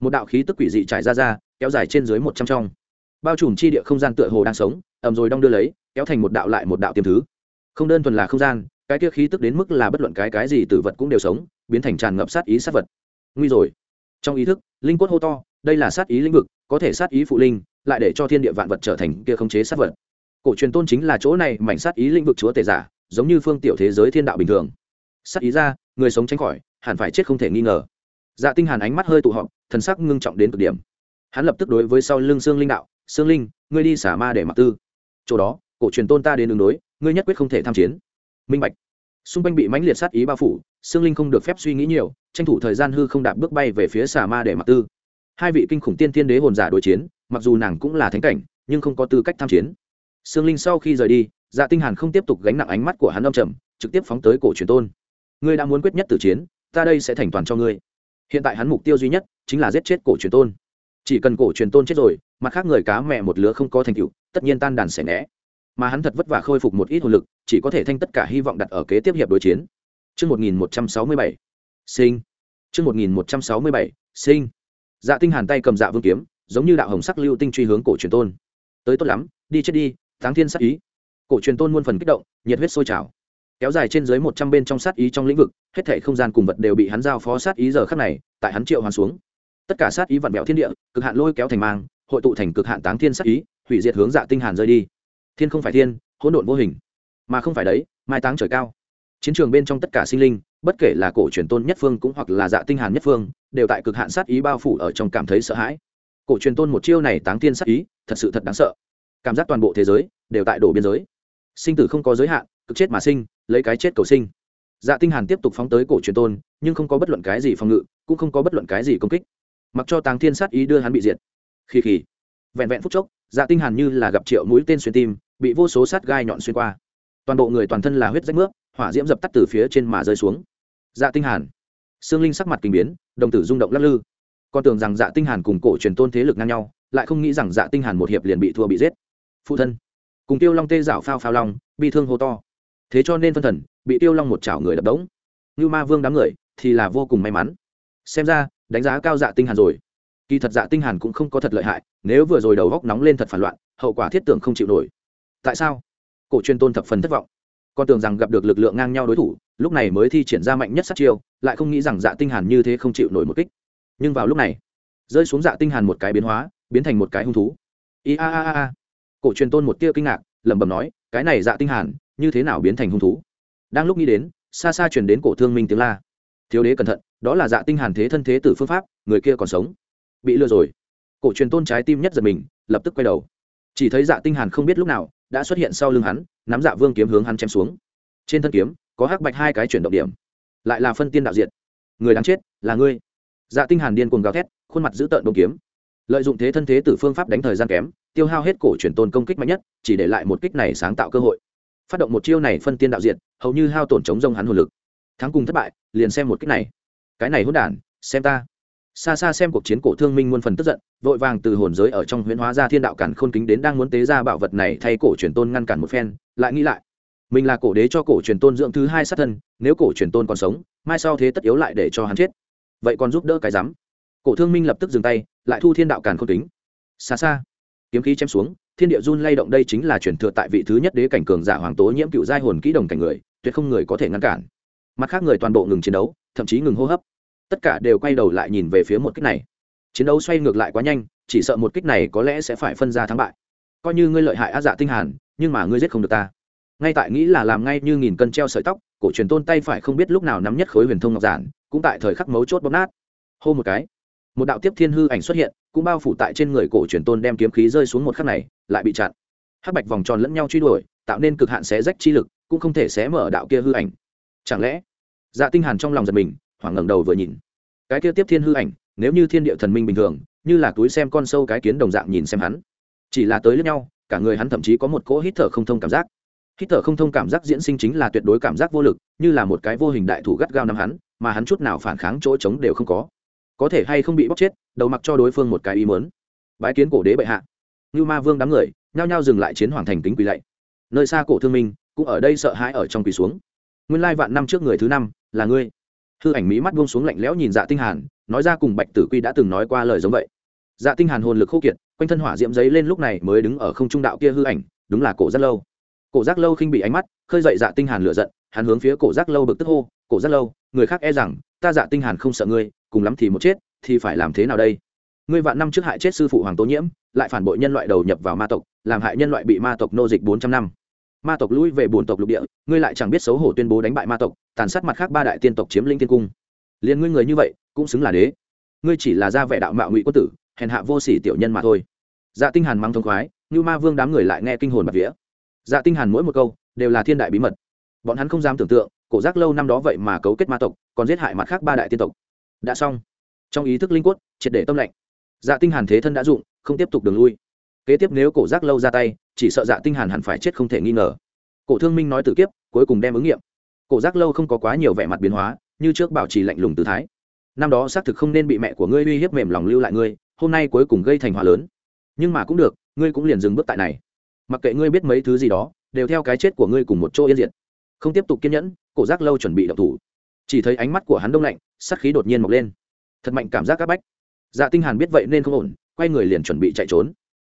Một đạo khí tức quỷ dị trải ra ra, kéo dài trên dưới một trăm trong. Bao trùm chi địa không gian tựa hồ đang sống ẩm rồi đong đưa lấy, kéo thành một đạo lại một đạo tiềm thứ. Không đơn thuần là không gian, cái kia khí tức đến mức là bất luận cái cái gì từ vật cũng đều sống, biến thành tràn ngập sát ý sát vật. Nguy rồi. Trong ý thức, linh quất hô to, đây là sát ý lĩnh vực, có thể sát ý phụ linh, lại để cho thiên địa vạn vật trở thành kia khống chế sát vật cổ truyền tôn chính là chỗ này, mảnh sát ý lĩnh vực chúa tể giả, giống như phương tiểu thế giới thiên đạo bình thường. Sát ý ra, người sống tránh khỏi, hẳn phải chết không thể nghi ngờ. Dạ tinh hàn ánh mắt hơi tụ họp, thần sắc ngưng trọng đến cực điểm. Hắn lập tức đối với sau lưng xương linh đạo xương linh, ngươi đi xả ma để mặc tư. Chỗ đó, cổ truyền tôn ta đến đường đối, ngươi nhất quyết không thể tham chiến. Minh bạch. Xung quanh bị mãnh liệt sát ý bao phủ xương linh không được phép suy nghĩ nhiều, tranh thủ thời gian hư không đạp bước bay về phía xà ma để mặc tư. Hai vị kinh khủng tiên tiên đế hồn giả đối chiến, mặc dù nàng cũng là thánh cảnh, nhưng không có tư cách tham chiến. Sương linh sau khi rời đi dạ tinh hàn không tiếp tục gánh nặng ánh mắt của hắn âm trầm trực tiếp phóng tới cổ truyền tôn. Ngươi đã muốn quyết nhất tử chiến ta đây sẽ thành toàn cho ngươi. Hiện tại hắn mục tiêu duy nhất chính là giết chết cổ truyền tôn. Chỉ cần cổ truyền tôn chết rồi mặt khác người cá mẹ một lứa không có thành tựu tất nhiên tan đàn sẽ né. Mà hắn thật vất vả khôi phục một ít hồn lực chỉ có thể thanh tất cả hy vọng đặt ở kế tiếp hiệp đối chiến. Chương 1167, sinh. Chương 1167, sinh. Dạ tinh hàn tay cầm dạ vương kiếm, giống như đạo hồng sắc lưu tinh truy hướng cổ truyền tôn. Tới tốt lắm, đi chết đi, táng thiên sát ý. Cổ truyền tôn muôn phần kích động, nhiệt huyết sôi trào. Kéo dài trên dưới 100 bên trong sát ý trong lĩnh vực, hết thảy không gian cùng vật đều bị hắn giao phó sát ý giờ khắc này, tại hắn triệu hoàn xuống. Tất cả sát ý vặn vẹo thiên địa, cực hạn lôi kéo thành mang, hội tụ thành cực hạn táng thiên sát ý, hủy diệt hướng dạ tinh hàn rơi đi. Thiên không phải thiên, hỗn độn vô hình, mà không phải đấy, mai táng trời cao chiến trường bên trong tất cả sinh linh bất kể là cổ truyền tôn nhất phương cũng hoặc là dạ tinh hàn nhất phương đều tại cực hạn sát ý bao phủ ở trong cảm thấy sợ hãi cổ truyền tôn một chiêu này táng thiên sát ý thật sự thật đáng sợ cảm giác toàn bộ thế giới đều tại đổ biên giới. Sinh tử không có giới hạn, cực chết mà sinh, lấy cái chết cầu sinh. Dạ tinh hàn tiếp tục phóng tới cổ truyền tôn, nhưng không có bất luận cái gì phòng ngự, cũng không có bất luận cái gì công kích. Mặc cho tàng thiên sát ý đưa hắn bị diệt. Khi khi vẹn vẹn phút chốc dạ tinh hàn như là gặp triệu mũi tên xuyên tim, bị vô số sát gai nhọn xuyên qua. Toàn bộ người toàn thân là huyết rách nước hỏa diễm dập tắt từ phía trên mà rơi xuống. Dạ tinh hàn. Xương linh sắc mặt kinh biến, đồng tử rung động lắc lư. Con tưởng rằng dạ tinh hàn cùng cổ truyền tôn thế lực ngang nhau, lại không nghĩ rằng dạ tinh hàn một hiệp liền bị thua bị giết phụ thân. Cùng tiêu long tê dạo phao phao long bị thương hô to. Thế cho nên phân thần, bị tiêu long một chảo người đập đống. Như ma vương đám người, thì là vô cùng may mắn. Xem ra, đánh giá cao dạ tinh hàn rồi. Kỳ thật dạ tinh hàn cũng không có thật lợi hại, nếu vừa rồi đầu góc nóng lên thật phản loạn, hậu quả thiết tưởng không chịu nổi. Tại sao? Cổ truyền tôn thập phần thất vọng. Con tưởng rằng gặp được lực lượng ngang nhau đối thủ, lúc này mới thi triển ra mạnh nhất sát chiêu, lại không nghĩ rằng dạ tinh hàn như thế không chịu nổi một kích. Nhưng vào lúc này, rơi xuống dạ tinh hàn một cái biến hóa, biến thành một cái hung thú. I a a a cổ truyền tôn một tia kinh ngạc, lẩm bẩm nói, cái này dạ tinh hàn, như thế nào biến thành hung thú? Đang lúc nghĩ đến, xa xa truyền đến cổ thương minh tiếng la. Thiếu đế cẩn thận, đó là dạ tinh hàn thế thân thế tử phương pháp, người kia còn sống. Bị lừa rồi. Cổ truyền tôn trái tim nhất giật mình, lập tức quay đầu. Chỉ thấy dạ tinh hàn không biết lúc nào, đã xuất hiện sau lưng hắn, nắm dạ vương kiếm hướng hắn chém xuống. Trên thân kiếm, có hắc bạch hai cái chuyển động điểm, lại là phân tiên đạo diện người đáng chết, là ngươi. Dạ tinh hàn điên cuồng gào thét, khuôn mặt giữ tợn đồng kiếm. Lợi dụng thế thân thế tử phương pháp đánh thời gian kém tiêu hao hết cổ truyền tôn công kích mạnh nhất, chỉ để lại một kích này sáng tạo cơ hội. Phát động một chiêu này phân tiên đạo diện hầu như hao tổn chống rông hắn hồn lực. Thắng cùng thất bại, liền xem một kích này. Cái này hỗn đản, xem ta. Xa xa xem cuộc chiến cổ thương minh muôn phần tức giận, vội vàng từ hồn giới ở trong huyễn hóa ra thiên đạo cản khôn kính đến đang muốn tế ra bảo vật này thay cổ truyền tôn ngăn cản một phen, lại nghĩ lại. Mình là cổ đế cho cổ truyền tôn dưỡng thứ hai sát thân, nếu cổ truyền tôn còn sống, mai sau thế tất yếu lại để cho hắn chết. Vậy còn giúp đỡ cái rắm cổ thương minh lập tức dừng tay, lại thu thiên đạo cản khôn kính. Xa xa kiếm khí chém xuống, thiên địa run lay động đây chính là truyền thừa tại vị thứ nhất đế cảnh cường giả hoàng tố nhiễm cựu giai hồn kỹ đồng cảnh người, tuyệt không người có thể ngăn cản. Mặt khác người toàn bộ ngừng chiến đấu, thậm chí ngừng hô hấp. Tất cả đều quay đầu lại nhìn về phía một kích này. Chiến đấu xoay ngược lại quá nhanh, chỉ sợ một kích này có lẽ sẽ phải phân ra thắng bại. Coi như ngươi lợi hại á dạ tinh hàn, nhưng mà ngươi giết không được ta. Ngay tại nghĩ là làm ngay như nghìn cân treo sợi tóc, cổ truyền tôn tay phải không biết lúc nào nắm nhất khối huyền thông ngọc giản, cũng tại thời khắc mấu chốt bóp nát. Hô một cái, một đạo tiếp thiên hư ảnh xuất hiện cũng bao phủ tại trên người cổ truyền tôn đem kiếm khí rơi xuống một khắc này, lại bị chặn. Hắc bạch vòng tròn lẫn nhau truy đuổi, tạo nên cực hạn xé rách chi lực, cũng không thể xé mở đạo kia hư ảnh. Chẳng lẽ? Dạ tinh hàn trong lòng giật mình, hoảng ngẩng đầu vừa nhìn. Cái kia tiếp thiên hư ảnh, nếu như thiên địa thần minh bình thường, như là túi xem con sâu cái kiến đồng dạng nhìn xem hắn. Chỉ là tới lẫn nhau, cả người hắn thậm chí có một cỗ hít thở không thông cảm giác. Hít thở không thông cảm giác diễn sinh chính là tuyệt đối cảm giác vô lực, như là một cái vô hình đại thủ gắt gao nắm hắn, mà hắn chút nào phản kháng chỗ trống đều không có có thể hay không bị bóc chết, đầu mặc cho đối phương một cái ý mớn bái kiến cổ đế bệ hạ. Như ma vương đám người, nhao nhao dừng lại chiến hoàng thành kính quỳ lạy. Nơi xa cổ thương minh, cũng ở đây sợ hãi ở trong quỳ xuống. Nguyên lai vạn năm trước người thứ năm, là ngươi. Hư ảnh mỹ mắt buông xuống lạnh lẽo nhìn dạ tinh hàn, nói ra cùng bạch tử quy đã từng nói qua lời giống vậy. Dạ tinh hàn hồn lực khô kiệt, quanh thân hỏa diễm giấy lên lúc này mới đứng ở không trung đạo kia hư ảnh, đúng là cổ giác lâu. Cổ giác lâu khinh bị ánh mắt, khơi dậy dạ tinh hàn lửa giận, hắn hướng phía cổ giác lâu bực tức hô, cổ giác lâu, người khác e rằng, ta dạ tinh hàn không sợ ngươi cùng lắm thì một chết, thì phải làm thế nào đây? Ngươi vạn năm trước hại chết sư phụ hoàng tố nhiễm, lại phản bội nhân loại đầu nhập vào ma tộc, làm hại nhân loại bị ma tộc nô dịch bốn trăm năm. Ma tộc lui về bổn tộc lục địa, ngươi lại chẳng biết xấu hổ tuyên bố đánh bại ma tộc, tàn sát mặt khác ba đại tiên tộc chiếm lĩnh tiên cung. Liền ngươi người như vậy, cũng xứng là đế. Ngươi chỉ là gia vẻ đạo mạo ngụy quân tử, hèn hạ vô sỉ tiểu nhân mà thôi. Dạ tinh hàn mang thông khoái như ma vương đám người lại nghe kinh hồn bạt vía. Dạ tinh hàn mỗi một câu, đều là thiên đại bí mật. Bọn hắn không dám tưởng tượng, cổ giác lâu năm đó vậy mà cấu kết ma tộc, còn giết hại mặt khác ba đại tiên tộc đã xong. Trong ý thức linh quất triệt để tâm lệnh dạ tinh hàn thế thân đã dụng, không tiếp tục đường lui. Kế tiếp nếu cổ giác lâu ra tay, chỉ sợ dạ tinh hàn hẳn phải chết không thể nghi ngờ. Cổ thương minh nói tử kiếp, cuối cùng đem ứng nghiệm. Cổ giác lâu không có quá nhiều vẻ mặt biến hóa, như trước bảo trì lạnh lùng tư thái. Năm đó xác thực không nên bị mẹ của ngươi uy hiếp mềm lòng lưu lại ngươi, hôm nay cuối cùng gây thành hòa lớn. Nhưng mà cũng được, ngươi cũng liền dừng bước tại này. Mặc kệ ngươi biết mấy thứ gì đó, đều theo cái chết của ngươi cùng một chỗ yên diệt. Không tiếp tục kiên nhẫn, cổ giác lâu chuẩn bị động thủ chỉ thấy ánh mắt của hắn đông lạnh sắt khí đột nhiên mọc lên. Thật mạnh cảm giác các bách. Dạ tinh hàn biết vậy nên không ổn, quay người liền chuẩn bị chạy trốn.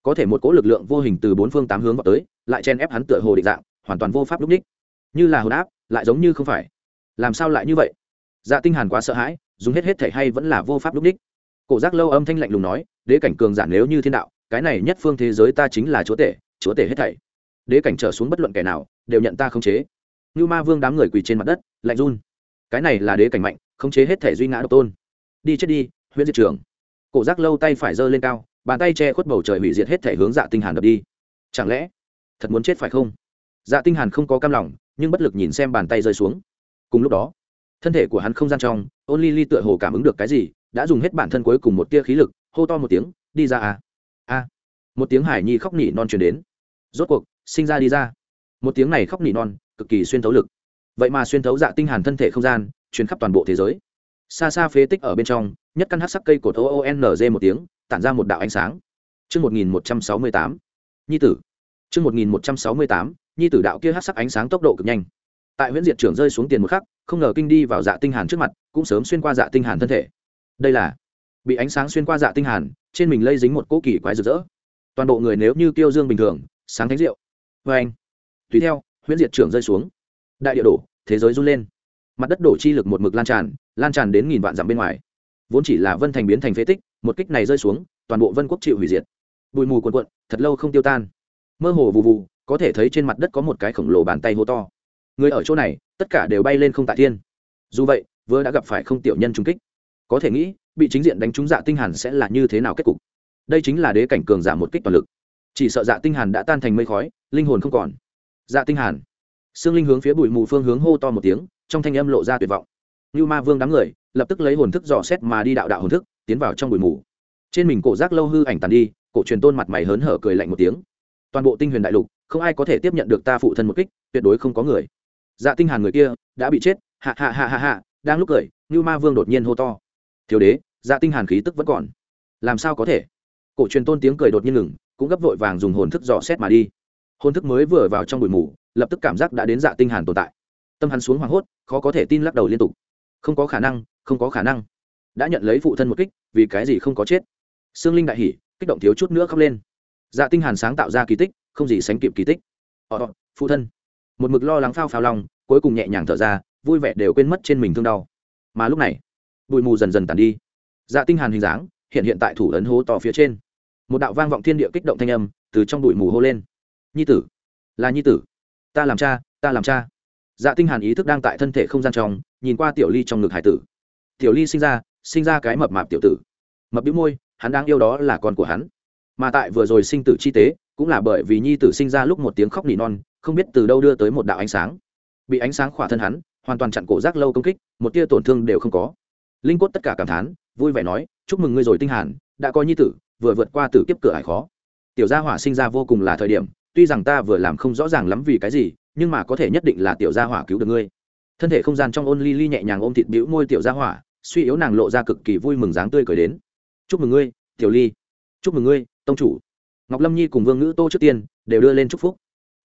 Có thể một cỗ lực lượng vô hình từ bốn phương tám hướng vào tới, lại chen ép hắn tựa hồ định dạng, hoàn toàn vô pháp lúc ních như là hồn áp, lại giống như không phải. Làm sao lại như vậy? Dạ tinh hàn quá sợ hãi, dùng hết hết thể hay vẫn là vô pháp lúc ních cổ giác lâu âm thanh lạnh lùng nói, đế cảnh cường giả nếu như thiên đạo, cái này nhất phương thế giới ta chính là chúa tể chúa tể hết thảy. Đế cảnh trở xuống bất luận kẻ nào, đều nhận ta không chế. Như ma vương đám người quỳ trên mặt đất, lạnh run cái này là đế cảnh mạnh, khống chế hết thể duy ngã độc tôn. Đi chết đi huyện diệt trường. Cổ giác lâu tay phải giơ lên cao, bàn tay che khuất bầu trời hủy diệt hết thể hướng dạ tinh hàn đập đi. Chẳng lẽ, thật muốn chết phải không? Dạ tinh hàn không có cam lòng, nhưng bất lực nhìn xem bàn tay rơi xuống. Cùng lúc đó, thân thể của hắn không gian trong ôn ly ly tựa hồ cảm ứng được cái gì, đã dùng hết bản thân cuối cùng một tia khí lực, hô to một tiếng, đi ra à. A. Một tiếng hải nhi khóc nỉ non truyền đến. Rốt cuộc, sinh ra đi ra. Một tiếng này khóc nỉ non, cực kỳ xuyên thấu lực vậy mà xuyên thấu dạ tinh hàn thân thể không gian truyền khắp toàn bộ thế giới xa xa phế tích ở bên trong nhất căn hát sắc cây cột oonz một tiếng tản ra một đạo ánh sáng Chương 1168. Nhi tử. Chương 1168. Nhi tử đạo kia hát sắc ánh sáng tốc độ cực nhanh. Tại Huyễn Diệt trưởng rơi xuống tiền một khắc, không ngờ kinh đi vào Dạ Tinh Hàn trước mặt, cũng sớm xuyên qua Dạ Tinh Hàn thân thể. Đây là bị ánh sáng xuyên qua Dạ Tinh Hàn, trên mình lây dính một cỗ kỳ quái rực rỡ. Toàn bộ người nếu như tiêu dương bình thường, sáng thánh diệu. Và anh. Tùy theo, Huyễn Diệt trưởng rơi xuống. Đại địa đổ, thế giới run lên. Mặt đất đổ chi lực một mực lan tràn, lan tràn đến nghìn vạn dặm bên ngoài. Vốn chỉ là vân thành biến thành phế tích, một kích này rơi xuống, toàn bộ vân quốc chịu hủy diệt. Bụi mù cuồn cuộn thật lâu không tiêu tan. Mơ hồ vụ vụ có thể thấy trên mặt đất có một cái khổng lồ bàn tay hô to. Người ở chỗ này tất cả đều bay lên không tại thiên. Dù vậy vừa đã gặp phải không tiểu nhân trung kích. Có thể nghĩ bị chính diện đánh trúng dạ tinh hàn sẽ là như thế nào kết cục? Đây chính là đế cảnh cường giả một kích toàn lực. Chỉ sợ dạ tinh hàn đã tan thành mây khói linh hồn không còn. Dạ tinh hàn. Sương linh hướng phía bụi mù phương hướng hô to một tiếng, trong thanh âm lộ ra tuyệt vọng. Như ma vương đám người, lập tức lấy hồn thức dò xét mà đi đạo đạo hồn thức, tiến vào trong bụi mù. Trên mình cổ giác lâu hư ảnh tàn đi, cổ truyền tôn mặt mày hớn hở cười lạnh một tiếng. Toàn bộ tinh huyền đại lục, không ai có thể tiếp nhận được ta phụ thân một kích, tuyệt đối không có người. Dạ tinh hàn người kia, đã bị chết hạ hạ hạ hạ hạ đang lúc cười như ma vương đột nhiên hô to. Thiếu đế dạ tinh hàn khí tức vẫn còn. Làm sao có thể? Cổ truyền tôn tiếng cười đột nhiên ngừng, cũng gấp vội vàng dùng hồn thức dò xét mà đi. Hồn thức mới vừa vào trong bụi mù lập tức cảm giác đã đến dạ tinh hàn tồn tại. Tâm hắn xuống hoảng hốt, khó có thể tin lắc đầu liên tục. Không có khả năng, không có khả năng. Đã nhận lấy phụ thân một kích, vì cái gì không có chết? Sương linh đại hỉ, kích động thiếu chút nữa khóc lên. Dạ tinh hàn sáng tạo ra kỳ tích, không gì sánh kịp kỳ tích. Họ phụ thân. Một mực lo lắng phao phao lòng, cuối cùng nhẹ nhàng thở ra, vui vẻ đều quên mất trên mình thương đau. Mà lúc này, bụi mù dần dần tàn đi. Dạ tinh hàn hình dáng, hiện hiện tại thủ ấn hố to phía trên. Một đạo vang vọng thiên địa kích động thanh âm từ trong bụi mù hô lên. Nhi tử. Là nhi tử ta làm cha, ta làm cha. Dạ tinh hàn ý thức đang tại thân thể không gian trong, nhìn qua tiểu ly trong ngực hải tử. Tiểu ly sinh ra sinh ra cái mập mạp tiểu tử. Mập bĩu môi, hắn đang yêu đó là con của hắn. Mà tại vừa rồi sinh tử chi tế, cũng là bởi vì nhi tử sinh ra lúc một tiếng khóc nỉ non, không biết từ đâu đưa tới một đạo ánh sáng. Bị ánh sáng khỏa thân hắn, hoàn toàn chặn cổ giác lâu công kích, một tia tổn thương đều không có. Linh cốt tất cả cảm thán, vui vẻ nói, chúc mừng ngươi rồi tinh hàn, đã có nhi tử, vừa vượt qua tử kiếp cửa hải khó. Tiểu gia hỏa sinh ra vô cùng là thời điểm tuy rằng ta vừa làm không rõ ràng lắm vì cái gì, nhưng mà có thể nhất định là tiểu gia hỏa cứu được ngươi. Thân thể không gian trong ôn ly ly nhẹ nhàng ôm thịt bĩu môi tiểu gia hỏa, suy yếu nàng lộ ra cực kỳ vui mừng dáng tươi cười đến. Chúc mừng ngươi, tiểu ly. Chúc mừng ngươi, tông chủ. Ngọc lâm nhi cùng vương ngữ tô trước tiên đều đưa lên chúc phúc.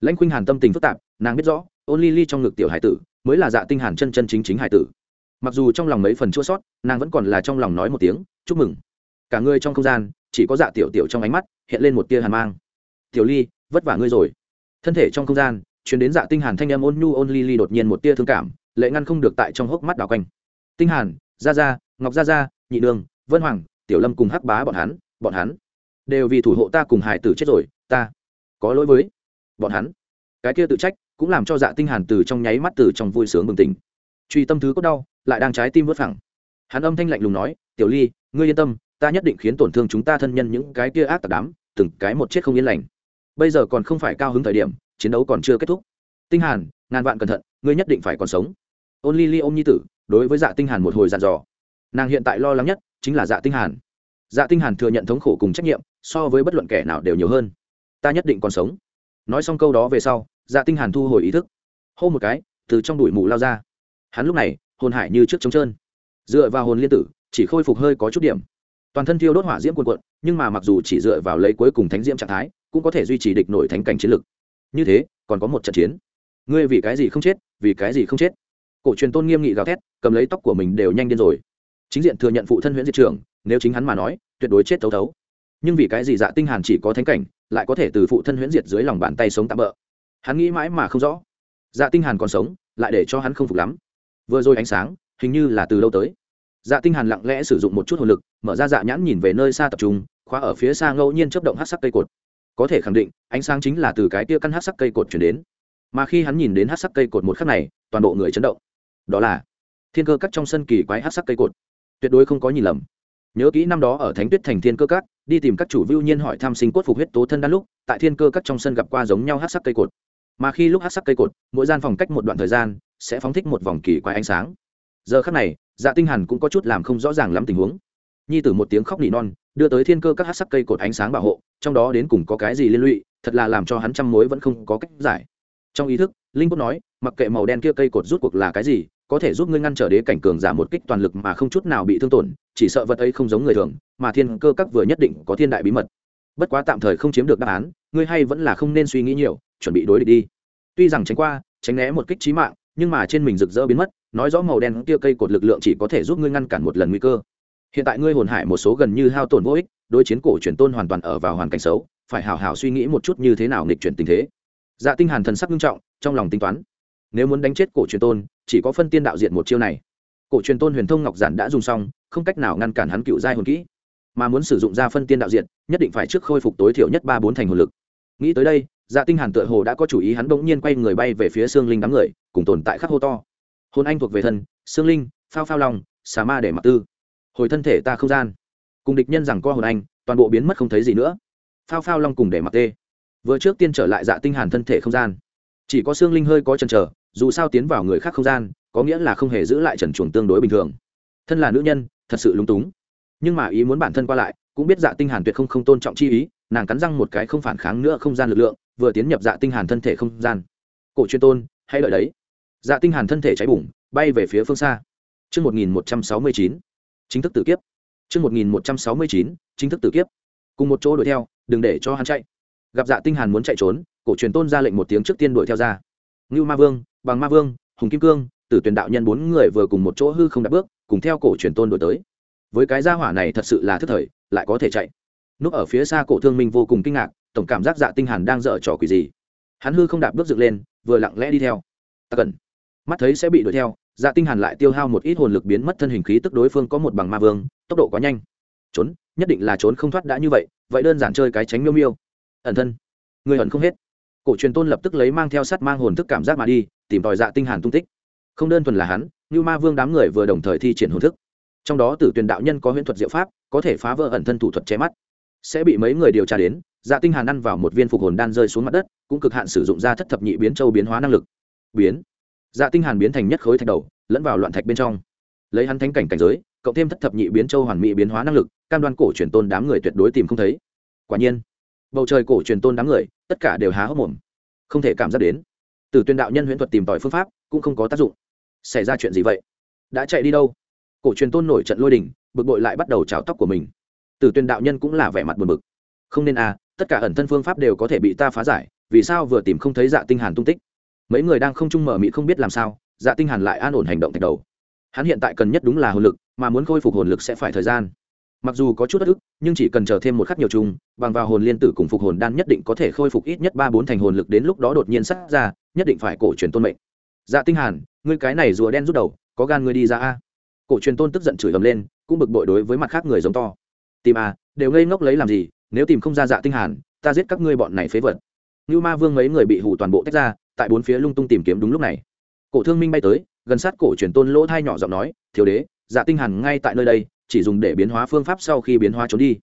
Lãnh khuynh hàn tâm tình phức tạp, nàng biết rõ, ôn ly ly trong ngực tiểu hải tử mới là dạ tinh hàn chân chân chính chính hải tử. Mặc dù trong lòng mấy phần chua sót, nàng vẫn còn là trong lòng nói một tiếng, chúc mừng. Cả người trong không gian, chỉ có dạ tiểu tiểu trong ánh mắt hiện lên một tia hàn mang. Tiểu ly vất vả ngươi rồi. Thân thể trong không gian chuyển đến dạ tinh hàn thanh âm ôn nhu ôn ly ly đột nhiên một tia thương cảm, lệ ngăn không được tại trong hốc mắt đảo quanh. Tinh hàn, gia gia, ngọc gia gia, nhị đường, vân hoàng, tiểu lâm cùng hắc bá bọn hắn bọn hắn đều vì thủ hộ ta cùng hải tử chết rồi, ta có lỗi với bọn hắn. Cái kia tự trách cũng làm cho dạ tinh hàn từ trong nháy mắt từ trong vui sướng bừng tỉnh. Truy tâm thứ có đau, lại đang trái tim vớt phẳng. Hắn âm thanh lạnh lùng nói, tiểu ly, ngươi yên tâm, ta nhất định khiến tổn thương chúng ta thân nhân những cái kia ác tặc đám, từng cái một chết không yên lành bây giờ còn không phải cao hứng thời điểm, chiến đấu còn chưa kết thúc. Tinh hàn, ngàn vạn cẩn thận, ngươi nhất định phải còn sống. Ôn ly ly ôm nhi tử, đối với dạ tinh hàn một hồi dặn dò. Nàng hiện tại lo lắng nhất chính là dạ tinh hàn. Dạ tinh hàn thừa nhận thống khổ cùng trách nhiệm, so với bất luận kẻ nào đều nhiều hơn. Ta nhất định còn sống. Nói xong câu đó về sau dạ tinh hàn thu hồi ý thức. Hô một cái, từ trong đuổi mù lao ra. Hắn lúc này, hồn hải như trước trống trơn. Dựa vào hồn liên tử, chỉ khôi phục hơi có chút điểm. Toàn thân thiêu đốt hỏa diễm cuồn cuộn, nhưng mà mặc dù chỉ dựa vào lấy cuối cùng thánh diễm trạng thái cũng có thể duy trì địch nổi thánh cảnh chiến lực. Như thế, còn có một trận chiến. Ngươi vì cái gì không chết, vì cái gì không chết? Cổ truyền tôn nghiêm nghị gào thét, cầm lấy tóc của mình đều nhanh điên rồi. Chính diện thừa nhận phụ thân huyện diệt trưởng, nếu chính hắn mà nói, tuyệt đối chết thấu thấu. Nhưng vì cái gì dạ tinh hàn chỉ có thánh cảnh, lại có thể từ phụ thân huyễn diệt dưới lòng bàn tay sống tạm bỡ hắn nghĩ mãi mà không rõ. Dạ tinh hàn còn sống, lại để cho hắn không phục lắm. Vừa rồi ánh sáng, hình như là từ lâu tới. Dạ tinh hàn lặng lẽ sử dụng một chút hồn lực, mở ra dạ nhãn nhìn về nơi xa tập trung, khóa ở phía xa ngẫu nhiên chớp động hắc sắc cây cột có thể khẳng định, ánh sáng chính là từ cái tia căn hắc sắc cây cột chuyển đến. Mà khi hắn nhìn đến hắc sắc cây cột một khắc này, toàn bộ người chấn động. Đó là thiên cơ cắt trong sân kỳ quái hắc sắc cây cột. Tuyệt đối không có nhìn lầm. Nhớ kỹ năm đó ở thánh tuyết thành thiên cơ cắt đi tìm các chủ vưu nhiên hỏi thăm sinh cốt phục huyết tố thân đan lúc, tại thiên cơ cắt trong sân gặp qua giống nhau hắc sắc cây cột. Mà khi lúc hắc sắc cây cột, mỗi gian phòng cách một đoạn thời gian, sẽ phóng thích một vòng kỳ quái ánh sáng. Giờ khắc này dạ tinh hàn cũng có chút làm không rõ ràng lắm tình huống. Nhi tử một tiếng khóc nỉ non, đưa tới thiên cơ các hắc sắc cây cột ánh sáng bảo hộ trong đó đến cùng có cái gì liên lụy, thật là làm cho hắn trăm mối vẫn không có cách giải. Trong ý thức, linh cốt nói, mặc kệ màu đen kia cây cột rút cuộc là cái gì, có thể giúp ngươi ngăn trở đế cảnh cường giả một kích toàn lực mà không chút nào bị thương tổn, chỉ sợ vật ấy không giống người thường, mà thiên cơ các vừa nhất định có thiên đại bí mật. Bất quá tạm thời không chiếm được đáp án, ngươi hay vẫn là không nên suy nghĩ nhiều, chuẩn bị đối địch đi. Tuy rằng tránh qua, tránh né một kích trí mạng, nhưng mà trên mình rực rỡ biến mất, nói rõ màu đen kia cây cột lực lượng chỉ có thể giúp ngươi ngăn cản một lần nguy cơ hiện tại ngươi hồn hải một số gần như hao tổn vô ích, đối chiến cổ truyền tôn hoàn toàn ở vào hoàn cảnh xấu, phải hào hào suy nghĩ một chút như thế nào nghịch chuyển tình thế. Dạ tinh hàn thần sắc nghiêm trọng, trong lòng tính toán. Nếu muốn đánh chết cổ truyền tôn, chỉ có phân tiên đạo diện một chiêu này. Cổ truyền tôn huyền thông ngọc giản đã dùng xong, không cách nào ngăn cản hắn cựu giai hồn kỹ. Mà muốn sử dụng ra phân tiên đạo diện, nhất định phải trước khôi phục tối thiểu nhất ba bốn thành hồn lực. Nghĩ tới đây dạ tinh hàn tựa hồ đã có chủ ý hắn bỗng nhiên quay người bay về phía xương linh đám người, cùng tồn tại khắc hô to. Hồn anh thuộc về thân xương linh, phao phao lòng xà ma để mặc tư hồi thân thể ta không gian. Cùng địch nhân rằng co hồn anh, toàn bộ biến mất không thấy gì nữa. Phao phao long cùng để mặc tê. Vừa trước tiên trở lại dạ tinh hàn thân thể không gian. Chỉ có xương linh hơi có chần chờ, dù sao tiến vào người khác không gian, có nghĩa là không hề giữ lại trần chuồng tương đối bình thường. Thân là nữ nhân, thật sự lúng túng. Nhưng mà ý muốn bản thân qua lại, cũng biết dạ tinh hàn tuyệt không không tôn trọng chi ý, nàng cắn răng một cái không phản kháng nữa không gian lực lượng, vừa tiến nhập dạ tinh hàn thân thể không gian. Cổ chuyên tôn hay đợi đấy. Dạ tinh hàn thân thể cháy bùng, bay về phía phương xa. Chương 1169 chính thức tự kiếp. Chương 1169 chính thức tự kiếp. Cùng một chỗ đuổi theo, đừng để cho hắn chạy. Gặp dạ tinh hàn muốn chạy trốn, cổ truyền tôn ra lệnh một tiếng trước tiên đuổi theo ra. Ngưu ma vương, bằng ma vương, hùng kim cương, tử tuyển đạo nhân bốn người vừa cùng một chỗ hư không đạp bước, cùng theo cổ truyền tôn đuổi tới. Với cái gia hỏa này thật sự là thất thời, lại có thể chạy. Núp ở phía xa cổ thương minh vô cùng kinh ngạc, tổng cảm giác dạ tinh hàn đang dở trò quỷ gì. Hắn hư không đạp bước dựng lên, vừa lặng lẽ đi theo. Ta cần. Mắt thấy sẽ bị đuổi theo dạ tinh hàn lại tiêu hao một ít hồn lực biến mất thân hình khí tức đối phương có một bằng ma vương, tốc độ quá nhanh. Trốn, nhất định là trốn không thoát đã như vậy vậy đơn giản chơi cái tránh miêu miêu. Ẩn thân. Người ẩn không hết. Cổ truyền tôn lập tức lấy mang theo sắt mang hồn thức cảm giác mà đi, tìm tòi dạ tinh hàn tung tích. Không đơn thuần là hắn như ma vương đám người vừa đồng thời thi triển hồn thức. Trong đó tử tuyển đạo nhân có huyễn thuật diệu pháp, có thể phá vỡ ẩn thân thủ thuật che mắt. Sẽ bị mấy người điều tra đến dạ tinh hàn ăn vào một viên phục hồn đan rơi xuống mặt đất, cũng cực hạn sử dụng ra thất thập nhị biến châu biến hóa năng lực. Biến dạ tinh hàn biến thành nhất khối thạch đầu, lẫn vào loạn thạch bên trong. Lấy hắn thánh cảnh cảnh giới, cộng thêm thất thập nhị biến châu hoàn mỹ biến hóa năng lực, cam đoan cổ truyền tôn đám người tuyệt đối tìm không thấy. Quả nhiên, bầu trời cổ truyền tôn đám người, tất cả đều há hốc mồm. Không thể cảm giác đến từ tuyên đạo nhân huyễn thuật tìm tòi phương pháp cũng không có tác dụng. Xảy ra chuyện gì vậy? Đã chạy đi đâu? Cổ truyền tôn nổi trận lôi đình, bực bội lại bắt đầu trào tóc của mình. Từ tuyên đạo nhân cũng là vẻ mặt buồn bực. Không nên à tất cả ẩn thân phương pháp đều có thể bị ta phá giải, vì sao vừa tìm không thấy dạ tinh hàn tung tích? Mấy người đang không chung mở mị không biết làm sao dạ tinh hàn lại an ổn hành động thạch đầu. Hắn hiện tại cần nhất đúng là hồn lực, mà muốn khôi phục hồn lực sẽ phải thời gian. Mặc dù có chút bất ức, nhưng chỉ cần chờ thêm một khắc nhiều chung, bằng vào hồn liên tử cùng phục hồn đan nhất định có thể khôi phục ít nhất ba bốn thành hồn lực đến lúc đó đột nhiên sát ra, nhất định phải cổ truyền tôn mệnh. Dạ tinh hàn, ngươi cái này rùa đen rút đầu, có gan ngươi đi ra a. Cổ truyền tôn tức giận chửi ầm lên, cũng bực bội đối với mặt khác người giống to. Tìm a, đều ngây ngốc lấy làm gì, nếu tìm không ra dạ tinh hàn, ta giết các ngươi bọn này phế vật. Lưu ma vương mấy người bị hù toàn bộ tách ra tại bốn phía lung tung tìm kiếm đúng lúc này. Cổ thương minh bay tới, gần sát cổ truyền tôn lỗ thai nhỏ giọng nói, thiếu đế dạ tinh hàn ngay tại nơi đây, chỉ dùng để biến hóa phương pháp sau khi biến hóa trốn đi.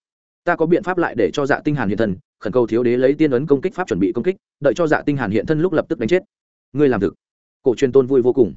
Ta có biện pháp lại để cho dạ tinh hàn hiện thân, khẩn cầu thiếu đế lấy tiên ấn công kích pháp chuẩn bị công kích, đợi cho dạ tinh hàn hiện thân lúc lập tức đánh chết. Ngươi làm thực. Cổ truyền tôn vui vô cùng.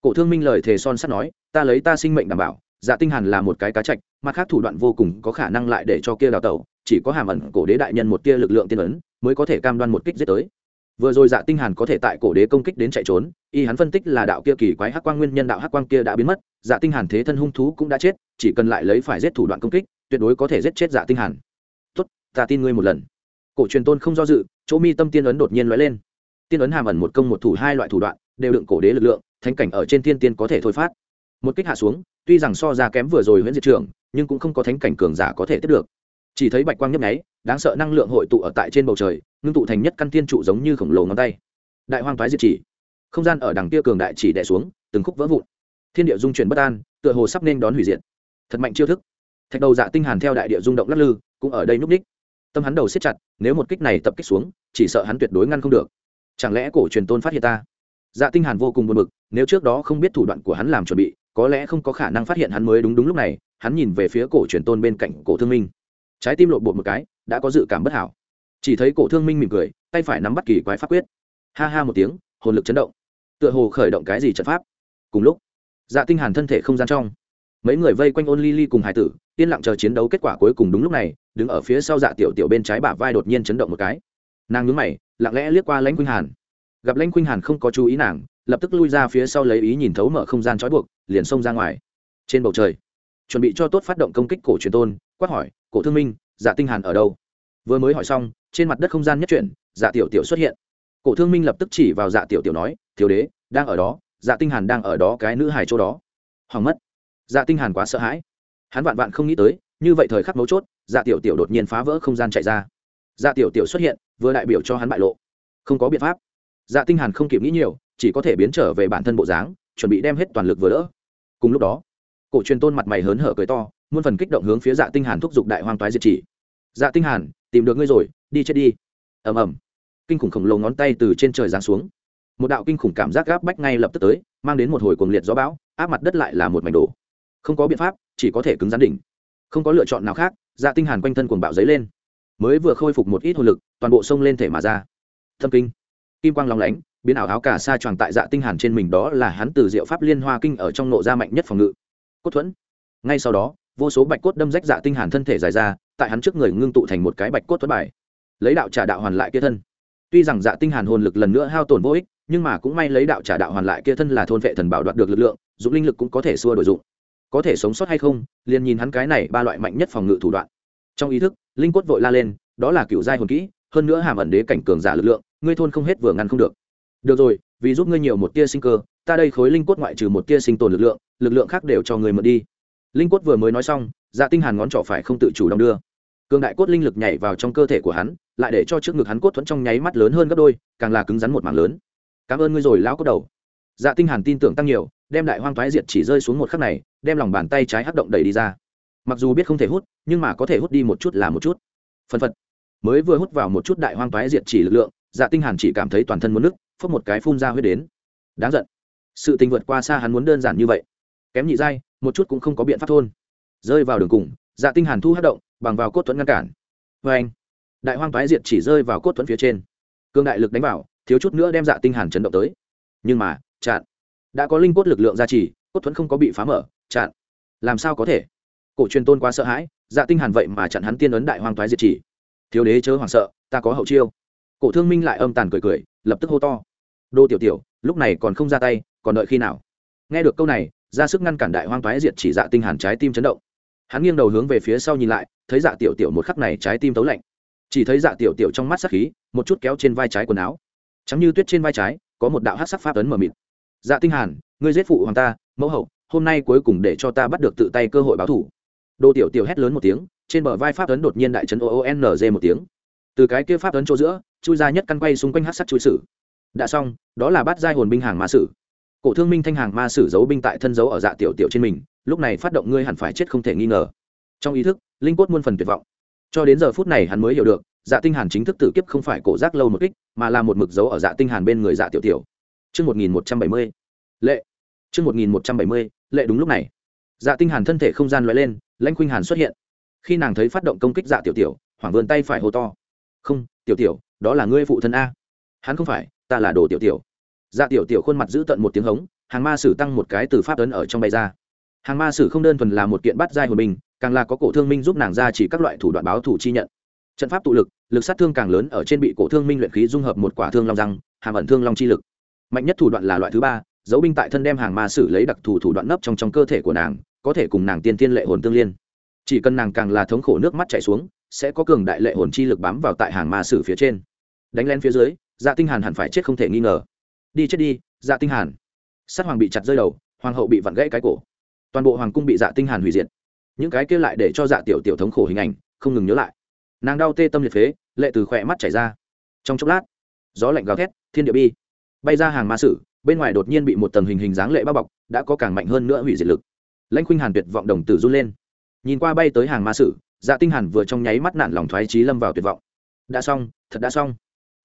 Cổ thương minh lời thề son sắt nói, ta lấy ta sinh mệnh đảm bảo dạ tinh hàn là một cái cá trạch mặt khác thủ đoạn vô cùng có khả năng lại để cho kia đào tẩu, chỉ có hàm ẩn cổ đế đại nhân một tia lực lượng tiên ấn, mới có thể cam đoan một kích giết tới vừa rồi dạ tinh hàn có thể tại cổ đế công kích đến chạy trốn, y hắn phân tích là đạo kia kỳ quái hắc quang nguyên nhân đạo hắc quang kia đã biến mất dạ tinh hàn thế thân hung thú cũng đã chết, chỉ cần lại lấy phải giết thủ đoạn công kích, tuyệt đối có thể giết chết dạ tinh hàn. Tốt, ta tin ngươi một lần. Cổ truyền tôn không do dự, chỗ mi tâm tiên ấn đột nhiên lóe lên. Tiên ấn hàm ẩn một công một thủ hai loại thủ đoạn, đều đựng cổ đế lực lượng, thánh cảnh ở trên thiên tiên có thể thôi phát. Một kích hạ xuống, tuy rằng so ra kém vừa rồi huyễn diệt trường, nhưng cũng không có thánh cảnh cường giả có thể tiếp được. Chỉ thấy bạch quang nhấp nháy, đáng sợ năng lượng hội tụ ở tại trên bầu trời ngưng tụ thành nhất căn thiên trụ giống như khổng lồ ngón tay. Đại hoang thoái diệt chỉ. Không gian ở đằng kia cường đại chỉ đẻ xuống, từng khúc vỡ vụn. Thiên địa dung chuyển bất an, tựa hồ sắp nên đón hủy diệt. Thật mạnh chiêu thức. Thạch đầu dạ tinh hàn theo đại địa rung động lắc lư, cũng ở đây núp ních. Tâm hắn đầu siết chặt, nếu một kích này tập kích xuống, chỉ sợ hắn tuyệt đối ngăn không được. Chẳng lẽ cổ truyền tôn phát hiện ta? Dạ tinh hàn vô cùng buồn bực, nếu trước đó không biết thủ đoạn của hắn làm chuẩn bị, có lẽ không có khả năng phát hiện hắn mới đúng đúng lúc này, hắn nhìn về phía cổ truyền tôn bên cạnh cổ thương minh. Trái tim lộn bột một cái, đã có dự cảm bất hảo chỉ thấy cổ thương minh mỉm cười, tay phải nắm bắt kỳ quái pháp quyết. Ha ha một tiếng, hồn lực chấn động. Tựa hồ khởi động cái gì trận pháp. Cùng lúc dạ tinh hàn thân thể không gian trong. Mấy người vây quanh ôn ly ly cùng hải tử, yên lặng chờ chiến đấu kết quả cuối cùng đúng lúc này, đứng ở phía sau dạ tiểu tiểu bên trái bả vai đột nhiên chấn động một cái. Nàng nhướng mày, lặng lẽ liếc qua lãnh khuynh hàn. Gặp lãnh khuynh hàn không có chú ý nàng, lập tức lui ra phía sau lấy ý nhìn thấu mở không gian trói buộc, liền xông ra ngoài. Trên bầu trời, chuẩn bị cho tốt phát động công kích cổ truyền tôn, quát hỏi, cổ thương minh dạ tinh hàn ở đâu? Vừa mới hỏi xong trên mặt đất không gian nhất chuyển dạ tiểu tiểu xuất hiện. Cổ thương minh lập tức chỉ vào dạ tiểu tiểu nói, thiếu đế, đang ở đó dạ tinh hàn đang ở đó cái nữ hài chỗ đó. Hoàng mất. Dạ tinh hàn quá sợ hãi. Hắn vạn vạn không nghĩ tới, như vậy thời khắc mấu chốt dạ tiểu tiểu đột nhiên phá vỡ không gian chạy ra. Dạ tiểu tiểu xuất hiện, vừa đại biểu cho hắn bại lộ. Không có biện pháp. Dạ tinh hàn không kịp nghĩ nhiều, chỉ có thể biến trở về bản thân bộ dáng, chuẩn bị đem hết toàn lực vừa đỡ. Cùng lúc đó, cổ truyền tôn mặt mày hớn hở cười to, muôn phần kích động hướng phía dạ tinh hàn thúc giục đại hoang toái diệt chỉ. Dạ tinh hàn tìm được ngươi rồi, đi chết đi. Ầm ầm. Kinh khủng khổng lồ ngón tay từ trên trời giáng xuống. Một đạo kinh khủng cảm giác gáp bách ngay lập tức tới, mang đến một hồi cuồng liệt gió bão, áp mặt đất lại là một mảnh đổ. Không có biện pháp, chỉ có thể cứng rắn đỉnh. Không có lựa chọn nào khác dạ tinh hàn quanh thân cuồng bạo dấy lên. Mới vừa khôi phục một ít hồn lực, toàn bộ sông lên thể mà ra. Thâm kinh. Kim quang long lánh, biến ảo áo cả sa tròn tại dạ tinh hàn trên mình đó là hắn từ diệu pháp liên hoa kinh ở trong nộ ra mạnh nhất phòng ngự. Cốt thuẫn. Ngay sau đó, vô số bạch cốt đâm rách dạ tinh hàn thân thể dài ra tại hắn trước người ngưng tụ thành một cái bạch cốt thuẫn bài. Lấy đạo trả đạo hoàn lại kia thân. Tuy rằng dạ tinh hàn hồn lực lần nữa hao tổn vô ích, nhưng mà cũng may lấy đạo trả đạo hoàn lại kia thân là thôn vệ thần bảo đoạt được lực lượng, dụng linh lực cũng có thể xua đổi dụng. Có thể sống sót hay không, liền nhìn hắn cái này ba loại mạnh nhất phòng ngự thủ đoạn. Trong ý thức, linh cốt vội la lên, đó là cựu giai hồn kỹ, hơn nữa hàm ẩn đế cảnh cường giả lực lượng, ngươi thôn không hết vừa ngăn không được. Được rồi, vì giúp ngươi nhiều một tia sinh cơ, ta đây khối linh cốt ngoại trừ một tia sinh tồn lực lượng lực lượng khác đều cho người mượn đi linh cốt vừa mới nói xong dạ tinh hàn ngón trỏ phải không tự chủ động đưa. Cường đại cốt linh lực nhảy vào trong cơ thể của hắn, lại để cho trước ngực hắn cốt thuẫn trong nháy mắt lớn hơn gấp đôi, càng là cứng rắn một mảng lớn. Cảm ơn ngươi rồi, lão cốt đầu. Dạ tinh hàn tin tưởng tăng nhiều, đem đại hoang thoái diệt chỉ rơi xuống một khắc này, đem lòng bàn tay trái hất động đẩy đi ra. Mặc dù biết không thể hút, nhưng mà có thể hút đi một chút là một chút. Phân phật. Mới vừa hút vào một chút đại hoang thoái diệt chỉ lực lượng dạ tinh hàn chỉ cảm thấy toàn thân muốn nứt, phốc một cái phun ra huyết đến. Đáng giận. Sự tình vượt qua xa hắn muốn đơn giản như vậy. Kém nhị giai một chút cũng không có biện pháp thôn. Rơi vào đường cùng dạ tinh hàn thu hất động, bằng vào cốt thuẫn ngăn cản. Với anh, đại hoang thái diệt chỉ rơi vào cốt thuẫn phía trên. Cương đại lực đánh vào, thiếu chút nữa đem dạ tinh hàn chấn động tới. Nhưng mà, chặn. Đã có linh cốt lực lượng gia trì, cốt thuẫn không có bị phá mở, chặn. Làm sao có thể? Cổ truyền tôn quá sợ hãi dạ tinh hàn vậy mà chặn hắn tiên ấn đại hoang thái diệt chỉ. Thiếu đế chớ hoảng sợ, ta có hậu chiêu. Cổ thương minh lại âm tàn cười cười, lập tức hô to. Đô tiểu tiểu, lúc này còn không ra tay, còn đợi khi nào? Nghe được câu này ra sức ngăn cản đại hoang toái diệt chỉ dạ tinh hàn trái tim chấn động. Hắn nghiêng đầu hướng về phía sau nhìn lại, thấy dạ tiểu tiểu một khắc này trái tim tấu lạnh. Chỉ thấy dạ tiểu tiểu trong mắt sắc khí, một chút kéo trên vai trái quần áo. Trắng như tuyết trên vai trái, có một đạo hắc sắc pháp ấn mờ mịt. Dạ tinh hàn, ngươi giết phụ hoàng ta, mẫu hậu, hôm nay cuối cùng để cho ta bắt được tự tay cơ hội báo thù đô tiểu tiểu hét lớn một tiếng, trên bờ vai pháp ấn đột nhiên đại chấn o n g một tiếng. Từ cái kia pháp ấn chỗ giữa, chui ra nhất căn quay xung quanh hắc sắc chui sử. Đã xong, đó là bắt giai hồn binh hàng ma sử cổ thương minh thanh hàng ma sử giấu binh tại thân giấu ở dạ tiểu tiểu trên mình, lúc này phát động ngươi hẳn phải chết không thể nghi ngờ. Trong ý thức, linh cốt muôn phần tuyệt vọng. Cho đến giờ phút này hắn mới hiểu được dạ tinh hàn chính thức tử kiếp không phải cổ giác lâu một kích, mà là một mực dấu ở dạ tinh hàn bên người dạ tiểu tiểu. Chương 1170 lệ. Chương 1170 lệ đúng lúc này. Dạ tinh hàn thân thể không gian lóe lên, lãnh khuynh hàn xuất hiện. Khi nàng thấy phát động công kích dạ tiểu tiểu, hoảng vươn tay phải hô to. Không, tiểu tiểu, đó là ngươi phụ thân a. Hắn không phải, ta là đồ tiểu tiểu dạ tiểu tiểu khuôn mặt giữ tận một tiếng hống hàng ma sử tăng một cái từ pháp ấn ở trong bay ra. Hàng ma sử không đơn thuần là một kiện bắt giai hồn mình, càng là có cổ thương minh giúp nàng ra chỉ các loại thủ đoạn báo thủ chi nhận. Trận pháp tụ lực lực sát thương càng lớn ở trên bị cổ thương minh luyện khí dung hợp một quả thương long răng hàm ẩn thương long chi lực. Mạnh nhất thủ đoạn là loại thứ ba dấu binh tại thân đem hàng ma sử lấy đặc thù thủ đoạn nấp trong trong cơ thể của nàng có thể cùng nàng tiên tiên lệ hồn tương liên. Chỉ cần nàng càng là thống khổ nước mắt chảy xuống sẽ có cường đại lệ hồn chi lực bám vào tại hàng ma sử phía trên. Đánh lên phía dưới dạ tinh hàn hẳn phải chết không thể nghi ngờ đi chết đi dạ tinh hàn. Sát hoàng bị chặt rơi đầu, hoàng hậu bị vặn gãy cái cổ. Toàn bộ hoàng cung bị dạ tinh hàn hủy diệt. Những cái kia lại để cho dạ tiểu tiểu thống khổ hình ảnh, không ngừng nhớ lại. Nàng đau tê tâm liệt phế, lệ từ khỏe mắt chảy ra. Trong chốc lát, gió lạnh gào thét, thiên địa bi. Bay ra hàng ma sử, bên ngoài đột nhiên bị một tầng hình hình dáng lệ bao bọc, đã có càng mạnh hơn nữa hủy diệt lực. Lãnh khuynh hàn tuyệt vọng đồng tử run lên. Nhìn qua bay tới hàng ma sử dạ tinh hàn vừa trong nháy mắt nản lòng thoái trí lâm vào tuyệt vọng. Đã xong, thật đã xong.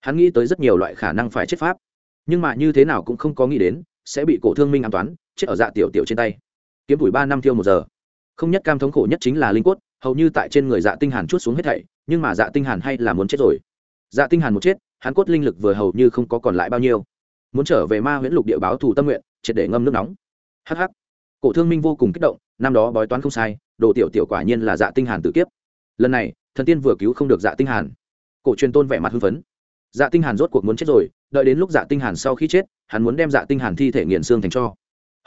Hắn nghĩ tới rất nhiều loại khả năng phải chết pháp nhưng mà như thế nào cũng không có nghĩ đến, sẽ bị cổ thương minh an toán, chết ở dạ tiểu tiểu trên tay. Kiếm tuổi ba năm thiêu một giờ. Không nhất cam thống khổ nhất chính là linh cốt, hầu như tại trên người dạ tinh hàn chút xuống hết thảy, nhưng mà dạ tinh hàn hay là muốn chết rồi. Dạ tinh hàn một chết, hắn cốt linh lực vừa hầu như không có còn lại bao nhiêu. Muốn trở về ma huyễn lục địa báo thù tâm nguyện, triệt để ngâm nước nóng. Hắc hắc. Cổ thương minh vô cùng kích động, năm đó bói toán không sai, đồ tiểu tiểu quả nhiên là dạ tinh hàn tự kiếp. Lần này, thần tiên vừa cứu không được dạ tinh hàn. Cổ truyền tôn vẻ mặt hưng phấn. Dạ tinh hàn rốt cuộc muốn chết rồi đợi đến lúc dạ tinh hàn sau khi chết, hắn muốn đem dạ tinh hàn thi thể nghiền xương thành cho.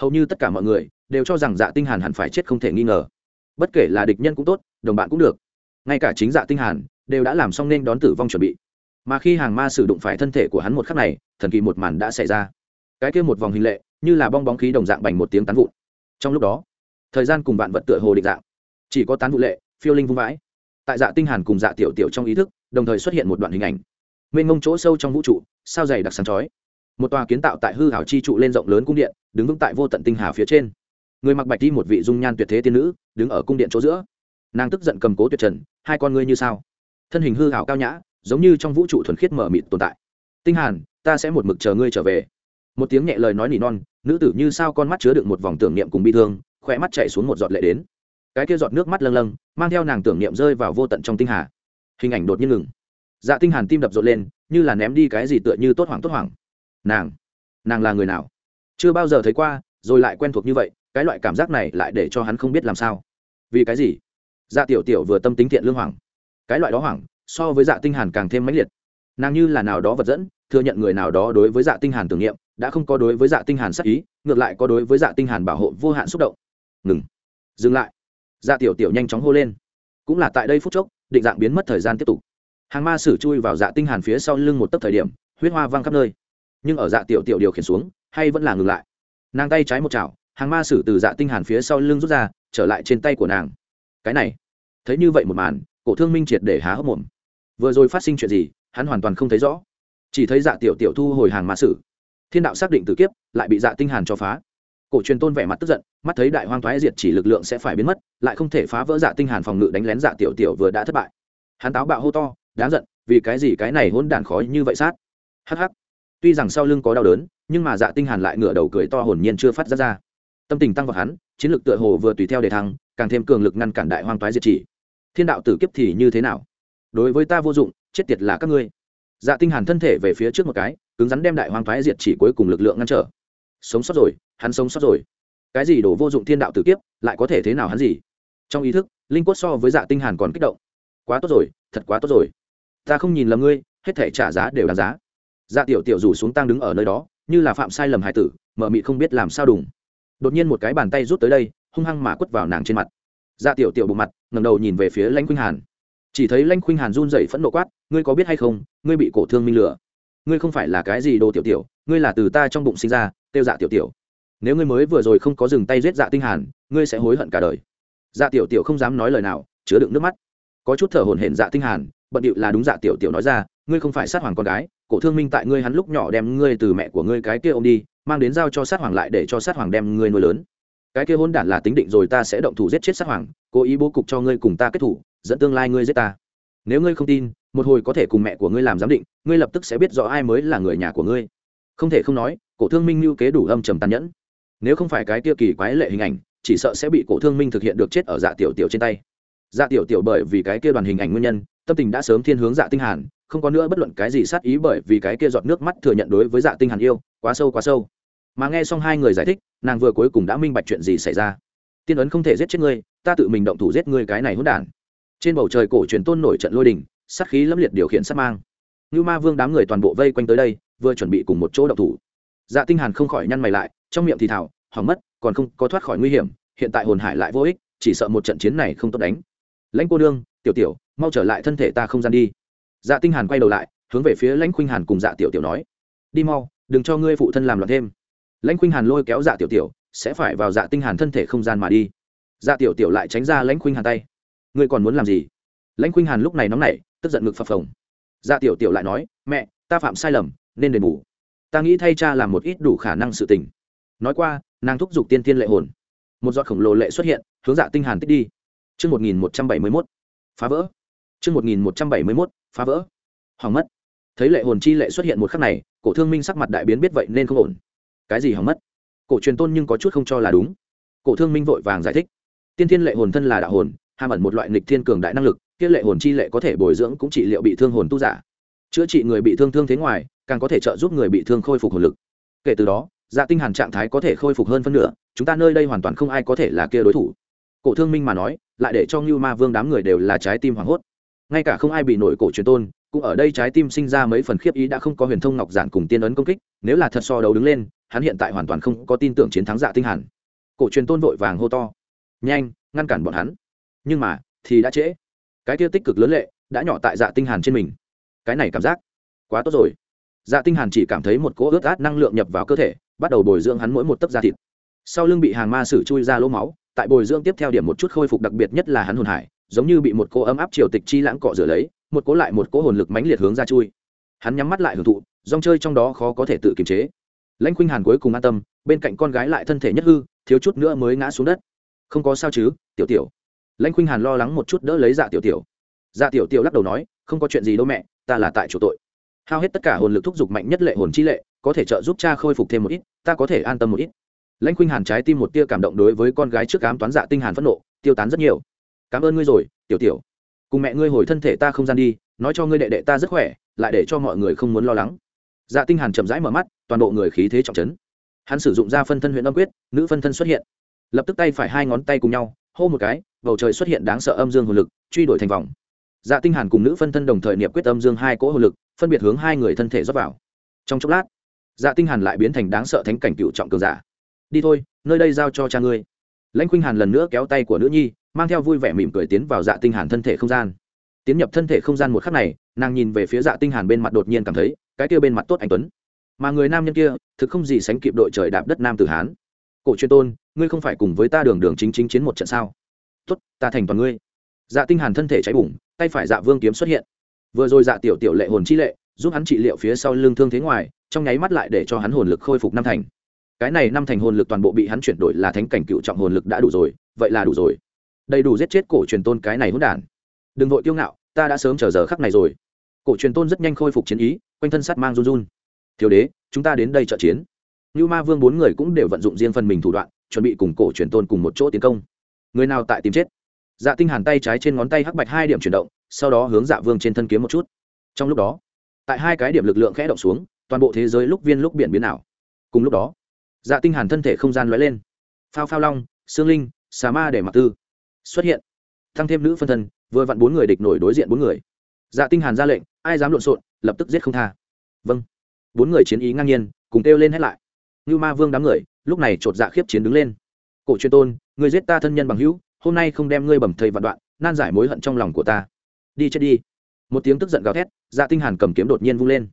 Hầu như tất cả mọi người đều cho rằng dạ tinh hàn hẳn phải chết không thể nghi ngờ. Bất kể là địch nhân cũng tốt, đồng bạn cũng được. Ngay cả chính dạ tinh hàn đều đã làm xong nên đón tử vong chuẩn bị. Mà khi hàng ma sử dụng phải thân thể của hắn một khắc này, thần kỳ một màn đã xảy ra. Cái kia một vòng hình lệ, như là bong bóng khí đồng dạng bành một tiếng tán vụn. Trong lúc đó, thời gian cùng vạn vật tựa hồ định dạng. Chỉ có tán vụ lệ, phiêu linh vung vãi. Tại dạ tinh hàn cùng dạ tiểu tiểu trong ý thức, đồng thời xuất hiện một đoạn hình ảnh mênh mông chỗ sâu trong vũ trụ, sao dày đặc sáng chói. Một tòa kiến tạo tại hư hảo chi trụ lên rộng lớn cung điện, đứng vững tại vô tận tinh hà phía trên. Người mặc bạch đi một vị dung nhan tuyệt thế tiên nữ, đứng ở cung điện chỗ giữa. Nàng tức giận cầm cố tuyệt trần, hai con ngươi như sao? Thân hình hư hảo cao nhã, giống như trong vũ trụ thuần khiết mở mịt tồn tại. Tinh hàn, ta sẽ một mực chờ ngươi trở về. Một tiếng nhẹ lời nói nỉ non, nữ tử như sao con mắt chứa đựng một vòng tưởng niệm cùng bi thương khỏe mắt chảy xuống một giọt lệ đến. Cái kia giọt nước mắt lâng lâng, mang theo nàng tưởng niệm rơi vào vô tận trong tinh hà. Hình ảnh đột nhiên ngừng dạ tinh hàn tim đập rộn lên, như là ném đi cái gì tựa như tốt hoảng tốt hoảng. Nàng nàng là người nào? Chưa bao giờ thấy qua, rồi lại quen thuộc như vậy, cái loại cảm giác này lại để cho hắn không biết làm sao. Vì cái gì? Dạ tiểu tiểu vừa tâm tính thiện lương hoảng. Cái loại đó hoảng, so với dạ tinh hàn càng thêm mãnh liệt. Nàng như là nào đó vật dẫn, thừa nhận người nào đó đối với dạ tinh hàn tưởng niệm, đã không có đối với dạ tinh hàn sát ý, ngược lại có đối với dạ tinh hàn bảo hộ vô hạn xúc động. Ngừng. Dừng lại. Dạ tiểu tiểu nhanh chóng hô lên. Cũng là tại đây phút chốc, định dạng biến mất thời gian tiếp tục hàng ma sử chui vào dạ tinh hàn phía sau lưng một tấc thời điểm, huyết hoa văng khắp nơi. Nhưng ở dạ tiểu tiểu điều khiển xuống, hay vẫn là ngừng lại. Nàng tay trái một chảo, hàng ma sử từ dạ tinh hàn phía sau lưng rút ra, trở lại trên tay của nàng. Cái này, thấy như vậy một màn, cổ thương minh triệt để há hốc mồm. Vừa rồi phát sinh chuyện gì, hắn hoàn toàn không thấy rõ. Chỉ thấy dạ tiểu tiểu thu hồi hàng ma sử. Thiên đạo xác định tử kiếp, lại bị dạ tinh hàn cho phá. Cổ truyền tôn vẻ mặt tức giận, mắt thấy đại hoang thoái diệt chỉ lực lượng sẽ phải biến mất, lại không thể phá vỡ dạ tinh hàn phòng ngự đánh lén dạ tiểu tiểu vừa đã thất bại. Hắn táo bạo hô to đáng giận, vì cái gì cái này hỗn đản khói như vậy sát? Hắc hắc. Tuy rằng sau lưng có đau đớn, nhưng mà dạ tinh hàn lại ngửa đầu cười to hồn nhiên chưa phát ra ra. Tâm tình tăng vào hắn, chiến lược tựa hồ vừa tùy theo đề thăng, càng thêm cường lực ngăn cản đại hoang toái diệt chỉ. Thiên đạo tử kiếp thì như thế nào? Đối với ta vô dụng, chết tiệt là các ngươi. Dạ tinh hàn thân thể về phía trước một cái, cứng rắn đem đại hoang toái diệt chỉ cuối cùng lực lượng ngăn trở. Sống sót rồi, hắn sống sót rồi. Cái gì đổ vô dụng thiên đạo tử kiếp, lại có thể thế nào hắn gì? Trong ý thức, linh quất so với dạ tinh hàn còn kích động. Quá tốt rồi, thật quá tốt rồi ta không nhìn lầm ngươi, hết thể trả giá đều đáng giá. Dạ tiểu tiểu rủ xuống tăng đứng ở nơi đó, như là phạm sai lầm hải tử, mở mị không biết làm sao đùng. Đột nhiên một cái bàn tay rút tới đây, hung hăng mà quất vào nàng trên mặt. Dạ tiểu tiểu bộ mặt, ngẩng đầu nhìn về phía lãnh khuynh hàn. Chỉ thấy lãnh khuynh hàn run rẩy phẫn nộ quát, ngươi có biết hay không, ngươi bị cổ thương minh lửa. ngươi không phải là cái gì đồ tiểu tiểu, ngươi là từ ta trong bụng sinh ra, tiêu dạ tiểu tiểu. Nếu ngươi mới vừa rồi không có dừng tay giết dạ tinh hàn, ngươi sẽ hối hận cả đời. Dạ tiểu tiểu không dám nói lời nào, chứa đựng nước mắt. Có chút thở hổn hển dạ tinh hàn bận điệu là đúng dạ tiểu tiểu nói ra, ngươi không phải sát hoàng con gái, cổ thương minh tại ngươi hắn lúc nhỏ đem ngươi từ mẹ của ngươi cái kia ôm đi, mang đến giao cho sát hoàng lại để cho sát hoàng đem ngươi nuôi lớn. Cái kia hôn đản là tính định rồi ta sẽ động thủ giết chết sát hoàng, cố ý bố cục cho ngươi cùng ta kết thủ, dẫn tương lai ngươi giết ta. Nếu ngươi không tin, một hồi có thể cùng mẹ của ngươi làm giám định, ngươi lập tức sẽ biết rõ ai mới là người nhà của ngươi. Không thể không nói, cổ thương minh lưu kế đủ âm trầm tàn nhẫn. Nếu không phải cái kia kỳ quái lệ hình ảnh, chỉ sợ sẽ bị cổ thương minh thực hiện được chết ở dạ tiểu tiểu trên tay. Dạ tiểu tiểu bởi vì cái kia đoàn hình ảnh nguyên nhân tâm tình đã sớm thiên hướng dạ tinh hàn, không có nữa bất luận cái gì sát ý bởi vì cái kia giọt nước mắt thừa nhận đối với dạ tinh hàn yêu, quá sâu quá sâu. Mà nghe xong hai người giải thích, nàng vừa cuối cùng đã minh bạch chuyện gì xảy ra. Tiên ấn không thể giết chết ngươi, ta tự mình động thủ giết ngươi cái này hỗn đản. Trên bầu trời cổ truyền tôn nổi trận lôi đình, sát khí lâm liệt điều khiển sát mang. Như ma vương đám người toàn bộ vây quanh tới đây, vừa chuẩn bị cùng một chỗ động thủ. Dạ tinh hàn không khỏi nhăn mày lại, trong miệng thì thào, hỏng mất, còn không có thoát khỏi nguy hiểm, hiện tại hồn hải lại vô ích, chỉ sợ một trận chiến này không tốt đánh. Lãnh cô đương tiểu tiểu mau trở lại thân thể ta không gian đi. Dạ tinh hàn quay đầu lại, hướng về phía lãnh khuynh hàn cùng dạ tiểu tiểu nói. Đi mau, đừng cho ngươi phụ thân làm loạn thêm. Lãnh khuynh hàn lôi kéo dạ tiểu tiểu, sẽ phải vào dạ tinh hàn thân thể không gian mà đi. Dạ tiểu tiểu lại tránh ra lãnh khuynh hàn tay. Ngươi còn muốn làm gì? Lãnh khuynh hàn lúc này nóng nảy, tức giận ngực phập phồng. Dạ tiểu tiểu lại nói, mẹ, ta phạm sai lầm, nên đền bù. Ta nghĩ thay cha làm một ít đủ khả năng sự tình. Nói qua, nàng thúc giục tiên tiên lệ hồn. Một giọt khổng lồ lệ xuất hiện, hướng dạ tinh hàn tích đi. Chương 1171. Phá vỡ. Chương 1171. Phá vỡ. hoàng mất. Thấy lệ hồn chi lệ xuất hiện một khắc này, Cổ Thương Minh sắc mặt đại biến biết vậy nên không ổn. Cái gì hỏng mất? Cổ truyền tôn nhưng có chút không cho là đúng. Cổ Thương Minh vội vàng giải thích. Tiên thiên lệ hồn thân là đạo hồn, hàm ẩn một loại nghịch thiên cường đại năng lực, kia lệ hồn chi lệ có thể bồi dưỡng cũng trị liệu bị thương hồn tu giả. Chữa trị người bị thương thương thế ngoài, càng có thể trợ giúp người bị thương khôi phục hồn lực. Kể từ đó, Dạ Tinh Hàn trạng thái có thể khôi phục hơn phân nửa, chúng ta nơi đây hoàn toàn không ai có thể là kia đối thủ cổ thương minh mà nói lại để cho Nưu ma vương đám người đều là trái tim hoảng hốt ngay cả không ai bị nổi cổ truyền tôn, cũng ở đây trái tim sinh ra mấy phần khiếp ý đã không có huyền thông ngọc giản cùng tiên ấn công kích, nếu là thật so đấu đứng lên, hắn hiện tại hoàn toàn không có tin tưởng chiến thắng dạ tinh hàn. Cổ truyền tôn vội vàng hô to, nhanh, ngăn cản bọn hắn. Nhưng mà, thì đã trễ. Cái kia tích cực lớn lệ đã nhỏ tại dạ tinh hàn trên mình. Cái này cảm giác quá tốt rồi. Dạ tinh hàn chỉ cảm thấy một cỗ ướt át năng lượng nhập vào cơ thể, bắt đầu bồi dưỡng hắn mỗi một tấc da thịt. Sau lưng bị hàng ma sử chui ra lỗ máu, tại bồi dưỡng tiếp theo điểm một chút khôi phục đặc biệt nhất là hắn hồn hải giống như bị một cô ấm áp triều tịch chi lãng cọ rửa lấy, một cố lại một cố hồn lực mãnh liệt hướng ra chui. Hắn nhắm mắt lại hưởng thụ dòng chơi trong đó khó có thể tự kiềm chế. Lãnh khuynh hàn cuối cùng an tâm, bên cạnh con gái lại thân thể nhất hư, thiếu chút nữa mới ngã xuống đất. Không có sao chứ, tiểu tiểu. Lãnh khuynh hàn lo lắng một chút đỡ lấy dạ tiểu tiểu. Dạ tiểu tiểu lắc đầu nói, không có chuyện gì đâu mẹ, ta là tại chủ tội. Hao hết tất cả hồn lực thúc giục mạnh nhất lệ hồn chi lệ, có thể trợ giúp cha khôi phục thêm một ít, ta có thể an tâm một ít. Lãnh khuynh hàn trái tim một tia cảm động đối với con gái trước cám toán dạ tinh hàn phẫn nộ, tiêu tán rất nhiều cảm ơn ngươi rồi, tiểu tiểu. Cùng mẹ ngươi hồi thân thể ta không gian đi, nói cho ngươi đệ đệ ta rất khỏe, lại để cho mọi người không muốn lo lắng. Dạ tinh hàn chậm rãi mở mắt, toàn bộ người khí thế trọng chấn. Hắn sử dụng ra phân thân huyện âm quyết, nữ phân thân xuất hiện. Lập tức tay phải hai ngón tay cùng nhau, hô một cái, bầu trời xuất hiện đáng sợ âm dương hồn lực, truy đuổi thành vòng. Dạ tinh hàn cùng nữ phân thân đồng thời niệm quyết âm dương hai cỗ hồn lực, phân biệt hướng hai người thân thể rót vào. Trong chốc lát dạ tinh hàn lại biến thành đáng sợ thánh cảnh cựu trọng cường giả. Đi thôi, nơi đây giao cho cha ngươi lãnh khuynh hàn lần nữa kéo tay của nữ nhi, mang theo vui vẻ mỉm cười tiến vào dạ tinh hàn thân thể không gian. Tiến nhập thân thể không gian một khắc này, nàng nhìn về phía dạ tinh hàn bên mặt đột nhiên cảm thấy, cái kia bên mặt tốt anh tuấn. Mà người nam nhân kia, thực không gì sánh kịp đội trời đạp đất nam tử hán. Cổ Truyền tôn, ngươi không phải cùng với ta đường đường chính chính chiến một trận sao? Tốt, ta thành toàn ngươi. Dạ tinh hàn thân thể cháy bùng, tay phải dạ vương kiếm xuất hiện. Vừa rồi dạ tiểu tiểu lệ hồn chi lệ, giúp hắn trị liệu phía sau lưng thương thế ngoài, trong nháy mắt lại để cho hắn hồn lực khôi phục năm thành cái này năm thành hồn lực toàn bộ bị hắn chuyển đổi là thánh cảnh cựu trọng hồn lực đã đủ rồi, vậy là đủ rồi. Đầy đủ giết chết cổ truyền tôn cái này hỗn đản. Đừng vội tiêu ngạo, ta đã sớm chờ giờ khắc này rồi. Cổ truyền tôn rất nhanh khôi phục chiến ý, quanh thân sắt mang run run. Thiếu đế, chúng ta đến đây trợ chiến. Như ma vương bốn người cũng đều vận dụng riêng phần mình thủ đoạn, chuẩn bị cùng cổ truyền tôn cùng một chỗ tiến công. Người nào tại tìm chết? Dạ tinh hàn tay trái trên ngón tay hắc bạch hai điểm chuyển động, sau đó hướng dạ vương trên thân kiếm một chút. Trong lúc đó, tại hai cái điểm lực lượng khẽ động xuống, toàn bộ thế giới lúc viên lúc biển biến ảo. Cùng lúc đó dạ tinh hàn thân thể không gian lóe lên. Phao phao long, xương linh, xà ma để mặc tư xuất hiện. Tăng thêm nữ phân thân, vừa vặn bốn người địch nổi đối diện bốn người. Dạ tinh hàn ra lệnh, ai dám lộn xộn, lập tức giết không tha. Vâng. Bốn người chiến ý ngang nhiên, cùng kêu lên hết lại. Như ma vương đám người, lúc này chột dạ khiếp chiến đứng lên. Cổ truyền tôn, người giết ta thân nhân bằng hữu, hôm nay không đem ngươi bầm thầy vạn đoạn, nan giải mối hận trong lòng của ta. Đi chết đi. Một tiếng tức giận gào thét dạ tinh hàn cầm kiếm đột nhiên vung lên.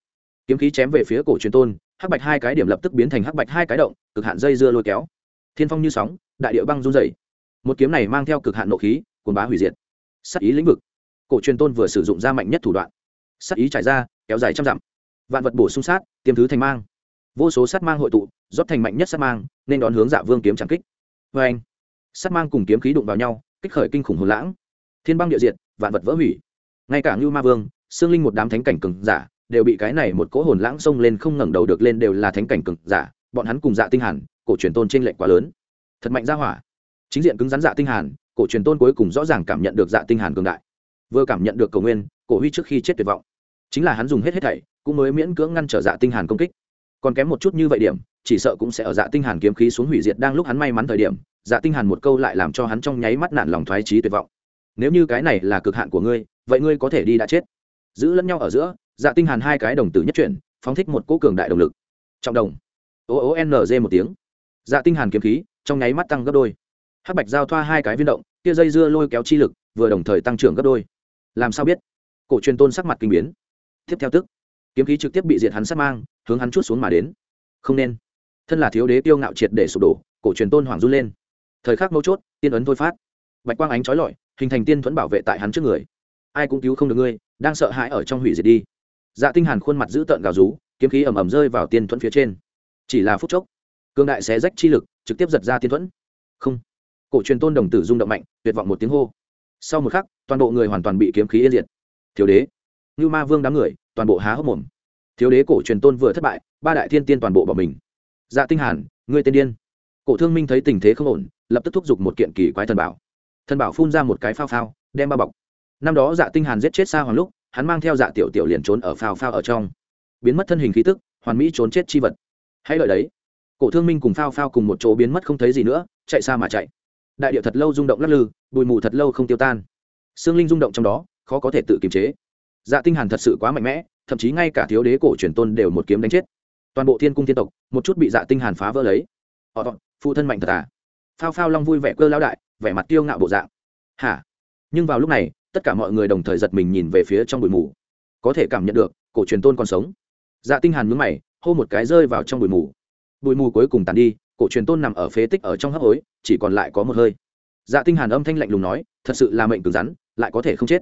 Kiếm khí chém về phía cổ truyền tôn hắc bạch hai cái điểm lập tức biến thành hắc bạch hai cái động, cực hạn dây dưa lôi kéo. Thiên phong như sóng, đại địa băng run rẩy. Một kiếm này mang theo cực hạn nộ khí cuốn bá hủy diệt. Sát ý lĩnh vực. Cổ truyền tôn vừa sử dụng ra mạnh nhất thủ đoạn. Sát ý trải ra, kéo dài trăm dặm. Vạn vật bổ sung sát, tiêm thứ thành mang. Vô số sát mang hội tụ, rót thành mạnh nhất sát mang, nên đón hướng dạ vương kiếm trảm kích. Vê anh, sát mang cùng kiếm khí đụng vào nhau, kích khởi kinh khủng hồn lãng. Thiên băng địa diệt, vạn vật vỡ hủy. Ngay cả ngưu ma vương xương linh một đám thánh cảnh cường giả đều bị cái này một cỗ hồn lãng xông lên không ngẩng đầu được lên đều là thánh cảnh cường giả, bọn hắn cùng dạ tinh hàn, cổ truyền tôn trên lệnh quá lớn. Thật mạnh ra hỏa. Chính diện cứng rắn dạ tinh hàn, cổ truyền tôn cuối cùng rõ ràng cảm nhận được dạ tinh hàn cường đại. Vừa cảm nhận được cầu nguyên, cổ huy trước khi chết tuyệt vọng. Chính là hắn dùng hết hết thảy, cũng mới miễn cưỡng ngăn trở dạ tinh hàn công kích. Còn kém một chút như vậy điểm, chỉ sợ cũng sẽ ở dạ tinh hàn kiếm khí xuống hủy diệt đang lúc hắn may mắn thời điểm dạ tinh hàn một câu lại làm cho hắn trong nháy mắt nản lòng thoái chí tuyệt vọng. Nếu như cái này là cực hạn của ngươi, vậy ngươi có thể đi đã chết. Giữ lẫn nhau ở giữa dạ tinh hàn hai cái đồng tử nhất chuyển, phóng thích một cỗ cường đại động lực. Trọng đồng. O o n g một tiếng. Dạ tinh hàn kiếm khí, trong nháy mắt tăng gấp đôi. Hắc bạch giao thoa hai cái viên động, kia dây dưa lôi kéo chi lực, vừa đồng thời tăng trưởng gấp đôi. Làm sao biết? Cổ truyền tôn sắc mặt kinh biến. Tiếp theo tức, kiếm khí trực tiếp bị diệt hắn sát mang, hướng hắn chút xuống mà đến. Không nên. Thân là thiếu đế tiêu ngạo triệt để sụp đổ, cổ truyền tôn hoàng run lên. Thời khắc mấu chốt, tiên ấn thôi phát. Bạch quang ánh trói lọi, hình thành tiên thuẫn bảo vệ tại hắn trước người. Ai cũng cứu không được ngươi, đang sợ hãi ở trong hủy diệt đi dạ tinh hàn khuôn mặt giữ tợn gào rú, kiếm khí ầm ầm rơi vào tiên thuẫn phía trên. Chỉ là phút chốc cương đại xé rách chi lực trực tiếp giật ra tiên thuẫn. Không. Cổ truyền tôn đồng tử rung động mạnh, tuyệt vọng một tiếng hô. Sau một khắc, toàn bộ người hoàn toàn bị kiếm khí yên diệt. Thiếu đế. Như ma vương đám người, toàn bộ há hốc mồm. Thiếu đế cổ truyền tôn vừa thất bại, ba đại thiên tiên toàn bộ bỏ mình. Dạ tinh hàn, ngươi tên điên. Cổ thương minh thấy tình thế không ổn, lập tức thúc giục một kiện kỳ quái thần bảo. Thần bảo phun ra một cái phao phao, đem bao bọc. Năm đó dạ tinh hàn giết chết xa hoàng lúc hắn mang theo dạ tiểu tiểu liền trốn ở phao phao ở trong. Biến mất thân hình khí tức, hoàn mỹ trốn chết chi vật. Hãy đợi đấy. Cổ thương minh cùng phao phao cùng một chỗ biến mất không thấy gì nữa, chạy xa mà chạy. Đại điệu thật lâu rung động lắc lư, bụi mù thật lâu không tiêu tan. Xương linh rung động trong đó, khó có thể tự kiềm chế. Dạ tinh hàn thật sự quá mạnh mẽ, thậm chí ngay cả thiếu đế cổ truyền tôn đều một kiếm đánh chết. Toàn bộ thiên cung thiên tộc, một chút bị dạ tinh hàn phá vỡ lấy. Họ phụ thân mạnh thật à? Phao phao long vui vẻ cơ lão đại, vẻ mặt tiêu ngạo bộ dạng. Hả? Nhưng vào lúc này tất cả mọi người đồng thời giật mình nhìn về phía trong bụi mù. Có thể cảm nhận được, cổ truyền tôn còn sống. Dạ tinh hàn nhướng mày, hô một cái rơi vào trong bụi mù. Bụi mù cuối cùng tàn đi, cổ truyền tôn nằm ở phế tích ở trong hấp hối, chỉ còn lại có một hơi. Dạ tinh hàn âm thanh lạnh lùng nói, thật sự là mệnh cứng rắn, lại có thể không chết.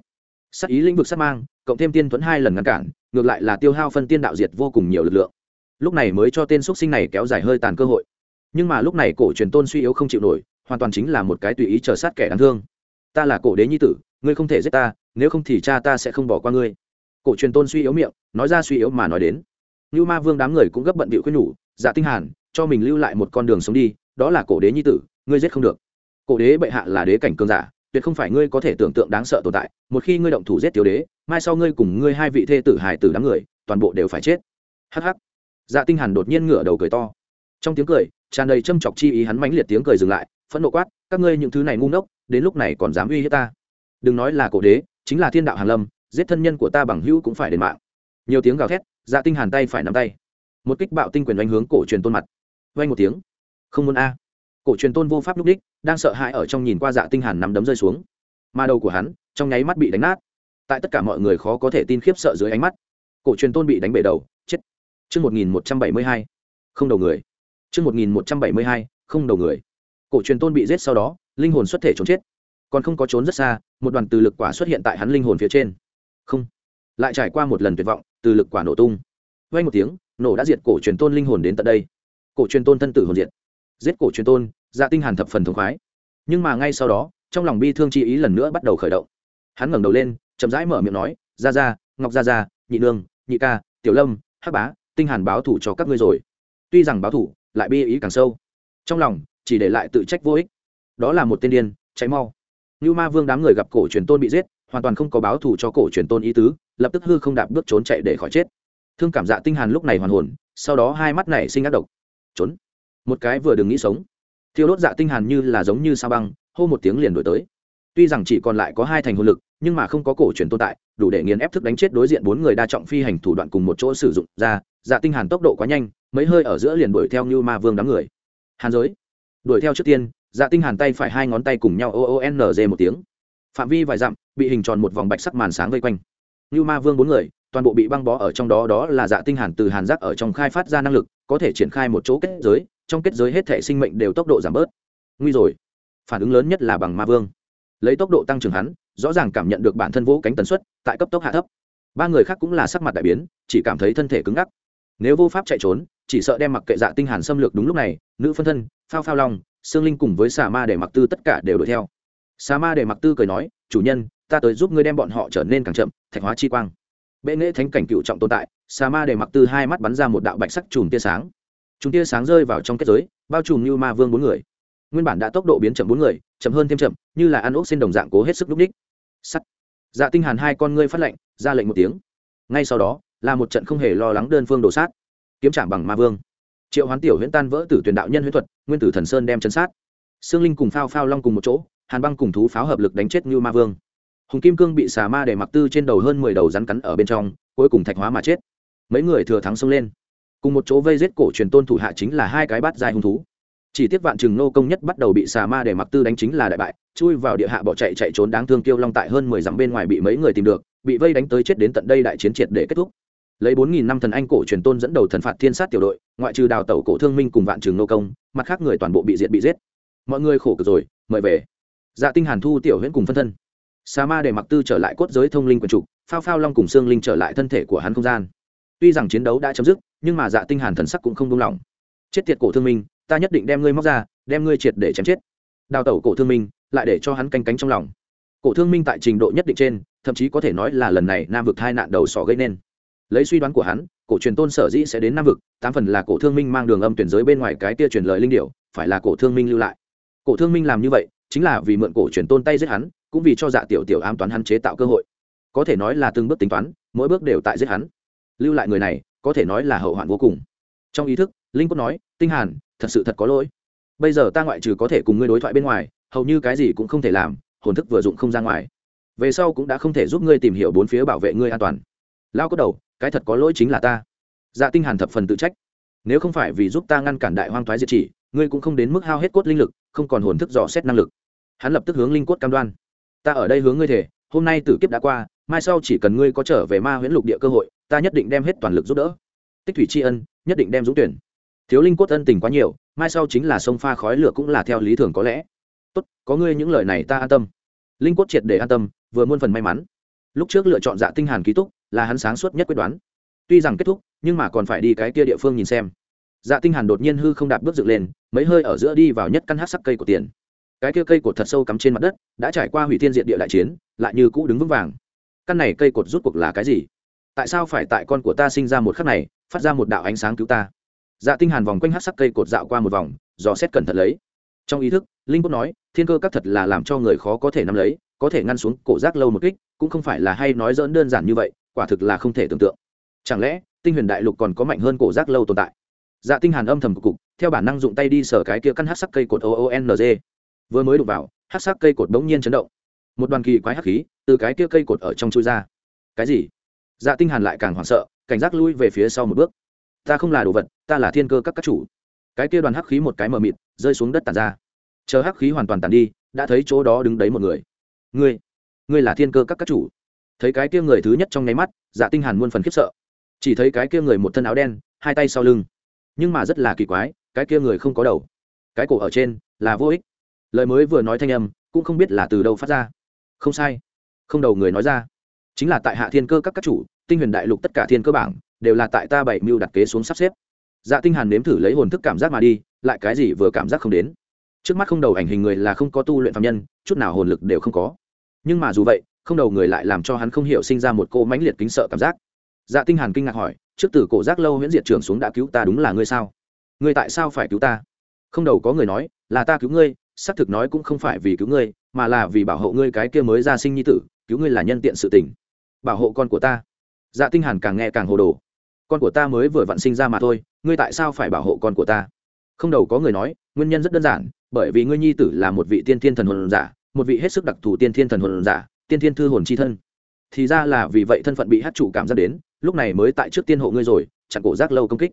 Sát ý lĩnh vực sát mang, cộng thêm tiên tuấn hai lần ngăn cản, ngược lại là tiêu hao phân tiên đạo diệt vô cùng nhiều lực lượng. Lúc này mới cho tên xuất sinh này kéo dài hơi tàn cơ hội. Nhưng mà lúc này cổ truyền tôn suy yếu không chịu nổi, hoàn toàn chính là một cái tùy ý chờ sát kẻ đáng thương. Ta là cổ đế nhi tử ngươi không thể giết ta, nếu không thì cha ta sẽ không bỏ qua ngươi. Cổ truyền tôn suy yếu miệng, nói ra suy yếu mà nói đến. Như ma vương đám người cũng gấp bận bịu khuyên nhủ dạ tinh hàn, cho mình lưu lại một con đường sống đi, đó là cổ đế nhi tử, ngươi giết không được. Cổ đế bệ hạ là đế cảnh cường giả, tuyệt không phải ngươi có thể tưởng tượng đáng sợ tồn tại, một khi ngươi động thủ giết tiểu đế, mai sau ngươi cùng ngươi hai vị thê tử hài tử đám người, toàn bộ đều phải chết. Hắc hắc. Dạ tinh hàn đột nhiên ngửa đầu cười to. Trong tiếng cười, tràn đầy châm chọc chi ý hắn mãnh liệt tiếng cười dừng lại, phẫn nộ quát, các ngươi những thứ này ngu ngốc, đến lúc này còn dám uy hiếp ta? Đừng nói là cổ đế, chính là thiên đạo hàn lâm, giết thân nhân của ta bằng hữu cũng phải đền mạng. Nhiều tiếng gào thét dạ tinh hàn tay phải nắm tay. Một kích bạo tinh quyền đánh hướng cổ truyền tôn mặt. Vang một tiếng. Không muốn a. Cổ truyền tôn vô pháp lúc đích, đang sợ hãi ở trong nhìn qua dạ tinh hàn nắm đấm rơi xuống. Mà đầu của hắn, trong nháy mắt bị đánh nát. Tại tất cả mọi người khó có thể tin khiếp sợ dưới ánh mắt, cổ truyền tôn bị đánh bể đầu, chết. Chương một nghìn một trăm bảy mươi hai, không đầu người. Chương một nghìn một trăm bảy mươi hai, không đầu người. Cổ truyền tôn bị giết sau đó, linh hồn xuất thể trốn chết. Còn không có trốn rất xa một đoàn từ lực quả xuất hiện tại hắn linh hồn phía trên. Không. Lại trải qua một lần tuyệt vọng, từ lực quả nổ tung. Vay một tiếng, nổ đã diệt cổ truyền tôn linh hồn đến tận đây. Cổ truyền tôn thân tử hồn diệt. Giết cổ truyền tôn dạ tinh hàn thập phần thống khoái. Nhưng mà ngay sau đó, trong lòng bi thương chi ý lần nữa bắt đầu khởi động. Hắn ngẩng đầu lên, chậm rãi mở miệng nói ra ra ngọc ra ra nhị nương, nhị ca, tiểu lâm, hắc bá, tinh hàn báo thủ cho các ngươi rồi. Tuy rằng báo thủ, lại bi ý càng sâu. Trong lòng, chỉ để lại tự trách vô ích. Đó là một tên điên, cháy mau như ma vương đám người gặp cổ truyền tôn bị giết, hoàn toàn không có báo thù cho cổ truyền tôn ý tứ, lập tức hư không đạp bước trốn chạy để khỏi chết. Thương cảm dạ tinh hàn lúc này hoàn hồn, sau đó hai mắt này sinh ác độc. Trốn. Một cái vừa đừng nghĩ sống. Thiêu đốt dạ tinh hàn như là giống như sao băng, hô một tiếng liền đổi tới. Tuy rằng chỉ còn lại có hai thành hồn lực, nhưng mà không có cổ truyền tồn tại, đủ để nghiền ép thức đánh chết đối diện bốn người đa trọng phi hành thủ đoạn cùng một chỗ sử dụng ra dạ tinh hàn tốc độ quá nhanh, mấy hơi ở giữa liền đuổi theo như ma vương đám người. Hàn giới. Đuổi theo trước tiên dạ tinh hàn tay phải hai ngón tay cùng nhau o o n g một tiếng. Phạm vi vài dặm, bị hình tròn một vòng bạch sắc màn sáng vây quanh. Như ma vương bốn người, toàn bộ bị băng bó ở trong đó đó là dạ tinh hàn từ hàn giác ở trong khai phát ra năng lực, có thể triển khai một chỗ kết giới, trong kết giới hết thể sinh mệnh đều tốc độ giảm bớt. Nguy rồi. Phản ứng lớn nhất là bằng ma vương. Lấy tốc độ tăng trưởng hắn, rõ ràng cảm nhận được bản thân vỗ cánh tần suất, tại cấp tốc hạ thấp. Ba người khác cũng là sắc mặt đại biến, chỉ cảm thấy thân thể cứng ngắc. Nếu vô pháp chạy trốn, chỉ sợ đem mặc kệ dạ tinh hàn xâm lược đúng lúc này, nữ phân thân, phao phao long Sương linh cùng với xà ma để mặc tư tất cả đều đuổi theo. Xà ma để mặc tư cười nói, chủ nhân, ta tới giúp ngươi đem bọn họ trở nên càng chậm, thạch hóa chi quang. Bệ nghệ thánh cảnh cựu trọng tồn tại, xà ma để mặc tư hai mắt bắn ra một đạo bạch sắc chùm tia sáng. Chúng tia sáng rơi vào trong kết giới, bao trùm như ma vương bốn người. Nguyên bản đã tốc độ biến chậm bốn người, chậm hơn thêm chậm, như là ăn ốc xin đồng dạng cố hết sức lúc đích. Sắt. Dạ tinh hàn hai con ngươi phát lệnh, ra lệnh một tiếng. Ngay sau đó, là một trận không hề lo lắng đơn phương đổ sát. Kiếm trảm bằng ma vương triệu hoán tiểu huyễn tan vỡ tử tuyển đạo nhân huyễn thuật, nguyên tử thần sơn đem chấn sát. Xương linh cùng phao phao long cùng một chỗ, hàn băng cùng thú pháo hợp lực đánh chết như ma vương. Hùng kim cương bị xà ma để mặc tư trên đầu hơn mười đầu rắn cắn ở bên trong, cuối cùng thạch hóa mà chết. Mấy người thừa thắng xông lên. Cùng một chỗ vây giết cổ truyền tôn thủ hạ chính là hai cái bát dài hung thú. Chỉ tiếc vạn chừng nô công nhất bắt đầu bị xà ma để mặc tư đánh chính là đại bại, chui vào địa hạ bỏ chạy chạy trốn đáng thương kiêu long tại hơn mười dặm bên ngoài bị mấy người tìm được, bị vây đánh tới chết đến tận đây đại chiến triệt để kết thúc. Lấy bốn nghìn năm thần anh cổ truyền tôn dẫn đầu thần phạt thiên sát tiểu đội ngoại trừ đào tẩu cổ thương minh cùng vạn trường nô công, mặt khác người toàn bộ bị diệt bị giết. Mọi người khổ cực rồi, mời về. Dạ tinh hàn thu, tiểu huyễn cùng phân thân. Sa ma để mặc tư trở lại cốt giới thông linh quần trục, phao phao long cùng xương linh trở lại thân thể của hắn không gian. Tuy rằng chiến đấu đã chấm dứt, nhưng mà dạ tinh hàn thần sắc cũng không buông lỏng. Chết tiệt cổ thương minh, ta nhất định đem ngươi móc ra, đem ngươi triệt để chém chết. Đào tẩu cổ thương minh, lại để cho hắn canh cánh trong lòng. Cổ thương minh tại trình độ nhất định trên, thậm chí có thể nói là lần này nam vực hai nạn đầu sỏ gây nên. Lấy suy đoán của hắn cổ truyền tôn sở dĩ sẽ đến nam vực, tám phần là cổ thương minh mang đường âm tuyển giới bên ngoài cái tia truyền lời linh điệu phải là cổ thương minh lưu lại. Cổ thương minh làm như vậy, chính là vì mượn cổ truyền tôn tay giết hắn, cũng vì cho dạ tiểu tiểu ám toán hắn chế tạo cơ hội. Có thể nói là từng bước tính toán, mỗi bước đều tại giết hắn. Lưu lại người này, có thể nói là hậu hoạn vô cùng. Trong ý thức, linh cốt nói, tinh hàn, thật sự thật có lỗi. Bây giờ ta ngoại trừ có thể cùng ngươi đối thoại bên ngoài, hầu như cái gì cũng không thể làm, hồn thức vừa dụng không ra ngoài. Về sau cũng đã không thể giúp ngươi tìm hiểu bốn phía bảo vệ ngươi an toàn lao có đầu, cái thật có lỗi chính là ta. Dạ tinh hàn thập phần tự trách. Nếu không phải vì giúp ta ngăn cản đại hoang thoái diệt chỉ, ngươi cũng không đến mức hao hết cốt linh lực, không còn hồn thức dò xét năng lực. Hắn lập tức hướng linh cốt cam đoan. Ta ở đây hướng ngươi thể hôm nay tử kiếp đã qua, mai sau chỉ cần ngươi có trở về ma huyễn lục địa cơ hội, ta nhất định đem hết toàn lực giúp đỡ. Tích thủy tri ân, nhất định đem dũng tuyển. Thiếu linh cốt ân tình quá nhiều, mai sau chính là sông pha khói lửa cũng là theo lý thường có lẽ. Tốt, có ngươi những lời này ta an tâm. Linh cốt triệt để an tâm, vừa muôn phần may mắn. Lúc trước lựa chọn dạ tinh hàn ký túc là hắn sáng suốt nhất quyết đoán. Tuy rằng kết thúc, nhưng mà còn phải đi cái kia địa phương nhìn xem. Dạ tinh hàn đột nhiên hư không đạp bước dựng lên, mấy hơi ở giữa đi vào nhất căn hát sắc cây của tiền. Cái kia cây cột thật sâu cắm trên mặt đất, đã trải qua hủy thiên diện địa đại chiến, lại như cũ đứng vững vàng. Căn này cây cột rút cuộc là cái gì? Tại sao phải tại con của ta sinh ra một khắc này, phát ra một đạo ánh sáng cứu ta? Dạ tinh hàn vòng quanh hát sắc cây cột dạo qua một vòng, dò xét cẩn thận lấy. Trong ý thức, linh quốc nói, thiên cơ các thật là làm cho người khó có thể nắm lấy, có thể ngăn xuống cổ giác lâu một kích, cũng không phải là hay nói dỡn đơn giản như vậy quả thực là không thể tưởng tượng. Chẳng lẽ, tinh huyền đại lục còn có mạnh hơn cổ giác lâu tồn tại? Dạ tinh hàn âm thầm cục cục, theo bản năng dụng tay đi sờ cái kia căn hắc sắc cây cột oong vừa mới đụng vào, hắc sắc cây cột bỗng nhiên chấn động. Một đoàn kỳ quái hắc khí từ cái kia cây cột ở trong chui ra. Cái gì? Dạ tinh hàn lại càng hoảng sợ, cảnh giác lui về phía sau một bước. Ta không là đồ vật, ta là thiên cơ các các chủ. Cái kia đoàn hắc khí một cái mờ mịt, rơi xuống đất tàn ra. Chờ hắc khí hoàn toàn tàn đi, đã thấy chỗ đó đứng đấy một người. Ngươi ngươi là thiên cơ các các chủ thấy cái kia người thứ nhất trong nháy mắt dạ tinh hàn muôn phần khiếp sợ. Chỉ thấy cái kia người một thân áo đen, hai tay sau lưng. Nhưng mà rất là kỳ quái, cái kia người không có đầu. Cái cổ ở trên là vô ích. Lời mới vừa nói thanh âm, cũng không biết là từ đâu phát ra. Không sai. Không đầu người nói ra. Chính là tại hạ thiên cơ các các chủ, tinh huyền đại lục tất cả thiên cơ bảng, đều là tại ta bảy mưu đặt kế xuống sắp xếp. Dạ tinh hàn nếm thử lấy hồn thức cảm giác mà đi, lại cái gì vừa cảm giác không đến. Trước mắt không đầu ảnh hình người là không có tu luyện phạm nhân, chút nào hồn lực đều không có. Nhưng mà dù vậy không đầu người lại làm cho hắn không hiểu sinh ra một cô mãnh liệt kính sợ cảm giác. Dạ tinh hàn kinh ngạc hỏi, trước từ cổ giác lâu huyễn diệt trưởng xuống đã cứu ta đúng là ngươi sao? Ngươi tại sao phải cứu ta? Không đầu có người nói, là ta cứu ngươi, xác thực nói cũng không phải vì cứu ngươi, mà là vì bảo hộ ngươi cái kia mới ra sinh nhi tử, cứu ngươi là nhân tiện sự tình. Bảo hộ con của ta. Dạ tinh hàn càng nghe càng hồ đồ. Con của ta mới vừa vặn sinh ra mà thôi, ngươi tại sao phải bảo hộ con của ta? Không đầu có người nói, nguyên nhân rất đơn giản, bởi vì ngươi nhi tử là một vị tiên thiên thần hồn giả, một vị hết sức đặc thù tiên thiên thần hồn giả tiên thiên thư hồn chi thân. Thì ra là vì vậy thân phận bị hát chủ cảm giác đến, lúc này mới tại trước tiên hộ ngươi rồi, chặn cổ giác lâu công kích.